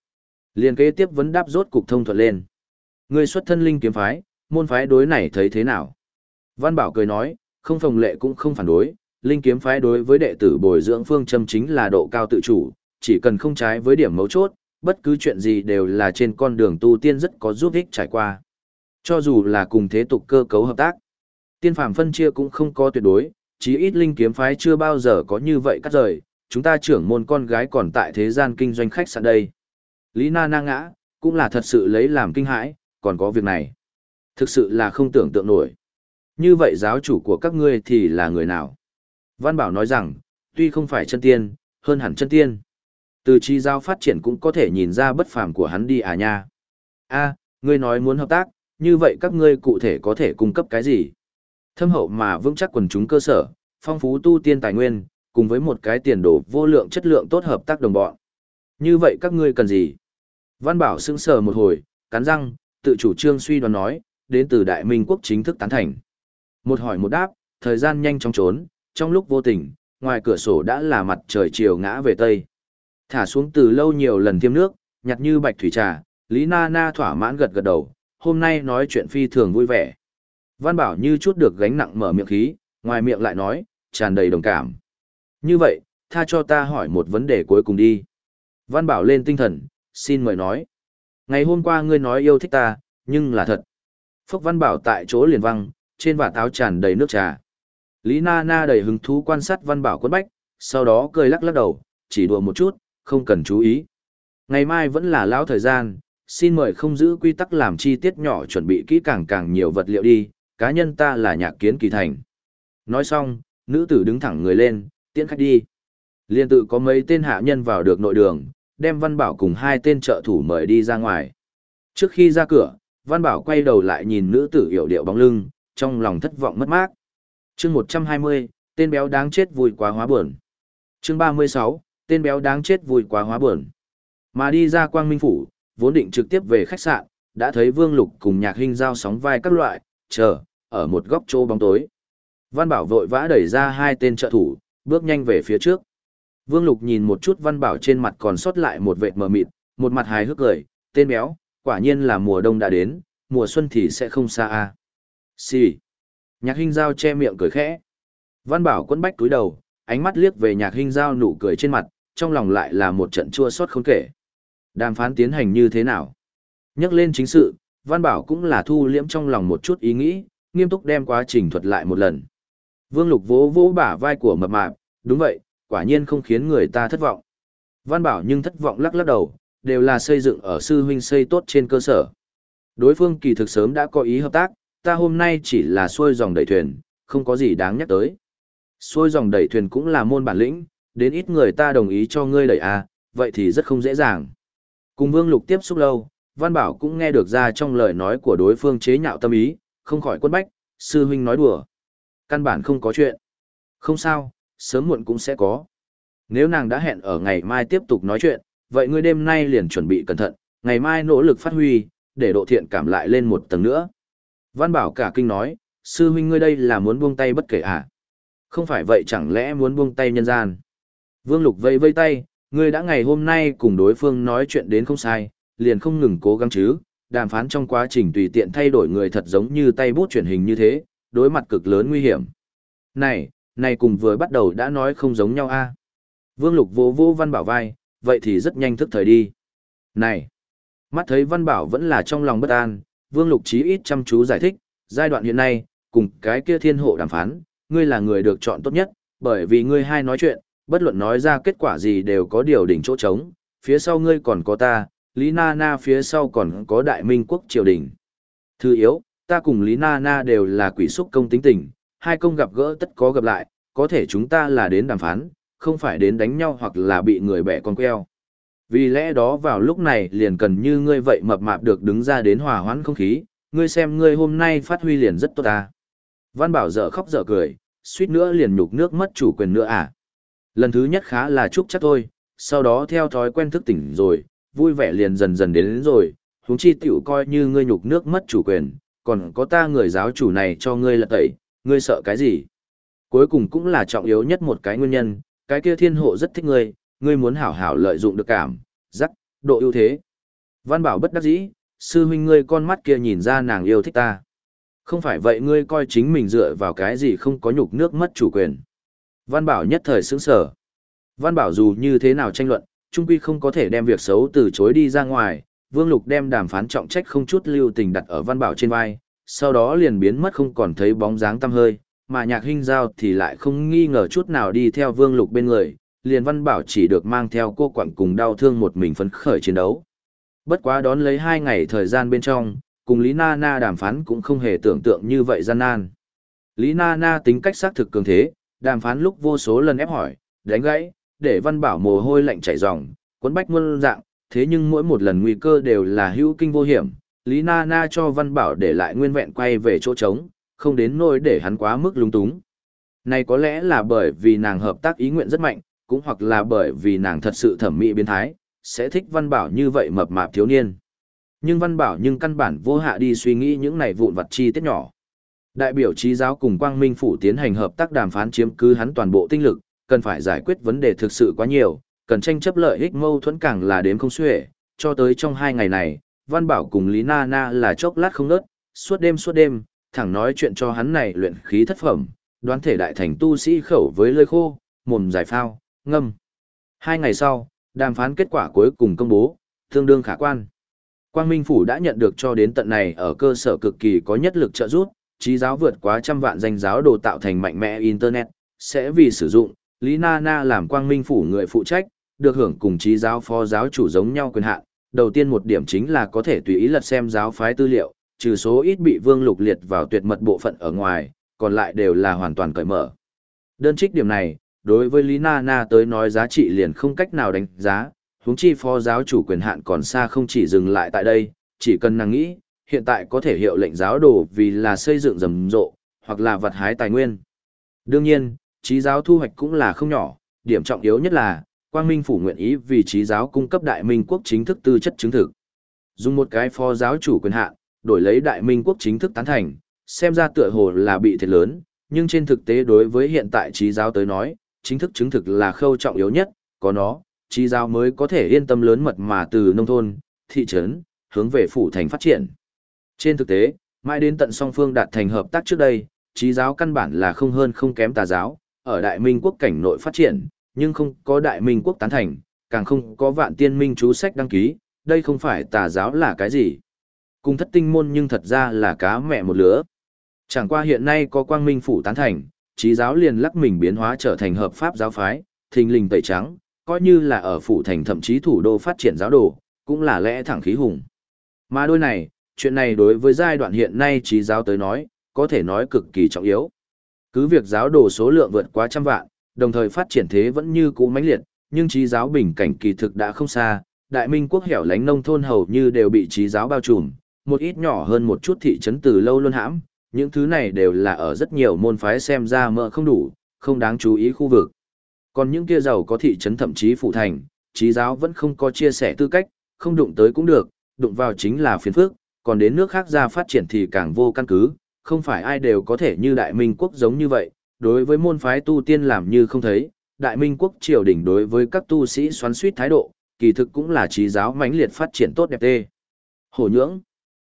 Liên kế tiếp vấn đáp rốt cục thông thuận lên. Người xuất thân linh kiếm phái, môn phái đối này thấy thế nào? Văn Bảo cười nói, không phòng lệ cũng không phản đối, linh kiếm phái đối với đệ tử bồi dưỡng phương châm chính là độ cao tự chủ, chỉ cần không trái với điểm mấu chốt, bất cứ chuyện gì đều là trên con đường tu tiên rất có giúp ích trải qua. Cho dù là cùng thế tục cơ cấu hợp tác, tiên phàm phân chia cũng không có tuyệt đối, chí ít linh kiếm phái chưa bao giờ có như vậy cắt rời, chúng ta trưởng môn con gái còn tại thế gian kinh doanh khách sạn đây. Lý Na Na ngã, cũng là thật sự lấy làm kinh hãi, còn có việc này. Thực sự là không tưởng tượng nổi. Như vậy giáo chủ của các ngươi thì là người nào? Văn Bảo nói rằng, tuy không phải chân tiên, hơn hẳn chân tiên. Từ chi giao phát triển cũng có thể nhìn ra bất phàm của hắn đi à nha. a ngươi nói muốn hợp tác, như vậy các ngươi cụ thể có thể cung cấp cái gì? Thâm hậu mà vững chắc quần chúng cơ sở, phong phú tu tiên tài nguyên, cùng với một cái tiền đồ vô lượng chất lượng tốt hợp tác đồng bọn. Như vậy các ngươi cần gì? Văn Bảo sững sờ một hồi, cắn răng, tự chủ trương suy đoán nói, đến từ Đại Minh quốc chính thức tán thành. Một hỏi một đáp, thời gian nhanh chóng trốn, trong lúc vô tình, ngoài cửa sổ đã là mặt trời chiều ngã về tây. Thả xuống từ lâu nhiều lần tiêm nước, nhặt như bạch thủy trà, Lý Na Na thỏa mãn gật gật đầu, hôm nay nói chuyện phi thường vui vẻ. Văn Bảo như chút được gánh nặng mở miệng khí, ngoài miệng lại nói, tràn đầy đồng cảm. Như vậy, tha cho ta hỏi một vấn đề cuối cùng đi. Văn Bảo lên tinh thần, xin mời nói. Ngày hôm qua ngươi nói yêu thích ta, nhưng là thật. Phúc Văn Bảo tại chỗ liền văng, trên vạt áo tràn đầy nước trà. Lý Na Na đầy hứng thú quan sát Văn Bảo quấn bách, sau đó cười lắc lắc đầu, chỉ đùa một chút, không cần chú ý. Ngày mai vẫn là lão thời gian, xin mời không giữ quy tắc làm chi tiết nhỏ chuẩn bị kỹ càng càng nhiều vật liệu đi, cá nhân ta là nhạc kiến kỳ thành. Nói xong, nữ tử đứng thẳng người lên, tiễn khách đi. Liên tự có mấy tên hạ nhân vào được nội đường, đem Văn Bảo cùng hai tên trợ thủ mời đi ra ngoài. Trước khi ra cửa, Văn Bảo quay đầu lại nhìn nữ tử hiểu điệu bóng lưng, trong lòng thất vọng mất mát. chương 120, tên béo đáng chết vui quá hóa buồn. chương 36, tên béo đáng chết vui quá hóa buồn. Mà đi ra quang minh phủ, vốn định trực tiếp về khách sạn, đã thấy Vương Lục cùng nhạc hình giao sóng vai các loại, chờ, ở một góc chỗ bóng tối. Văn Bảo vội vã đẩy ra hai tên trợ thủ, bước nhanh về phía trước. Vương Lục nhìn một chút Văn Bảo trên mặt còn sót lại một vệt mờ mịt, một mặt hài hước cười, tên béo, quả nhiên là mùa đông đã đến, mùa xuân thì sẽ không xa a. À. Xì. Nhạc Hinh Giao che miệng cười khẽ. Văn Bảo quấn bách túi đầu, ánh mắt liếc về Nhạc Hinh Giao nụ cười trên mặt, trong lòng lại là một trận chua xót không kể. Đàm phán tiến hành như thế nào? Nhắc lên chính sự, Văn Bảo cũng là thu liễm trong lòng một chút ý nghĩ, nghiêm túc đem quá trình thuật lại một lần. Vương Lục vỗ vỗ bả vai của mập mạp, đúng vậy, quả nhiên không khiến người ta thất vọng. Văn Bảo nhưng thất vọng lắc lắc đầu, đều là xây dựng ở sư huynh xây tốt trên cơ sở. Đối phương kỳ thực sớm đã có ý hợp tác, ta hôm nay chỉ là xuôi dòng đẩy thuyền, không có gì đáng nhắc tới. Xuôi dòng đẩy thuyền cũng là môn bản lĩnh, đến ít người ta đồng ý cho ngươi đẩy à, vậy thì rất không dễ dàng. Cùng Vương Lục tiếp xúc lâu, Văn Bảo cũng nghe được ra trong lời nói của đối phương chế nhạo tâm ý, không khỏi quân bách, sư huynh nói đùa. Căn bản không có chuyện. Không sao, sớm muộn cũng sẽ có. Nếu nàng đã hẹn ở ngày mai tiếp tục nói chuyện, vậy ngươi đêm nay liền chuẩn bị cẩn thận, ngày mai nỗ lực phát huy, để độ thiện cảm lại lên một tầng nữa. Văn Bảo cả kinh nói, sư huynh ngươi đây là muốn buông tay bất kể à? Không phải vậy chẳng lẽ muốn buông tay nhân gian? Vương Lục vây vây tay, ngươi đã ngày hôm nay cùng đối phương nói chuyện đến không sai, liền không ngừng cố gắng chứ, đàm phán trong quá trình tùy tiện thay đổi người thật giống như tay bút chuyển hình như thế, đối mặt cực lớn nguy hiểm. Này, này cùng vừa bắt đầu đã nói không giống nhau a. Vương Lục vô vô Văn Bảo vai, vậy thì rất nhanh thức thời đi. Này, mắt thấy Văn Bảo vẫn là trong lòng bất an, Vương Lục chí ít chăm chú giải thích, giai đoạn hiện nay, cùng cái kia thiên hộ đàm phán, ngươi là người được chọn tốt nhất, bởi vì ngươi hai nói chuyện, bất luận nói ra kết quả gì đều có điều đỉnh chỗ trống, phía sau ngươi còn có ta, Lý Na Na phía sau còn có Đại Minh quốc triều đình. Thư yếu, ta cùng Lý Na Na đều là quỷ xúc công tính tình, hai công gặp gỡ tất có gặp lại, có thể chúng ta là đến đàm phán, không phải đến đánh nhau hoặc là bị người bẻ con queo. Vì lẽ đó vào lúc này liền cần như ngươi vậy mập mạp được đứng ra đến hòa hoãn không khí, ngươi xem ngươi hôm nay phát huy liền rất tốt ta. Văn Bảo dở khóc dở cười, suýt nữa liền nhục nước mất chủ quyền nữa à. Lần thứ nhất khá là chúc chắc thôi, sau đó theo thói quen thức tỉnh rồi, vui vẻ liền dần dần đến, đến rồi, huống chi tiểu coi như ngươi nhục nước mất chủ quyền, còn có ta người giáo chủ này cho ngươi là tẩy, ngươi sợ cái gì? Cuối cùng cũng là trọng yếu nhất một cái nguyên nhân, cái kia thiên hộ rất thích ngươi, ngươi muốn hảo hảo lợi dụng được cảm, rắc, độ ưu thế. Văn bảo bất đắc dĩ, sư huynh ngươi con mắt kia nhìn ra nàng yêu thích ta. Không phải vậy ngươi coi chính mình dựa vào cái gì không có nhục nước mất chủ quyền. Văn bảo nhất thời sững sở. Văn bảo dù như thế nào tranh luận, trung quy không có thể đem việc xấu từ chối đi ra ngoài, Vương Lục đem đàm phán trọng trách không chút lưu tình đặt ở Văn Bảo trên vai, sau đó liền biến mất không còn thấy bóng dáng tăm hơi, mà Nhạc Hinh Giao thì lại không nghi ngờ chút nào đi theo Vương Lục bên người, liền Văn Bảo chỉ được mang theo cô quặng cùng đau thương một mình phấn khởi chiến đấu. Bất quá đón lấy hai ngày thời gian bên trong, cùng Lý Na Na đàm phán cũng không hề tưởng tượng như vậy gian nan. Lý Na Na tính cách xác thực cường thế, đàm phán lúc vô số lần ép hỏi, đánh gãy, để Văn Bảo mồ hôi lạnh chảy ròng, cuốn bách muôn dạng, thế nhưng mỗi một lần nguy cơ đều là hữu kinh vô hiểm, Lý Na Na cho Văn Bảo để lại nguyên vẹn quay về chỗ trống, không đến nỗi để hắn quá mức lung túng. Này có lẽ là bởi vì nàng hợp tác ý nguyện rất mạnh, cũng hoặc là bởi vì nàng thật sự thẩm mỹ biến thái, sẽ thích Văn Bảo như vậy mập mạp thiếu niên. Nhưng Văn Bảo nhưng căn bản vô hạ đi suy nghĩ những này vụn vặt chi tiết nhỏ. Đại biểu trí giáo cùng Quang Minh Phủ tiến hành hợp tác đàm phán chiếm cứ hắn toàn bộ tinh lực, cần phải giải quyết vấn đề thực sự quá nhiều, cần tranh chấp lợi ích mâu thuẫn càng là đến không xuể, cho tới trong hai ngày này, Văn Bảo cùng Lý Na Na là chốc lát không nớt, suốt đêm suốt đêm, thẳng nói chuyện cho hắn này luyện khí thất phẩm, đoán thể đại thành tu sĩ khẩu với lơi khô, mồm giải phao, ngâm. Hai ngày sau, đàm phán kết quả cuối cùng công bố, tương đương khả quan. Quang Minh Phủ đã nhận được cho đến tận này ở cơ sở cực kỳ có nhất lực trợ giúp, trí giáo vượt quá trăm vạn danh giáo đồ tạo thành mạnh mẽ Internet, sẽ vì sử dụng, Lý Na Na làm Quang Minh Phủ người phụ trách, được hưởng cùng trí giáo phó giáo chủ giống nhau quyền hạn. Đầu tiên một điểm chính là có thể tùy ý lật xem giáo phái tư liệu, trừ số ít bị Vương Lục liệt vào tuyệt mật bộ phận ở ngoài, còn lại đều là hoàn toàn cởi mở. Đơn trích điểm này, đối với Lý Na Na tới nói giá trị liền không cách nào đánh giá, huống chi phó giáo chủ quyền hạn còn xa không chỉ dừng lại tại đây, chỉ cần nàng nghĩ, hiện tại có thể hiệu lệnh giáo đồ vì là xây dựng rầm rộ, hoặc là vật hái tài nguyên. Đương nhiên, trí giáo thu hoạch cũng là không nhỏ, điểm trọng yếu nhất là, Quang Minh phủ nguyện ý vì trí giáo cung cấp Đại Minh quốc chính thức tư chất chứng thực. Dùng một cái phó giáo chủ quyền hạn, đổi lấy Đại Minh quốc chính thức tán thành, xem ra tựa hồ là bị thiệt lớn, nhưng trên thực tế đối với hiện tại trí giáo tới nói, chính thức chứng thực là khâu trọng yếu nhất, có nó, trí giáo mới có thể yên tâm lớn mật mà từ nông thôn, thị trấn, hướng về phủ thành phát triển. Trên thực tế, mãi đến tận song phương đạt thành hợp tác trước đây, trí giáo căn bản là không hơn không kém tà giáo, ở Đại Minh quốc cảnh nội phát triển, nhưng không có đại minh quốc tán thành, càng không có vạn tiên minh chú sách đăng ký, đây không phải tà giáo là cái gì. Cùng thất tinh môn nhưng thật ra là cá mẹ một lứa. Chẳng qua hiện nay có quang minh phủ tán thành, trí giáo liền lắc mình biến hóa trở thành hợp pháp giáo phái, thình lình tẩy trắng, coi như là ở phủ thành thậm chí thủ đô phát triển giáo đồ, cũng là lẽ thẳng khí hùng. Mà đôi này, chuyện này đối với giai đoạn hiện nay trí giáo tới nói, có thể nói cực kỳ trọng yếu. Cứ việc giáo đồ số lượng vượt quá trăm vạn, đồng thời phát triển thế vẫn như cũ mãnh liệt, nhưng trí giáo bình cảnh kỳ thực đã không xa, đại minh quốc hẻo lánh nông thôn hầu như đều bị trí giáo bao trùm, một ít nhỏ hơn một chút thị trấn từ lâu luôn hãm, những thứ này đều là ở rất nhiều môn phái xem ra mỡ không đủ, không đáng chú ý khu vực. Còn những kia giàu có thị trấn thậm chí phụ thành, trí giáo vẫn không có chia sẻ tư cách, không đụng tới cũng được, đụng vào chính là phiền phức, còn đến nước khác ra phát triển thì càng vô căn cứ, không phải ai đều có thể như đại minh quốc giống như vậy, đối với môn phái tu tiên làm như không thấy, đại minh quốc triều đình đối với các tu sĩ xoắn suýt thái độ, kỳ thực cũng là trí giáo mãnh liệt phát triển tốt đẹp tê. Hổ nhưỡng.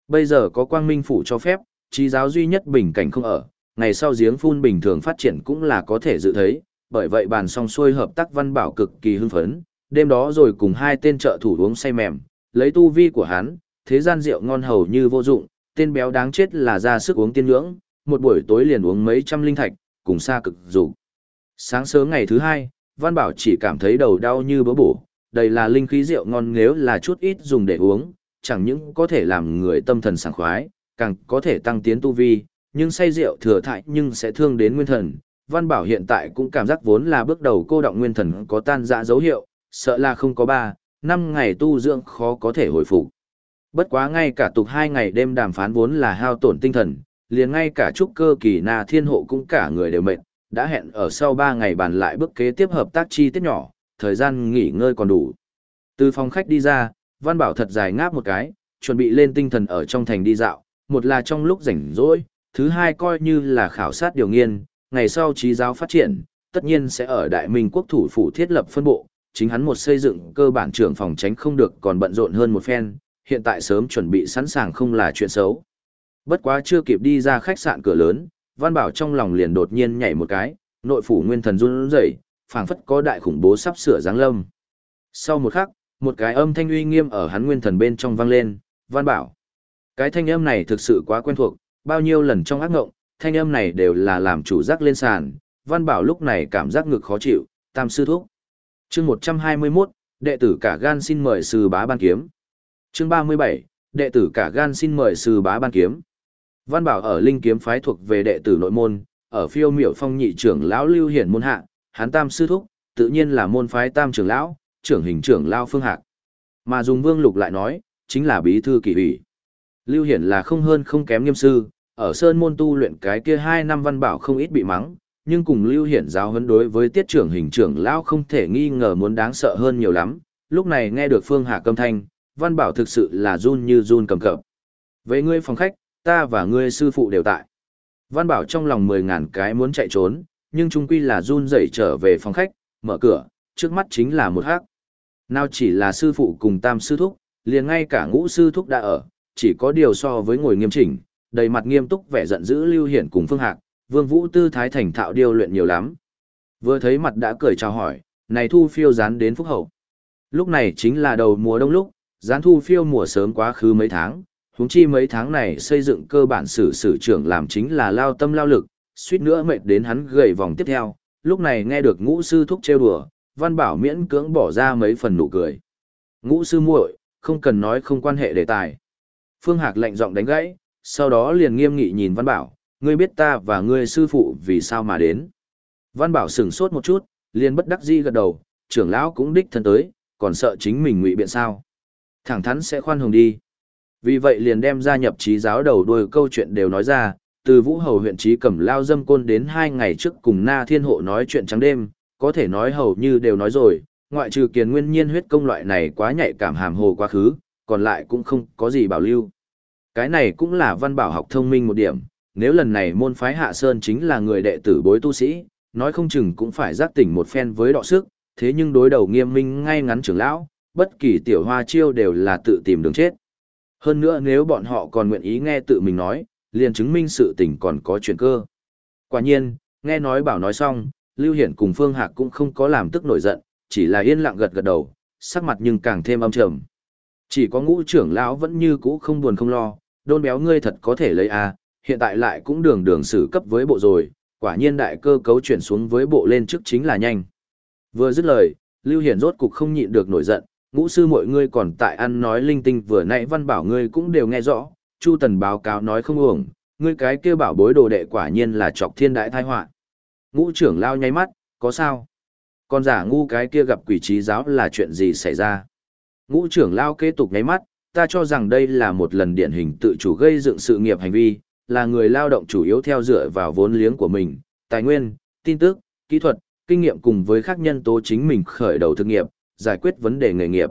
Bây giờ có quang minh phủ cho phép, trí giáo duy nhất bình cảnh không ở, ngày sau giếng phun bình thường phát triển cũng là có thể dự thấy, bởi vậy bàn song xuôi hợp tác văn bảo cực kỳ hưng phấn, đêm đó rồi cùng hai tên trợ thủ uống say mềm, lấy tu vi của hắn, thế gian rượu ngon hầu như vô dụng, tên béo đáng chết là ra sức uống tiên nhưỡng, một buổi tối liền uống mấy trăm linh thạch, cùng xa cực dục. Sáng sớm ngày thứ hai, Văn Bảo chỉ cảm thấy đầu đau như bỡ bổ, đây là linh khí rượu ngon nếu là chút ít dùng để uống, chẳng những có thể làm người tâm thần sảng khoái, càng có thể tăng tiến tu vi, nhưng say rượu thừa thải nhưng sẽ thương đến nguyên thần. Văn Bảo hiện tại cũng cảm giác vốn là bước đầu cô động nguyên thần có tan dã dấu hiệu, sợ là không có ba, năm ngày tu dưỡng khó có thể hồi phục. Bất quá ngay cả tục hai ngày đêm đàm phán vốn là hao tổn tinh thần, liền ngay cả trúc cơ kỳ na thiên hộ cũng cả người đều mệt, đã hẹn ở sau 3 ngày bàn lại bước kế tiếp hợp tác chi tiết nhỏ, thời gian nghỉ ngơi còn đủ. Từ phòng khách đi ra, Văn Bảo thật dài ngáp một cái, chuẩn bị lên tinh thần ở trong thành đi dạo, một là trong lúc rảnh rỗi, thứ hai coi như là khảo sát điều nghiên, ngày sau trí giáo phát triển, tất nhiên sẽ ở Đại Minh quốc thủ phủ thiết lập phân bộ, chính hắn một xây dựng cơ bản trưởng phòng tránh không được còn bận rộn hơn một phen, hiện tại sớm chuẩn bị sẵn sàng không là chuyện xấu. Bất quá chưa kịp đi ra khách sạn cửa lớn, Văn Bảo trong lòng liền đột nhiên nhảy một cái, nội phủ nguyên thần run rẩy, phảng phất có đại khủng bố sắp sửa giáng lâm. Sau một khắc, một cái âm thanh uy nghiêm ở hắn nguyên thần bên trong vang lên, Văn Bảo. Cái thanh âm này thực sự quá quen thuộc, bao nhiêu lần trong ác ngộng, thanh âm này đều là làm chủ giác lên sàn, Văn Bảo lúc này cảm giác ngực khó chịu, tam sư thúc. Chương 121, đệ tử cả gan xin mời sư bá ban kiếm. Chương 37, đệ tử cả gan xin mời sư bá ban kiếm. Văn Bảo ở Linh kiếm phái thuộc về đệ tử nội môn, ở Phiêu Miểu Phong nhị trưởng lão Lưu Hiển môn hạ, hắn tam sư thúc, tự nhiên là môn phái tam trưởng lão, trưởng hình trưởng lão Phương Hạc. Mà dùng Vương Lục lại nói, chính là bí thư kỳ ủy. Lưu Hiển là không hơn không kém nghiêm sư, ở Sơn môn tu luyện cái kia hai năm Văn Bảo không ít bị mắng, nhưng cùng Lưu Hiển giáo huấn đối với tiết trưởng hình trưởng lão không thể nghi ngờ muốn đáng sợ hơn nhiều lắm. Lúc này nghe được Phương Hạc âm thanh, Văn Bảo thực sự là run như run cầm cập. Về ngươi phòng khách, ta và ngươi sư phụ đều tại. Văn Bảo trong lòng mười ngàn cái muốn chạy trốn, nhưng trung quy là run rẩy trở về phòng khách, mở cửa, trước mắt chính là một hắc. Nào chỉ là sư phụ cùng tam sư thúc, liền ngay cả ngũ sư thúc đã ở, chỉ có điều so với ngồi nghiêm chỉnh, đầy mặt nghiêm túc vẻ giận dữ lưu hiển cùng phương hạc, vương vũ tư thái thành thạo điều luyện nhiều lắm. Vừa thấy mặt đã cười chào hỏi, này thu phiêu dán đến phúc hậu. Lúc này chính là đầu mùa đông lúc, gián thu phiêu mùa sớm quá khứ mấy tháng, huống chi mấy tháng này xây dựng cơ bản sử sử trưởng làm chính là lao tâm lao lực, suýt nữa mệt đến hắn gầy vòng tiếp theo, lúc này nghe được ngũ sư thúc trêu đùa, văn bảo miễn cưỡng bỏ ra mấy phần nụ cười. Ngũ sư muội, không cần nói không quan hệ đề tài. Phương Hạc lạnh giọng đánh gãy, sau đó liền nghiêm nghị nhìn văn bảo, ngươi biết ta và ngươi sư phụ vì sao mà đến. Văn bảo sửng sốt một chút, liền bất đắc dĩ gật đầu, trưởng lão cũng đích thân tới, còn sợ chính mình ngụy biện sao. Thẳng thắn sẽ khoan hồng đi. Vì vậy liền đem gia nhập trí giáo đầu đuôi câu chuyện đều nói ra, từ Vũ Hầu huyện trí cầm lao dâm côn đến hai ngày trước cùng Na Thiên Hộ nói chuyện trắng đêm, có thể nói hầu như đều nói rồi, ngoại trừ kiền nguyên nhiên huyết công loại này quá nhạy cảm hàm hồ quá khứ, còn lại cũng không có gì bảo lưu. Cái này cũng là văn bảo học thông minh một điểm, nếu lần này môn phái Hạ Sơn chính là người đệ tử bối tu sĩ, nói không chừng cũng phải giác tỉnh một phen với đọ sức, thế nhưng đối đầu nghiêm minh ngay ngắn trưởng lão, bất kỳ tiểu hoa chiêu đều là tự tìm đường chết. Hơn nữa nếu bọn họ còn nguyện ý nghe tự mình nói, liền chứng minh sự tình còn có chuyện cơ. Quả nhiên, nghe nói bảo nói xong, Lưu Hiển cùng Phương Hạc cũng không có làm tức nổi giận, chỉ là yên lặng gật gật đầu, sắc mặt nhưng càng thêm âm trầm. Chỉ có ngũ trưởng lão vẫn như cũ không buồn không lo, đôn béo ngươi thật có thể lấy a, à, hiện tại lại cũng đường đường xử cấp với bộ rồi, quả nhiên đại cơ cấu chuyển xuống với bộ lên trước chính là nhanh. Vừa dứt lời, Lưu Hiển rốt cục không nhịn được nổi giận, ngũ sư mọi ngươi còn tại ăn nói linh tinh vừa nãy văn bảo ngươi cũng đều nghe rõ, Chu Tần báo cáo nói không uổng, ngươi cái kia bảo bối đồ đệ quả nhiên là chọc thiên đại tai họa. Ngũ trưởng lao nháy mắt, có sao? Con giả ngu cái kia gặp quỷ trí giáo là chuyện gì xảy ra? Ngũ trưởng lao kế tục nháy mắt, ta cho rằng đây là một lần điển hình tự chủ gây dựng sự nghiệp hành vi, là người lao động chủ yếu theo dựa vào vốn liếng của mình, tài nguyên, tin tức, kỹ thuật, kinh nghiệm cùng với các nhân tố chính mình khởi đầu thực nghiệp, giải quyết vấn đề nghề nghiệp.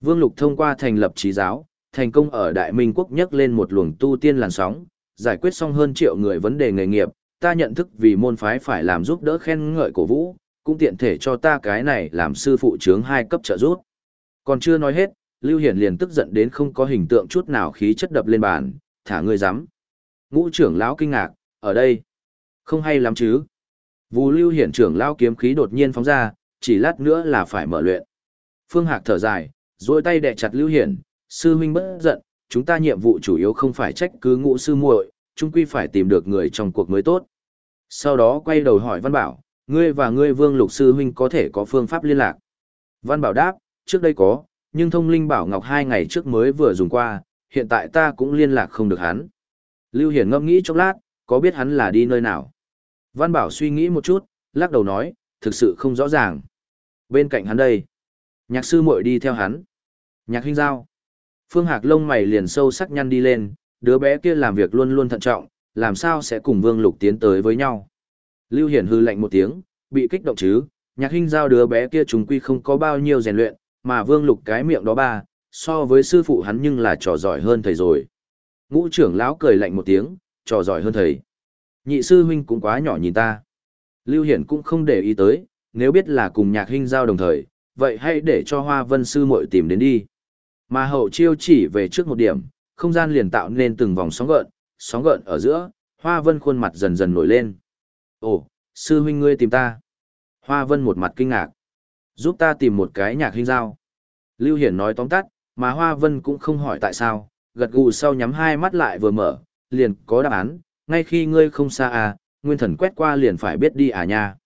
Vương Lục thông qua thành lập trí giáo, thành công ở Đại Minh quốc nhấc lên một luồng tu tiên làn sóng, giải quyết xong hơn triệu người vấn đề nghề nghiệp, ta nhận thức vì môn phái phải làm giúp đỡ khen ngợi cổ vũ, cũng tiện thể cho ta cái này làm sư phụ trướng hai cấp trợ giúp. Còn chưa nói hết, Lưu Hiển liền tức giận đến không có hình tượng chút nào khí chất đập lên bàn, thả ngươi dám. Ngũ trưởng lão kinh ngạc, ở đây. Không hay lắm chứ. Vù Lưu Hiển trưởng lão kiếm khí đột nhiên phóng ra, chỉ lát nữa là phải mở luyện. Phương Hạc thở dài, duỗi tay đè chặt Lưu Hiển, sư huynh bất giận, chúng ta nhiệm vụ chủ yếu không phải trách cứ ngũ sư muội, chung quy phải tìm được người trong cuộc mới tốt. Sau đó quay đầu hỏi Văn Bảo, ngươi và ngươi Vương Lục sư huynh có thể có phương pháp liên lạc. Văn Bảo đáp, trước đây có, nhưng thông linh bảo ngọc hai ngày trước mới vừa dùng qua, hiện tại ta cũng liên lạc không được hắn. Lưu Hiển ngẫm nghĩ chốc lát, có biết hắn là đi nơi nào. Văn Bảo suy nghĩ một chút, lắc đầu nói, thực sự không rõ ràng. Bên cạnh hắn đây, nhạc sư muội đi theo hắn. Nhạc huynh giao. Phương Hạc lông mày liền sâu sắc nhăn đi lên, đứa bé kia làm việc luôn luôn thận trọng, làm sao sẽ cùng Vương Lục tiến tới với nhau. Lưu Hiển hư lạnh một tiếng, bị kích động chứ, nhạc huynh giao đứa bé kia chúng quy không có bao nhiêu rèn luyện, mà vương lục cái miệng đó ba, so với sư phụ hắn nhưng là trò giỏi hơn thầy rồi. Ngũ trưởng lão cười lạnh một tiếng, trò giỏi hơn thầy. Nhị sư huynh cũng quá nhỏ nhìn ta. Lưu Hiển cũng không để ý tới, nếu biết là cùng nhạc huynh giao đồng thời, vậy hãy để cho hoa vân sư muội tìm đến đi. Mà hậu chiêu chỉ về trước một điểm, không gian liền tạo nên từng vòng sóng gợn, sóng gợn ở giữa, hoa vân khuôn mặt dần dần nổi lên. Ồ, sư huynh ngươi tìm ta. Hoa vân một mặt kinh ngạc. Giúp ta tìm một cái nhạc hình dao. Lưu Hiển nói tóm tắt, mà Hoa Vân cũng không hỏi tại sao, gật gù sau nhắm hai mắt lại vừa mở, liền có đáp án, ngay khi ngươi không xa à, nguyên thần quét qua liền phải biết đi à nha.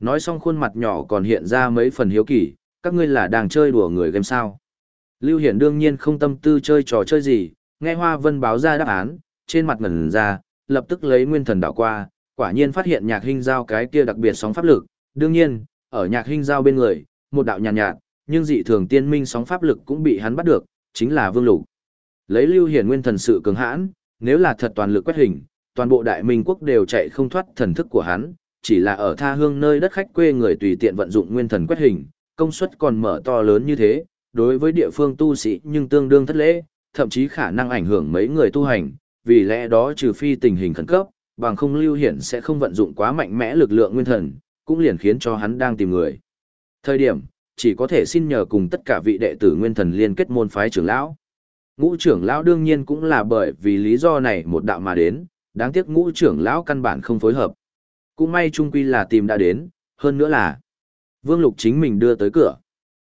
Nói xong khuôn mặt nhỏ còn hiện ra mấy phần hiếu kỳ, các ngươi là đang chơi đùa người game sao. Lưu Hiển đương nhiên không tâm tư chơi trò chơi gì, nghe Hoa Vân báo ra đáp án, trên mặt ngẩn ra, lập tức lấy nguyên thần đảo qua, quả nhiên phát hiện nhạc hình giao cái kia đặc biệt sóng pháp lực, đương nhiên, ở nhạc hình giao bên người, một đạo nhàn nhạt, nhạt, nhưng dị thường tiên minh sóng pháp lực cũng bị hắn bắt được, chính là Vương Lục. Lấy Lưu Hiển nguyên thần sự cường hãn, nếu là thật toàn lực quét hình, toàn bộ đại minh quốc đều chạy không thoát thần thức của hắn, chỉ là ở tha hương nơi đất khách quê người tùy tiện vận dụng nguyên thần quét hình, công suất còn mở to lớn như thế, đối với địa phương tu sĩ nhưng tương đương thất lễ, thậm chí khả năng ảnh hưởng mấy người tu hành, vì lẽ đó trừ phi tình hình khẩn cấp, bằng không lưu hiển sẽ không vận dụng quá mạnh mẽ lực lượng nguyên thần, cũng liền khiến cho hắn đang tìm người. Thời điểm, chỉ có thể xin nhờ cùng tất cả vị đệ tử nguyên thần liên kết môn phái trưởng lão. Ngũ trưởng lão đương nhiên cũng là bởi vì lý do này một đạo mà đến, đáng tiếc ngũ trưởng lão căn bản không phối hợp. Cũng may trung quy là tìm đã đến, hơn nữa là Vương Lục chính mình đưa tới cửa.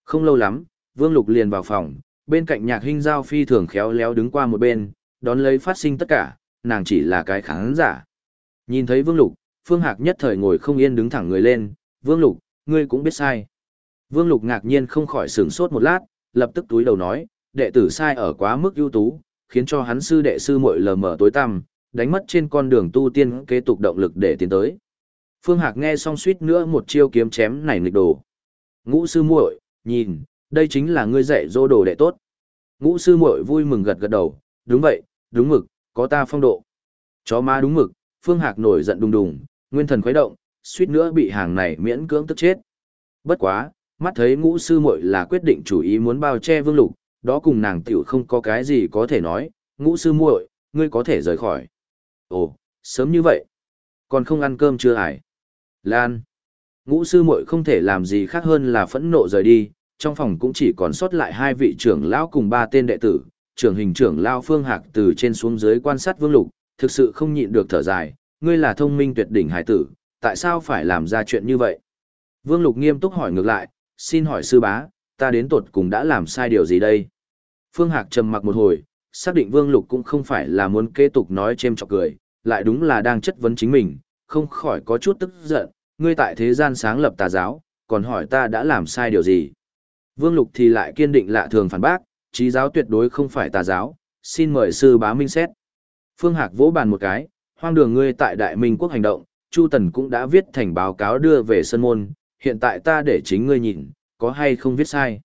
Không lâu lắm, Vương Lục liền vào phòng, bên cạnh nhạc hình giao phi thường khéo léo đứng qua một bên, đón lấy phát sinh tất cả, nàng chỉ là cái khán giả. Nhìn thấy Vương Lục, Phương Hạc nhất thời ngồi không yên đứng thẳng người lên, Vương Lục, ngươi cũng biết sai. Vương Lục ngạc nhiên không khỏi sửng sốt một lát, lập tức túi đầu nói, đệ tử sai ở quá mức ưu tú, khiến cho hắn sư đệ sư muội lờ mờ tối tăm, đánh mất trên con đường tu tiên kế tục động lực để tiến tới. Phương Hạc nghe xong suýt nữa một chiêu kiếm chém này nghịch đồ. Ngũ sư muội, nhìn, đây chính là ngươi dạy dỗ đồ đệ tốt. Ngũ sư muội vui mừng gật gật đầu, đúng vậy, đúng mực, có ta phong độ. Chó ma đúng mực, Phương Hạc nổi giận đùng đùng, nguyên thần khuấy động, suýt nữa bị hàng này miễn cưỡng tức chết. Bất quá, mắt thấy ngũ sư muội là quyết định chủ ý muốn bao che vương lục, đó cùng nàng tiểu không có cái gì có thể nói, ngũ sư muội, ngươi có thể rời khỏi. Ồ, sớm như vậy, còn không ăn cơm chưa ải. Lan, ngũ sư muội không thể làm gì khác hơn là phẫn nộ rời đi, trong phòng cũng chỉ còn sót lại hai vị trưởng lão cùng ba tên đệ tử, trưởng hình trưởng lão Phương Hạc từ trên xuống dưới quan sát vương lục, thực sự không nhịn được thở dài, ngươi là thông minh tuyệt đỉnh hải tử, tại sao phải làm ra chuyện như vậy? Vương Lục nghiêm túc hỏi ngược lại, xin hỏi sư bá, ta đến tột cùng đã làm sai điều gì đây? Phương Hạc trầm mặc một hồi, xác định Vương Lục cũng không phải là muốn kế tục nói chêm chọc cười, lại đúng là đang chất vấn chính mình, không khỏi có chút tức giận, ngươi tại thế gian sáng lập tà giáo, còn hỏi ta đã làm sai điều gì? Vương Lục thì lại kiên định lạ thường phản bác, trí giáo tuyệt đối không phải tà giáo, xin mời sư bá minh xét. Phương Hạc vỗ bàn một cái, hoang đường ngươi tại Đại Minh quốc hành động, Chu Tần cũng đã viết thành báo cáo đưa về sân môn, hiện tại ta để chính ngươi nhìn, có hay không viết sai.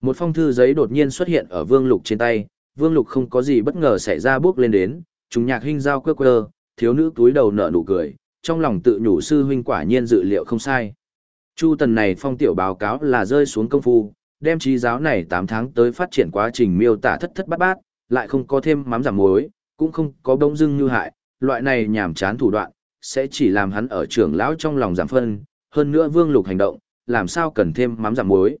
Một phong thư giấy đột nhiên xuất hiện ở Vương Lục trên tay, Vương Lục không có gì bất ngờ xảy ra bước lên đến, trùng nhạc hình giao quơ quơ, thiếu nữ túi đầu nở nụ cười, trong lòng tự nhủ sư huynh quả nhiên dự liệu không sai. Chu Tần này phong tiểu báo cáo là rơi xuống công phu, đem trí giáo này 8 tháng tới phát triển quá trình miêu tả thất thất bát bát, lại không có thêm mắm giảm muối, cũng không có bông dưng như hại, loại này nhảm chán thủ đoạn, sẽ chỉ làm hắn ở trưởng lão trong lòng giảm phân, hơn nữa Vương Lục hành động, làm sao cần thêm mắm giảm muối.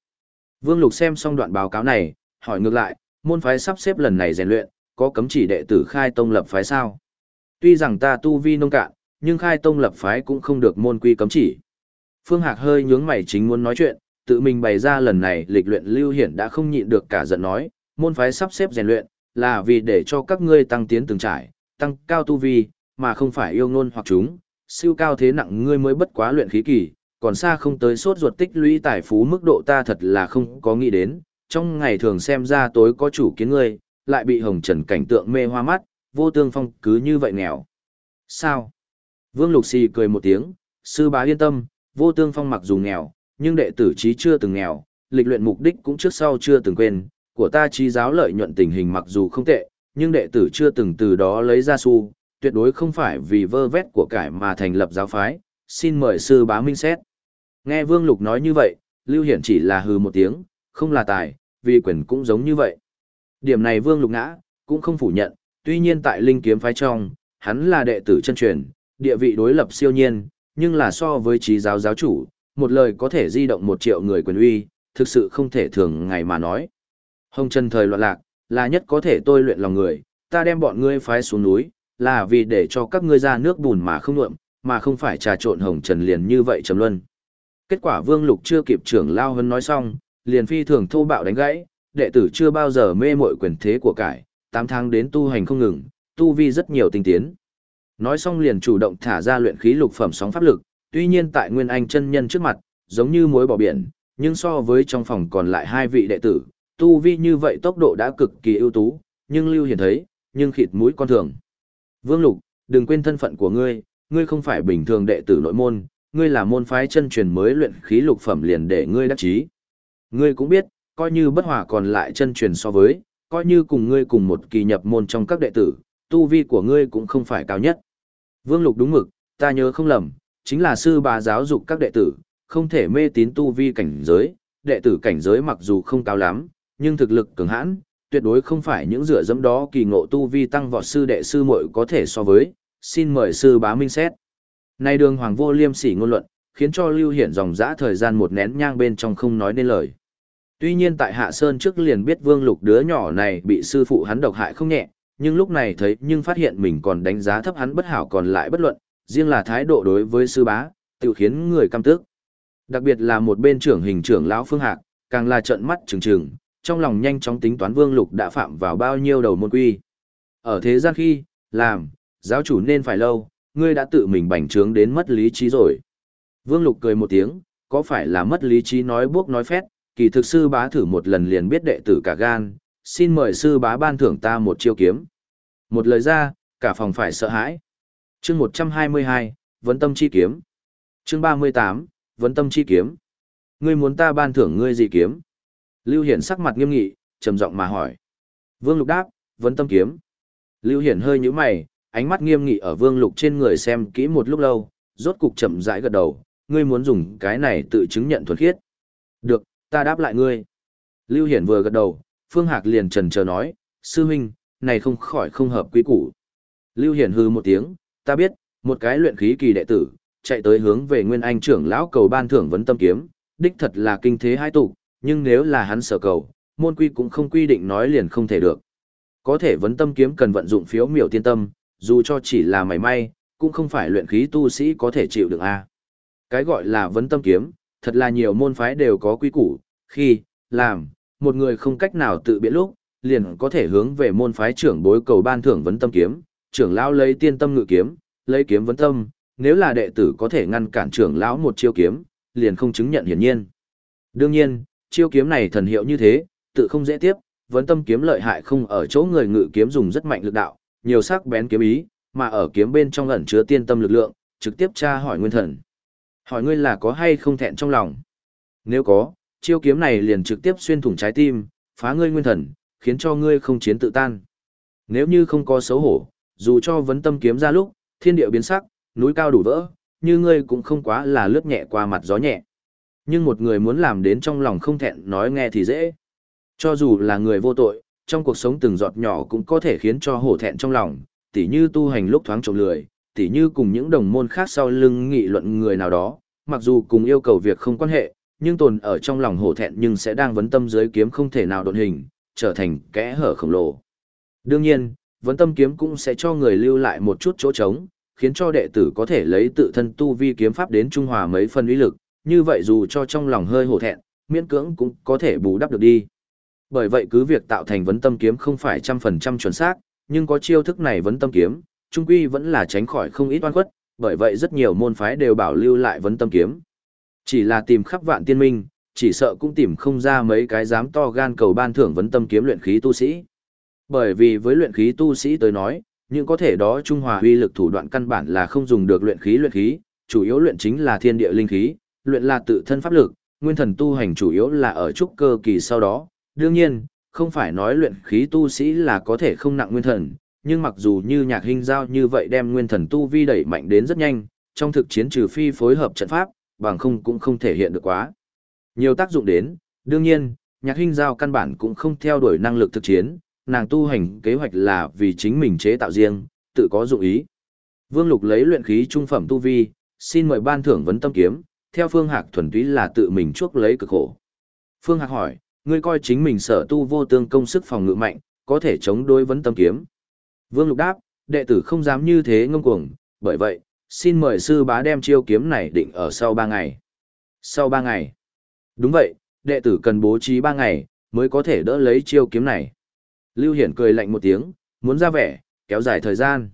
Vương Lục xem xong đoạn báo cáo này, hỏi ngược lại, môn phái sắp xếp lần này rèn luyện, có cấm chỉ đệ tử khai tông lập phái sao? Tuy rằng ta tu vi nông cạn, nhưng khai tông lập phái cũng không được môn quy cấm chỉ. Phương Hạc hơi nhướng mày chính muốn nói chuyện, tự mình bày ra lần này lịch luyện lưu hiển đã không nhịn được cả giận nói, môn phái sắp xếp rèn luyện, là vì để cho các ngươi tăng tiến từng trải, tăng cao tu vi, mà không phải yêu ngôn hoặc chúng, siêu cao thế nặng ngươi mới bất quá luyện khí kỳ, còn xa không tới sốt ruột tích lũy tài phú mức độ ta thật là không có nghĩ đến, trong ngày thường xem ra tối có chủ kiến ngươi, lại bị hồng trần cảnh tượng mê hoa mắt, vô tương phong cứ như vậy nghèo. Sao? Vương Lục Xì cười một tiếng, sư bá yên tâm, vô tương phong mặc dù nghèo, nhưng đệ tử trí chưa từng nghèo, lịch luyện mục đích cũng trước sau chưa từng quên, của ta trí giáo lợi nhuận tình hình mặc dù không tệ, nhưng đệ tử chưa từng từ đó lấy ra xu, tuyệt đối không phải vì vơ vét của cải mà thành lập giáo phái, xin mời sư bá minh xét. Nghe Vương Lục nói như vậy, Lưu Hiển chỉ là hừ một tiếng, không là tài, vì quyền cũng giống như vậy. Điểm này Vương Lục ngã, cũng không phủ nhận, tuy nhiên tại Linh Kiếm phái trong, hắn là đệ tử chân truyền, địa vị đối lập siêu nhiên, nhưng là so với trí giáo giáo chủ, một lời có thể di động một triệu người quyền uy, thực sự không thể thường ngày mà nói. Hồng Trần thời loạn lạc, là nhất có thể tôi luyện lòng người, ta đem bọn ngươi phái xuống núi, là vì để cho các ngươi ra nước bùn mà không nhuộm, mà không phải trà trộn Hồng Trần liền như vậy trầm luân. Kết quả Vương Lục chưa kịp trưởng lao hơn nói xong, liền phi thường thô bạo đánh gãy, đệ tử chưa bao giờ mê mội quyền thế của cải, 8 tháng đến tu hành không ngừng, tu vi rất nhiều tinh tiến. Nói xong liền chủ động thả ra luyện khí lục phẩm sóng pháp lực, tuy nhiên tại Nguyên Anh chân nhân trước mặt, giống như muối bỏ biển, nhưng so với trong phòng còn lại hai vị đệ tử, tu vi như vậy tốc độ đã cực kỳ ưu tú, nhưng Lưu Hiển thấy, nhưng khịt mũi con thường. Vương Lục, đừng quên thân phận của ngươi, ngươi không phải bình thường đệ tử nội môn, ngươi là môn phái chân truyền mới luyện khí lục phẩm liền để ngươi đắc chí. Ngươi cũng biết, coi như bất hòa còn lại chân truyền so với, coi như cùng ngươi cùng một kỳ nhập môn trong các đệ tử, tu vi của ngươi cũng không phải cao nhất. Vương Lục đúng mực, ta nhớ không lầm, chính là sư bà giáo dục các đệ tử, không thể mê tín tu vi cảnh giới, đệ tử cảnh giới mặc dù không cao lắm, nhưng thực lực cường hãn, tuyệt đối không phải những dựa dẫm đó kỳ ngộ tu vi tăng vọt sư đệ sư muội có thể so với, xin mời sư bá minh xét. Nay đường hoàng vô liêm sỉ ngôn luận, khiến cho Lưu Hiển dòng dã thời gian một nén nhang bên trong không nói nên lời. Tuy nhiên tại Hạ Sơn trước liền biết Vương Lục đứa nhỏ này bị sư phụ hắn độc hại không nhẹ, nhưng lúc này thấy nhưng phát hiện mình còn đánh giá thấp hắn bất hảo còn lại bất luận, riêng là thái độ đối với sư bá, tự khiến người căm tức. Đặc biệt là một bên trưởng hình trưởng lão Phương Hạc, càng là trợn mắt trừng trừng, trong lòng nhanh chóng tính toán Vương Lục đã phạm vào bao nhiêu đầu môn quy. Ở thế gian khi, làm, giáo chủ nên phải lâu, ngươi đã tự mình bành trướng đến mất lý trí rồi. Vương Lục cười một tiếng, có phải là mất lý trí nói buốc nói phét, kỳ thực sư bá thử một lần liền biết đệ tử cả gan, xin mời sư bá ban thưởng ta một chiêu kiếm. Một lời ra, cả phòng phải sợ hãi. chương 122, Vấn Tâm Chi Kiếm. chương 38, Vấn Tâm Chi Kiếm. Ngươi muốn ta ban thưởng ngươi gì kiếm? Lưu Hiển sắc mặt nghiêm nghị, trầm giọng mà hỏi. Vương Lục đáp, Vấn Tâm Kiếm. Lưu Hiển hơi nhíu mày, ánh mắt nghiêm nghị ở Vương Lục trên người xem kỹ một lúc lâu, rốt cục chậm rãi gật đầu, ngươi muốn dùng cái này tự chứng nhận thuần khiết. Được, ta đáp lại ngươi. Lưu Hiển vừa gật đầu, Phương Hạc liền trần chờ nói, sư huynh, này không khỏi không hợp quý củ. Lưu Hiển hư một tiếng, ta biết, một cái luyện khí kỳ đệ tử, chạy tới hướng về Nguyên Anh trưởng lão cầu ban thưởng vấn tâm kiếm, đích thật là kinh thế hai tụ, nhưng nếu là hắn sở cầu, môn quy cũng không quy định nói liền không thể được. Có thể vấn tâm kiếm cần vận dụng phiếu miểu tiên tâm, dù cho chỉ là mảy may, cũng không phải luyện khí tu sĩ có thể chịu được a. Cái gọi là vấn tâm kiếm, thật là nhiều môn phái đều có quy củ, khi, làm, một người không cách nào tự biện lúc, liền có thể hướng về môn phái trưởng bối cầu ban thưởng vấn tâm kiếm, trưởng lão lấy tiên tâm ngự kiếm, lấy kiếm vấn tâm, nếu là đệ tử có thể ngăn cản trưởng lão một chiêu kiếm, liền không chứng nhận hiển nhiên. Đương nhiên, chiêu kiếm này thần hiệu như thế, tự không dễ tiếp, vấn tâm kiếm lợi hại không ở chỗ người ngự kiếm dùng rất mạnh lực đạo, nhiều sắc bén kiếm ý, mà ở kiếm bên trong ẩn chứa tiên tâm lực lượng, trực tiếp tra hỏi nguyên thần. Hỏi ngươi là có hay không thẹn trong lòng? Nếu có, chiêu kiếm này liền trực tiếp xuyên thủng trái tim, phá ngươi nguyên thần, khiến cho ngươi không chiến tự tan. Nếu như không có xấu hổ, dù cho vấn tâm kiếm ra lúc, thiên địa biến sắc, núi cao đủ vỡ, như ngươi cũng không quá là lướt nhẹ qua mặt gió nhẹ. Nhưng một người muốn làm đến trong lòng không thẹn nói nghe thì dễ. Cho dù là người vô tội, trong cuộc sống từng giọt nhỏ cũng có thể khiến cho hổ thẹn trong lòng, tỉ như tu hành lúc thoáng trộm lười, tỉ như cùng những đồng môn khác sau lưng nghị luận người nào đó, mặc dù cùng yêu cầu việc không quan hệ, nhưng tồn ở trong lòng hổ thẹn nhưng sẽ đang vấn tâm dưới kiếm không thể nào đột hình, trở thành kẽ hở khổng lồ. Đương nhiên, vấn tâm kiếm cũng sẽ cho người lưu lại một chút chỗ trống, khiến cho đệ tử có thể lấy tự thân tu vi kiếm pháp đến trung hòa mấy phần uy lực, như vậy dù cho trong lòng hơi hổ thẹn, miễn cưỡng cũng có thể bù đắp được đi. Bởi vậy cứ việc tạo thành vấn tâm kiếm không phải trăm phần trăm chuẩn xác, nhưng có chiêu thức này vấn tâm kiếm, trung quy vẫn là tránh khỏi không ít oan khuất, bởi vậy rất nhiều môn phái đều bảo lưu lại vấn tâm kiếm. Chỉ là tìm khắp vạn tiên minh, chỉ sợ cũng tìm không ra mấy cái dám to gan cầu ban thưởng vấn tâm kiếm luyện khí tu sĩ. Bởi vì với luyện khí tu sĩ tới nói, những có thể đó trung hòa uy lực thủ đoạn căn bản là không dùng được luyện khí luyện khí, chủ yếu luyện chính là thiên địa linh khí, luyện là tự thân pháp lực, nguyên thần tu hành chủ yếu là ở trúc cơ kỳ sau đó. Đương nhiên, không phải nói luyện khí tu sĩ là có thể không nặng nguyên thần, nhưng mặc dù như nhạc hình giao như vậy đem nguyên thần tu vi đẩy mạnh đến rất nhanh, trong thực chiến trừ phi phối hợp trận pháp, bằng không cũng không thể hiện được quá. Nhiều tác dụng đến, đương nhiên, nhạc hình giao căn bản cũng không theo đuổi năng lực thực chiến, nàng tu hành kế hoạch là vì chính mình chế tạo riêng, tự có dụng ý. Vương Lục lấy luyện khí trung phẩm tu vi, xin mời ban thưởng vấn tâm kiếm, theo Phương Hạc thuần túy là tự mình chuốc lấy cực khổ. Phương Hạc hỏi, ngươi coi chính mình sở tu vô tương công sức phòng ngự mạnh, có thể chống đối vấn tâm kiếm. Vương Lục đáp, đệ tử không dám như thế ngông cuồng, bởi vậy, xin mời sư bá đem chiêu kiếm này định ở sau ba ngày. Sau ba ngày. Đúng vậy, đệ tử cần bố trí ba ngày, mới có thể đỡ lấy chiêu kiếm này. Lưu Hiển cười lạnh một tiếng, muốn ra vẻ, kéo dài thời gian.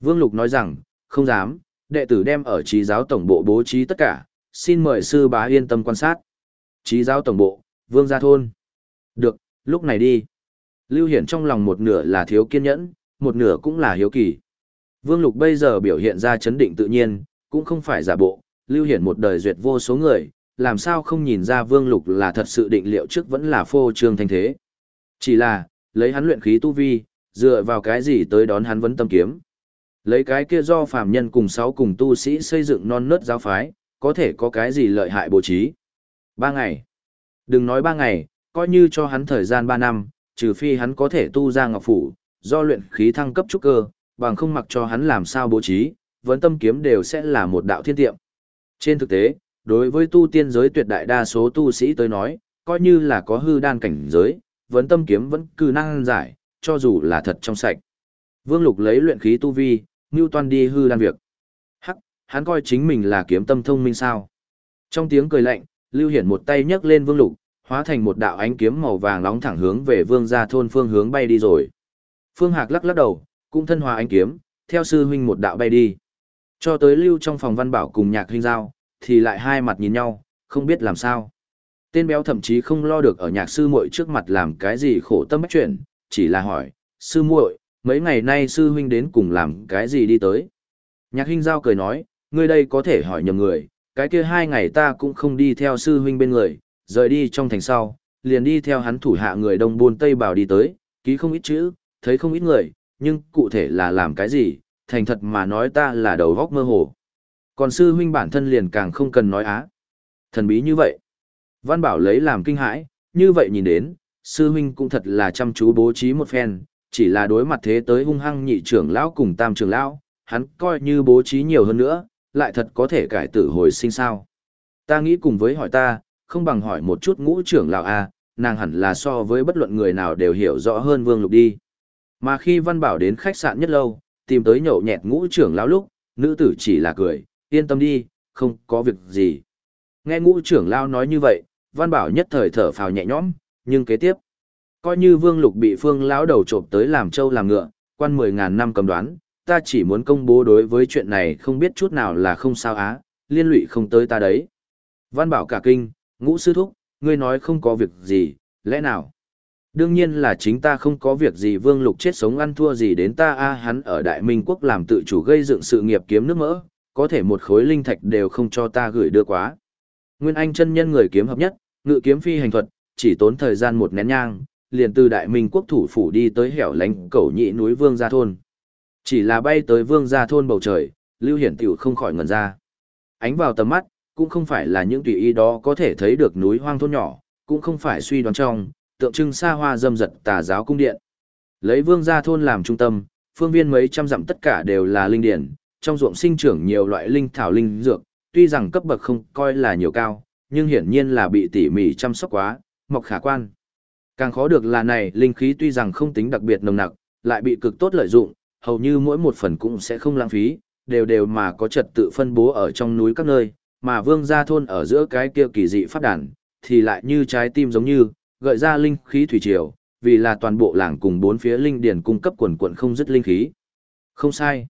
Vương Lục nói rằng, không dám, đệ tử đem ở trí giáo tổng bộ bố trí tất cả, xin mời sư bá yên tâm quan sát. Trí giáo tổng bộ, Vương Gia Thôn. Được, lúc này đi. Lưu Hiển trong lòng một nửa là thiếu kiên nhẫn, một nửa cũng là hiếu kỳ. Vương Lục bây giờ biểu hiện ra chấn định tự nhiên, cũng không phải giả bộ, Lưu Hiển một đời duyệt vô số người, làm sao không nhìn ra Vương Lục là thật sự định liệu trước vẫn là phô trương thanh thế. Chỉ là, lấy hắn luyện khí tu vi, dựa vào cái gì tới đón hắn vấn tâm kiếm. Lấy cái kia do phàm nhân cùng sáu cùng tu sĩ xây dựng non nớt giáo phái, có thể có cái gì lợi hại bố trí. Ba ngày. Đừng nói ba ngày, coi như cho hắn thời gian ba năm, trừ phi hắn có thể tu ra ngọc phủ, do luyện khí thăng cấp trúc cơ, bằng không mặc cho hắn làm sao bố trí, vấn tâm kiếm đều sẽ là một đạo thiên tiệm. Trên thực tế, đối với tu tiên giới tuyệt đại đa số tu sĩ tới nói, coi như là có hư đan cảnh giới, vấn tâm kiếm vẫn cứ năng giải, cho dù là thật trong sạch. Vương Lục lấy luyện khí tu vi, ngưu toan đi hư đan việc. Hắc, hắn coi chính mình là kiếm tâm thông minh sao. Trong tiếng cười lạnh, Lưu Hiển một tay nhấc lên Vương Lục, hóa thành một đạo ánh kiếm màu vàng nóng thẳng hướng về Vương gia thôn phương hướng bay đi rồi. Phương Hạc lắc lắc đầu, cũng thân hòa anh kiếm, theo sư huynh một đạo bay đi. Cho tới Lưu trong phòng văn bảo cùng nhạc huynh giao, thì lại hai mặt nhìn nhau, không biết làm sao. Tên béo thậm chí không lo được ở nhạc sư muội trước mặt làm cái gì khổ tâm bách chuyện, chỉ là hỏi, sư muội, mấy ngày nay sư huynh đến cùng làm cái gì đi tới. Nhạc huynh giao cười nói, ngươi đây có thể hỏi nhầm người, cái kia hai ngày ta cũng không đi theo sư huynh bên người, rời đi trong thành sau, liền đi theo hắn thủ hạ người đông buôn tây bảo đi tới, ký không ít chữ, thấy không ít người, nhưng cụ thể là làm cái gì, thành thật mà nói ta là đầu góc mơ hồ. Còn sư huynh bản thân liền càng không cần nói á. Thần bí như vậy. Văn bảo lấy làm kinh hãi, như vậy nhìn đến, sư huynh cũng thật là chăm chú bố trí một phen, chỉ là đối mặt thế tới hung hăng nhị trưởng lão cùng tam trưởng lão, hắn coi như bố trí nhiều hơn nữa, lại thật có thể cải tử hồi sinh sao. Ta nghĩ cùng với hỏi ta, không bằng hỏi một chút ngũ trưởng lão A, nàng hẳn là so với bất luận người nào đều hiểu rõ hơn vương lục đi. Mà khi văn bảo đến khách sạn nhất lâu, tìm tới nhậu nhẹt ngũ trưởng lão lúc, nữ tử chỉ là cười, yên tâm đi, không có việc gì. Nghe ngũ trưởng lão nói như vậy, văn bảo nhất thời thở phào nhẹ nhõm, nhưng kế tiếp, coi như vương lục bị phương lão đầu trộm tới làm trâu làm ngựa, quan mười ngàn năm cầm đoán, ta chỉ muốn công bố đối với chuyện này không biết chút nào là không sao á, liên lụy không tới ta đấy. Văn bảo cả kinh, ngũ sư thúc, ngươi nói không có việc gì, lẽ nào? Đương nhiên là chính ta không có việc gì vương lục chết sống ăn thua gì đến ta a hắn ở Đại Minh Quốc làm tự chủ gây dựng sự nghiệp kiếm nước mỡ, có thể một khối linh thạch đều không cho ta gửi đưa quá. Nguyên Anh chân nhân người kiếm hợp nhất, ngự kiếm phi hành thuật, chỉ tốn thời gian một nén nhang, liền từ Đại Minh Quốc thủ phủ đi tới hẻo lánh cầu nhị núi Vương Gia Thôn. Chỉ là bay tới Vương Gia Thôn bầu trời, Lưu Hiển Tiểu không khỏi ngẩn ra. Ánh vào tầm mắt, cũng không phải là những tùy ý đó có thể thấy được núi hoang thôn nhỏ, cũng không phải suy đoán trong, tượng trưng xa hoa dâm dật tà giáo cung điện. Lấy vương gia thôn làm trung tâm, phương viên mấy trăm dặm tất cả đều là linh điển, trong ruộng sinh trưởng nhiều loại linh thảo linh dược, tuy rằng cấp bậc không coi là nhiều cao, nhưng hiển nhiên là bị tỉ mỉ chăm sóc quá, mọc khả quan. Càng khó được là này, linh khí tuy rằng không tính đặc biệt nồng nặc, lại bị cực tốt lợi dụng, hầu như mỗi một phần cũng sẽ không lãng phí, đều đều mà có trật tự phân bố ở trong núi các nơi, mà vương gia thôn ở giữa cái kia kỳ dị phát đàn, thì lại như trái tim giống như, gợi ra linh khí thủy triều, vì là toàn bộ làng cùng bốn phía linh điển cung cấp quần quần không dứt linh khí. Không sai.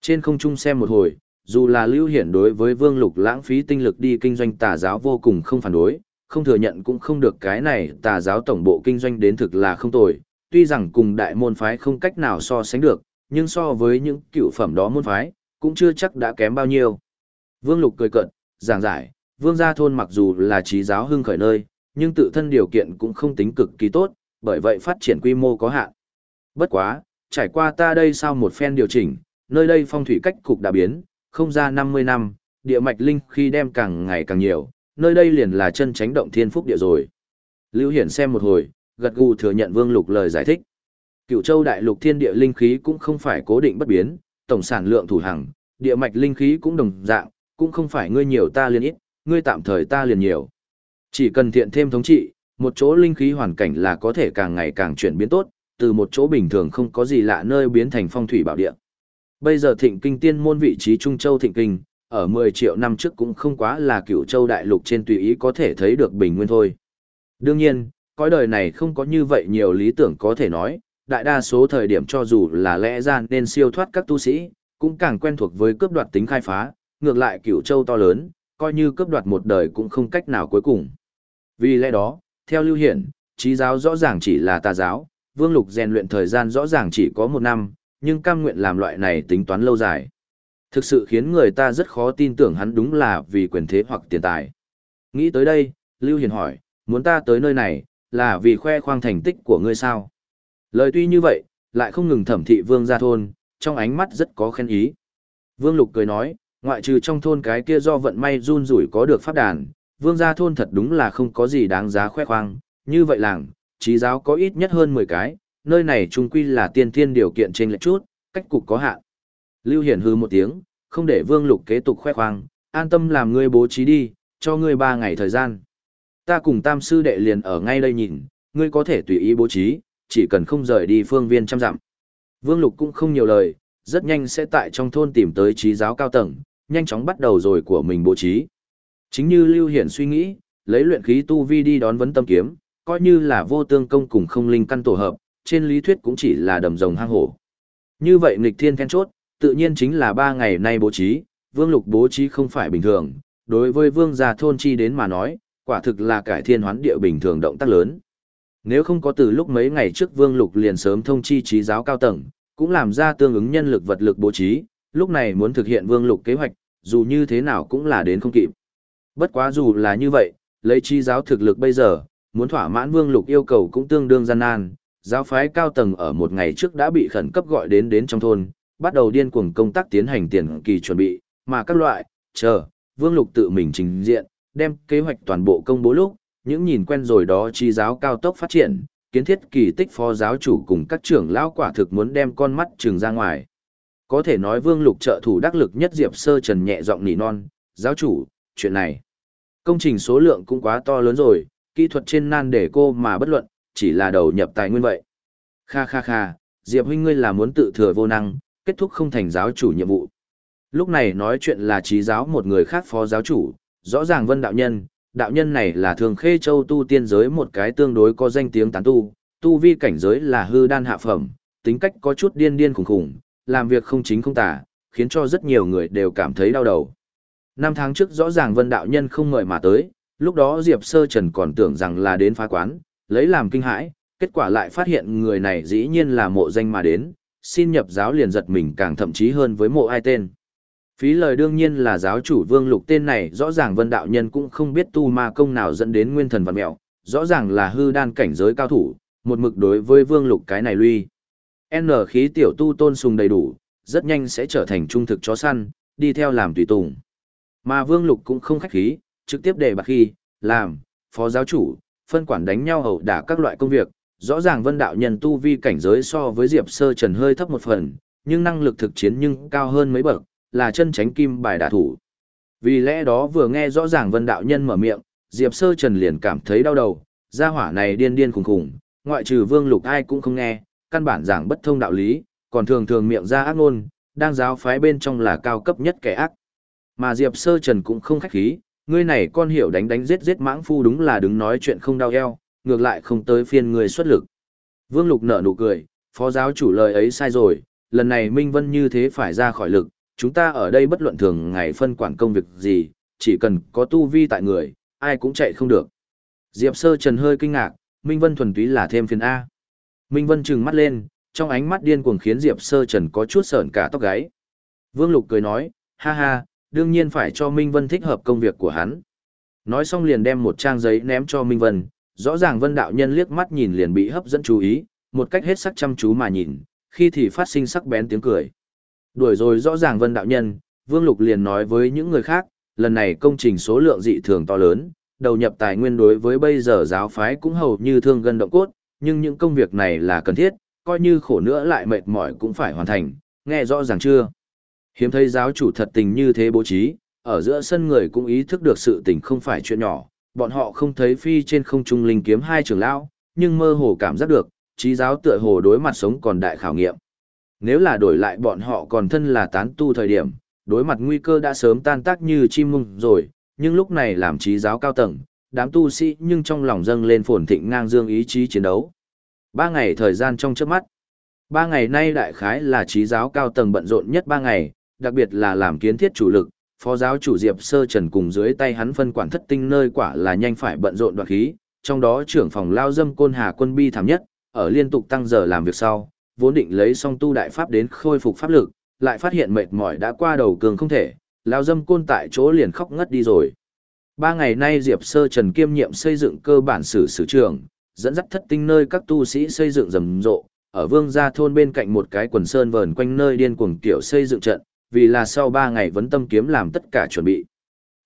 Trên không trung xem một hồi, dù là lưu hiển đối với vương lục lãng phí tinh lực đi kinh doanh tà giáo vô cùng không phản đối, không thừa nhận cũng không được cái này tà giáo tổng bộ kinh doanh đến thực là không tồi, tuy rằng cùng đại môn phái không cách nào so sánh được, nhưng so với những cựu phẩm đó môn phái, cũng chưa chắc đã kém bao nhiêu. Vương lục cười cận, giảng giải, vương gia thôn mặc dù là trí giáo hưng khởi nơi, nhưng tự thân điều kiện cũng không tính cực kỳ tốt, bởi vậy phát triển quy mô có hạn. Bất quá, trải qua ta đây sau một phen điều chỉnh, nơi đây phong thủy cách cục đã biến, không ra 50 năm, địa mạch linh khi đem càng ngày càng nhiều, nơi đây liền là chân tránh động thiên phúc địa rồi. Lưu Hiển xem một hồi, gật gù thừa nhận Vương Lục lời giải thích. Cựu Châu đại lục thiên địa linh khí cũng không phải cố định bất biến, tổng sản lượng thủ hàng, địa mạch linh khí cũng đồng dạng, cũng không phải ngươi nhiều ta liền ít, ngươi tạm thời ta liền nhiều. Chỉ cần thiện thêm thống trị, một chỗ linh khí hoàn cảnh là có thể càng ngày càng chuyển biến tốt, từ một chỗ bình thường không có gì lạ nơi biến thành phong thủy bảo địa. Bây giờ thịnh kinh tiên môn vị trí Trung Châu thịnh kinh, ở 10 triệu năm trước cũng không quá là cựu châu đại lục trên tùy ý có thể thấy được bình nguyên thôi. Đương nhiên, cõi đời này không có như vậy nhiều lý tưởng có thể nói, đại đa số thời điểm cho dù là lẽ ra nên siêu thoát các tu sĩ, cũng càng quen thuộc với cướp đoạt tính khai phá, ngược lại cửu châu to lớn, coi như cướp đoạt một đời cũng không cách nào cuối cùng. Vì lẽ đó, theo lưu hiển, trí giáo rõ ràng chỉ là tà giáo, vương lục rèn luyện thời gian rõ ràng chỉ có một năm, nhưng cam nguyện làm loại này tính toán lâu dài. Thực sự khiến người ta rất khó tin tưởng hắn đúng là vì quyền thế hoặc tiền tài. Nghĩ tới đây, Lưu Hiền hỏi, muốn ta tới nơi này, là vì khoe khoang thành tích của ngươi sao? Lời tuy như vậy, lại không ngừng thẩm thị vương gia thôn, trong ánh mắt rất có khen ý. Vương Lục cười nói, ngoại trừ trong thôn cái kia do vận may run rủi có được pháp đàn, vương gia thôn thật đúng là không có gì đáng giá khoe khoang, như vậy làng, trí giáo có ít nhất hơn 10 cái, nơi này trung quy là tiên thiên điều kiện trên lệch chút, cách cục có hạn. Lưu Hiển hư một tiếng, không để Vương Lục kế tục khoe khoang, an tâm làm ngươi bố trí đi, cho ngươi 3 ngày thời gian. Ta cùng tam sư đệ liền ở ngay đây nhìn, ngươi có thể tùy ý bố trí, chỉ cần không rời đi phương viên trăm dặm. Vương Lục cũng không nhiều lời, rất nhanh sẽ tại trong thôn tìm tới trí giáo cao tầng, nhanh chóng bắt đầu rồi của mình bố trí. Chính như Lưu Hiển suy nghĩ, lấy luyện khí tu vi đi đón vấn tâm kiếm, coi như là vô tương công cùng không linh căn tổ hợp, trên lý thuyết cũng chỉ là đầm rồng hang hổ. Như vậy nghịch thiên khen chốt, tự nhiên chính là ba ngày nay bố trí, vương lục bố trí không phải bình thường, đối với vương gia thôn chi đến mà nói, quả thực là cải thiên hoán địa bình thường động tác lớn. Nếu không có từ lúc mấy ngày trước vương lục liền sớm thông chi trí giáo cao tầng, cũng làm ra tương ứng nhân lực vật lực bố trí, lúc này muốn thực hiện vương lục kế hoạch, dù như thế nào cũng là đến không kịp. Bất quá dù là như vậy, lấy chi giáo thực lực bây giờ, muốn thỏa mãn vương lục yêu cầu cũng tương đương gian nan, giáo phái cao tầng ở một ngày trước đã bị khẩn cấp gọi đến đến trong thôn, bắt đầu điên cuồng công tác tiến hành tiền kỳ chuẩn bị, mà các loại, chờ, Vương Lục tự mình trình diện, đem kế hoạch toàn bộ công bố lúc, những nhìn quen rồi đó chi giáo cao tốc phát triển, kiến thiết kỳ tích phó giáo chủ cùng các trưởng lão quả thực muốn đem con mắt trường ra ngoài. Có thể nói Vương Lục trợ thủ đắc lực nhất Diệp Sơ Trần nhẹ giọng nỉ non, giáo chủ, chuyện này. Công trình số lượng cũng quá to lớn rồi, kỹ thuật trên nan để cô mà bất luận, chỉ là đầu nhập tài nguyên vậy. Kha kha kha, Diệp huynh ngươi là muốn tự thừa vô năng, kết thúc không thành giáo chủ nhiệm vụ. Lúc này nói chuyện là trí giáo một người khác phó giáo chủ, rõ ràng vân đạo nhân, đạo nhân này là thường khê châu tu tiên giới một cái tương đối có danh tiếng tán tu, tu vi cảnh giới là hư đan hạ phẩm, tính cách có chút điên điên khủng khủng, làm việc không chính không tả, khiến cho rất nhiều người đều cảm thấy đau đầu. Năm tháng trước rõ ràng vân đạo nhân không ngợi mà tới, lúc đó Diệp Sơ Trần còn tưởng rằng là đến phá quán, lấy làm kinh hãi, kết quả lại phát hiện người này dĩ nhiên là mộ danh mà đến, xin nhập giáo liền giật mình càng thậm chí hơn với mộ ai tên. Phí lời đương nhiên là giáo chủ vương lục tên này rõ ràng vân đạo nhân cũng không biết tu ma công nào dẫn đến nguyên thần vật mẹo, rõ ràng là hư đan cảnh giới cao thủ, một mực đối với vương lục cái này lui. N khí tiểu tu tôn sùng đầy đủ, rất nhanh sẽ trở thành trung thực chó săn, đi theo làm tùy tùng. Mà vương lục cũng không khách khí, trực tiếp đề bạc khi, làm, phó giáo chủ, phân quản đánh nhau hầu đả các loại công việc, rõ ràng vân đạo nhân tu vi cảnh giới so với Diệp Sơ Trần hơi thấp một phần, nhưng năng lực thực chiến nhưng cao hơn mấy bậc, là chân tránh kim bài đả thủ. Vì lẽ đó vừa nghe rõ ràng vân đạo nhân mở miệng, Diệp Sơ Trần liền cảm thấy đau đầu, gia hỏa này điên điên khủng khủng, ngoại trừ vương lục ai cũng không nghe, căn bản giảng bất thông đạo lý, còn thường thường miệng ra ác ngôn, đang giáo phái bên trong là cao cấp nhất kẻ ác. Mà Diệp Sơ Trần cũng không khách khí, ngươi này con hiểu đánh đánh giết giết mãng phu đúng là đứng nói chuyện không đau eo, ngược lại không tới phiên người xuất lực. Vương Lục nở nụ cười, phó giáo chủ lời ấy sai rồi, lần này Minh Vân như thế phải ra khỏi lực, chúng ta ở đây bất luận thường ngày phân quản công việc gì, chỉ cần có tu vi tại người, ai cũng chạy không được. Diệp Sơ Trần hơi kinh ngạc, Minh Vân thuần túy là thêm phiền A. Minh Vân trừng mắt lên, trong ánh mắt điên cuồng khiến Diệp Sơ Trần có chút sởn cả tóc gáy. Vương Lục cười nói, ha ha, đương nhiên phải cho Minh Vân thích hợp công việc của hắn. Nói xong liền đem một trang giấy ném cho Minh Vân, rõ ràng Vân đạo nhân liếc mắt nhìn liền bị hấp dẫn chú ý, một cách hết sắc chăm chú mà nhìn, khi thì phát sinh sắc bén tiếng cười. Đuổi rồi rõ ràng Vân đạo nhân, Vương Lục liền nói với những người khác, lần này công trình số lượng dị thường to lớn, đầu nhập tài nguyên đối với bây giờ giáo phái cũng hầu như thương gần động cốt, nhưng những công việc này là cần thiết, coi như khổ nữa lại mệt mỏi cũng phải hoàn thành, nghe rõ ràng chưa? Hiếm thấy giáo chủ thật tình như thế bố trí, ở giữa sân người cũng ý thức được sự tình không phải chuyện nhỏ, bọn họ không thấy phi trên không trung linh kiếm hai trưởng lão, nhưng mơ hồ cảm giác được, trí giáo tựa hồ đối mặt sống còn đại khảo nghiệm. Nếu là đổi lại bọn họ còn thân là tán tu thời điểm, đối mặt nguy cơ đã sớm tan tác như chim mung rồi, nhưng lúc này làm trí giáo cao tầng, đám tu sĩ nhưng trong lòng dâng lên phồn thịnh ngang dương ý chí chiến đấu. Ba ngày thời gian trong trước mắt. Ba ngày nay đại khái là trí giáo cao tầng bận rộn nhất ba ngày, đặc biệt là làm kiến thiết chủ lực, phó giáo chủ Diệp Sơ Trần cùng dưới tay hắn phân quản thất tinh nơi quả là nhanh phải bận rộn đoạt khí, trong đó trưởng phòng lao dâm côn hà quân bi thảm nhất, ở liên tục tăng giờ làm việc sau, vốn định lấy song tu đại pháp đến khôi phục pháp lực, lại phát hiện mệt mỏi đã qua đầu cường không thể, lao dâm côn tại chỗ liền khóc ngất đi rồi. Ba ngày nay Diệp Sơ Trần kiêm nhiệm xây dựng cơ bản sử sử trường, dẫn dắt thất tinh nơi các tu sĩ xây dựng rầm rộ, ở vương gia thôn bên cạnh một cái quần sơn vờn quanh nơi điên cuồng tiểu xây dựng trận, vì là sau ba ngày vấn tâm kiếm làm tất cả chuẩn bị.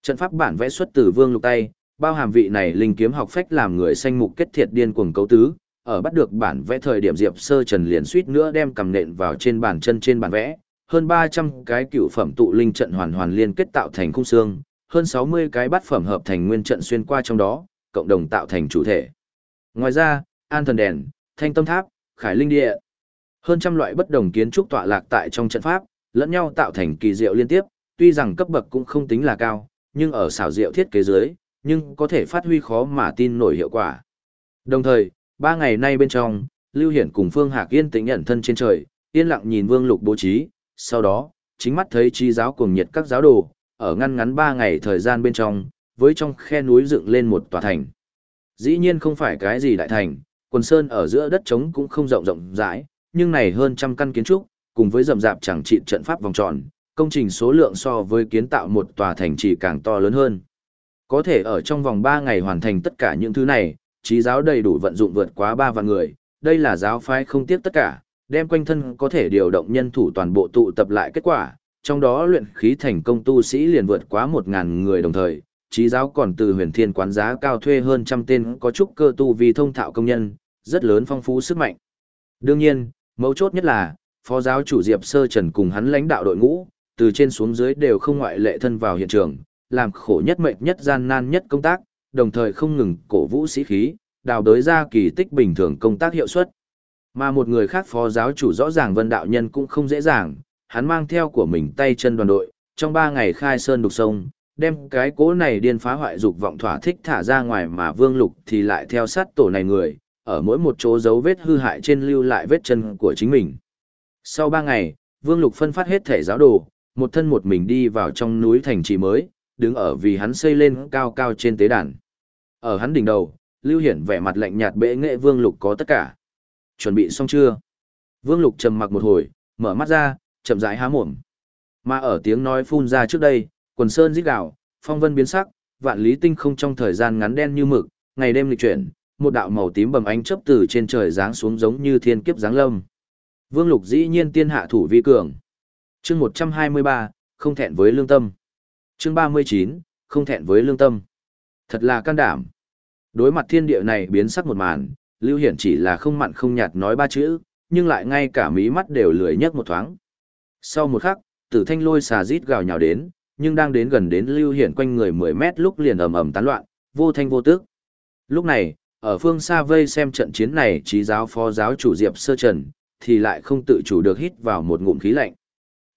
Trận pháp bản vẽ xuất từ vương lục tay, bao hàm vị này linh kiếm học phách làm người sanh mục kết thiệt điên cuồng cấu tứ, ở bắt được bản vẽ thời điểm Diệp Sơ Trần liền suýt nữa đem cầm nện vào trên bàn chân trên bản vẽ, hơn 300 cái cựu phẩm tụ linh trận hoàn hoàn liên kết tạo thành khung xương, hơn 60 cái bát phẩm hợp thành nguyên trận xuyên qua trong đó, cộng đồng tạo thành chủ thể. Ngoài ra, an thần đèn, thanh tâm tháp, khải linh địa, hơn trăm loại bất đồng kiến trúc tọa lạc tại trong trận pháp, lẫn nhau tạo thành kỳ diệu liên tiếp, tuy rằng cấp bậc cũng không tính là cao, nhưng ở xảo diệu thiết kế dưới, nhưng có thể phát huy khó mà tin nổi hiệu quả. Đồng thời, ba ngày nay bên trong, Lưu Hiển cùng Phương Hạc yên tĩnh nhận thân trên trời, yên lặng nhìn Vương Lục bố trí, sau đó, chính mắt thấy chi giáo cuồng nhiệt các giáo đồ, ở ngăn ngắn ba ngày thời gian bên trong, với trong khe núi dựng lên một tòa thành. Dĩ nhiên không phải cái gì đại thành, quần sơn ở giữa đất trống cũng không rộng rộng rãi, nhưng này hơn trăm căn kiến trúc, cùng với rậm rạp chẳng trị trận pháp vòng tròn, công trình số lượng so với kiến tạo một tòa thành chỉ càng to lớn hơn. Có thể ở trong vòng 3 ngày hoàn thành tất cả những thứ này, trí giáo đầy đủ vận dụng vượt quá 3 vạn người, đây là giáo phái không tiếc tất cả, đem quanh thân có thể điều động nhân thủ toàn bộ tụ tập lại kết quả, trong đó luyện khí thành công tu sĩ liền vượt quá 1.000 người đồng thời, trí giáo còn từ huyền thiên quán giá cao thuê hơn trăm tên có trúc cơ tu vì thông thạo công nhân, rất lớn phong phú sức mạnh. Đương nhiên, mấu chốt nhất là, phó giáo chủ Diệp Sơ Trần cùng hắn lãnh đạo đội ngũ, từ trên xuống dưới đều không ngoại lệ thân vào hiện trường, làm khổ nhất mệnh nhất gian nan nhất công tác, đồng thời không ngừng cổ vũ sĩ khí, đào đới ra kỳ tích bình thường công tác hiệu suất. Mà một người khác phó giáo chủ rõ ràng vân đạo nhân cũng không dễ dàng, hắn mang theo của mình tay chân đoàn đội, trong ba ngày khai sơn đục sông, đem cái cố này điên phá hoại dục vọng thỏa thích thả ra ngoài mà vương lục thì lại theo sát tổ này người, ở mỗi một chỗ dấu vết hư hại trên lưu lại vết chân của chính mình. Sau ba ngày, vương lục phân phát hết thể giáo đồ, một thân một mình đi vào trong núi thành trì mới, đứng ở vì hắn xây lên cao cao trên tế đàn. Ở hắn đỉnh đầu, Lưu Hiển vẻ mặt lạnh nhạt bệ nghệ Vương Lục có tất cả. Chuẩn bị xong chưa? Vương Lục trầm mặc một hồi, mở mắt ra, chậm rãi há mồm. Mà ở tiếng nói phun ra trước đây, quần sơn rít gào, phong vân biến sắc, vạn lý tinh không trong thời gian ngắn đen như mực, ngày đêm lịch chuyển, một đạo màu tím bầm ánh chớp từ trên trời giáng xuống giống như thiên kiếp giáng lâm. Vương Lục dĩ nhiên tiên hạ thủ vi cường. Chương 123, không thẹn với lương tâm. Chương 39, không thẹn với lương tâm. Thật là can đảm. Đối mặt thiên địa này biến sắc một màn, Lưu Hiển chỉ là không mặn không nhạt nói ba chữ, nhưng lại ngay cả mí mắt đều lười nhấc một thoáng. Sau một khắc, tử thanh lôi xà rít gào nhào đến, nhưng đang đến gần đến Lưu Hiển quanh người 10 mét lúc liền ầm ầm tán loạn, vô thanh vô tức. Lúc này, ở phương xa vây xem trận chiến này trí giáo phó giáo chủ Diệp Sơ Trần, thì lại không tự chủ được hít vào một ngụm khí lạnh.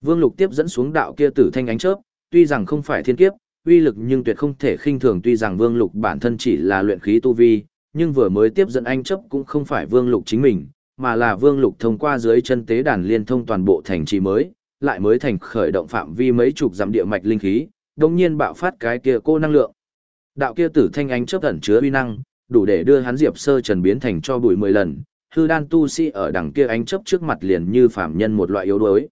Vương Lục tiếp dẫn xuống đạo kia tử thanh ánh chớp, tuy rằng không phải thiên kiếp, uy lực nhưng tuyệt không thể khinh thường tuy rằng Vương Lục bản thân chỉ là luyện khí tu vi, nhưng vừa mới tiếp dẫn ánh chớp cũng không phải Vương Lục chính mình, mà là Vương Lục thông qua dưới chân tế đàn liên thông toàn bộ thành trì mới, lại mới thành khởi động phạm vi mấy chục dặm địa mạch linh khí, đồng nhiên bạo phát cái kia cô năng lượng. Đạo kia tử thanh anh chấp ẩn chứa uy năng, đủ để đưa hắn Diệp Sơ Trần biến thành cho bụi 10 lần, hư đan tu sĩ ở đằng kia anh chấp trước mặt liền như phạm nhân một loại yếu đuối.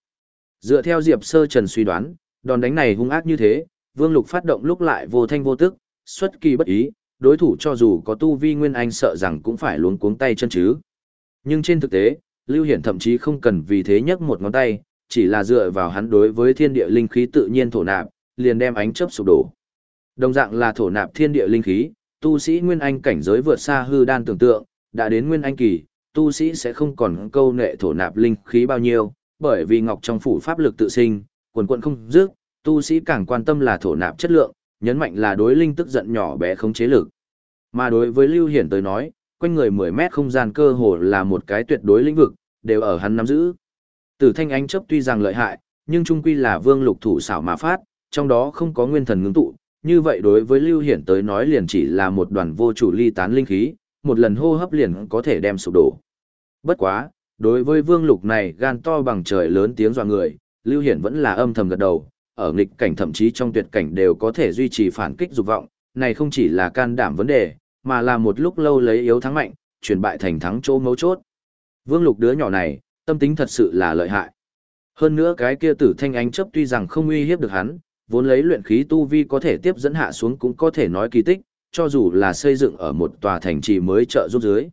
Dựa theo Diệp Sơ Trần suy đoán, đòn đánh này hung ác như thế, Vương Lục phát động lúc lại vô thanh vô tức, xuất kỳ bất ý, đối thủ cho dù có tu vi nguyên anh sợ rằng cũng phải luống cuống tay chân chứ. Nhưng trên thực tế, Lưu Hiển thậm chí không cần vì thế nhấc một ngón tay, chỉ là dựa vào hắn đối với thiên địa linh khí tự nhiên thổ nạp, liền đem ánh chớp sụp đổ. Đồng dạng là thổ nạp thiên địa linh khí, tu sĩ nguyên anh cảnh giới vượt xa hư đan tưởng tượng, đã đến nguyên anh kỳ, tu sĩ sẽ không còn câu nệ thổ nạp linh khí bao nhiêu, bởi vì ngọc trong phủ pháp lực tự sinh, quần quần không dứt, tu sĩ càng quan tâm là thổ nạp chất lượng, nhấn mạnh là đối linh tức giận nhỏ bé không chế lực. Mà đối với Lưu Hiển tới nói, quanh người 10 mét không gian cơ hồ là một cái tuyệt đối lĩnh vực, đều ở hắn nắm giữ. Tử thanh ánh chấp tuy rằng lợi hại, nhưng trung quy là vương lục thủ xảo mà phát, trong đó không có nguyên thần ngưng tụ, như vậy đối với Lưu Hiển tới nói liền chỉ là một đoàn vô chủ ly tán linh khí, một lần hô hấp liền có thể đem sụp đổ. Bất quá, đối với vương lục này gan to bằng trời lớn tiếng dọa người, Lưu Hiển vẫn là âm thầm gật đầu, ở nghịch cảnh thậm chí trong tuyệt cảnh đều có thể duy trì phản kích dục vọng, này không chỉ là can đảm vấn đề, mà là một lúc lâu lấy yếu thắng mạnh, chuyển bại thành thắng chỗ mấu chốt. Vương Lục đứa nhỏ này, tâm tính thật sự là lợi hại. Hơn nữa cái kia tử thanh ánh chấp tuy rằng không uy hiếp được hắn, vốn lấy luyện khí tu vi có thể tiếp dẫn hạ xuống cũng có thể nói kỳ tích, cho dù là xây dựng ở một tòa thành trì mới trợ giúp dưới.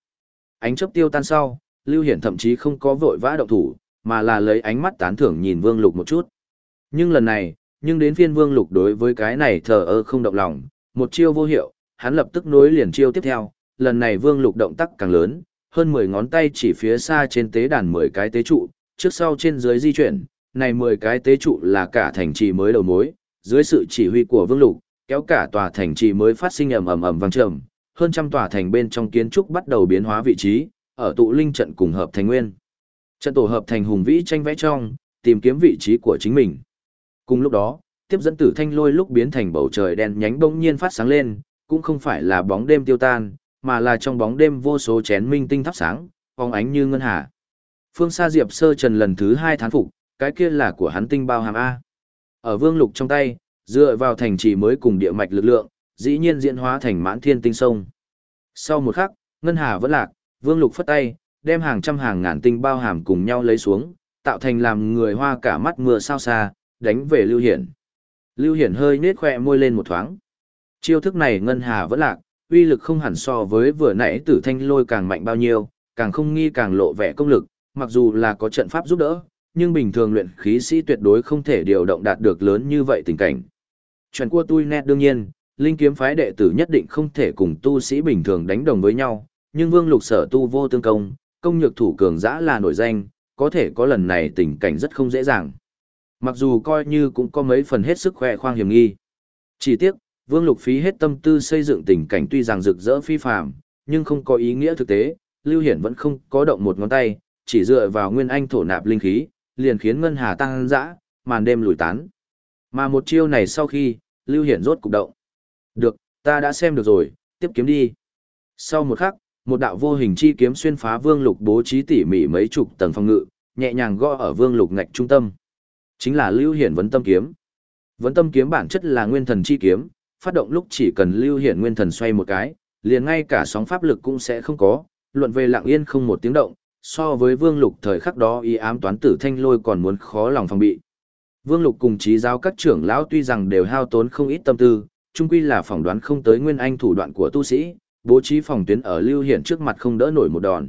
Ánh chấp tiêu tan sau, Lưu Hiển thậm chí không có vội vã động thủ, mà là lấy ánh mắt tán thưởng nhìn Vương Lục một chút. Nhưng lần này, nhưng đến phiên Vương Lục đối với cái này thờ ơ không động lòng, một chiêu vô hiệu, hắn lập tức nối liền chiêu tiếp theo, lần này Vương Lục động tác càng lớn, hơn 10 ngón tay chỉ phía xa trên tế đàn 10 cái tế trụ, trước sau trên dưới di chuyển, này 10 cái tế trụ là cả thành trì mới đầu mối, dưới sự chỉ huy của Vương Lục, kéo cả tòa thành trì mới phát sinh ầm ầm ầm vang trầm, hơn trăm tòa thành bên trong kiến trúc bắt đầu biến hóa vị trí, ở tụ linh trận cùng hợp thành nguyên. Trận tổ hợp thành hùng vĩ tranh vẽ trong, tìm kiếm vị trí của chính mình. Cùng lúc đó, tiếp dẫn tử thanh lôi lúc biến thành bầu trời đen nhánh bỗng nhiên phát sáng lên, cũng không phải là bóng đêm tiêu tan, mà là trong bóng đêm vô số chén minh tinh thắp sáng, phóng ánh như ngân hà. Phương xa Diệp Sơ Trần lần thứ hai thán phục, cái kia là của hắn tinh bao hàm A. Ở vương lục trong tay, dựa vào thành trì mới cùng địa mạch lực lượng, dĩ nhiên diễn hóa thành mãn thiên tinh sông. Sau một khắc, ngân hà vẫn lạc, vương lục phất tay, đem hàng trăm hàng ngàn tinh bao hàm cùng nhau lấy xuống, tạo thành làm người hoa cả mắt mưa sao xa, đánh về Lưu Hiển. Lưu Hiển hơi nết khoe môi lên một thoáng. Chiêu thức này ngân hà vẫn lạc, uy lực không hẳn so với vừa nãy tử thanh lôi càng mạnh bao nhiêu, càng không nghi càng lộ vẻ công lực, mặc dù là có trận pháp giúp đỡ, nhưng bình thường luyện khí sĩ tuyệt đối không thể điều động đạt được lớn như vậy tình cảnh. Chuyện của tôi nét đương nhiên, linh kiếm phái đệ tử nhất định không thể cùng tu sĩ bình thường đánh đồng với nhau, nhưng vương lục sở tu vô tương công, công nhược thủ cường giã là nổi danh, có thể có lần này tình cảnh rất không dễ dàng. Mặc dù coi như cũng có mấy phần hết sức khoe khoang hiểm nghi. Chỉ tiếc, Vương Lục phí hết tâm tư xây dựng tình cảnh tuy rằng rực rỡ phi phàm, nhưng không có ý nghĩa thực tế, Lưu Hiển vẫn không có động một ngón tay, chỉ dựa vào nguyên anh thổ nạp linh khí, liền khiến ngân hà tăng dã, màn đêm lùi tán. Mà một chiêu này sau khi, Lưu Hiển rốt cục động. Được, ta đã xem được rồi, tiếp kiếm đi. Sau một khắc, một đạo vô hình chi kiếm xuyên phá Vương Lục bố trí tỉ mỉ mấy chục tầng phòng ngự, nhẹ nhàng gõ ở Vương Lục ngạch trung tâm. Chính là Lưu Hiển vấn tâm kiếm. Vấn tâm kiếm bản chất là nguyên thần chi kiếm, phát động lúc chỉ cần Lưu Hiển nguyên thần xoay một cái, liền ngay cả sóng pháp lực cũng sẽ không có, luận về lặng yên không một tiếng động, so với Vương Lục thời khắc đó y ám toán tử thanh lôi còn muốn khó lòng phòng bị. Vương Lục cùng trí giáo các trưởng lão tuy rằng đều hao tốn không ít tâm tư, chung quy là phỏng đoán không tới nguyên anh thủ đoạn của tu sĩ, bố trí phòng tuyến ở Lưu Hiển trước mặt không đỡ nổi một đòn.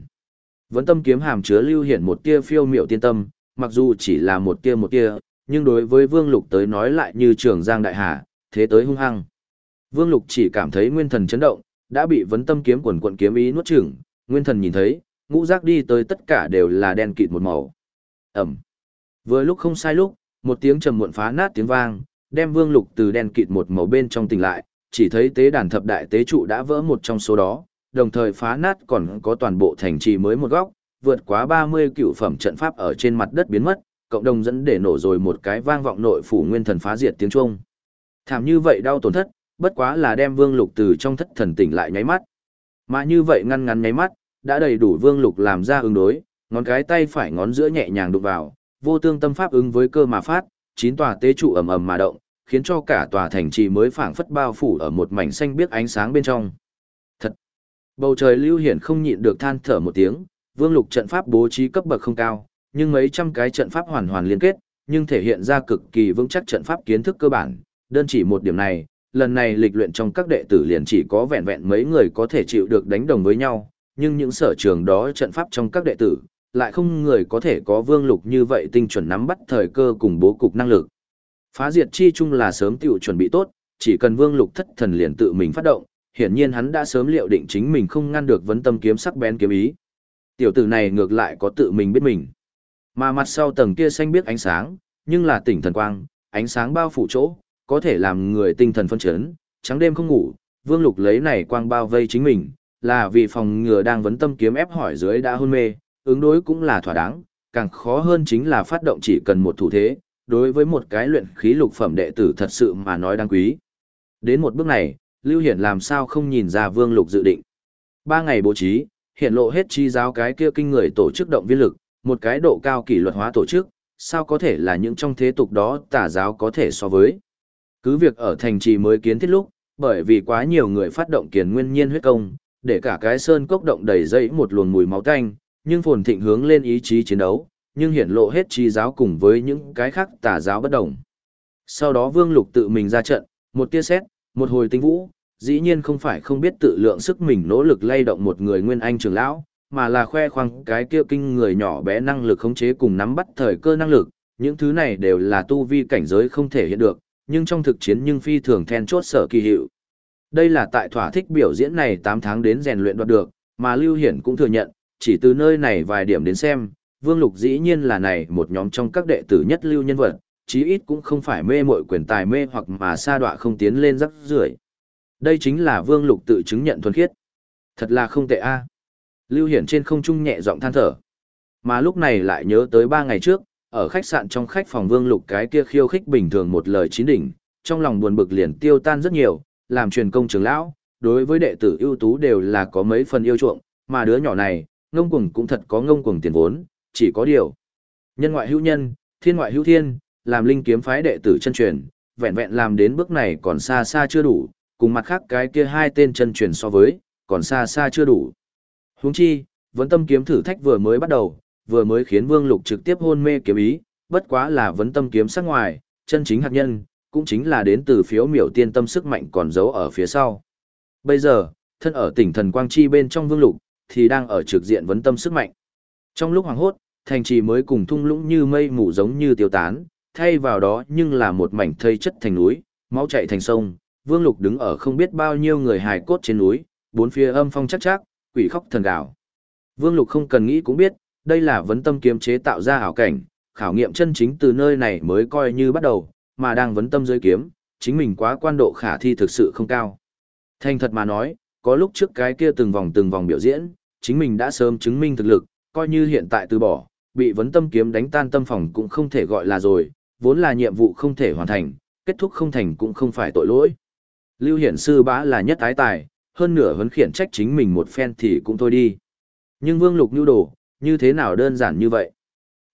Vẫn tâm kiếm hàm chứa Lưu Hiển một tia phiêu miệu tiên tâm, mặc dù chỉ là một tia một tia, nhưng đối với Vương Lục tới nói lại như trường giang đại hà, thế tới hung hăng. Vương Lục chỉ cảm thấy nguyên thần chấn động, đã bị vấn tâm kiếm quần quận kiếm ý nuốt chửng, nguyên thần nhìn thấy, ngũ giác đi tới tất cả đều là đen kịt một màu. Ẩm. Vừa lúc không sai lúc, một tiếng trầm muộn phá nát tiếng vang, đem Vương Lục từ đen kịt một màu bên trong tỉnh lại, chỉ thấy tế đàn thập đại tế trụ đã vỡ một trong số đó, đồng thời phá nát còn có toàn bộ thành trì mới một góc, vượt quá 30 cựu phẩm trận pháp ở trên mặt đất biến mất, cộng đồng dẫn để nổ rồi một cái vang vọng nội phủ nguyên thần phá diệt tiếng chuông. Thảm như vậy đau tổn thất, bất quá là đem Vương Lục từ trong thất thần tỉnh lại nháy mắt. Mà như vậy ngăn ngắn nháy mắt, đã đầy đủ Vương Lục làm ra ứng đối, ngón cái tay phải ngón giữa nhẹ nhàng đụng vào, vô tương tâm pháp ứng với cơ mà phát, chín tòa tế trụ ầm ầm mà động, khiến cho cả tòa thành trì mới phảng phất bao phủ ở một mảnh xanh biếc ánh sáng bên trong. Thật. Bầu trời lưu hiển không nhịn được than thở một tiếng, Vương Lục trận pháp bố trí cấp bậc không cao, nhưng mấy trăm cái trận pháp hoàn hoàn liên kết, nhưng thể hiện ra cực kỳ vững chắc trận pháp kiến thức cơ bản, đơn chỉ một điểm này, lần này lịch luyện trong các đệ tử liền chỉ có vẹn vẹn mấy người có thể chịu được đánh đồng với nhau, nhưng những sở trường đó trận pháp trong các đệ tử, lại không người có thể có vương lục như vậy tinh chuẩn nắm bắt thời cơ cùng bố cục năng lực. Phá diệt chi chung là sớm tiểu chuẩn bị tốt, chỉ cần vương lục thất thần liền tự mình phát động, hiển nhiên hắn đã sớm liệu định chính mình không ngăn được vấn tâm kiếm sắc bén kiếm ý. Tiểu tử này ngược lại có tự mình biết mình. Mà mặt sau tầng kia xanh biết ánh sáng, nhưng là tỉnh thần quang, ánh sáng bao phủ chỗ, có thể làm người tinh thần phân chấn, trắng đêm không ngủ, Vương Lục lấy này quang bao vây chính mình, là vì phòng ngừa đang vấn tâm kiếm ép hỏi dưới đã hôn mê, ứng đối cũng là thỏa đáng, càng khó hơn chính là phát động chỉ cần một thủ thế, đối với một cái luyện khí lục phẩm đệ tử thật sự mà nói đáng quý. Đến một bước này, Lưu Hiển làm sao không nhìn ra Vương Lục dự định. Ba ngày bố trí, hiện lộ hết chi giáo cái kia kinh người tổ chức động viên lực, một cái độ cao kỷ luật hóa tổ chức, sao có thể là những trong thế tục đó tà giáo có thể so với. Cứ việc ở thành trì mới kiến thiết lúc, bởi vì quá nhiều người phát động kiền nguyên nhiên huyết công, để cả cái sơn cốc động đầy dây một luồng mùi máu tanh, nhưng phồn thịnh hướng lên ý chí chiến đấu, nhưng hiển lộ hết chi giáo cùng với những cái khác tà giáo bất đồng. Sau đó Vương Lục tự mình ra trận, một tia xét, một hồi tinh vũ, dĩ nhiên không phải không biết tự lượng sức mình nỗ lực lay động một người nguyên anh trưởng lão, mà là khoe khoang cái kia kinh người nhỏ bé năng lực khống chế cùng nắm bắt thời cơ năng lực, những thứ này đều là tu vi cảnh giới không thể hiện được, nhưng trong thực chiến nhưng phi thường then chốt sở kỳ hiệu. Đây là tại thỏa thích biểu diễn này 8 tháng đến rèn luyện đoạt được, mà Lưu Hiển cũng thừa nhận, chỉ từ nơi này vài điểm đến xem, Vương Lục dĩ nhiên là này một nhóm trong các đệ tử nhất lưu nhân vật, chí ít cũng không phải mê muội quyền tài mê hoặc mà sa đọa không tiến lên rắc rưởi. Đây chính là Vương Lục tự chứng nhận thuần khiết. Thật là không tệ a. Lưu Hiển trên không trung nhẹ giọng than thở. Mà lúc này lại nhớ tới ba ngày trước, ở khách sạn trong khách phòng Vương Lục cái kia khiêu khích bình thường một lời chín đỉnh, trong lòng buồn bực liền tiêu tan rất nhiều, làm truyền công trưởng lão, đối với đệ tử ưu tú đều là có mấy phần yêu chuộng, mà đứa nhỏ này, ngông cuồng cũng thật có ngông cuồng tiền vốn, chỉ có điều. Nhân ngoại hữu nhân, thiên ngoại hữu thiên, làm linh kiếm phái đệ tử chân truyền, vẹn vẹn làm đến bước này còn xa xa chưa đủ, cùng mặt khác cái kia hai tên chân truyền so với, còn xa xa chưa đủ. Huống chi, vấn tâm kiếm thử thách vừa mới bắt đầu, vừa mới khiến Vương Lục trực tiếp hôn mê kiếm ý, bất quá là vấn tâm kiếm sắc ngoài, chân chính hạt nhân, cũng chính là đến từ phiếu miểu tiên tâm sức mạnh còn giấu ở phía sau. Bây giờ, thân ở tỉnh thần quang chi bên trong Vương Lục, thì đang ở trực diện vấn tâm sức mạnh. Trong lúc hoàng hốt, thành trì mới cùng thung lũng như mây mù giống như tiêu tán, thay vào đó nhưng là một mảnh thây chất thành núi, máu chảy thành sông, Vương Lục đứng ở không biết bao nhiêu người hài cốt trên núi, bốn phía âm phong chắc chắc, quỷ khóc thần gào. Vương Lục không cần nghĩ cũng biết, đây là vấn tâm kiếm chế tạo ra ảo cảnh, khảo nghiệm chân chính từ nơi này mới coi như bắt đầu, mà đang vấn tâm dưới kiếm, chính mình quá quan độ khả thi thực sự không cao. Thành thật mà nói, có lúc trước cái kia từng vòng từng vòng biểu diễn, chính mình đã sớm chứng minh thực lực, coi như hiện tại từ bỏ, bị vấn tâm kiếm đánh tan tâm phòng cũng không thể gọi là rồi, vốn là nhiệm vụ không thể hoàn thành, kết thúc không thành cũng không phải tội lỗi. Lưu Hiển Sư bá là nhất ái tài, hơn nửa vấn khiển trách chính mình một phen thì cũng thôi đi. Nhưng Vương Lục nhu đồ, như thế nào đơn giản như vậy?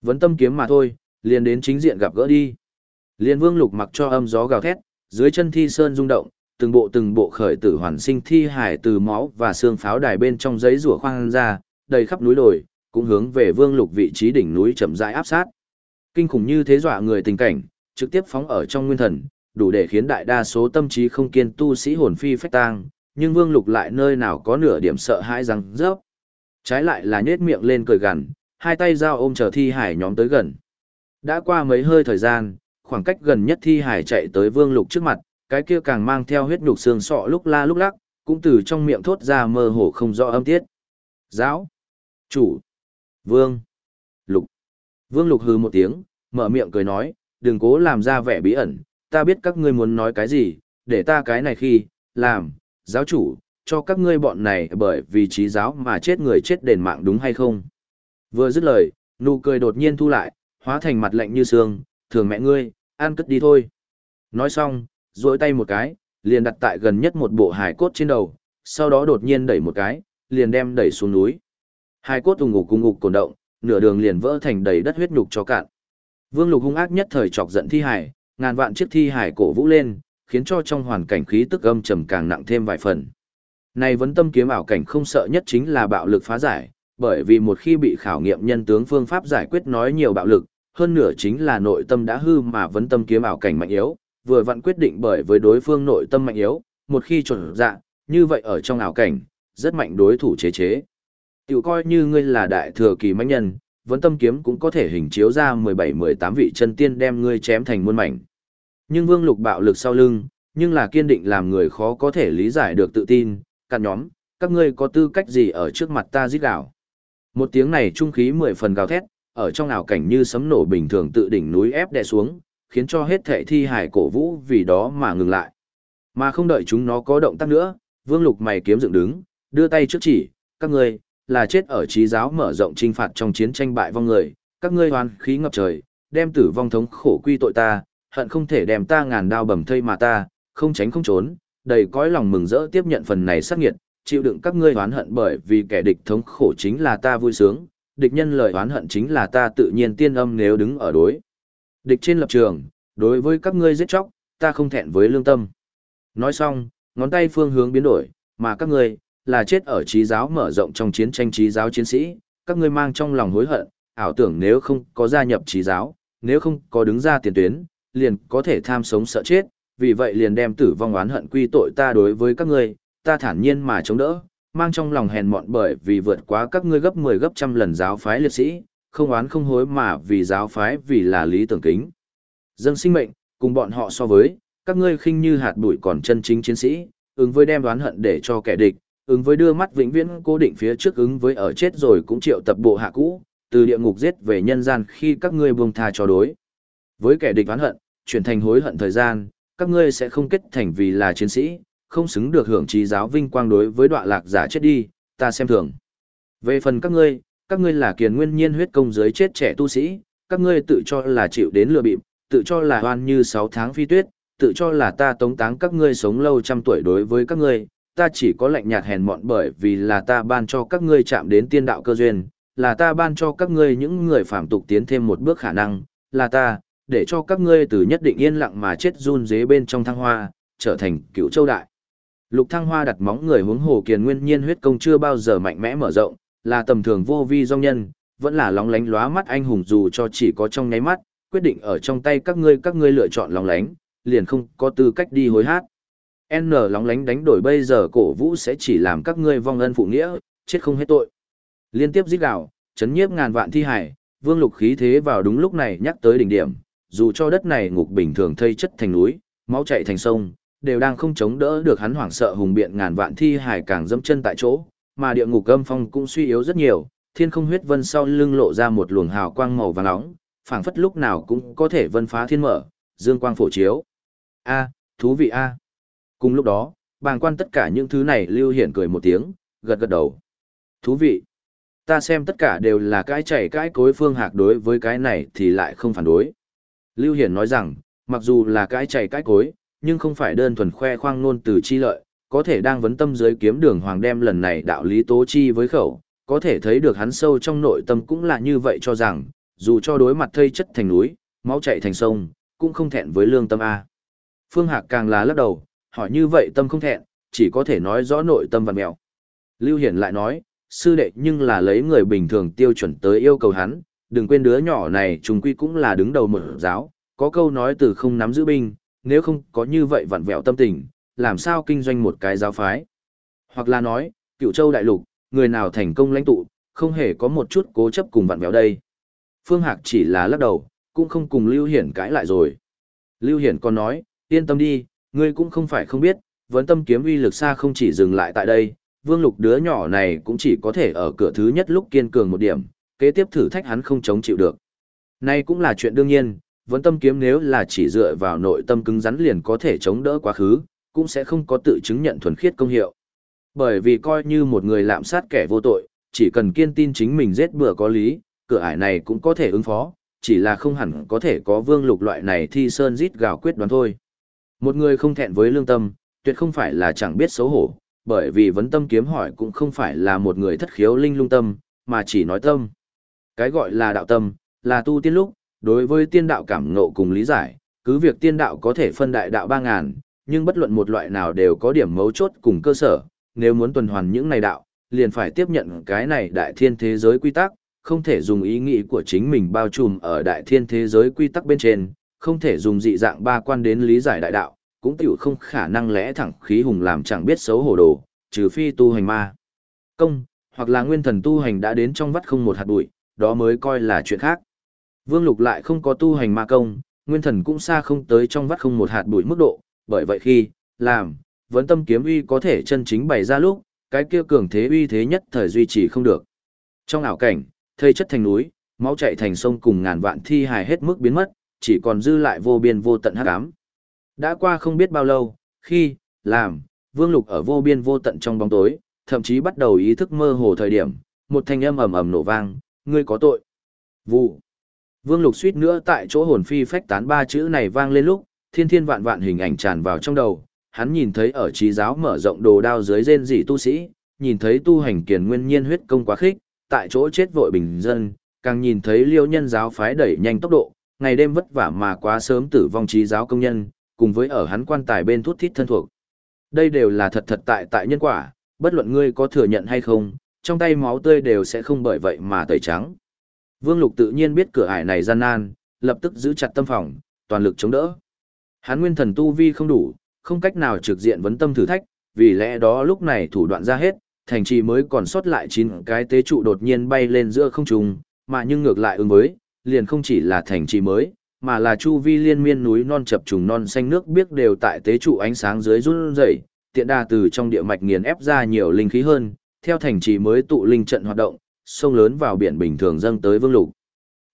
Vấn tâm kiếm mà thôi, liền đến chính diện gặp gỡ đi. Liên Vương Lục mặc cho âm gió gào thét, dưới chân thi sơn rung động, từng bộ từng bộ khởi tử hoàn sinh thi hải từ máu và xương pháo đài bên trong giấy rủa khoang ra, đầy khắp núi đồi, cũng hướng về Vương Lục vị trí đỉnh núi chậm rãi áp sát. Kinh khủng như thế dọa người tình cảnh, trực tiếp phóng ở trong nguyên thần, đủ để khiến đại đa số tâm trí không kiên tu sĩ hồn phi phách tang, nhưng Vương Lục lại nơi nào có nửa điểm sợ hãi rằng rớp. Trái lại là nhếch miệng lên cười gằn, hai tay giao ôm chờ thi hải nhóm tới gần. Đã qua mấy hơi thời gian, khoảng cách gần nhất thi hải chạy tới Vương Lục trước mặt, cái kia càng mang theo huyết nhục xương sọ lúc la lúc lắc, cũng từ trong miệng thốt ra mơ hồ không rõ âm tiết. Giáo, chủ, vương, lục. Vương Lục hừ một tiếng, mở miệng cười nói, đừng cố làm ra vẻ bí ẩn, ta biết các ngươi muốn nói cái gì, để ta cái này khi, làm, giáo chủ, cho các ngươi bọn này bởi vì trí giáo mà chết người chết đền mạng đúng hay không. Vừa dứt lời, nụ cười đột nhiên thu lại, hóa thành mặt lạnh như xương, thường mẹ ngươi, ăn cất đi thôi. Nói xong, duỗi tay một cái, liền đặt tại gần nhất một bộ hài cốt trên đầu, sau đó đột nhiên đẩy một cái, liền đem đẩy xuống núi. Hài cốt ùng ngục cùng ngục cổ động, nửa đường liền vỡ thành đầy đất huyết nhục cho cạn. Vương Lục hung ác nhất thời chọc giận thi hải, ngàn vạn chiếc thi hải cổ vũ lên, khiến cho trong hoàn cảnh khí tức âm trầm càng nặng thêm vài phần. Này vấn tâm kiếm ảo cảnh không sợ nhất chính là bạo lực phá giải, bởi vì một khi bị khảo nghiệm nhân tướng phương pháp giải quyết nói nhiều bạo lực, hơn nửa chính là nội tâm đã hư mà vấn tâm kiếm ảo cảnh mạnh yếu, vừa vặn quyết định bởi với đối phương nội tâm mạnh yếu, một khi chuẩn dạ, như vậy ở trong ảo cảnh, rất mạnh đối thủ chế chế. Tiểu coi như ngươi là đại thừa kỳ mạnh nhân, vấn tâm kiếm cũng có thể hình chiếu ra 17-18 vị chân tiên đem ngươi chém thành muôn mảnh. Nhưng Vương Lục bạo lực sau lưng, nhưng là kiên định làm người khó có thể lý giải được tự tin, cạn nhóm, các ngươi có tư cách gì ở trước mặt ta giết gào. Một tiếng này trung khí mười phần gào thét, ở trong ảo cảnh như sấm nổ bình thường tự đỉnh núi ép đè xuống, khiến cho hết thệ thi hải cổ vũ vì đó mà ngừng lại. Mà không đợi chúng nó có động tác nữa, Vương Lục mày kiếm dựng đứng, đưa tay trước chỉ, các ngươi là chết ở trí giáo mở rộng trinh phạt trong chiến tranh bại vong người, các ngươi hoàn khí ngập trời, đem tử vong thống khổ quy tội ta, hận không thể đem ta ngàn đao bầm thây mà ta, không tránh không trốn, đầy cõi lòng mừng rỡ tiếp nhận phần này sát nghiệt, chịu đựng các ngươi oán hận bởi vì kẻ địch thống khổ chính là ta vui sướng, địch nhân lời oán hận chính là ta tự nhiên tiên âm nếu đứng ở đối. Địch trên lập trường, đối với các ngươi giết chóc, ta không thẹn với lương tâm. Nói xong, ngón tay phương hướng biến đổi, mà các ngươi, là chết ở trí giáo mở rộng trong chiến tranh trí giáo chiến sĩ, các ngươi mang trong lòng hối hận, ảo tưởng nếu không có gia nhập trí giáo, nếu không có đứng ra tiền tuyến, liền có thể tham sống sợ chết, vì vậy liền đem tử vong oán hận quy tội ta đối với các ngươi, ta thản nhiên mà chống đỡ, mang trong lòng hèn mọn bởi vì vượt quá các ngươi gấp 10 gấp trăm lần giáo phái liệt sĩ, không oán không hối mà vì giáo phái vì là lý tưởng kính. dân sinh mệnh, cùng bọn họ so với, các ngươi khinh như hạt bụi còn chân chính chiến sĩ, ứng với đem oán hận để cho kẻ địch, ứng với đưa mắt vĩnh viễn cố định phía trước ứng với ở chết rồi cũng triệu tập bộ hạ cũ, từ địa ngục giết về nhân gian khi các ngươi buông tha cho đối. Với kẻ địch oán hận, chuyển thành hối hận thời gian, các ngươi sẽ không kết thành vì là chiến sĩ, không xứng được hưởng trí giáo vinh quang đối với đoạn lạc giả chết đi, ta xem thường. Về phần các ngươi, các ngươi là kiền nguyên nhiên huyết công giới chết trẻ tu sĩ, các ngươi tự cho là chịu đến lừa bịp, tự cho là hoan như 6 tháng phi tuyết, tự cho là ta tống táng các ngươi sống lâu trăm tuổi đối với các ngươi, ta chỉ có lạnh nhạt hèn mọn bởi vì là ta ban cho các ngươi chạm đến tiên đạo cơ duyên, là ta ban cho các ngươi những người phạm tục tiến thêm một bước khả năng, là ta, để cho các ngươi từ nhất định yên lặng mà chết run dế bên trong thăng hoa, trở thành cựu châu đại. Lục thăng hoa đặt móng người hướng hồ kiền nguyên nhiên huyết công chưa bao giờ mạnh mẽ mở rộng, là tầm thường vô vi dòng nhân, vẫn là lóng lánh lóa mắt anh hùng dù cho chỉ có trong nháy mắt, quyết định ở trong tay các ngươi các ngươi lựa chọn lóng lánh, liền không có tư cách đi hối hát. N lóng lánh đánh đổi bây giờ cổ vũ sẽ chỉ làm các ngươi vong ân phụ nghĩa, chết không hết tội. Liên tiếp giết gạo, chấn nhiếp ngàn vạn thi hải, vương lục khí thế vào đúng lúc này nhắc tới đỉnh điểm, dù cho đất này ngục bình thường thây chất thành núi, máu chảy thành sông, đều đang không chống đỡ được hắn hoảng sợ hùng biện ngàn vạn thi hải càng dẫm chân tại chỗ, mà địa ngục âm phong cũng suy yếu rất nhiều, thiên không huyết vân sau lưng lộ ra một luồng hào quang màu vàng nóng, phảng phất lúc nào cũng có thể vân phá thiên mở, dương quang phổ chiếu. A, thú vị a. Cùng lúc đó, bàng quan tất cả những thứ này lưu hiển cười một tiếng, gật gật đầu. Thú vị. Ta xem tất cả đều là cái chảy cái cối phương hạc đối với cái này thì lại không phản đối. Lưu Hiển nói rằng, mặc dù là cái chảy cái cối, nhưng không phải đơn thuần khoe khoang nôn từ chi lợi, có thể đang vấn tâm dưới kiếm đường hoàng đem lần này đạo lý tố chi với khẩu, có thể thấy được hắn sâu trong nội tâm cũng là như vậy cho rằng, dù cho đối mặt thây chất thành núi, máu chảy thành sông, cũng không thẹn với lương tâm A. Phương Hạc càng là lắc đầu, hỏi như vậy tâm không thẹn, chỉ có thể nói rõ nội tâm và mèo. Lưu Hiển lại nói, sư đệ nhưng là lấy người bình thường tiêu chuẩn tới yêu cầu hắn, đừng quên đứa nhỏ này trùng quy cũng là đứng đầu một giáo, có câu nói từ không nắm giữ binh, nếu không có như vậy vặn vẹo tâm tình, làm sao kinh doanh một cái giáo phái. Hoặc là nói, cựu châu đại lục, người nào thành công lãnh tụ, không hề có một chút cố chấp cùng vặn vẹo đây. Phương Hạc chỉ là lắc đầu, cũng không cùng Lưu Hiển cãi lại rồi. Lưu Hiển còn nói, yên tâm đi, ngươi cũng không phải không biết, vấn tâm kiếm uy lực xa không chỉ dừng lại tại đây, vương lục đứa nhỏ này cũng chỉ có thể ở cửa thứ nhất lúc kiên cường một điểm, kế tiếp thử thách hắn không chống chịu được. Nay cũng là chuyện đương nhiên, vấn tâm kiếm nếu là chỉ dựa vào nội tâm cứng rắn liền có thể chống đỡ quá khứ, cũng sẽ không có tự chứng nhận thuần khiết công hiệu. Bởi vì coi như một người lạm sát kẻ vô tội, chỉ cần kiên tin chính mình giết bừa có lý, cửa ải này cũng có thể ứng phó, chỉ là không hẳn có thể có vương lục loại này thi sơn giết gào quyết đoán thôi. Một người không thẹn với lương tâm, tuyệt không phải là chẳng biết xấu hổ, bởi vì vấn tâm kiếm hỏi cũng không phải là một người thất khiếu linh lung tâm, mà chỉ nói tâm. Cái gọi là đạo tâm, là tu tiên lúc, đối với tiên đạo cảm ngộ cùng lý giải, cứ việc tiên đạo có thể phân đại đạo ba ngàn, nhưng bất luận một loại nào đều có điểm mấu chốt cùng cơ sở, nếu muốn tuần hoàn những này đạo, liền phải tiếp nhận cái này đại thiên thế giới quy tắc, không thể dùng ý nghĩ của chính mình bao trùm ở đại thiên thế giới quy tắc bên trên, không thể dùng dị dạng ba quan đến lý giải đại đạo, cũng tiểu không khả năng lẽ thẳng khí hùng làm chẳng biết xấu hổ đồ, trừ phi tu hành ma. Công, hoặc là nguyên thần tu hành đã đến trong vắt không một hạt bụi, đó mới coi là chuyện khác. Vương Lục lại không có tu hành ma công, nguyên thần cũng xa không tới trong vắt không một hạt bụi mức độ, bởi vậy khi, làm, vấn tâm kiếm uy có thể chân chính bày ra lúc, cái kia cường thế uy thế nhất thời duy trì không được. Trong ảo cảnh, thây chất thành núi, máu chảy thành sông cùng ngàn vạn thi hài hết mức biến mất, chỉ còn dư lại vô biên vô tận hắc ám. Đã qua không biết bao lâu, khi, làm, Vương Lục ở vô biên vô tận trong bóng tối, thậm chí bắt đầu ý thức mơ hồ thời điểm, một thanh âm ầm ầm nổ vang, ngươi có tội. Vụ. Vương Lục suýt nữa tại chỗ hồn phi phách tán ba chữ này vang lên lúc, thiên thiên vạn vạn hình ảnh tràn vào trong đầu, hắn nhìn thấy ở trí giáo mở rộng đồ đao dưới rên dị tu sĩ, nhìn thấy tu hành kiền nguyên nhiên huyết công quá khích, tại chỗ chết vội bình dân, càng nhìn thấy liêu nhân giáo phái đẩy nhanh tốc độ, ngày đêm vất vả mà quá sớm tử vong trí giáo công nhân, cùng với ở hắn quan tài bên thuốc thít thân thuộc. Đây đều là thật thật tại tại nhân quả, bất luận ngươi có thừa nhận hay không, trong tay máu tươi đều sẽ không bởi vậy mà tẩy trắng. Vương Lục tự nhiên biết cửa ải này gian nan, lập tức giữ chặt tâm phòng, toàn lực chống đỡ. Hắn nguyên thần tu vi không đủ, không cách nào trực diện vấn tâm thử thách, vì lẽ đó lúc này thủ đoạn ra hết, thành trì mới còn sót lại chín cái tế trụ đột nhiên bay lên giữa không trung, mà nhưng ngược lại ứng với, liền không chỉ là thành trì mới, mà là chu vi liên miên núi non chập trùng non xanh nước biếc đều tại tế trụ ánh sáng dưới run rẩy, tiện đa từ trong địa mạch nghiền ép ra nhiều linh khí hơn, theo thành trì mới tụ linh trận hoạt động, sông lớn vào biển bình thường dâng tới vương lục.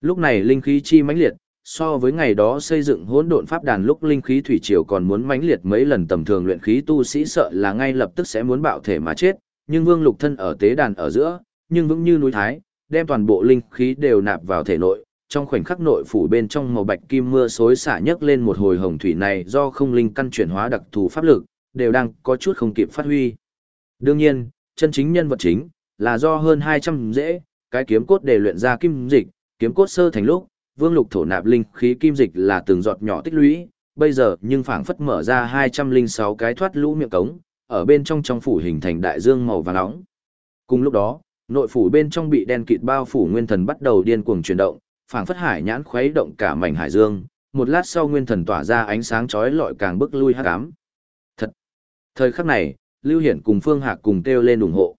Lúc này linh khí chi mãnh liệt, so với ngày đó xây dựng hỗn độn pháp đàn lúc linh khí thủy triều còn muốn mãnh liệt mấy lần tầm thường luyện khí tu sĩ sợ là ngay lập tức sẽ muốn bạo thể mà chết, nhưng Vương Lục thân ở tế đàn ở giữa, nhưng vững như núi thái, đem toàn bộ linh khí đều nạp vào thể nội, trong khoảnh khắc nội phủ bên trong màu bạch kim mưa xối xả nhấc lên một hồi hồng thủy này do không linh căn chuyển hóa đặc thù pháp lực, đều đang có chút không kịp phát huy. Đương nhiên, chân chính nhân vật chính là do hơn 200 dễ, cái kiếm cốt để luyện ra kim dịch, kiếm cốt sơ thành lúc, Vương Lục thổ nạp linh khí kim dịch là từng giọt nhỏ tích lũy, bây giờ nhưng phảng phất mở ra 206 cái thoát lũ miệng cống, ở bên trong trong phủ hình thành đại dương màu vàng nóng. Cùng lúc đó, nội phủ bên trong bị đen kịt bao phủ nguyên thần bắt đầu điên cuồng chuyển động, phảng phất hải nhãn khuấy động cả mảnh hải dương, một lát sau nguyên thần tỏa ra ánh sáng chói lọi càng bức lui hắc ám. Thật. Thời khắc này, Lưu Hiển cùng Phương Hạc cùng kêu lên ủng hộ.